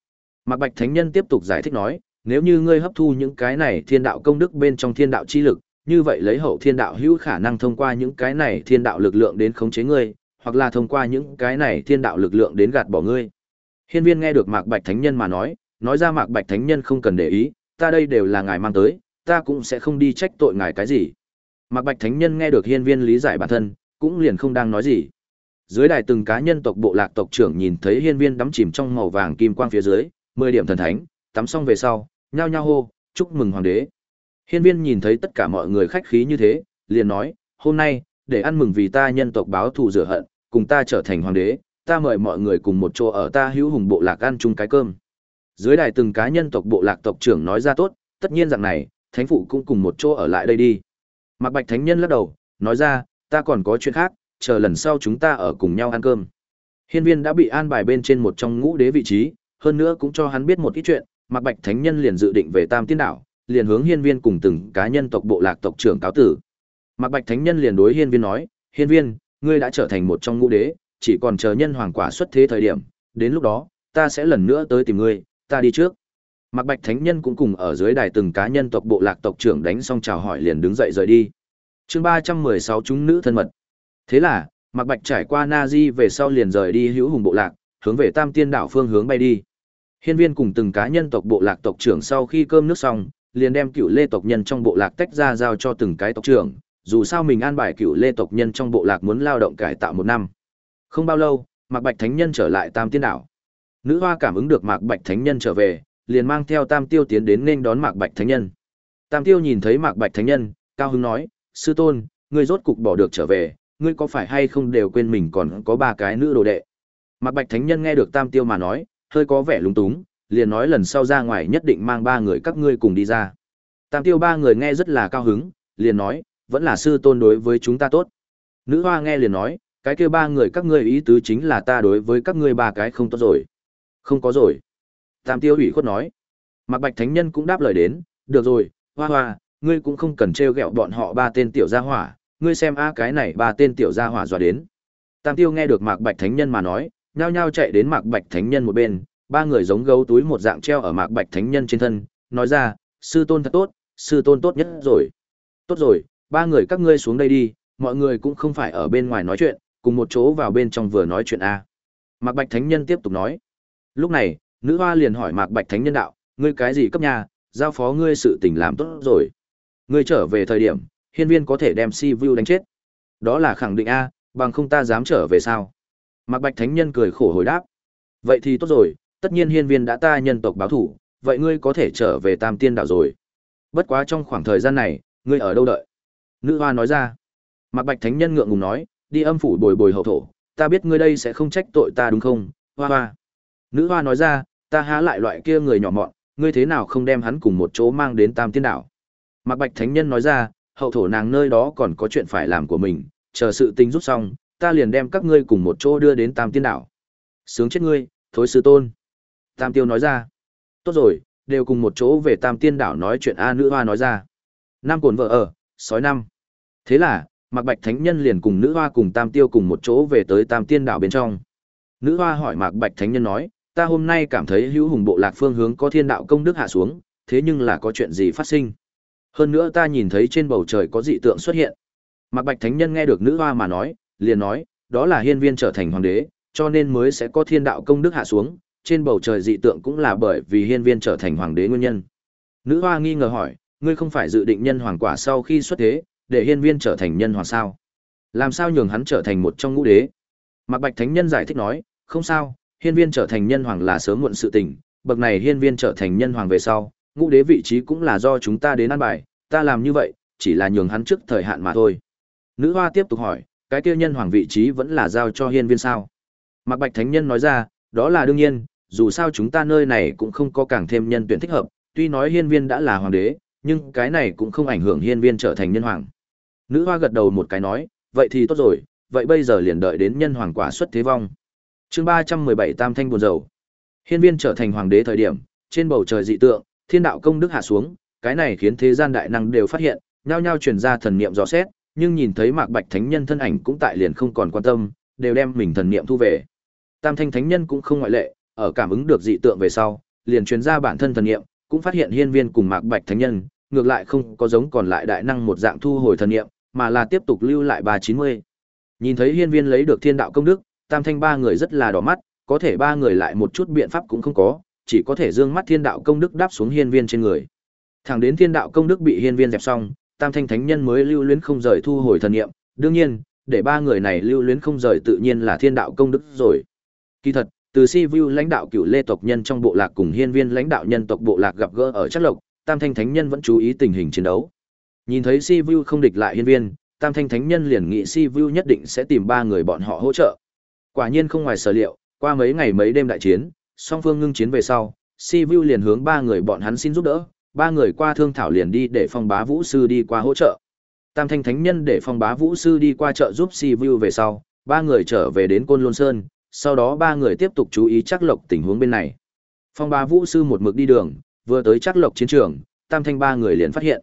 Mạc Bạch Thánh Nhân tiếp tục giải thích nói, nếu như ngươi hấp thu những cái này thiên đạo công đức bên trong thiên đạo chi lực, như vậy lấy hậu thiên đạo hữu khả năng thông qua những cái này thiên đạo lực lượng đến khống chế ngươi, hoặc là thông qua những cái này thiên đạo lực lượng đến gạt bỏ ngươi. Hiên viên nghe được Mạc Bạch Thánh Nhân mà nói, nói ra Mạc Bạch Thánh Nhân không cần để ý, ta đây đều là ngài mang tới, ta cũng sẽ không đi trách tội ngài cái gì. Mạc Bạch Thánh Nhân nghe được hiên viên lý giải bản thân, cũng liền không đang nói gì. Dưới đài từng cá nhân tộc bộ lạc tộc trưởng nhìn thấy hiên viên đắm chìm trong màu vàng kim quang phía dưới, mười điểm thần thánh, tắm xong về sau, nhao nhao hô, chúc mừng hoàng đế. Hiên viên nhìn thấy tất cả mọi người khách khí như thế, liền nói, hôm nay, để ăn mừng vì ta nhân tộc báo thù rửa hận, cùng ta trở thành hoàng đế, ta mời mọi người cùng một chỗ ở ta hữu hùng bộ lạc ăn chung cái cơm. Dưới đài từng cá nhân tộc bộ lạc tộc trưởng nói ra tốt, tất nhiên rằng này, thánh phụ cũng cùng một chỗ ở lại đây đi. Mạc Bạch Thánh Nhân lắc đầu, nói ra, ta còn có chuyện khác, chờ lần sau chúng ta ở cùng nhau ăn cơm. Hiên viên đã bị an bài bên trên một trong ngũ đế vị trí, hơn nữa cũng cho hắn biết một ít chuyện, Mạc Bạch Thánh Nhân liền dự định về Tam Tiên Đảo, liền hướng hiên viên cùng từng cá nhân tộc bộ lạc tộc trưởng cáo tử. Mạc Bạch Thánh Nhân liền đối hiên viên nói, hiên viên, ngươi đã trở thành một trong ngũ đế, chỉ còn chờ nhân hoàng quả xuất thế thời điểm, đến lúc đó, ta sẽ lần nữa tới tìm ngươi, ta đi trước. Mạc Bạch Thánh Nhân cũng cùng ở dưới đài từng cá nhân tộc bộ lạc tộc trưởng đánh xong chào hỏi liền đứng dậy rời đi. Chương ba trăm mười sáu chúng nữ thân mật. Thế là, Mạc Bạch trải qua Na Di về sau liền rời đi hữu hùng bộ lạc, hướng về Tam Tiên đảo phương hướng bay đi. Hiên viên cùng từng cá nhân tộc bộ lạc tộc trưởng sau khi cơm nước xong, liền đem cựu lê tộc nhân trong bộ lạc tách ra giao cho từng cái tộc trưởng, dù sao mình an bài cựu lê tộc nhân trong bộ lạc muốn lao động cải tạo một năm. Không bao lâu, Mạc Bạch Thánh Nhân trở lại Tam Tiên đảo. Nữ hoa cảm ứng được Mạc Bạch Thánh Nhân trở về, liền mang theo Tam Tiêu tiến đến nên đón Mạc Bạch Thánh Nhân. Tam Tiêu nhìn thấy Mạc Bạch Thánh Nhân, cao hứng nói, sư tôn, ngươi rốt cục bỏ được trở về, ngươi có phải hay không đều quên mình còn có ba cái nữ đồ đệ. Mạc Bạch Thánh Nhân nghe được Tam Tiêu mà nói, hơi có vẻ lúng túng, liền nói lần sau ra ngoài nhất định mang ba người các ngươi cùng đi ra. Tam Tiêu ba người nghe rất là cao hứng, liền nói, vẫn là sư tôn đối với chúng ta tốt. Nữ hoa nghe liền nói, cái kia ba người các ngươi ý tứ chính là ta đối với các ngươi ba cái không tốt rồi. Không có rồi. Tam Tiêu ủy khuất nói. Mạc Bạch Thánh Nhân cũng đáp lời đến, được rồi, hoa hoa, ngươi cũng không cần trêu ghẹo bọn họ ba tên tiểu gia hỏa, ngươi xem a cái này ba tên tiểu gia hỏa dọa đến. Tam Tiêu nghe được Mạc Bạch Thánh Nhân mà nói, nhao nhao chạy đến Mạc Bạch Thánh Nhân một bên, ba người giống gấu túi một dạng treo ở Mạc Bạch Thánh Nhân trên thân, nói ra, sư tôn thật tốt, sư tôn tốt nhất rồi. Tốt rồi, ba người các ngươi xuống đây đi, mọi người cũng không phải ở bên ngoài nói chuyện, cùng một chỗ vào bên trong vừa nói chuyện a. Mạc Bạch Thánh Nhân tiếp tục nói. Lúc này, nữ hoa liền hỏi Mạc Bạch Thánh Nhân đạo, ngươi cái gì cấp nhà, giao phó ngươi sự tình làm tốt rồi. Ngươi trở về thời điểm, hiên viên có thể đem si vu đánh chết. Đó là khẳng định A, bằng không ta dám trở về sao. Mạc Bạch Thánh Nhân cười khổ hồi đáp. Vậy thì tốt rồi, tất nhiên hiên viên đã ta nhân tộc báo thủ, vậy ngươi có thể trở về tam tiên đạo rồi. Bất quá trong khoảng thời gian này, ngươi ở đâu đợi? Nữ hoa nói ra. Mạc Bạch Thánh Nhân ngượng ngùng nói, đi âm phủ bồi bồi hậu thổ, ta biết ngươi đây sẽ không trách tội ta đúng không, hoa hoa. Nữ hoa nói ra, ta há lại loại kia người nhỏ mọn, ngươi thế nào không đem hắn cùng một chỗ mang đến tam tiên đảo. Mạc Bạch Thánh Nhân nói ra, hậu thổ nàng nơi đó còn có chuyện phải làm của mình, chờ sự tình rút xong, ta liền đem các ngươi cùng một chỗ đưa đến tam tiên đảo. Sướng chết ngươi, thối sư tôn. Tam tiêu nói ra. Tốt rồi, đều cùng một chỗ về tam tiên đảo nói chuyện A nữ hoa nói ra. Nam cồn vợ ở, sói năm. Thế là, Mạc Bạch Thánh Nhân liền cùng nữ hoa cùng tam tiêu cùng một chỗ về tới tam tiên đảo bên trong. Nữ hoa hỏi Mạc Bạch Thánh Nhân nói, ta hôm nay cảm thấy hữu hùng bộ lạc phương hướng có thiên đạo công đức hạ xuống, thế nhưng là có chuyện gì phát sinh? Hơn nữa ta nhìn thấy trên bầu trời có dị tượng xuất hiện. Mạc Bạch Thánh Nhân nghe được nữ hoa mà nói, liền nói, đó là hiên viên trở thành hoàng đế, cho nên mới sẽ có thiên đạo công đức hạ xuống, trên bầu trời dị tượng cũng là bởi vì hiên viên trở thành hoàng đế nguyên nhân. Nữ hoa nghi ngờ hỏi, ngươi không phải dự định nhân hoàng quả sau khi xuất thế, để hiên viên trở thành nhân hoàng sao? Làm sao nhường hắn trở thành một trong ngũ đế? Mạc Bạch Thánh Nhân giải thích nói, không sao, hiên viên trở thành nhân hoàng là sớm muộn sự tình, bậc này hiên viên trở thành nhân hoàng về sau, ngũ đế vị trí cũng là do chúng ta đến ăn bài, ta làm như vậy, chỉ là nhường hắn trước thời hạn mà thôi. Nữ hoa tiếp tục hỏi, cái kia nhân hoàng vị trí vẫn là giao cho hiên viên sao? Mạc Bạch Thánh Nhân nói ra, đó là đương nhiên, dù sao chúng ta nơi này cũng không có càng thêm nhân tuyển thích hợp, tuy nói hiên viên đã là hoàng đế, nhưng cái này cũng không ảnh hưởng hiên viên trở thành nhân hoàng. Nữ hoa gật đầu một cái nói, vậy thì tốt rồi, vậy bây giờ liền đợi đến nhân hoàng quả xuất thế vong. chương ba trăm mười bảy Tam Thanh buồn dầu. Hiên viên trở thành hoàng đế thời điểm, trên bầu trời dị tượng, thiên đạo công đức hạ xuống, cái này khiến thế gian đại năng đều phát hiện, nhao nhao truyền ra thần niệm dò xét, nhưng nhìn thấy Mạc Bạch Thánh Nhân thân ảnh cũng tại liền không còn quan tâm, đều đem mình thần niệm thu về. Tam Thanh Thánh Nhân cũng không ngoại lệ, ở cảm ứng được dị tượng về sau, liền truyền ra bản thân thần niệm, cũng phát hiện hiên viên cùng Mạc Bạch Thánh Nhân, ngược lại không có giống còn lại đại năng một dạng thu hồi thần niệm, mà là tiếp tục lưu lại 390. Nhìn thấy hiên viên lấy được thiên đạo công đức, tam thanh ba người rất là đỏ mắt, có thể ba người lại một chút biện pháp cũng không có, chỉ có thể dương mắt thiên đạo công đức đáp xuống hiên viên trên người. Thẳng đến thiên đạo công đức bị hiên viên dẹp xong, tam thanh thánh nhân mới lưu luyến không rời thu hồi thần niệm, đương nhiên, để ba người này lưu luyến không rời tự nhiên là thiên đạo công đức rồi. Kỳ thật, từ si vu lãnh đạo cựu lê tộc nhân trong bộ lạc cùng hiên viên lãnh đạo nhân tộc bộ lạc gặp gỡ ở Trắc lộc, tam thanh thánh nhân vẫn chú ý tình hình chiến đấu. Nhìn thấy si vu không địch lại hiên viên, tam thanh thánh nhân liền nghĩ si vu nhất định sẽ tìm ba người bọn họ hỗ trợ. Quả nhiên không ngoài sở liệu, qua mấy ngày mấy đêm đại chiến, song phương ngưng chiến về sau, si vu liền hướng ba người bọn hắn xin giúp đỡ, ba người qua thương thảo liền đi để phong bá vũ sư đi qua hỗ trợ. Tam thanh thánh nhân để phong bá vũ sư đi qua trợ giúp si vu về sau, ba người trở về đến côn lôn sơn, sau đó ba người tiếp tục chú ý chắc lộc tình huống bên này. Phong bá vũ sư một mực đi đường, vừa tới chắc lộc chiến trường, tam thanh ba người liền phát hiện.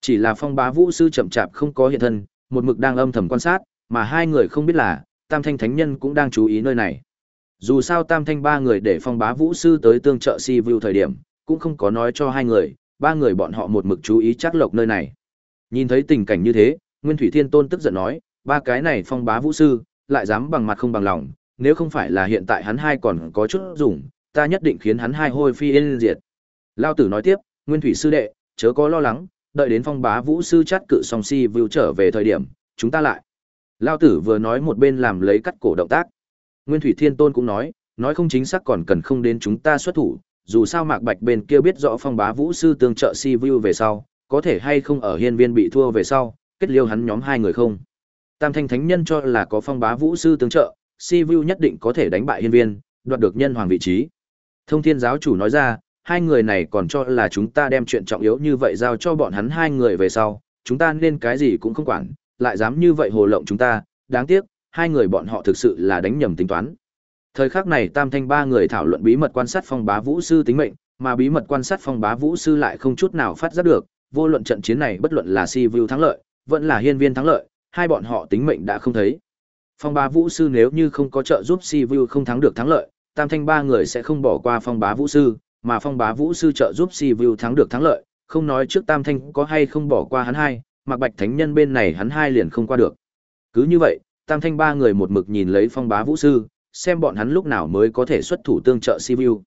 Chỉ là phong bá vũ sư chậm chạp không có hiện thân, một mực đang âm thầm quan sát, mà hai người không biết là, tam thanh thánh nhân cũng đang chú ý nơi này. Dù sao tam thanh ba người để phong bá vũ sư tới tương trợ si view thời điểm, cũng không có nói cho hai người, ba người bọn họ một mực chú ý chắc lộc nơi này. Nhìn thấy tình cảnh như thế, Nguyên Thủy Thiên Tôn tức giận nói, ba cái này phong bá vũ sư, lại dám bằng mặt không bằng lòng, nếu không phải là hiện tại hắn hai còn có chút dùng, ta nhất định khiến hắn hai hôi phi yên diệt. Lao tử nói tiếp, Nguyên Thủy sư đệ, chớ có lo lắng, đợi đến phong bá vũ sư chát cự song si vưu trở về thời điểm, chúng ta lại. Lao tử vừa nói một bên làm lấy cắt cổ động tác. Nguyên Thủy Thiên Tôn cũng nói, nói không chính xác còn cần không đến chúng ta xuất thủ, dù sao Mạc Bạch bên kia biết rõ phong bá vũ sư tương trợ si view về sau, có thể hay không ở hiên viên bị thua về sau, kết liêu hắn nhóm hai người không. Tam thanh thánh nhân cho là có phong bá vũ sư tương trợ, si Vu nhất định có thể đánh bại hiên viên, đoạt được nhân hoàng vị trí. Thông thiên giáo chủ nói ra, hai người này còn cho là chúng ta đem chuyện trọng yếu như vậy giao cho bọn hắn hai người về sau, chúng ta nên cái gì cũng không quản, lại dám như vậy hồ lộng chúng ta, đáng tiếc, hai người bọn họ thực sự là đánh nhầm tính toán. Thời khắc này Tam Thanh ba người thảo luận bí mật quan sát phong bá vũ sư tính mệnh, mà bí mật quan sát phong bá vũ sư lại không chút nào phát giác được, vô luận trận chiến này bất luận là Si Vu thắng lợi, vẫn là Hiên Viên thắng lợi, hai bọn họ tính mệnh đã không thấy. Phong bá vũ sư nếu như không có trợ giúp Si Vu không thắng được thắng lợi, Tam Thanh ba người sẽ không bỏ qua phong bá vũ sư, mà phong bá vũ sư trợ giúp Si Vu thắng được thắng lợi, không nói trước Tam Thanh có hay không bỏ qua hắn hai, mặc bạch thánh nhân bên này hắn hai liền không qua được. Cứ như vậy, Tam Thanh ba người một mực nhìn lấy phong bá vũ sư, xem bọn hắn lúc nào mới có thể xuất thủ tương trợ Si Vu.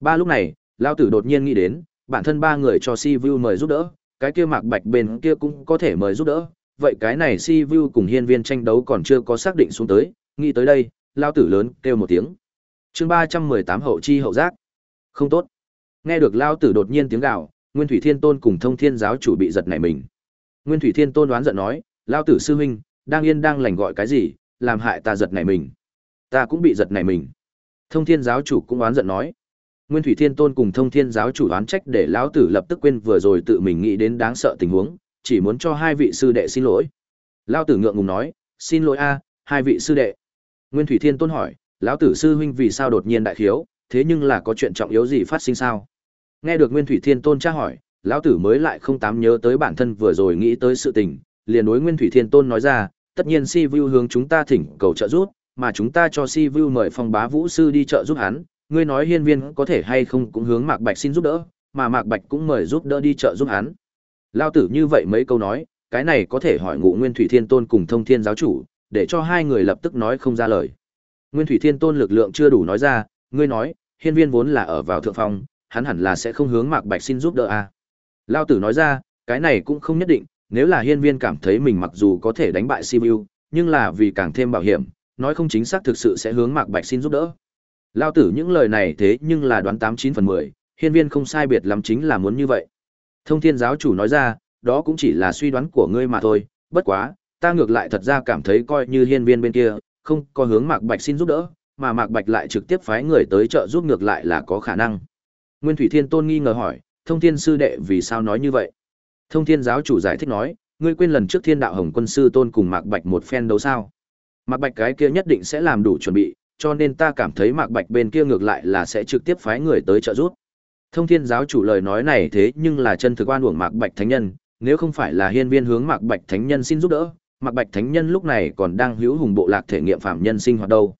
Ba lúc này, Lao Tử đột nhiên nghĩ đến, bản thân ba người cho si vu mời giúp đỡ cái kia mạc bạch bên kia cũng có thể mời giúp đỡ vậy cái này si vu cùng hiên viên tranh đấu còn chưa có xác định xuống tới, nghĩ tới đây, lao tử lớn, kêu một tiếng. Chương ba trăm mười tám hậu chi hậu giác. Không tốt. Nghe được lao tử đột nhiên tiếng gạo nguyên thủy thiên tôn cùng thông thiên giáo chủ bị giật nảy mình. Nguyên thủy thiên tôn đoán giận nói, lao tử sư huynh, đang yên đang lành gọi cái gì, làm hại ta giật nảy mình. Ta cũng bị giật nảy mình. Thông thiên giáo chủ cũng oán giận nói. Nguyên thủy thiên tôn cùng thông thiên giáo chủ oán trách để lão tử lập tức quên vừa rồi tự mình nghĩ đến đáng sợ tình huống chỉ muốn cho hai vị sư đệ xin lỗi. Lao tử ngượng ngùng nói, xin lỗi a, hai vị sư đệ. Nguyên thủy thiên tôn hỏi, lão tử sư huynh vì sao đột nhiên đại khiếu, thế nhưng là có chuyện trọng yếu gì phát sinh sao? Nghe được nguyên thủy thiên tôn tra hỏi, lão tử mới lại không tám nhớ tới bản thân vừa rồi nghĩ tới sự tình, liền đối nguyên thủy thiên tôn nói ra, tất nhiên si vu hướng chúng ta thỉnh cầu trợ giúp, mà chúng ta cho si vu mời phong bá vũ sư đi trợ giúp hắn, ngươi nói hiên viên có thể hay không cũng hướng mạc bạch xin giúp đỡ, mà mạc bạch cũng mời giúp đỡ đi trợ giúp hắn lao tử như vậy mấy câu nói, cái này có thể hỏi ngụ nguyên thủy thiên tôn cùng thông thiên giáo chủ, để cho hai người lập tức nói không ra lời. Nguyên thủy thiên tôn lực lượng chưa đủ nói ra, ngươi nói, hiên viên vốn là ở vào thượng phong, hắn hẳn là sẽ không hướng mạc bạch xin giúp đỡ à. lao tử nói ra, cái này cũng không nhất định, nếu là hiên viên cảm thấy mình mặc dù có thể đánh bại sibiu nhưng là vì càng thêm bảo hiểm, nói không chính xác thực sự sẽ hướng mạc bạch xin giúp đỡ. Lao tử những lời này thế nhưng là đoán tám chín phần mười, hiên viên không sai biệt lắm chính là muốn như vậy thông thiên giáo chủ nói ra, đó cũng chỉ là suy đoán của ngươi mà thôi, bất quá, ta ngược lại thật ra cảm thấy coi như hiên viên bên kia, không có hướng mạc bạch xin giúp đỡ, mà mạc bạch lại trực tiếp phái người tới trợ giúp ngược lại là có khả năng. Nguyên thủy thiên tôn nghi ngờ hỏi, thông thiên sư đệ vì sao nói như vậy? Thông thiên giáo chủ giải thích nói, ngươi quên lần trước thiên đạo hồng quân sư tôn cùng mạc bạch một phen đấu sao? Mạc bạch cái kia nhất định sẽ làm đủ chuẩn bị, cho nên ta cảm thấy mạc bạch bên kia ngược lại là sẽ trực tiếp phái người tới trợ giúp thông thiên giáo chủ lời nói này thế nhưng là chân thực oan uổng mạc bạch thánh nhân nếu không phải là hiên viên hướng mạc bạch thánh nhân xin giúp đỡ mạc bạch thánh nhân lúc này còn đang hữu hùng bộ lạc thể nghiệm phạm nhân sinh hoạt đâu.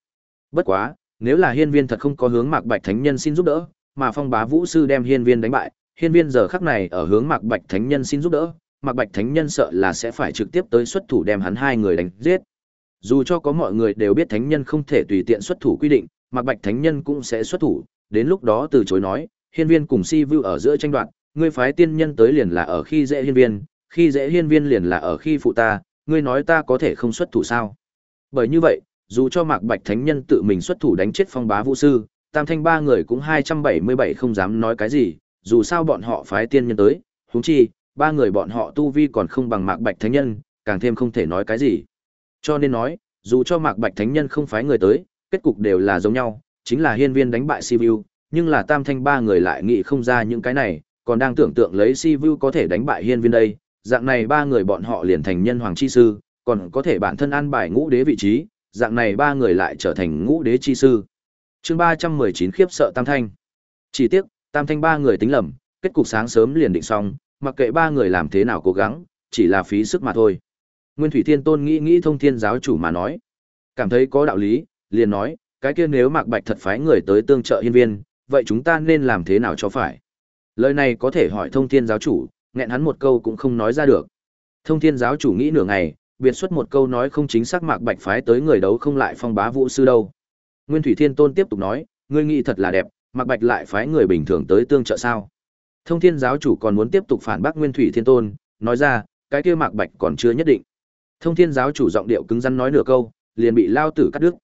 Bất quá nếu là hiên viên thật không có hướng mạc bạch thánh nhân xin giúp đỡ mà phong bá vũ sư đem hiên viên đánh bại hiên viên giờ khắc này ở hướng mạc bạch thánh nhân xin giúp đỡ mạc bạch thánh nhân sợ là sẽ phải trực tiếp tới xuất thủ đem hắn hai người đánh giết. Dù cho có mọi người đều biết thánh nhân không thể tùy tiện xuất thủ quy định, Mạc Bạch thánh nhân cũng sẽ xuất thủ, đến lúc đó từ chối nói, hiên viên cùng si vưu ở giữa tranh đoạt, ngươi phái tiên nhân tới liền là ở khi dễ hiên viên, khi dễ hiên viên liền là ở khi phụ ta, ngươi nói ta có thể không xuất thủ sao? Bởi như vậy, dù cho Mạc Bạch thánh nhân tự mình xuất thủ đánh chết phong bá vũ sư, tam thanh ba người cũng hai trăm bảy mươi bảy không dám nói cái gì, dù sao bọn họ phái tiên nhân tới, huống chi, ba người bọn họ tu vi còn không bằng Mạc Bạch thánh nhân, càng thêm không thể nói cái gì. Cho nên nói, dù cho Mạc Bạch Thánh Nhân không phái người tới, kết cục đều là giống nhau, chính là hiên viên đánh bại Sivu, nhưng là tam thanh ba người lại nghĩ không ra những cái này, còn đang tưởng tượng lấy Si Vu có thể đánh bại hiên viên đây, dạng này ba người bọn họ liền thành nhân hoàng chi sư, còn có thể bản thân an bài ngũ đế vị trí, dạng này ba người lại trở thành ngũ đế chi sư. Chương ba trăm mười chín khiếp sợ tam thanh. Chỉ tiếc, tam thanh ba người tính lầm, kết cục sáng sớm liền định xong, mặc kệ ba người làm thế nào cố gắng, chỉ là phí sức mà thôi. Nguyên Thủy Thiên Tôn nghĩ nghĩ thông thiên giáo chủ mà nói. Cảm thấy có đạo lý, liền nói, cái kia nếu Mạc Bạch thật phái người tới tương trợ hiên viên, vậy chúng ta nên làm thế nào cho phải? Lời này có thể hỏi thông thiên giáo chủ, nghẹn hắn một câu cũng không nói ra được. Thông thiên giáo chủ nghĩ nửa ngày, biệt xuất một câu nói không chính xác Mạc Bạch phái tới người đấu không lại phong bá vũ sư đâu. Nguyên Thủy Thiên Tôn tiếp tục nói, ngươi nghĩ thật là đẹp, Mạc Bạch lại phái người bình thường tới tương trợ sao? Thông Thiên giáo chủ còn muốn tiếp tục phản bác Nguyên Thủy Thiên Tôn, nói ra, cái kia Mạc Bạch còn chưa nhất định. Thông thiên giáo chủ giọng điệu cứng rắn nói nửa câu, liền bị Lao tử cắt đứt.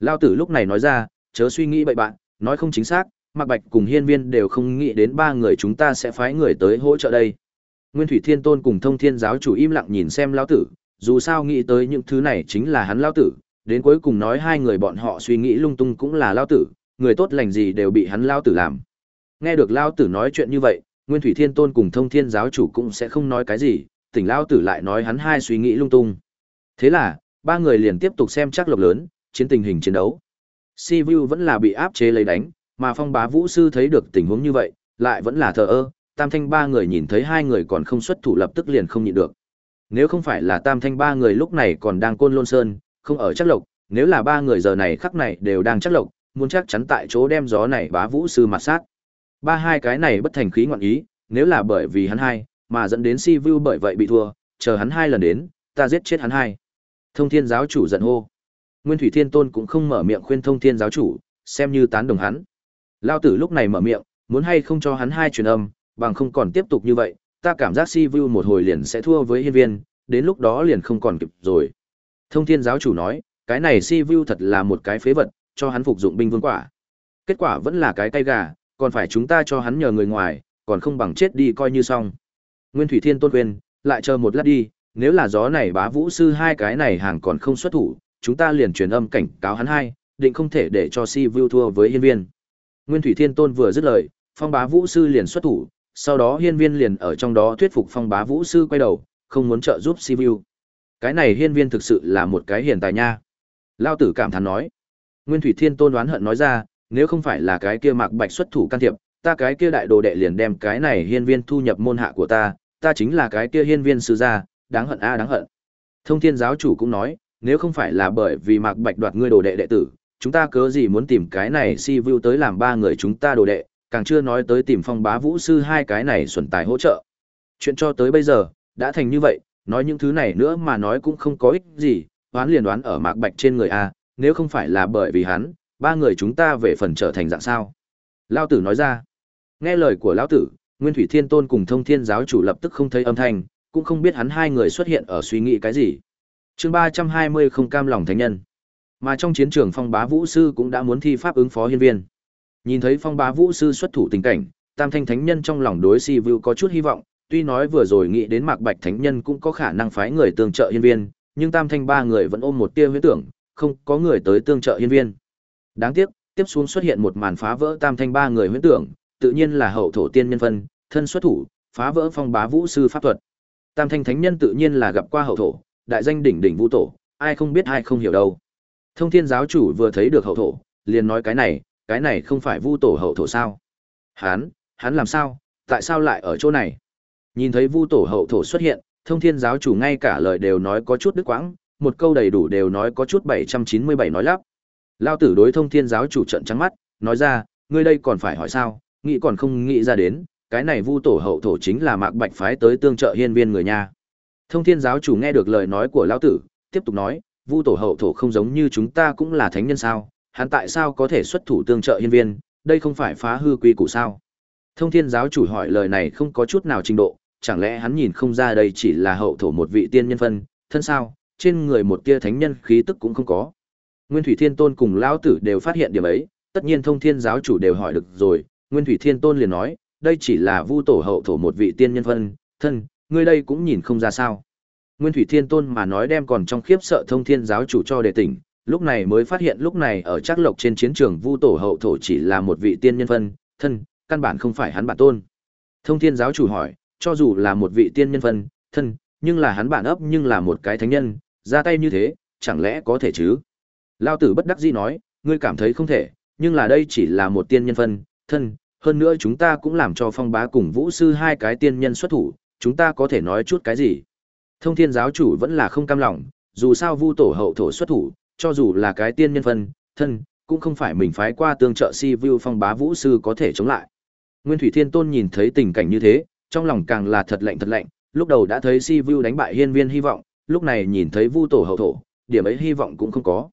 Lao tử lúc này nói ra, chớ suy nghĩ bậy bạn, nói không chính xác, Mạc Bạch cùng Hiên Viên đều không nghĩ đến ba người chúng ta sẽ phái người tới hỗ trợ đây. Nguyên Thủy Thiên Tôn cùng Thông Thiên giáo chủ im lặng nhìn xem Lão tử, dù sao nghĩ tới những thứ này chính là hắn Lão tử, đến cuối cùng nói hai người bọn họ suy nghĩ lung tung cũng là Lão tử, người tốt lành gì đều bị hắn Lão tử làm. Nghe được Lão tử nói chuyện như vậy, Nguyên Thủy Thiên Tôn cùng Thông Thiên giáo chủ cũng sẽ không nói cái gì, tỉnh Lão tử lại nói hắn hai suy nghĩ lung tung. Thế là, ba người liền tiếp tục xem chắc lộc lớn, chiến tình hình chiến đấu. Si Vu vẫn là bị áp chế lấy đánh, mà phong bá vũ sư thấy được tình huống như vậy, lại vẫn là thờ ơ, tam thanh ba người nhìn thấy hai người còn không xuất thủ lập tức liền không nhịn được. Nếu không phải là tam thanh ba người lúc này còn đang côn lôn sơn, không ở chắc lộc, nếu là ba người giờ này khắc này đều đang chắc lộc, muốn chắc chắn tại chỗ đem gió này bá vũ sư mặt sát. Ba hai cái này bất thành khí ngọn ý, nếu là bởi vì hắn hai, mà dẫn đến si vu bởi vậy bị thua chờ hắn hai lần đến ta giết chết hắn hai thông thiên giáo chủ giận hô nguyên thủy thiên tôn cũng không mở miệng khuyên thông thiên giáo chủ xem như tán đồng hắn lao tử lúc này mở miệng muốn hay không cho hắn hai truyền âm bằng không còn tiếp tục như vậy, ta cảm giác si vu một hồi liền sẽ thua với hiên viên, đến lúc đó liền không còn kịp rồi. Thông thiên giáo chủ nói, cái này si vu thật là một cái phế vật, cho hắn phục dụng binh vương quả. Kết quả vẫn là cái cây gà, còn phải chúng ta cho hắn nhờ người ngoài, còn không bằng chết đi coi như xong. Nguyên Thủy Thiên tôn quyền, lại chờ một lát đi, nếu là gió này bá vũ sư hai cái này hàng còn không xuất thủ, chúng ta liền truyền âm cảnh cáo hắn hai, định không thể để cho si vu thua với hiên viên. Nguyên Thủy Thiên tôn vừa dứt lời, phong bá vũ sư liền xuất thủ, sau đó hiên viên liền ở trong đó thuyết phục phong bá vũ sư quay đầu, không muốn trợ giúp si. Cái này hiên viên thực sự là một cái hiền tài nha. Lao tử cảm thán nói. Nguyên Thủy Thiên tôn đoán hận nói ra, nếu không phải là cái kia mạc bạch xuất thủ can thiệp, ta cái kia đại đồ đệ liền đem cái này hiên viên thu nhập môn hạ của ta, ta chính là cái kia hiên viên sư gia, đáng hận a đáng hận. Thông Thiên giáo chủ cũng nói, nếu không phải là bởi vì Mạc Bạch đoạt ngươi đồ đệ đệ tử, chúng ta cớ gì muốn tìm cái này si vu tới làm ba người chúng ta đồ đệ, càng chưa nói tới tìm phong bá vũ sư hai cái này xuẩn tài hỗ trợ. Chuyện cho tới bây giờ, đã thành như vậy, nói những thứ này nữa mà nói cũng không có ích gì, đoán liền đoán ở Mạc Bạch trên người a, nếu không phải là bởi vì hắn, ba người chúng ta về phần trở thành dạng sao. Lao tử nói ra, nghe lời của Lão tử, Nguyên Thủy Thiên Tôn cùng Thông Thiên giáo chủ lập tức không thấy âm thanh, cũng không biết hắn hai người xuất hiện ở suy nghĩ cái gì. Chương ba trăm hai mươi không cam lòng thánh nhân. Mà trong chiến trường Phong Bá Vũ sư cũng đã muốn thi pháp ứng phó hiên viên. Nhìn thấy Phong Bá Vũ sư xuất thủ tình cảnh, Tam Thanh thánh nhân trong lòng đối Si Vu có chút hy vọng, tuy nói vừa rồi nghĩ đến Mạc Bạch thánh nhân cũng có khả năng phái người tương trợ hiên viên, nhưng Tam Thanh ba người vẫn ôm một tia huyễn tưởng, không có người tới tương trợ hiên viên. Đáng tiếc, tiếp xuống xuất hiện một màn phá vỡ Tam Thanh ba người huyễn tưởng, tự nhiên là hậu thổ tiên nhân phân, thân xuất thủ, phá vỡ phong bá vũ sư pháp thuật. Tam thanh thánh nhân tự nhiên là gặp qua hậu thổ, đại danh đỉnh đỉnh vũ tổ, ai không biết ai không hiểu đâu. Thông thiên giáo chủ vừa thấy được hậu thổ, liền nói cái này, cái này không phải vu tổ hậu thổ sao? Hắn, hắn làm sao, tại sao lại ở chỗ này? Nhìn thấy vu tổ hậu thổ xuất hiện, thông thiên giáo chủ ngay cả lời đều nói có chút đứt quãng, một câu đầy đủ đều nói có chút 797 nói lắp. Lao tử đối thông thiên giáo chủ trận trắng mắt, nói ra, ngươi đây còn phải hỏi sao, nghĩ còn không nghĩ ra đến, cái này vu tổ hậu thổ chính là mạc bạch phái tới tương trợ hiên viên người nha thông thiên giáo chủ nghe được lời nói của lão tử tiếp tục nói vu tổ hậu thổ không giống như chúng ta cũng là thánh nhân sao? Hắn tại sao có thể xuất thủ tương trợ hiên viên? Đây không phải phá hư quy củ sao? Thông thiên giáo chủ hỏi lời này không có chút nào trình độ chẳng lẽ hắn nhìn không ra đây chỉ là hậu thổ một vị tiên nhân phân thân sao? Trên người một tia thánh nhân khí tức cũng không có. Nguyên thủy thiên tôn cùng lão tử đều phát hiện điểm ấy tất nhiên thông thiên giáo chủ đều hỏi được rồi nguyên thủy thiên tôn liền nói đây chỉ là vu tổ hậu thổ một vị tiên nhân phân, thân, ngươi đây cũng nhìn không ra sao. Nguyên Thủy Thiên Tôn mà nói đem còn trong khiếp sợ thông thiên giáo chủ cho đề tỉnh, lúc này mới phát hiện lúc này ở Trác lộc trên chiến trường vu tổ hậu thổ chỉ là một vị tiên nhân phân, thân, căn bản không phải hắn bản tôn. Thông thiên giáo chủ hỏi, cho dù là một vị tiên nhân phân, thân, nhưng là hắn bản ấp nhưng là một cái thánh nhân, ra tay như thế, chẳng lẽ có thể chứ? Lao tử bất đắc dĩ nói, ngươi cảm thấy không thể, nhưng là đây chỉ là một tiên nhân phân, thân, hơn nữa chúng ta cũng làm cho phong bá cùng vũ sư hai cái tiên nhân xuất thủ, chúng ta có thể nói chút cái gì. Thông thiên giáo chủ vẫn là không cam lòng, dù sao vu tổ hậu thổ xuất thủ, cho dù là cái tiên nhân phân, thân, cũng không phải mình phái qua tương trợ si vu phong bá vũ sư có thể chống lại. Nguyên Thủy Thiên Tôn nhìn thấy tình cảnh như thế, trong lòng càng là thật lạnh thật lạnh, lúc đầu đã thấy si vu đánh bại hiên viên hy vọng, lúc này nhìn thấy vu tổ hậu thổ, điểm ấy hy vọng cũng không có.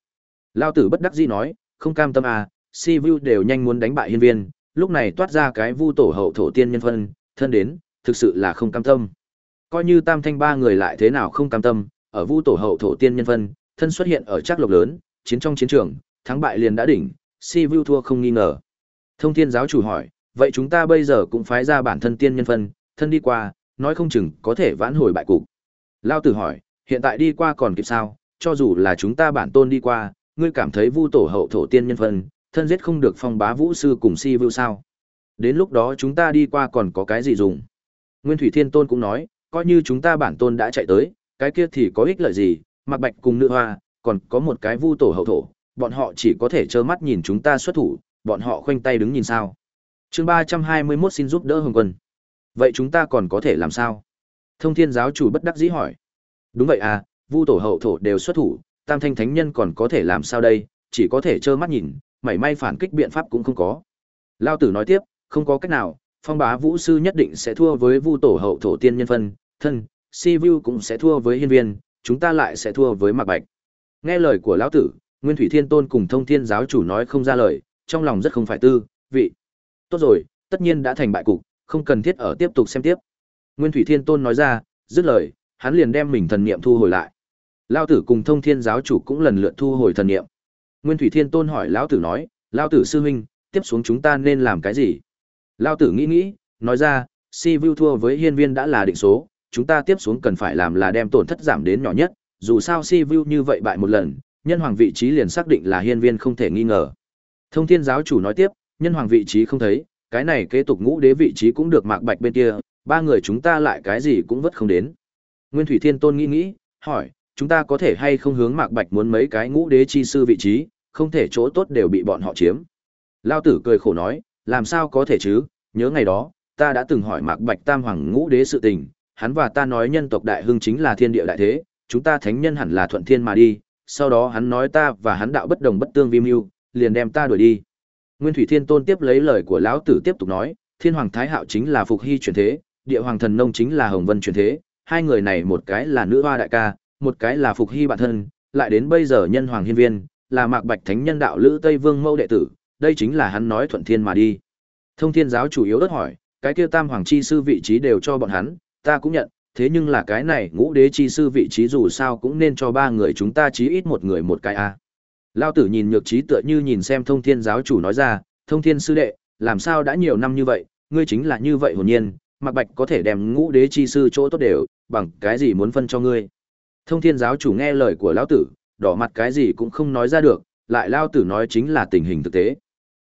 Lao tử bất đắc dĩ nói, không cam tâm à, si vu đều nhanh muốn đánh bại hiên viên, lúc này toát ra cái vu tổ hậu thổ tiên nhân phân, thân đến, thực sự là không cam tâm. Coi như tam thanh ba người lại thế nào không cam tâm, ở vu tổ hậu thổ tiên nhân vân thân xuất hiện ở chắc lộc lớn, chiến trong chiến trường, thắng bại liền đã đỉnh, si vu thua không nghi ngờ. Thông thiên giáo chủ hỏi, vậy chúng ta bây giờ cũng phái ra bản thân tiên nhân phân, thân đi qua, nói không chừng có thể vãn hồi bại cục. Lao tử hỏi, hiện tại đi qua còn kịp sao, cho dù là chúng ta bản tôn đi qua, ngươi cảm thấy vu tổ hậu thổ tiên nhân phân, thân giết không được phong bá vũ sư cùng si vu sao. Đến lúc đó chúng ta đi qua còn có cái gì dùng. Nguyên Thủy Thiên Tôn cũng nói, coi như chúng ta bản tôn đã chạy tới, cái kia thì có ích lợi gì, mặc bạch cùng nữ hoa, còn có một cái vu tổ hậu thổ, bọn họ chỉ có thể trơ mắt nhìn chúng ta xuất thủ, bọn họ khoanh tay đứng nhìn sao. chương ba trăm hai mươi 321 xin giúp đỡ hồng quân. Vậy chúng ta còn có thể làm sao? Thông thiên giáo chủ bất đắc dĩ hỏi. Đúng vậy à, vu tổ hậu thổ đều xuất thủ, tam thanh thánh nhân còn có thể làm sao đây, chỉ có thể trơ mắt nhìn, mảy may phản kích biện pháp cũng không có. Lao tử nói tiếp, không có cách nào, phong bá vũ sư nhất định sẽ thua với vu tổ hậu thổ tiên nhân phân, thân, si vu cũng sẽ thua với hiên viên, chúng ta lại sẽ thua với mạc bạch. Nghe lời của lão tử, Nguyên Thủy Thiên Tôn cùng Thông Thiên giáo chủ nói không ra lời, trong lòng rất không phải tư, vị. Tốt rồi, tất nhiên đã thành bại cục, Không cần thiết ở tiếp tục xem tiếp. Nguyên Thủy Thiên Tôn nói ra, dứt lời, hắn liền đem mình thần niệm thu hồi lại. Lão tử cùng Thông Thiên giáo chủ cũng lần lượt thu hồi thần niệm. Nguyên Thủy Thiên Tôn hỏi lão tử nói, "Lão tử sư huynh, tiếp xuống chúng ta nên làm cái gì?" Lão tử nghĩ nghĩ, nói ra, "Si Vu thua với Hiên Viên đã là định số, chúng ta tiếp xuống cần phải làm là đem tổn thất giảm đến nhỏ nhất, dù sao Si Vu như vậy bại một lần, nhân hoàng vị trí liền xác định là Hiên Viên không thể nghi ngờ." Thông Thiên giáo chủ nói tiếp, "Nhân hoàng vị trí không thấy, cái này kế tục ngũ đế vị trí cũng được Mạc Bạch bên kia, ba người chúng ta lại cái gì cũng vất không đến." Nguyên Thủy Thiên Tôn nghĩ nghĩ, hỏi, chúng ta có thể hay không hướng Mạc Bạch muốn mấy cái ngũ đế chi sư vị trí, không thể chỗ tốt đều bị bọn họ chiếm. Lao tử cười khổ nói, làm sao có thể chứ, nhớ ngày đó, ta đã từng hỏi Mạc Bạch Tam Hoàng ngũ đế sự tình, hắn và ta nói nhân tộc đại hưng chính là thiên địa đại thế, chúng ta thánh nhân hẳn là thuận thiên mà đi, sau đó hắn nói ta và hắn đạo bất đồng bất tương vi mưu, liền đem ta đuổi đi. Nguyên Thủy Thiên Tôn tiếp lấy lời của lão tử tiếp tục nói, Thiên Hoàng Thái Hạo chính là Phục Hy truyền thế, Địa Hoàng Thần Nông chính là Hồng Vân truyền thế, hai người này một cái là nữ hoa đại ca, một cái là Phục Hy bản thân, lại đến bây giờ nhân hoàng hiên viên, là Mạc Bạch Thánh nhân đạo lữ Tây Vương mẫu đệ tử, đây chính là hắn nói thuận thiên mà đi. Thông Thiên giáo chủ yếu đất hỏi, cái kia Tam hoàng chi sư vị trí đều cho bọn hắn, ta cũng nhận, thế nhưng là cái này ngũ đế chi sư vị trí dù sao cũng nên cho ba người chúng ta chí ít một người một cái a. À. Lao tử nhìn nhược trí tựa như nhìn xem Thông Thiên giáo chủ nói ra, Thông Thiên sư đệ, làm sao đã nhiều năm như vậy, ngươi chính là như vậy hồn nhiên, mặc Bạch có thể đem ngũ đế chi sư chỗ tốt đều, bằng cái gì muốn phân cho ngươi. Thông thiên giáo chủ nghe lời của lão tử, đỏ mặt cái gì cũng không nói ra được, lại lão tử nói chính là tình hình thực tế.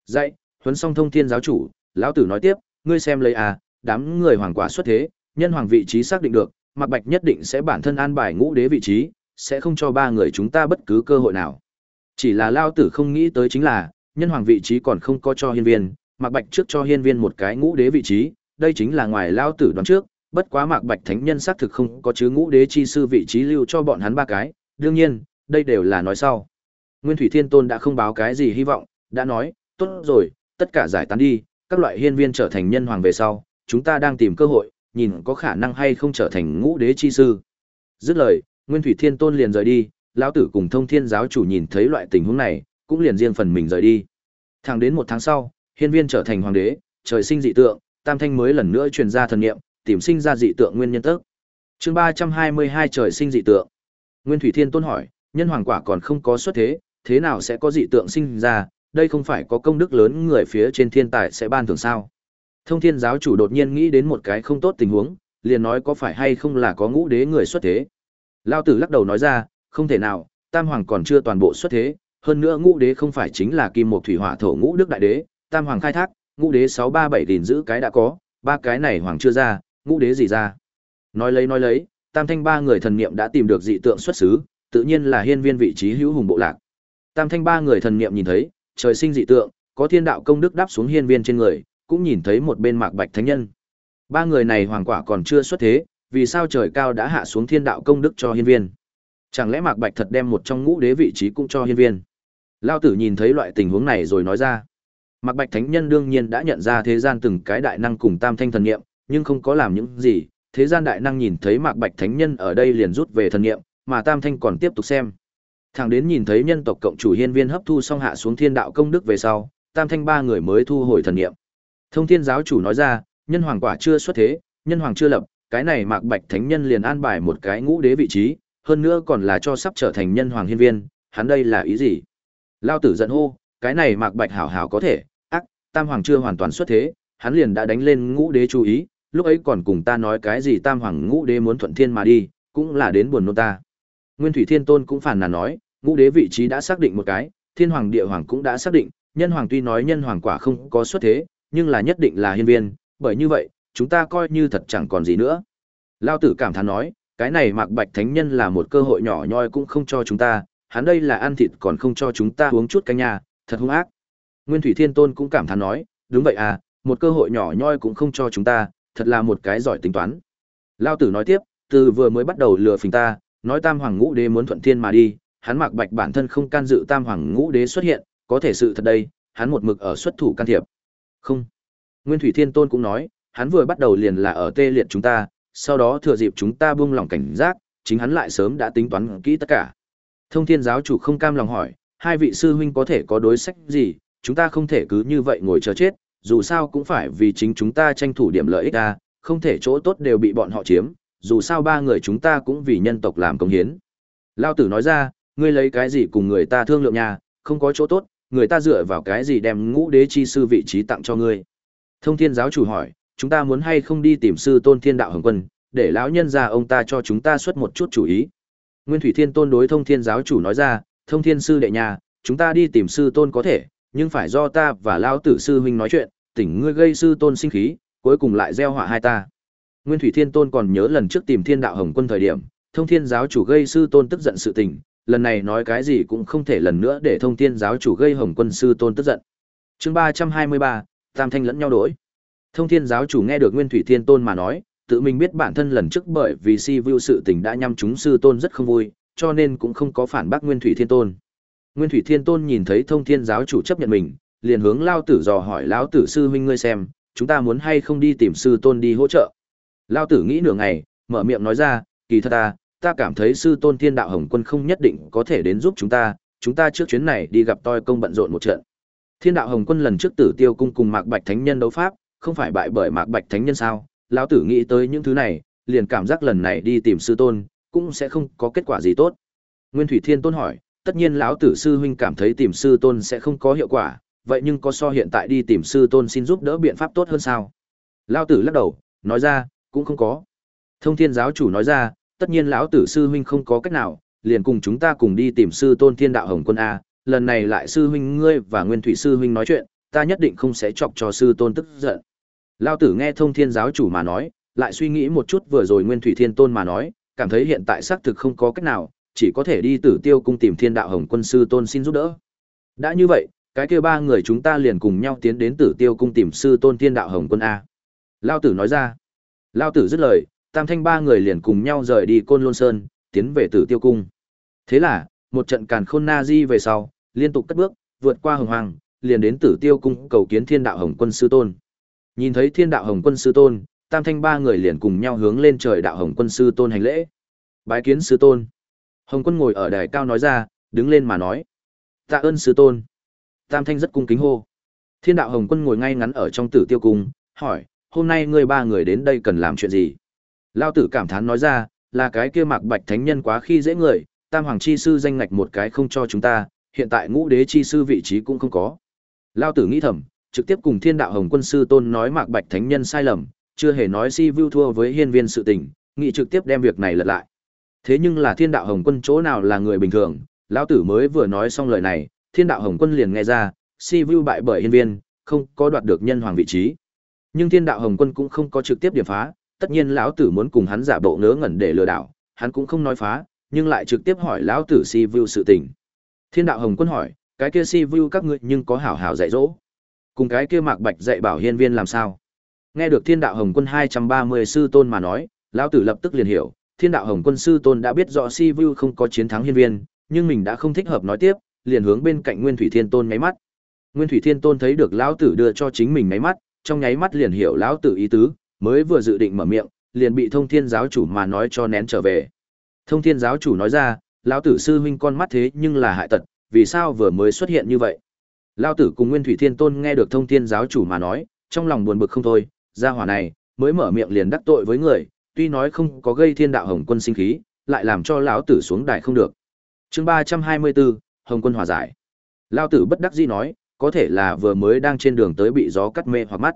Dạy, huấn xong thông thiên giáo chủ, lão tử nói tiếp, ngươi xem lấy à, đám người hoàng quả xuất thế, nhân hoàng vị trí xác định được, Mạc Bạch nhất định sẽ bản thân an bài ngũ đế vị trí, sẽ không cho ba người chúng ta bất cứ cơ hội nào. Chỉ là lão tử không nghĩ tới chính là, nhân hoàng vị trí còn không có cho hiên viên, Mạc Bạch trước cho hiên viên một cái ngũ đế vị trí, đây chính là ngoài lão tử đoán trước, bất quá Mạc Bạch Thánh Nhân xác thực không có chứ ngũ đế chi sư vị trí lưu cho bọn hắn ba cái, đương nhiên, đây đều là nói sau. Nguyên Thủy Thiên Tôn đã không báo cái gì hy vọng, đã nói, tốt rồi, tất cả giải tán đi, các loại hiên viên trở thành nhân hoàng về sau, chúng ta đang tìm cơ hội, nhìn có khả năng hay không trở thành ngũ đế chi sư. Dứt lời, Nguyên Thủy Thiên Tôn liền rời đi, lão tử cùng Thông Thiên giáo chủ nhìn thấy loại tình huống này, cũng liền riêng phần mình rời đi. Thẳng đến một tháng sau, hiên viên trở thành hoàng đế, trời sinh dị tượng, Tam Thanh mới lần nữa truyền ra thần niệm, tìm sinh ra dị tượng nguyên nhân tức. Chương 322 trời sinh dị tượng. Nguyên Thủy Thiên Tôn hỏi, nhân hoàng quả còn không có xuất thế, thế nào sẽ có dị tượng sinh ra, đây không phải có công đức lớn người phía trên thiên tài sẽ ban thưởng sao? Thông Thiên giáo chủ đột nhiên nghĩ đến một cái không tốt tình huống, liền nói có phải hay không là có ngũ đế người xuất thế. Lao tử lắc đầu nói ra, không thể nào, Tam hoàng còn chưa toàn bộ xuất thế, hơn nữa ngũ đế không phải chính là kim một thủy hỏa thổ ngũ đức đại đế, Tam hoàng khai thác, ngũ đế 637 gìn giữ cái đã có, ba cái này hoàng chưa ra, ngũ đế gì ra. Nói lấy nói lấy, tam thanh ba người thần niệm đã tìm được dị tượng xuất xứ, tự nhiên là hiên viên vị trí hữu hùng bộ lạc. Tam thanh ba người thần niệm nhìn thấy, trời sinh dị tượng, có thiên đạo công đức đáp xuống hiên viên trên người, cũng nhìn thấy một bên mạc bạch thánh nhân. Ba người này hoàng quả còn chưa xuất thế, vì sao trời cao đã hạ xuống thiên đạo công đức cho hiên viên? Chẳng lẽ mạc bạch thật đem một trong ngũ đế vị trí cũng cho hiên viên? Lao tử nhìn thấy loại tình huống này rồi nói ra. Mạc Bạch Thánh Nhân đương nhiên đã nhận ra thế gian từng cái đại năng cùng tam thanh thần niệm, nhưng không có làm những gì, thế gian đại năng nhìn thấy Mạc Bạch Thánh Nhân ở đây liền rút về thần niệm, mà Tam Thanh còn tiếp tục xem. Thẳng đến nhìn thấy nhân tộc cộng chủ hiên viên hấp thu xong hạ xuống thiên đạo công đức về sau, Tam Thanh ba người mới thu hồi thần niệm. Thông Thiên giáo chủ nói ra, nhân hoàng quả chưa xuất thế, nhân hoàng chưa lập, cái này Mạc Bạch Thánh Nhân liền an bài một cái ngũ đế vị trí, hơn nữa còn là cho sắp trở thành nhân hoàng hiên viên, hắn đây là ý gì? Lao tử giận hô, cái này Mạc Bạch hảo hảo có thể, ác, Tam hoàng chưa hoàn toàn xuất thế, hắn liền đã đánh lên ngũ đế chú ý, lúc ấy còn cùng ta nói cái gì tam hoàng ngũ đế muốn thuận thiên mà đi, cũng là đến buồn nôn ta. Nguyên Thủy Thiên Tôn cũng phản nàn nói, ngũ đế vị trí đã xác định một cái, thiên hoàng địa hoàng cũng đã xác định, nhân hoàng tuy nói nhân hoàng quả không có xuất thế, nhưng là nhất định là hiên viên, bởi như vậy, chúng ta coi như thật chẳng còn gì nữa. Lao tử cảm thán nói, cái này mạc bạch thánh nhân là một cơ hội nhỏ nhoi cũng không cho chúng ta, hắn đây là ăn thịt còn không cho chúng ta uống chút canh nhà, thật hung ác. Nguyên Thủy Thiên Tôn cũng cảm thán nói, đúng vậy à, một cơ hội nhỏ nhoi cũng không cho chúng ta, thật là một cái giỏi tính toán. Lao tử nói tiếp, từ vừa mới bắt đầu lừa phình ta, nói tam hoàng ngũ đế muốn thuận thiên mà đi, hắn mạc bạch bản thân không can dự tam hoàng ngũ đế xuất hiện, có thể sự thật đây, hắn một mực ở xuất thủ can thiệp. Không. Nguyên Thủy Thiên Tôn cũng nói, hắn vừa bắt đầu liền là ở tê liệt chúng ta, sau đó thừa dịp chúng ta buông lỏng cảnh giác, chính hắn lại sớm đã tính toán kỹ tất cả. Thông Thiên giáo chủ không cam lòng hỏi, hai vị sư huynh có thể có đối sách gì, chúng ta không thể cứ như vậy ngồi chờ chết, dù sao cũng phải vì chính chúng ta tranh thủ điểm lợi ích a, không thể chỗ tốt đều bị bọn họ chiếm, dù sao ba người chúng ta cũng vì nhân tộc làm công hiến. Lao tử nói ra, ngươi lấy cái gì cùng người ta thương lượng nhà, không có chỗ tốt, người ta dựa vào cái gì đem ngũ đế chi sư vị trí tặng cho ngươi. Thông thiên giáo chủ hỏi, chúng ta muốn hay không đi tìm sư tôn thiên đạo hồng quân, để lão nhân ra ông ta cho chúng ta xuất một chút chủ ý. Nguyên Thủy Thiên Tôn đối thông thiên giáo chủ nói ra, thông thiên sư đệ nhà, chúng ta đi tìm sư tôn có thể, nhưng phải do ta và lão tử sư huynh nói chuyện, tỉnh ngươi gây sư tôn sinh khí, cuối cùng lại gieo họa hai ta. Nguyên Thủy Thiên Tôn còn nhớ lần trước tìm Thiên Đạo Hồng Quân thời điểm, Thông Thiên giáo chủ gây sư tôn tức giận sự tình, lần này nói cái gì cũng không thể lần nữa để Thông Thiên giáo chủ gây Hồng Quân sư tôn tức giận. Chương ba trăm hai mươi ba, Tam thanh lẫn nhau đổi. Thông Thiên giáo chủ nghe được Nguyên Thủy Thiên Tôn mà nói, tự mình biết bản thân lần trước bởi vì si vu sự tình đã nhăm chúng sư tôn rất không vui, cho nên cũng không có phản bác Nguyên Thủy Thiên Tôn. Nguyên Thủy Thiên Tôn nhìn thấy Thông Thiên giáo chủ chấp nhận mình, liền hướng Lao Tử dò hỏi lão tử sư huynh ngươi xem, chúng ta muốn hay không đi tìm sư tôn đi hỗ trợ. Lao Tử nghĩ nửa ngày, mở miệng nói ra, kỳ thật ta, ta cảm thấy sư tôn Thiên Đạo Hồng Quân không nhất định có thể đến giúp chúng ta, chúng ta trước chuyến này đi gặp toi công bận rộn một trận. Thiên Đạo Hồng Quân lần trước Tử Tiêu cung cùng Mạc Bạch Thánh Nhân đấu pháp, không phải bại bởi Mạc Bạch Thánh Nhân sao? lão tử nghĩ tới những thứ này, liền cảm giác lần này đi tìm sư tôn, cũng sẽ không có kết quả gì tốt. Nguyên Thủy Thiên Tôn hỏi, tất nhiên lão tử sư huynh cảm thấy tìm sư tôn sẽ không có hiệu quả, vậy nhưng có so hiện tại đi tìm sư tôn xin giúp đỡ biện pháp tốt hơn sao? Lão tử lắc đầu, nói ra, cũng không có. Thông Thiên giáo chủ nói ra, tất nhiên lão tử sư huynh không có cách nào, liền cùng chúng ta cùng đi tìm sư tôn Thiên đạo Hồng Quân a, lần này lại sư huynh ngươi và Nguyên Thủy sư huynh nói chuyện, ta nhất định không sẽ chọc cho sư tôn tức giận. Lao tử nghe thông thiên giáo chủ mà nói, lại suy nghĩ một chút vừa rồi Nguyên Thủy Thiên Tôn mà nói, cảm thấy hiện tại xác thực không có cách nào, chỉ có thể đi tử tiêu cung tìm thiên đạo hồng quân sư tôn xin giúp đỡ. Đã như vậy, cái kia ba người chúng ta liền cùng nhau tiến đến tử tiêu cung tìm sư tôn thiên đạo hồng quân A. Lao tử nói ra. Lao tử dứt lời, tam thanh ba người liền cùng nhau rời đi côn lôn sơn, tiến về tử tiêu cung. Thế là, một trận càn khôn na di về sau, liên tục cất bước, vượt qua hồng hoàng, liền đến tử tiêu cung cầu kiến thiên đạo hồng quân sư tôn. Nhìn thấy thiên đạo hồng quân sư tôn, tam thanh ba người liền cùng nhau hướng lên trời đạo hồng quân sư tôn hành lễ. Bái kiến sư tôn. Hồng quân ngồi ở đài cao nói ra, đứng lên mà nói. Tạ ơn sư tôn. Tam thanh rất cung kính hô. Thiên đạo hồng quân ngồi ngay ngắn ở trong tử tiêu cung, hỏi, hôm nay ngươi ba người đến đây cần làm chuyện gì? Lao tử cảm thán nói ra, là cái kia mạc bạch thánh nhân quá khi dễ người, tam hoàng chi sư danh ngạch một cái không cho chúng ta, hiện tại ngũ đế chi sư vị trí cũng không có. Lao tử nghĩ thầm, trực tiếp cùng thiên đạo hồng quân sư tôn nói mạc bạch thánh nhân sai lầm chưa hề nói si vu thua với hiên viên sự tình nghị trực tiếp đem việc này lật lại thế nhưng là thiên đạo hồng quân chỗ nào là người bình thường lão tử mới vừa nói xong lời này thiên đạo hồng quân liền nghe ra si vu bại bởi hiên viên không có đoạt được nhân hoàng vị trí nhưng thiên đạo hồng quân cũng không có trực tiếp điểm phá tất nhiên lão tử muốn cùng hắn giả bộ ngớ ngẩn để lừa đảo hắn cũng không nói phá nhưng lại trực tiếp hỏi lão tử si vu sự tình thiên đạo hồng quân hỏi cái kia si vu các ngươi nhưng có hảo hảo dạy dỗ Cùng cái kia Mạc Bạch dạy bảo hiên viên làm sao? Nghe được Thiên Đạo Hồng Quân hai trăm ba mươi sư tôn mà nói, lão tử lập tức liền hiểu, Thiên Đạo Hồng Quân sư tôn đã biết rõ Si Vu không có chiến thắng hiên viên, nhưng mình đã không thích hợp nói tiếp, liền hướng bên cạnh Nguyên Thủy Thiên Tôn nháy mắt. Nguyên Thủy Thiên Tôn thấy được lão tử đưa cho chính mình nháy mắt, trong nháy mắt liền hiểu lão tử ý tứ, mới vừa dự định mở miệng, liền bị Thông Thiên giáo chủ mà nói cho nén trở về. Thông Thiên giáo chủ nói ra, lão tử sư huynh con mắt thế nhưng là hại tật, vì sao vừa mới xuất hiện như vậy? Lão tử cùng Nguyên Thủy Thiên Tôn nghe được thông thiên giáo chủ mà nói, trong lòng buồn bực không thôi, gia hỏa này, mới mở miệng liền đắc tội với người, tuy nói không có gây thiên đạo hồng quân sinh khí, lại làm cho lão tử xuống đài không được. Chương ba trăm hai mươi 324, Hồng quân hòa giải. Lão tử bất đắc dĩ nói, có thể là vừa mới đang trên đường tới bị gió cắt mê hoặc mắt.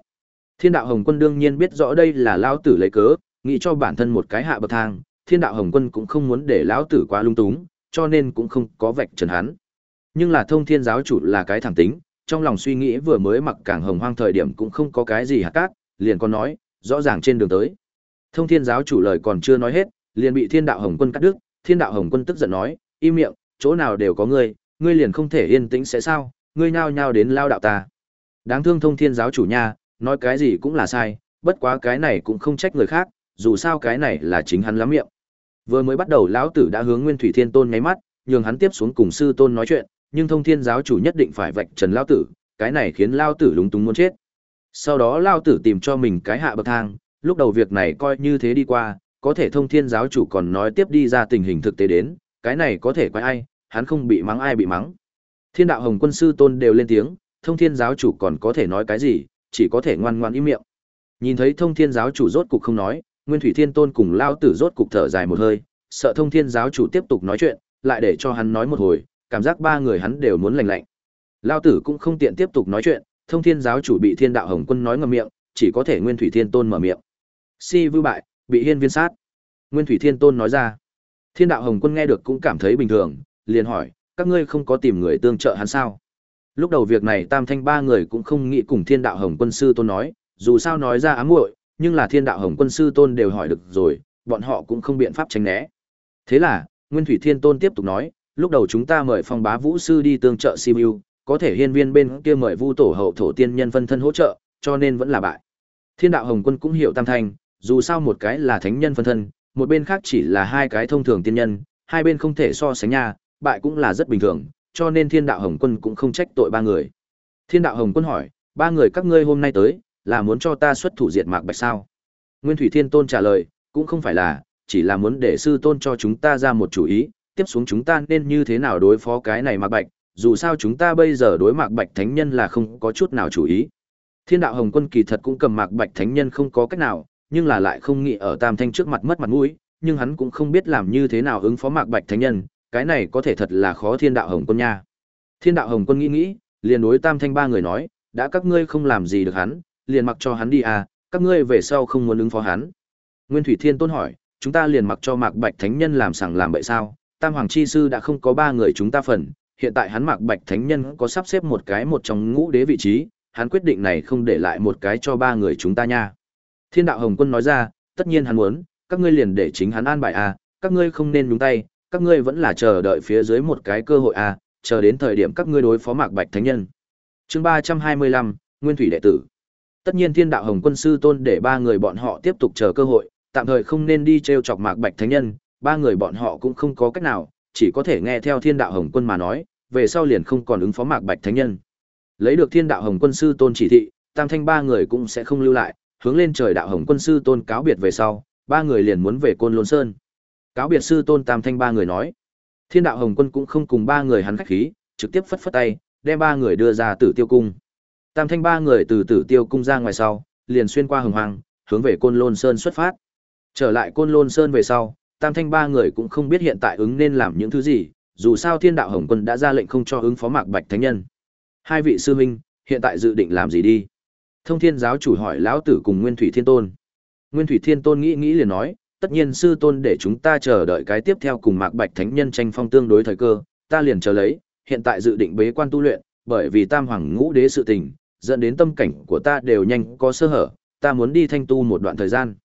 Thiên đạo hồng quân đương nhiên biết rõ đây là lão tử lấy cớ, nghĩ cho bản thân một cái hạ bậc thang, thiên đạo hồng quân cũng không muốn để lão tử quá lung túng, cho nên cũng không có vạch trần hắn. Nhưng là thông thiên giáo chủ là cái thẳng tính, trong lòng suy nghĩ vừa mới mặc càng hồng hoang thời điểm cũng không có cái gì hạt cát, liền còn nói, rõ ràng trên đường tới. Thông thiên giáo chủ lời còn chưa nói hết, liền bị thiên đạo hồng quân cắt đứt, thiên đạo hồng quân tức giận nói, im miệng, chỗ nào đều có ngươi, ngươi liền không thể yên tĩnh sẽ sao, ngươi nhao nhao đến lao đạo ta. Đáng thương thông thiên giáo chủ nha, nói cái gì cũng là sai, bất quá cái này cũng không trách người khác, dù sao cái này là chính hắn lắm miệng. Vừa mới bắt đầu lão tử đã hướng Nguyên Thủy Thiên Tôn nháy mắt, nhường hắn tiếp xuống cùng sư tôn nói chuyện, nhưng thông thiên giáo chủ nhất định phải vạch trần Lão tử, cái này khiến Lão tử lúng túng muốn chết. Sau đó Lão tử tìm cho mình cái hạ bậc thang, lúc đầu việc này coi như thế đi qua, có thể thông thiên giáo chủ còn nói tiếp đi ra tình hình thực tế đến, cái này có thể quay ai, hắn không bị mắng ai bị mắng. Thiên đạo hồng quân sư tôn đều lên tiếng, thông thiên giáo chủ còn có thể nói cái gì, chỉ có thể ngoan ngoan im miệng. Nhìn thấy Thông Thiên giáo chủ rốt cục không nói, Nguyên Thủy Thiên Tôn cùng lao tử rốt cục thở dài một hơi, sợ Thông Thiên giáo chủ tiếp tục nói chuyện, lại để cho hắn nói một hồi, cảm giác ba người hắn đều muốn lành lạnh. Lao tử cũng không tiện tiếp tục nói chuyện, Thông Thiên giáo chủ bị Thiên Đạo Hồng Quân nói ngậm miệng, chỉ có thể Nguyên Thủy Thiên Tôn mở miệng. Si vư bại, bị hiên viên sát. Nguyên Thủy Thiên Tôn nói ra. Thiên Đạo Hồng Quân nghe được cũng cảm thấy bình thường, liền hỏi, các ngươi không có tìm người tương trợ hắn sao? Lúc đầu việc này Tam Thanh ba người cũng không nghĩ cùng Thiên Đạo Hồng Quân sư tôn nói, dù sao nói ra ám muội, nhưng là Thiên Đạo Hồng Quân sư tôn đều hỏi được rồi, bọn họ cũng không biện pháp tránh né. Thế là, Nguyên Thủy Thiên Tôn tiếp tục nói, lúc đầu chúng ta mời Phong Bá Vũ sư đi tương trợ simiu có thể hiên viên bên kia mời Vu tổ hậu thổ tiên nhân phân thân hỗ trợ, cho nên vẫn là bại. Thiên Đạo Hồng Quân cũng hiểu Tam Thanh, dù sao một cái là thánh nhân phân thân, một bên khác chỉ là hai cái thông thường tiên nhân, hai bên không thể so sánh nha, bại cũng là rất bình thường, cho nên Thiên Đạo Hồng Quân cũng không trách tội ba người. Thiên Đạo Hồng Quân hỏi, ba người các ngươi hôm nay tới, là muốn cho ta xuất thủ diệt Mạc Bạch sao? Nguyên Thủy Thiên Tôn trả lời, cũng không phải là, chỉ là muốn để sư tôn cho chúng ta ra một chủ ý, tiếp xuống chúng ta nên như thế nào đối phó cái này Mạc Bạch, dù sao chúng ta bây giờ đối Mạc Bạch Thánh Nhân là không có chút nào chủ ý. Thiên Đạo Hồng Quân kỳ thật cũng cầm Mạc Bạch Thánh Nhân không có cách nào, nhưng là lại không nghĩ ở Tam Thanh trước mặt mất mặt mũi, nhưng hắn cũng không biết làm như thế nào ứng phó Mạc Bạch Thánh Nhân, cái này có thể thật là khó Thiên Đạo Hồng Quân nha. Thiên Đạo Hồng Quân nghĩ nghĩ, liền đối Tam Thanh ba người nói, đã các ngươi không làm gì được hắn, liền mặc cho hắn đi à, các ngươi về sau không muốn ứng phó hắn. Nguyên Thủy Thiên Tôn hỏi, chúng ta liền mặc cho Mạc Bạch Thánh Nhân làm sằng làm bậy sao? Tam Hoàng Chi Sư đã không có ba người chúng ta phần, hiện tại hắn Mạc Bạch Thánh Nhân có sắp xếp một cái một trong ngũ đế vị trí, hắn quyết định này không để lại một cái cho ba người chúng ta nha. Thiên đạo Hồng Quân nói ra, tất nhiên hắn muốn, các ngươi liền để chính hắn an bài à, các ngươi không nên nhúng tay, các ngươi vẫn là chờ đợi phía dưới một cái cơ hội à, chờ đến thời điểm các ngươi đối phó Mạc Bạch Thánh Nhân. Chương ba trăm hai mươi lăm Nguyên Thủy đệ tử. Tất nhiên Thiên đạo Hồng Quân sư tôn để ba người bọn họ tiếp tục chờ cơ hội, tạm thời không nên đi trêu chọc Mạc Bạch Thánh Nhân, ba người bọn họ cũng không có cách nào, chỉ có thể nghe theo Thiên đạo Hồng Quân mà nói, về sau liền không còn ứng phó Mạc Bạch Thánh Nhân. Lấy được Thiên đạo Hồng Quân sư tôn chỉ thị, Tam Thanh ba người cũng sẽ không lưu lại, hướng lên trời đạo hồng quân sư tôn cáo biệt về sau, ba người liền muốn về Côn Lôn Sơn. Cáo biệt sư tôn Tam Thanh ba người nói. Thiên đạo hồng quân cũng không cùng ba người hắn khách khí, trực tiếp phất phất tay, đem ba người đưa ra Tử Tiêu cung. Tam Thanh ba người từ Tử Tiêu cung ra ngoài sau, liền xuyên qua hồng hoàng, hướng về Côn Lôn Sơn xuất phát. Trở lại Côn Lôn Sơn về sau, Tam Thanh ba người cũng không biết hiện tại ứng nên làm những thứ gì, dù sao Thiên đạo hồng quân đã ra lệnh không cho ứng phó Mạc Bạch thánh nhân. Hai vị sư huynh, hiện tại dự định làm gì đi? Thông Thiên giáo chủ hỏi lão tử cùng Nguyên Thủy Thiên Tôn. Nguyên Thủy Thiên Tôn nghĩ nghĩ liền nói, tất nhiên sư tôn để chúng ta chờ đợi cái tiếp theo cùng Mạc Bạch Thánh Nhân tranh phong tương đối thời cơ, ta liền chờ lấy, hiện tại dự định bế quan tu luyện, bởi vì Tam Hoàng Ngũ Đế sự tình, dẫn đến tâm cảnh của ta đều nhanh có sơ hở, ta muốn đi thanh tu một đoạn thời gian.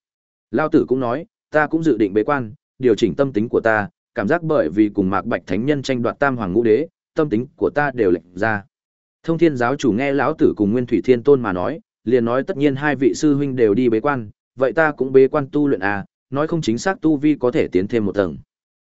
Lão tử cũng nói, ta cũng dự định bế quan, điều chỉnh tâm tính của ta, cảm giác bởi vì cùng Mạc Bạch Thánh Nhân tranh đoạt Tam Hoàng Ngũ Đế, tâm tính của ta đều lệch ra. Thông Thiên giáo chủ nghe lão tử cùng Nguyên Thủy Thiên Tôn mà nói, liền nói tất nhiên hai vị sư huynh đều đi bế quan, vậy ta cũng bế quan tu luyện à, nói không chính xác tu vi có thể tiến thêm một tầng.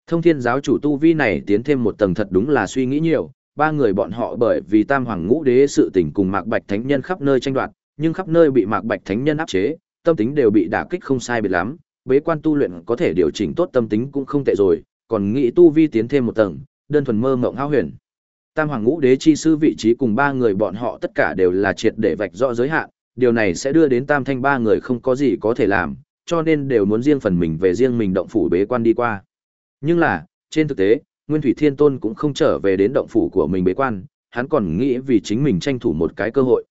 Thông thiên giáo chủ tu vi này tiến thêm một tầng thật đúng là suy nghĩ nhiều, ba người bọn họ bởi vì tam hoàng ngũ đế sự tình cùng Mạc Bạch Thánh Nhân khắp nơi tranh đoạt, nhưng khắp nơi bị Mạc Bạch Thánh Nhân áp chế, tâm tính đều bị đả kích không sai biệt lắm, bế quan tu luyện có thể điều chỉnh tốt tâm tính cũng không tệ rồi, còn nghĩ tu vi tiến thêm một tầng, đơn thuần mơ mộng hao huyền. Tam hoàng ngũ đế chi sư vị trí cùng ba người bọn họ tất cả đều là triệt để vạch rõ giới hạn, điều này sẽ đưa đến tam thanh ba người không có gì có thể làm, cho nên đều muốn riêng phần mình về riêng mình động phủ bế quan đi qua. Nhưng là, trên thực tế, Nguyên Thủy Thiên Tôn cũng không trở về đến động phủ của mình bế quan, hắn còn nghĩ vì chính mình tranh thủ một cái cơ hội.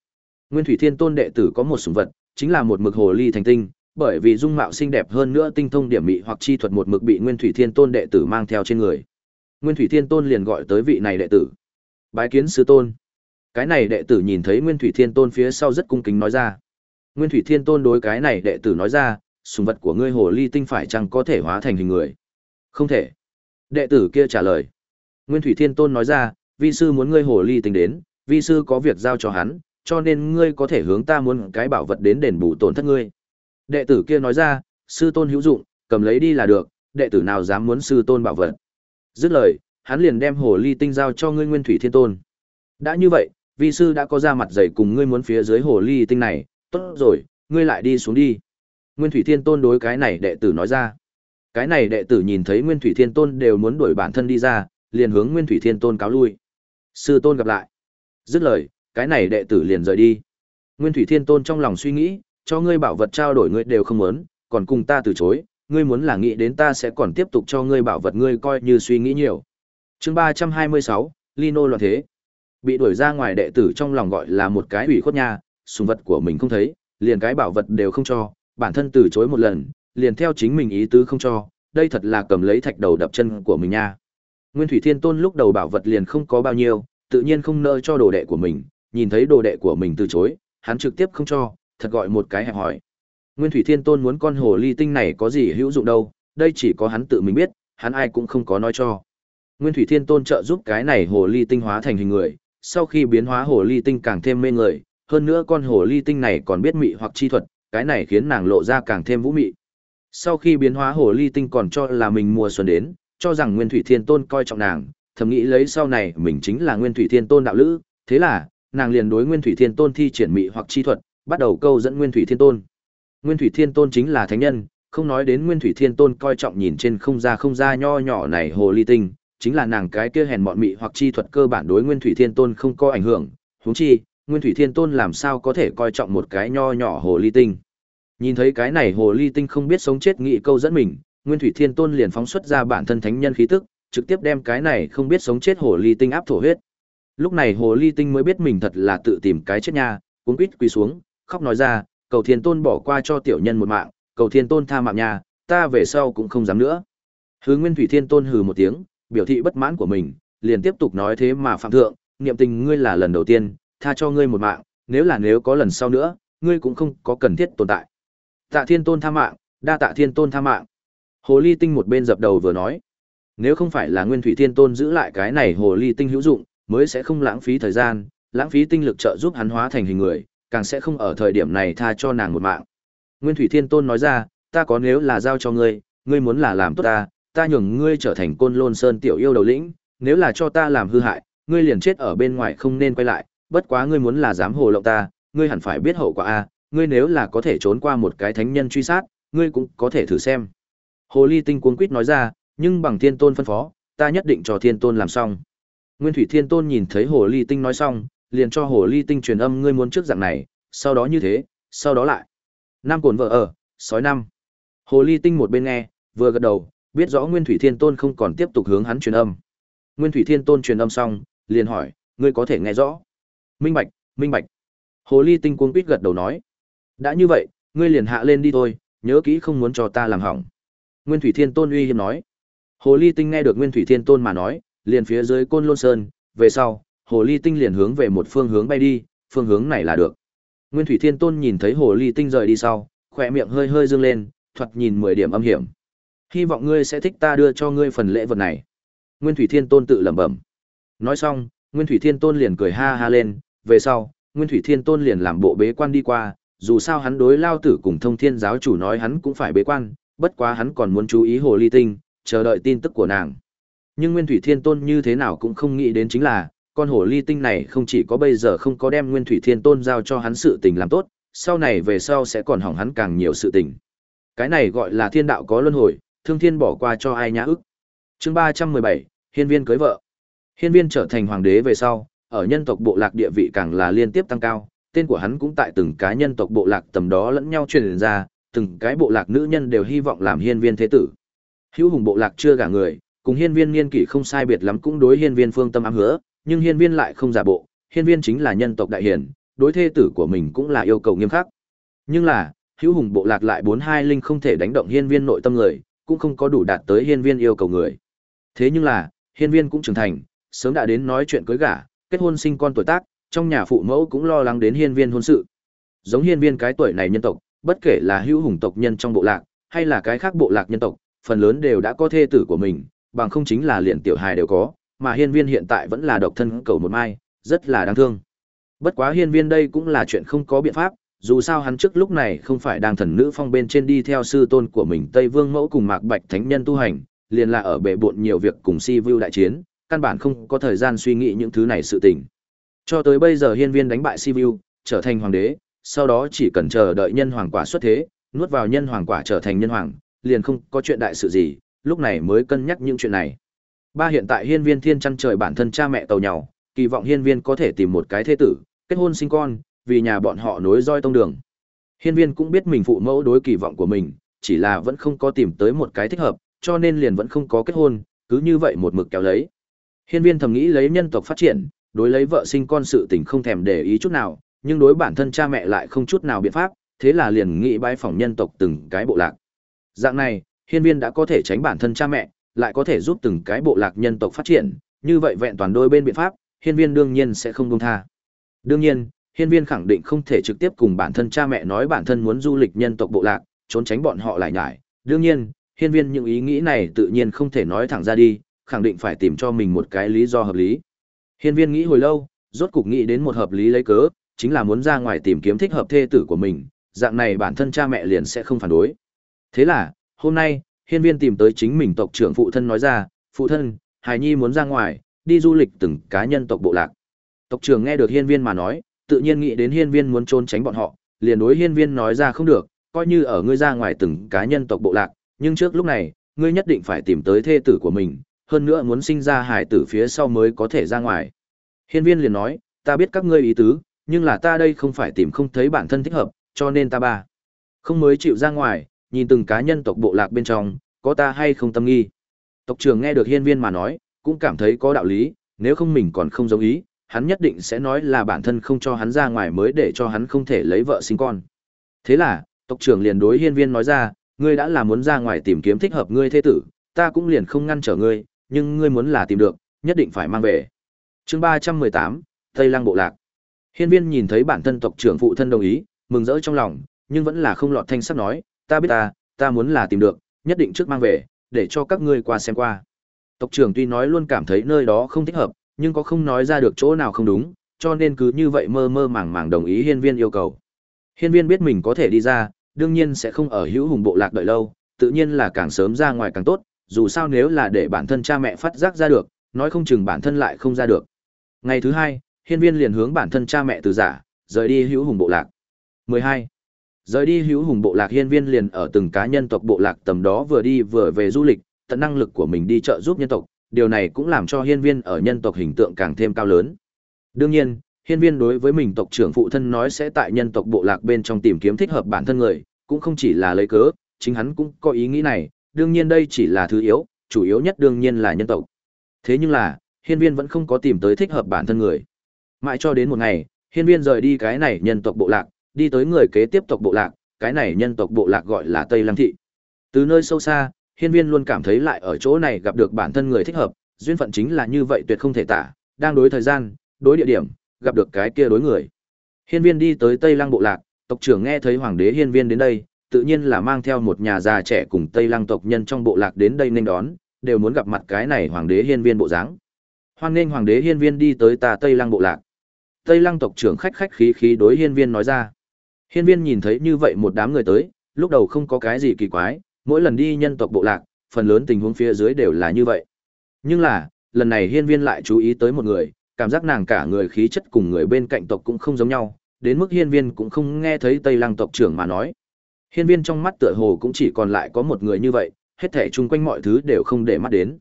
Nguyên Thủy Thiên Tôn đệ tử có một sủng vật, chính là một mực hồ ly thành tinh, bởi vì dung mạo xinh đẹp hơn nữa tinh thông điểm mị hoặc chi thuật một mực bị Nguyên Thủy Thiên Tôn đệ tử mang theo trên người. Nguyên Thủy Thiên Tôn liền gọi tới vị này đệ tử. Bái kiến sư tôn. Cái này đệ tử nhìn thấy Nguyên Thủy Thiên Tôn phía sau rất cung kính nói ra. Nguyên Thủy Thiên Tôn đối cái này đệ tử nói ra, sùng vật của ngươi hồ ly tinh phải chăng có thể hóa thành hình người? Không thể. Đệ tử kia trả lời. Nguyên Thủy Thiên Tôn nói ra, vi sư muốn ngươi hồ ly tinh đến, vi sư có việc giao cho hắn, cho nên ngươi có thể hướng ta muốn cái bảo vật đến đền bù tổn thất ngươi. Đệ tử kia nói ra, sư tôn hữu dụng, cầm lấy đi là được, đệ tử nào dám muốn sư tôn bảo vật. Dứt lời, hắn liền đem hồ ly tinh giao cho ngươi Nguyên Thủy Thiên Tôn. Đã như vậy, vi sư đã có ra mặt dày cùng ngươi muốn phía dưới hồ ly tinh này, tốt rồi, ngươi lại đi xuống đi. Nguyên Thủy Thiên Tôn đối cái này đệ tử nói ra. Cái này đệ tử nhìn thấy Nguyên Thủy Thiên Tôn đều muốn đuổi bản thân đi ra, liền hướng Nguyên Thủy Thiên Tôn cáo lui. Sư Tôn gặp lại. Dứt lời, cái này đệ tử liền rời đi. Nguyên Thủy Thiên Tôn trong lòng suy nghĩ, cho ngươi bảo vật trao đổi ngươi đều không muốn, còn cùng ta từ chối, ngươi muốn là nghĩ đến ta sẽ còn tiếp tục cho ngươi bảo vật ngươi coi như suy nghĩ nhiều. Chương 326, Lino loạn thế. Bị đuổi ra ngoài đệ tử trong lòng gọi là một cái ủy khuất nha, sùng vật của mình không thấy, liền cái bảo vật đều không cho, bản thân từ chối một lần, liền theo chính mình ý tứ không cho, đây thật là cầm lấy thạch đầu đập chân của mình nha. Nguyên Thủy Thiên Tôn lúc đầu bảo vật liền không có bao nhiêu, tự nhiên không nỡ cho đồ đệ của mình, nhìn thấy đồ đệ của mình từ chối, hắn trực tiếp không cho, thật gọi một cái hẹp hỏi. Nguyên Thủy Thiên Tôn muốn con hồ ly tinh này có gì hữu dụng đâu, đây chỉ có hắn tự mình biết, hắn ai cũng không có nói cho. Nguyên Thủy Thiên Tôn trợ giúp cái này hồ ly tinh hóa thành hình người, sau khi biến hóa hồ ly tinh càng thêm mê người, hơn nữa con hồ ly tinh này còn biết mị hoặc chi thuật, cái này khiến nàng lộ ra càng thêm vũ mị. Sau khi biến hóa hồ ly tinh còn cho là mình mùa xuân đến, cho rằng Nguyên Thủy Thiên Tôn coi trọng nàng, thầm nghĩ lấy sau này mình chính là Nguyên Thủy Thiên Tôn đạo lữ, thế là, nàng liền đối Nguyên Thủy Thiên Tôn thi triển mị hoặc chi thuật, bắt đầu câu dẫn Nguyên Thủy Thiên Tôn. Nguyên Thủy Thiên Tôn chính là thánh nhân, không nói đến Nguyên Thủy Thiên Tôn coi trọng nhìn trên không ra không ra nho nhỏ này hồ ly tinh, chính là nàng cái kia hèn mọn mị hoặc chi thuật cơ bản đối Nguyên Thủy Thiên Tôn không có ảnh hưởng, huống chi, Nguyên Thủy Thiên Tôn làm sao có thể coi trọng một cái nho nhỏ hồ ly tinh. Nhìn thấy cái này hồ ly tinh không biết sống chết nghị câu dẫn mình, Nguyên Thủy Thiên Tôn liền phóng xuất ra bản thân thánh nhân khí tức, trực tiếp đem cái này không biết sống chết hồ ly tinh áp thổ huyết. Lúc này hồ ly tinh mới biết mình thật là tự tìm cái chết nha, cuống quýt quỳ xuống, khóc nói ra, cầu Thiên Tôn bỏ qua cho tiểu nhân một mạng, cầu Thiên Tôn tha mạng nha, ta về sau cũng không dám nữa. Hứa Nguyên Thủy Thiên Tôn hừ một tiếng, biểu thị bất mãn của mình, liền tiếp tục nói thế mà phạm thượng, niệm tình ngươi là lần đầu tiên, tha cho ngươi một mạng, nếu là nếu có lần sau nữa, ngươi cũng không có cần thiết tồn tại. Tạ Thiên Tôn tha mạng, đa tạ Thiên Tôn tha mạng. Hồ Ly Tinh một bên dập đầu vừa nói, nếu không phải là Nguyên Thủy Thiên Tôn giữ lại cái này Hồ Ly Tinh hữu dụng, mới sẽ không lãng phí thời gian, lãng phí tinh lực trợ giúp hắn hóa thành hình người, càng sẽ không ở thời điểm này tha cho nàng một mạng. Nguyên Thủy Thiên Tôn nói ra, ta có nếu là giao cho ngươi, ngươi muốn là làm tốt ta, ta nhường ngươi trở thành côn lôn sơn tiểu yêu đầu lĩnh, nếu là cho ta làm hư hại, ngươi liền chết ở bên ngoài không nên quay lại, bất quá ngươi muốn là dám hồ lộng ta, ngươi hẳn phải biết hậu quả a, ngươi nếu là có thể trốn qua một cái thánh nhân truy sát, ngươi cũng có thể thử xem. Hồ Ly Tinh cuống quýt nói ra, nhưng bằng Thiên Tôn phân phó, ta nhất định cho Thiên Tôn làm xong. Nguyên Thủy Thiên Tôn nhìn thấy Hồ Ly Tinh nói xong, liền cho Hồ Ly Tinh truyền âm ngươi muốn trước dạng này, sau đó như thế, sau đó lại. Nam cồn vợ ở, sói năm. Hồ Ly Tinh một bên nghe, vừa gật đầu, biết rõ Nguyên Thủy Thiên Tôn không còn tiếp tục hướng hắn truyền âm. Nguyên Thủy Thiên Tôn truyền âm xong, liền hỏi, ngươi có thể nghe rõ? Minh bạch, minh bạch. Hồ Ly Tinh cuống quýt gật đầu nói, đã như vậy, ngươi liền hạ lên đi thôi, nhớ kỹ không muốn cho ta làm hỏng. Nguyên Thủy Thiên Tôn uy hiếp nói. Hồ Ly Tinh nghe được Nguyên Thủy Thiên Tôn mà nói, liền phía dưới Côn Lôn Sơn, về sau, Hồ Ly Tinh liền hướng về một phương hướng bay đi, phương hướng này là được. Nguyên Thủy Thiên Tôn nhìn thấy Hồ Ly Tinh rời đi sau, khỏe miệng hơi hơi dương lên, thoạt nhìn mười điểm âm hiểm. Hy vọng ngươi sẽ thích ta đưa cho ngươi phần lễ vật này. Nguyên Thủy Thiên Tôn tự lẩm bẩm. Nói xong, Nguyên Thủy Thiên Tôn liền cười ha ha lên, về sau, Nguyên Thủy Thiên Tôn liền làm bộ bế quan đi qua, dù sao hắn đối lao tử cùng thông thiên giáo chủ nói hắn cũng phải bế quan, bất quá hắn còn muốn chú ý hồ ly tinh, chờ đợi tin tức của nàng. Nhưng Nguyên Thủy Thiên Tôn như thế nào cũng không nghĩ đến chính là, con hồ ly tinh này không chỉ có bây giờ không có đem Nguyên Thủy Thiên Tôn giao cho hắn sự tình làm tốt, sau này về sau sẽ còn hỏng hắn càng nhiều sự tình. Cái này gọi là thiên đạo có luân hồi, thương thiên bỏ qua cho ai nhã ức. Chương ba trăm mười bảy Hiên Viên cưới vợ. Hiên Viên trở thành hoàng đế về sau, ở nhân tộc bộ lạc địa vị càng là liên tiếp tăng cao, tên của hắn cũng tại từng cá nhân tộc bộ lạc tầm đó lẫn nhau truyền ra, từng cái bộ lạc nữ nhân đều hy vọng làm hiên viên thế tử. Hữu hùng bộ lạc chưa gả người, cùng hiên viên niên kỷ không sai biệt lắm cũng đối hiên viên phương tâm ám hứa, nhưng hiên viên lại không giả bộ, hiên viên chính là nhân tộc đại hiển, đối thế tử của mình cũng là yêu cầu nghiêm khắc. Nhưng là, hữu hùng bộ lạc lại bốn hai linh không thể đánh động hiên viên nội tâm người, cũng không có đủ đạt tới hiên viên yêu cầu người. Thế nhưng là, hiên viên cũng trưởng thành, sớm đã đến nói chuyện cưới gả, kết hôn sinh con tuổi tác, trong nhà phụ mẫu cũng lo lắng đến hiên viên hôn sự. Giống hiên viên cái tuổi này nhân tộc, bất kể là hữu hùng tộc nhân trong bộ lạc, hay là cái khác bộ lạc nhân tộc, phần lớn đều đã có thê tử của mình, bằng không chính là liền tiểu hài đều có, mà hiên viên hiện tại vẫn là độc thân cầu một mai, rất là đáng thương. Bất quá hiên viên đây cũng là chuyện không có biện pháp, dù sao hắn trước lúc này không phải đang thần nữ phong bên trên đi theo sư tôn của mình Tây Vương Mẫu cùng Mạc Bạch Thánh Nhân tu hành, liền là ở bệ bộn nhiều việc cùng Si Vu đại chiến, căn bản không có thời gian suy nghĩ những thứ này sự tình. Cho tới bây giờ hiên viên đánh bại Sivu, trở thành hoàng đế, sau đó chỉ cần chờ đợi nhân hoàng quả xuất thế, nuốt vào nhân hoàng quả trở thành nhân hoàng, liền không có chuyện đại sự gì, lúc này mới cân nhắc những chuyện này. Ba hiện tại hiên viên thiên chăn trời bản thân cha mẹ tàu nhau, kỳ vọng hiên viên có thể tìm một cái thế tử, kết hôn sinh con, vì nhà bọn họ nối roi tông đường. Hiên viên cũng biết mình phụ mẫu đối kỳ vọng của mình, chỉ là vẫn không có tìm tới một cái thích hợp, cho nên liền vẫn không có kết hôn, cứ như vậy một mực kéo lấy. Hiên viên thầm nghĩ lấy nhân tộc phát triển, đối lấy vợ sinh con sự tình không thèm để ý chút nào, nhưng đối bản thân cha mẹ lại không chút nào biện pháp, thế là liền nghĩ bái phỏng nhân tộc từng cái bộ lạc. Dạng này, hiên viên đã có thể tránh bản thân cha mẹ, lại có thể giúp từng cái bộ lạc nhân tộc phát triển, như vậy vẹn toàn đôi bên biện pháp, hiên viên đương nhiên sẽ không buông tha. Đương nhiên, hiên viên khẳng định không thể trực tiếp cùng bản thân cha mẹ nói bản thân muốn du lịch nhân tộc bộ lạc, trốn tránh bọn họ lại nhải. Đương nhiên, hiên viên những ý nghĩ này tự nhiên không thể nói thẳng ra đi, khẳng định phải tìm cho mình một cái lý do hợp lý. Hiên viên nghĩ hồi lâu, rốt cục nghĩ đến một hợp lý lấy cớ, chính là muốn ra ngoài tìm kiếm thích hợp thê tử của mình, dạng này bản thân cha mẹ liền sẽ không phản đối. Thế là, hôm nay, hiên viên tìm tới chính mình tộc trưởng phụ thân nói ra, phụ thân, Hải Nhi muốn ra ngoài, đi du lịch từng cá nhân tộc bộ lạc. Tộc trưởng nghe được hiên viên mà nói, tự nhiên nghĩ đến hiên viên muốn trốn tránh bọn họ, liền đối hiên viên nói ra không được, coi như ở ngươi ra ngoài từng cá nhân tộc bộ lạc, nhưng trước lúc này, ngươi nhất định phải tìm tới thê tử của mình, hơn nữa muốn sinh ra hải tử phía sau mới có thể ra ngoài. Hiên viên liền nói, ta biết các ngươi ý tứ, nhưng là ta đây không phải tìm không thấy bản thân thích hợp, cho nên ta ba. Không mới chịu ra ngoài, nhìn từng cá nhân tộc bộ lạc bên trong, có ta hay không tâm nghi. Tộc trưởng nghe được hiên viên mà nói, cũng cảm thấy có đạo lý, nếu không mình còn không giống ý, hắn nhất định sẽ nói là bản thân không cho hắn ra ngoài mới để cho hắn không thể lấy vợ sinh con. Thế là, tộc trưởng liền đối hiên viên nói ra, ngươi đã là muốn ra ngoài tìm kiếm thích hợp ngươi thế tử, ta cũng liền không ngăn trở ngươi, nhưng ngươi muốn là tìm được, nhất định phải mang về. Chương ba trăm mười tám Tây Lăng bộ lạc. Hiên viên nhìn thấy bản thân tộc trưởng phụ thân đồng ý, mừng rỡ trong lòng, nhưng vẫn là không lọt thanh sắc nói, ta biết ta, ta muốn là tìm được, nhất định trước mang về, để cho các ngươi qua xem qua. Tộc trưởng tuy nói luôn cảm thấy nơi đó không thích hợp, nhưng có không nói ra được chỗ nào không đúng, cho nên cứ như vậy mơ mơ màng màng đồng ý hiên viên yêu cầu. Hiên viên biết mình có thể đi ra, đương nhiên sẽ không ở hữu hùng bộ lạc đợi lâu, tự nhiên là càng sớm ra ngoài càng tốt, dù sao nếu là để bản thân cha mẹ phát giác ra được, nói không chừng bản thân lại không ra được. Ngày thứ hai, hiên viên liền hướng bản thân cha mẹ từ giả, rời đi hữu hùng bộ lạc. 12. Rời đi hữu hùng bộ lạc hiên viên liền ở từng cá nhân tộc bộ lạc tầm đó vừa đi vừa về du lịch, tận năng lực của mình đi trợ giúp nhân tộc, điều này cũng làm cho hiên viên ở nhân tộc hình tượng càng thêm cao lớn. Đương nhiên, hiên viên đối với mình tộc trưởng phụ thân nói sẽ tại nhân tộc bộ lạc bên trong tìm kiếm thích hợp bản thân người, cũng không chỉ là lấy cớ, chính hắn cũng có ý nghĩ này, đương nhiên đây chỉ là thứ yếu, chủ yếu nhất đương nhiên là nhân tộc. Thế nhưng là, hiên viên vẫn không có tìm tới thích hợp bản thân người. Mãi cho đến một ngày, hiên viên rời đi cái này nhân tộc bộ lạc, đi tới người kế tiếp tộc bộ lạc, cái này nhân tộc bộ lạc gọi là Tây Lăng Thị. Từ nơi sâu xa, hiên viên luôn cảm thấy lại ở chỗ này gặp được bản thân người thích hợp, duyên phận chính là như vậy tuyệt không thể tả, đang đối thời gian, đối địa điểm, gặp được cái kia đối người. Hiên viên đi tới Tây Lăng bộ lạc, tộc trưởng nghe thấy hoàng đế hiên viên đến đây, tự nhiên là mang theo một nhà già trẻ cùng Tây Lăng tộc nhân trong bộ lạc đến đây nên đón, đều muốn gặp mặt cái này hoàng đế hiên viên bộ dáng. Hoan nghênh hoàng đế hiên viên đi tới ta Tây Lăng bộ lạc. Tây Lăng tộc trưởng khách khách khí khí đối hiên viên nói ra. Hiên viên nhìn thấy như vậy một đám người tới, lúc đầu không có cái gì kỳ quái, mỗi lần đi nhân tộc bộ lạc, phần lớn tình huống phía dưới đều là như vậy. Nhưng là, lần này hiên viên lại chú ý tới một người, cảm giác nàng cả người khí chất cùng người bên cạnh tộc cũng không giống nhau, đến mức hiên viên cũng không nghe thấy Tây Lăng tộc trưởng mà nói. Hiên viên trong mắt tựa hồ cũng chỉ còn lại có một người như vậy, hết thể chung quanh mọi thứ đều không để mắt đến.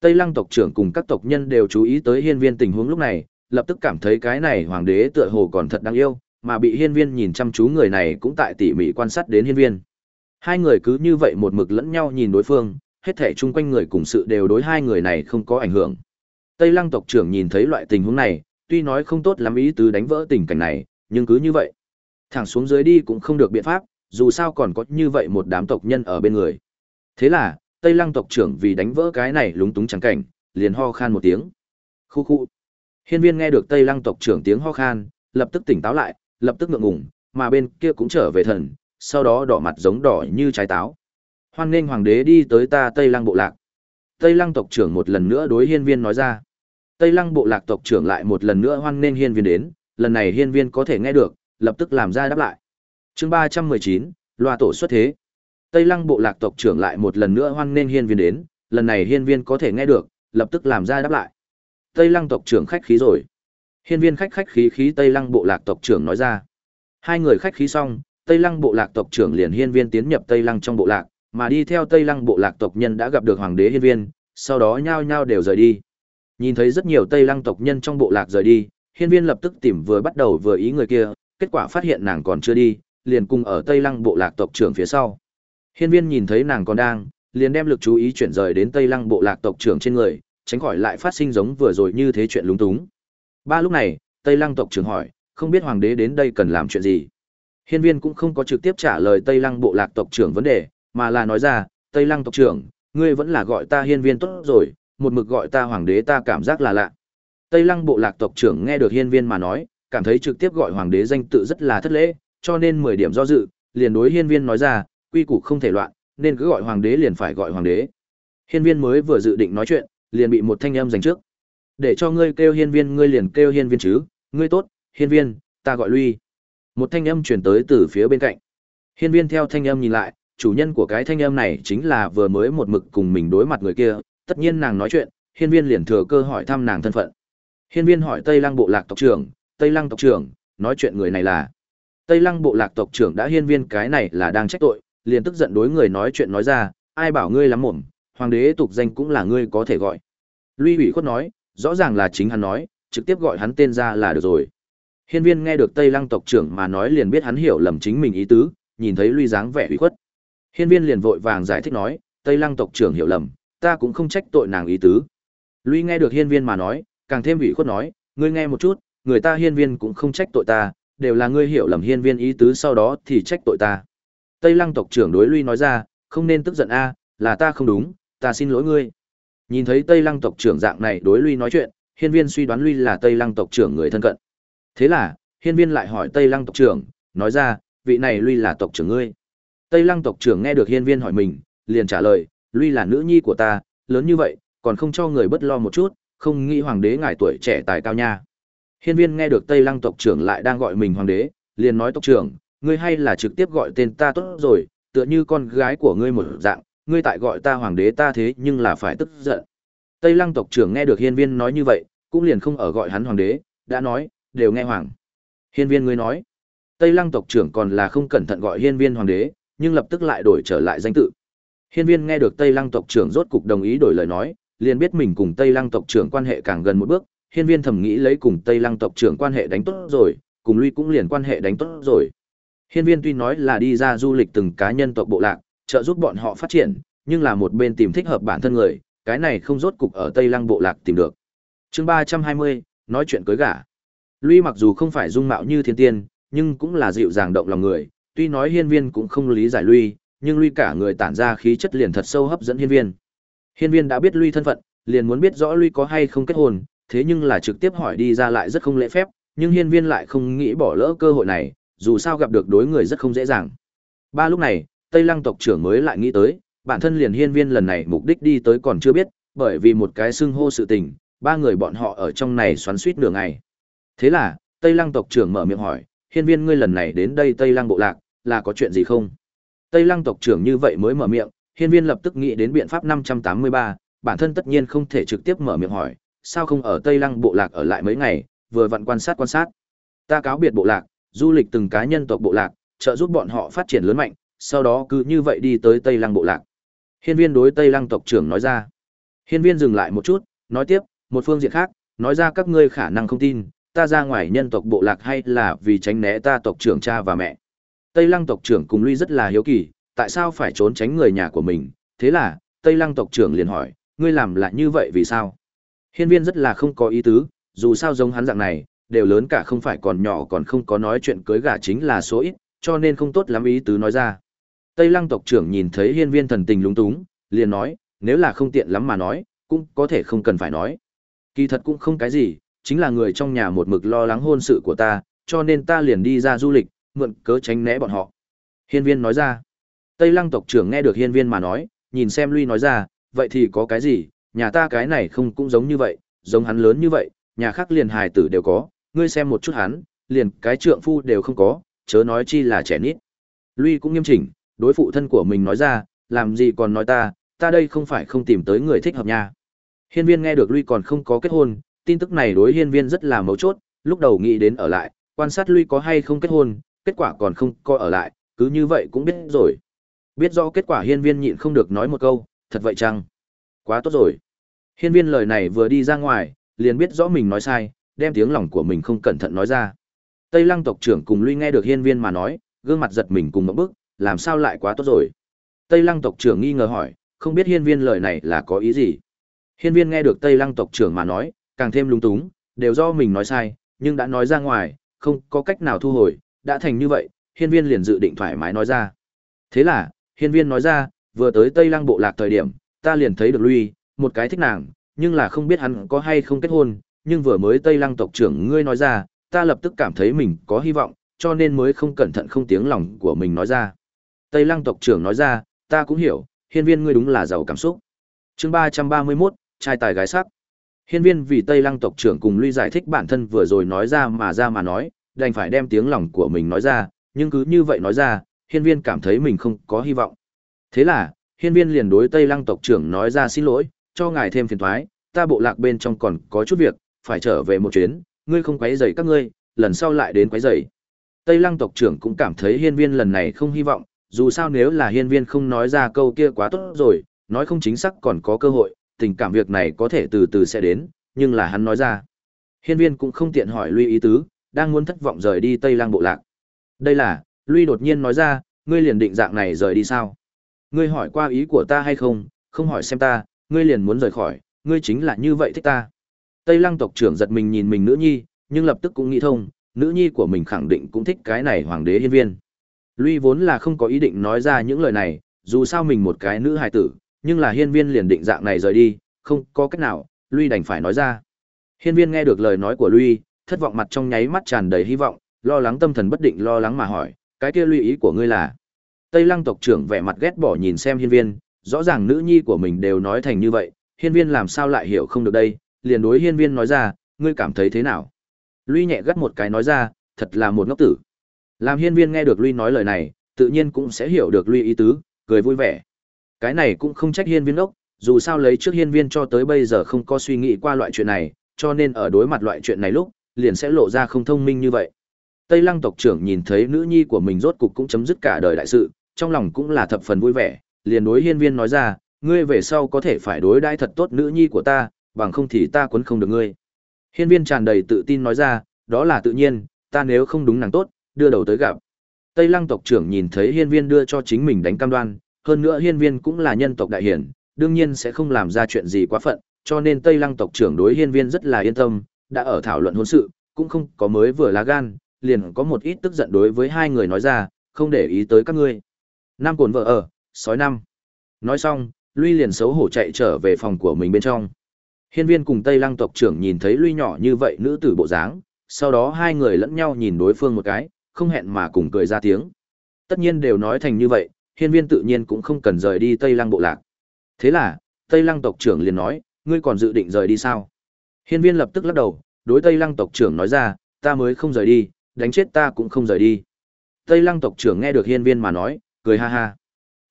Tây Lăng tộc trưởng cùng các tộc nhân đều chú ý tới hiên viên tình huống lúc này, lập tức cảm thấy cái này hoàng đế tựa hồ còn thật đáng yêu, mà bị hiên viên nhìn chăm chú người này cũng tại tỉ mỉ quan sát đến hiên viên. Hai người cứ như vậy một mực lẫn nhau nhìn đối phương, hết thể chung quanh người cùng sự đều đối hai người này không có ảnh hưởng. Tây Lăng tộc trưởng nhìn thấy loại tình huống này, tuy nói không tốt lắm ý tứ đánh vỡ tình cảnh này, nhưng cứ như vậy. Thẳng xuống dưới đi cũng không được biện pháp, dù sao còn có như vậy một đám tộc nhân ở bên người. Thế là, Tây Lăng tộc trưởng vì đánh vỡ cái này lúng túng chẳng cảnh, liền ho khan một tiếng. Khu khu. Hiên viên nghe được Tây Lăng tộc trưởng tiếng ho khan, lập tức tỉnh táo lại, lập tức ngượng ngùng, mà bên kia cũng trở về thần, sau đó đỏ mặt giống đỏ như trái táo. Hoan nghênh hoàng đế đi tới ta Tây Lăng bộ lạc. Tây Lăng tộc trưởng một lần nữa đối hiên viên nói ra. Tây Lăng bộ lạc tộc trưởng lại một lần nữa hoan nghênh hiên viên đến, lần này hiên viên có thể nghe được, lập tức làm ra đáp lại. Chương ba trăm mười chín, loa tổ xuất thế. Tây Lăng bộ lạc tộc trưởng lại một lần nữa hoan nghênh hiên viên đến, lần này hiên viên có thể nghe được, lập tức làm ra đáp lại. Tây Lăng tộc trưởng khách khí rồi. Hiên viên khách khách khí khí Tây Lăng bộ lạc tộc trưởng nói ra. Hai người khách khí xong, Tây Lăng bộ lạc tộc trưởng liền hiên viên tiến nhập Tây Lăng trong bộ lạc, mà đi theo Tây Lăng bộ lạc tộc nhân đã gặp được hoàng đế hiên viên, sau đó nhao nhao đều rời đi. Nhìn thấy rất nhiều Tây Lăng tộc nhân trong bộ lạc rời đi, hiên viên lập tức tìm vừa bắt đầu vừa ý người kia, kết quả phát hiện nàng còn chưa đi, liền cùng ở Tây Lăng bộ lạc tộc trưởng phía sau. Hiên viên nhìn thấy nàng còn đang, liền đem lực chú ý chuyển rời đến Tây Lăng bộ lạc tộc trưởng trên người, tránh khỏi lại phát sinh giống vừa rồi như thế chuyện lúng túng. Ba lúc này, Tây Lăng tộc trưởng hỏi, không biết hoàng đế đến đây cần làm chuyện gì. Hiên viên cũng không có trực tiếp trả lời Tây Lăng bộ lạc tộc trưởng vấn đề, mà là nói ra, Tây Lăng tộc trưởng, ngươi vẫn là gọi ta hiên viên tốt rồi, một mực gọi ta hoàng đế ta cảm giác là lạ. Tây Lăng bộ lạc tộc trưởng nghe được hiên viên mà nói, cảm thấy trực tiếp gọi hoàng đế danh tự rất là thất lễ, cho nên 10 điểm do dự, liền đối hiên viên nói ra, quy củ không thể loạn, nên cứ gọi hoàng đế liền phải gọi hoàng đế. Hiên viên mới vừa dự định nói chuyện, liền bị một thanh âm giành trước. Để cho ngươi kêu hiên viên ngươi liền kêu hiên viên chứ, ngươi tốt, hiên viên, ta gọi lui. Một thanh âm truyền tới từ phía bên cạnh. Hiên viên theo thanh âm nhìn lại, chủ nhân của cái thanh âm này chính là vừa mới một mực cùng mình đối mặt người kia, tất nhiên nàng nói chuyện, hiên viên liền thừa cơ hỏi thăm nàng thân phận. Hiên viên hỏi Tây Lăng bộ lạc tộc trưởng, Tây Lăng tộc trưởng, nói chuyện người này là. Tây Lăng bộ lạc tộc trưởng đã hiên viên cái này là đang trách tội, liền tức giận đối người nói chuyện nói ra, ai bảo ngươi lắm mồm, hoàng đế tục danh cũng là ngươi có thể gọi. Lui ủy khuất nói, rõ ràng là chính hắn nói, trực tiếp gọi hắn tên ra là được rồi. Hiên viên nghe được Tây Lăng tộc trưởng mà nói liền biết hắn hiểu lầm chính mình ý tứ, nhìn thấy Lui dáng vẻ ủy khuất. Hiên viên liền vội vàng giải thích nói, Tây Lăng tộc trưởng hiểu lầm, ta cũng không trách tội nàng ý tứ. Lui nghe được hiên viên mà nói, càng thêm ủy khuất nói, ngươi nghe một chút, người ta hiên viên cũng không trách tội ta, đều là ngươi hiểu lầm hiên viên ý tứ sau đó thì trách tội ta. Tây Lăng tộc trưởng đối Lui nói ra, không nên tức giận a, là ta không đúng, ta xin lỗi ngươi. Nhìn thấy Tây Lăng tộc trưởng dạng này đối Lui nói chuyện, hiên viên suy đoán Lui là Tây Lăng tộc trưởng người thân cận. Thế là, hiên viên lại hỏi Tây Lăng tộc trưởng, nói ra, vị này Lui là tộc trưởng ngươi. Tây Lăng tộc trưởng nghe được hiên viên hỏi mình, liền trả lời, Lui là nữ nhi của ta, lớn như vậy, còn không cho người bất lo một chút, không nghĩ hoàng đế ngài tuổi trẻ tài cao nha. Hiên viên nghe được Tây Lăng tộc trưởng lại đang gọi mình hoàng đế, liền nói tộc trưởng, ngươi hay là trực tiếp gọi tên ta tốt rồi, tựa như con gái của ngươi một dạng, ngươi tại gọi ta hoàng đế ta thế nhưng là phải tức giận. Tây Lăng tộc trưởng nghe được hiên viên nói như vậy, cũng liền không ở gọi hắn hoàng đế, đã nói, đều nghe hoàng. Hiên viên ngươi nói, Tây Lăng tộc trưởng còn là không cẩn thận gọi hiên viên hoàng đế, nhưng lập tức lại đổi trở lại danh tự. Hiên viên nghe được Tây Lăng tộc trưởng rốt cục đồng ý đổi lời nói, liền biết mình cùng Tây Lăng tộc trưởng quan hệ càng gần một bước, hiên viên thầm nghĩ lấy cùng Tây Lăng tộc trưởng quan hệ đánh tốt rồi, cùng lui cũng liền quan hệ đánh tốt rồi. Hiên viên tuy nói là đi ra du lịch từng cá nhân tộc bộ lạc, trợ giúp bọn họ phát triển, nhưng là một bên tìm thích hợp bản thân người, cái này không rốt cục ở Tây Lăng bộ lạc tìm được. Chương 320, nói chuyện cưới gả. Lui mặc dù không phải dung mạo như thiên tiên, nhưng cũng là dịu dàng động lòng người, tuy nói hiên viên cũng không lý giải lui, nhưng lui cả người tản ra khí chất liền thật sâu hấp dẫn hiên viên. Hiên viên đã biết lui thân phận, liền muốn biết rõ lui có hay không kết hôn, thế nhưng là trực tiếp hỏi đi ra lại rất không lễ phép, nhưng hiên viên lại không nghĩ bỏ lỡ cơ hội này, dù sao gặp được đối người rất không dễ dàng. Ba lúc này, Tây Lăng tộc trưởng mới lại nghĩ tới, bản thân liền hiên viên lần này mục đích đi tới còn chưa biết, bởi vì một cái xưng hô sự tình, ba người bọn họ ở trong này xoắn suýt nửa ngày. Thế là, Tây Lăng tộc trưởng mở miệng hỏi, hiên viên ngươi lần này đến đây Tây Lăng bộ lạc, là có chuyện gì không? Tây Lăng tộc trưởng như vậy mới mở miệng, hiên viên lập tức nghĩ đến biện pháp 583, bản thân tất nhiên không thể trực tiếp mở miệng hỏi, sao không ở Tây Lăng bộ lạc ở lại mấy ngày, vừa vặn quan sát quan sát. Ta cáo biệt bộ lạc, du lịch từng cá nhân tộc bộ lạc, trợ giúp bọn họ phát triển lớn mạnh, sau đó cứ như vậy đi tới Tây Lăng bộ lạc. Hiên viên đối Tây Lăng tộc trưởng nói ra. Hiên viên dừng lại một chút, nói tiếp, một phương diện khác, nói ra các ngươi khả năng không tin, ta ra ngoài nhân tộc bộ lạc hay là vì tránh né ta tộc trưởng cha và mẹ. Tây Lăng tộc trưởng cùng Luy rất là hiếu kỳ, tại sao phải trốn tránh người nhà của mình, thế là, Tây Lăng tộc trưởng liền hỏi, ngươi làm lại như vậy vì sao? Hiên viên rất là không có ý tứ, dù sao giống hắn dạng này, đều lớn cả không phải còn nhỏ còn không có nói chuyện cưới gả chính là số ít, cho nên không tốt lắm ý tứ nói ra. Tây Lăng tộc trưởng nhìn thấy hiên viên thần tình lúng túng, liền nói, nếu là không tiện lắm mà nói, cũng có thể không cần phải nói. Kỳ thật cũng không cái gì, chính là người trong nhà một mực lo lắng hôn sự của ta, cho nên ta liền đi ra du lịch, mượn cớ tránh né bọn họ. Hiên viên nói ra. Tây Lăng tộc trưởng nghe được hiên viên mà nói, nhìn xem Lui nói ra, vậy thì có cái gì, nhà ta cái này không cũng giống như vậy, giống hắn lớn như vậy, nhà khác liền hài tử đều có, ngươi xem một chút hắn, liền cái trượng phu đều không có, chớ nói chi là trẻ nít. Lui cũng nghiêm chỉnh, đối phụ thân của mình nói ra, làm gì còn nói ta, ta đây không phải không tìm tới người thích hợp nha. Hiên viên nghe được Lui còn không có kết hôn, tin tức này đối hiên viên rất là mấu chốt, lúc đầu nghĩ đến ở lại, quan sát Lui có hay không kết hôn, kết quả còn không có ở lại, cứ như vậy cũng biết rồi. Biết rõ kết quả hiên viên nhịn không được nói một câu, thật vậy chăng? Quá tốt rồi. Hiên viên lời này vừa đi ra ngoài, liền biết rõ mình nói sai, đem tiếng lòng của mình không cẩn thận nói ra. Tây Lăng tộc trưởng cùng Lui nghe được hiên viên mà nói, gương mặt giật mình cùng một bước, làm sao lại quá tốt rồi. Tây Lăng tộc trưởng nghi ngờ hỏi, không biết hiên viên lời này là có ý gì. Hiên viên nghe được Tây Lăng tộc trưởng mà nói, càng thêm lung túng, đều do mình nói sai, nhưng đã nói ra ngoài, không có cách nào thu hồi, đã thành như vậy, hiên viên liền dự định thoải mái nói ra. Thế là, hiên viên nói ra, vừa tới Tây Lăng bộ lạc thời điểm, ta liền thấy được Luy, một cái thích nàng, nhưng là không biết hắn có hay không kết hôn, nhưng vừa mới Tây Lăng tộc trưởng ngươi nói ra, ta lập tức cảm thấy mình có hy vọng, cho nên mới không cẩn thận không tiếng lòng của mình nói ra. Tây Lăng tộc trưởng nói ra, ta cũng hiểu, hiên viên ngươi đúng là giàu cảm xúc. Chương ba trăm ba mươi 331, trai tài gái sắc. Hiên viên vì Tây Lăng tộc trưởng cùng Luy giải thích bản thân vừa rồi nói ra mà ra mà nói, đành phải đem tiếng lòng của mình nói ra, nhưng cứ như vậy nói ra, hiên viên cảm thấy mình không có hy vọng. Thế là, hiên viên liền đối Tây Lăng tộc trưởng nói ra xin lỗi, cho ngài thêm phiền thoái, ta bộ lạc bên trong còn có chút việc, phải trở về một chuyến, ngươi không quấy rầy các ngươi, lần sau lại đến quấy rầy. Tây Lăng tộc trưởng cũng cảm thấy hiên viên lần này không hy vọng, dù sao nếu là hiên viên không nói ra câu kia quá tốt rồi, nói không chính xác còn có cơ hội, tình cảm việc này có thể từ từ sẽ đến, nhưng là hắn nói ra. Hiên viên cũng không tiện hỏi Luy ý tứ, đang muốn thất vọng rời đi Tây Lăng bộ lạc. Đây là, Luy đột nhiên nói ra, ngươi liền định dạng này rời đi sao? Ngươi hỏi qua ý của ta hay không, không hỏi xem ta, ngươi liền muốn rời khỏi, ngươi chính là như vậy thích ta. Tây Lăng tộc trưởng giật mình nhìn mình nữ nhi, nhưng lập tức cũng nghĩ thông, nữ nhi của mình khẳng định cũng thích cái này hoàng đế hiên viên. Luy vốn là không có ý định nói ra những lời này, dù sao mình một cái nữ hài tử, nhưng là hiên viên liền định dạng này rời đi, không có cách nào, Luy đành phải nói ra. Hiên viên nghe được lời nói của Luy, thất vọng mặt trong nháy mắt tràn đầy hy vọng, lo lắng tâm thần bất định lo lắng mà hỏi, cái kia Luy ý của ngươi là? Tây Lăng tộc trưởng vẻ mặt ghét bỏ nhìn xem hiên viên, rõ ràng nữ nhi của mình đều nói thành như vậy, hiên viên làm sao lại hiểu không được đây, liền đối hiên viên nói ra, ngươi cảm thấy thế nào? Lui nhẹ gắt một cái nói ra, thật là một ngốc tử. Làm hiên viên nghe được Lui nói lời này, tự nhiên cũng sẽ hiểu được Lui ý tứ, cười vui vẻ. Cái này cũng không trách hiên viên ốc, dù sao lấy trước hiên viên cho tới bây giờ không có suy nghĩ qua loại chuyện này, cho nên ở đối mặt loại chuyện này lúc, liền sẽ lộ ra không thông minh như vậy. Tây Lăng tộc trưởng nhìn thấy nữ nhi của mình rốt cục cũng chấm dứt cả đời đại sự, trong lòng cũng là thập phần vui vẻ, liền đối hiên viên nói ra, ngươi về sau có thể phải đối đãi thật tốt nữ nhi của ta, bằng không thì ta quấn không được ngươi. Hiên viên tràn đầy tự tin nói ra, đó là tự nhiên, ta nếu không đúng nàng tốt, đưa đầu tới gặp. Tây Lăng tộc trưởng nhìn thấy hiên viên đưa cho chính mình đánh cam đoan, hơn nữa hiên viên cũng là nhân tộc đại hiển, đương nhiên sẽ không làm ra chuyện gì quá phận, cho nên Tây Lăng tộc trưởng đối hiên viên rất là yên tâm, đã ở thảo luận hôn sự, cũng không có mới vừa lá gan, liền có một ít tức giận đối với hai người nói ra, không để ý tới các ngươi. Nam cồn vợ ở, sói năm. Nói xong, Luy liền xấu hổ chạy trở về phòng của mình bên trong. Hiên viên cùng Tây Lăng tộc trưởng nhìn thấy Luy nhỏ như vậy nữ tử bộ dáng, sau đó hai người lẫn nhau nhìn đối phương một cái, không hẹn mà cùng cười ra tiếng. Tất nhiên đều nói thành như vậy, hiên viên tự nhiên cũng không cần rời đi Tây Lăng bộ lạc. Thế là, Tây Lăng tộc trưởng liền nói, ngươi còn dự định rời đi sao? Hiên viên lập tức lắc đầu, đối Tây Lăng tộc trưởng nói ra, ta mới không rời đi, đánh chết ta cũng không rời đi. Tây Lăng tộc trưởng nghe được hiên viên mà nói, cười ha ha.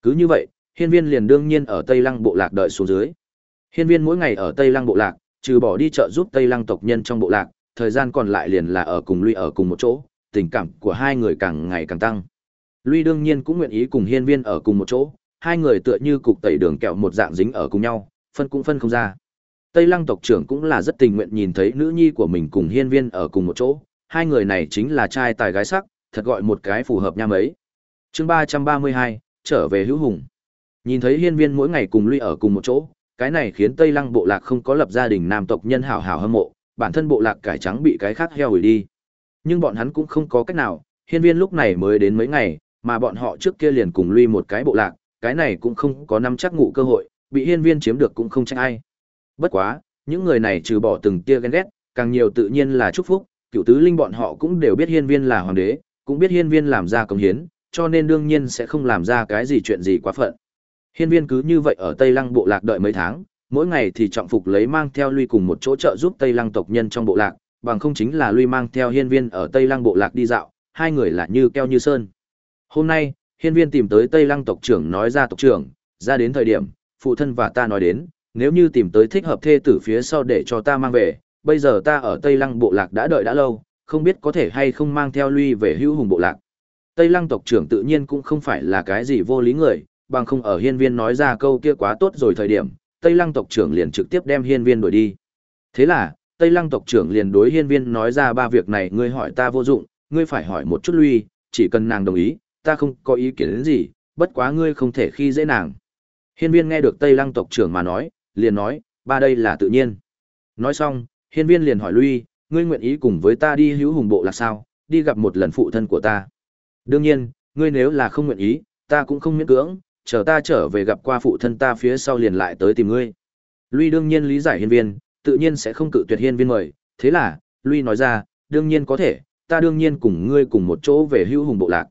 Cứ như vậy, hiên viên liền đương nhiên ở Tây Lăng bộ lạc đợi xuống dưới. Hiên viên mỗi ngày ở Tây Lăng bộ lạc, trừ bỏ đi chợ giúp Tây Lăng tộc nhân trong bộ lạc, thời gian còn lại liền là ở cùng Lui ở cùng một chỗ, tình cảm của hai người càng ngày càng tăng. Lui đương nhiên cũng nguyện ý cùng hiên viên ở cùng một chỗ, hai người tựa như cục tẩy đường kẹo một dạng dính ở cùng nhau, phân cũng phân không ra. Tây Lăng tộc trưởng cũng là rất tình nguyện nhìn thấy nữ nhi của mình cùng hiên viên ở cùng một chỗ, hai người này chính là trai tài gái sắc, thật gọi một cái phù hợp nha mấy. Chương ba ba mươi hai trở về hữu hùng. Nhìn thấy hiên viên mỗi ngày cùng lui ở cùng một chỗ, cái này khiến Tây Lăng bộ lạc không có lập gia đình nam tộc nhân hảo hảo hâm mộ, bản thân bộ lạc cải trắng bị cái khác heo hủy đi. Nhưng bọn hắn cũng không có cách nào, hiên viên lúc này mới đến mấy ngày, mà bọn họ trước kia liền cùng lui một cái bộ lạc, cái này cũng không có nắm chắc ngụ cơ hội, bị hiên viên chiếm được cũng không trách ai. Bất quá, những người này trừ bỏ từng tia ghen ghét, càng nhiều tự nhiên là chúc phúc, cựu tứ linh bọn họ cũng đều biết hiên viên là hoàng đế, cũng biết hiên viên làm ra công hiến, cho nên đương nhiên sẽ không làm ra cái gì chuyện gì quá phận. Hiên viên cứ như vậy ở Tây Lăng bộ lạc đợi mấy tháng, mỗi ngày thì trọng phục lấy mang theo lui cùng một chỗ trợ giúp Tây Lăng tộc nhân trong bộ lạc, bằng không chính là lui mang theo hiên viên ở Tây Lăng bộ lạc đi dạo, hai người là như keo như sơn. Hôm nay, hiên viên tìm tới Tây Lăng tộc trưởng nói ra tộc trưởng, ra đến thời điểm, phụ thân và ta nói đến, nếu như tìm tới thích hợp thê tử phía sau để cho ta mang về, bây giờ ta ở Tây Lăng bộ lạc đã đợi đã lâu, không biết có thể hay không mang theo lui về hữu hùng bộ lạc. Tây Lăng tộc trưởng tự nhiên cũng không phải là cái gì vô lý người, bằng không ở hiên viên nói ra câu kia quá tốt rồi thời điểm, Tây Lăng tộc trưởng liền trực tiếp đem hiên viên đuổi đi. Thế là, Tây Lăng tộc trưởng liền đối hiên viên nói ra ba việc này ngươi hỏi ta vô dụng, ngươi phải hỏi một chút lui, chỉ cần nàng đồng ý, ta không có ý kiến đến gì, bất quá ngươi không thể khi dễ nàng. Hiên viên nghe được Tây Lăng tộc trưởng mà nói, liền nói, ba đây là tự nhiên. Nói xong, hiên viên liền hỏi lui, ngươi nguyện ý cùng với ta đi hữu hùng bộ là sao, đi gặp một lần phụ thân của ta. Đương nhiên, ngươi nếu là không nguyện ý, ta cũng không miễn cưỡng, chờ ta trở về gặp qua phụ thân ta phía sau liền lại tới tìm ngươi. Lui đương nhiên lý giải hiên viên, tự nhiên sẽ không cự tuyệt hiên viên mời, thế là, Lui nói ra, đương nhiên có thể, ta đương nhiên cùng ngươi cùng một chỗ về hữu hùng bộ lạc.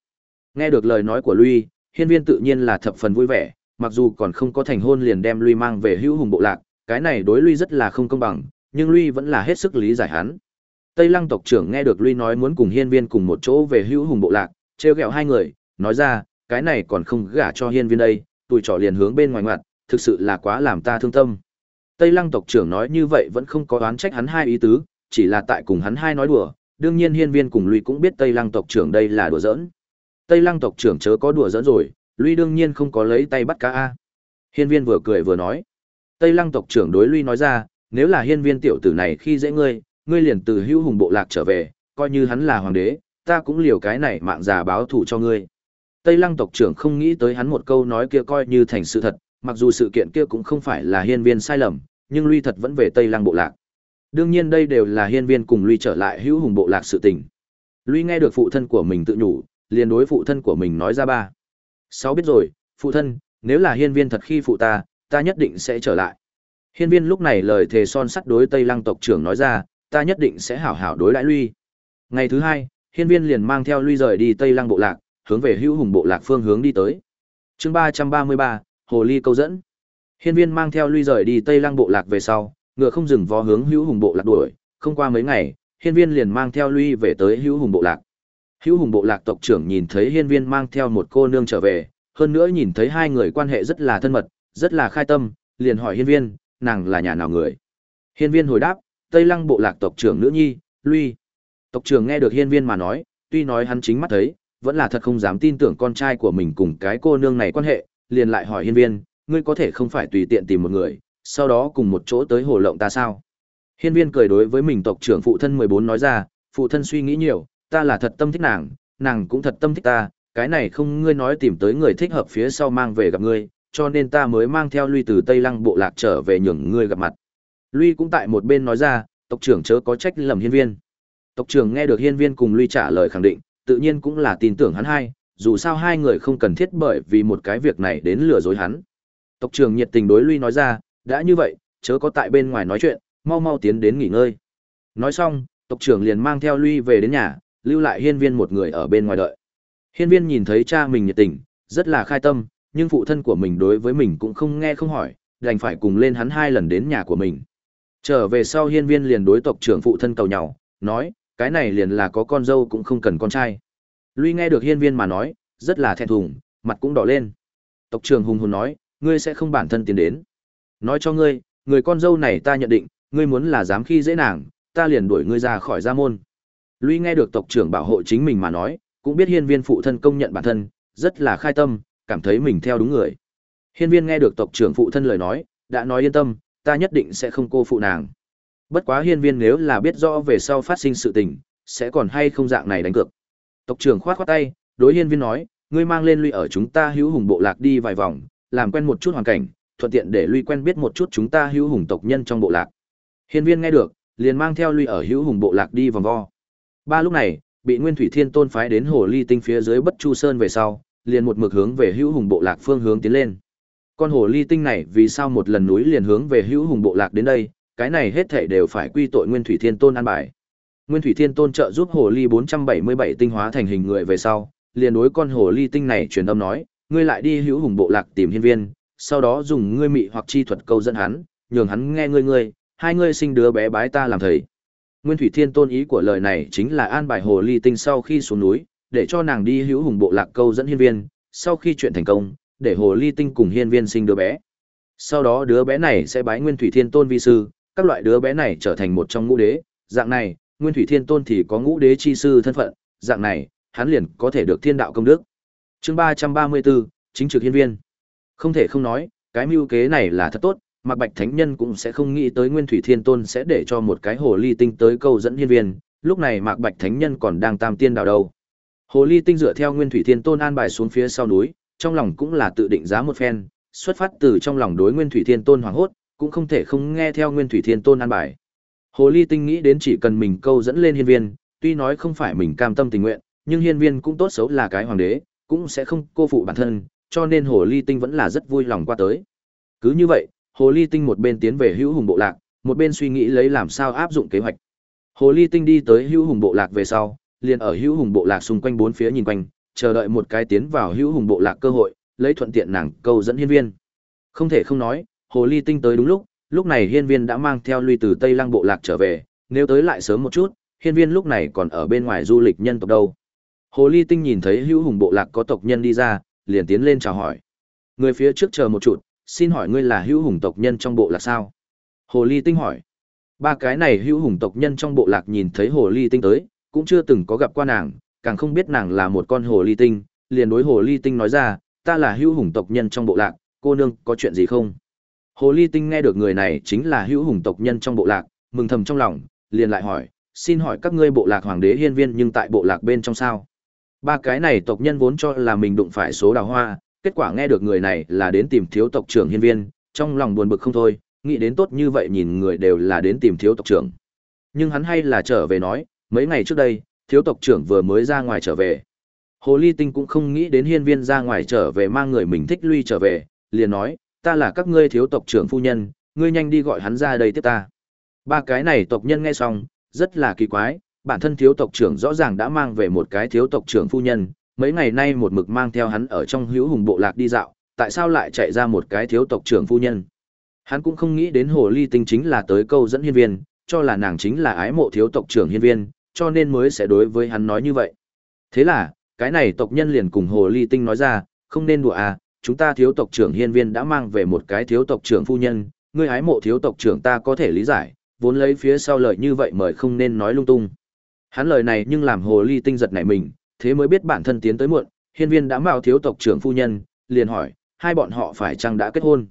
Nghe được lời nói của Lui, hiên viên tự nhiên là thập phần vui vẻ, mặc dù còn không có thành hôn liền đem Lui mang về hữu hùng bộ lạc, cái này đối Lui rất là không công bằng, nhưng Lui vẫn là hết sức lý giải hắn. Tây Lăng tộc trưởng nghe được Lui nói muốn cùng hiên viên cùng một chỗ về hữu hùng bộ lạc, treo ghẹo hai người, nói ra, cái này còn không gả cho hiên viên đây, tuổi trò liền hướng bên ngoài ngoặt, thực sự là quá làm ta thương tâm. Tây Lăng tộc trưởng nói như vậy vẫn không có oán trách hắn hai ý tứ, chỉ là tại cùng hắn hai nói đùa, đương nhiên hiên viên cùng Lui cũng biết Tây Lăng tộc trưởng đây là đùa giỡn. Tây Lăng tộc trưởng chớ có đùa giỡn rồi, Lui đương nhiên không có lấy tay bắt cá a. Hiên viên vừa cười vừa nói. Tây Lăng tộc trưởng đối Lui nói ra, nếu là hiên viên tiểu tử này khi dễ ngươi, ngươi liền từ hữu hùng bộ lạc trở về, coi như hắn là hoàng đế, ta cũng liều cái này mạng già báo thù cho ngươi. Tây Lăng tộc trưởng không nghĩ tới hắn một câu nói kia coi như thành sự thật, mặc dù sự kiện kia cũng không phải là hiên viên sai lầm, nhưng Luy thật vẫn về Tây Lăng bộ lạc. Đương nhiên đây đều là hiên viên cùng Luy trở lại hữu hùng bộ lạc sự tình. Luy nghe được phụ thân của mình tự nhủ, liền đối phụ thân của mình nói ra ba. Sáu biết rồi, phụ thân, nếu là hiên viên thật khi phụ ta, ta nhất định sẽ trở lại. Hiên viên lúc này lời thề son sắt đối Tây Lăng tộc trưởng nói ra, ta nhất định sẽ hảo hảo đối đãi Luy. Ngày thứ hai, hiên viên liền mang theo Lui rời đi Tây Lăng bộ lạc, hướng về hữu hùng bộ lạc phương hướng đi tới. chương ba trăm ba mươi ba Hồ Ly câu dẫn. Hiên viên mang theo Lui rời đi Tây Lăng bộ lạc về sau, ngựa không dừng vó hướng hữu hùng bộ lạc đuổi, không qua mấy ngày, hiên viên liền mang theo Lui về tới hữu hùng bộ lạc. Hữu hùng bộ lạc tộc trưởng nhìn thấy hiên viên mang theo một cô nương trở về, hơn nữa nhìn thấy hai người quan hệ rất là thân mật, rất là khai tâm, liền hỏi hiên viên, nàng là nhà nào người. Hiên viên hồi đáp, Tây Lăng bộ lạc tộc trưởng nữ nhi, Lui. Tộc trưởng nghe được hiên viên mà nói, tuy nói hắn chính mắt thấy, vẫn là thật không dám tin tưởng con trai của mình cùng cái cô nương này quan hệ, liền lại hỏi hiên viên, ngươi có thể không phải tùy tiện tìm một người, sau đó cùng một chỗ tới hồ lộng ta sao? Hiên viên cười đối với mình tộc trưởng phụ thân 14 nói ra, phụ thân suy nghĩ nhiều, ta là thật tâm thích nàng, nàng cũng thật tâm thích ta, cái này không ngươi nói tìm tới người thích hợp phía sau mang về gặp ngươi, cho nên ta mới mang theo Lui từ Tây Lăng bộ lạc trở về nhường ngươi gặp mặt. Lui cũng tại một bên nói ra, tộc trưởng chớ có trách lầm hiên viên. Tộc trưởng nghe được hiên viên cùng Lui trả lời khẳng định, tự nhiên cũng là tin tưởng hắn hai, dù sao hai người không cần thiết bởi vì một cái việc này đến lừa dối hắn. Tộc trưởng nhiệt tình đối Lui nói ra, đã như vậy, chớ có tại bên ngoài nói chuyện, mau mau tiến đến nghỉ ngơi. Nói xong, tộc trưởng liền mang theo Lui về đến nhà, lưu lại hiên viên một người ở bên ngoài đợi. Hiên viên nhìn thấy cha mình nhiệt tình, rất là khai tâm, nhưng phụ thân của mình đối với mình cũng không nghe không hỏi, đành phải cùng lên hắn hai lần đến nhà của mình. Trở về sau hiên viên liền đối tộc trưởng phụ thân cầu nhau, nói, cái này liền là có con dâu cũng không cần con trai. Lui nghe được hiên viên mà nói, rất là thẹn thùng, mặt cũng đỏ lên. Tộc trưởng hùng hồn nói, ngươi sẽ không bản thân tiến đến. Nói cho ngươi, người con dâu này ta nhận định, ngươi muốn là dám khi dễ nàng, ta liền đuổi ngươi ra khỏi gia môn. Lui nghe được tộc trưởng bảo hộ chính mình mà nói, cũng biết hiên viên phụ thân công nhận bản thân, rất là khai tâm, cảm thấy mình theo đúng người. Hiên viên nghe được tộc trưởng phụ thân lời nói, đã nói yên tâm, ta nhất định sẽ không cô phụ nàng. Bất quá hiên viên nếu là biết rõ về sau phát sinh sự tình, sẽ còn hay không dạng này đánh cược. Tộc trưởng khoát khoát tay, đối hiên viên nói, ngươi mang lên Luy ở chúng ta hữu hùng bộ lạc đi vài vòng, làm quen một chút hoàn cảnh, thuận tiện để Luy quen biết một chút chúng ta hữu hùng tộc nhân trong bộ lạc. Hiên viên nghe được, liền mang theo Luy ở hữu hùng bộ lạc đi vòng vo. Ba lúc này, bị Nguyên Thủy Thiên Tôn phái đến hồ ly tinh phía dưới Bất Chu Sơn về sau, liền một mực hướng về hữu hùng bộ lạc phương hướng tiến lên. Con hồ ly tinh này vì sao một lần núi liền hướng về hữu hùng bộ lạc đến đây, cái này hết thảy đều phải quy tội Nguyên Thủy Thiên Tôn an bài. Nguyên Thủy Thiên Tôn trợ giúp hồ ly 477 tinh hóa thành hình người về sau, liền đối con hồ ly tinh này truyền âm nói, ngươi lại đi hữu hùng bộ lạc tìm hiên viên, sau đó dùng ngươi mị hoặc chi thuật câu dẫn hắn, nhường hắn nghe ngươi ngươi, hai ngươi sinh đứa bé bái ta làm thầy. Nguyên Thủy Thiên Tôn ý của lời này chính là an bài hồ ly tinh sau khi xuống núi, để cho nàng đi hữu hùng bộ lạc câu dẫn hiên viên, sau khi chuyện thành công, để hồ ly tinh cùng hiên viên sinh đứa bé. Sau đó đứa bé này sẽ bái Nguyên Thủy Thiên Tôn vi sư, các loại đứa bé này trở thành một trong ngũ đế, dạng này, Nguyên Thủy Thiên Tôn thì có ngũ đế chi sư thân phận, dạng này, hắn liền có thể được thiên đạo công đức. Chương ba trăm ba mươi 334, chính trực hiên viên. Không thể không nói, cái mưu kế này là thật tốt, Mạc Bạch Thánh Nhân cũng sẽ không nghĩ tới Nguyên Thủy Thiên Tôn sẽ để cho một cái hồ ly tinh tới câu dẫn hiên viên, lúc này Mạc Bạch Thánh Nhân còn đang tam tiên đào đâu. Hồ Ly Tinh dựa theo Nguyên Thủy Thiên Tôn an bài xuống phía sau núi, trong lòng cũng là tự định giá một phen, xuất phát từ trong lòng đối Nguyên Thủy Thiên Tôn hoảng hốt, cũng không thể không nghe theo Nguyên Thủy Thiên Tôn an bài. Hồ Ly Tinh nghĩ đến chỉ cần mình câu dẫn lên hiên viên, tuy nói không phải mình cam tâm tình nguyện, nhưng hiên viên cũng tốt xấu là cái hoàng đế, cũng sẽ không cô phụ bản thân, cho nên Hồ Ly Tinh vẫn là rất vui lòng qua tới. Cứ như vậy, Hồ Ly Tinh một bên tiến về hữu hùng bộ lạc, một bên suy nghĩ lấy làm sao áp dụng kế hoạch. Hồ Ly Tinh đi tới hữu hùng bộ lạc về sau, liền ở hữu hùng bộ lạc xung quanh bốn phía nhìn quanh, chờ đợi một cái tiến vào hữu hùng bộ lạc cơ hội, lấy thuận tiện nàng câu dẫn hiên viên. Không thể không nói, Hồ Ly Tinh tới đúng lúc, lúc này hiên viên đã mang theo lui từ Tây Lăng bộ lạc trở về, nếu tới lại sớm một chút, hiên viên lúc này còn ở bên ngoài du lịch nhân tộc đâu. Hồ Ly Tinh nhìn thấy hữu hùng bộ lạc có tộc nhân đi ra, liền tiến lên chào hỏi. Người phía trước chờ một chút, xin hỏi ngươi là hữu hùng tộc nhân trong bộ lạc sao? Hồ Ly Tinh hỏi. Ba cái này hữu hùng tộc nhân trong bộ lạc nhìn thấy Hồ Ly Tinh tới, cũng chưa từng có gặp qua nàng, càng không biết nàng là một con Hồ Ly Tinh, liền đối Hồ Ly Tinh nói ra, ta là hữu hùng tộc nhân trong bộ lạc, cô nương có chuyện gì không? Hồ Ly Tinh nghe được người này chính là hữu hùng tộc nhân trong bộ lạc, mừng thầm trong lòng, liền lại hỏi, xin hỏi các ngươi bộ lạc hoàng đế hiên viên nhưng tại bộ lạc bên trong sao? Ba cái này tộc nhân vốn cho là mình đụng phải số đào hoa, kết quả nghe được người này là đến tìm thiếu tộc trưởng hiên viên, trong lòng buồn bực không thôi, nghĩ đến tốt như vậy nhìn người đều là đến tìm thiếu tộc trưởng. Nhưng hắn hay là trở về nói, mấy ngày trước đây, thiếu tộc trưởng vừa mới ra ngoài trở về. Hồ Ly Tinh cũng không nghĩ đến hiên viên ra ngoài trở về mang người mình thích lui trở về, liền nói, ta là các ngươi thiếu tộc trưởng phu nhân, ngươi nhanh đi gọi hắn ra đây tiếp ta. Ba cái này tộc nhân nghe xong, rất là kỳ quái, bản thân thiếu tộc trưởng rõ ràng đã mang về một cái thiếu tộc trưởng phu nhân, mấy ngày nay một mực mang theo hắn ở trong hữu hùng bộ lạc đi dạo, tại sao lại chạy ra một cái thiếu tộc trưởng phu nhân. Hắn cũng không nghĩ đến hồ ly tinh chính là tới câu dẫn hiên viên, cho là nàng chính là ái mộ thiếu tộc trưởng hiên viên, cho nên mới sẽ đối với hắn nói như vậy. Thế là, cái này tộc nhân liền cùng hồ ly tinh nói ra, không nên đùa à, chúng ta thiếu tộc trưởng hiên viên đã mang về một cái thiếu tộc trưởng phu nhân, ngươi hái mộ thiếu tộc trưởng ta có thể lý giải, vốn lấy phía sau lời như vậy mời không nên nói lung tung. Hắn lời này nhưng làm hồ ly tinh giật nảy mình, thế mới biết bản thân tiến tới muộn, hiên viên đã mạo thiếu tộc trưởng phu nhân, liền hỏi, hai bọn họ phải chăng đã kết hôn.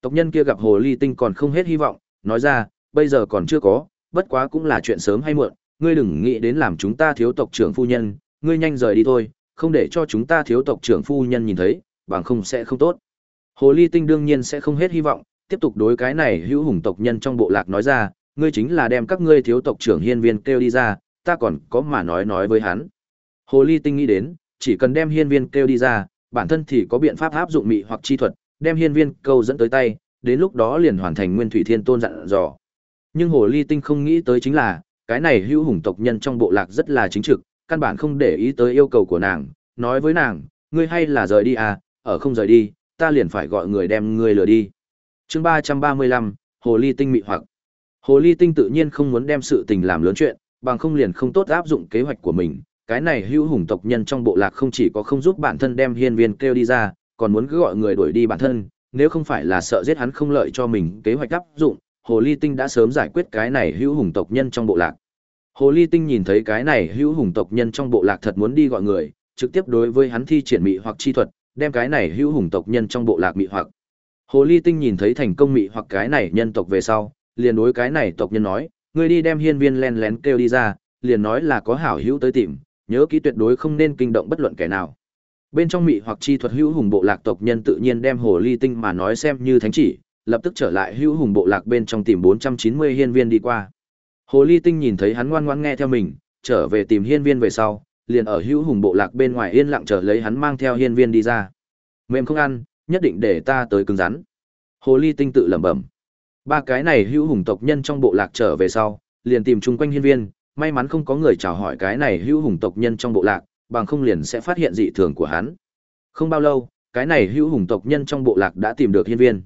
Tộc nhân kia gặp hồ ly tinh còn không hết hy vọng, nói ra, bây giờ còn chưa có, bất quá cũng là chuyện sớm hay muộn, ngươi đừng nghĩ đến làm chúng ta thiếu tộc trưởng phu nhân, ngươi nhanh rời đi thôi, không để cho chúng ta thiếu tộc trưởng phu nhân nhìn thấy, bằng không sẽ không tốt. Hồ ly tinh đương nhiên sẽ không hết hy vọng, tiếp tục đối cái này hữu hùng tộc nhân trong bộ lạc nói ra, ngươi chính là đem các ngươi thiếu tộc trưởng hiên viên kêu đi ra, ta còn có mà nói nói với hắn. Hồ ly tinh nghĩ đến, chỉ cần đem hiên viên kêu đi ra, bản thân thì có biện pháp áp dụng mị hoặc chi thuật, đem hiên viên câu dẫn tới tay, đến lúc đó liền hoàn thành nguyên thủy thiên tôn dặn dò. Nhưng hồ ly tinh không nghĩ tới chính là, cái này hữu hùng tộc nhân trong bộ lạc rất là chính trực, căn bản không để ý tới yêu cầu của nàng, nói với nàng, ngươi hay là rời đi à, ở không rời đi, ta liền phải gọi người đem ngươi lừa đi. chương ba ba mươi lăm Hồ Ly Tinh mị hoặc. Hồ Ly Tinh tự nhiên không muốn đem sự tình làm lớn chuyện, bằng không liền không tốt áp dụng kế hoạch của mình. Cái này hữu hùng tộc nhân trong bộ lạc không chỉ có không giúp bản thân đem hiên viên kêu đi ra, còn muốn cứ gọi người đuổi đi bản thân, nếu không phải là sợ giết hắn không lợi cho mình kế hoạch áp dụng, Hồ Ly Tinh đã sớm giải quyết cái này hữu hùng tộc nhân trong bộ lạc. Hồ Ly Tinh nhìn thấy cái này hữu hùng tộc nhân trong bộ lạc thật muốn đi gọi người, trực tiếp đối với hắn thi triển mị hoặc chi thuật, đem cái này hữu hùng tộc nhân trong bộ lạc mị hoặc. Hồ Ly Tinh nhìn thấy thành công mị hoặc cái này nhân tộc về sau, liền đối cái này tộc nhân nói, ngươi đi đem hiên viên len lén kêu đi ra, liền nói là có hảo hữu tới tìm, nhớ kỹ tuyệt đối không nên kinh động bất luận kẻ nào. Bên trong mị hoặc chi thuật hữu hùng bộ lạc tộc nhân tự nhiên đem hồ ly tinh mà nói xem như thánh chỉ, lập tức trở lại hữu hùng bộ lạc bên trong tìm 490 hiên viên đi qua. Hồ ly tinh nhìn thấy hắn ngoan ngoãn nghe theo mình, trở về tìm hiên viên về sau, liền ở hữu hùng bộ lạc bên ngoài yên lặng chờ lấy hắn mang theo hiên viên đi ra. Mềm không ăn, nhất định để ta tới cứng rắn. Hồ ly tinh tự lẩm bẩm. Ba cái này hữu hùng tộc nhân trong bộ lạc trở về sau, liền tìm chung quanh hiên viên, may mắn không có người chào hỏi cái này hữu hùng tộc nhân trong bộ lạc, bằng không liền sẽ phát hiện dị thường của hắn. Không bao lâu, cái này hữu hùng tộc nhân trong bộ lạc đã tìm được hiên viên.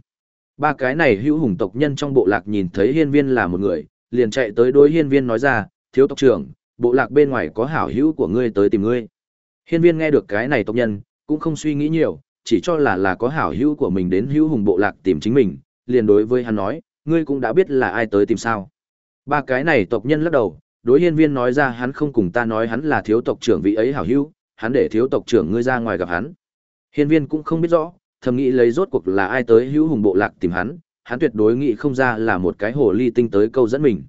Ba cái này hữu hùng tộc nhân trong bộ lạc nhìn thấy hiên viên là một người, liền chạy tới đối hiên viên nói ra, thiếu tộc trưởng, bộ lạc bên ngoài có hảo hữu của ngươi tới tìm ngươi. Hiên viên nghe được cái này tộc nhân, cũng không suy nghĩ nhiều, chỉ cho là là có hảo hữu của mình đến hữu hùng bộ lạc tìm chính mình, liền đối với hắn nói, ngươi cũng đã biết là ai tới tìm sao. Ba cái này tộc nhân lắc đầu, đối hiên viên nói ra hắn không cùng ta nói hắn là thiếu tộc trưởng vị ấy hảo hữu, hắn để thiếu tộc trưởng ngươi ra ngoài gặp hắn. Hiên viên cũng không biết rõ, thầm nghĩ lấy rốt cuộc là ai tới hữu hùng bộ lạc tìm hắn, hắn tuyệt đối nghĩ không ra là một cái hồ ly tinh tới câu dẫn mình.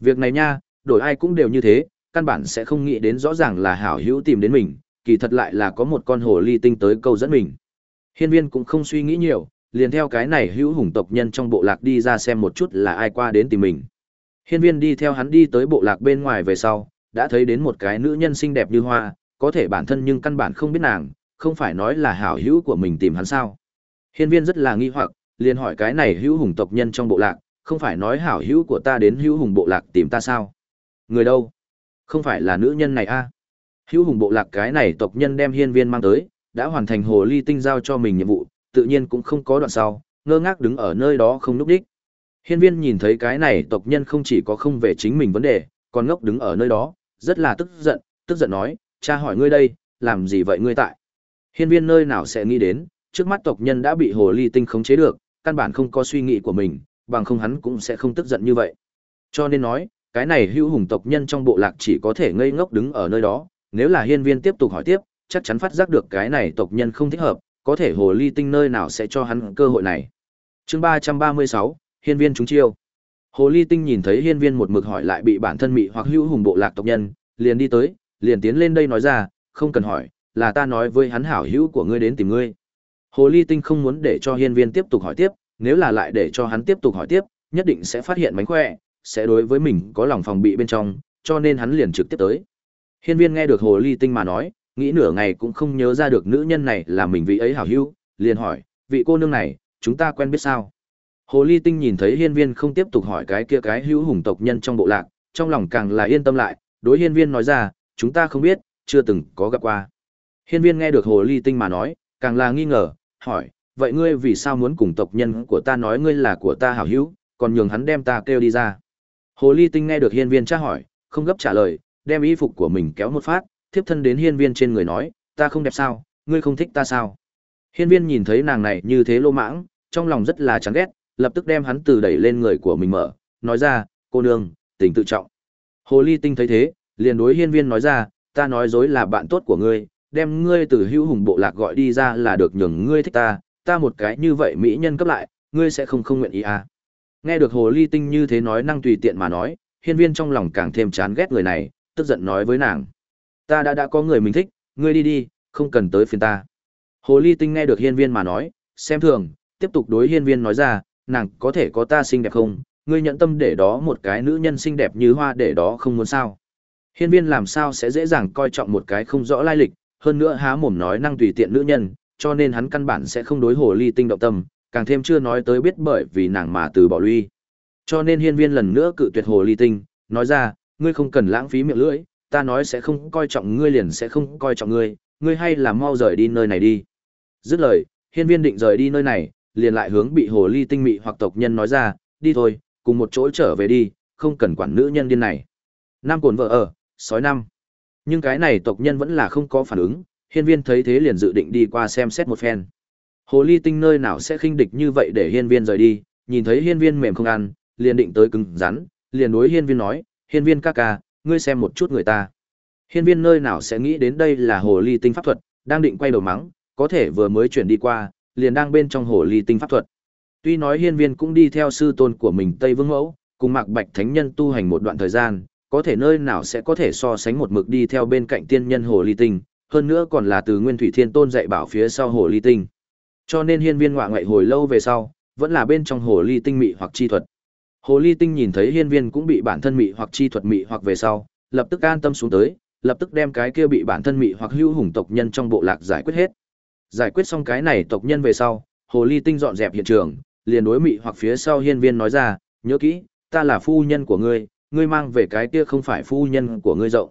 Việc này nha, đổi ai cũng đều như thế, căn bản sẽ không nghĩ đến rõ ràng là hảo hữu tìm đến mình, kỳ thật lại là có một con hồ ly tinh tới câu dẫn mình. Hiên viên cũng không suy nghĩ nhiều, liền theo cái này hữu hùng tộc nhân trong bộ lạc đi ra xem một chút là ai qua đến tìm mình. Hiên viên đi theo hắn đi tới bộ lạc bên ngoài về sau, đã thấy đến một cái nữ nhân xinh đẹp như hoa, có thể bản thân nhưng căn bản không biết nàng, không phải nói là hảo hữu của mình tìm hắn sao. Hiên viên rất là nghi hoặc, liền hỏi cái này hữu hùng tộc nhân trong bộ lạc, không phải nói hảo hữu của ta đến hữu hùng bộ lạc tìm ta sao? Người đâu? Không phải là nữ nhân này a? À? Hữu hùng bộ lạc cái này tộc nhân đem hiên viên mang tới, đã hoàn thành hồ ly tinh giao cho mình nhiệm vụ, tự nhiên cũng không có đoạn sau, ngơ ngác đứng ở nơi đó không núp đích. Hiên viên nhìn thấy cái này tộc nhân không chỉ có không về chính mình vấn đề, còn ngốc đứng ở nơi đó, rất là tức giận, tức giận nói, cha hỏi ngươi đây, làm gì vậy ngươi tại? Hiên viên nơi nào sẽ nghĩ đến, trước mắt tộc nhân đã bị hồ ly tinh khống chế được, căn bản không có suy nghĩ của mình, bằng không hắn cũng sẽ không tức giận như vậy. Cho nên nói, cái này hữu hùng tộc nhân trong bộ lạc chỉ có thể ngây ngốc đứng ở nơi đó, nếu là hiên viên tiếp tục hỏi tiếp, chắc chắn phát giác được cái này tộc nhân không thích hợp, có thể hồ ly tinh nơi nào sẽ cho hắn cơ hội này. Chương ba ba mươi sáu, hiên viên chúng chiêu. Hồ ly tinh nhìn thấy hiên viên một mực hỏi lại bị bản thân mị hoặc hữu hùng bộ lạc tộc nhân, liền đi tới, liền tiến lên đây nói ra, không cần hỏi, là ta nói với hắn hảo hữu của ngươi đến tìm ngươi. Hồ ly tinh không muốn để cho hiên viên tiếp tục hỏi tiếp, nếu là lại để cho hắn tiếp tục hỏi tiếp, nhất định sẽ phát hiện mánh khỏe, sẽ đối với mình có lòng phòng bị bên trong, cho nên hắn liền trực tiếp tới. Hiên viên nghe được hồ ly tinh mà nói, nghĩ nửa ngày cũng không nhớ ra được nữ nhân này là mình vị ấy hảo hữu, liền hỏi, vị cô nương này, chúng ta quen biết sao? Hồ ly tinh nhìn thấy hiên viên không tiếp tục hỏi cái kia cái hữu hùng tộc nhân trong bộ lạc, trong lòng càng là yên tâm lại, đối hiên viên nói ra, chúng ta không biết, chưa từng có gặp qua. Hiên viên nghe được hồ ly tinh mà nói, càng là nghi ngờ, hỏi, vậy ngươi vì sao muốn cùng tộc nhân của ta nói ngươi là của ta hảo hữu, còn nhường hắn đem ta kêu đi ra? Hồ ly tinh nghe được hiên viên tra hỏi, không gấp trả lời, đem y phục của mình kéo một phát, thiếp thân đến hiên viên trên người nói, ta không đẹp sao, ngươi không thích ta sao? Hiên viên nhìn thấy nàng này như thế lô mãng, trong lòng rất là chán ghét, lập tức đem hắn từ đẩy lên người của mình mở, nói ra, cô nương, tình tự trọng. Hồ ly tinh thấy thế, liền đối hiên viên nói ra, ta nói dối là bạn tốt của ngươi, đem ngươi từ hữu hùng bộ lạc gọi đi ra là được nhường ngươi thích ta, ta một cái như vậy mỹ nhân cấp lại, ngươi sẽ không không nguyện ý à. Nghe được hồ ly tinh như thế nói năng tùy tiện mà nói, hiên viên trong lòng càng thêm chán ghét người này, tức giận nói với nàng. Ta đã đã có người mình thích, ngươi đi đi, không cần tới phiền ta. Hồ ly tinh nghe được hiên viên mà nói, xem thường, tiếp tục đối hiên viên nói ra, nàng có thể có ta xinh đẹp không, ngươi nhận tâm để đó một cái nữ nhân xinh đẹp như hoa để đó không muốn sao. Hiên viên làm sao sẽ dễ dàng coi trọng một cái không rõ lai lịch, hơn nữa há mồm nói năng tùy tiện nữ nhân, cho nên hắn căn bản sẽ không đối hồ ly tinh động tâm, càng thêm chưa nói tới biết bởi vì nàng mà từ bỏ lui. Cho nên hiên viên lần nữa cự tuyệt hồ ly tinh, nói ra, ngươi không cần lãng phí miệng lưỡi, ta nói sẽ không coi trọng ngươi liền sẽ không coi trọng ngươi, ngươi hay là mau rời đi nơi này đi. Dứt lời, hiên viên định rời đi nơi này, liền lại hướng bị hồ ly tinh mị hoặc tộc nhân nói ra, đi thôi, cùng một chỗ trở về đi, không cần quản nữ nhân điên này. Nam cồn vợ ở, sói năm. Nhưng cái này tộc nhân vẫn là không có phản ứng, hiên viên thấy thế liền dự định đi qua xem xét một phen. Hồ ly tinh nơi nào sẽ khinh địch như vậy để hiên viên rời đi, nhìn thấy hiên viên mềm không ăn, liền định tới cứng rắn, liền đối hiên viên nói, hiên viên ca ca, ngươi xem một chút người ta. Hiên viên nơi nào sẽ nghĩ đến đây là hồ ly tinh pháp thuật, đang định quay đầu mắng, có thể vừa mới chuyển đi qua, liền đang bên trong hồ ly tinh pháp thuật. Tuy nói hiên viên cũng đi theo sư tôn của mình Tây Vương Mẫu, cùng Mạc Bạch Thánh Nhân tu hành một đoạn thời gian, có thể nơi nào sẽ có thể so sánh một mực đi theo bên cạnh tiên nhân hồ ly tinh, hơn nữa còn là từ Nguyên Thủy Thiên Tôn dạy bảo phía sau hồ ly tinh. Cho nên hiên viên ngọa ngoại hồi lâu về sau, vẫn là bên trong hồ ly tinh mị hoặc chi thuật. Hồ ly tinh nhìn thấy hiên viên cũng bị bản thân mị hoặc chi thuật mị hoặc về sau, lập tức an tâm xuống tới, lập tức đem cái kia bị bản thân mị hoặc hữu hùng tộc nhân trong bộ lạc giải quyết hết. Giải quyết xong cái này tộc nhân về sau, hồ ly tinh dọn dẹp hiện trường, liền đối mị hoặc phía sau hiên viên nói ra, nhớ kỹ, ta là phu nhân của ngươi, ngươi mang về cái kia không phải phu nhân của ngươi rộng.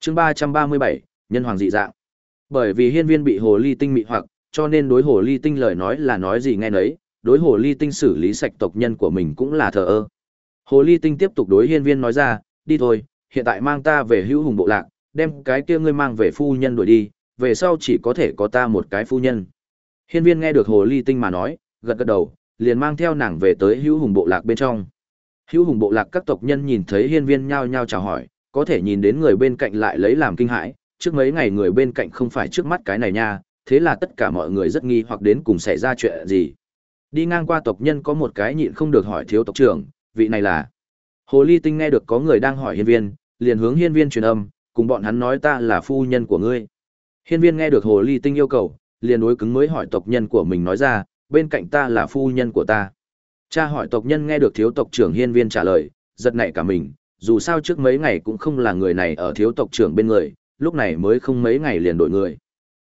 Chương ba ba mươi bảy nhân hoàng dị dạng. Bởi vì hiên viên bị hồ ly tinh mị hoặc, cho nên đối hồ ly tinh lời nói là nói gì nghe nấy, đối hồ ly tinh xử lý sạch tộc nhân của mình cũng là thờ ơ. Hồ ly tinh tiếp tục đối hiên viên nói ra, đi thôi, hiện tại mang ta về hữu hùng bộ lạc, đem cái kia ngươi mang về phu nhân đuổi đi, về sau chỉ có thể có ta một cái phu nhân. Hiên viên nghe được hồ ly tinh mà nói, gật gật đầu, liền mang theo nàng về tới hữu hùng bộ lạc bên trong. Hữu hùng bộ lạc các tộc nhân nhìn thấy hiên viên nhao nhao chào hỏi, có thể nhìn đến người bên cạnh lại lấy làm kinh hãi, trước mấy ngày người bên cạnh không phải trước mắt cái này nha, thế là tất cả mọi người rất nghi hoặc đến cùng xảy ra chuyện gì. Đi ngang qua tộc nhân có một cái nhịn không được hỏi thiếu tộc trưởng, vị này là. Hồ ly tinh nghe được có người đang hỏi hiên viên, liền hướng hiên viên truyền âm, cùng bọn hắn nói ta là phu nhân của ngươi. Hiên viên nghe được hồ ly tinh yêu cầu, liền đối cứng mới hỏi tộc nhân của mình nói ra, bên cạnh ta là phu nhân của ta. Cha hỏi tộc nhân nghe được thiếu tộc trưởng hiên viên trả lời, giật nảy cả mình, dù sao trước mấy ngày cũng không là người này ở thiếu tộc trưởng bên người, lúc này mới không mấy ngày liền đổi người.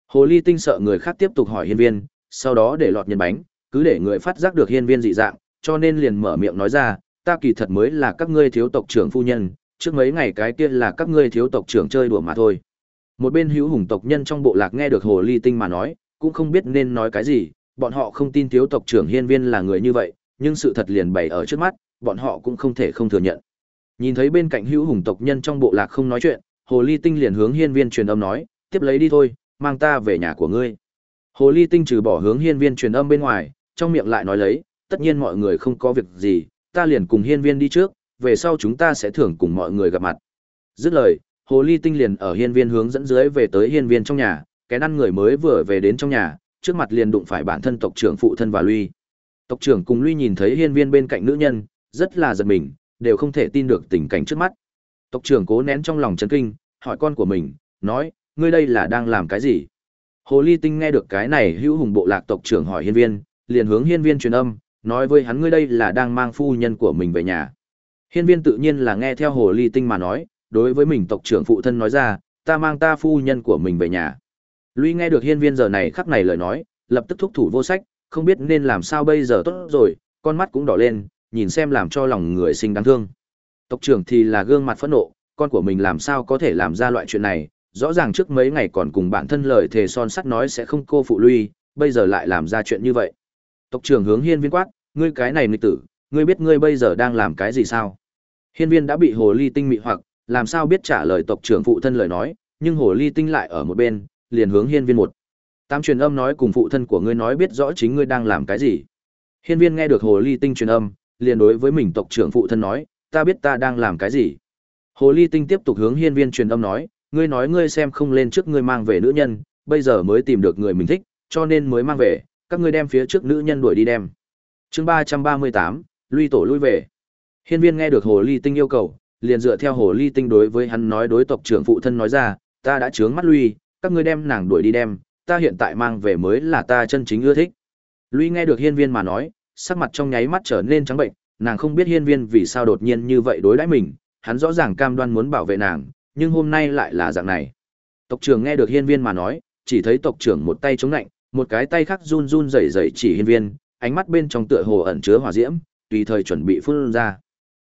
Hồ ly tinh sợ người khác tiếp tục hỏi hiên viên, sau đó để lọt nhân bánh, cứ để người phát giác được hiên viên dị dạng, cho nên liền mở miệng nói ra, ta kỳ thật mới là các ngươi thiếu tộc trưởng phu nhân, trước mấy ngày cái kia là các ngươi thiếu tộc trưởng chơi đùa mà thôi. Một bên hữu hùng tộc nhân trong bộ lạc nghe được hồ ly tinh mà nói, cũng không biết nên nói cái gì, bọn họ không tin thiếu tộc trưởng hiên viên là người như vậy, nhưng sự thật liền bày ở trước mắt, bọn họ cũng không thể không thừa nhận. Nhìn thấy bên cạnh hữu hùng tộc nhân trong bộ lạc không nói chuyện, hồ ly tinh liền hướng hiên viên truyền âm nói, tiếp lấy đi thôi, mang ta về nhà của ngươi. Hồ ly tinh trừ bỏ hướng hiên viên truyền âm bên ngoài, trong miệng lại nói lấy, tất nhiên mọi người không có việc gì, ta liền cùng hiên viên đi trước, về sau chúng ta sẽ thưởng cùng mọi người gặp mặt. Dứt lời, hồ ly tinh liền ở hiên viên hướng dẫn dưới về tới hiên viên trong nhà, cái năn người mới vừa về đến trong nhà, trước mặt liền đụng phải bản thân tộc trưởng phụ thân và Luy. Tộc trưởng cùng Luy nhìn thấy hiên viên bên cạnh nữ nhân, rất là giật mình, đều không thể tin được tình cảnh trước mắt. Tộc trưởng cố nén trong lòng chấn kinh, hỏi con của mình, nói, ngươi đây là đang làm cái gì? Hồ ly tinh nghe được cái này hữu hùng bộ lạc tộc trưởng hỏi hiên viên, liền hướng hiên viên truyền âm, nói với hắn ngươi đây là đang mang phu nhân của mình về nhà. Hiên viên tự nhiên là nghe theo hồ ly tinh mà nói, đối với mình tộc trưởng phụ thân nói ra, ta mang ta phu nhân của mình về nhà. Lui nghe được hiên viên giờ này khắc này lời nói, lập tức thúc thủ vô sách, không biết nên làm sao bây giờ tốt rồi, con mắt cũng đỏ lên, nhìn xem làm cho lòng người sinh đáng thương. Tộc trưởng thì là gương mặt phẫn nộ, con của mình làm sao có thể làm ra loại chuyện này, rõ ràng trước mấy ngày còn cùng bản thân lời thề son sắt nói sẽ không cô phụ lui, bây giờ lại làm ra chuyện như vậy. Tộc trưởng hướng hiên viên quát, ngươi cái này nghịch tử, ngươi biết ngươi bây giờ đang làm cái gì sao? Hiên viên đã bị hồ ly tinh mị hoặc, làm sao biết trả lời tộc trưởng phụ thân lời nói, nhưng hồ ly tinh lại ở một bên, liền hướng hiên viên một. Tam truyền âm nói cùng phụ thân của ngươi nói biết rõ chính ngươi đang làm cái gì. Hiên viên nghe được hồ ly tinh truyền âm, liền đối với mình tộc trưởng phụ thân nói, ta biết ta đang làm cái gì. Hồ ly tinh tiếp tục hướng hiên viên truyền âm nói, ngươi nói ngươi xem không lên trước ngươi mang về nữ nhân, bây giờ mới tìm được người mình thích, cho nên mới mang về, các ngươi đem phía trước nữ nhân đuổi đi đem. Chương ba ba mươi tám, lui tổ lui về. Hiên viên nghe được hồ ly tinh yêu cầu, liền dựa theo hồ ly tinh đối với hắn nói đối tộc trưởng phụ thân nói ra, ta đã chướng mắt lui, các ngươi đem nàng đuổi đi đem, ta hiện tại mang về mới là ta chân chính ưa thích. Lui nghe được hiên viên mà nói, sắc mặt trong nháy mắt trở nên trắng bệnh, nàng không biết hiên viên vì sao đột nhiên như vậy đối đãi mình, hắn rõ ràng cam đoan muốn bảo vệ nàng, nhưng hôm nay lại là dạng này. Tộc trưởng nghe được hiên viên mà nói, chỉ thấy tộc trưởng một tay chống lạnh, một cái tay khác run run rẩy rẩy chỉ hiên viên, ánh mắt bên trong tựa hồ ẩn chứa hỏa diễm, tùy thời chuẩn bị phun ra.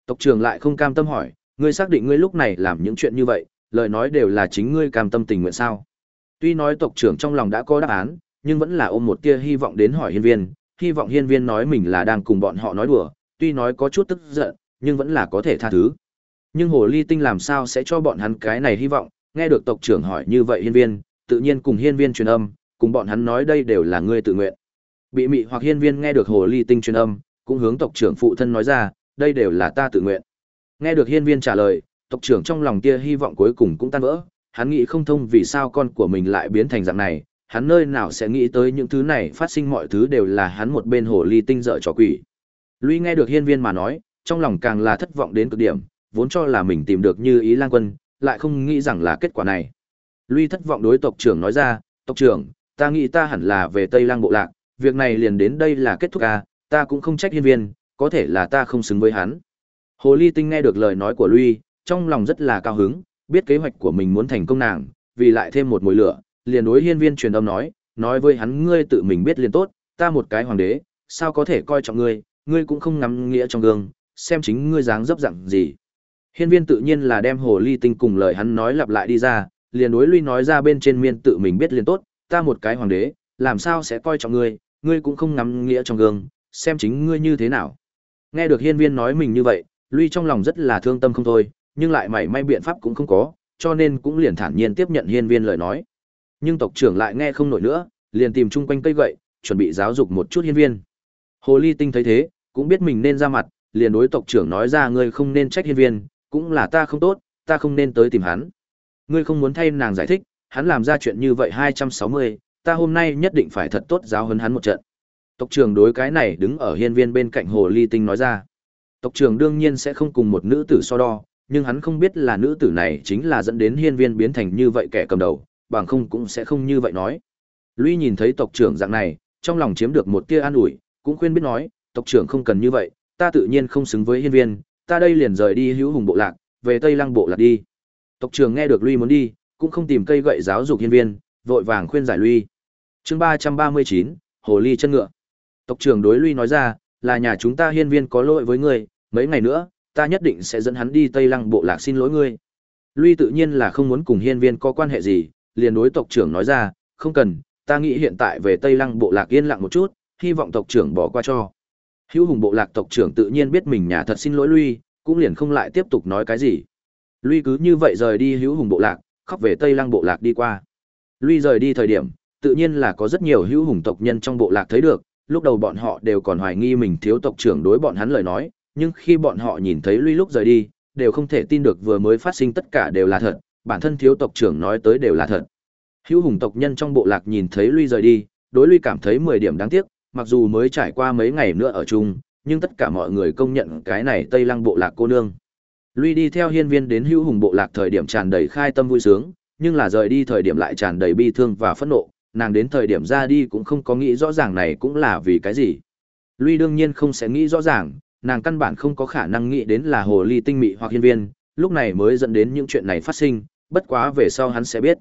Tộc trưởng lại không cam tâm hỏi, ngươi xác định ngươi lúc này làm những chuyện như vậy, lời nói đều là chính ngươi cam tâm tình nguyện sao? Tuy nói tộc trưởng trong lòng đã có đáp án, nhưng vẫn là ôm một tia hy vọng đến hỏi hiên viên, hy vọng hiên viên nói mình là đang cùng bọn họ nói đùa, tuy nói có chút tức giận, nhưng vẫn là có thể tha thứ. Nhưng hồ ly tinh làm sao sẽ cho bọn hắn cái này hy vọng, nghe được tộc trưởng hỏi như vậy hiên viên, tự nhiên cùng hiên viên truyền âm, cùng bọn hắn nói đây đều là ngươi tự nguyện. Bị mị hoặc hiên viên nghe được hồ ly tinh truyền âm, cũng hướng tộc trưởng phụ thân nói ra, đây đều là ta tự nguyện. Nghe được hiên viên trả lời, tộc trưởng trong lòng tia hy vọng cuối cùng cũng tan vỡ, hắn nghĩ không thông vì sao con của mình lại biến thành dạng này, hắn nơi nào sẽ nghĩ tới những thứ này phát sinh mọi thứ đều là hắn một bên hồ ly tinh dở trò quỷ. Lui nghe được hiên viên mà nói, trong lòng càng là thất vọng đến cực điểm, vốn cho là mình tìm được như ý lang quân, lại không nghĩ rằng là kết quả này. Lui thất vọng đối tộc trưởng nói ra, tộc trưởng, ta nghĩ ta hẳn là về Tây Lang bộ lạc, việc này liền đến đây là kết thúc à, ta cũng không trách hiên viên, có thể là ta không xứng với hắn. Hồ ly tinh nghe được lời nói của Lui, trong lòng rất là cao hứng, biết kế hoạch của mình muốn thành công nàng, vì lại thêm một mùi lửa, liền đối hiên viên truyền âm nói, nói với hắn ngươi tự mình biết liền tốt, ta một cái hoàng đế, sao có thể coi trọng ngươi, ngươi cũng không ngắm nghĩa trong gương, xem chính ngươi dáng dấp dạng gì. Hiên viên tự nhiên là đem hồ ly tinh cùng lời hắn nói lặp lại đi ra, liền đối lui nói ra bên trên miên tự mình biết liền tốt, ta một cái hoàng đế, làm sao sẽ coi trọng ngươi, ngươi cũng không ngắm nghĩa trong gương, xem chính ngươi như thế nào. Nghe được hiên viên nói mình như vậy, lui trong lòng rất là thương tâm không thôi, nhưng lại mảy may biện pháp cũng không có, cho nên cũng liền thản nhiên tiếp nhận hiên viên lời nói. Nhưng tộc trưởng lại nghe không nổi nữa, liền tìm chung quanh cây gậy, chuẩn bị giáo dục một chút hiên viên. Hồ ly tinh thấy thế, cũng biết mình nên ra mặt, liền đối tộc trưởng nói ra ngươi không nên trách hiên viên, cũng là ta không tốt, ta không nên tới tìm hắn. Ngươi không muốn thay nàng giải thích, hắn làm ra chuyện như vậy 260, ta hôm nay nhất định phải thật tốt giáo huấn hắn một trận. Tộc trưởng đối cái này đứng ở hiên viên bên cạnh hồ ly tinh nói ra. Tộc trưởng đương nhiên sẽ không cùng một nữ tử so đo, nhưng hắn không biết là nữ tử này chính là dẫn đến hiên viên biến thành như vậy kẻ cầm đầu, bằng không cũng sẽ không như vậy nói. Lui nhìn thấy tộc trưởng dạng này, trong lòng chiếm được một tia an ủi, cũng khuyên biết nói, tộc trưởng không cần như vậy, ta tự nhiên không xứng với hiên viên, ta đây liền rời đi hữu hùng bộ lạc, về Tây Lăng bộ lạc đi. Tộc trưởng nghe được Lui muốn đi, cũng không tìm cây gậy giáo dục hiên viên, vội vàng khuyên giải Lui. Chương ba ba mươi chín Hồ ly chân ngựa. Tộc trưởng đối Lui nói ra, là nhà chúng ta hiên viên có lỗi với ngươi, mấy ngày nữa, ta nhất định sẽ dẫn hắn đi Tây Lăng bộ lạc xin lỗi ngươi. Lui tự nhiên là không muốn cùng hiên viên có quan hệ gì, liền đối tộc trưởng nói ra, không cần, ta nghĩ hiện tại về Tây Lăng bộ lạc yên lặng một chút, hy vọng tộc trưởng bỏ qua cho. Hữu hùng bộ lạc tộc trưởng tự nhiên biết mình nhà thật xin lỗi lui, cũng liền không lại tiếp tục nói cái gì. Lui cứ như vậy rời đi hữu hùng bộ lạc, khóc về Tây Lăng bộ lạc đi qua. Lui rời đi thời điểm, tự nhiên là có rất nhiều hữu hùng tộc nhân trong bộ lạc thấy được, lúc đầu bọn họ đều còn hoài nghi mình thiếu tộc trưởng đối bọn hắn lời nói, nhưng khi bọn họ nhìn thấy Lui lúc rời đi, đều không thể tin được vừa mới phát sinh tất cả đều là thật, bản thân thiếu tộc trưởng nói tới đều là thật. Hữu hùng tộc nhân trong bộ lạc nhìn thấy Lui rời đi, đối Lui cảm thấy 10 điểm đáng tiếc, mặc dù mới trải qua mấy ngày nữa ở chung, nhưng tất cả mọi người công nhận cái này Tây Lăng bộ lạc cô nương. Lui đi theo hiên viên đến hữu hùng bộ lạc thời điểm tràn đầy khai tâm vui sướng, nhưng là rời đi thời điểm lại tràn đầy bi thương và phẫn nộ, nàng đến thời điểm ra đi cũng không có nghĩ rõ ràng này cũng là vì cái gì. Lui đương nhiên không sẽ nghĩ rõ ràng, nàng căn bản không có khả năng nghĩ đến là hồ ly tinh mị hoặc hiên viên, lúc này mới dẫn đến những chuyện này phát sinh, bất quá về sau hắn sẽ biết.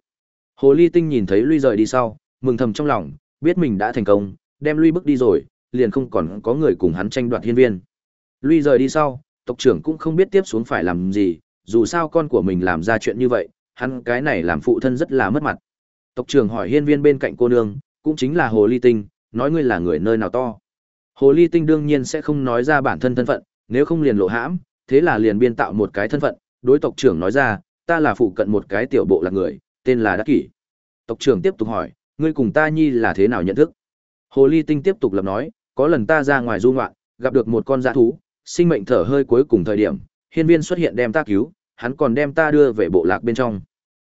Hồ ly tinh nhìn thấy Lui rời đi sau, mừng thầm trong lòng, biết mình đã thành công, đem Lui bước đi rồi, liền không còn có người cùng hắn tranh đoạt hiên viên. Lui rời đi sau, tộc trưởng cũng không biết tiếp xuống phải làm gì, dù sao con của mình làm ra chuyện như vậy, hắn cái này làm phụ thân rất là mất mặt. Tộc trưởng hỏi hiên viên bên cạnh cô nương, cũng chính là Hồ Ly Tinh, nói ngươi là người nơi nào to. Hồ Ly Tinh đương nhiên sẽ không nói ra bản thân thân phận, nếu không liền lộ hãm, thế là liền biên tạo một cái thân phận, đối tộc trưởng nói ra, ta là phụ cận một cái tiểu bộ là người, tên là Đắc Kỷ. Tộc trưởng tiếp tục hỏi, ngươi cùng ta nhi là thế nào nhận thức? Hồ Ly Tinh tiếp tục lập nói, có lần ta ra ngoài du ngoạn, gặp được một con dã thú, sinh mệnh thở hơi cuối cùng thời điểm, hiên viên xuất hiện đem ta cứu, hắn còn đem ta đưa về bộ lạc bên trong.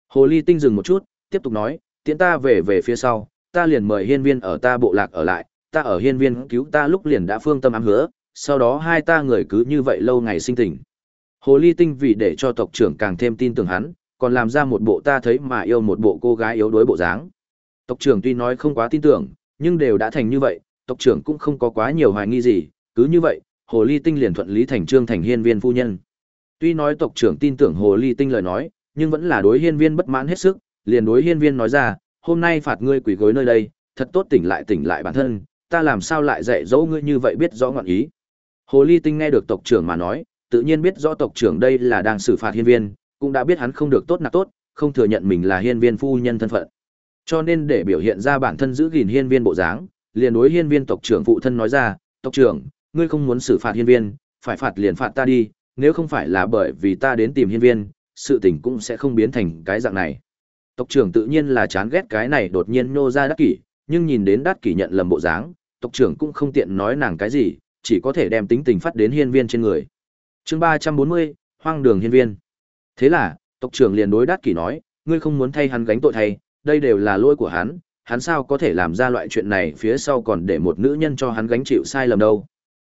Hồ ly tinh dừng một chút, tiếp tục nói, tiễn ta về về phía sau, ta liền mời hiên viên ở ta bộ lạc ở lại, ta ở hiên viên cứu ta lúc liền đã phương tâm ám hứa, sau đó hai ta người cứ như vậy lâu ngày sinh tình. Hồ ly tinh vì để cho tộc trưởng càng thêm tin tưởng hắn, còn làm ra một bộ ta thấy mà yêu một bộ cô gái yếu đuối bộ dáng. Tộc trưởng tuy nói không quá tin tưởng, nhưng đều đã thành như vậy, tộc trưởng cũng không có quá nhiều hoài nghi gì, cứ như vậy, Hồ Ly Tinh liền thuận lý thành trương thành hiên viên phu nhân. Tuy nói tộc trưởng tin tưởng Hồ Ly Tinh lời nói, nhưng vẫn là đối hiên viên bất mãn hết sức, liền đối hiên viên nói ra, hôm nay phạt ngươi quỳ gối nơi đây, thật tốt tỉnh lại tỉnh lại bản thân, ta làm sao lại dạy dỗ ngươi như vậy biết rõ ngọn ý. Hồ Ly Tinh nghe được tộc trưởng mà nói, tự nhiên biết rõ tộc trưởng đây là đang xử phạt hiên viên, cũng đã biết hắn không được tốt nạp tốt, không thừa nhận mình là hiên viên phu nhân thân phận. Cho nên để biểu hiện ra bản thân giữ gìn hiên viên bộ dáng, liền đối hiên viên tộc trưởng phụ thân nói ra, tộc trưởng, ngươi không muốn xử phạt hiên viên, phải phạt liền phạt ta đi, nếu không phải là bởi vì ta đến tìm hiên viên, sự tình cũng sẽ không biến thành cái dạng này. Tộc trưởng tự nhiên là chán ghét cái này đột nhiên nô ra đắc kỷ, nhưng nhìn đến đắc kỷ nhận lầm bộ dáng, tộc trưởng cũng không tiện nói nàng cái gì, chỉ có thể đem tính tình phát đến hiên viên trên người. chương ba trăm bốn mươi, hoang đường hiên viên. Thế là, tộc trưởng liền đối đắc kỷ nói, ngươi không muốn thay hắn gánh tội thay, đây đều là lỗi của hắn, hắn sao có thể làm ra loại chuyện này phía sau còn để một nữ nhân cho hắn gánh chịu sai lầm đâu.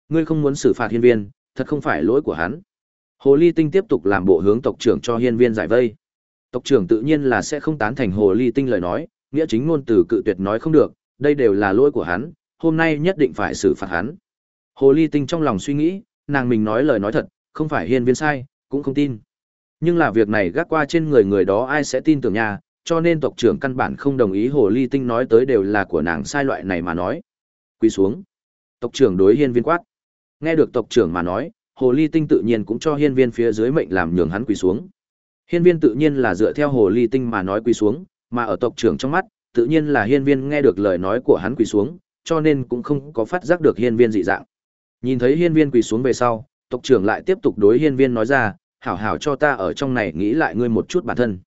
Ngươi không muốn xử phạt hiên viên, thật không phải lỗi của hắn. Hồ Ly Tinh tiếp tục làm bộ hướng tộc trưởng cho hiên viên giải vây. Tộc trưởng tự nhiên là sẽ không tán thành Hồ Ly Tinh lời nói, nghĩa chính ngôn từ cự tuyệt nói không được, đây đều là lỗi của hắn, hôm nay nhất định phải xử phạt hắn. Hồ Ly Tinh trong lòng suy nghĩ, nàng mình nói lời nói thật, không phải hiên viên sai, cũng không tin. Nhưng là việc này gác qua trên người người đó ai sẽ tin tưởng nhà? Cho nên tộc trưởng căn bản không đồng ý hồ ly tinh nói tới đều là của nàng sai loại này mà nói. Quỳ xuống. Tộc trưởng đối hiên viên quát. Nghe được tộc trưởng mà nói, hồ ly tinh tự nhiên cũng cho hiên viên phía dưới mệnh làm nhường hắn quỳ xuống. Hiên viên tự nhiên là dựa theo hồ ly tinh mà nói quỳ xuống, mà ở tộc trưởng trong mắt, tự nhiên là hiên viên nghe được lời nói của hắn quỳ xuống, cho nên cũng không có phát giác được hiên viên dị dạng. Nhìn thấy hiên viên quỳ xuống về sau, tộc trưởng lại tiếp tục đối hiên viên nói ra, hảo hảo cho ta ở trong này nghĩ lại ngươi một chút bản thân.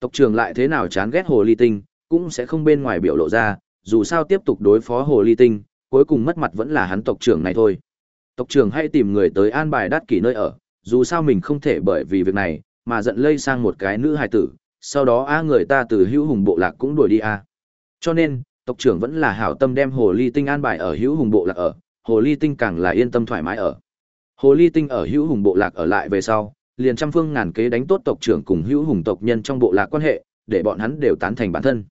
Tộc trưởng lại thế nào chán ghét hồ ly tinh, cũng sẽ không bên ngoài biểu lộ ra, dù sao tiếp tục đối phó hồ ly tinh, cuối cùng mất mặt vẫn là hắn tộc trưởng này thôi. Tộc trưởng hãy tìm người tới an bài đắt kỷ nơi ở, dù sao mình không thể bởi vì việc này, mà giận lây sang một cái nữ hài tử, sau đó a người ta từ hữu hùng bộ lạc cũng đuổi đi a. Cho nên, tộc trưởng vẫn là hảo tâm đem hồ ly tinh an bài ở hữu hùng bộ lạc ở, hồ ly tinh càng là yên tâm thoải mái ở. Hồ Ly Tinh ở Hữu Hùng bộ lạc ở lại về sau, liền trăm phương ngàn kế đánh tốt tộc trưởng cùng Hữu Hùng tộc nhân trong bộ lạc quan hệ, để bọn hắn đều tán thành bản thân.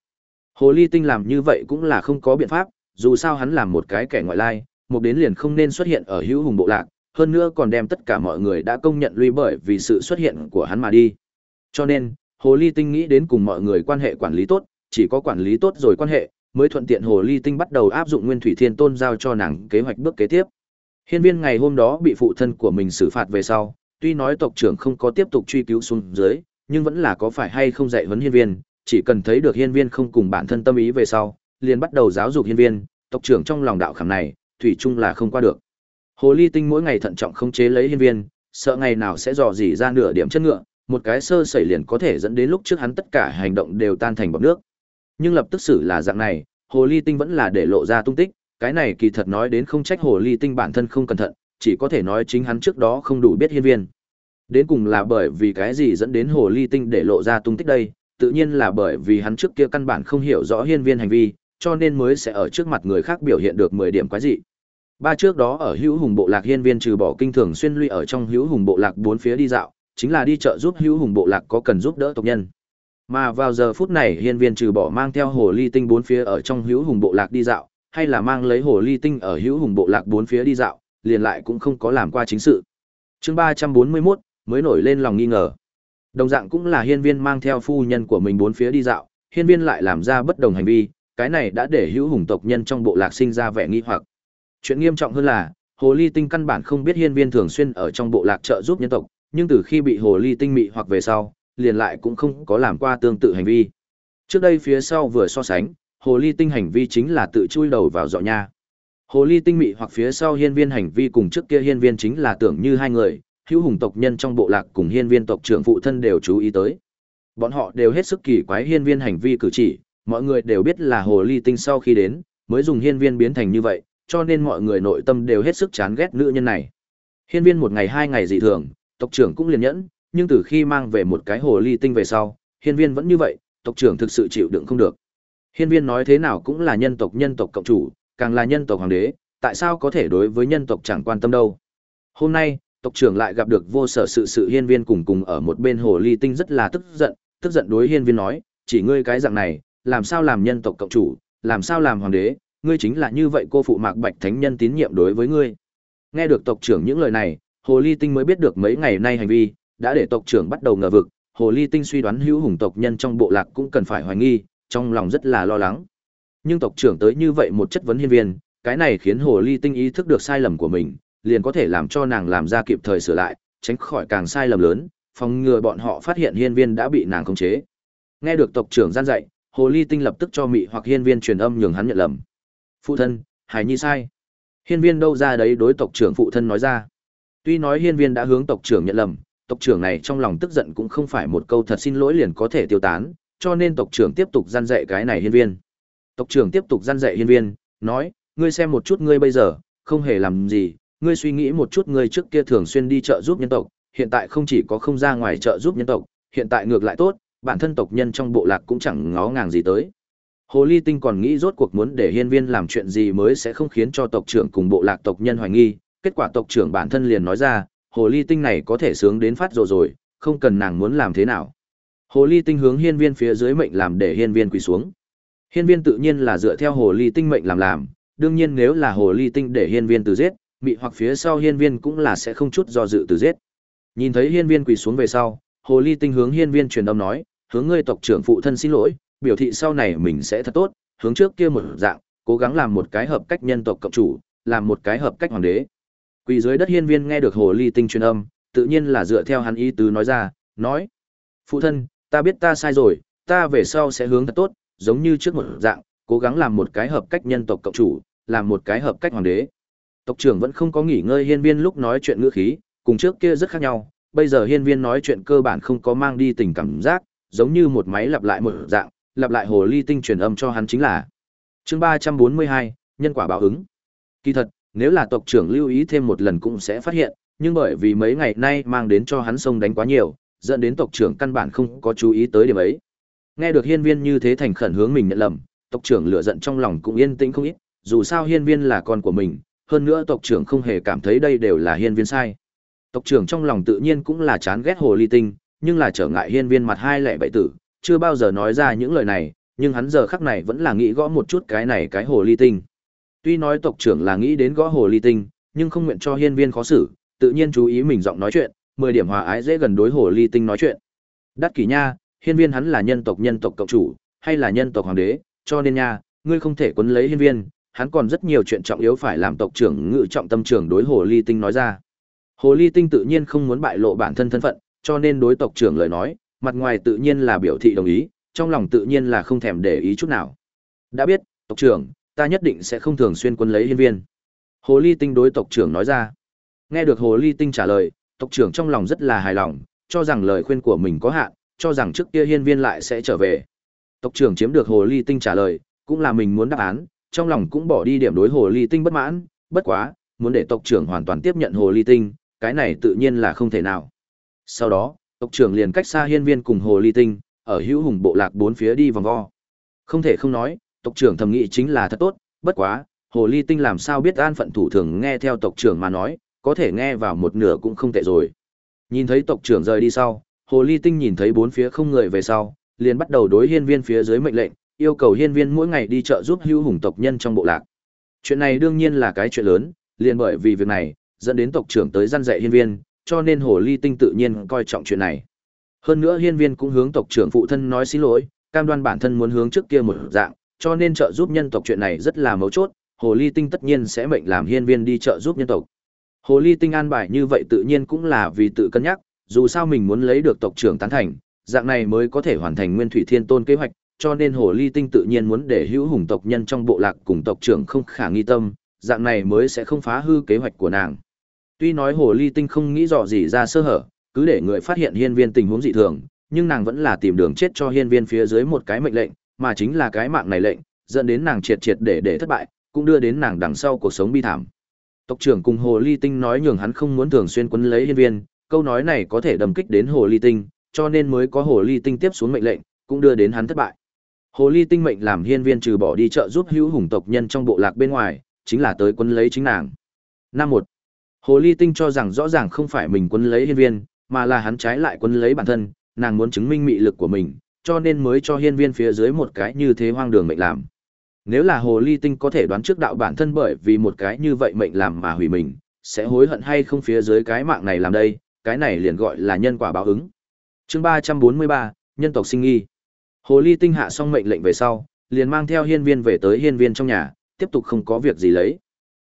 Hồ Ly Tinh làm như vậy cũng là không có biện pháp, dù sao hắn làm một cái kẻ ngoại lai, một đến liền không nên xuất hiện ở Hữu Hùng bộ lạc, hơn nữa còn đem tất cả mọi người đã công nhận lui bởi vì sự xuất hiện của hắn mà đi. Cho nên, Hồ Ly Tinh nghĩ đến cùng mọi người quan hệ quản lý tốt, chỉ có quản lý tốt rồi quan hệ, mới thuận tiện Hồ Ly Tinh bắt đầu áp dụng Nguyên Thủy Thiên Tôn giao cho nàng kế hoạch bước kế tiếp. Hiên viên ngày hôm đó bị phụ thân của mình xử phạt về sau, tuy nói tộc trưởng không có tiếp tục truy cứu xuống dưới, nhưng vẫn là có phải hay không dạy huấn hiên viên, chỉ cần thấy được hiên viên không cùng bản thân tâm ý về sau, liền bắt đầu giáo dục hiên viên, tộc trưởng trong lòng đạo khảm này, thủy chung là không qua được. Hồ ly tinh mỗi ngày thận trọng không chế lấy hiên viên, sợ ngày nào sẽ dò dỉ ra nửa điểm chất ngựa, một cái sơ sẩy liền có thể dẫn đến lúc trước hắn tất cả hành động đều tan thành bọt nước. Nhưng lập tức xử là dạng này, hồ ly tinh vẫn là để lộ ra tung tích, cái này kỳ thật nói đến không trách hồ ly tinh bản thân không cẩn thận, chỉ có thể nói chính hắn trước đó không đủ biết hiên viên. Đến cùng là bởi vì cái gì dẫn đến hồ ly tinh để lộ ra tung tích đây, tự nhiên là bởi vì hắn trước kia căn bản không hiểu rõ hiên viên hành vi, cho nên mới sẽ ở trước mặt người khác biểu hiện được 10 điểm quái dị. Ba trước đó ở Hữu Hùng bộ lạc hiên viên trừ bỏ kinh thường xuyên lui ở trong Hữu Hùng bộ lạc bốn phía đi dạo, chính là đi chợ giúp Hữu Hùng bộ lạc có cần giúp đỡ tộc nhân. Mà vào giờ phút này hiên viên trừ bỏ mang theo hồ ly tinh bốn phía ở trong Hữu Hùng bộ lạc đi dạo, hay là mang lấy hồ ly tinh ở Hữu Hùng bộ lạc bốn phía đi dạo, liền lại cũng không có làm qua chính sự. Chương 341 mới nổi lên lòng nghi ngờ. Đồng dạng cũng là hiên viên mang theo phu nhân của mình bốn phía đi dạo, hiên viên lại làm ra bất đồng hành vi, cái này đã để hữu hùng tộc nhân trong bộ lạc sinh ra vẻ nghi hoặc. Chuyện nghiêm trọng hơn là, hồ ly tinh căn bản không biết hiên viên thường xuyên ở trong bộ lạc trợ giúp nhân tộc, nhưng từ khi bị hồ ly tinh mị hoặc về sau, liền lại cũng không có làm qua tương tự hành vi. Trước đây phía sau vừa so sánh, hồ ly tinh hành vi chính là tự chui đầu vào dọ nha. Hồ ly tinh mị hoặc phía sau hiên viên hành vi cùng trước kia hiên viên chính là tưởng như hai người, hữu hùng tộc nhân trong bộ lạc cùng hiên viên tộc trưởng phụ thân đều chú ý tới. Bọn họ đều hết sức kỳ quái hiên viên hành vi cử chỉ, mọi người đều biết là hồ ly tinh sau khi đến, mới dùng hiên viên biến thành như vậy, cho nên mọi người nội tâm đều hết sức chán ghét nữ nhân này. Hiên viên một ngày hai ngày dị thường, tộc trưởng cũng liền nhẫn, nhưng từ khi mang về một cái hồ ly tinh về sau, hiên viên vẫn như vậy, tộc trưởng thực sự chịu đựng không được. Hiên viên nói thế nào cũng là nhân tộc nhân tộc cộng chủ, càng là nhân tộc hoàng đế, tại sao có thể đối với nhân tộc chẳng quan tâm đâu. Hôm nay, tộc trưởng lại gặp được vô sở sự sự hiên viên cùng cùng ở một bên hồ ly tinh rất là tức giận, tức giận đối hiên viên nói, chỉ ngươi cái dạng này, làm sao làm nhân tộc cộng chủ, làm sao làm hoàng đế, ngươi chính là như vậy cô phụ mạc bạch thánh nhân tín nhiệm đối với ngươi. Nghe được tộc trưởng những lời này, hồ ly tinh mới biết được mấy ngày nay hành vi, đã để tộc trưởng bắt đầu ngờ vực, hồ ly tinh suy đoán hữu hùng tộc nhân trong bộ lạc cũng cần phải hoài nghi, trong lòng rất là lo lắng. Nhưng tộc trưởng tới như vậy một chất vấn hiên viên, cái này khiến hồ ly tinh ý thức được sai lầm của mình, liền có thể làm cho nàng làm ra kịp thời sửa lại, tránh khỏi càng sai lầm lớn, phòng ngừa bọn họ phát hiện hiên viên đã bị nàng khống chế. Nghe được tộc trưởng gian dạy, hồ ly tinh lập tức cho mị hoặc hiên viên truyền âm nhường hắn nhận lầm. Phụ thân, Hải Nhi sai. Hiên viên đâu ra đấy đối tộc trưởng phụ thân nói ra. Tuy nói hiên viên đã hướng tộc trưởng nhận lầm, tộc trưởng này trong lòng tức giận cũng không phải một câu thật xin lỗi liền có thể tiêu tán, cho nên tộc trưởng tiếp tục gian dạy cái này hiên viên. Tộc trưởng tiếp tục gian dạy hiên viên, nói, ngươi xem một chút ngươi bây giờ, không hề làm gì, ngươi suy nghĩ một chút ngươi trước kia thường xuyên đi chợ giúp nhân tộc, hiện tại không chỉ có không ra ngoài chợ giúp nhân tộc, hiện tại ngược lại tốt, bản thân tộc nhân trong bộ lạc cũng chẳng ngó ngàng gì tới. Hồ Ly Tinh còn nghĩ rốt cuộc muốn để hiên viên làm chuyện gì mới sẽ không khiến cho tộc trưởng cùng bộ lạc tộc nhân hoài nghi, kết quả tộc trưởng bản thân liền nói ra, Hồ Ly Tinh này có thể sướng đến phát rồi rồi, không cần nàng muốn làm thế nào. Hồ Ly Tinh hướng hiên viên phía dưới mệnh làm để hiên viên quỳ xuống. Hiên viên tự nhiên là dựa theo Hồ Ly Tinh mệnh làm làm, đương nhiên nếu là Hồ Ly Tinh để hiên viên từ giết, mị hoặc phía sau hiên viên cũng là sẽ không chút do dự từ giết. Nhìn thấy hiên viên quỳ xuống về sau, Hồ Ly Tinh hướng hiên viên truyền âm nói, hướng ngươi tộc trưởng phụ thân xin lỗi, biểu thị sau này mình sẽ thật tốt, hướng trước kia một dạng, cố gắng làm một cái hợp cách nhân tộc cộng chủ, làm một cái hợp cách hoàng đế. Quỳ dưới đất hiên viên nghe được hồ ly tinh truyền âm, tự nhiên là dựa theo hắn ý tứ nói ra, nói: "Phụ thân, ta biết ta sai rồi, ta về sau sẽ hướng thật tốt, giống như trước một dạng, cố gắng làm một cái hợp cách nhân tộc cộng chủ, làm một cái hợp cách hoàng đế." Tộc trưởng vẫn không có nghỉ ngơi hiên viên lúc nói chuyện ngữ khí, cùng trước kia rất khác nhau, bây giờ hiên viên nói chuyện cơ bản không có mang đi tình cảm giác, giống như một máy lặp lại một dạng, lặp lại hồ ly tinh truyền âm cho hắn chính là. Chương ba trăm bốn mươi hai nhân quả báo ứng. Kỳ thật, nếu là tộc trưởng lưu ý thêm một lần cũng sẽ phát hiện, nhưng bởi vì mấy ngày nay mang đến cho hắn sông đánh quá nhiều, dẫn đến tộc trưởng căn bản không có chú ý tới điểm ấy. Nghe được hiên viên như thế thành khẩn hướng mình nhận lầm, tộc trưởng lửa giận trong lòng cũng yên tĩnh không ít, dù sao hiên viên là con của mình, hơn nữa tộc trưởng không hề cảm thấy đây đều là hiên viên sai. Tộc trưởng trong lòng tự nhiên cũng là chán ghét hồ ly tinh, nhưng là trở ngại hiên viên mặt hai lẻ bảy tử, chưa bao giờ nói ra những lời này, nhưng hắn giờ khắc này vẫn là nghĩ gõ một chút cái này cái hồ ly tinh. Tuy nói tộc trưởng là nghĩ đến gõ hồ ly tinh, nhưng không nguyện cho hiên viên khó xử, tự nhiên chú ý mình giọng nói chuyện, mười điểm hòa ái dễ gần đối hồ ly tinh nói chuyện. Đắc kỷ nha, hiên viên hắn là nhân tộc nhân tộc cộng chủ, hay là nhân tộc hoàng đế, cho nên nha, ngươi không thể quấn lấy hiên viên, hắn còn rất nhiều chuyện trọng yếu phải làm tộc trưởng ngự trọng tâm trưởng đối hồ ly tinh nói ra. Hồ ly tinh tự nhiên không muốn bại lộ bản thân thân phận, cho nên đối tộc trưởng lời nói, mặt ngoài tự nhiên là biểu thị đồng ý, trong lòng tự nhiên là không thèm để ý chút nào. Đã biết, tộc trưởng, ta nhất định sẽ không thường xuyên quân lấy hiên viên. Hồ ly tinh đối tộc trưởng nói ra. Nghe được hồ ly tinh trả lời, tộc trưởng trong lòng rất là hài lòng, cho rằng lời khuyên của mình có hạn, cho rằng trước kia hiên viên lại sẽ trở về. Tộc trưởng chiếm được hồ ly tinh trả lời, cũng là mình muốn đáp án, trong lòng cũng bỏ đi điểm đối hồ ly tinh bất mãn, bất quá, muốn để tộc trưởng hoàn toàn tiếp nhận hồ ly tinh, cái này tự nhiên là không thể nào. Sau đó, tộc trưởng liền cách xa hiên viên cùng hồ ly tinh, ở hữu hùng bộ lạc bốn phía đi vòng vo. Không thể không nói, tộc trưởng thầm nghĩ chính là thật tốt, bất quá, hồ ly tinh làm sao biết an phận thủ thường nghe theo tộc trưởng mà nói, có thể nghe vào một nửa cũng không tệ rồi. Nhìn thấy tộc trưởng rời đi sau, hồ ly tinh nhìn thấy bốn phía không người về sau, liền bắt đầu đối hiên viên phía dưới mệnh lệnh, yêu cầu hiên viên mỗi ngày đi chợ giúp hữu hùng tộc nhân trong bộ lạc. Chuyện này đương nhiên là cái chuyện lớn, liền bởi vì việc này, dẫn đến tộc trưởng tới gian dạy hiên viên, cho nên hồ ly tinh tự nhiên coi trọng chuyện này. Hơn nữa hiên viên cũng hướng tộc trưởng phụ thân nói xin lỗi, cam đoan bản thân muốn hướng trước kia một dạng, cho nên trợ giúp nhân tộc chuyện này rất là mấu chốt, hồ ly tinh tất nhiên sẽ mệnh làm hiên viên đi trợ giúp nhân tộc. Hồ ly tinh an bài như vậy tự nhiên cũng là vì tự cân nhắc, dù sao mình muốn lấy được tộc trưởng tán thành, dạng này mới có thể hoàn thành Nguyên Thủy Thiên Tôn kế hoạch, cho nên hồ ly tinh tự nhiên muốn để hữu hùng tộc nhân trong bộ lạc cùng tộc trưởng không khả nghi tâm, dạng này mới sẽ không phá hư kế hoạch của nàng. Tuy nói hồ ly tinh không nghĩ rõ gì ra sơ hở, cứ để người phát hiện hiên viên tình huống dị thường, nhưng nàng vẫn là tìm đường chết cho hiên viên phía dưới một cái mệnh lệnh, mà chính là cái mạng này lệnh, dẫn đến nàng triệt triệt để để thất bại, cũng đưa đến nàng đằng sau cuộc sống bi thảm. Tộc trưởng cùng hồ ly tinh nói nhường hắn không muốn thường xuyên quấn lấy hiên viên, câu nói này có thể đâm kích đến hồ ly tinh, cho nên mới có hồ ly tinh tiếp xuống mệnh lệnh, cũng đưa đến hắn thất bại. Hồ ly tinh mệnh làm hiên viên trừ bỏ đi chợ giúp hữu hùng tộc nhân trong bộ lạc bên ngoài, chính là tới quân lấy chính nàng. Năm một Hồ ly tinh cho rằng rõ ràng không phải mình quân lấy hiên viên, mà là hắn trái lại quân lấy bản thân, nàng muốn chứng minh mị lực của mình, cho nên mới cho hiên viên phía dưới một cái như thế hoang đường mệnh làm. Nếu là hồ ly tinh có thể đoán trước đạo bản thân bởi vì một cái như vậy mệnh làm mà hủy mình, sẽ hối hận hay không phía dưới cái mạng này làm đây, cái này liền gọi là nhân quả báo ứng. Chương ba trăm bốn mươi ba nhân tộc sinh nghi. Hồ ly tinh hạ xong mệnh lệnh về sau, liền mang theo hiên viên về tới hiên viên trong nhà, tiếp tục không có việc gì lấy.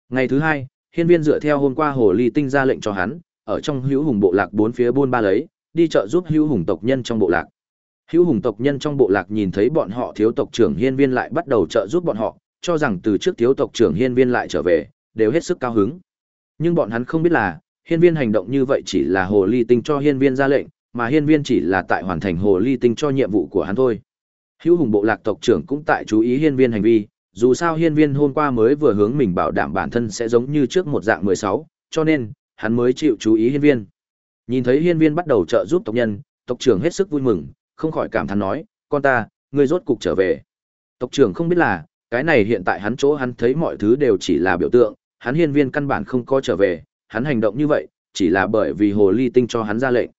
Ngày thứ hai, hiên viên dựa theo hôm qua hồ ly tinh ra lệnh cho hắn, ở trong hữu hùng bộ lạc bốn phía buôn ba lấy, đi chợ giúp hữu hùng tộc nhân trong bộ lạc. Hữu hùng tộc nhân trong bộ lạc nhìn thấy bọn họ thiếu tộc trưởng hiên viên lại bắt đầu trợ giúp bọn họ, cho rằng từ trước thiếu tộc trưởng hiên viên lại trở về, đều hết sức cao hứng. Nhưng bọn hắn không biết là, hiên viên hành động như vậy chỉ là hồ ly tinh cho hiên viên ra lệnh, mà hiên viên chỉ là tại hoàn thành hồ ly tinh cho nhiệm vụ của hắn thôi. Hữu hùng bộ lạc tộc trưởng cũng tại chú ý hiên viên hành vi, dù sao hiên viên hôm qua mới vừa hướng mình bảo đảm bản thân sẽ giống như trước một dạng mười sáu, cho nên, hắn mới chịu chú ý hiên viên. Nhìn thấy hiên viên bắt đầu trợ giúp tộc nhân, tộc trưởng hết sức vui mừng, không khỏi cảm thán nói, con ta, ngươi rốt cục trở về. Tộc trưởng không biết là, cái này hiện tại hắn chỗ hắn thấy mọi thứ đều chỉ là biểu tượng, hắn hiên viên căn bản không có trở về, hắn hành động như vậy, chỉ là bởi vì hồ ly tinh cho hắn ra lệnh.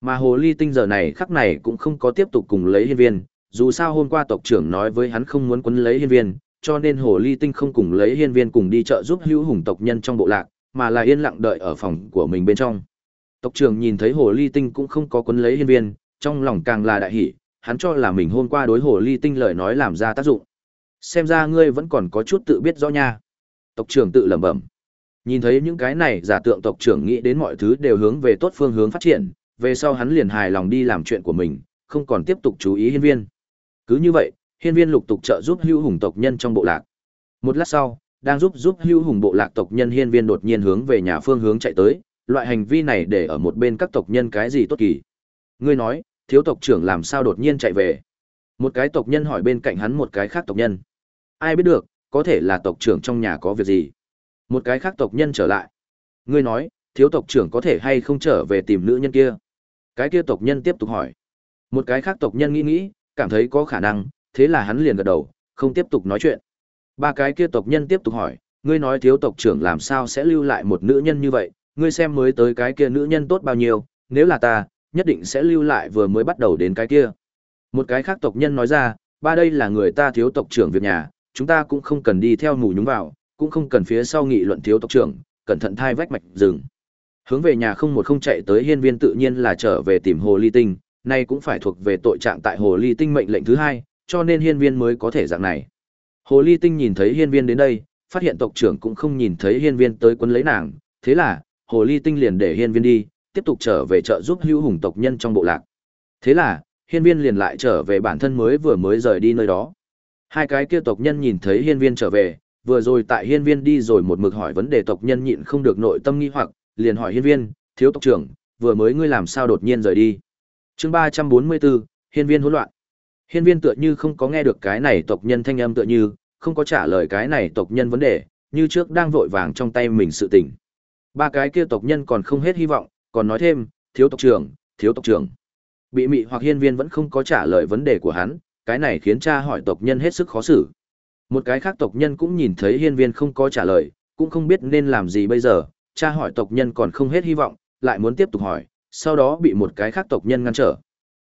Mà hồ ly tinh giờ này khắc này cũng không có tiếp tục cùng lấy hiên viên, dù sao hôm qua tộc trưởng nói với hắn không muốn quấn lấy hiên viên, cho nên hồ ly tinh không cùng lấy hiên viên cùng đi chợ giúp hữu hùng tộc nhân trong bộ lạc, mà là yên lặng đợi ở phòng của mình bên trong. Tộc trưởng nhìn thấy hồ ly tinh cũng không có quấn lấy hiên viên, trong lòng càng là đại hỷ, hắn cho là mình hôm qua đối hồ ly tinh lời nói làm ra tác dụng. Xem ra ngươi vẫn còn có chút tự biết rõ nha. Tộc trưởng tự lẩm bẩm. Nhìn thấy những cái này giả tượng tộc trưởng nghĩ đến mọi thứ đều hướng về tốt phương hướng phát triển, về sau hắn liền hài lòng đi làm chuyện của mình, không còn tiếp tục chú ý hiên viên. Cứ như vậy, hiên viên lục tục trợ giúp hưu hùng tộc nhân trong bộ lạc. Một lát sau, đang giúp giúp hưu hùng bộ lạc tộc nhân hiên viên đột nhiên hướng về nhà phương hướng chạy tới, loại hành vi này để ở một bên các tộc nhân cái gì tốt kỳ. Ngươi nói, thiếu tộc trưởng làm sao đột nhiên chạy về? Một cái tộc nhân hỏi bên cạnh hắn một cái khác tộc nhân. Ai biết được, có thể là tộc trưởng trong nhà có việc gì? Một cái khác tộc nhân trở lại. Ngươi nói, thiếu tộc trưởng có thể hay không trở về tìm nữ nhân kia? Cái kia tộc nhân tiếp tục hỏi. Một cái khác tộc nhân nghĩ nghĩ, cảm thấy có khả năng, thế là hắn liền gật đầu, không tiếp tục nói chuyện. Ba cái kia tộc nhân tiếp tục hỏi, ngươi nói thiếu tộc trưởng làm sao sẽ lưu lại một nữ nhân như vậy, Ngươi xem mới tới cái kia nữ nhân tốt bao nhiêu, nếu là ta, nhất định sẽ lưu lại vừa mới bắt đầu đến cái kia. Một cái khác tộc nhân nói ra, ba đây là người ta thiếu tộc trưởng việc nhà, chúng ta cũng không cần đi theo mù nhúng vào, cũng không cần phía sau nghị luận thiếu tộc trưởng, cẩn thận thai vách mạch rừng. Hướng về nhà không một không chạy tới hiên viên tự nhiên là trở về tìm hồ ly tinh, nay cũng phải thuộc về tội trạng tại hồ ly tinh mệnh lệnh thứ hai, cho nên hiên viên mới có thể dạng này. Hồ ly tinh nhìn thấy hiên viên đến đây, phát hiện tộc trưởng cũng không nhìn thấy hiên viên tới quân lấy nàng, thế là, hồ ly tinh liền để hiên viên đi, tiếp tục trở về trợ giúp hữu hùng tộc nhân trong bộ lạc. Thế là, hiên viên liền lại trở về bản thân mới vừa mới rời đi nơi đó. Hai cái kia tộc nhân nhìn thấy hiên viên trở về, vừa rồi tại hiên viên đi rồi một mực hỏi vấn đề tộc nhân nhịn không được nội tâm nghi hoặc, liền hỏi hiên viên, thiếu tộc trưởng, vừa mới ngươi làm sao đột nhiên rời đi. chương ba trăm bốn mươi bốn hiên viên hỗn loạn. Hiên viên tựa như không có nghe được cái này tộc nhân thanh âm tựa như, không có trả lời cái này tộc nhân vấn đề, như trước đang vội vàng trong tay mình sự tình. Ba cái kia tộc nhân còn không hết hy vọng, còn nói thêm, thiếu tộc trưởng, thiếu tộc trưởng. Bị mị hoặc hiên viên vẫn không có trả lời vấn đề của hắn, cái này khiến cha hỏi tộc nhân hết sức khó xử. Một cái khác tộc nhân cũng nhìn thấy hiên viên không có trả lời, cũng không biết nên làm gì bây giờ, cha hỏi tộc nhân còn không hết hy vọng, lại muốn tiếp tục hỏi, sau đó bị một cái khác tộc nhân ngăn trở.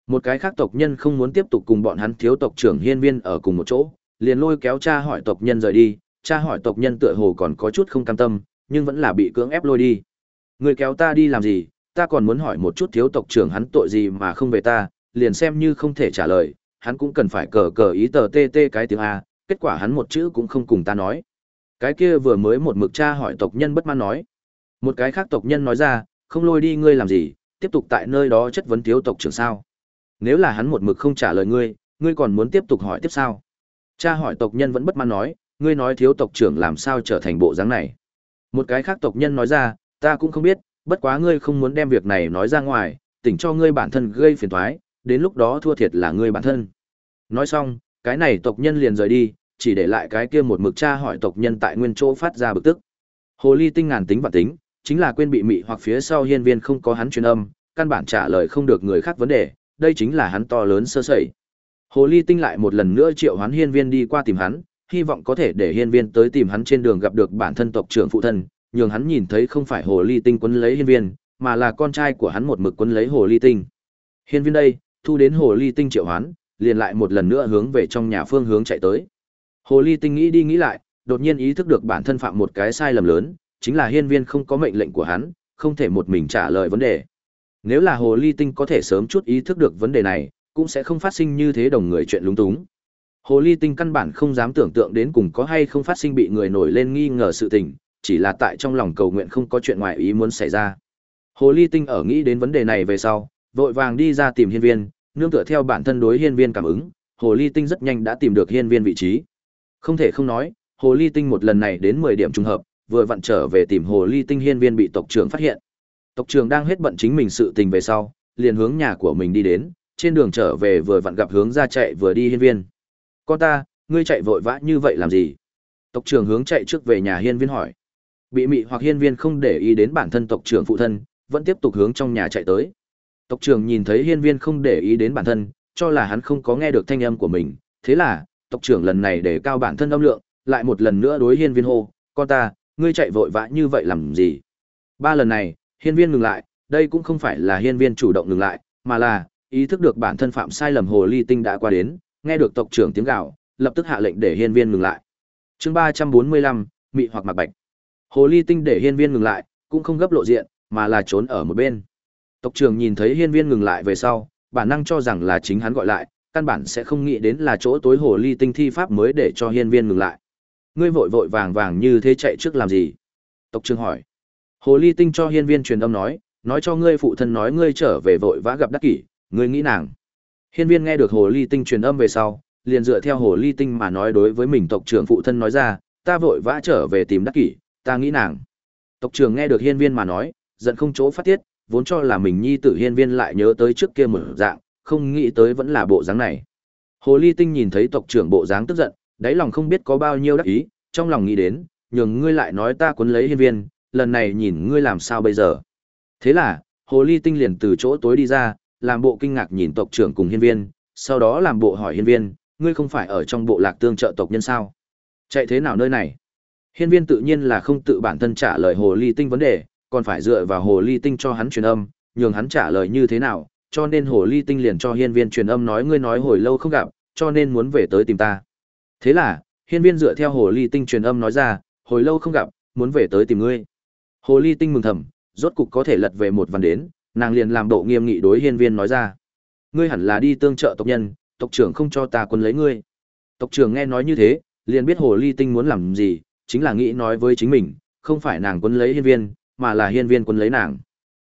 Một cái khác tộc nhân không muốn tiếp tục cùng bọn hắn thiếu tộc trưởng hiên viên ở cùng một chỗ, liền lôi kéo cha hỏi tộc nhân rời đi, cha hỏi tộc nhân tựa hồ còn có chút không cam tâm, nhưng vẫn là bị cưỡng ép lôi đi. Người kéo ta đi làm gì, ta còn muốn hỏi một chút thiếu tộc trưởng hắn tội gì mà không về ta, liền xem như không thể trả lời, hắn cũng cần phải cờ cờ ý tờ tê tê cái tiếng A, kết quả hắn một chữ cũng không cùng ta nói. Cái kia vừa mới một mực cha hỏi tộc nhân bất mãn nói. Một cái khác tộc nhân nói ra, không lôi đi ngươi làm gì, tiếp tục tại nơi đó chất vấn thiếu tộc trưởng sao. Nếu là hắn một mực không trả lời ngươi, ngươi còn muốn tiếp tục hỏi tiếp sao? Cha hỏi tộc nhân vẫn bất mãn nói, ngươi nói thiếu tộc trưởng làm sao trở thành bộ dáng này. Một cái khác tộc nhân nói ra, ta cũng không biết, bất quá ngươi không muốn đem việc này nói ra ngoài, tỉnh cho ngươi bản thân gây phiền toái, đến lúc đó thua thiệt là ngươi bản thân. Nói xong, cái này tộc nhân liền rời đi, chỉ để lại cái kia một mực cha hỏi tộc nhân tại nguyên chỗ phát ra bực tức. Hồ ly tinh ngàn tính và tính, chính là quên bị mị hoặc phía sau hiên viên không có hắn truyền âm, căn bản trả lời không được người khác vấn đề, đây chính là hắn to lớn sơ sẩy. Hồ ly tinh lại một lần nữa triệu hoán hiên viên đi qua tìm hắn, hy vọng có thể để hiên viên tới tìm hắn trên đường gặp được bản thân tộc trưởng phụ thân, nhường hắn nhìn thấy không phải hồ ly tinh quấn lấy hiên viên, mà là con trai của hắn một mực quấn lấy hồ ly tinh. Hiên viên đây, thu đến hồ ly tinh triệu hoán, liền lại một lần nữa hướng về trong nhà phương hướng chạy tới. Hồ ly tinh nghĩ đi nghĩ lại, đột nhiên ý thức được bản thân phạm một cái sai lầm lớn, chính là hiên viên không có mệnh lệnh của hắn, không thể một mình trả lời vấn đề. Nếu là hồ ly tinh có thể sớm chút ý thức được vấn đề này, cũng sẽ không phát sinh như thế đồng người chuyện lúng túng. Hồ ly tinh căn bản không dám tưởng tượng đến cùng có hay không phát sinh bị người nổi lên nghi ngờ sự tình, chỉ là tại trong lòng cầu nguyện không có chuyện ngoài ý muốn xảy ra. Hồ ly tinh ở nghĩ đến vấn đề này về sau, vội vàng đi ra tìm hiên viên, nương tựa theo bản thân đối hiên viên cảm ứng, hồ ly tinh rất nhanh đã tìm được hiên viên vị trí. Không thể không nói, hồ ly tinh một lần này đến 10 điểm trùng hợp, vừa vặn trở về tìm hồ ly tinh hiên viên bị tộc trưởng phát hiện. Tộc trưởng đang hết bận chính mình sự tình về sau, liền hướng nhà của mình đi đến, trên đường trở về vừa vặn gặp hướng ra chạy vừa đi hiên viên. Con ta, ngươi chạy vội vã như vậy làm gì? Tộc trưởng hướng chạy trước về nhà hiên viên hỏi. Bị mị hoặc hiên viên không để ý đến bản thân tộc trưởng phụ thân, vẫn tiếp tục hướng trong nhà chạy tới. Tộc trưởng nhìn thấy hiên viên không để ý đến bản thân, cho là hắn không có nghe được thanh âm của mình, thế là, tộc trưởng lần này để cao bản thân âm lượng, lại một lần nữa đối hiên viên hô, con ta, ngươi chạy vội vã như vậy làm gì? Ba lần này, hiên viên ngừng lại, đây cũng không phải là hiên viên chủ động ngừng lại, mà là, ý thức được bản thân phạm sai lầm hồ ly tinh đã qua đến, nghe được tộc trưởng tiếng gào, lập tức hạ lệnh để hiên viên ngừng lại. Chương ba trăm bốn mươi lăm mị hoặc mặc bạch. Hồ ly tinh để hiên viên ngừng lại, cũng không gấp lộ diện, mà là trốn ở một bên. Tộc trưởng nhìn thấy hiên viên ngừng lại về sau, bản năng cho rằng là chính hắn gọi lại, căn bản sẽ không nghĩ đến là chỗ tối hồ ly tinh thi pháp mới để cho hiên viên ngừng lại. Ngươi vội vội vàng vàng như thế chạy trước làm gì? Tộc trưởng hỏi. Hồ ly tinh cho hiên viên truyền âm nói, nói cho ngươi phụ thân nói ngươi trở về vội vã gặp đắc kỷ, ngươi nghĩ nàng. Hiên viên nghe được hồ ly tinh truyền âm về sau, liền dựa theo hồ ly tinh mà nói đối với mình tộc trưởng phụ thân nói ra, ta vội vã trở về tìm đắc kỷ, ta nghĩ nàng. Tộc trưởng nghe được hiên viên mà nói, giận không chỗ phát tiết, vốn cho là mình nhi tử hiên viên lại nhớ tới trước kia một dạng, không nghĩ tới vẫn là bộ dáng này. Hồ ly tinh nhìn thấy tộc trưởng bộ dáng tức giận, đáy lòng không biết có bao nhiêu đắc ý, trong lòng nghĩ đến, nhường ngươi lại nói ta cuốn lấy hiên viên, lần này nhìn ngươi làm sao bây giờ. Thế là, hồ ly tinh liền từ chỗ tối đi ra, làm bộ kinh ngạc nhìn tộc trưởng cùng hiên viên, sau đó làm bộ hỏi hiên viên, ngươi không phải ở trong bộ lạc tương trợ tộc nhân sao? Chạy thế nào nơi này? Hiên viên tự nhiên là không tự bản thân trả lời hồ ly tinh vấn đề, còn phải dựa vào hồ ly tinh cho hắn truyền âm, nhường hắn trả lời như thế nào, cho nên hồ ly tinh liền cho hiên viên truyền âm nói ngươi nói hồi lâu không gặp, cho nên muốn về tới tìm ta. Thế là, hiên viên dựa theo hồ ly tinh truyền âm nói ra, hồi lâu không gặp, muốn về tới tìm ngươi. Hồ ly tinh mừng thầm, rốt cục có thể lật về một văn đến, nàng liền làm độ nghiêm nghị đối hiên viên nói ra. Ngươi hẳn là đi tương trợ tộc nhân, tộc trưởng không cho ta quân lấy ngươi. Tộc trưởng nghe nói như thế, liền biết hồ ly tinh muốn làm gì, chính là nghĩ nói với chính mình, không phải nàng quân lấy hiên viên, mà là hiên viên quân lấy nàng.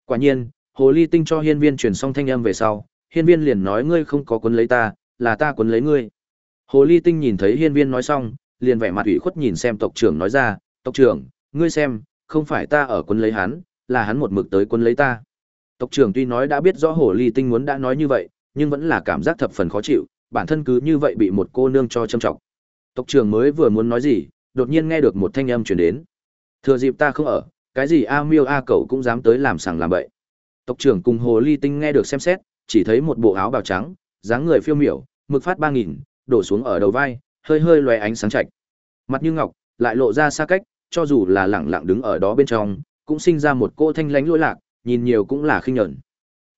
Quả nhiên, hồ ly tinh cho hiên viên truyền xong thanh âm về sau, hiên viên liền nói ngươi không có quân lấy ta, là ta quân lấy ngươi. Hồ ly tinh nhìn thấy hiên viên nói xong, liền vẻ mặt ủy khuất nhìn xem tộc trưởng nói ra, tộc trưởng, ngươi xem, không phải ta ở quân lấy hắn, là hắn một mực tới quân lấy ta. Tộc trưởng tuy nói đã biết rõ hồ ly tinh muốn đã nói như vậy, nhưng vẫn là cảm giác thập phần khó chịu, bản thân cứ như vậy bị một cô nương cho châm trọng. Tộc trưởng mới vừa muốn nói gì, đột nhiên nghe được một thanh âm truyền đến. Thừa dịp ta không ở, cái gì a miêu a cậu cũng dám tới làm sằng làm bậy. Tộc trưởng cùng hồ ly tinh nghe được xem xét, chỉ thấy một bộ áo bào trắng, dáng người phiêu miểu, mực phát ba nghìn, đổ xuống ở đầu vai, hơi hơi loé ánh sáng chạch. Mặt như ngọc, lại lộ ra xa cách, cho dù là lẳng lặng đứng ở đó bên trong, cũng sinh ra một cô thanh lánh lỗi lạc, nhìn nhiều cũng là khinh nhợn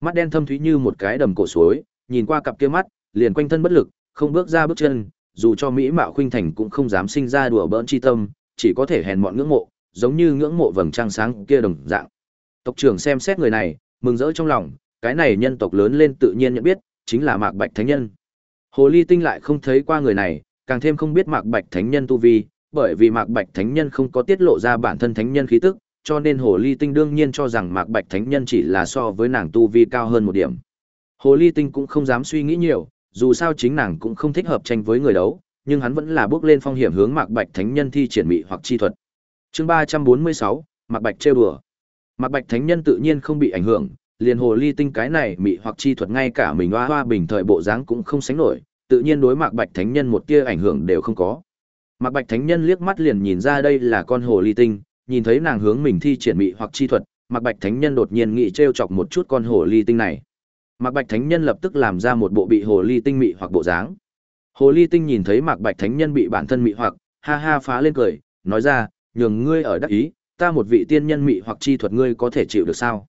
Mắt đen thâm thúy như một cái đầm cổ suối, nhìn qua cặp kia mắt, liền quanh thân bất lực, không bước ra bước chân, dù cho mỹ mạo khuynh thành cũng không dám sinh ra đùa bỡn chi tâm, chỉ có thể hèn mọn ngưỡng mộ, giống như ngưỡng mộ vầng trăng sáng kia đồng dạng. Tộc trưởng xem xét người này, mừng rỡ trong lòng, cái này nhân tộc lớn lên tự nhiên nhận biết, chính là Mạc Bạch Thánh Nhân. Hồ Ly Tinh lại không thấy qua người này, càng thêm không biết Mạc Bạch Thánh Nhân tu vi, bởi vì Mạc Bạch Thánh Nhân không có tiết lộ ra bản thân thánh nhân khí tức, cho nên Hồ Ly Tinh đương nhiên cho rằng Mạc Bạch Thánh Nhân chỉ là so với nàng tu vi cao hơn một điểm. Hồ Ly Tinh cũng không dám suy nghĩ nhiều, dù sao chính nàng cũng không thích hợp tranh với người đấu, nhưng hắn vẫn là bước lên phong hiểm hướng Mạc Bạch Thánh Nhân thi triển mị hoặc chi thuật. Chương ba trăm bốn mươi sáu Mạc Bạch trêu đùa. Mạc Bạch Thánh Nhân tự nhiên không bị ảnh hưởng, liền hồ ly tinh cái này mị hoặc chi thuật ngay cả mình hoa hoa bình thời bộ dáng cũng không sánh nổi, tự nhiên đối Mạc Bạch Thánh Nhân một tia ảnh hưởng đều không có. Mạc Bạch Thánh Nhân liếc mắt liền nhìn ra đây là con hồ ly tinh, nhìn thấy nàng hướng mình thi triển mị hoặc chi thuật, Mạc Bạch Thánh Nhân đột nhiên nghĩ trêu chọc một chút con hồ ly tinh này. Mạc Bạch Thánh Nhân lập tức làm ra một bộ bị hồ ly tinh mị hoặc bộ dáng. Hồ ly tinh nhìn thấy Mạc Bạch Thánh Nhân bị bản thân mị hoặc, ha ha phá lên cười, nói ra, nhường ngươi ở đắc ý, ta một vị tiên nhân mị hoặc chi thuật ngươi có thể chịu được sao?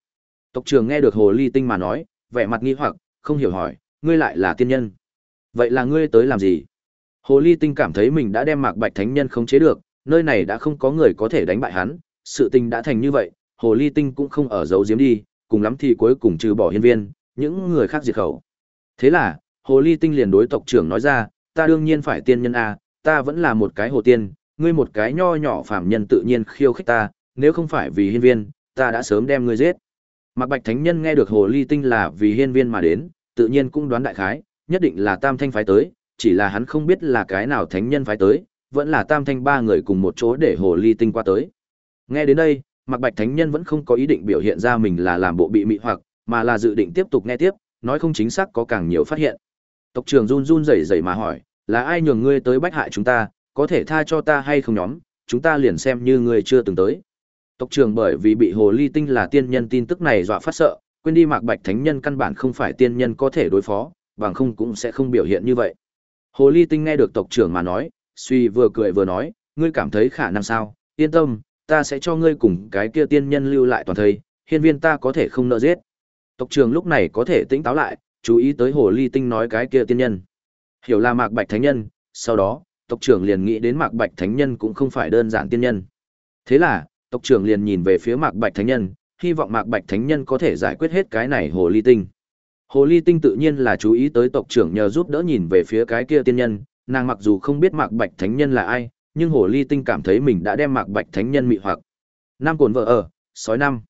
Tộc trưởng nghe được hồ ly tinh mà nói, vẻ mặt nghi hoặc, không hiểu hỏi, ngươi lại là tiên nhân. Vậy là ngươi tới làm gì? Hồ ly tinh cảm thấy mình đã đem Mạc Bạch Thánh Nhân khống chế được, nơi này đã không có người có thể đánh bại hắn, sự tình đã thành như vậy, hồ ly tinh cũng không ở giấu giếm đi, cùng lắm thì cuối cùng trừ bỏ hiên viên, những người khác diệt khẩu. Thế là, hồ ly tinh liền đối tộc trưởng nói ra, ta đương nhiên phải tiên nhân a, ta vẫn là một cái hồ tiên, ngươi một cái nho nhỏ phàm nhân tự nhiên khiêu khích ta, nếu không phải vì hiên viên, ta đã sớm đem ngươi giết. Mạc Bạch Thánh Nhân nghe được hồ ly tinh là vì hiên viên mà đến, tự nhiên cũng đoán đại khái, nhất định là tam thanh phái tới, chỉ là hắn không biết là cái nào thánh nhân phái tới, vẫn là tam thanh ba người cùng một chỗ để hồ ly tinh qua tới. Nghe đến đây, Mạc Bạch Thánh Nhân vẫn không có ý định biểu hiện ra mình là làm bộ bị mị hoặc, mà là dự định tiếp tục nghe tiếp, nói không chính xác có càng nhiều phát hiện. Tộc trưởng run run rẩy rẩy mà hỏi, là ai nhường ngươi tới bách hại chúng ta, có thể tha cho ta hay không nhóm, chúng ta liền xem như người chưa từng tới. Tộc trưởng bởi vì bị hồ ly tinh là tiên nhân tin tức này dọa phát sợ, quên đi mạc bạch thánh nhân căn bản không phải tiên nhân có thể đối phó, bằng không cũng sẽ không biểu hiện như vậy. Hồ ly tinh nghe được tộc trưởng mà nói, suy vừa cười vừa nói, ngươi cảm thấy khả năng sao, yên tâm, ta sẽ cho ngươi cùng cái kia tiên nhân lưu lại toàn thây, hiên viên ta có thể không nợ giết. Tộc trưởng lúc này có thể tỉnh táo lại, chú ý tới hồ ly tinh nói cái kia tiên nhân. Hiểu là mạc bạch thánh nhân, sau đó, tộc trưởng liền nghĩ đến mạc bạch thánh nhân cũng không phải đơn giản tiên nhân. Thế là, tộc trưởng liền nhìn về phía mạc bạch thánh nhân, hy vọng mạc bạch thánh nhân có thể giải quyết hết cái này hồ ly tinh. Hồ ly tinh tự nhiên là chú ý tới tộc trưởng nhờ giúp đỡ nhìn về phía cái kia tiên nhân, nàng mặc dù không biết mạc bạch thánh nhân là ai, nhưng hồ ly tinh cảm thấy mình đã đem mạc bạch thánh nhân mị hoặc. Nam cồn vợ ở, sói năm.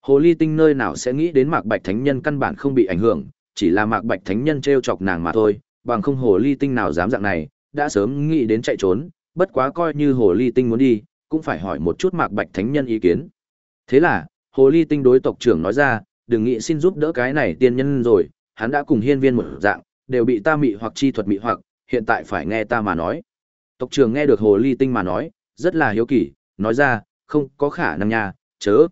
Hồ ly tinh nơi nào sẽ nghĩ đến mạc bạch thánh nhân căn bản không bị ảnh hưởng, chỉ là mạc bạch thánh nhân trêu chọc nàng mà thôi, bằng không hồ ly tinh nào dám dạng này, đã sớm nghĩ đến chạy trốn, bất quá coi như hồ ly tinh muốn đi, cũng phải hỏi một chút mạc bạch thánh nhân ý kiến. Thế là, hồ ly tinh đối tộc trưởng nói ra, đừng nghĩ xin giúp đỡ cái này tiên nhân rồi, hắn đã cùng hiên viên một dạng, đều bị ta mị hoặc chi thuật mị hoặc, hiện tại phải nghe ta mà nói. Tộc trưởng nghe được hồ ly tinh mà nói, rất là hiếu kỳ, nói ra, không có khả năng nha, chớ.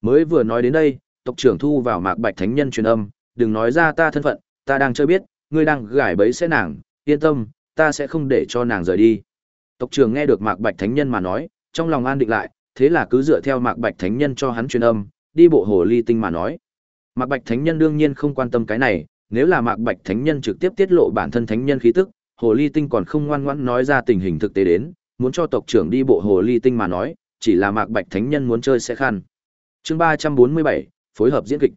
Mới vừa nói đến đây, tộc trưởng thu vào mạc bạch thánh nhân truyền âm, đừng nói ra ta thân phận, ta đang chơi biết, ngươi đang gải bẫy sẽ nàng, yên tâm, ta sẽ không để cho nàng rời đi. Tộc trưởng nghe được mạc bạch thánh nhân mà nói, trong lòng an định lại, thế là cứ dựa theo Mạc Bạch Thánh Nhân cho hắn truyền âm, đi bộ hồ ly tinh mà nói. Mạc Bạch Thánh Nhân đương nhiên không quan tâm cái này, nếu là Mạc Bạch Thánh Nhân trực tiếp tiết lộ bản thân Thánh Nhân khí tức, hồ ly tinh còn không ngoan ngoãn nói ra tình hình thực tế đến, muốn cho tộc trưởng đi bộ hồ ly tinh mà nói, chỉ là Mạc Bạch Thánh Nhân muốn chơi sẽ khăn. Chương ba trăm bốn mươi bảy phối hợp diễn kịch.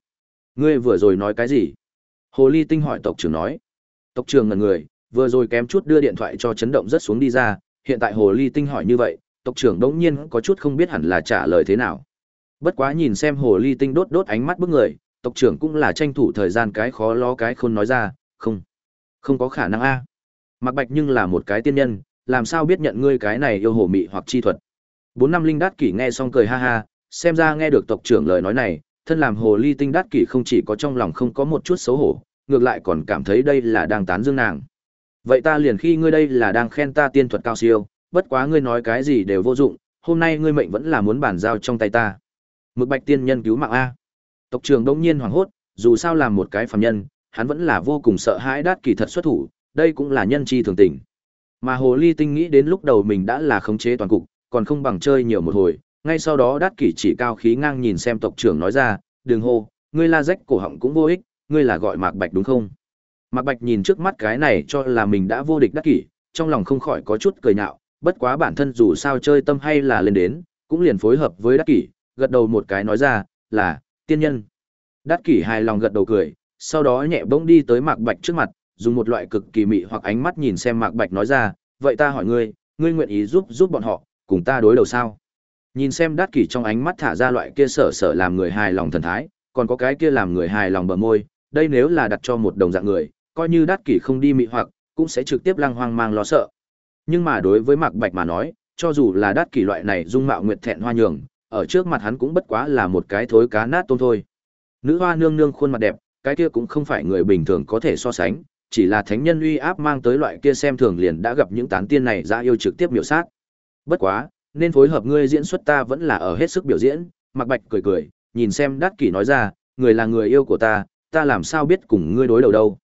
Ngươi vừa rồi nói cái gì? Hồ ly tinh hỏi tộc trưởng nói. Tộc trưởng ngẩn người, vừa rồi kém chút đưa điện thoại cho chấn động rất xuống đi ra, hiện tại hồ ly tinh hỏi như vậy, tộc trưởng đống nhiên có chút không biết hẳn là trả lời thế nào. Bất quá nhìn xem hồ ly tinh đốt đốt ánh mắt bức người, tộc trưởng cũng là tranh thủ thời gian cái khó lo cái khôn nói ra, không, không có khả năng a. À. Mạc Bạch nhưng là một cái tiên nhân, làm sao biết nhận ngươi cái này yêu hồ mị hoặc chi thuật. Bốn năm linh đát kỷ nghe xong cười ha ha, xem ra nghe được tộc trưởng lời nói này, thân làm hồ ly tinh đát kỷ không chỉ có trong lòng không có một chút xấu hổ, ngược lại còn cảm thấy đây là đang tán dương nàng. Vậy ta liền khi ngươi đây là đang khen ta tiên thuật cao siêu, bất quá ngươi nói cái gì đều vô dụng, hôm nay ngươi mệnh vẫn là muốn bản giao trong tay ta. Mực Bạch tiên nhân cứu mạng a. Tộc trưởng đống nhiên hoảng hốt, dù sao làm một cái phàm nhân, hắn vẫn là vô cùng sợ hãi đát kỳ thật xuất thủ, đây cũng là nhân chi thường tình. Mà Hồ Ly Tinh nghĩ đến lúc đầu mình đã là khống chế toàn cục, còn không bằng chơi nhiều một hồi, ngay sau đó đát kỷ chỉ cao khí ngang nhìn xem tộc trưởng nói ra, đường hô, ngươi la rách cổ họng cũng vô ích, ngươi là gọi Mạc Bạch đúng không? Mạc Bạch nhìn trước mắt cái này cho là mình đã vô địch đắc kỷ, trong lòng không khỏi có chút cười nhạo, bất quá bản thân dù sao chơi tâm hay là lên đến, cũng liền phối hợp với đắc kỷ, gật đầu một cái nói ra, là, tiên nhân. Đắc kỷ hài lòng gật đầu cười, sau đó nhẹ bỗng đi tới Mạc Bạch trước mặt, dùng một loại cực kỳ mị hoặc ánh mắt nhìn xem Mạc Bạch nói ra, vậy ta hỏi ngươi, ngươi nguyện ý giúp giúp bọn họ, cùng ta đối đầu sao? Nhìn xem Đắc kỷ trong ánh mắt thả ra loại kia sở sở làm người hài lòng thần thái, còn có cái kia làm người hài lòng bờ môi, đây nếu là đặt cho một đồng dạng người, coi như đát kỷ không đi mị hoặc, cũng sẽ trực tiếp lăng hoang mang lo sợ. Nhưng mà đối với Mạc Bạch mà nói, cho dù là đát kỷ loại này dung mạo nguyệt thẹn hoa nhường, ở trước mặt hắn cũng bất quá là một cái thối cá nát tôm thôi. Nữ hoa nương nương khuôn mặt đẹp, cái kia cũng không phải người bình thường có thể so sánh, chỉ là thánh nhân uy áp mang tới loại kia xem thường liền đã gặp những tán tiên này ra yêu trực tiếp miểu sát. Bất quá, nên phối hợp ngươi diễn xuất ta vẫn là ở hết sức biểu diễn, Mạc Bạch cười cười, nhìn xem Đát Kỷ nói ra, người là người yêu của ta, ta làm sao biết cùng ngươi đối đầu đâu.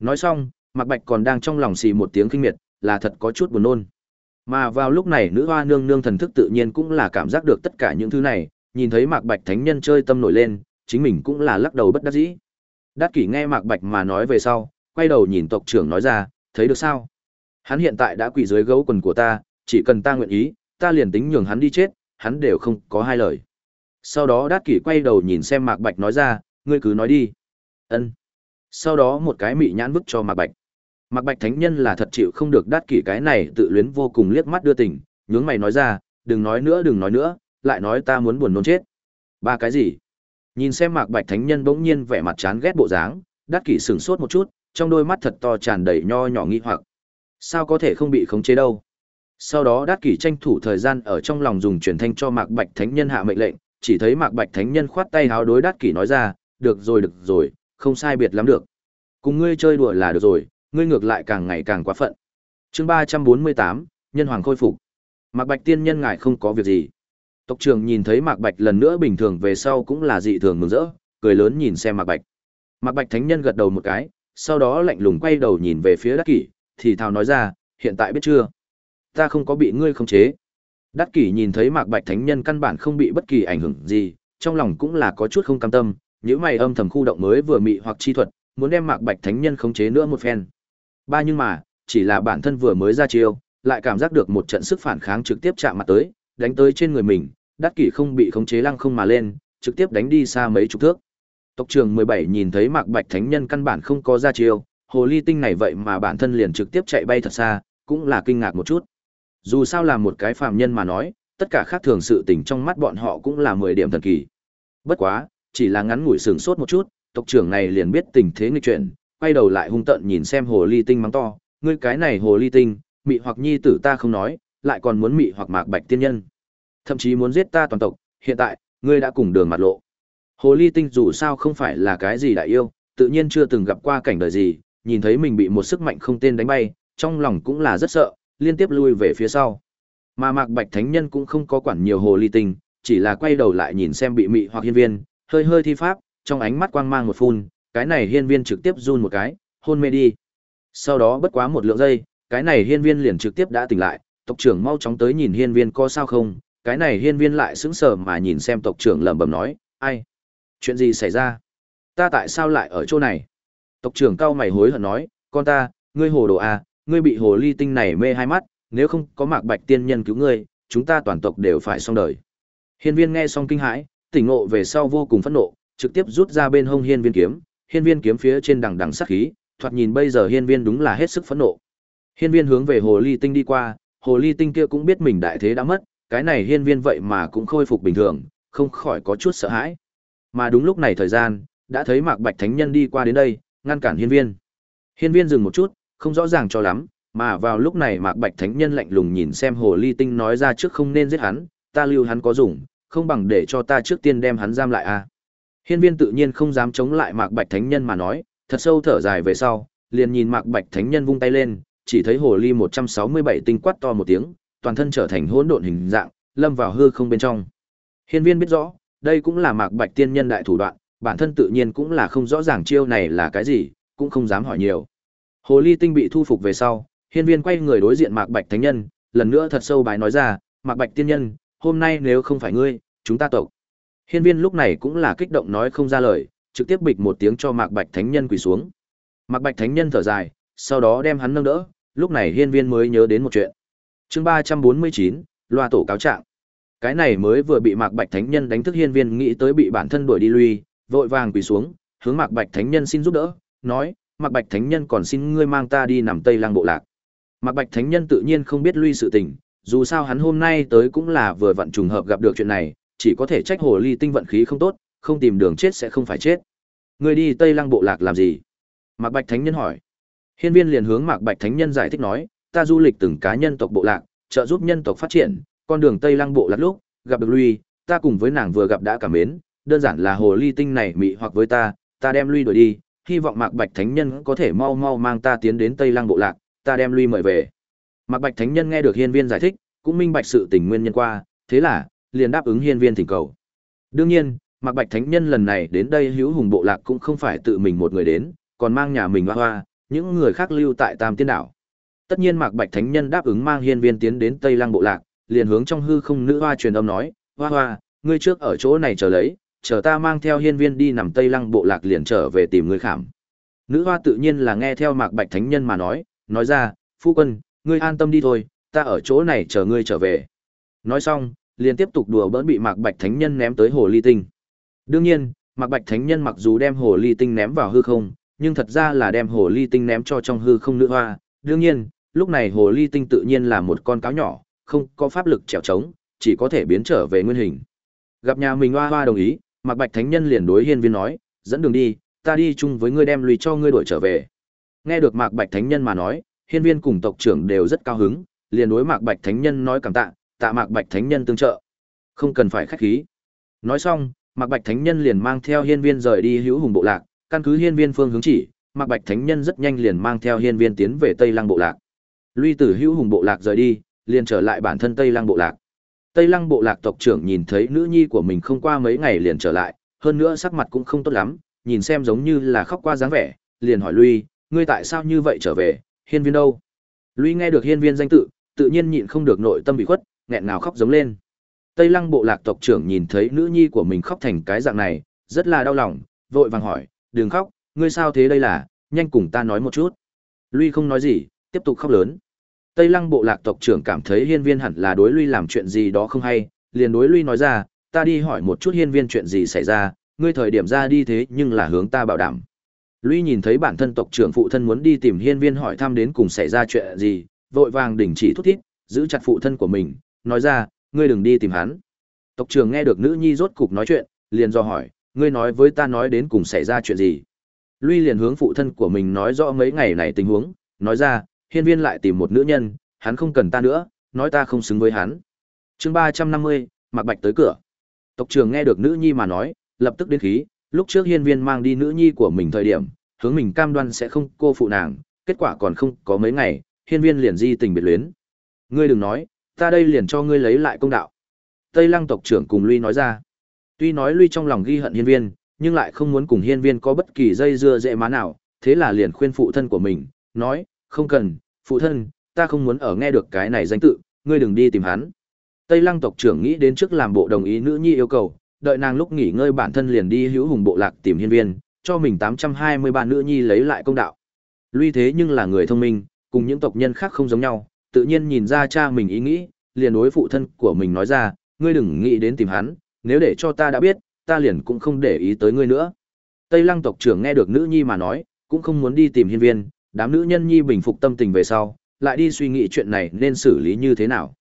Nói xong, Mạc Bạch còn đang trong lòng xì một tiếng kinh miệt, là thật có chút buồn nôn. Mà vào lúc này nữ hoa nương nương thần thức tự nhiên cũng là cảm giác được tất cả những thứ này, nhìn thấy Mạc Bạch thánh nhân chơi tâm nổi lên, chính mình cũng là lắc đầu bất đắc dĩ. Đát kỷ nghe Mạc Bạch mà nói về sau, quay đầu nhìn tộc trưởng nói ra, thấy được sao? Hắn hiện tại đã quỳ dưới gấu quần của ta, chỉ cần ta nguyện ý, ta liền tính nhường hắn đi chết, hắn đều không có hai lời. Sau đó Đát kỷ quay đầu nhìn xem Mạc Bạch nói ra, ngươi cứ nói đi. Ân. Sau đó một cái mị nhãn bức cho Mạc Bạch. Mạc Bạch thánh nhân là thật chịu không được đát kỷ cái này tự luyến vô cùng liếc mắt đưa tình, nhướng mày nói ra, đừng nói nữa đừng nói nữa, lại nói ta muốn buồn nôn chết. Ba cái gì? Nhìn xem Mạc Bạch thánh nhân bỗng nhiên vẻ mặt chán ghét bộ dáng, đát kỷ sửng sốt một chút, trong đôi mắt thật to tràn đầy nho nhỏ nghi hoặc. Sao có thể không bị khống chế đâu? Sau đó đát kỷ tranh thủ thời gian ở trong lòng dùng truyền thanh cho Mạc Bạch thánh nhân hạ mệnh lệnh, chỉ thấy Mạc Bạch thánh nhân khoát tay háo đối đát kỷ nói ra, được rồi được rồi, không sai biệt lắm được. Cùng ngươi chơi đùa là được rồi, ngươi ngược lại càng ngày càng quá phận. Chương ba trăm bốn mươi tám, nhân hoàng khôi phục. Mạc Bạch tiên nhân ngài không có việc gì. Tộc trưởng nhìn thấy Mạc Bạch lần nữa bình thường về sau cũng là dị thường mừng rỡ, cười lớn nhìn xem Mạc Bạch. Mạc Bạch thánh nhân gật đầu một cái, sau đó lạnh lùng quay đầu nhìn về phía Đắc Kỷ, thì thào nói ra, hiện tại biết chưa? Ta không có bị ngươi khống chế. Đắc Kỷ nhìn thấy Mạc Bạch thánh nhân căn bản không bị bất kỳ ảnh hưởng gì, trong lòng cũng là có chút không cam tâm, những mày âm thầm khu động mới vừa mị hoặc chi thuật, muốn đem Mạc Bạch Thánh Nhân khống chế nữa một phen. Ba nhưng mà, chỉ là bản thân vừa mới ra chiêu, lại cảm giác được một trận sức phản kháng trực tiếp chạm mặt tới, đánh tới trên người mình, đắc kỷ không bị khống chế lăng không mà lên, trực tiếp đánh đi xa mấy chục thước. Tộc trưởng 17 nhìn thấy Mạc Bạch Thánh Nhân căn bản không có ra chiêu, hồ ly tinh này vậy mà bản thân liền trực tiếp chạy bay thật xa, cũng là kinh ngạc một chút. Dù sao là một cái phàm nhân mà nói, tất cả khác thường sự tình trong mắt bọn họ cũng là 10 điểm thần kỳ. Bất quá, chỉ là ngắn ngủi sửng sốt một chút, tộc trưởng này liền biết tình thế nghịch chuyển, quay đầu lại hung tợn nhìn xem hồ ly tinh mắng to, ngươi cái này hồ ly tinh, mị hoặc nhi tử ta không nói, lại còn muốn mị hoặc mạc bạch tiên nhân. Thậm chí muốn giết ta toàn tộc, hiện tại, ngươi đã cùng đường mặt lộ. Hồ ly tinh dù sao không phải là cái gì đại yêu, tự nhiên chưa từng gặp qua cảnh đời gì, nhìn thấy mình bị một sức mạnh không tên đánh bay, trong lòng cũng là rất sợ, liên tiếp lui về phía sau. Mà Mạc Bạch Thánh Nhân cũng không có quản nhiều hồ ly tinh, chỉ là quay đầu lại nhìn xem bị mị hoặc hiên viên, hơi hơi thi pháp, trong ánh mắt quang mang một phun, cái này hiên viên trực tiếp run một cái, hôn mê đi. Sau đó bất quá một lượng giây, cái này hiên viên liền trực tiếp đã tỉnh lại, tộc trưởng mau chóng tới nhìn hiên viên có sao không, cái này hiên viên lại sững sờ mà nhìn xem tộc trưởng lẩm bẩm nói, ai? Chuyện gì xảy ra? Ta tại sao lại ở chỗ này? Tộc trưởng cao mày hối hận nói, con ta, ngươi hồ đồ à, ngươi bị hồ ly tinh này mê hai mắt, nếu không có mạc bạch tiên nhân cứu ngươi, chúng ta toàn tộc đều phải xong đời. Hiên viên nghe xong kinh hãi, tỉnh ngộ về sau vô cùng phẫn nộ, trực tiếp rút ra bên hông hiên viên kiếm, hiên viên kiếm phía trên đằng đằng sát khí, thoạt nhìn bây giờ hiên viên đúng là hết sức phẫn nộ. Hiên viên hướng về hồ ly tinh đi qua, hồ ly tinh kia cũng biết mình đại thế đã mất, cái này hiên viên vậy mà cũng khôi phục bình thường, không khỏi có chút sợ hãi. Mà đúng lúc này thời gian, đã thấy Mạc Bạch Thánh Nhân đi qua đến đây, ngăn cản hiên viên. Hiên viên dừng một chút, không rõ ràng cho lắm, mà vào lúc này Mạc Bạch Thánh Nhân lạnh lùng nhìn xem hồ ly tinh nói ra trước không nên giết hắn, ta lưu hắn có dùng, không bằng để cho ta trước tiên đem hắn giam lại a. À. Hiên viên tự nhiên không dám chống lại Mạc Bạch Thánh Nhân mà nói, thật sâu thở dài về sau, liền nhìn Mạc Bạch Thánh Nhân vung tay lên, chỉ thấy hồ ly 167 tinh quát to một tiếng, toàn thân trở thành hỗn độn hình dạng, lâm vào hư không bên trong. Hiên viên biết rõ, đây cũng là Mạc Bạch tiên nhân đại thủ đoạn, bản thân tự nhiên cũng là không rõ ràng chiêu này là cái gì, cũng không dám hỏi nhiều. Hồ ly tinh bị thu phục về sau, hiên viên quay người đối diện Mạc Bạch thánh nhân, lần nữa thật sâu bái nói ra, Mạc Bạch tiên nhân, hôm nay nếu không phải ngươi, chúng ta tộc. Hiên viên lúc này cũng là kích động nói không ra lời, trực tiếp bịch một tiếng cho Mạc Bạch thánh nhân quỳ xuống. Mạc Bạch thánh nhân thở dài, sau đó đem hắn nâng đỡ, lúc này hiên viên mới nhớ đến một chuyện. Chương ba trăm bốn mươi chín, loa tổ cáo trạng. Cái này mới vừa bị Mạc Bạch thánh nhân đánh thức hiên viên nghĩ tới bị bản thân đuổi đi lui, vội vàng quỳ xuống, hướng Mạc Bạch thánh nhân xin giúp đỡ, nói: "Mạc Bạch thánh nhân còn xin ngươi mang ta đi nằm Tây Lang bộ lạc." Mạc Bạch thánh nhân tự nhiên không biết lui sự tình, dù sao hắn hôm nay tới cũng là vừa vặn trùng hợp gặp được chuyện này, chỉ có thể trách hồ ly tinh vận khí không tốt, không tìm đường chết sẽ không phải chết. Người đi Tây Lăng bộ lạc làm gì? Mạc Bạch thánh nhân hỏi. Hiên viên liền hướng Mạc Bạch Thánh Nhân giải thích nói, ta du lịch từng cá nhân tộc bộ lạc, trợ giúp nhân tộc phát triển, con đường Tây Lăng bộ lạc lúc, gặp được Lui, ta cùng với nàng vừa gặp đã cảm mến, đơn giản là hồ ly tinh này mị hoặc với ta, ta đem Lui đuổi đi, hy vọng Mạc Bạch Thánh Nhân có thể mau mau mang ta tiến đến Tây Lăng bộ lạc, ta đem Lui mời về. Mạc Bạch Thánh Nhân nghe được hiên viên giải thích, cũng minh bạch sự tình nguyên nhân qua, thế là liền đáp ứng hiên viên thỉnh cầu. Đương nhiên, Mạc Bạch Thánh Nhân lần này đến đây hữu hùng bộ lạc cũng không phải tự mình một người đến, còn mang nhà mình hoa hoa, những người khác lưu tại Tam Tiên đảo. Tất nhiên Mạc Bạch Thánh Nhân đáp ứng mang Hiên Viên tiến đến Tây Lăng bộ lạc, liền hướng trong hư không nữ hoa truyền âm nói, "Hoa Hoa, ngươi trước ở chỗ này chờ lấy, chờ ta mang theo Hiên Viên đi nằm Tây Lăng bộ lạc liền trở về tìm ngươi khảm." Nữ hoa tự nhiên là nghe theo Mạc Bạch Thánh Nhân mà nói, nói ra, "Phu quân, ngươi an tâm đi thôi, ta ở chỗ này chờ ngươi trở về." Nói xong, liền tiếp tục đùa bỡn bị Mạc Bạch Thánh Nhân ném tới hồ ly tinh. Đương nhiên, Mạc Bạch Thánh Nhân mặc dù đem hồ ly tinh ném vào hư không, nhưng thật ra là đem hồ ly tinh ném cho trong hư không nữ hoa. Đương nhiên, lúc này hồ ly tinh tự nhiên là một con cáo nhỏ, không có pháp lực trèo trống, chỉ có thể biến trở về nguyên hình. Gặp nhà mình hoa hoa đồng ý, Mạc Bạch Thánh Nhân liền đối hiên viên nói, dẫn đường đi, ta đi chung với ngươi đem lùi cho ngươi đuổi trở về. Nghe được Mạc Bạch Thánh Nhân mà nói, hiên viên cùng tộc trưởng đều rất cao hứng, liền đối Mạc Bạch Thánh Nhân nói cảm tạ, tạ Mạc Bạch Thánh Nhân tương trợ. Không cần phải khách khí. Nói xong, Mạc Bạch Thánh Nhân liền mang theo hiên viên rời đi hữu hùng bộ lạc, căn cứ hiên viên phương hướng chỉ, Mạc Bạch Thánh Nhân rất nhanh liền mang theo hiên viên tiến về Tây Lăng bộ lạc. Lui Tử Hữu Hùng bộ lạc rời đi, liền trở lại bản thân Tây Lăng bộ lạc. Tây Lăng bộ lạc tộc trưởng nhìn thấy nữ nhi của mình không qua mấy ngày liền trở lại, hơn nữa sắc mặt cũng không tốt lắm, nhìn xem giống như là khóc qua dáng vẻ, liền hỏi Lui, ngươi tại sao như vậy trở về, hiên viên đâu? Lũy nghe được hiên viên danh tự, tự nhiên nhịn không được nội tâm bị khuất, nghẹn ngào khóc giống lên. Tây Lăng bộ lạc tộc trưởng nhìn thấy nữ nhi của mình khóc thành cái dạng này, rất là đau lòng, vội vàng hỏi, đừng khóc, ngươi sao thế đây là, nhanh cùng ta nói một chút. Lui không nói gì, tiếp tục khóc lớn. Tây Lăng bộ lạc tộc trưởng cảm thấy hiên viên hẳn là đối Lui làm chuyện gì đó không hay, liền đối Lui nói ra, ta đi hỏi một chút hiên viên chuyện gì xảy ra, ngươi thời điểm ra đi thế nhưng là hướng ta bảo đảm. Lui nhìn thấy bản thân tộc trưởng phụ thân muốn đi tìm hiên viên hỏi thăm đến cùng xảy ra chuyện gì, vội vàng đình chỉ thúc thiết, giữ chặt phụ thân của mình, nói ra, ngươi đừng đi tìm hắn. Tộc trưởng nghe được nữ nhi rốt cục nói chuyện, liền do hỏi, ngươi nói với ta nói đến cùng xảy ra chuyện gì. Lui liền hướng phụ thân của mình nói rõ mấy ngày này tình huống, nói ra, hiên viên lại tìm một nữ nhân, hắn không cần ta nữa, nói ta không xứng với hắn. chương ba trăm năm mươi, Mạc Bạch tới cửa. Tộc trưởng nghe được nữ nhi mà nói, lập tức đến khí, lúc trước hiên viên mang đi nữ nhi của mình thời điểm, hướng mình cam đoan sẽ không cô phụ nàng, kết quả còn không có mấy ngày, hiên viên liền di tình biệt luyến. Ngươi đừng nói, ta đây liền cho ngươi lấy lại công đạo. Tây lăng tộc trưởng cùng Luy nói ra. Tuy nói Luy trong lòng ghi hận hiên viên, nhưng lại không muốn cùng hiên viên có bất kỳ dây dưa dễ má nào, thế là liền khuyên phụ thân của mình, nói, không cần, phụ thân, ta không muốn ở nghe được cái này danh tự, ngươi đừng đi tìm hắn. Tây Lăng tộc trưởng nghĩ đến trước làm bộ đồng ý nữ nhi yêu cầu, đợi nàng lúc nghỉ ngơi bản thân liền đi hữu hùng bộ lạc tìm hiên viên, cho mình 823 nữ nhi lấy lại công đạo. Lui thế nhưng là người thông minh, cùng những tộc nhân khác không giống nhau, tự nhiên nhìn ra cha mình ý nghĩ, liền đối phụ thân của mình nói ra, ngươi đừng nghĩ đến tìm hắn, nếu để cho ta đã biết, ta liền cũng không để ý tới ngươi nữa. Tây Lăng tộc trưởng nghe được nữ nhi mà nói, cũng không muốn đi tìm hiên viên, đám nữ nhân nhi bình phục tâm tình về sau, lại đi suy nghĩ chuyện này nên xử lý như thế nào.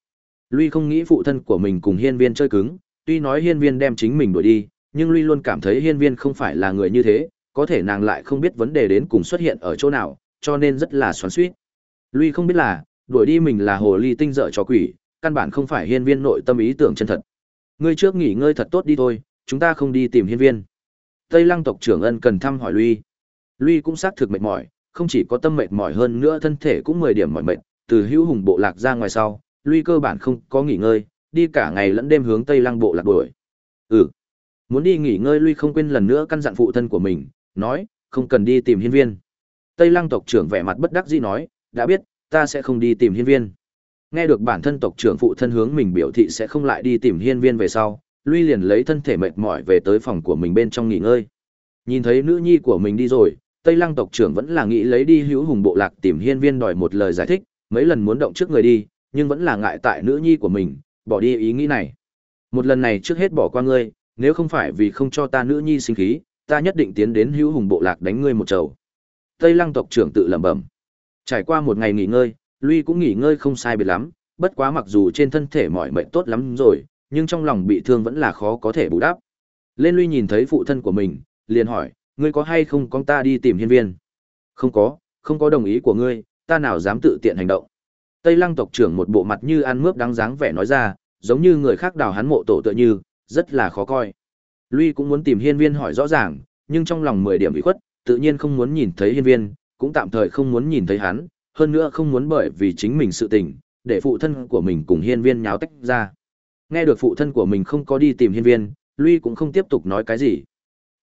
Lui không nghĩ phụ thân của mình cùng hiên viên chơi cứng, tuy nói hiên viên đem chính mình đuổi đi, nhưng Lui luôn cảm thấy hiên viên không phải là người như thế, có thể nàng lại không biết vấn đề đến cùng xuất hiện ở chỗ nào, cho nên rất là xoắn xuýt. Lui không biết là, đuổi đi mình là hồ ly tinh dở cho quỷ, căn bản không phải hiên viên nội tâm ý tưởng chân thật. Ngươi trước nghỉ ngơi thật tốt đi thôi, chúng ta không đi tìm hiên viên. Tây Lăng tộc trưởng ân cần thăm hỏi Lui, Lui cũng xác thực mệt mỏi, không chỉ có tâm mệt mỏi hơn nữa thân thể cũng mười điểm mỏi mệt, từ hữu hùng bộ lạc ra ngoài sau, Lui cơ bản không có nghỉ ngơi, đi cả ngày lẫn đêm hướng Tây Lăng bộ lạc đuổi. Ừ. Muốn đi nghỉ ngơi Lui không quên lần nữa căn dặn phụ thân của mình, nói, không cần đi tìm hiên viên. Tây Lăng tộc trưởng vẻ mặt bất đắc dĩ nói, đã biết, ta sẽ không đi tìm hiên viên. Nghe được bản thân tộc trưởng phụ thân hướng mình biểu thị sẽ không lại đi tìm hiên viên về sau, Luy liền lấy thân thể mệt mỏi về tới phòng của mình bên trong nghỉ ngơi. Nhìn thấy nữ nhi của mình đi rồi, Tây Lăng tộc trưởng vẫn là nghĩ lấy đi hữu hùng bộ lạc tìm hiên viên đòi một lời giải thích, mấy lần muốn động trước người đi, nhưng vẫn là ngại tại nữ nhi của mình, bỏ đi ý nghĩ này. Một lần này trước hết bỏ qua ngươi, nếu không phải vì không cho ta nữ nhi sinh khí, ta nhất định tiến đến hữu hùng bộ lạc đánh ngươi một trầu. Tây Lăng tộc trưởng tự lẩm bẩm. Trải qua một ngày nghỉ ngơi, Luy cũng nghỉ ngơi không sai biệt lắm, bất quá mặc dù trên thân thể mỏi mệt tốt lắm rồi, nhưng trong lòng bị thương vẫn là khó có thể bù đắp. Lên Luy nhìn thấy phụ thân của mình, liền hỏi, ngươi có hay không con ta đi tìm hiên viên? Không có, không có đồng ý của ngươi, ta nào dám tự tiện hành động. Tây Lăng tộc trưởng một bộ mặt như ăn mướp đáng dáng vẻ nói ra, giống như người khác đào hắn mộ tổ tựa như, rất là khó coi. Lui cũng muốn tìm hiên viên hỏi rõ ràng, nhưng trong lòng mười điểm bị khuất, tự nhiên không muốn nhìn thấy hiên viên, cũng tạm thời không muốn nhìn thấy hắn, hơn nữa không muốn bởi vì chính mình sự tình, để phụ thân của mình cùng hiên viên nháo tách ra. Nghe được phụ thân của mình không có đi tìm hiên viên, Lui cũng không tiếp tục nói cái gì.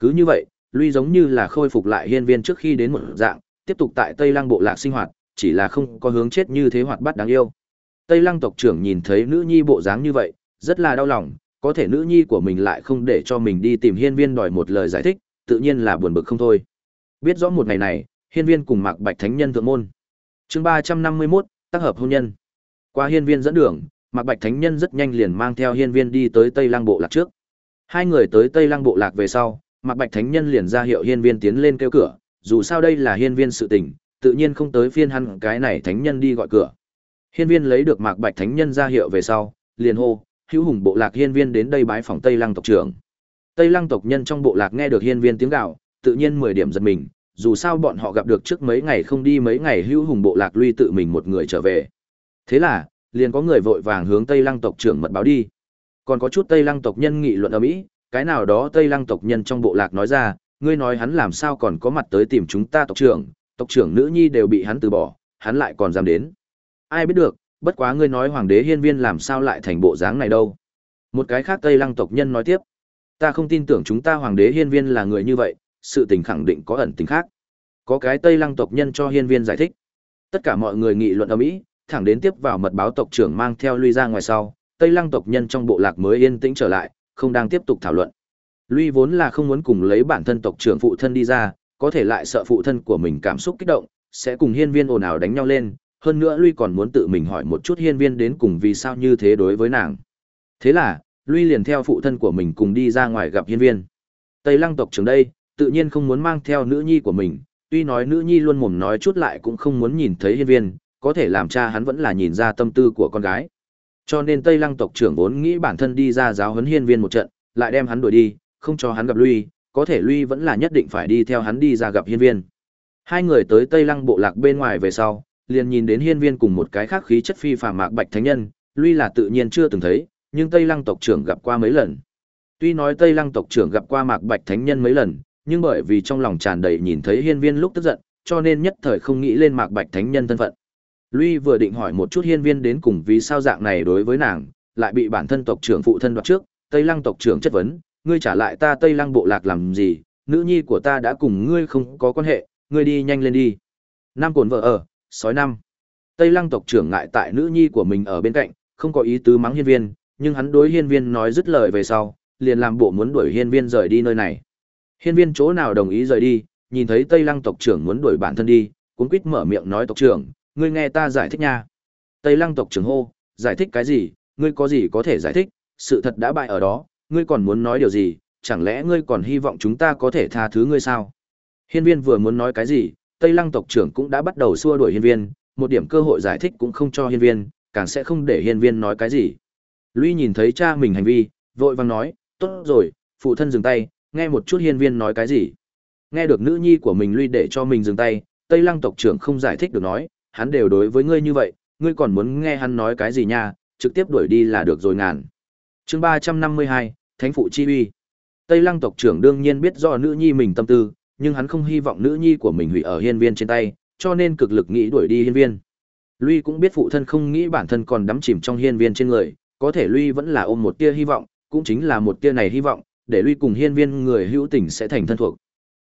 Cứ như vậy, Lui giống như là khôi phục lại hiên viên trước khi đến một dạng, tiếp tục tại Tây Lăng bộ lạc sinh hoạt, chỉ là không có hướng chết như thế hoạt bát đáng yêu. Tây Lăng tộc trưởng nhìn thấy nữ nhi bộ dáng như vậy, rất là đau lòng, có thể nữ nhi của mình lại không để cho mình đi tìm hiên viên đòi một lời giải thích, tự nhiên là buồn bực không thôi. Biết rõ một ngày này, hiên viên cùng Mạc Bạch Thánh Nhân thượng môn. Chương ba trăm năm mươi 351, tác hợp hôn nhân. Qua hiên viên dẫn đường, Mạc Bạch Thánh Nhân rất nhanh liền mang theo hiên viên đi tới Tây Lăng bộ lạc trước. Hai người tới Tây Lăng bộ lạc về sau, Mạc Bạch Thánh Nhân liền ra hiệu hiên viên tiến lên kêu cửa, dù sao đây là hiên viên sự tình, tự nhiên không tới phiên hắn cái này thánh nhân đi gọi cửa. Hiên viên lấy được Mạc Bạch Thánh Nhân ra hiệu về sau, liền hô, hữu hùng bộ lạc hiên viên đến đây bái phòng Tây Lăng tộc trưởng. Tây Lăng tộc nhân trong bộ lạc nghe được hiên viên tiếng gạo, tự nhiên mười điểm giật mình, dù sao bọn họ gặp được trước mấy ngày không đi mấy ngày hữu hùng bộ lạc lui tự mình một người trở về. Thế là, liền có người vội vàng hướng Tây Lăng tộc trưởng mật báo đi. Còn có chút Tây Lăng tộc nhân nghị luận ở mỹ, cái nào đó Tây Lăng tộc nhân trong bộ lạc nói ra, ngươi nói hắn làm sao còn có mặt tới tìm chúng ta tộc trưởng, tộc trưởng nữ nhi đều bị hắn từ bỏ, hắn lại còn dám đến. Ai biết được, bất quá ngươi nói hoàng đế hiên viên làm sao lại thành bộ dáng này đâu. Một cái khác Tây Lăng tộc nhân nói tiếp, ta không tin tưởng chúng ta hoàng đế hiên viên là người như vậy, sự tình khẳng định có ẩn tình khác. Có cái Tây Lăng tộc nhân cho hiên viên giải thích. Tất cả mọi người nghị luận ở mỹ, thẳng đến tiếp vào mật báo tộc trưởng mang theo lui ra ngoài sau, Tây Lăng tộc nhân trong bộ lạc mới yên tĩnh trở lại, không đang tiếp tục thảo luận. Lui vốn là không muốn cùng lấy bản thân tộc trưởng phụ thân đi ra, có thể lại sợ phụ thân của mình cảm xúc kích động, sẽ cùng hiên viên ồn ào đánh nhau lên, hơn nữa Lui còn muốn tự mình hỏi một chút hiên viên đến cùng vì sao như thế đối với nàng. Thế là, Lui liền theo phụ thân của mình cùng đi ra ngoài gặp hiên viên. Tây lăng tộc trưởng đây, tự nhiên không muốn mang theo nữ nhi của mình, tuy nói nữ nhi luôn mồm nói chút lại cũng không muốn nhìn thấy hiên viên, có thể làm cha hắn vẫn là nhìn ra tâm tư của con gái. Cho nên Tây lăng tộc trưởng vốn nghĩ bản thân đi ra giáo huấn hiên viên một trận, lại đem hắn đuổi đi, không cho hắn gặp Lui, có thể Lui vẫn là nhất định phải đi theo hắn đi ra gặp hiên viên. Hai người tới Tây Lăng bộ lạc bên ngoài về sau, liền nhìn đến hiên viên cùng một cái khác khí chất phi phàm mạc bạch thánh nhân, Lui là tự nhiên chưa từng thấy, nhưng Tây Lăng tộc trưởng gặp qua mấy lần. Tuy nói Tây Lăng tộc trưởng gặp qua mạc bạch thánh nhân mấy lần, nhưng bởi vì trong lòng tràn đầy nhìn thấy hiên viên lúc tức giận, cho nên nhất thời không nghĩ lên mạc bạch thánh nhân thân phận. Lui vừa định hỏi một chút hiên viên đến cùng vì sao dạng này đối với nàng, lại bị bản thân tộc trưởng phụ thân đoạt trước, Tây Lăng tộc trưởng chất vấn, ngươi trả lại ta Tây Lăng bộ lạc làm gì, nữ nhi của ta đã cùng ngươi không có quan hệ, ngươi đi nhanh lên đi. Nam cồn vợ ở, sói năm. Tây Lăng tộc trưởng ngại tại nữ nhi của mình ở bên cạnh, không có ý tứ mắng hiên viên, nhưng hắn đối hiên viên nói dứt lời về sau, liền làm bộ muốn đuổi hiên viên rời đi nơi này. Hiên viên chỗ nào đồng ý rời đi, nhìn thấy Tây Lăng tộc trưởng muốn đuổi bản thân đi, cuống quýt mở miệng nói tộc trưởng, ngươi nghe ta giải thích nha. Tây Lăng tộc trưởng hô, giải thích cái gì, ngươi có gì có thể giải thích, sự thật đã bại ở đó, ngươi còn muốn nói điều gì, chẳng lẽ ngươi còn hy vọng chúng ta có thể tha thứ ngươi sao? Hiên viên vừa muốn nói cái gì, Tây Lăng tộc trưởng cũng đã bắt đầu xua đuổi hiên viên, một điểm cơ hội giải thích cũng không cho hiên viên, càng sẽ không để hiên viên nói cái gì. Lũy nhìn thấy cha mình hành vi, vội vàng nói, tốt rồi, phụ thân dừng tay, nghe một chút hiên viên nói cái gì. Nghe được nữ nhi của mình Lũy để cho mình dừng tay, Tây Lăng tộc trưởng không giải thích được nói, hắn đều đối với ngươi như vậy, ngươi còn muốn nghe hắn nói cái gì nha, trực tiếp đuổi đi là được rồi ngàn. Chương ba trăm năm mươi hai, Thánh phụ chi uy. Tây Lăng tộc trưởng đương nhiên biết rõ nữ nhi mình tâm tư, nhưng hắn không hy vọng nữ nhi của mình hủy ở hiên viên trên tay, cho nên cực lực nghĩ đuổi đi hiên viên. Lui cũng biết phụ thân không nghĩ bản thân còn đắm chìm trong hiên viên trên người, có thể Lui vẫn là ôm một tia hy vọng, cũng chính là một tia này hy vọng, để Lui cùng hiên viên người hữu tình sẽ thành thân thuộc.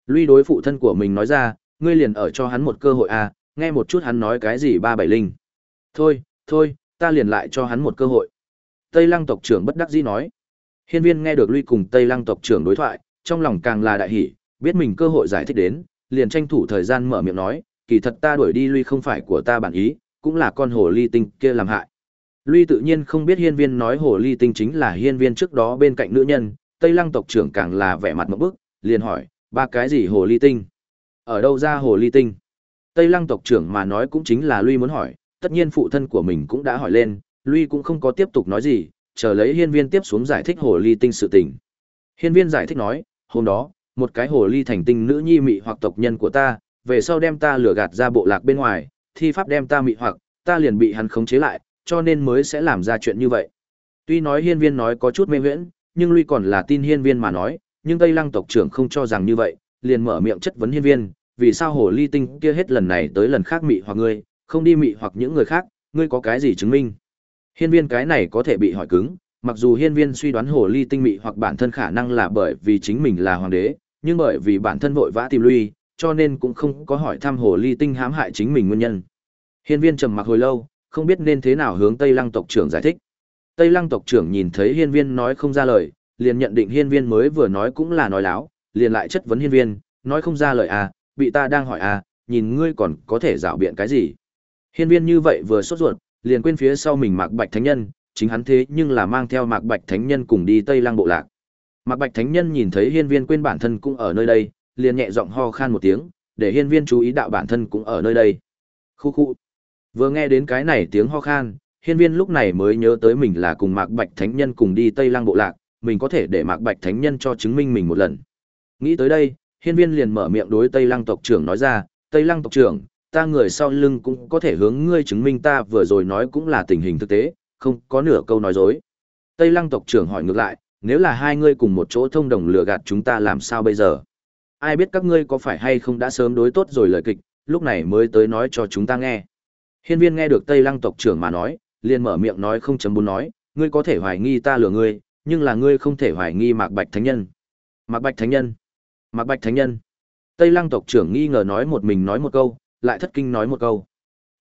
Lui đối phụ thân của mình nói ra, ngươi liền ở cho hắn một cơ hội à, nghe một chút hắn nói cái gì ba bảy linh. Thôi, thôi, ta liền lại cho hắn một cơ hội. Tây Lăng tộc trưởng bất đắc dĩ nói. Hiên viên nghe được Lui cùng Tây Lăng tộc trưởng đối thoại, trong lòng càng là đại hỉ, biết mình cơ hội giải thích đến, liền tranh thủ thời gian mở miệng nói, kỳ thật ta đuổi đi Lui không phải của ta bản ý, cũng là con hồ ly tinh kia làm hại. Lui tự nhiên không biết hiên viên nói hồ ly tinh chính là hiên viên trước đó bên cạnh nữ nhân, Tây Lăng tộc trưởng càng là vẻ mặt một bức, liền hỏi, ba cái gì hồ ly tinh? Ở đâu ra hồ ly tinh? Tây Lăng tộc trưởng mà nói cũng chính là Lui muốn hỏi, tất nhiên phụ thân của mình cũng đã hỏi lên, Lui cũng không có tiếp tục nói gì, chờ lấy hiên viên tiếp xuống giải thích hồ ly tinh sự tình. Hiên viên giải thích nói, hôm đó, một cái hồ ly thành tinh nữ nhi mị hoặc tộc nhân của ta, về sau đem ta lừa gạt ra bộ lạc bên ngoài, thi pháp đem ta mị hoặc, ta liền bị hắn khống chế lại, cho nên mới sẽ làm ra chuyện như vậy. Tuy nói hiên viên nói có chút mê huyễn, nhưng lui còn là tin hiên viên mà nói, nhưng Tây Lăng tộc trưởng không cho rằng như vậy, liền mở miệng chất vấn hiên viên, vì sao hồ ly tinh kia hết lần này tới lần khác mị hoặc ngươi, không đi mị hoặc những người khác, ngươi có cái gì chứng minh? Hiên viên cái này có thể bị hỏi cứng, mặc dù hiên viên suy đoán hồ ly tinh mị hoặc bản thân khả năng là bởi vì chính mình là hoàng đế, nhưng bởi vì bản thân vội vã tìm lui, cho nên cũng không có hỏi thăm hồ ly tinh hãm hại chính mình nguyên nhân. Hiên viên trầm mặc hồi lâu, không biết nên thế nào hướng Tây Lăng tộc trưởng giải thích. Tây Lăng tộc trưởng nhìn thấy hiên viên nói không ra lời, liền nhận định hiên viên mới vừa nói cũng là nói láo, liền lại chất vấn hiên viên, nói không ra lời à, bị ta đang hỏi à, nhìn ngươi còn có thể rảo biện cái gì. Hiên viên như vậy vừa sốt ruột, liền quên phía sau mình Mạc Bạch Thánh Nhân, chính hắn thế nhưng là mang theo Mạc Bạch Thánh Nhân cùng đi Tây Lăng bộ lạc. Mạc Bạch Thánh Nhân nhìn thấy hiên viên quên bản thân cũng ở nơi đây, liền nhẹ giọng ho khan một tiếng, để hiên viên chú ý đạo bản thân cũng ở nơi đây. Khu khu. Vừa nghe đến cái này tiếng ho khan, hiên viên lúc này mới nhớ tới mình là cùng Mạc Bạch Thánh Nhân cùng đi Tây Lăng bộ lạc, mình có thể để Mạc Bạch Thánh Nhân cho chứng minh mình một lần. Nghĩ tới đây, hiên viên liền mở miệng đối Tây Lăng tộc trưởng nói ra, Tây Lăng tộc trưởng, ta người sau lưng cũng có thể hướng ngươi chứng minh ta vừa rồi nói cũng là tình hình thực tế, không có nửa câu nói dối. Tây Lăng tộc trưởng hỏi ngược lại, nếu là hai ngươi cùng một chỗ thông đồng lừa gạt chúng ta làm sao bây giờ? Ai biết các ngươi có phải hay không đã sớm đối tốt rồi lời kịch, lúc này mới tới nói cho chúng ta nghe. Hiên viên nghe được Tây Lăng tộc trưởng mà nói, liền mở miệng nói không chấm bốn nói, ngươi có thể hoài nghi ta lừa ngươi, nhưng là ngươi không thể hoài nghi Mạc Bạch Thánh Nhân. Mạc Bạch Thánh Nhân. Mạc Bạch Thánh Nhân. Tây Lăng tộc trưởng nghi ngờ nói một mình nói một câu, lại thất kinh nói một câu.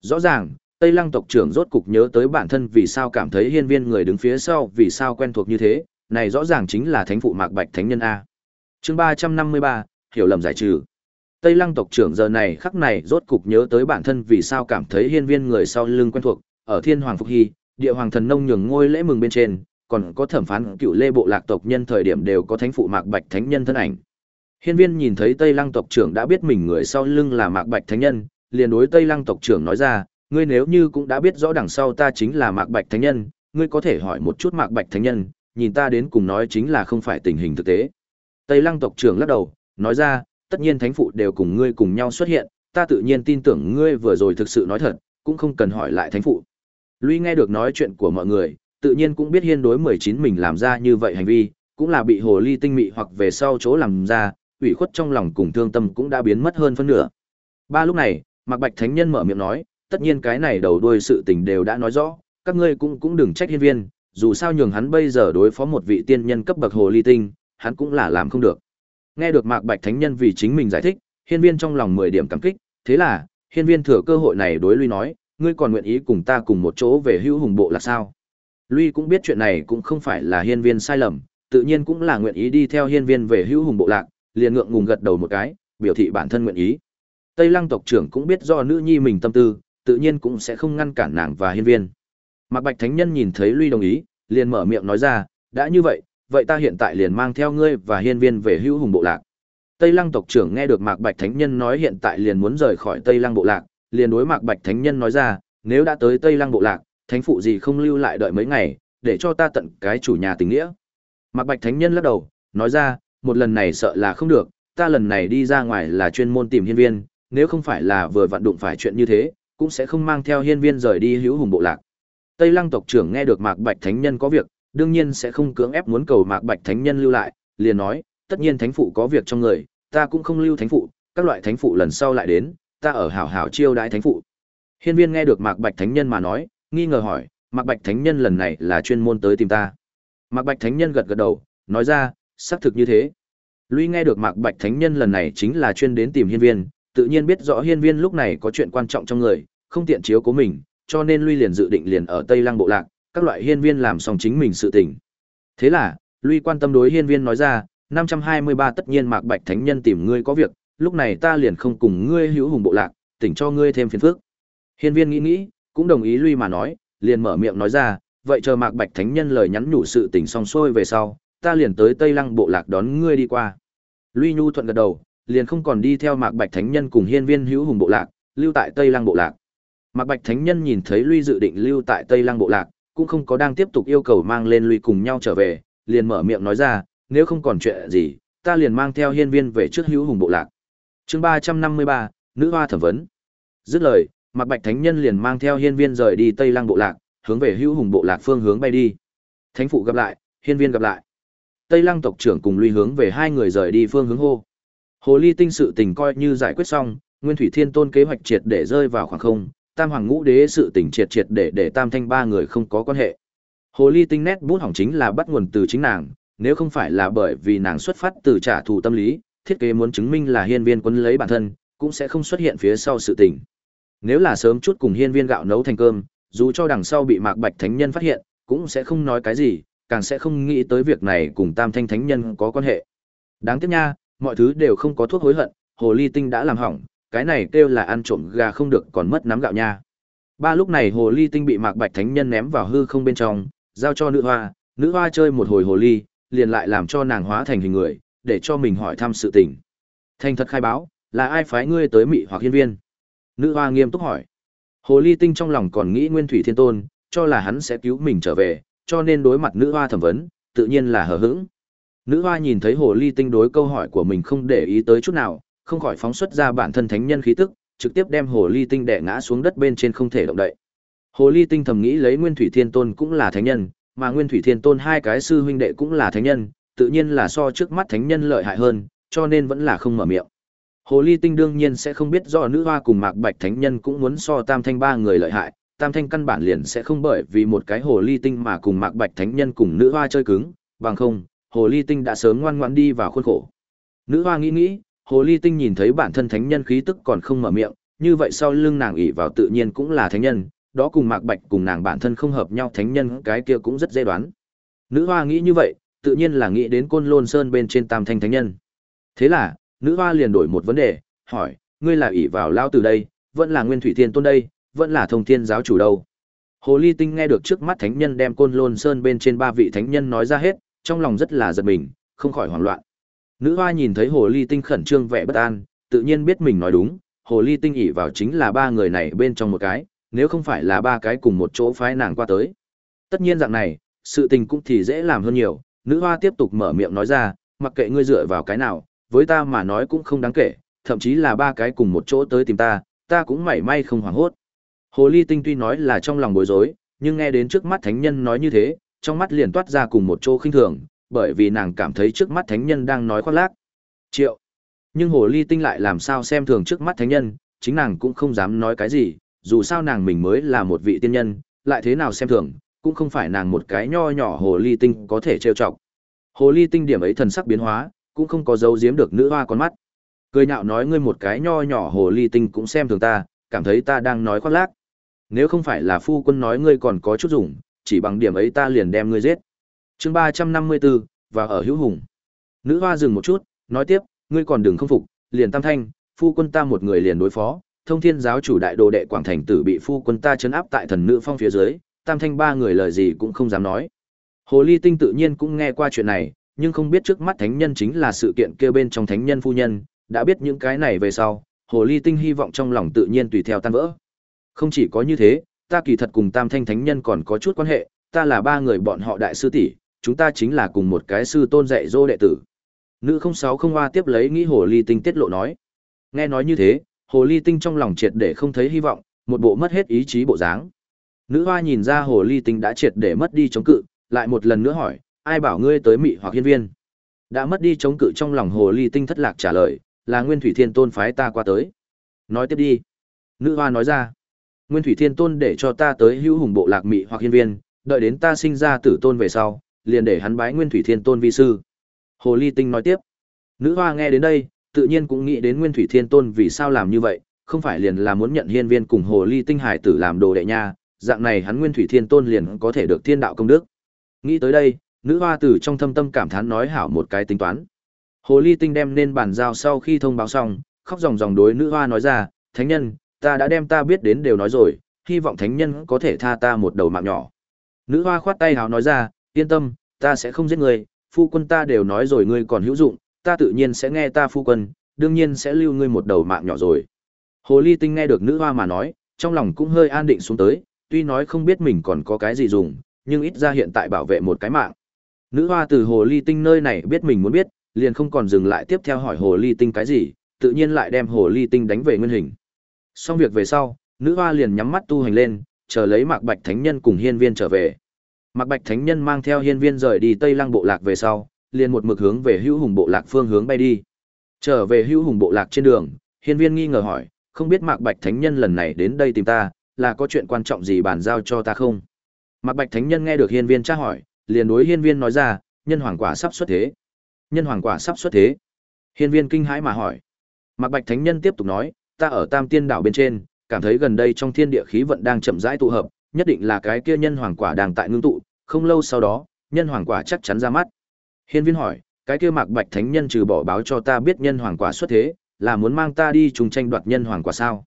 Rõ ràng, Tây Lăng tộc trưởng rốt cục nhớ tới bản thân vì sao cảm thấy hiên viên người đứng phía sau vì sao quen thuộc như thế, này rõ ràng chính là thánh phụ Mạc Bạch Thánh Nhân A. chương ba trăm năm mươi ba hiểu lầm giải trừ. Tây Lăng tộc trưởng giờ này khắc này rốt cục nhớ tới bản thân vì sao cảm thấy hiên viên người sau lưng quen thuộc, ở Thiên Hoàng Phục Hy, địa hoàng thần nông nhường ngôi lễ mừng bên trên, còn có thẩm phán cựu lê bộ lạc tộc nhân thời điểm đều có thánh phụ Mạc Bạch Thánh Nhân thân ảnh. Hiên viên nhìn thấy Tây Lăng tộc trưởng đã biết mình người sau lưng là Mạc Bạch Thánh Nhân, liền đối Tây Lăng tộc trưởng nói ra, ngươi nếu như cũng đã biết rõ đằng sau ta chính là Mạc Bạch Thánh Nhân, ngươi có thể hỏi một chút Mạc Bạch Thánh Nhân, nhìn ta đến cùng nói chính là không phải tình hình thực tế. Tây Lăng tộc trưởng lắc đầu, nói ra, tất nhiên thánh phụ đều cùng ngươi cùng nhau xuất hiện, ta tự nhiên tin tưởng ngươi vừa rồi thực sự nói thật, cũng không cần hỏi lại thánh phụ. Lui nghe được nói chuyện của mọi người, tự nhiên cũng biết hiên đối 19 mình làm ra như vậy hành vi, cũng là bị hồ ly tinh mị hoặc về sau chỗ làm ra, ủy khuất trong lòng cùng thương tâm cũng đã biến mất hơn phân nửa. Ba lúc này, Mạc Bạch Thánh Nhân mở miệng nói, tất nhiên cái này đầu đuôi sự tình đều đã nói rõ, các ngươi cũng cũng đừng trách hiên viên, dù sao nhường hắn bây giờ đối phó một vị tiên nhân cấp bậc hồ ly tinh, hắn cũng là làm không được. Nghe được Mạc Bạch Thánh Nhân vì chính mình giải thích, hiên viên trong lòng 10 điểm cảm kích, thế là, hiên viên thừa cơ hội này đối lui nói, ngươi còn nguyện ý cùng ta cùng một chỗ về hữu hùng bộ là sao? Lui cũng biết chuyện này cũng không phải là hiên viên sai lầm, tự nhiên cũng là nguyện ý đi theo hiên viên về hữu hùng bộ lạc, liền ngượng ngùng gật đầu một cái, biểu thị bản thân nguyện ý. Tây Lăng tộc trưởng cũng biết do nữ nhi mình tâm tư, tự nhiên cũng sẽ không ngăn cản nàng và hiên viên. Mạc Bạch Thánh Nhân nhìn thấy Lui đồng ý, liền mở miệng nói ra, đã như vậy, vậy ta hiện tại liền mang theo ngươi và hiên viên về hữu hùng bộ lạc. Tây Lăng tộc trưởng nghe được Mạc Bạch Thánh Nhân nói hiện tại liền muốn rời khỏi Tây Lăng bộ lạc, liền đối Mạc Bạch Thánh Nhân nói ra, nếu đã tới Tây Lăng bộ lạc, thánh phụ gì không lưu lại đợi mấy ngày, để cho ta tận cái chủ nhà tình nghĩa. Mạc Bạch Thánh Nhân lắc đầu, nói ra, một lần này sợ là không được, ta lần này đi ra ngoài là chuyên môn tìm hiên viên, nếu không phải là vừa vặn đụng phải chuyện như thế, cũng sẽ không mang theo hiên viên rời đi hữu hùng bộ lạc. Tây Lăng tộc trưởng nghe được Mạc Bạch Thánh Nhân có việc, đương nhiên sẽ không cưỡng ép muốn cầu Mạc Bạch Thánh Nhân lưu lại, liền nói, tất nhiên thánh phụ có việc trong người, ta cũng không lưu thánh phụ, các loại thánh phụ lần sau lại đến, ta ở hảo hảo chiêu đãi thánh phụ. Hiên viên nghe được Mạc Bạch Thánh Nhân mà nói, nghi ngờ hỏi, Mạc Bạch Thánh Nhân lần này là chuyên môn tới tìm ta. Mạc Bạch Thánh Nhân gật gật đầu, nói ra, xác thực như thế. Lui nghe được Mạc Bạch Thánh Nhân lần này chính là chuyên đến tìm hiên viên, tự nhiên biết rõ hiên viên lúc này có chuyện quan trọng trong người, không tiện chiếu cố mình, cho nên Lui liền dự định liền ở Tây Lăng bộ lạc, các loại hiên viên làm xong chính mình sự tình. Thế là, Lui quan tâm đối hiên viên nói ra, 523 tất nhiên Mạc Bạch Thánh Nhân tìm ngươi có việc, lúc này ta liền không cùng ngươi hữu hùng bộ lạc, tỉnh cho ngươi thêm phiền phức. Hiên viên nghĩ nghĩ, cũng đồng ý Lui mà nói, liền mở miệng nói ra, vậy chờ Mạc Bạch Thánh Nhân lời nhắn nhủ sự tình xong xuôi về sau, ta liền tới Tây Lăng bộ lạc đón ngươi đi qua. Lui Nhu thuận gật đầu, liền không còn đi theo Mạc Bạch Thánh Nhân cùng hiên viên hữu hùng bộ lạc, lưu tại Tây Lăng bộ lạc. Mạc Bạch Thánh Nhân nhìn thấy Lui dự định lưu tại Tây Lăng bộ lạc, cũng không có đang tiếp tục yêu cầu mang lên Lui cùng nhau trở về, liền mở miệng nói ra, nếu không còn chuyện gì, ta liền mang theo hiên viên về trước hữu hùng bộ lạc. Chương ba trăm năm mươi ba, nữ hoa thẩm vấn. Dứt lời, Mạc Bạch Thánh Nhân liền mang theo hiên viên rời đi Tây Lăng bộ lạc, hướng về hữu hùng bộ lạc phương hướng bay đi. Thánh phụ gặp lại, hiên viên gặp lại. Tây Lăng tộc trưởng cùng Lui hướng về hai người rời đi phương hướng hô. Hồ ly tinh sự tình coi như giải quyết xong, Nguyên Thủy Thiên Tôn kế hoạch triệt để rơi vào khoảng không, Tam Hoàng Ngũ Đế sự tình triệt triệt để để Tam Thanh ba người không có quan hệ. Hồ ly tinh nét bút hỏng chính là bắt nguồn từ chính nàng, nếu không phải là bởi vì nàng xuất phát từ trả thù tâm lý, thiết kế muốn chứng minh là hiên viên quân lấy bản thân, cũng sẽ không xuất hiện phía sau sự tình. Nếu là sớm chút cùng hiên viên gạo nấu thành cơm, dù cho đằng sau bị Mạc Bạch Thánh Nhân phát hiện, cũng sẽ không nói cái gì, càng sẽ không nghĩ tới việc này cùng Tam Thanh Thánh Nhân có quan hệ. Đáng tiếc nha, mọi thứ đều không có thuốc hối hận, hồ ly tinh đã làm hỏng, cái này kêu là ăn trộm gà không được còn mất nắm gạo nha. Ba lúc này hồ ly tinh bị Mạc Bạch Thánh Nhân ném vào hư không bên trong, giao cho nữ hoa, nữ hoa chơi một hồi hồ ly, liền lại làm cho nàng hóa thành hình người, để cho mình hỏi thăm sự tình. Thành thật khai báo, là ai phái ngươi tới mị hoặc hiên viên? Nữ hoa nghiêm túc hỏi. Hồ ly tinh trong lòng còn nghĩ Nguyên Thủy Thiên Tôn, cho là hắn sẽ cứu mình trở về, cho nên đối mặt nữ hoa thẩm vấn, tự nhiên là hờ hững. Nữ hoa nhìn thấy hồ ly tinh đối câu hỏi của mình không để ý tới chút nào, không khỏi phóng xuất ra bản thân thánh nhân khí tức, trực tiếp đem hồ ly tinh đè ngã xuống đất bên trên không thể động đậy. Hồ ly tinh thầm nghĩ lấy Nguyên Thủy Thiên Tôn cũng là thánh nhân, mà Nguyên Thủy Thiên Tôn hai cái sư huynh đệ cũng là thánh nhân, tự nhiên là so trước mắt thánh nhân lợi hại hơn, cho nên vẫn là không mở miệng. Hồ Ly Tinh đương nhiên sẽ không biết do nữ hoa cùng Mạc Bạch thánh nhân cũng muốn so Tam Thanh ba người lợi hại, Tam Thanh căn bản liền sẽ không bởi vì một cái Hồ Ly Tinh mà cùng Mạc Bạch thánh nhân cùng nữ hoa chơi cứng, bằng không, Hồ Ly Tinh đã sớm ngoan ngoãn đi vào khuôn khổ. Nữ hoa nghĩ nghĩ, Hồ Ly Tinh nhìn thấy bản thân thánh nhân khí tức còn không mở miệng, như vậy sau lưng nàng ỉ vào tự nhiên cũng là thánh nhân, đó cùng Mạc Bạch cùng nàng bản thân không hợp nhau thánh nhân cái kia cũng rất dễ đoán. Nữ hoa nghĩ như vậy, tự nhiên là nghĩ đến Côn Lôn Sơn bên trên Tam Thanh thánh nhân. Thế là, nữ hoa liền đổi một vấn đề, hỏi, ngươi là ỷ vào lao từ đây, vẫn là Nguyên Thủy Thiên Tôn đây, vẫn là Thông Thiên giáo chủ đâu? Hồ Ly Tinh nghe được trước mắt thánh nhân đem Côn Lôn Sơn bên trên ba vị thánh nhân nói ra hết, trong lòng rất là giật mình, không khỏi hoảng loạn. Nữ hoa nhìn thấy Hồ Ly Tinh khẩn trương vẻ bất an, tự nhiên biết mình nói đúng, Hồ Ly Tinh ỉ vào chính là ba người này bên trong một cái, nếu không phải là ba cái cùng một chỗ phái nàng qua tới. Tất nhiên dạng này, sự tình cũng thì dễ làm hơn nhiều, nữ hoa tiếp tục mở miệng nói ra, mặc kệ ngươi dựa vào cái nào, với ta mà nói cũng không đáng kể, thậm chí là ba cái cùng một chỗ tới tìm ta, ta cũng mảy may không hoảng hốt. Hồ ly tinh tuy nói là trong lòng bối rối, nhưng nghe đến trước mắt thánh nhân nói như thế, trong mắt liền toát ra cùng một chỗ khinh thường, bởi vì nàng cảm thấy trước mắt thánh nhân đang nói khoác lác. Triệu. Nhưng hồ ly tinh lại làm sao xem thường trước mắt thánh nhân, chính nàng cũng không dám nói cái gì, dù sao nàng mình mới là một vị tiên nhân, lại thế nào xem thường, cũng không phải nàng một cái nho nhỏ hồ ly tinh có thể trêu chọc. Hồ ly tinh điểm ấy thần sắc biến hóa, cũng không có dấu giếm được nữ hoa con mắt. Cười nhạo nói ngươi một cái nho nhỏ hồ ly tinh cũng xem thường ta, cảm thấy ta đang nói khoác lác. Nếu không phải là phu quân nói ngươi còn có chút dùng, chỉ bằng điểm ấy ta liền đem ngươi giết. Chương ba trăm năm mươi bốn và ở hữu hùng. Nữ hoa dừng một chút, nói tiếp, ngươi còn đừng không phục, liền tam thanh, phu quân ta một người liền đối phó, thông thiên giáo chủ đại đồ đệ quảng thành tử bị phu quân ta chấn áp tại thần nữ phong phía dưới, tam thanh ba người lời gì cũng không dám nói. Hồ ly tinh tự nhiên cũng nghe qua chuyện này, nhưng không biết trước mắt thánh nhân chính là sự kiện kêu bên trong thánh nhân phu nhân, đã biết những cái này về sau, hồ ly tinh hy vọng trong lòng tự nhiên tùy theo tan vỡ. Không chỉ có như thế, ta kỳ thật cùng tam thanh thánh nhân còn có chút quan hệ, ta là ba người bọn họ đại sư tỷ, chúng ta chính là cùng một cái sư tôn dạy dô đệ tử. Nữ không sáu không hoa tiếp lấy nghĩ hồ ly tinh tiết lộ nói. Nghe nói như thế, hồ ly tinh trong lòng triệt để không thấy hy vọng, một bộ mất hết ý chí bộ dáng. Nữ hoa nhìn ra hồ ly tinh đã triệt để mất đi chống cự, lại một lần nữa hỏi, ai bảo ngươi tới mị hoặc hiên viên? Đã mất đi chống cự trong lòng hồ ly tinh thất lạc trả lời, là Nguyên Thủy Thiên Tôn phái ta qua tới. Nói tiếp đi. Nữ hoa nói ra, Nguyên Thủy Thiên Tôn để cho ta tới hữu hùng bộ lạc mị hoặc hiên viên, đợi đến ta sinh ra tử tôn về sau, liền để hắn bái Nguyên Thủy Thiên Tôn vi sư. Hồ Ly Tinh nói tiếp. Nữ hoa nghe đến đây, tự nhiên cũng nghĩ đến Nguyên Thủy Thiên Tôn vì sao làm như vậy, không phải liền là muốn nhận hiên viên cùng Hồ Ly Tinh hải tử làm đồ đệ nha, dạng này hắn Nguyên Thủy Thiên Tôn liền có thể được thiên đạo công đức. Nghĩ tới đây, nữ hoa tử trong thâm tâm cảm thán nói hảo một cái tính toán. Hồ Ly Tinh đem nên bàn giao sau khi thông báo xong, khóc ròng ròng đối nữ hoa nói ra, thánh nhân, ta đã đem ta biết đến đều nói rồi, hy vọng thánh nhân có thể tha ta một đầu mạng nhỏ. Nữ hoa khoát tay hào nói ra, yên tâm, ta sẽ không giết người, phu quân ta đều nói rồi ngươi còn hữu dụng, ta tự nhiên sẽ nghe ta phu quân, đương nhiên sẽ lưu ngươi một đầu mạng nhỏ rồi. Hồ ly tinh nghe được nữ hoa mà nói, trong lòng cũng hơi an định xuống tới, tuy nói không biết mình còn có cái gì dùng, nhưng ít ra hiện tại bảo vệ một cái mạng. Nữ hoa từ hồ ly tinh nơi này biết mình muốn biết, liền không còn dừng lại tiếp theo hỏi hồ ly tinh cái gì, tự nhiên lại đem hồ ly tinh đánh về nguyên hình. Xong việc về sau, nữ hoa liền nhắm mắt tu hành lên, chờ lấy Mạc Bạch Thánh Nhân cùng Hiên Viên trở về. Mạc Bạch Thánh Nhân mang theo Hiên Viên rời đi Tây Lăng bộ lạc về sau, liền một mực hướng về Hữu Hùng bộ lạc phương hướng bay đi. Trở về Hữu Hùng bộ lạc trên đường, Hiên Viên nghi ngờ hỏi, không biết Mạc Bạch Thánh Nhân lần này đến đây tìm ta, là có chuyện quan trọng gì bàn giao cho ta không? Mạc Bạch Thánh Nhân nghe được Hiên Viên tra hỏi, liền đối Hiên Viên nói ra, nhân hoàng quả sắp xuất thế. Nhân hoàng quả sắp xuất thế. Hiên Viên kinh hãi mà hỏi. Mạc Bạch Thánh Nhân tiếp tục nói, ta ở Tam Tiên đảo bên trên, cảm thấy gần đây trong thiên địa khí vận đang chậm rãi tụ hợp, nhất định là cái kia nhân hoàng quả đang tại ngưng tụ, không lâu sau đó, nhân hoàng quả chắc chắn ra mắt. Hiên Viên hỏi, cái kia Mạc Bạch Thánh Nhân trừ bỏ báo cho ta biết nhân hoàng quả xuất thế, là muốn mang ta đi trùng tranh đoạt nhân hoàng quả sao?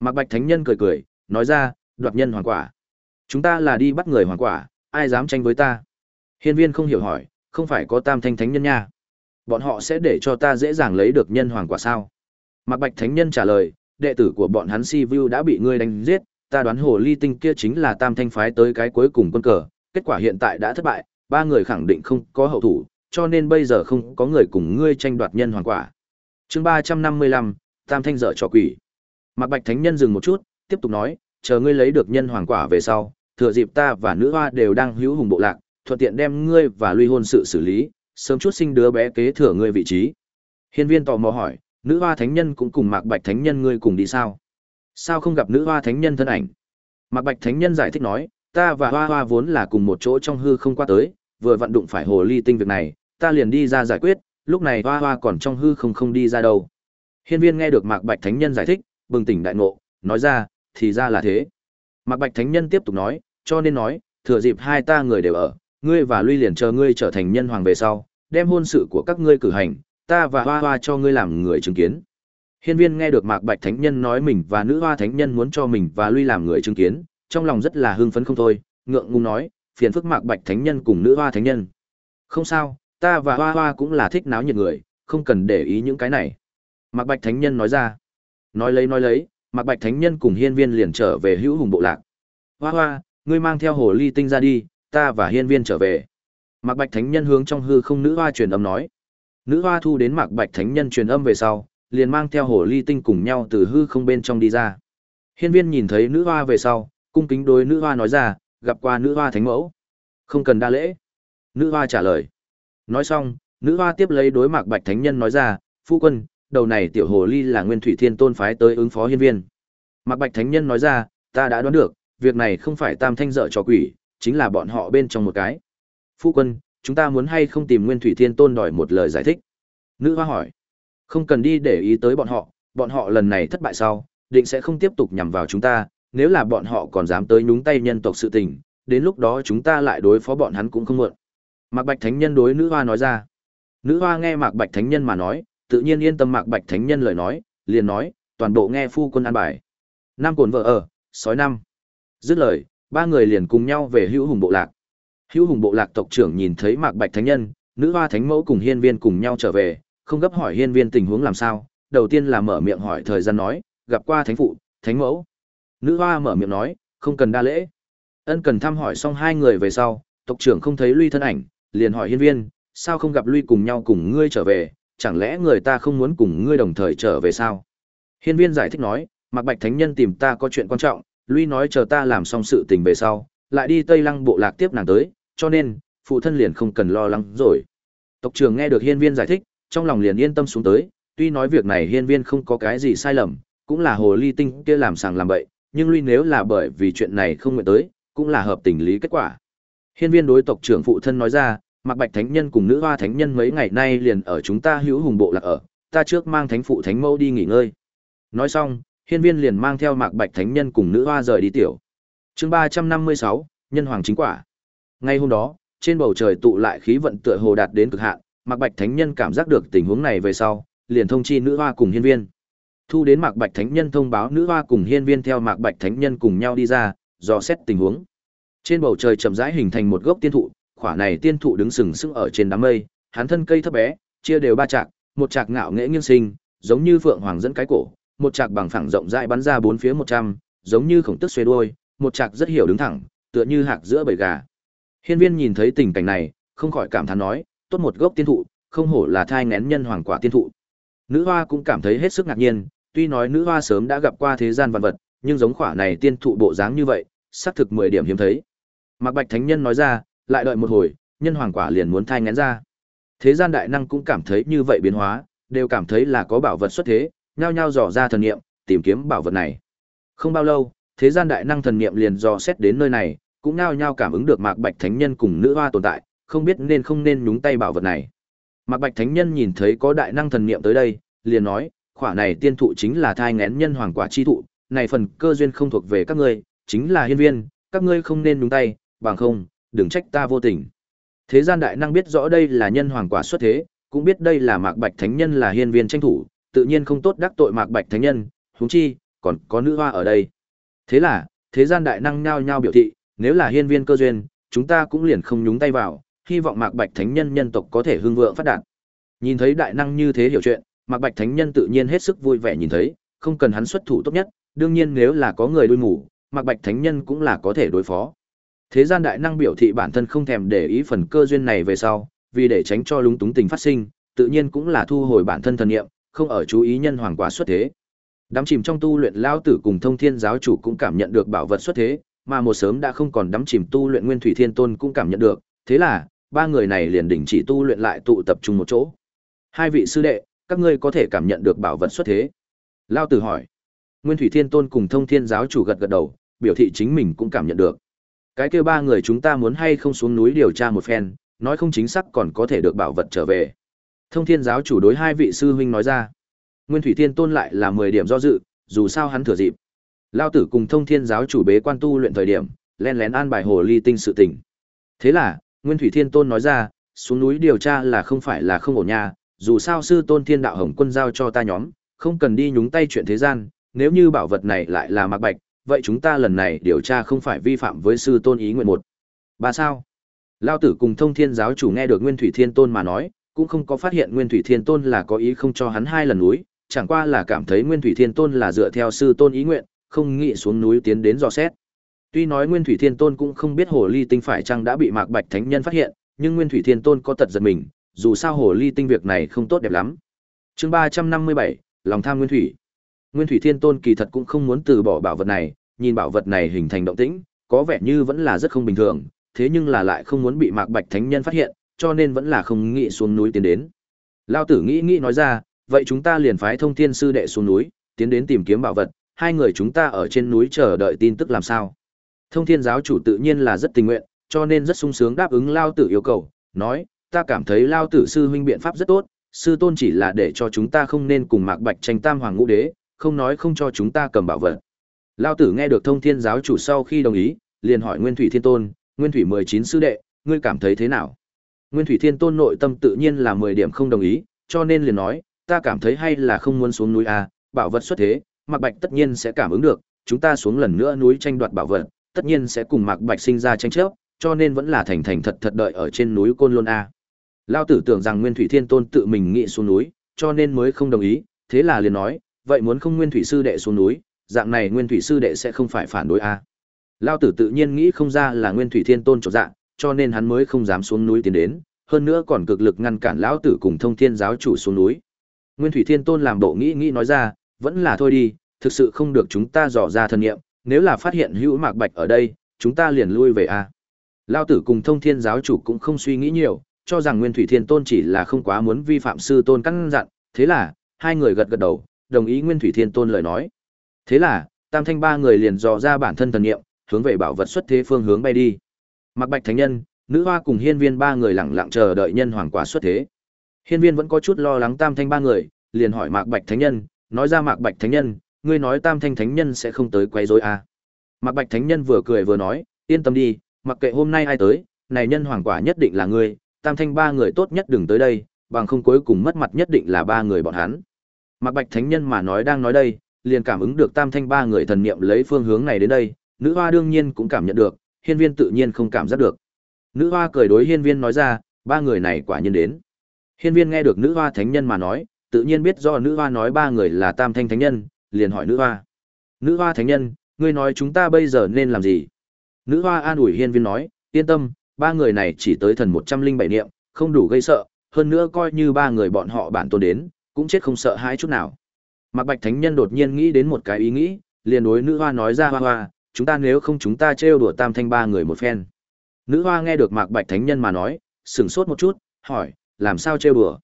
Mạc Bạch Thánh Nhân cười cười, nói ra, đoạt nhân hoàng quả. Chúng ta là đi bắt người hoàng quả, ai dám tranh với ta? Hiên Viên không hiểu hỏi, không phải có Tam Thanh Thánh Nhân nha? Bọn họ sẽ để cho ta dễ dàng lấy được nhân hoàng quả sao? Mạc Bạch Thánh Nhân trả lời, đệ tử của bọn hắn Si Vu đã bị ngươi đánh giết, ta đoán hồ ly tinh kia chính là Tam Thanh phái tới cái cuối cùng quân cờ, kết quả hiện tại đã thất bại, ba người khẳng định không có hậu thủ, cho nên bây giờ không có người cùng ngươi tranh đoạt nhân hoàng quả. Chương ba trăm năm mươi lăm, Tam Thanh dở trò quỷ. Mạc Bạch Thánh Nhân dừng một chút, tiếp tục nói, chờ ngươi lấy được nhân hoàng quả về sau, thừa dịp ta và nữ hoa đều đang hữu hùng bộ lạc, thuận tiện đem ngươi và Luy hôn sự xử lý, sớm chút sinh đứa bé kế thừa ngươi vị trí. Hiên Viên tò mò hỏi, nữ hoa thánh nhân cũng cùng Mạc Bạch thánh nhân ngươi cùng đi sao? Sao không gặp nữ hoa thánh nhân thân ảnh? Mạc Bạch thánh nhân giải thích nói, ta và hoa hoa vốn là cùng một chỗ trong hư không qua tới, vừa vận đụng phải hồ ly tinh việc này, ta liền đi ra giải quyết, lúc này hoa hoa còn trong hư không không đi ra đâu. Hiên viên nghe được Mạc Bạch thánh nhân giải thích, bừng tỉnh đại ngộ, nói ra, thì ra là thế. Mạc Bạch thánh nhân tiếp tục nói, cho nên nói, thừa dịp hai ta người đều ở, ngươi và Luy liền chờ ngươi trở thành nhân hoàng về sau, đem hôn sự của các ngươi cử hành, ta và hoa hoa cho ngươi làm người chứng kiến. Hiên viên nghe được Mạc Bạch Thánh Nhân nói mình và nữ hoa thánh nhân muốn cho mình và Lui làm người chứng kiến, trong lòng rất là hưng phấn không thôi, ngượng ngùng nói, phiền phức Mạc Bạch Thánh Nhân cùng nữ hoa thánh nhân. Không sao, ta và hoa hoa cũng là thích náo nhiệt người, không cần để ý những cái này. Mạc Bạch Thánh Nhân nói ra. Nói lấy nói lấy, Mạc Bạch Thánh Nhân cùng hiên viên liền trở về hữu hùng bộ lạc. Hoa hoa, ngươi mang theo hồ ly tinh ra đi, ta và hiên viên trở về. Mạc Bạch Thánh Nhân hướng trong hư không nữ hoa truyền âm nói. Nữ hoa thu đến Mạc Bạch Thánh Nhân truyền âm về sau, liền mang theo hồ ly tinh cùng nhau từ hư không bên trong đi ra. Hiên viên nhìn thấy nữ hoa về sau, cung kính đối nữ hoa nói ra, gặp qua nữ hoa thánh mẫu. Không cần đa lễ. Nữ hoa trả lời. Nói xong, nữ hoa tiếp lấy đối Mạc Bạch Thánh Nhân nói ra, phu quân, đầu này tiểu hồ ly là nguyên thủy thiên tôn phái tới ứng phó hiên viên. Mạc Bạch Thánh Nhân nói ra, ta đã đoán được, việc này không phải tam thanh dở cho quỷ, chính là bọn họ bên trong một cái. Phu quân, chúng ta muốn hay không tìm Nguyên Thủy Thiên Tôn đòi một lời giải thích. Nữ hoa hỏi. Không cần đi để ý tới bọn họ, bọn họ lần này thất bại sau, định sẽ không tiếp tục nhằm vào chúng ta, nếu là bọn họ còn dám tới nhúng tay nhân tộc sự tình, đến lúc đó chúng ta lại đối phó bọn hắn cũng không muộn. Mạc Bạch Thánh Nhân đối nữ hoa nói ra. Nữ hoa nghe Mạc Bạch Thánh Nhân mà nói, tự nhiên yên tâm Mạc Bạch Thánh Nhân lời nói, liền nói, toàn bộ nghe phu quân an bài. Nam cồn vợ ở, sói năm. Dứt lời, ba người liền cùng nhau về hữu hùng bộ lạc. Hữu hùng bộ lạc tộc trưởng nhìn thấy Mạc Bạch Thánh Nhân, nữ hoa thánh mẫu cùng hiên viên cùng nhau trở về, không gấp hỏi hiên viên tình huống làm sao, đầu tiên là mở miệng hỏi thời gian nói, gặp qua thánh phụ, thánh mẫu. Nữ hoa mở miệng nói, không cần đa lễ. Ân cần thăm hỏi xong hai người về sau, tộc trưởng không thấy Luy thân ảnh, liền hỏi hiên viên, sao không gặp Luy cùng nhau cùng ngươi trở về, chẳng lẽ người ta không muốn cùng ngươi đồng thời trở về sao? Hiên viên giải thích nói, Mạc Bạch Thánh Nhân tìm ta có chuyện quan trọng, Luy nói chờ ta làm xong sự tình về sau, lại đi Tây Lăng bộ lạc tiếp nàng tới, cho nên, phụ thân liền không cần lo lắng rồi. Tộc trưởng nghe được hiên viên giải thích, trong lòng liền yên tâm xuống tới, tuy nói việc này hiên viên không có cái gì sai lầm, cũng là hồ ly tinh kia làm sàng làm bậy, nhưng lui nếu là bởi vì chuyện này không nguyện tới, cũng là hợp tình lý kết quả. Hiên viên đối tộc trưởng phụ thân nói ra, Mạc Bạch Thánh Nhân cùng nữ hoa Thánh Nhân mấy ngày nay liền ở chúng ta hữu hùng bộ lạc ở, ta trước mang Thánh Phụ Thánh Mẫu đi nghỉ ngơi. Nói xong, hiên viên liền mang theo Mạc Bạch Thánh Nhân cùng nữ hoa rời đi tiểu. chương ba trăm năm mươi sáu Nhân Hoàng Chính Quả. Ngay hôm đó, trên bầu trời tụ lại khí vận tựa hồ đạt đến cực hạn, Mạc Bạch Thánh Nhân cảm giác được tình huống này về sau, liền thông chi nữ hoa cùng hiên viên. Thu đến Mạc Bạch Thánh Nhân thông báo nữ hoa cùng hiên viên theo Mạc Bạch Thánh Nhân cùng nhau đi ra, dò xét tình huống. Trên bầu trời chậm rãi hình thành một gốc tiên thụ, khỏa này tiên thụ đứng sừng sững ở trên đám mây, hắn thân cây thấp bé, chia đều ba trạc, một trạc ngạo nghễ nghiêng sinh, giống như phượng hoàng dẫn cái cổ, một trạc bằng phẳng rộng rãi bắn ra bốn phía một trăm, giống như khổng tức xuê đuôi, một trạc rất hiểu đứng thẳng, tựa như hạc giữa bầy gà. Hiên Viên nhìn thấy tình cảnh này, không khỏi cảm thán nói, tốt một gốc tiên thụ, không hổ là thai nghén nhân hoàng quả tiên thụ. Nữ hoa cũng cảm thấy hết sức ngạc nhiên, tuy nói nữ hoa sớm đã gặp qua thế gian vạn vật, nhưng giống khỏa này tiên thụ bộ dáng như vậy, xác thực mười điểm hiếm thấy. Mạc Bạch Thánh Nhân nói ra, lại đợi một hồi, nhân hoàng quả liền muốn thai ngén ra. Thế gian đại năng cũng cảm thấy như vậy biến hóa, đều cảm thấy là có bảo vật xuất thế, nhao nhao dò ra thần niệm, tìm kiếm bảo vật này. Không bao lâu, thế gian đại năng thần niệm liền dò xét đến nơi này, cũng nhao nhao cảm ứng được Mạc Bạch Thánh Nhân cùng nữ hoa tồn tại, không biết nên không nên nhúng tay bảo vật này. Mạc Bạch Thánh Nhân nhìn thấy có đại năng thần niệm tới đây, liền nói, khỏa này tiên thụ chính là thai ngén nhân hoàng quả chi thụ, này phần cơ duyên không thuộc về các ngươi, chính là hiên viên, các ngươi không nên nhúng tay, bằng không, đừng trách ta vô tình. Thế gian đại năng biết rõ đây là nhân hoàng quả xuất thế, cũng biết đây là Mạc Bạch Thánh Nhân là hiên viên tranh thủ, tự nhiên không tốt đắc tội Mạc Bạch Thánh Nhân, huống chi, còn có nữ hoa ở đây. Thế là, thế gian đại năng nhao nhao biểu thị, nếu là hiên viên cơ duyên, chúng ta cũng liền không nhúng tay vào, hy vọng Mạc Bạch Thánh Nhân nhân tộc có thể hưng vượng phát đạt. Nhìn thấy đại năng như thế hiểu chuyện, Mạc Bạch Thánh Nhân tự nhiên hết sức vui vẻ nhìn thấy, không cần hắn xuất thủ tốt nhất, đương nhiên nếu là có người đuôi ngủ, Mạc Bạch Thánh Nhân cũng là có thể đối phó. Thế gian đại năng biểu thị bản thân không thèm để ý phần cơ duyên này về sau, vì để tránh cho lúng túng tình phát sinh, tự nhiên cũng là thu hồi bản thân thần niệm, không ở chú ý nhân hoàng quả xuất thế. Đắm chìm trong tu luyện lao tử cùng Thông Thiên giáo chủ cũng cảm nhận được bảo vật xuất thế, mà một sớm đã không còn đắm chìm tu luyện Nguyên Thủy Thiên Tôn cũng cảm nhận được, thế là, ba người này liền đình chỉ tu luyện lại tụ tập trung một chỗ. Hai vị sư đệ, các ngươi có thể cảm nhận được bảo vật xuất thế. Lao tử hỏi. Nguyên Thủy Thiên Tôn cùng Thông Thiên giáo chủ gật gật đầu, biểu thị chính mình cũng cảm nhận được. Cái kia ba người chúng ta muốn hay không xuống núi điều tra một phen, nói không chính xác còn có thể được bảo vật trở về. Thông Thiên giáo chủ đối hai vị sư huynh nói ra. Nguyên Thủy Thiên Tôn lại là mười điểm do dự, dù sao hắn thừa dịp. Lao tử cùng Thông Thiên giáo chủ bế quan tu luyện thời điểm, len lén an bài hồ ly tinh sự tình. Thế là, Nguyên Thủy Thiên Tôn nói ra, xuống núi điều tra là không phải là không ổn nha, dù sao sư tôn thiên đạo hồng quân giao cho ta nhóm, không cần đi nhúng tay chuyện thế gian, nếu như bảo vật này lại là mạc bạch, vậy chúng ta lần này điều tra không phải vi phạm với sư tôn ý nguyện một. Ba sao? Lao tử cùng thông thiên giáo chủ nghe được Nguyên Thủy Thiên Tôn mà nói, cũng không có phát hiện Nguyên Thủy Thiên Tôn là có ý không cho hắn hai lần núi, chẳng qua là cảm thấy Nguyên Thủy Thiên Tôn là dựa theo sư tôn ý nguyện, không nghĩ xuống núi tiến đến dò xét. Tuy nói Nguyên Thủy Thiên Tôn cũng không biết hồ ly tinh phải chăng đã bị Mạc Bạch Thánh Nhân phát hiện, nhưng Nguyên Thủy Thiên Tôn có tật giật mình, dù sao hồ ly tinh việc này không tốt đẹp lắm. Chương ba trăm năm mươi bảy lòng tham Nguyên Thủy. Nguyên Thủy Thiên Tôn kỳ thật cũng không muốn từ bỏ bảo vật này, nhìn bảo vật này hình thành động tĩnh, có vẻ như vẫn là rất không bình thường, thế nhưng là lại không muốn bị Mạc Bạch Thánh Nhân phát hiện, cho nên vẫn là không nghĩ xuống núi tiến đến. Lao tử nghĩ nghĩ nói ra, vậy chúng ta liền phái thông thiên sư đệ xuống núi, tiến đến tìm kiếm bảo vật, hai người chúng ta ở trên núi chờ đợi tin tức làm sao. Thông thiên giáo chủ tự nhiên là rất tình nguyện, cho nên rất sung sướng đáp ứng Lao tử yêu cầu, nói, ta cảm thấy Lao tử sư huynh biện pháp rất tốt, sư tôn chỉ là để cho chúng ta không nên cùng Mạc Bạch tranh tam hoàng ngũ đế, không nói không cho chúng ta cầm bảo vật. Lao tử nghe được thông thiên giáo chủ sau khi đồng ý, liền hỏi Nguyên Thủy Thiên Tôn, Nguyên Thủy mười chín sư đệ, ngươi cảm thấy thế nào? Nguyên Thủy Thiên Tôn nội tâm tự nhiên là mười điểm không đồng ý, cho nên liền nói, ta cảm thấy hay là không muốn xuống núi a, bảo vật xuất thế, Mạc Bạch tất nhiên sẽ cảm ứng được, chúng ta xuống lần nữa núi tranh đoạt bảo vật, tất nhiên sẽ cùng Mạc Bạch sinh ra tranh chấp, cho nên vẫn là thành thành thật thật đợi ở trên núi Côn Lôn a. Lao tử tưởng rằng Nguyên Thủy Thiên Tôn tự mình nghĩ xuống núi, cho nên mới không đồng ý, thế là liền nói, vậy muốn không Nguyên Thủy sư đệ xuống núi, dạng này Nguyên Thủy sư đệ sẽ không phải phản đối a. Lao tử tự nhiên nghĩ không ra là Nguyên Thủy Thiên Tôn chỗ dạng, cho nên hắn mới không dám xuống núi tiến đến, hơn nữa còn cực lực ngăn cản lão tử cùng Thông Thiên giáo chủ xuống núi. Nguyên Thủy Thiên Tôn làm bộ nghĩ nghĩ nói ra, vẫn là thôi đi, thực sự không được chúng ta dò ra thân nghiệm, nếu là phát hiện hữu mạc bạch ở đây, chúng ta liền lui về a. Lao tử cùng Thông Thiên giáo chủ cũng không suy nghĩ nhiều, cho rằng Nguyên Thủy Thiên Tôn chỉ là không quá muốn vi phạm sư tôn căn dặn, thế là hai người gật gật đầu, đồng ý Nguyên Thủy Thiên Tôn lời nói. Thế là, Tam Thanh ba người liền dò ra bản thân thần niệm, hướng về bảo vật xuất thế phương hướng bay đi. Mạc Bạch Thánh Nhân, Nữ Hoa cùng Hiên Viên ba người lặng lặng chờ đợi nhân hoàng quả xuất thế. Hiên Viên vẫn có chút lo lắng Tam Thanh ba người, liền hỏi Mạc Bạch Thánh Nhân, nói ra Mạc Bạch Thánh Nhân, ngươi nói Tam Thanh Thánh Nhân sẽ không tới quấy rối à? Mạc Bạch Thánh Nhân vừa cười vừa nói, yên tâm đi, mặc kệ hôm nay ai tới, này nhân hoàng quả nhất định là ngươi, Tam Thanh ba người tốt nhất đừng tới đây, bằng không cuối cùng mất mặt nhất định là ba người bọn hắn. Mạc Bạch Thánh Nhân mà nói đang nói đây, liền cảm ứng được Tam Thanh ba người thần niệm lấy phương hướng này đến đây, nữ hoa đương nhiên cũng cảm nhận được, hiên viên tự nhiên không cảm giác được. Nữ hoa cười đối hiên viên nói ra, ba người này quả nhiên đến. Hiên viên nghe được nữ hoa thánh nhân mà nói, tự nhiên biết do nữ hoa nói ba người là tam thanh thánh nhân, liền hỏi nữ hoa. Nữ hoa thánh nhân, ngươi nói chúng ta bây giờ nên làm gì? Nữ hoa an ủi hiên viên nói, yên tâm, ba người này chỉ tới thần một trăm linh bảy niệm, không đủ gây sợ, hơn nữa coi như ba người bọn họ bản tôn đến, cũng chết không sợ hãi chút nào. Mạc Bạch Thánh Nhân đột nhiên nghĩ đến một cái ý nghĩ, liền đối nữ hoa nói ra hoa hoa, chúng ta nếu không chúng ta trêu đùa tam thanh ba người một phen. Nữ hoa nghe được Mạc Bạch Thánh Nhân mà nói, sửng sốt một chút, hỏi, làm sao trêu đùa?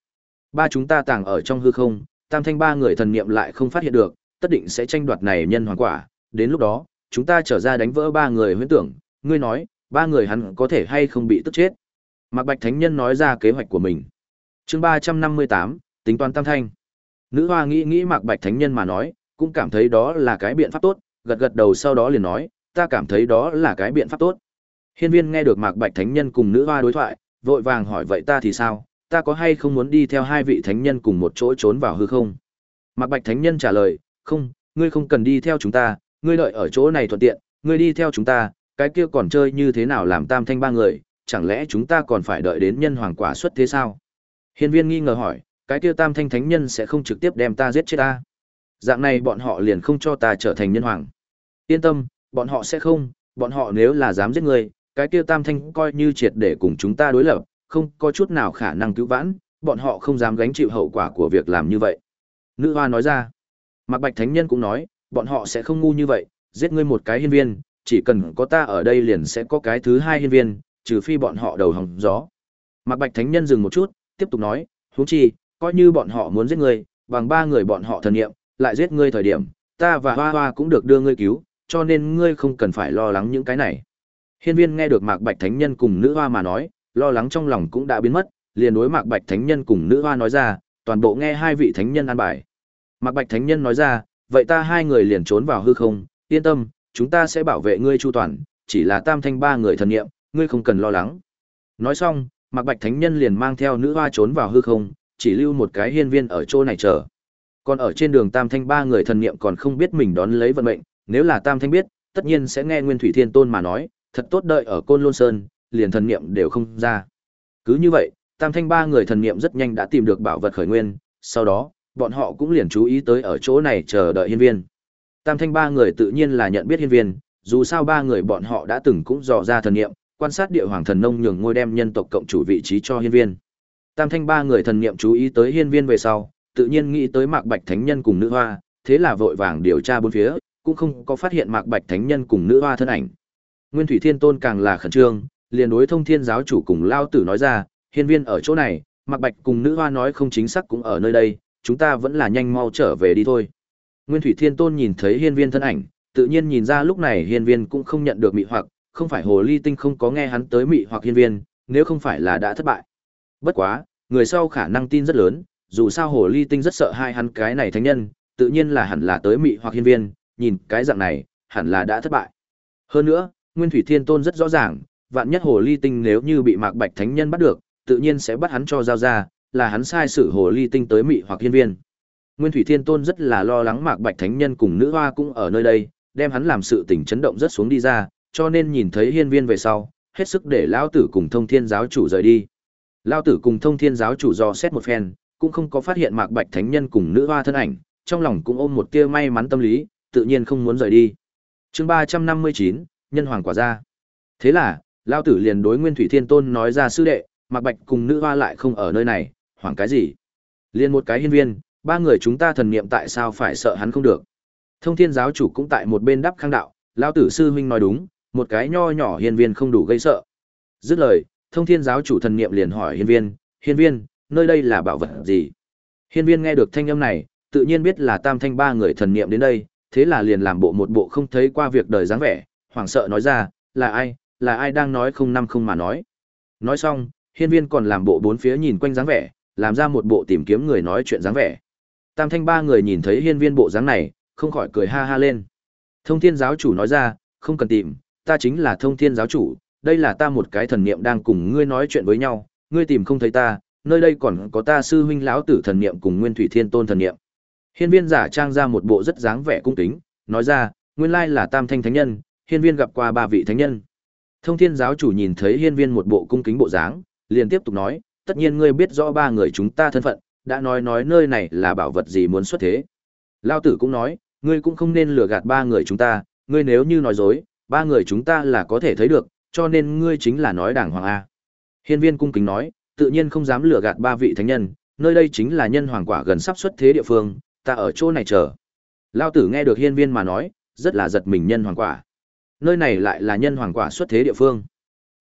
Ba chúng ta tàng ở trong hư không, tam thanh ba người thần niệm lại không phát hiện được, tất định sẽ tranh đoạt này nhân hoàng quả, đến lúc đó, chúng ta trở ra đánh vỡ ba người huyễn tưởng, ngươi nói, ba người hắn có thể hay không bị tức chết. Mạc Bạch Thánh Nhân nói ra kế hoạch của mình. chương ba trăm năm mươi tám, tính toán tam thanh. Nữ hoa nghĩ nghĩ Mạc Bạch Thánh Nhân mà nói, cũng cảm thấy đó là cái biện pháp tốt, gật gật đầu sau đó liền nói, ta cảm thấy đó là cái biện pháp tốt. Hiên viên nghe được Mạc Bạch Thánh Nhân cùng nữ hoa đối thoại, vội vàng hỏi vậy ta thì sao, ta có hay không muốn đi theo hai vị thánh nhân cùng một chỗ trốn vào hư không? Mạc Bạch Thánh Nhân trả lời, không, ngươi không cần đi theo chúng ta, ngươi đợi ở chỗ này thuận tiện, ngươi đi theo chúng ta, cái kia còn chơi như thế nào làm tam thanh ba người, chẳng lẽ chúng ta còn phải đợi đến nhân hoàng quả xuất thế sao? Hiên viên nghi ngờ hỏi, cái kia tam thanh thánh nhân sẽ không trực tiếp đem ta giết chết ta. Dạng này bọn họ liền không cho ta trở thành nhân hoàng. Yên tâm, bọn họ sẽ không, bọn họ nếu là dám giết người, cái kia tam thanh coi như triệt để cùng chúng ta đối lập, không có chút nào khả năng cứu vãn, bọn họ không dám gánh chịu hậu quả của việc làm như vậy. Nữ hoa nói ra, Mạc Bạch Thánh Nhân cũng nói, bọn họ sẽ không ngu như vậy, giết ngươi một cái hiên viên, chỉ cần có ta ở đây liền sẽ có cái thứ hai hiên viên, trừ phi bọn họ đầu hỏng gió. Mạc Bạch Thánh Nhân dừng một chút, tiếp tục nói, huống chi, coi như bọn họ muốn giết ngươi, bằng ba người bọn họ thần niệm, lại giết ngươi thời điểm, ta và Hoa Hoa cũng được đưa ngươi cứu, cho nên ngươi không cần phải lo lắng những cái này. Hiên viên nghe được Mạc Bạch Thánh Nhân cùng nữ hoa mà nói, lo lắng trong lòng cũng đã biến mất, liền đối Mạc Bạch Thánh Nhân cùng nữ hoa nói ra, toàn bộ nghe hai vị thánh nhân an bài. Mạc Bạch Thánh Nhân nói ra, vậy ta hai người liền trốn vào hư không, yên tâm, chúng ta sẽ bảo vệ ngươi chu toàn, chỉ là tam thanh ba người thần niệm, ngươi không cần lo lắng. Nói xong, Mạc Bạch Thánh Nhân liền mang theo nữ hoa trốn vào hư không, chỉ lưu một cái hiên viên ở chỗ này chờ. Còn ở trên đường Tam Thanh ba người thần niệm còn không biết mình đón lấy vận mệnh, nếu là Tam Thanh biết, tất nhiên sẽ nghe Nguyên Thủy Thiên Tôn mà nói, thật tốt đợi ở Côn Lôn Sơn, liền thần niệm đều không ra. Cứ như vậy, Tam Thanh ba người thần niệm rất nhanh đã tìm được bảo vật khởi nguyên, sau đó, bọn họ cũng liền chú ý tới ở chỗ này chờ đợi hiên viên. Tam Thanh ba người tự nhiên là nhận biết hiên viên, dù sao ba người bọn họ đã từng cũng dò ra thần niệm, quan sát địa hoàng thần nông nhường ngôi đem nhân tộc cộng chủ vị trí cho hiên viên. Tam Thanh ba người thần niệm chú ý tới hiên viên về sau, tự nhiên nghĩ tới Mạc Bạch Thánh Nhân cùng nữ hoa, thế là vội vàng điều tra bốn phía, cũng không có phát hiện Mạc Bạch Thánh Nhân cùng nữ hoa thân ảnh. Nguyên Thủy Thiên Tôn càng là khẩn trương, liền đối Thông Thiên giáo chủ cùng Lao Tử nói ra, hiên viên ở chỗ này, Mạc Bạch cùng nữ hoa nói không chính xác cũng ở nơi đây, chúng ta vẫn là nhanh mau trở về đi thôi. Nguyên Thủy Thiên Tôn nhìn thấy hiên viên thân ảnh, tự nhiên nhìn ra lúc này hiên viên cũng không nhận được mị hoặc, không phải hồ ly tinh không có nghe hắn tới mị hoặc hiên viên, nếu không phải là đã thất bại. Bất quá, người sau khả năng tin rất lớn, dù sao hồ ly tinh rất sợ hai hắn cái này thánh nhân, tự nhiên là hẳn là tới mị hoặc hiên viên, nhìn cái dạng này, hẳn là đã thất bại. Hơn nữa, Nguyên Thủy Thiên Tôn rất rõ ràng, vạn nhất hồ ly tinh nếu như bị Mạc Bạch Thánh Nhân bắt được, tự nhiên sẽ bắt hắn cho giao ra, là hắn sai sự hồ ly tinh tới mị hoặc hiên viên. Nguyên Thủy Thiên Tôn rất là lo lắng Mạc Bạch Thánh Nhân cùng nữ hoa cũng ở nơi đây, đem hắn làm sự tình chấn động rất xuống đi ra, cho nên nhìn thấy hiên viên về sau, hết sức để lão tử cùng Thông Thiên giáo chủ rời đi. Lão tử cùng Thông Thiên giáo chủ dò xét một phen, cũng không có phát hiện Mạc Bạch Thánh Nhân cùng nữ hoa thân ảnh, trong lòng cũng ôm một tia may mắn tâm lý, tự nhiên không muốn rời đi. Chương ba trăm năm mươi chín Nhân hoàng quả ra. Thế là, lão tử liền đối Nguyên Thủy Thiên Tôn nói ra sư đệ, Mạc Bạch cùng nữ hoa lại không ở nơi này, hoảng cái gì? Liên một cái hiên viên, ba người chúng ta thần niệm tại sao phải sợ hắn không được? Thông Thiên giáo chủ cũng tại một bên đắp khang đạo, lão tử sư huynh nói đúng, một cái nho nhỏ hiên viên không đủ gây sợ. Dứt lời, Thông Thiên giáo chủ thần niệm liền hỏi hiên viên, hiên viên, nơi đây là bảo vật gì? Hiên viên nghe được thanh âm này, tự nhiên biết là tam thanh ba người thần niệm đến đây, thế là liền làm bộ một bộ không thấy qua việc đời dáng vẻ, hoảng sợ nói ra, là ai, là ai đang nói không năm không mà nói. Nói xong, hiên viên còn làm bộ bốn phía nhìn quanh dáng vẻ, làm ra một bộ tìm kiếm người nói chuyện dáng vẻ. Tam thanh ba người nhìn thấy hiên viên bộ dáng này, không khỏi cười ha ha lên. Thông thiên giáo chủ nói ra, không cần tìm, ta chính là thông thiên giáo chủ, đây là ta một cái thần niệm đang cùng ngươi nói chuyện với nhau, ngươi tìm không thấy ta, nơi đây còn có ta sư huynh lão tử thần niệm cùng nguyên thủy thiên tôn thần niệm. Hiên viên giả trang ra một bộ rất dáng vẻ cung kính, nói ra, nguyên lai là tam thanh thánh nhân, hiên viên gặp qua ba vị thánh nhân. Thông thiên giáo chủ nhìn thấy hiên viên một bộ cung kính bộ dáng, liền tiếp tục nói, tất nhiên ngươi biết rõ ba người chúng ta thân phận, đã nói nói nơi này là bảo vật gì muốn xuất thế. Lao tử cũng nói, ngươi cũng không nên lừa gạt ba người chúng ta, ngươi nếu như nói dối, ba người chúng ta là có thể thấy được, cho nên ngươi chính là nói đàng hoàng A. Hiên viên cung kính nói, tự nhiên không dám lừa gạt ba vị thánh nhân, nơi đây chính là nhân hoàng quả gần sắp xuất thế địa phương, ta ở chỗ này chờ. Lao tử nghe được hiên viên mà nói, rất là giật mình nhân hoàng quả. Nơi này lại là nhân hoàng quả xuất thế địa phương.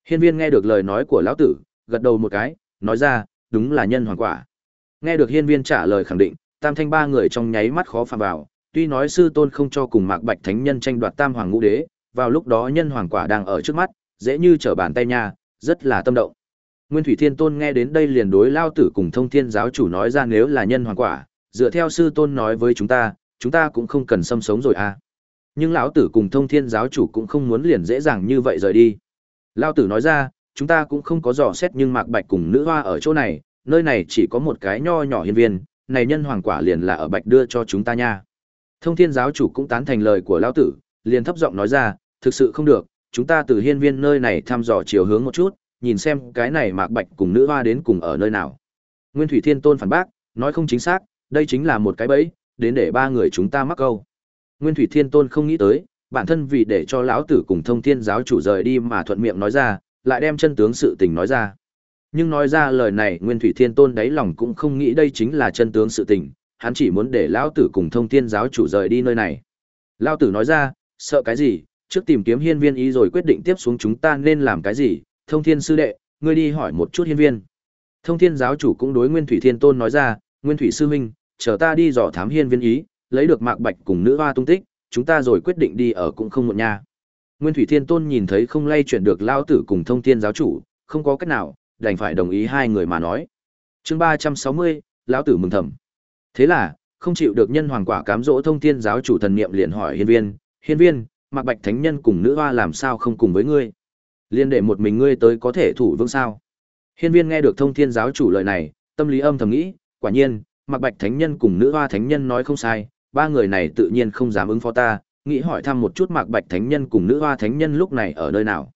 Hiên viên nghe được lời nói của lão tử, gật đầu một cái, nói ra, đúng là nhân hoàng quả. Nghe được hiên viên trả lời khẳng định, tam thanh ba người trong nháy mắt khó phàm vào, tuy nói sư tôn không cho cùng mạc bạch thánh nhân tranh đoạt tam hoàng ngũ đế, vào lúc đó nhân hoàng quả đang ở trước mắt, dễ như trở bàn tay nha, rất là tâm động. Nguyên Thủy Thiên Tôn nghe đến đây liền đối lao tử cùng thông thiên giáo chủ nói ra nếu là nhân hoàng quả, dựa theo sư tôn nói với chúng ta, chúng ta cũng không cần xâm sống rồi à. Nhưng lão tử cùng thông thiên giáo chủ cũng không muốn liền dễ dàng như vậy rời đi. Lao tử nói ra, chúng ta cũng không có dò xét nhưng mạc bạch cùng nữ hoa ở chỗ này, nơi này chỉ có một cái nho nhỏ hiên viên, này nhân hoàng quả liền là ở bạch đưa cho chúng ta nha. Thông thiên giáo chủ cũng tán thành lời của lão tử, liền thấp giọng nói ra, thực sự không được, chúng ta từ hiên viên nơi này thăm dò chiều hướng một chút, nhìn xem cái này mạc bạch cùng nữ hoa đến cùng ở nơi nào. Nguyên Thủy Thiên Tôn phản bác, nói không chính xác, đây chính là một cái bẫy, đến để ba người chúng ta mắc câu. Nguyên Thủy Thiên Tôn không nghĩ tới, bản thân vì để cho lão tử cùng thông thiên giáo chủ rời đi mà thuận miệng nói ra, lại đem chân tướng sự tình nói ra. Nhưng nói ra lời này Nguyên Thủy Thiên Tôn đáy lòng cũng không nghĩ đây chính là chân tướng sự tình, hắn chỉ muốn để lão tử cùng thông thiên giáo chủ rời đi nơi này. Lão tử nói ra, sợ cái gì, trước tìm kiếm hiên viên ý rồi quyết định tiếp xuống chúng ta nên làm cái gì, thông thiên sư đệ, ngươi đi hỏi một chút hiên viên. Thông thiên giáo chủ cũng đối Nguyên Thủy Thiên Tôn nói ra, Nguyên Thủy sư huynh, chờ ta đi dò thám hiên viên ý, lấy được mạc bạch cùng nữ hoa tung tích, chúng ta rồi quyết định đi ở cũng không muộn nha. Nguyên Thủy Thiên Tôn nhìn thấy không lay chuyển được lao tử cùng thông thiên giáo chủ, không có cách nào, đành phải đồng ý hai người mà nói. chương ba trăm sáu mươi, lão tử mừng thầm. Thế là, không chịu được nhân hoàng quả cám dỗ thông thiên giáo chủ thần niệm liền hỏi hiên viên, hiên viên, Mặc bạch thánh nhân cùng nữ hoa làm sao không cùng với ngươi? Liên để một mình ngươi tới có thể thủ vương sao? Hiên viên nghe được thông thiên giáo chủ lời này, tâm lý âm thầm nghĩ, quả nhiên, Mặc bạch thánh nhân cùng nữ hoa thánh nhân nói không sai, ba người này tự nhiên không dám ứng phó ta, nghĩ hỏi thăm một chút Mạc Bạch Thánh Nhân cùng nữ hoa thánh nhân lúc này ở nơi nào.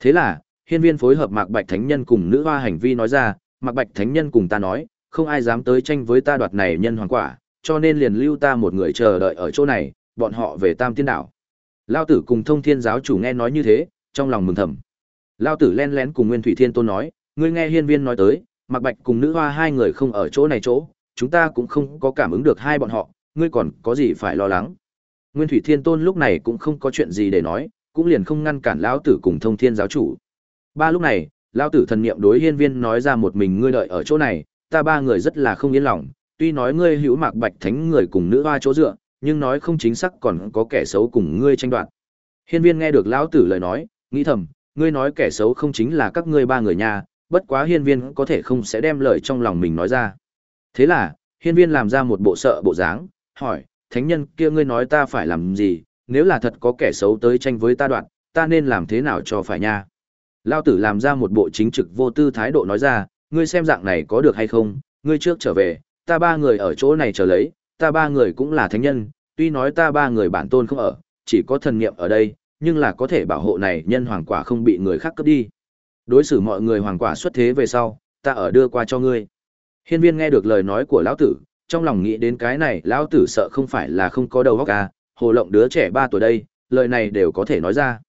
Thế là, hiên viên phối hợp Mạc Bạch Thánh Nhân cùng nữ hoa hành vi nói ra, Mạc Bạch Thánh Nhân cùng ta nói, không ai dám tới tranh với ta đoạt này nhân hoàng quả, cho nên liền lưu ta một người chờ đợi ở chỗ này, bọn họ về Tam Tiên Đảo. Lao tử cùng thông thiên giáo chủ nghe nói như thế, trong lòng mừng thầm. Lao tử len lén cùng Nguyên Thủy Thiên Tôn nói, ngươi nghe hiên viên nói tới, Mạc Bạch cùng nữ hoa hai người không ở chỗ này chỗ, chúng ta cũng không có cảm ứng được hai bọn họ, ngươi còn có gì phải lo lắng. Nguyên Thủy Thiên Tôn lúc này cũng không có chuyện gì để nói, cũng liền không ngăn cản lão tử cùng Thông Thiên giáo chủ. Ba lúc này, lão tử thần niệm đối Hiên Viên nói ra một mình ngươi đợi ở chỗ này, ta ba người rất là không yên lòng, tuy nói ngươi hữu Mạc Bạch Thánh người cùng nữ hoa chỗ dựa, nhưng nói không chính xác còn có kẻ xấu cùng ngươi tranh đoạt. Hiên Viên nghe được lão tử lời nói, nghĩ thầm, ngươi nói kẻ xấu không chính là các ngươi ba người nhà, bất quá Hiên Viên có thể không sẽ đem lời trong lòng mình nói ra. Thế là, Hiên Viên làm ra một bộ sợ bộ dáng, hỏi, thánh nhân kia ngươi nói ta phải làm gì, nếu là thật có kẻ xấu tới tranh với ta đoạn, ta nên làm thế nào cho phải nha. Lao tử làm ra một bộ chính trực vô tư thái độ nói ra, ngươi xem dạng này có được hay không, ngươi trước trở về, ta ba người ở chỗ này chờ lấy, ta ba người cũng là thánh nhân, tuy nói ta ba người bản tôn không ở, chỉ có thần niệm ở đây, nhưng là có thể bảo hộ này nhân hoàng quả không bị người khác cướp đi. Đối xử mọi người hoàng quả xuất thế về sau, ta ở đưa qua cho ngươi. Hiên viên nghe được lời nói của lão tử, trong lòng nghĩ đến cái này, lão tử sợ không phải là không có đầu óc à, hồ lộng đứa trẻ ba tuổi đây, lời này đều có thể nói ra.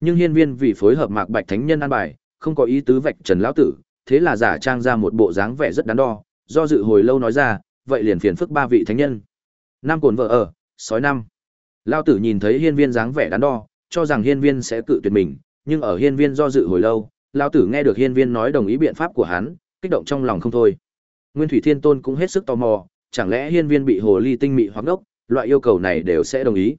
Nhưng hiên viên vì phối hợp mạc bạch thánh nhân an bài, không có ý tứ vạch trần lão tử, thế là giả trang ra một bộ dáng vẻ rất đắn đo, do dự hồi lâu nói ra, vậy liền phiền phức ba vị thánh nhân. Nam cồn vợ ở, sói năm. Lão tử nhìn thấy hiên viên dáng vẻ đắn đo, cho rằng hiên viên sẽ cự tuyệt mình, nhưng ở hiên viên do dự hồi lâu, lão tử nghe được hiên viên nói đồng ý biện pháp của hắn, kích động trong lòng không thôi. Nguyên Thủy Thiên Tôn cũng hết sức tò mò, chẳng lẽ hiên viên bị hồ ly tinh mị hoặc đốc, loại yêu cầu này đều sẽ đồng ý.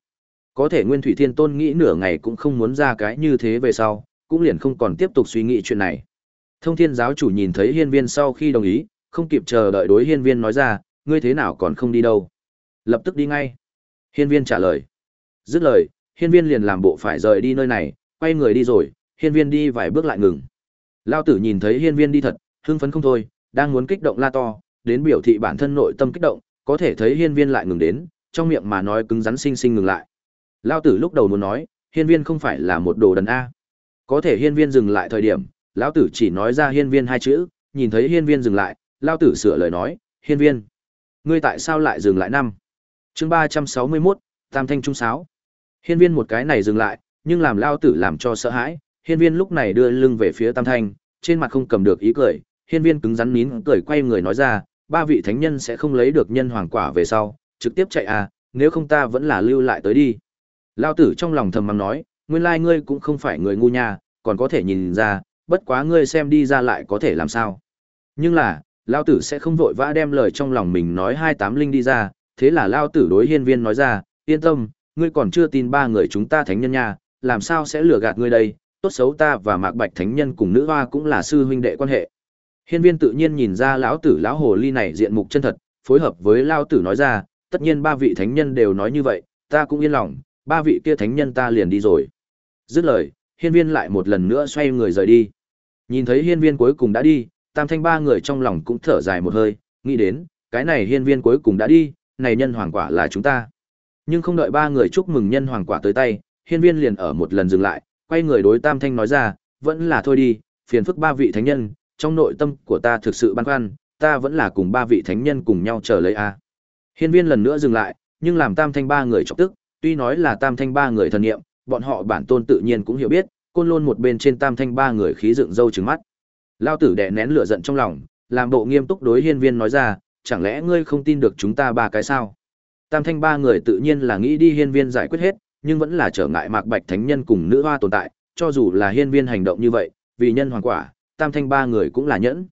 Có thể Nguyên Thủy Thiên Tôn nghĩ nửa ngày cũng không muốn ra cái như thế về sau, cũng liền không còn tiếp tục suy nghĩ chuyện này. Thông Thiên giáo chủ nhìn thấy hiên viên sau khi đồng ý, không kịp chờ đợi đối hiên viên nói ra, ngươi thế nào còn không đi đâu? Lập tức đi ngay. Hiên viên trả lời. Dứt lời, hiên viên liền làm bộ phải rời đi nơi này, quay người đi rồi, hiên viên đi vài bước lại ngừng. Lao tử nhìn thấy hiên viên đi thật, hưng phấn không thôi, đang muốn kích động la to, đến biểu thị bản thân nội tâm kích động, có thể thấy hiên viên lại ngừng đến, trong miệng mà nói cứng rắn sinh sinh ngừng lại. Lao tử lúc đầu muốn nói, hiên viên không phải là một đồ đần A. Có thể hiên viên dừng lại thời điểm, lão tử chỉ nói ra hiên viên hai chữ, nhìn thấy hiên viên dừng lại, lao tử sửa lời nói, hiên viên. Ngươi tại sao lại dừng lại năm? chương ba trăm sáu mươi 361, Tam Thanh Trung Sáo. Hiên viên một cái này dừng lại, nhưng làm lao tử làm cho sợ hãi, hiên viên lúc này đưa lưng về phía Tam Thanh, trên mặt không cầm được ý cười, hiên viên cứng rắn nín cười quay người nói ra, ba vị thánh nhân sẽ không lấy được nhân hoàng quả về sau, trực tiếp chạy à, nếu không ta vẫn là lưu lại tới đi. Lao tử trong lòng thầm mắng nói, nguyên lai ngươi cũng không phải người ngu nha, còn có thể nhìn ra, bất quá ngươi xem đi ra lại có thể làm sao. Nhưng là, Lao tử sẽ không vội vã đem lời trong lòng mình nói hai tám linh đi ra, thế là Lao tử đối hiên viên nói ra, yên tâm, ngươi còn chưa tin ba người chúng ta thánh nhân nha, làm sao sẽ lừa gạt ngươi đây, tốt xấu ta và mạc bạch thánh nhân cùng nữ hoa cũng là sư huynh đệ quan hệ. Hiên viên tự nhiên nhìn ra lão tử lão hồ ly này diện mục chân thật, phối hợp với lão tử nói ra, tất nhiên ba vị thánh nhân đều nói như vậy, ta cũng yên lòng, ba vị kia thánh nhân ta liền đi rồi. Dứt lời, hiên viên lại một lần nữa xoay người rời đi. Nhìn thấy hiên viên cuối cùng đã đi, tam thanh ba người trong lòng cũng thở dài một hơi, nghĩ đến, cái này hiên viên cuối cùng đã đi, này nhân hoàng quả là chúng ta. Nhưng không đợi ba người chúc mừng nhân hoàng quả tới tay, hiên viên liền ở một lần dừng lại, quay người đối tam thanh nói ra, vẫn là thôi đi, phiền phức ba vị thánh nhân, trong nội tâm của ta thực sự băn khoăn, ta vẫn là cùng ba vị thánh nhân cùng nhau chờ lấy a. Hiên viên lần nữa dừng lại, nhưng làm tam thanh ba người chọc tức, tuy nói là tam thanh ba người thần niệm, bọn họ bản tôn tự nhiên cũng hiểu biết, côn lôn một bên trên tam thanh ba người khí dựng râu trừng mắt. Lao tử đè nén lửa giận trong lòng, làm bộ nghiêm túc đối hiên viên nói ra, chẳng lẽ ngươi không tin được chúng ta ba cái sao? Tam thanh ba người tự nhiên là nghĩ đi hiên viên giải quyết hết, nhưng vẫn là trở ngại mạc bạch thánh nhân cùng nữ hoa tồn tại, cho dù là hiên viên hành động như vậy, vì nhân hoàng quả, tam thanh ba người cũng là nhẫn.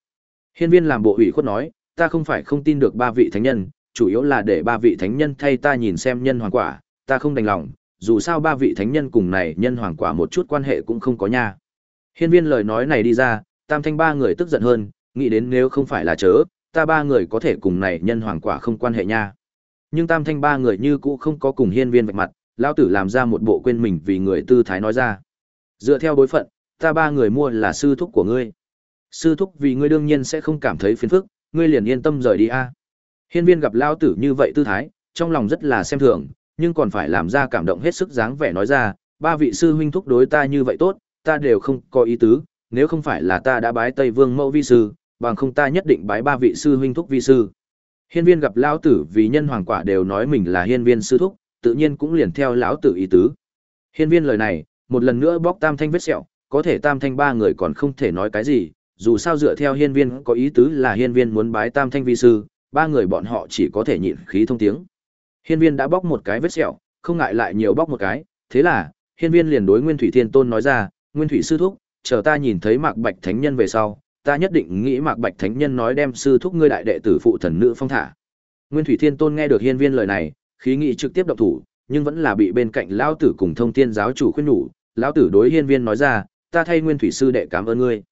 Hiên viên làm bộ ủy khuất nói, ta không phải không tin được ba vị thánh nhân, chủ yếu là để ba vị thánh nhân thay ta nhìn xem nhân hoàng quả, ta không đành lòng, dù sao ba vị thánh nhân cùng này nhân hoàng quả một chút quan hệ cũng không có nha. Hiên viên lời nói này đi ra, tam thanh ba người tức giận hơn, nghĩ đến nếu không phải là chớ, ta ba người có thể cùng này nhân hoàng quả không quan hệ nha. Nhưng tam thanh ba người như cũ không có cùng hiên viên vạch mặt, lão tử làm ra một bộ quên mình vì người tư thái nói ra. Dựa theo đối phận, ta ba người mua là sư thúc của ngươi. Sư thúc vì ngươi đương nhiên sẽ không cảm thấy phiền phức, ngươi liền yên tâm rời đi a. Hiên viên gặp lão tử như vậy tư thái, trong lòng rất là xem thường, nhưng còn phải làm ra cảm động hết sức dáng vẻ nói ra, ba vị sư huynh thúc đối ta như vậy tốt, ta đều không có ý tứ, nếu không phải là ta đã bái Tây Vương Mẫu vi sư, bằng không ta nhất định bái ba vị sư huynh thúc vi sư. Hiên viên gặp lão tử vì nhân hoàng quả đều nói mình là hiên viên sư thúc, tự nhiên cũng liền theo lão tử ý tứ. Hiên viên lời này, một lần nữa bóc tam thanh vết sẹo, có thể tam thanh ba người còn không thể nói cái gì, dù sao dựa theo hiên viên có ý tứ là hiên viên muốn bái tam thanh vi sư, ba người bọn họ chỉ có thể nhịn khí thông tiếng. Hiên viên đã bóc một cái vết sẹo, không ngại lại nhiều bóc một cái, thế là, hiên viên liền đối Nguyên Thủy Thiên Tôn nói ra, Nguyên Thủy Sư Thúc, chờ ta nhìn thấy Mạc Bạch Thánh Nhân về sau, ta nhất định nghĩ Mạc Bạch Thánh Nhân nói đem Sư Thúc ngươi đại đệ tử phụ thần nữ phong thả. Nguyên Thủy Thiên Tôn nghe được hiên viên lời này, khí nghị trực tiếp động thủ, nhưng vẫn là bị bên cạnh lão tử cùng thông thiên giáo chủ khuyên nhủ, lão tử đối hiên viên nói ra, ta thay Nguyên Thủy Sư đệ cảm ơn ngươi.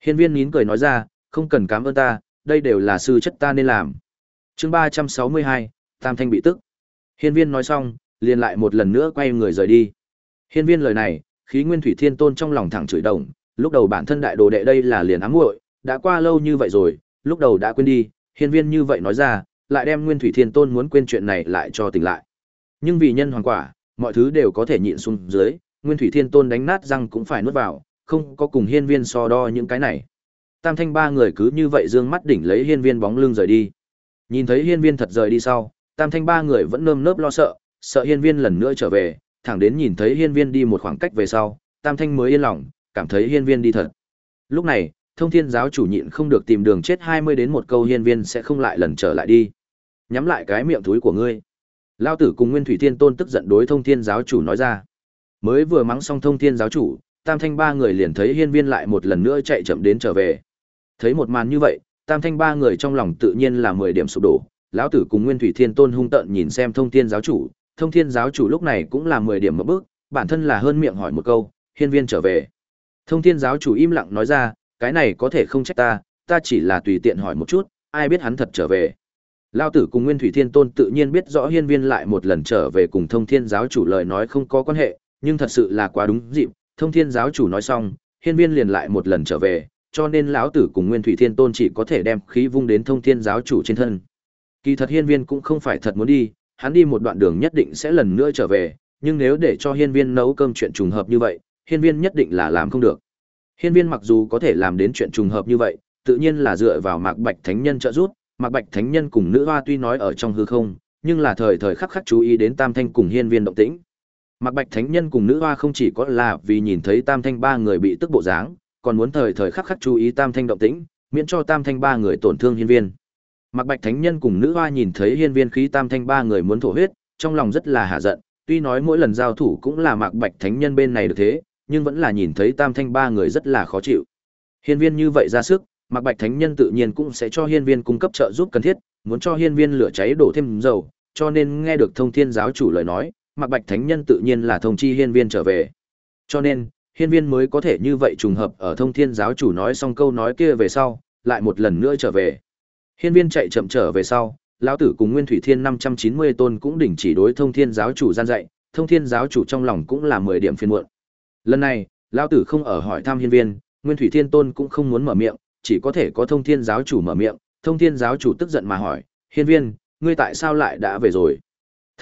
Hiên viên nín cười nói ra, không cần cảm ơn ta, đây đều là sư chất ta nên làm. Chương ba trăm sáu mươi hai, Tam Thanh bị tức. Hiên viên nói xong, liền lại một lần nữa quay người rời đi. Hiên viên lời này, khí nguyên thủy thiên tôn trong lòng thẳng chửi đồng, lúc đầu bản thân đại đồ đệ đây là liền ám muội, đã qua lâu như vậy rồi, lúc đầu đã quên đi, hiên viên như vậy nói ra, lại đem nguyên thủy thiên tôn muốn quên chuyện này lại cho tỉnh lại. Nhưng vì nhân hoàng quả, mọi thứ đều có thể nhịn xuống dưới, nguyên thủy thiên tôn đánh nát răng cũng phải nuốt vào, không có cùng hiên viên so đo những cái này. Tam thanh ba người cứ như vậy dương mắt đỉnh lấy hiên viên bóng lưng rời đi. Nhìn thấy hiên viên thật rời đi sau, tam thanh ba người vẫn nơm nớp lo sợ, sợ hiên viên lần nữa trở về, thẳng đến nhìn thấy hiên viên đi một khoảng cách về sau, tam thanh mới yên lòng, cảm thấy hiên viên đi thật. Lúc này, thông thiên giáo chủ nhịn không được tìm đường chết 20 đến một câu hiên viên sẽ không lại lần trở lại đi. Nhắm lại cái miệng túi của ngươi. Lao tử cùng Nguyên Thủy Thiên Tôn tức giận đối thông thiên giáo chủ nói ra. Mới vừa mắng xong thông thiên giáo chủ, tam thanh ba người liền thấy hiên viên lại một lần nữa chạy chậm đến trở về. Thấy một màn như vậy, tam thanh ba người trong lòng tự nhiên là 10 điểm sụp đổ. Lão tử cùng Nguyên Thủy Thiên Tôn hung tợn nhìn xem thông thiên giáo chủ, thông thiên giáo chủ lúc này cũng là 10 điểm một bước, bản thân là hơn miệng hỏi một câu, hiên viên trở về. Thông thiên giáo chủ im lặng nói ra, cái này có thể không trách ta, ta chỉ là tùy tiện hỏi một chút, ai biết hắn thật trở về. Lao tử cùng Nguyên Thủy Thiên Tôn tự nhiên biết rõ hiên viên lại một lần trở về cùng thông thiên giáo chủ lời nói không có quan hệ, nhưng thật sự là quá đúng dịp, thông thiên giáo chủ nói xong, hiên viên liền lại một lần trở về, cho nên lão tử cùng Nguyên Thủy Thiên Tôn chỉ có thể đem khí vung đến thông thiên giáo chủ trên thân. Kỳ thật hiên viên cũng không phải thật muốn đi, hắn đi một đoạn đường nhất định sẽ lần nữa trở về, nhưng nếu để cho hiên viên nấu cơm chuyện trùng hợp như vậy, hiên viên nhất định là làm không được. Hiên viên mặc dù có thể làm đến chuyện trùng hợp như vậy, tự nhiên là dựa vào Mạc Bạch Thánh Nhân trợ giúp, Mạc Bạch Thánh Nhân cùng nữ hoa tuy nói ở trong hư không, nhưng là thời thời khắc khắc chú ý đến Tam Thanh cùng hiên viên động tĩnh. Mạc Bạch Thánh Nhân cùng nữ hoa không chỉ có là vì nhìn thấy Tam Thanh ba người bị tức bộ dáng, còn muốn thời thời khắc khắc chú ý Tam Thanh động tĩnh, miễn cho Tam Thanh ba người tổn thương hiên viên. Mạc Bạch Thánh Nhân cùng nữ hoa nhìn thấy hiên viên khí Tam Thanh ba người muốn thổ huyết, trong lòng rất là hạ giận, tuy nói mỗi lần giao thủ cũng là Mạc Bạch Thánh Nhân bên này được thế, nhưng vẫn là nhìn thấy tam thanh ba người rất là khó chịu. Hiên viên như vậy ra sức, Mạc Bạch Thánh Nhân tự nhiên cũng sẽ cho hiên viên cung cấp trợ giúp cần thiết, muốn cho hiên viên lửa cháy đổ thêm dầu, cho nên nghe được thông thiên giáo chủ lời nói, Mạc Bạch Thánh Nhân tự nhiên là thông chi hiên viên trở về. Cho nên, hiên viên mới có thể như vậy trùng hợp ở thông thiên giáo chủ nói xong câu nói kia về sau, lại một lần nữa trở về. Hiên viên chạy chậm trở về sau, lão tử cùng Nguyên Thủy Thiên 590 tôn cũng đình chỉ đối thông thiên giáo chủ gian dạy, thông thiên giáo chủ trong lòng cũng là 10 điểm phiền muộn. Lần này, Lão tử không ở hỏi thăm hiên viên, Nguyên Thủy Thiên Tôn cũng không muốn mở miệng, chỉ có thể có thông thiên giáo chủ mở miệng, thông thiên giáo chủ tức giận mà hỏi, hiên viên, ngươi tại sao lại đã về rồi?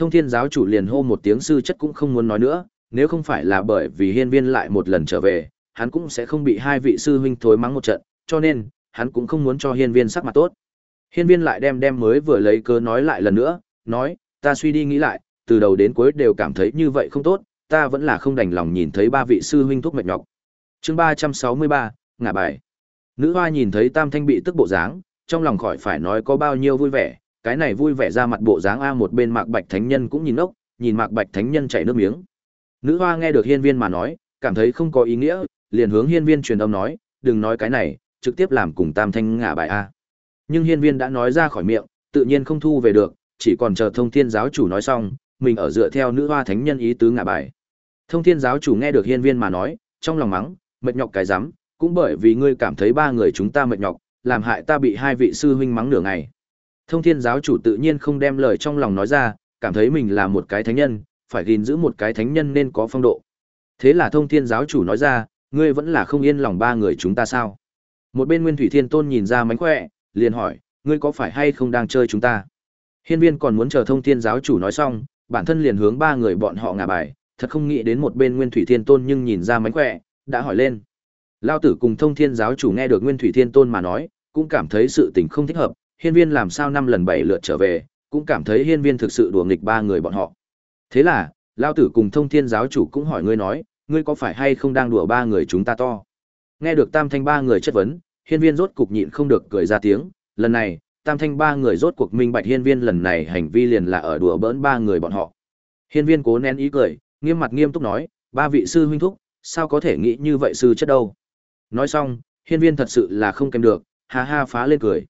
Thông thiên giáo chủ liền hô một tiếng sư chất cũng không muốn nói nữa, nếu không phải là bởi vì hiên viên lại một lần trở về, hắn cũng sẽ không bị hai vị sư huynh thối mắng một trận, cho nên, hắn cũng không muốn cho hiên viên sắc mặt tốt. Hiên viên lại đem đem mới vừa lấy cớ nói lại lần nữa, nói, ta suy đi nghĩ lại, từ đầu đến cuối đều cảm thấy như vậy không tốt, ta vẫn là không đành lòng nhìn thấy ba vị sư huynh thuốc mệt nhọc. Chương ba trăm sáu mươi ba ngả bài. Nữ hoa nhìn thấy Tam Thanh bị tức bộ dáng, trong lòng khỏi phải nói có bao nhiêu vui vẻ, cái này vui vẻ ra mặt bộ dáng a một bên Mạc Bạch Thánh Nhân cũng nhìn ốc, nhìn Mạc Bạch Thánh Nhân chảy nước miếng. Nữ hoa nghe được Hiên Viên mà nói, cảm thấy không có ý nghĩa, liền hướng Hiên Viên truyền âm nói, đừng nói cái này, trực tiếp làm cùng Tam Thanh ngả bài a. Nhưng Hiên Viên đã nói ra khỏi miệng, tự nhiên không thu về được, chỉ còn chờ Thông Thiên giáo chủ nói xong, mình ở dựa theo nữ hoa thánh nhân ý tứ ngả bài. Thông thiên giáo chủ nghe được hiên viên mà nói, trong lòng mắng, mệt nhọc cái rắm cũng bởi vì ngươi cảm thấy ba người chúng ta mệt nhọc, làm hại ta bị hai vị sư huynh mắng nửa ngày. Thông thiên giáo chủ tự nhiên không đem lời trong lòng nói ra, cảm thấy mình là một cái thánh nhân, phải gìn giữ một cái thánh nhân nên có phong độ. Thế là thông thiên giáo chủ nói ra, ngươi vẫn là không yên lòng ba người chúng ta sao? Một bên Nguyên Thủy Thiên Tôn nhìn ra mánh khỏe, liền hỏi, ngươi có phải hay không đang chơi chúng ta? Hiên viên còn muốn chờ thông thiên giáo chủ nói xong, bản thân liền hướng ba người bọn họ ngả bài, thật không nghĩ đến một bên Nguyên Thủy Thiên Tôn nhưng nhìn ra mánh khỏe, đã hỏi lên. Lao tử cùng thông thiên giáo chủ nghe được Nguyên Thủy Thiên Tôn mà nói, cũng cảm thấy sự tình không thích hợp, hiên viên làm sao năm lần bảy lượt trở về, cũng cảm thấy hiên viên thực sự đùa nghịch ba người bọn họ. Thế là, Lao tử cùng thông thiên giáo chủ cũng hỏi ngươi nói, ngươi có phải hay không đang đùa ba người chúng ta to? Nghe được tam thanh ba người chất vấn, hiên viên rốt cục nhịn không được cười ra tiếng, lần này, tam thanh ba người rốt cuộc minh bạch hiên viên lần này hành vi liền là ở đùa bỡn ba người bọn họ. Hiên viên cố nén ý cười, nghiêm mặt nghiêm túc nói, ba vị sư huynh thúc, sao có thể nghĩ như vậy sư chất đâu. Nói xong, hiên viên thật sự là không kèm được, ha ha phá lên cười.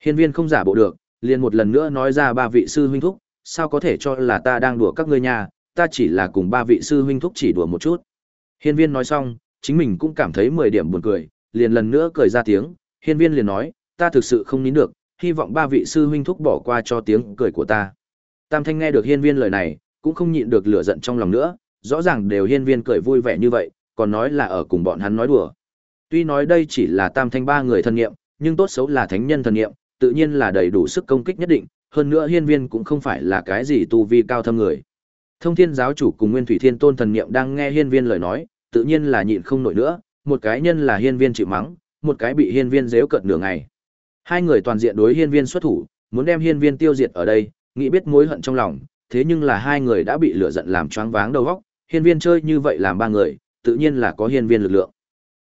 Hiên viên không giả bộ được, liền một lần nữa nói ra ba vị sư huynh thúc, sao có thể cho là ta đang đùa các ngươi nhà, ta chỉ là cùng ba vị sư huynh thúc chỉ đùa một chút. Hiên viên nói xong, chính mình cũng cảm thấy 10 điểm buồn cười, liền lần nữa cười ra tiếng, hiên viên liền nói, ta thực sự không nín được, hy vọng ba vị sư huynh thúc bỏ qua cho tiếng cười của ta. Tam Thanh nghe được hiên viên lời này, cũng không nhịn được lửa giận trong lòng nữa, rõ ràng đều hiên viên cười vui vẻ như vậy, còn nói là ở cùng bọn hắn nói đùa. Tuy nói đây chỉ là tam thanh ba người thân nghiệm, nhưng tốt xấu là thánh nhân thần nghiệm, tự nhiên là đầy đủ sức công kích nhất định, hơn nữa hiên viên cũng không phải là cái gì tu vi cao thâm người. Thông thiên giáo chủ cùng Nguyên Thủy Thiên Tôn thần niệm đang nghe hiên viên lời nói, tự nhiên là nhịn không nổi nữa, một cái nhân là hiên viên chịu mắng, một cái bị hiên viên giễu cợt nửa ngày. Hai người toàn diện đối hiên viên xuất thủ, muốn đem hiên viên tiêu diệt ở đây, nghĩ biết mối hận trong lòng, thế nhưng là hai người đã bị lửa giận làm choáng váng đầu óc, hiên viên chơi như vậy làm ba người, tự nhiên là có hiên viên lực lượng.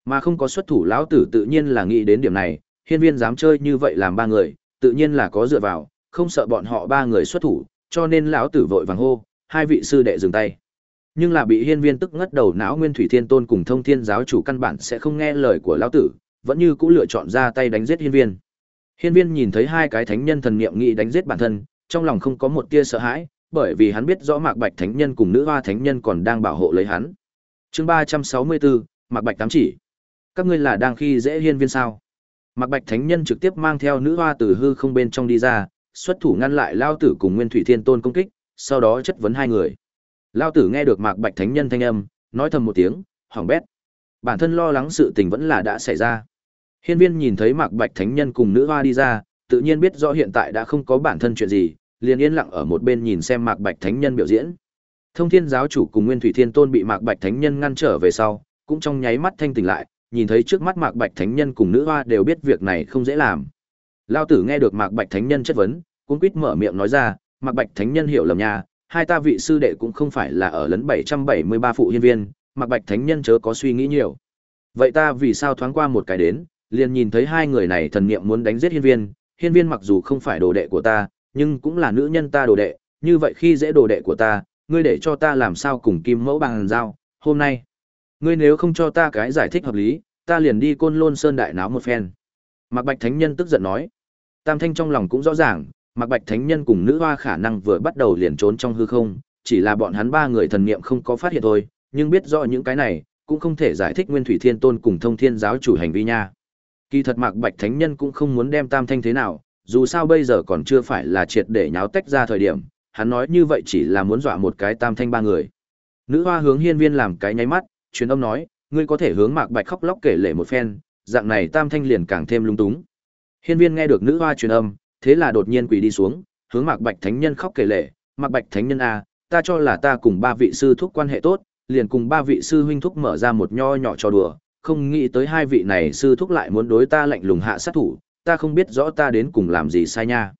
Mà không có xuất thủ lão tử tự nhiên là nghĩ đến điểm này, hiên viên dám chơi như vậy làm ba người, tự nhiên là có dựa vào, không sợ bọn họ ba người xuất thủ, cho nên lão tử vội vàng hô, hai vị sư đệ dừng tay. Nhưng là bị hiên viên tức ngất đầu não Nguyên Thủy Thiên Tôn cùng Thông Thiên giáo chủ căn bản sẽ không nghe lời của lão tử, vẫn như cũ lựa chọn ra tay đánh giết hiên viên. Hiên viên nhìn thấy hai cái thánh nhân thần niệm nghị đánh giết bản thân, trong lòng không có một tia sợ hãi, bởi vì hắn biết rõ Mạc Bạch thánh nhân cùng nữ hoa thánh nhân còn đang bảo hộ lấy hắn. Chương ba trăm sáu mươi bốn Mạc Bạch tám chỉ. Các ngươi là đang khi dễ hiên viên sao? Mạc Bạch thánh nhân trực tiếp mang theo nữ hoa từ hư không bên trong đi ra, xuất thủ ngăn lại lao tử cùng Nguyên Thủy Thiên Tôn công kích, sau đó chất vấn hai người. Lao tử nghe được Mạc Bạch thánh nhân thanh âm, nói thầm một tiếng, hỏng bét. Bản thân lo lắng sự tình vẫn là đã xảy ra. Hiên viên nhìn thấy Mạc Bạch Thánh Nhân cùng nữ hoa đi ra, tự nhiên biết rõ hiện tại đã không có bản thân chuyện gì, liền yên lặng ở một bên nhìn xem Mạc Bạch Thánh Nhân biểu diễn. Thông Thiên giáo chủ cùng Nguyên Thủy Thiên Tôn bị Mạc Bạch Thánh Nhân ngăn trở về sau, cũng trong nháy mắt thanh tỉnh lại, nhìn thấy trước mắt Mạc Bạch Thánh Nhân cùng nữ hoa đều biết việc này không dễ làm. Lao tử nghe được Mạc Bạch Thánh Nhân chất vấn, cũng quýt mở miệng nói ra, Mạc Bạch Thánh Nhân hiểu lầm nha, hai ta vị sư đệ cũng không phải là ở lấn 773 phụ hiên viên, Mạc Bạch Thánh Nhân chớ có suy nghĩ nhiều. Vậy ta vì sao thoáng qua một cái đến, liền nhìn thấy hai người này thần niệm muốn đánh giết hiên viên, hiên viên mặc dù không phải đồ đệ của ta, nhưng cũng là nữ nhân ta đồ đệ, như vậy khi dễ đồ đệ của ta, ngươi để cho ta làm sao cùng kim mẫu bằng giao, hôm nay. Ngươi nếu không cho ta cái giải thích hợp lý, ta liền đi côn lôn sơn đại náo một phen. Mạc Bạch Thánh Nhân tức giận nói. Tam Thanh trong lòng cũng rõ ràng, Mạc Bạch Thánh Nhân cùng nữ hoa khả năng vừa bắt đầu liền trốn trong hư không, chỉ là bọn hắn ba người thần niệm không có phát hiện thôi, nhưng biết rõ những cái này, cũng không thể giải thích Nguyên Thủy Thiên Tôn cùng Thông Thiên giáo chủ hành vi nha. Kỳ thật Mạc Bạch Thánh Nhân cũng không muốn đem Tam Thanh thế nào, dù sao bây giờ còn chưa phải là triệt để nháo tách ra thời điểm, hắn nói như vậy chỉ là muốn dọa một cái Tam Thanh ba người. Nữ hoa hướng Hiên Viên làm cái nháy mắt, truyền âm nói, ngươi có thể hướng Mạc Bạch khóc lóc kể lể một phen, dạng này Tam Thanh liền càng thêm lung túng. Hiên Viên nghe được nữ hoa truyền âm, thế là đột nhiên quỳ đi xuống, hướng Mạc Bạch Thánh Nhân khóc kể lể, "Mạc Bạch Thánh Nhân a, ta cho là ta cùng ba vị sư thúc quan hệ tốt, liền cùng ba vị sư huynh thúc mở ra một nho nhỏ trò đùa, không nghĩ tới hai vị này sư thúc lại muốn đối ta lạnh lùng hạ sát thủ, ta không biết rõ ta đến cùng làm gì sai nha.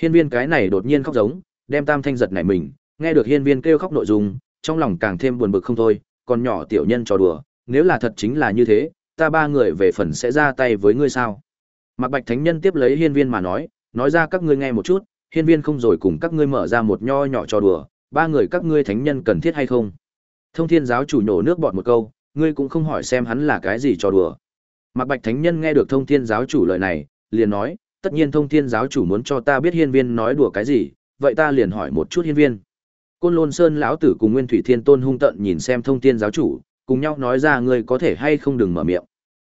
Hiên viên cái này đột nhiên khóc giống, đem tam thanh giật nảy mình, nghe được hiên viên kêu khóc nội dung, trong lòng càng thêm buồn bực không thôi, còn nhỏ tiểu nhân trò đùa, nếu là thật chính là như thế, ta ba người về phần sẽ ra tay với ngươi sao. Mạc Bạch Thánh Nhân tiếp lấy hiên viên mà nói, nói ra các ngươi nghe một chút, hiên viên không rồi cùng các ngươi mở ra một nho nhỏ trò đùa, ba người các ngươi thánh nhân cần thiết hay không. Thông thiên giáo chủ nổ nước bọt một câu, ngươi cũng không hỏi xem hắn là cái gì trò đùa. Mạc Bạch Thánh Nhân nghe được thông thiên giáo chủ lời này, liền nói, tất nhiên thông thiên giáo chủ muốn cho ta biết hiên viên nói đùa cái gì, vậy ta liền hỏi một chút hiên viên. Côn Lôn Sơn lão tử cùng Nguyên Thủy Thiên Tôn hung tận nhìn xem thông thiên giáo chủ, cùng nhau nói ra ngươi có thể hay không đừng mở miệng.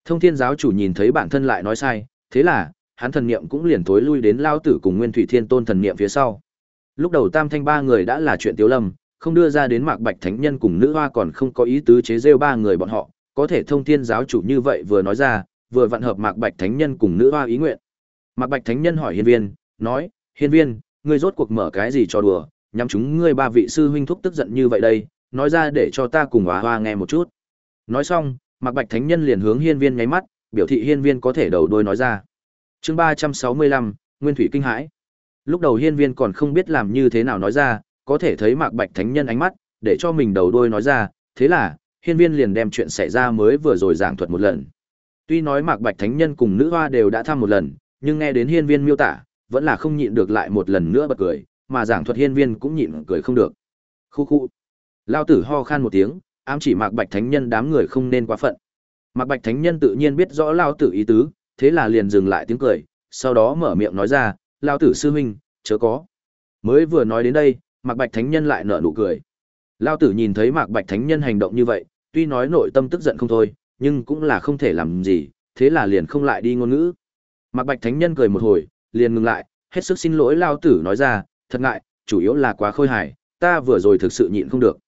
Thông thiên giáo chủ nhìn thấy bản thân lại nói sai, thế là, hắn thần niệm cũng liền tối lui đến lão tử cùng Nguyên Thủy Thiên Tôn thần niệm phía sau. Lúc đầu Tam Thanh ba người đã là chuyện tiếu lâm, không đưa ra đến mạc bạch thánh nhân cùng nữ hoa còn không có ý tứ chế rêu ba người bọn họ, có thể thông thiên giáo chủ như vậy vừa nói ra, vừa vận hợp mạc bạch thánh nhân cùng nữ hoa ý nguyện. Mạc bạch thánh nhân hỏi hiên viên, nói, hiên viên, ngươi rốt cuộc mở cái gì cho đùa, nhằm chúng ngươi ba vị sư huynh thúc tức giận như vậy đây, nói ra để cho ta cùng hoa hoa nghe một chút. Nói xong, mạc bạch thánh nhân liền hướng hiên viên nháy mắt, biểu thị hiên viên có thể đầu đôi nói ra. chương ba trăm sáu mươi lăm Nguyên Thủy Kinh Hãi. Lúc đầu hiên viên còn không biết làm như thế nào nói ra, có thể thấy Mạc Bạch Thánh Nhân ánh mắt, để cho mình đầu đôi nói ra, thế là, hiên viên liền đem chuyện xảy ra mới vừa rồi giảng thuật một lần. Tuy nói Mạc Bạch Thánh Nhân cùng nữ hoa đều đã thăm một lần, nhưng nghe đến hiên viên miêu tả, vẫn là không nhịn được lại một lần nữa bật cười, mà giảng thuật hiên viên cũng nhịn cười không được. Khu khu. Lao tử ho khan một tiếng, ám chỉ Mạc Bạch Thánh Nhân đám người không nên quá phận. Mạc Bạch Thánh Nhân tự nhiên biết rõ Lao tử ý tứ, thế là liền dừng lại tiếng cười, sau đó mở miệng nói ra, Lao tử sư huynh, chớ có. Mới vừa nói đến đây, Mạc Bạch Thánh Nhân lại nở nụ cười. Lao tử nhìn thấy Mạc Bạch Thánh Nhân hành động như vậy, tuy nói nội tâm tức giận không thôi, nhưng cũng là không thể làm gì, thế là liền không lại đi ngôn ngữ. Mạc Bạch Thánh Nhân cười một hồi, liền ngừng lại, hết sức xin lỗi Lao tử nói ra, thật ngại, chủ yếu là quá khôi hài, ta vừa rồi thực sự nhịn không được.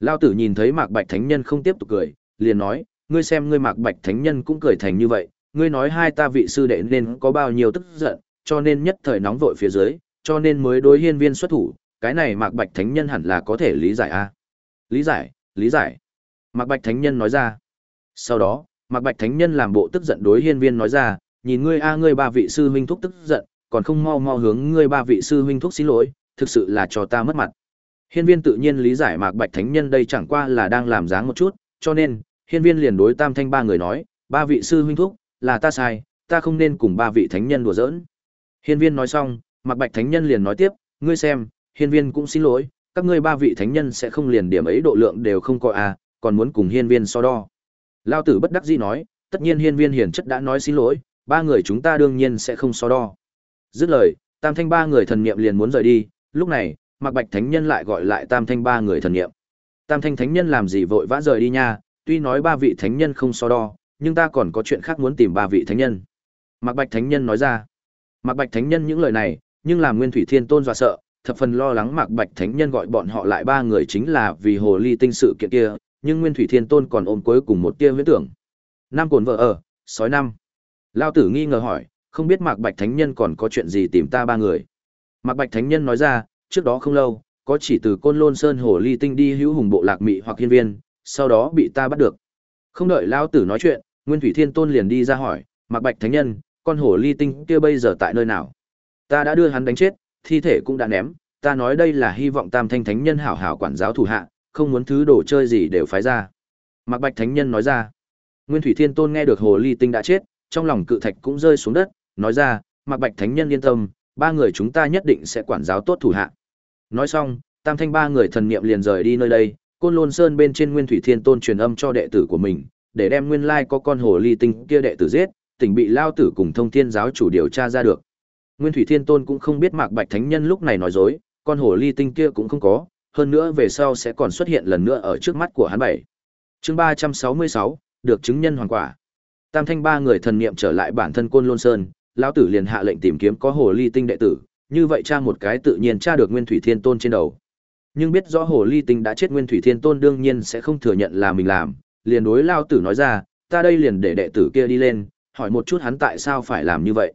Lao tử nhìn thấy Mạc Bạch Thánh Nhân không tiếp tục cười, liền nói, ngươi xem ngươi Mạc Bạch Thánh Nhân cũng cười thành như vậy, ngươi nói hai ta vị sư đệ nên có bao nhiêu tức giận, cho nên nhất thời nóng vội phía dưới, cho nên mới đối hiên viên xuất thủ, cái này Mạc Bạch Thánh Nhân hẳn là có thể lý giải a. Lý giải, lý giải. Mạc Bạch Thánh Nhân nói ra. Sau đó, Mạc Bạch Thánh Nhân làm bộ tức giận đối hiên viên nói ra, nhìn ngươi a ngươi ba vị sư huynh thúc tức giận, còn không mau mau hướng ngươi ba vị sư huynh thúc xin lỗi, thực sự là cho ta mất mặt. Hiên viên tự nhiên lý giải Mạc Bạch Thánh Nhân đây chẳng qua là đang làm dáng một chút, cho nên, hiên viên liền đối tam thanh ba người nói, ba vị sư huynh thúc, là ta sai, ta không nên cùng ba vị thánh nhân đùa giỡn. Hiên viên nói xong, Mạc Bạch Thánh Nhân liền nói tiếp, ngươi xem, hiên viên cũng xin lỗi, các ngươi ba vị thánh nhân sẽ không liền điểm ấy độ lượng đều không có à, còn muốn cùng hiên viên so đo. Lao tử bất đắc dĩ nói, tất nhiên hiên viên hiển chất đã nói xin lỗi, ba người chúng ta đương nhiên sẽ không so đo. Dứt lời, tam thanh ba người thần niệm liền muốn rời đi, lúc này, Mạc Bạch Thánh Nhân lại gọi lại tam thanh ba người thần niệm. Tam thanh thánh nhân làm gì vội vã rời đi nha, tuy nói ba vị thánh nhân không so đo, nhưng ta còn có chuyện khác muốn tìm ba vị thánh nhân. Mạc Bạch Thánh Nhân nói ra. Mạc Bạch Thánh Nhân những lời này, nhưng làm Nguyên Thủy Thiên Tôn dọa sợ, thập phần lo lắng Mạc Bạch Thánh Nhân gọi bọn họ lại ba người chính là vì hồ ly tinh sự kiện kia, nhưng Nguyên Thủy Thiên Tôn còn ôm cuối cùng một tia huyễn tưởng. Nam cồn vợ ở, sói năm. Lao tử nghi ngờ hỏi, không biết Mạc Bạch Thánh Nhân còn có chuyện gì tìm ta ba người. Mạc Bạch Thánh Nhân nói ra, trước đó không lâu, có chỉ từ Côn Lôn Sơn hồ ly tinh đi hữu hùng bộ lạc mị hoặc hiên viên, sau đó bị ta bắt được. Không đợi Lao tử nói chuyện, Nguyên Thủy Thiên Tôn liền đi ra hỏi, Mạc Bạch Thánh Nhân, con hồ ly tinh kia bây giờ tại nơi nào? Ta đã đưa hắn đánh chết, thi thể cũng đã ném, ta nói đây là hy vọng Tam Thanh Thánh Nhân hảo hảo quản giáo thủ hạ, không muốn thứ đồ chơi gì đều phái ra. Mạc Bạch Thánh Nhân nói ra. Nguyên Thủy Thiên Tôn nghe được hồ ly tinh đã chết, trong lòng cự thạch cũng rơi xuống đất, nói ra, Mạc Bạch Thánh Nhân yên tâm, ba người chúng ta nhất định sẽ quản giáo tốt thủ hạ. Nói xong, Tam Thanh ba người thần niệm liền rời đi nơi đây, Côn Lôn Sơn bên trên Nguyên Thủy Thiên Tôn truyền âm cho đệ tử của mình, để đem nguyên lai có con hồ ly tinh kia đệ tử giết, tỉnh bị lao tử cùng thông thiên giáo chủ điều tra ra được. Nguyên Thủy Thiên Tôn cũng không biết Mạc Bạch Thánh Nhân lúc này nói dối, con hồ ly tinh kia cũng không có, hơn nữa về sau sẽ còn xuất hiện lần nữa ở trước mắt của hắn bảy. Chương ba trăm sáu mươi sáu được chứng nhân hoàn quả. Tam Thanh ba người thần niệm trở lại bản thân Côn Lôn Sơn, lão tử liền hạ lệnh tìm kiếm có hồ ly tinh đệ tử, như vậy tra một cái tự nhiên tra được Nguyên Thủy Thiên Tôn trên đầu. Nhưng biết rõ hồ ly tinh đã chết Nguyên Thủy Thiên Tôn đương nhiên sẽ không thừa nhận là mình làm, liền đối lao tử nói ra, ta đây liền để đệ tử kia đi lên, hỏi một chút hắn tại sao phải làm như vậy.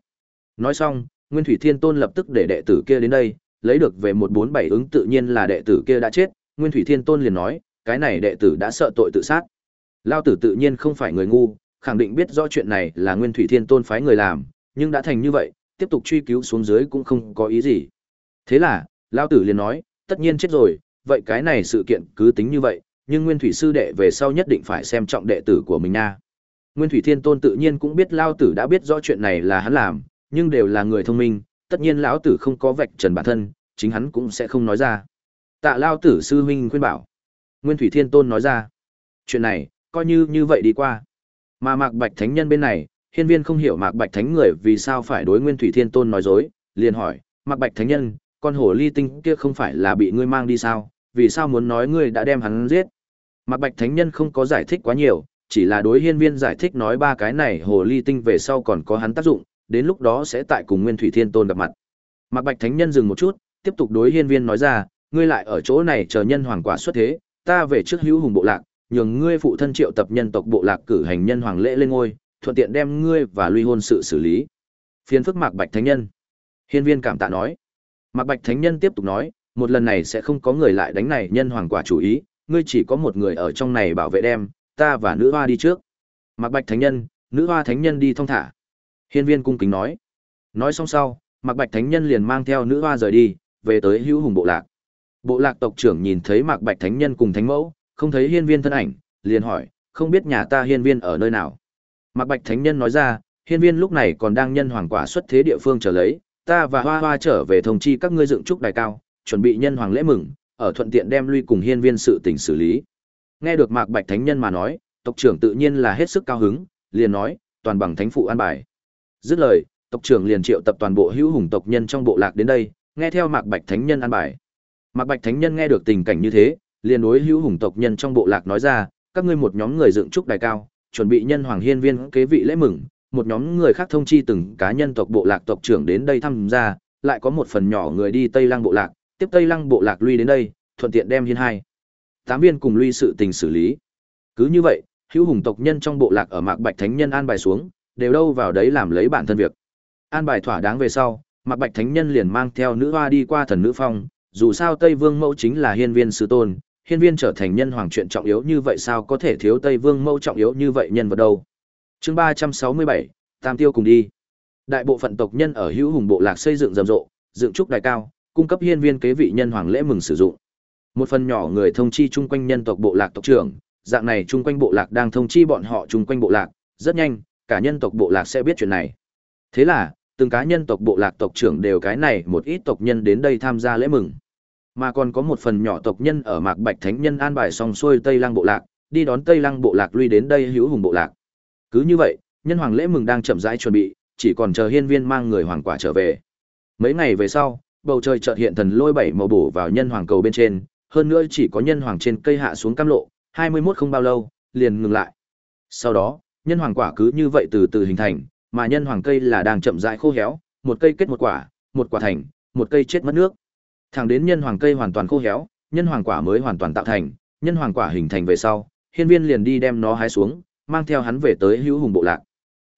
Nói xong, Nguyên Thủy Thiên Tôn lập tức để đệ tử kia đến đây, lấy được về một bốn bảy ứng tự nhiên là đệ tử kia đã chết, Nguyên Thủy Thiên Tôn liền nói, cái này đệ tử đã sợ tội tự sát. Lao tử tự nhiên không phải người ngu, khẳng định biết rõ chuyện này là Nguyên Thủy Thiên Tôn phái người làm, nhưng đã thành như vậy, tiếp tục truy cứu xuống dưới cũng không có ý gì. Thế là, Lao tử liền nói, tất nhiên chết rồi, vậy cái này sự kiện cứ tính như vậy, nhưng Nguyên Thủy sư đệ về sau nhất định phải xem trọng đệ tử của mình nha. Nguyên Thủy Thiên Tôn tự nhiên cũng biết Lao tử đã biết rõ chuyện này là hắn làm, nhưng đều là người thông minh, tất nhiên lão tử không có vạch trần bản thân, chính hắn cũng sẽ không nói ra. Tạ Lao tử sư huynh khuyên bảo. Nguyên Thủy Thiên Tôn nói ra. Chuyện này, coi như như vậy đi qua. Mà Mạc Bạch Thánh Nhân bên này, hiên viên không hiểu Mạc Bạch Thánh người vì sao phải đối Nguyên Thủy Thiên Tôn nói dối, liền hỏi, Mạc Bạch Thánh Nhân, con hổ ly tinh kia không phải là bị ngươi mang đi sao, vì sao muốn nói ngươi đã đem hắn giết? Mạc Bạch Thánh Nhân không có giải thích quá nhiều, chỉ là đối hiên viên giải thích nói ba cái này hồ ly tinh về sau còn có hắn tác dụng, đến lúc đó sẽ tại cùng Nguyên Thủy Thiên Tôn gặp mặt. Mạc Bạch Thánh Nhân dừng một chút, tiếp tục đối hiên viên nói ra, ngươi lại ở chỗ này chờ nhân hoàng quả xuất thế, ta về trước hữu hùng bộ lạc, nhường ngươi phụ thân triệu tập nhân tộc bộ lạc cử hành nhân hoàng lễ lên ngôi, thuận tiện đem ngươi và lui hôn sự xử lý. Phiên phức Mạc Bạch Thánh Nhân. Hiên viên cảm tạ nói. Mạc Bạch Thánh Nhân tiếp tục nói, một lần này sẽ không có người lại đánh này nhân hoàng quả chủ ý, ngươi chỉ có một người ở trong này bảo vệ đem, ta và nữ hoa đi trước. Mạc Bạch Thánh Nhân, nữ hoa Thánh Nhân đi thong thả. Hiên viên cung kính nói. Nói xong sau, Mạc Bạch Thánh Nhân liền mang theo nữ hoa rời đi, về tới hữu hùng bộ lạc. Bộ lạc tộc trưởng nhìn thấy Mạc Bạch Thánh Nhân cùng Thánh Mẫu, không thấy hiên viên thân ảnh, liền hỏi, không biết nhà ta hiên viên ở nơi nào. Mạc Bạch Thánh Nhân nói ra, hiên viên lúc này còn đang nhân hoàng quả xuất thế địa phương trở lấy, ta và hoa hoa trở về thông chi các ngươi dựng trúc đài cao, chuẩn bị nhân hoàng lễ mừng, ở thuận tiện đem lui cùng hiên viên sự tình xử lý. Nghe được Mạc Bạch Thánh Nhân mà nói, tộc trưởng tự nhiên là hết sức cao hứng, liền nói, toàn bằng thánh phụ an bài. Dứt lời, tộc trưởng liền triệu tập toàn bộ hữu hùng tộc nhân trong bộ lạc đến đây, nghe theo Mạc Bạch Thánh Nhân an bài. Mạc Bạch Thánh Nhân nghe được tình cảnh như thế, liền đối hữu hùng tộc nhân trong bộ lạc nói ra, các ngươi một nhóm người dựng trúc đài cao, chuẩn bị nhân hoàng hiên viên kế vị lễ mừng, một nhóm người khác thông chi từng cá nhân tộc bộ lạc tộc trưởng đến đây tham gia, lại có một phần nhỏ người đi Tây Lăng bộ lạc, tiếp Tây Lăng bộ lạc lui đến đây, thuận tiện đem hiên hai. tám viên cùng lui sự tình xử lý. Cứ như vậy, hữu hùng tộc nhân trong bộ lạc ở Mạc Bạch Thánh Nhân an bài xuống, đều đâu vào đấy làm lấy bản thân việc. An bài thỏa đáng về sau, Mạc Bạch Thánh Nhân liền mang theo nữ hoa đi qua thần nữ phong, dù sao Tây Vương Mẫu chính là hiên viên sư tôn, hiên viên trở thành nhân hoàng chuyện trọng yếu như vậy sao có thể thiếu Tây Vương mâu trọng yếu như vậy nhân vật đâu. Chương ba trăm sáu mươi bảy Tam Tiêu cùng đi. Đại bộ phận tộc nhân ở hữu hùng bộ lạc xây dựng rầm rộ, dựng trúc đài cao, cung cấp hiên viên kế vị nhân hoàng lễ mừng sử dụng. Một phần nhỏ người thông chi chung quanh nhân tộc bộ lạc tộc trưởng, dạng này chung quanh bộ lạc đang thông chi bọn họ chung quanh bộ lạc, rất nhanh, cả nhân tộc bộ lạc sẽ biết chuyện này. Thế là, từng cá nhân tộc bộ lạc tộc trưởng đều cái này một ít tộc nhân đến đây tham gia lễ mừng. Mà còn có một phần nhỏ tộc nhân ở Mạc Bạch Thánh Nhân an bài xong xuôi Tây Lăng bộ lạc, đi đón Tây Lăng bộ lạc lui đến đây hữu hùng bộ lạc. Cứ như vậy, nhân hoàng lễ mừng đang chậm rãi chuẩn bị, chỉ còn chờ hiên viên mang người hoàng quả trở về. Mấy ngày về sau, bầu trời chợt hiện thần lôi bảy màu bổ vào nhân hoàng cầu bên trên, hơn nữa chỉ có nhân hoàng trên cây hạ xuống cam lộ, 21 không bao lâu, liền ngừng lại. Sau đó, nhân hoàng quả cứ như vậy từ từ hình thành, mà nhân hoàng cây là đang chậm rãi khô héo, một cây kết một quả, một quả thành, một cây chết mất nước. Thẳng đến nhân hoàng cây hoàn toàn khô héo, nhân hoàng quả mới hoàn toàn tạo thành, nhân hoàng quả hình thành về sau, hiên viên liền đi đem nó hái xuống, mang theo hắn về tới hữu hùng bộ lạc.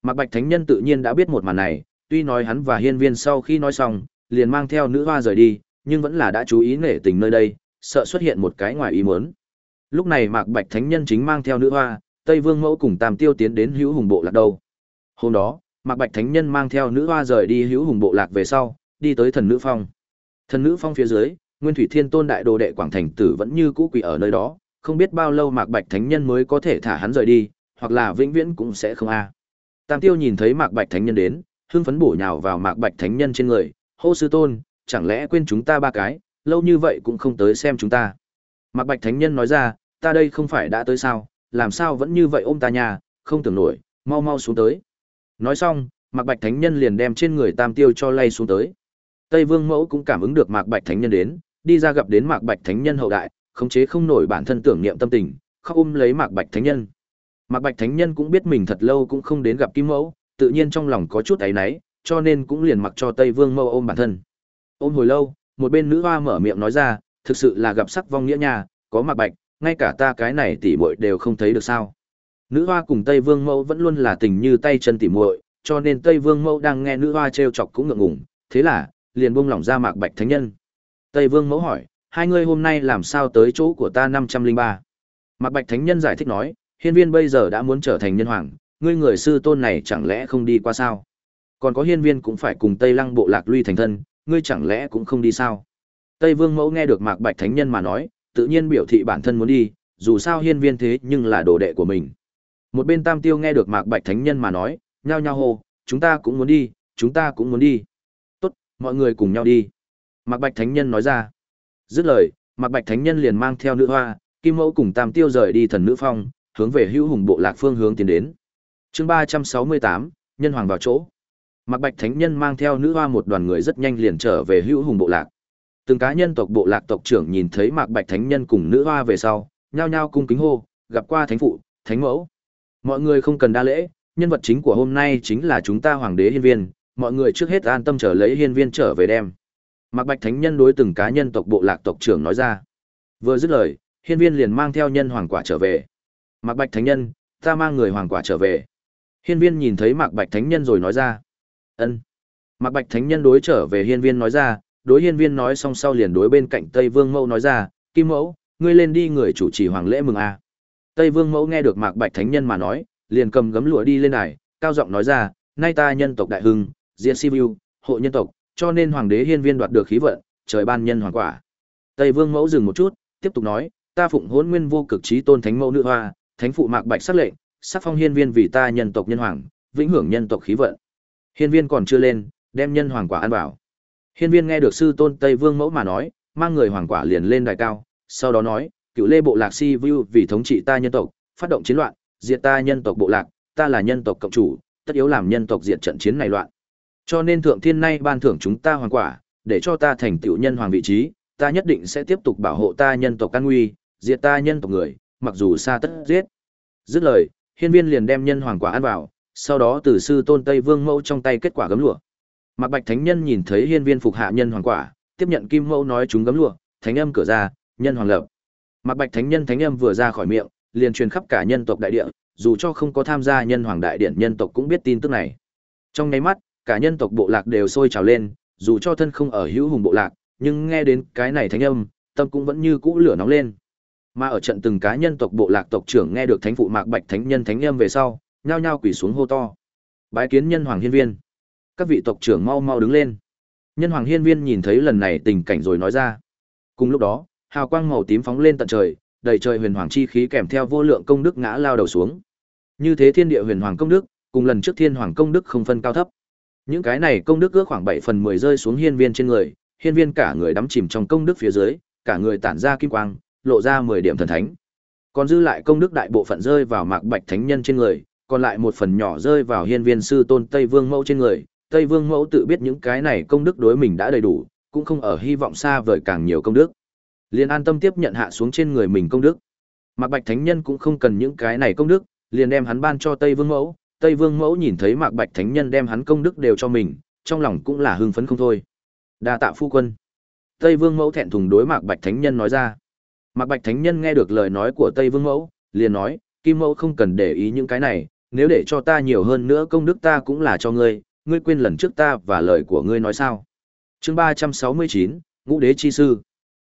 Mạc Bạch Thánh Nhân tự nhiên đã biết một màn này, tuy nói hắn và hiên viên sau khi nói xong, liền mang theo nữ hoa rời đi, nhưng vẫn là đã chú ý nể tình nơi đây, sợ xuất hiện một cái ngoài ý muốn. Lúc này Mạc Bạch Thánh Nhân chính mang theo nữ hoa, Tây Vương Mẫu cùng Tam Tiêu tiến đến Hữu Hùng Bộ Lạc đâu. Hôm đó, Mạc Bạch Thánh Nhân mang theo nữ hoa rời đi Hữu Hùng Bộ Lạc về sau, đi tới Thần Nữ Phong. Thần Nữ Phong phía dưới, Nguyên Thủy Thiên Tôn đại đồ đệ Quảng Thành Tử vẫn như cũ quỳ ở nơi đó, không biết bao lâu Mạc Bạch Thánh Nhân mới có thể thả hắn rời đi, hoặc là vĩnh viễn cũng sẽ không a. Tam Tiêu nhìn thấy Mạc Bạch Thánh Nhân đến, hưng phấn bổ nhào vào Mạc Bạch Thánh Nhân trên người, hô sư tôn, chẳng lẽ quên chúng ta ba cái, lâu như vậy cũng không tới xem chúng ta. Mạc Bạch Thánh Nhân nói ra, ta đây không phải đã tới sao, làm sao vẫn như vậy ôm ta nhà, không tưởng nổi, mau mau xuống tới. Nói xong, Mạc Bạch Thánh Nhân liền đem trên người Tam Tiêu cho lay xuống tới. Tây Vương Mẫu cũng cảm ứng được Mạc Bạch Thánh Nhân đến, đi ra gặp đến Mạc Bạch Thánh Nhân hậu đại, khống chế không nổi bản thân tưởng niệm tâm tình, khóc ôm lấy Mạc Bạch Thánh Nhân. Mạc Bạch Thánh Nhân cũng biết mình thật lâu cũng không đến gặp Kim Mẫu, tự nhiên trong lòng có chút áy náy, cho nên cũng liền mặc cho Tây Vương Mẫu ôm bản thân. Ôm hồi lâu, một bên nữ hoa mở miệng nói ra, thực sự là gặp sắc vong nghĩa nhà, có Mạc Bạch, ngay cả ta cái này tỷ muội đều không thấy được sao? Nữ hoa cùng Tây Vương Mẫu vẫn luôn là tình như tay chân tỷ muội, cho nên Tây Vương Mẫu đang nghe nữ hoa trêu chọc cũng ngượng ngùng, thế là liền buông lỏng ra Mạc Bạch thánh nhân. Tây Vương Mẫu hỏi, hai ngươi hôm nay làm sao tới chỗ của ta năm trăm linh ba? Mạc Bạch thánh nhân giải thích nói, hiên viên bây giờ đã muốn trở thành nhân hoàng, ngươi người sư tôn này chẳng lẽ không đi qua sao? Còn có hiên viên cũng phải cùng Tây Lăng bộ lạc lui thành thân, ngươi chẳng lẽ cũng không đi sao? Tây Vương Mẫu nghe được Mạc Bạch thánh nhân mà nói, tự nhiên biểu thị bản thân muốn đi, dù sao hiên viên thế nhưng là đồ đệ của mình. Một bên Tam Tiêu nghe được Mạc Bạch thánh nhân mà nói, nhao nhao hô, chúng ta cũng muốn đi, chúng ta cũng muốn đi. Mọi người cùng nhau đi. Mạc Bạch thánh nhân nói ra. Dứt lời, Mạc Bạch thánh nhân liền mang theo nữ hoa, Kim Mẫu cùng Tam Tiêu rời đi thần nữ phong, hướng về Hữu Hùng bộ lạc phương hướng tiến đến. Chương ba trăm sáu mươi tám, nhân hoàng vào chỗ. Mạc Bạch thánh nhân mang theo nữ hoa một đoàn người rất nhanh liền trở về Hữu Hùng bộ lạc. Từng cá nhân tộc bộ lạc tộc trưởng nhìn thấy Mạc Bạch thánh nhân cùng nữ hoa về sau, nhao nhao cung kính hô, gặp qua thánh phụ, thánh mẫu. Mọi người không cần đa lễ, nhân vật chính của hôm nay chính là chúng ta hoàng đế hiên viên, mọi người trước hết an tâm trở lấy hiên viên trở về đem. Mạc Bạch thánh nhân đối từng cá nhân tộc bộ lạc tộc trưởng nói ra. Vừa dứt lời, hiên viên liền mang theo nhân hoàng quả trở về. Mạc Bạch thánh nhân, ta mang người hoàng quả trở về. Hiên viên nhìn thấy Mạc Bạch thánh nhân rồi nói ra. Ân. Mạc Bạch thánh nhân đối trở về hiên viên nói ra, đối hiên viên nói xong sau liền đối bên cạnh Tây Vương Mẫu nói ra, Kim Mẫu, ngươi lên đi người chủ trì hoàng lễ mừng a. Tây Vương Mẫu nghe được Mạc Bạch Thánh Nhân mà nói, liền cầm gấm lụa đi lên đài, cao giọng nói ra, nay ta nhân tộc đại hưng, diện Sibiu, hộ nhân tộc, cho nên hoàng đế hiên viên đoạt được khí vận, trời ban nhân hoàng quả. Tây Vương Mẫu dừng một chút, tiếp tục nói, ta phụng hỗn nguyên vô cực trí tôn thánh mẫu nữ hoa, thánh phụ Mạc Bạch sắc lệnh, sắc phong hiên viên vì ta nhân tộc nhân hoàng, vĩnh hưởng nhân tộc khí vận. Hiên viên còn chưa lên, đem nhân hoàng quả ăn vào. Hiên viên nghe được sư tôn Tây Vương mẫu mà nói, mang người hoàng quả liền lên đài cao, sau đó nói, cựu lê bộ lạc si vu vì thống trị ta nhân tộc, phát động chiến loạn, diệt ta nhân tộc bộ lạc, ta là nhân tộc cộng chủ, tất yếu làm nhân tộc diệt trận chiến này loạn. Cho nên thượng thiên nay ban thưởng chúng ta hoàng quả, để cho ta thành tựu nhân hoàng vị trí, ta nhất định sẽ tiếp tục bảo hộ ta nhân tộc căn nguy, diệt ta nhân tộc người, mặc dù xa tất giết. Dứt lời, hiên viên liền đem nhân hoàng quả ăn vào, sau đó từ sư tôn Tây Vương mẫu trong tay kết quả gấm lụa. Mạc Bạch Thánh Nhân nhìn thấy hiên viên phục hạ nhân hoàng quả, tiếp nhận kim mẫu nói chúng gấm lụa, thánh âm cửa ra, nhân hoàng lập. Mạc Bạch Thánh Nhân thánh âm vừa ra khỏi miệng, liền truyền khắp cả nhân tộc đại địa, dù cho không có tham gia nhân hoàng đại điện nhân tộc cũng biết tin tức này. Trong nháy mắt, cả nhân tộc bộ lạc đều sôi trào lên, dù cho thân không ở hữu hùng bộ lạc, nhưng nghe đến cái này thánh âm, tâm cũng vẫn như cũ lửa nóng lên. Mà ở trận từng cá nhân tộc bộ lạc tộc trưởng nghe được thánh phụ Mạc Bạch Thánh Nhân thánh âm về sau, nhao nhao quỳ xuống hô to. Bái kiến nhân hoàng hiên viên. Các vị tộc trưởng mau mau đứng lên. Nhân hoàng hiên viên nhìn thấy lần này tình cảnh rồi nói ra. Cùng lúc đó, hào quang màu tím phóng lên tận trời, đầy trời huyền hoàng chi khí kèm theo vô lượng công đức ngã lao đầu xuống. Như thế thiên địa huyền hoàng công đức, cùng lần trước thiên hoàng công đức không phân cao thấp. Những cái này công đức ước khoảng 7 phần 10 rơi xuống hiên viên trên người, hiên viên cả người đắm chìm trong công đức phía dưới, cả người tản ra kim quang, lộ ra 10 điểm thần thánh. Còn dư lại công đức đại bộ phận rơi vào Mạc Bạch Thánh Nhân trên người, còn lại một phần nhỏ rơi vào hiên viên sư tôn Tây Vương Mẫu trên người. Tây Vương Mẫu tự biết những cái này công đức đối mình đã đầy đủ, cũng không ở hy vọng xa vời càng nhiều công đức. Liền an tâm tiếp nhận hạ xuống trên người mình công đức. Mạc Bạch Thánh Nhân cũng không cần những cái này công đức, liền đem hắn ban cho Tây Vương Mẫu. Tây Vương Mẫu nhìn thấy Mạc Bạch Thánh Nhân đem hắn công đức đều cho mình, trong lòng cũng là hưng phấn không thôi. Đa tạ phu quân. Tây Vương Mẫu thẹn thùng đối Mạc Bạch Thánh Nhân nói ra. Mạc Bạch Thánh Nhân nghe được lời nói của Tây Vương Mẫu, liền nói, Kim Mẫu không cần để ý những cái này, nếu để cho ta nhiều hơn nữa công đức ta cũng là cho ngươi, ngươi quên lần trước ta và lời của ngươi nói sao. chương ba trăm sáu mươi chín, Ngũ Đế Chi Sư.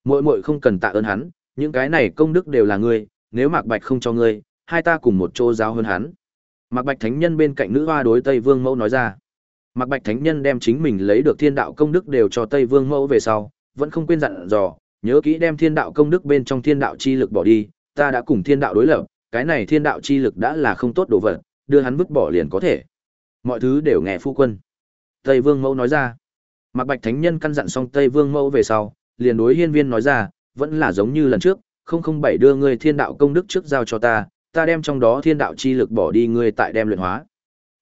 Muội muội không cần tạ ơn hắn, những cái này công đức đều là ngươi, nếu Mạc Bạch không cho ngươi, hai ta cùng một chỗ giáo hơn hắn. Mạc Bạch Thánh Nhân bên cạnh nữ hoa đối Tây Vương Mẫu nói ra. Mạc Bạch Thánh Nhân đem chính mình lấy được thiên đạo công đức đều cho Tây Vương Mẫu về sau, vẫn không quên dặn dò, nhớ kỹ đem thiên đạo công đức bên trong thiên đạo chi lực bỏ đi, ta đã cùng thiên đạo đối lập, cái này thiên đạo chi lực đã là không tốt đồ vật, đưa hắn vứt bỏ liền có thể. Mọi thứ đều nghe phu quân. Tây Vương Mẫu nói ra. Mạc Bạch Thánh Nhân căn dặn xong Tây Vương Mẫu về sau, liền đối hiên viên nói ra, vẫn là giống như lần trước, không không bảy đưa ngươi thiên đạo công đức trước giao cho ta, ta đem trong đó thiên đạo chi lực bỏ đi ngươi tại đem luyện hóa.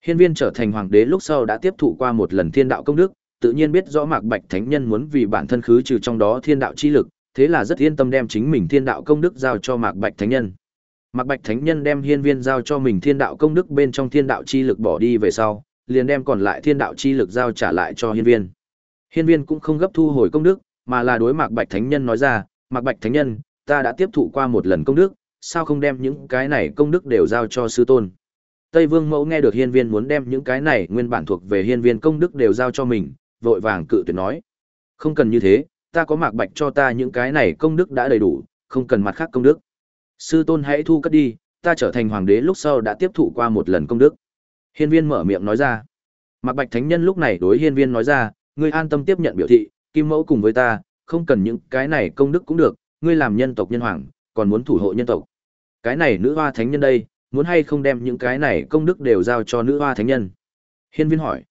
Hiên viên trở thành hoàng đế lúc sau đã tiếp thụ qua một lần thiên đạo công đức, tự nhiên biết rõ Mạc Bạch Thánh Nhân muốn vì bản thân khứ trừ trong đó thiên đạo chi lực, thế là rất yên tâm đem chính mình thiên đạo công đức giao cho Mạc Bạch Thánh Nhân. Mạc Bạch Thánh Nhân đem hiên viên giao cho mình thiên đạo công đức bên trong thiên đạo chi lực bỏ đi về sau, liền đem còn lại thiên đạo chi lực giao trả lại cho hiên viên. Hiên viên cũng không gấp thu hồi công đức, mà là đối Mạc Bạch Thánh Nhân nói ra, Mạc Bạch Thánh Nhân, ta đã tiếp thụ qua một lần công đức, sao không đem những cái này công đức đều giao cho sư tôn. Tây Vương Mẫu nghe được hiên viên muốn đem những cái này nguyên bản thuộc về hiên viên công đức đều giao cho mình, vội vàng cự tuyệt nói. Không cần như thế, ta có Mạc Bạch cho ta những cái này công đức đã đầy đủ, không cần mặt khác công đức. Sư tôn hãy thu cất đi, ta trở thành hoàng đế lúc sau đã tiếp thụ qua một lần công đức. Hiên viên mở miệng nói ra. Mạc Bạch Thánh Nhân lúc này đối hiên viên nói ra, ngươi an tâm tiếp nhận biểu thị, kim mẫu cùng với ta, không cần những cái này công đức cũng được, ngươi làm nhân tộc nhân hoàng, còn muốn thủ hộ nhân tộc. Cái này nữ hoa thánh nhân đây, muốn hay không đem những cái này công đức đều giao cho nữ hoa thánh nhân. Hiên viên hỏi,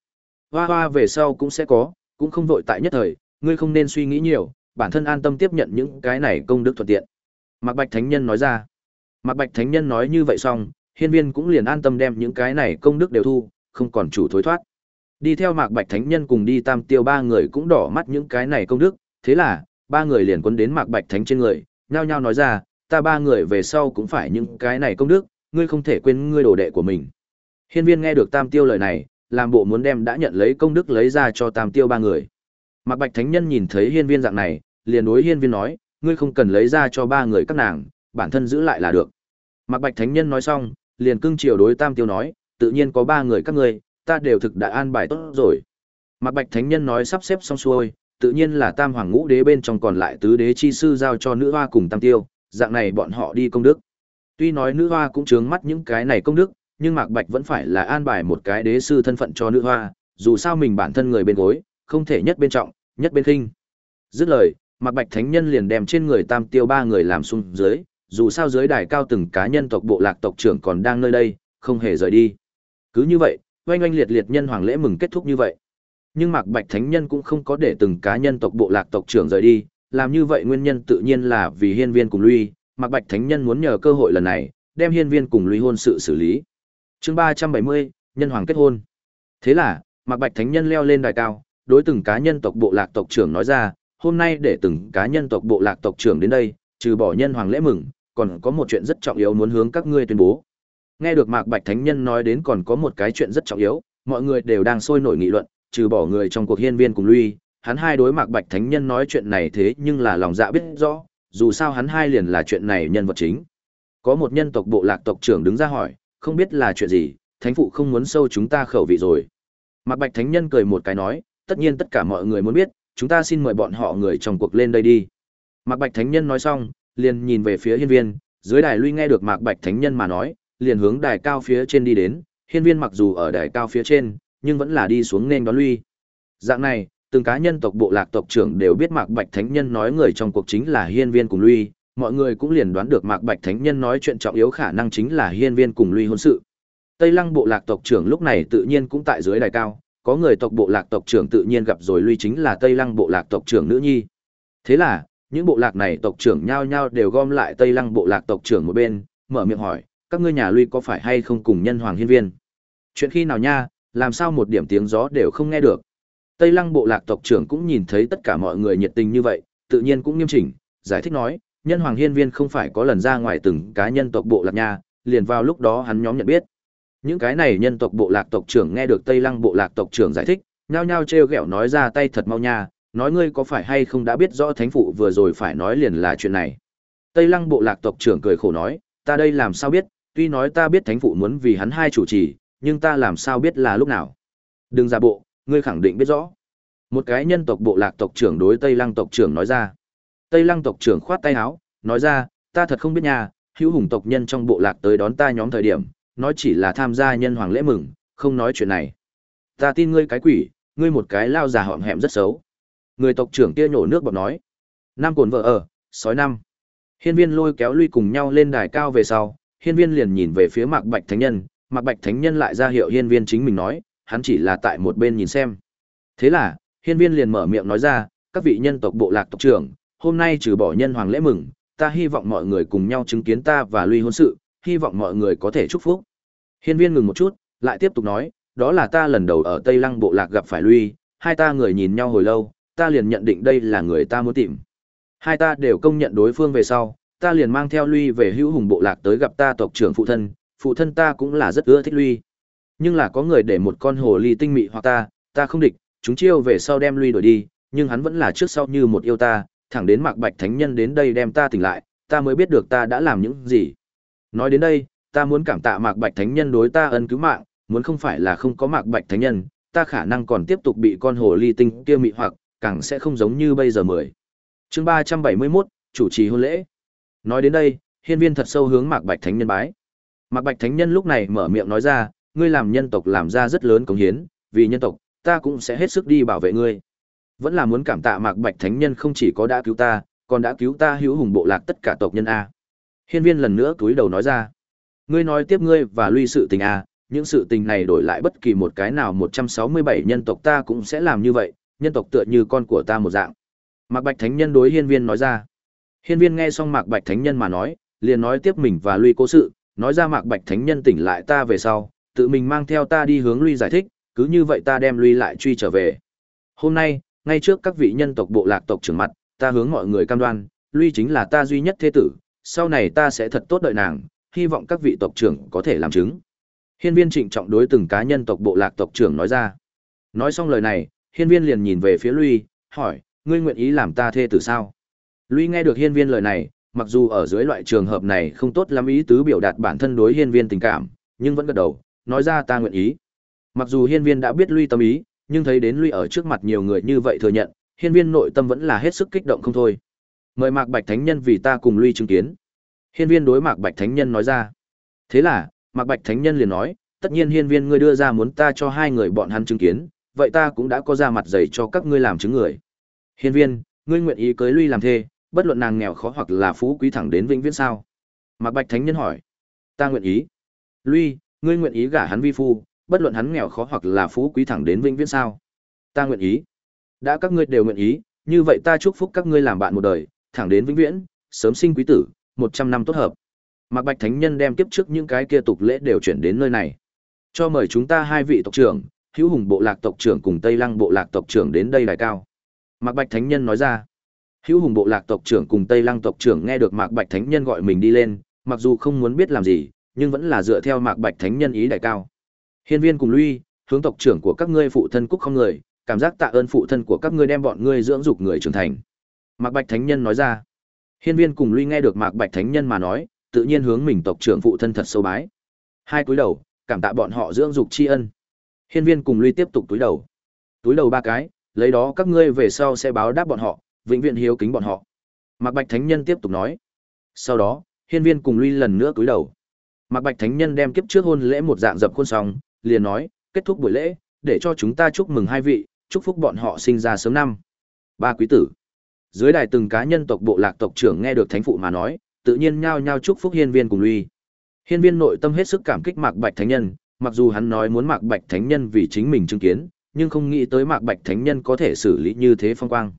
hoa hoa về sau cũng sẽ có, cũng không vội tại nhất thời, ngươi không nên suy nghĩ nhiều, bản thân an tâm tiếp nhận những cái này công đức thuận tiện. Mạc Bạch Thánh Nhân nói ra. Mạc Bạch Thánh Nhân nói như vậy xong, hiên viên cũng liền an tâm đem những cái này công đức đều thu, không còn chủ thối thoát. Đi theo Mạc Bạch Thánh Nhân cùng đi tam tiêu ba người cũng đỏ mắt những cái này công đức, thế là, ba người liền quấn đến Mạc Bạch Thánh trên người, nhao nhao nói ra, ta ba người về sau cũng phải những cái này công đức, ngươi không thể quên ngươi đồ đệ của mình. Hiên viên nghe được tam tiêu lời này, làm bộ muốn đem đã nhận lấy công đức lấy ra cho tam tiêu ba người. Mạc Bạch Thánh Nhân nhìn thấy hiên viên dạng này, liền đối hiên viên nói, ngươi không cần lấy ra cho ba người các nàng, bản thân giữ lại là được. Mạc Bạch Thánh Nhân nói xong, liền cưng chiều đối Tam Tiêu nói, tự nhiên có ba người các ngươi, ta đều thực đã an bài tốt rồi. Mạc Bạch Thánh Nhân nói sắp xếp xong xuôi, tự nhiên là Tam Hoàng Ngũ Đế bên trong còn lại tứ đế chi sư giao cho nữ hoa cùng Tam Tiêu, dạng này bọn họ đi công đức. Tuy nói nữ hoa cũng trướng mắt những cái này công đức, nhưng Mạc Bạch vẫn phải là an bài một cái đế sư thân phận cho nữ hoa, dù sao mình bản thân người bên gối, không thể nhất bên trọng, nhất bên khinh. Dứt lời, Mạc Bạch Thánh Nhân liền đem trên người Tam Tiêu ba người làm xuống dưới, dù sao dưới đài cao từng cá nhân tộc bộ lạc tộc trưởng còn đang nơi đây, không hề rời đi. Cứ như vậy, oanh oanh liệt liệt nhân hoàng lễ mừng kết thúc như vậy. Nhưng Mạc Bạch Thánh Nhân cũng không có để từng cá nhân tộc bộ lạc tộc trưởng rời đi, làm như vậy nguyên nhân tự nhiên là vì hiên viên cùng lui, Mạc Bạch Thánh Nhân muốn nhờ cơ hội lần này, đem hiên viên cùng lui hôn sự xử lý. Chương ba trăm bảy mươi nhân hoàng kết hôn. Thế là, Mạc Bạch Thánh Nhân leo lên đài cao, đối từng cá nhân tộc bộ lạc tộc trưởng nói ra, hôm nay để từng cá nhân tộc bộ lạc tộc trưởng đến đây, trừ bỏ nhân hoàng lễ mừng, còn có một chuyện rất trọng yếu muốn hướng các ngươi tuyên bố. Nghe được Mạc Bạch Thánh Nhân nói đến còn có một cái chuyện rất trọng yếu, mọi người đều đang sôi nổi nghị luận, trừ bỏ người trong cuộc hiên viên cùng lui, hắn hai đối Mạc Bạch Thánh Nhân nói chuyện này thế nhưng là lòng dạ biết rõ, dù sao hắn hai liền là chuyện này nhân vật chính. Có một nhân tộc bộ lạc tộc trưởng đứng ra hỏi, không biết là chuyện gì, thánh phụ không muốn sâu chúng ta khẩu vị rồi. Mạc Bạch Thánh Nhân cười một cái nói, tất nhiên tất cả mọi người muốn biết, chúng ta xin mời bọn họ người trong cuộc lên đây đi. Mạc Bạch Thánh Nhân nói xong, liền nhìn về phía hiên viên, dưới đài lui nghe được Mạc Bạch Thánh Nhân mà nói, liền hướng đài cao phía trên đi đến, hiên viên mặc dù ở đài cao phía trên, nhưng vẫn là đi xuống nên đón lui. Dạng này, từng cá nhân tộc bộ lạc tộc trưởng đều biết Mạc Bạch Thánh Nhân nói người trong cuộc chính là hiên viên cùng lui, mọi người cũng liền đoán được Mạc Bạch Thánh Nhân nói chuyện trọng yếu khả năng chính là hiên viên cùng lui hôn sự. Tây Lăng bộ lạc tộc trưởng lúc này tự nhiên cũng tại dưới đài cao, có người tộc bộ lạc tộc trưởng tự nhiên gặp rồi lui chính là Tây Lăng bộ lạc tộc trưởng nữ nhi. Thế là, những bộ lạc này tộc trưởng nhao nhao đều gom lại Tây Lăng bộ lạc tộc trưởng một bên, mở miệng hỏi, các ngươi nhà lui có phải hay không cùng nhân hoàng hiên viên? Chuyện khi nào nha, làm sao một điểm tiếng gió đều không nghe được? Tây Lăng bộ lạc tộc trưởng cũng nhìn thấy tất cả mọi người nhiệt tình như vậy, tự nhiên cũng nghiêm chỉnh, giải thích nói, nhân hoàng hiên viên không phải có lần ra ngoài từng cá nhân tộc bộ lạc nha, liền vào lúc đó hắn nhóm nhận biết. Những cái này nhân tộc bộ lạc tộc trưởng nghe được Tây Lăng bộ lạc tộc trưởng giải thích, nhao nhao trêu ghẹo nói ra tay thật mau nha, nói ngươi có phải hay không đã biết rõ thánh phụ vừa rồi phải nói liền là chuyện này. Tây Lăng bộ lạc tộc trưởng cười khổ nói, ta đây làm sao biết, tuy nói ta biết thánh phụ muốn vì hắn hai chủ trì, nhưng ta làm sao biết là lúc nào. Đừng giả bộ, ngươi khẳng định biết rõ. Một cái nhân tộc bộ lạc tộc trưởng đối Tây Lăng tộc trưởng nói ra. Tây Lăng tộc trưởng khoát tay áo, nói ra, ta thật không biết nha, hữu hùng tộc nhân trong bộ lạc tới đón ta nhóm thời điểm, nói chỉ là tham gia nhân hoàng lễ mừng, không nói chuyện này. Ta tin ngươi cái quỷ, ngươi một cái lao già họm hẹm rất xấu. Người tộc trưởng kia nhổ nước bọt nói. Nam cồn vợ ở, sói năm. Hiên viên lôi kéo lui cùng nhau lên đài cao về sau, hiên viên liền nhìn về phía mạc bạch thánh nhân, mạc bạch thánh nhân lại ra hiệu hiên viên chính mình nói, hắn chỉ là tại một bên nhìn xem. Thế là, hiên viên liền mở miệng nói ra, các vị nhân tộc bộ lạc tộc trưởng, hôm nay trừ bỏ nhân hoàng lễ mừng, ta hy vọng mọi người cùng nhau chứng kiến ta và lui hôn sự, hy vọng mọi người có thể chúc phúc. Hiên viên ngừng một chút, lại tiếp tục nói, đó là ta lần đầu ở Tây Lăng bộ lạc gặp phải lui, hai ta người nhìn nhau hồi lâu, ta liền nhận định đây là người ta muốn tìm. Hai ta đều công nhận đối phương về sau, ta liền mang theo lui về hữu hùng bộ lạc tới gặp ta tộc trưởng phụ thân, phụ thân ta cũng là rất ưa thích lui. Nhưng là có người để một con hồ ly tinh mị hoặc ta, ta không địch, chúng chiêu về sau đem lui đuổi đi, nhưng hắn vẫn là trước sau như một yêu ta, thẳng đến Mạc Bạch Thánh Nhân đến đây đem ta tỉnh lại, ta mới biết được ta đã làm những gì. Nói đến đây, ta muốn cảm tạ Mạc Bạch Thánh Nhân đối ta ân cứu mạng, muốn không phải là không có Mạc Bạch Thánh Nhân, ta khả năng còn tiếp tục bị con hồ ly tinh kia mị hoặc, càng sẽ không giống như bây giờ mười. Chương ba trăm bảy mươi 371, chủ trì hôn lễ. Nói đến đây, hiên viên thật sâu hướng Mạc Bạch Thánh Nhân bái. Mạc Bạch Thánh Nhân lúc này mở miệng nói ra, ngươi làm nhân tộc làm ra rất lớn công hiến, vì nhân tộc, ta cũng sẽ hết sức đi bảo vệ ngươi. Vẫn là muốn cảm tạ Mạc Bạch Thánh Nhân không chỉ có đã cứu ta, còn đã cứu ta hữu hùng bộ lạc tất cả tộc nhân a. Hiên viên lần nữa cúi đầu nói ra, ngươi nói tiếp ngươi và luy sự tình a, những sự tình này đổi lại bất kỳ một cái nào 167 nhân tộc ta cũng sẽ làm như vậy, nhân tộc tựa như con của ta một dạng. Mạc Bạch Thánh Nhân đối hiên viên nói ra. Hiên viên nghe xong Mạc Bạch Thánh Nhân mà nói, liền nói tiếp mình và Luy cố sự, nói ra Mạc Bạch Thánh Nhân tỉnh lại ta về sau, tự mình mang theo ta đi hướng lui giải thích, cứ như vậy ta đem lui lại truy trở về. Hôm nay, ngay trước các vị nhân tộc bộ lạc tộc trưởng mặt, ta hướng mọi người cam đoan, lui chính là ta duy nhất thế tử, sau này ta sẽ thật tốt đợi nàng, hy vọng các vị tộc trưởng có thể làm chứng. Hiên viên trịnh trọng đối từng cá nhân tộc bộ lạc tộc trưởng nói ra. Nói xong lời này, hiên viên liền nhìn về phía lui, hỏi, ngươi nguyện ý làm ta thê tử sao? Lui nghe được hiên viên lời này, mặc dù ở dưới loại trường hợp này không tốt lắm ý tứ biểu đạt bản thân đối hiên viên tình cảm, nhưng vẫn gật đầu, nói ra ta nguyện ý. Mặc dù hiên viên đã biết Lui tâm ý, nhưng thấy đến Lui ở trước mặt nhiều người như vậy thừa nhận, hiên viên nội tâm vẫn là hết sức kích động không thôi. Mời Mạc Bạch Thánh Nhân vì ta cùng Lui chứng kiến. Hiên viên đối Mạc Bạch Thánh Nhân nói ra. Thế là, Mạc Bạch Thánh Nhân liền nói, tất nhiên hiên viên ngươi đưa ra muốn ta cho hai người bọn hắn chứng kiến, vậy ta cũng đã có ra mặt giày cho các ngươi làm chứng người. Hiên viên, ngươi nguyện ý cưới Lui làm thê, bất luận nàng nghèo khó hoặc là phú quý thẳng đến vĩnh viễn sao? Mạc Bạch Thánh Nhân hỏi. Ta nguyện ý. Lui ngươi nguyện ý gả hắn vi phu, bất luận hắn nghèo khó hoặc là phú quý thẳng đến vĩnh viễn sao? Ta nguyện ý. Đã các ngươi đều nguyện ý, như vậy ta chúc phúc các ngươi làm bạn một đời, thẳng đến vĩnh viễn, sớm sinh quý tử, một trăm năm tốt hợp. Mạc Bạch Thánh Nhân đem tiếp trước những cái kia tục lễ đều chuyển đến nơi này. Cho mời chúng ta hai vị tộc trưởng, Hữu Hùng bộ lạc tộc trưởng cùng Tây Lăng bộ lạc tộc trưởng đến đây đài cao. Mạc Bạch Thánh Nhân nói ra. Hữu Hùng bộ lạc tộc trưởng cùng Tây Lăng tộc trưởng nghe được Mạc Bạch Thánh Nhân gọi mình đi lên, mặc dù không muốn biết làm gì, nhưng vẫn là dựa theo Mạc Bạch Thánh Nhân ý đại cao. Hiên Viên cùng Lui, hướng tộc trưởng của các ngươi phụ thân cúc không người, cảm giác tạ ơn phụ thân của các ngươi đem bọn ngươi dưỡng dục người trưởng thành. Mạc Bạch Thánh Nhân nói ra. Hiên viên cùng Lui nghe được Mạc Bạch Thánh Nhân mà nói, tự nhiên hướng mình tộc trưởng phụ thân thật sâu bái. Hai cúi đầu, cảm tạ bọn họ dưỡng dục tri ân. Hiên viên cùng Lui tiếp tục túi đầu. Túi đầu ba cái, lấy đó các ngươi về sau sẽ báo đáp bọn họ, vĩnh viễn hiếu kính bọn họ. Mạc Bạch Thánh Nhân tiếp tục nói. Sau đó, hiên viên cùng Lui lần nữa túi đầu. Mạc Bạch Thánh Nhân đem kiếp trước hôn lễ một dạng dập khuôn xong, liền nói, kết thúc buổi lễ, để cho chúng ta chúc mừng hai vị, chúc phúc bọn họ sinh ra sớm năm. Ba quý tử. Dưới đài từng cá nhân tộc bộ lạc tộc trưởng nghe được thánh phụ mà nói, tự nhiên nhao nhao chúc phúc hiên viên cùng Lui Hiên viên nội tâm hết sức cảm kích Mạc Bạch Thánh Nhân, mặc dù hắn nói muốn Mạc Bạch Thánh Nhân vì chính mình chứng kiến, nhưng không nghĩ tới Mạc Bạch Thánh Nhân có thể xử lý như thế phong quang.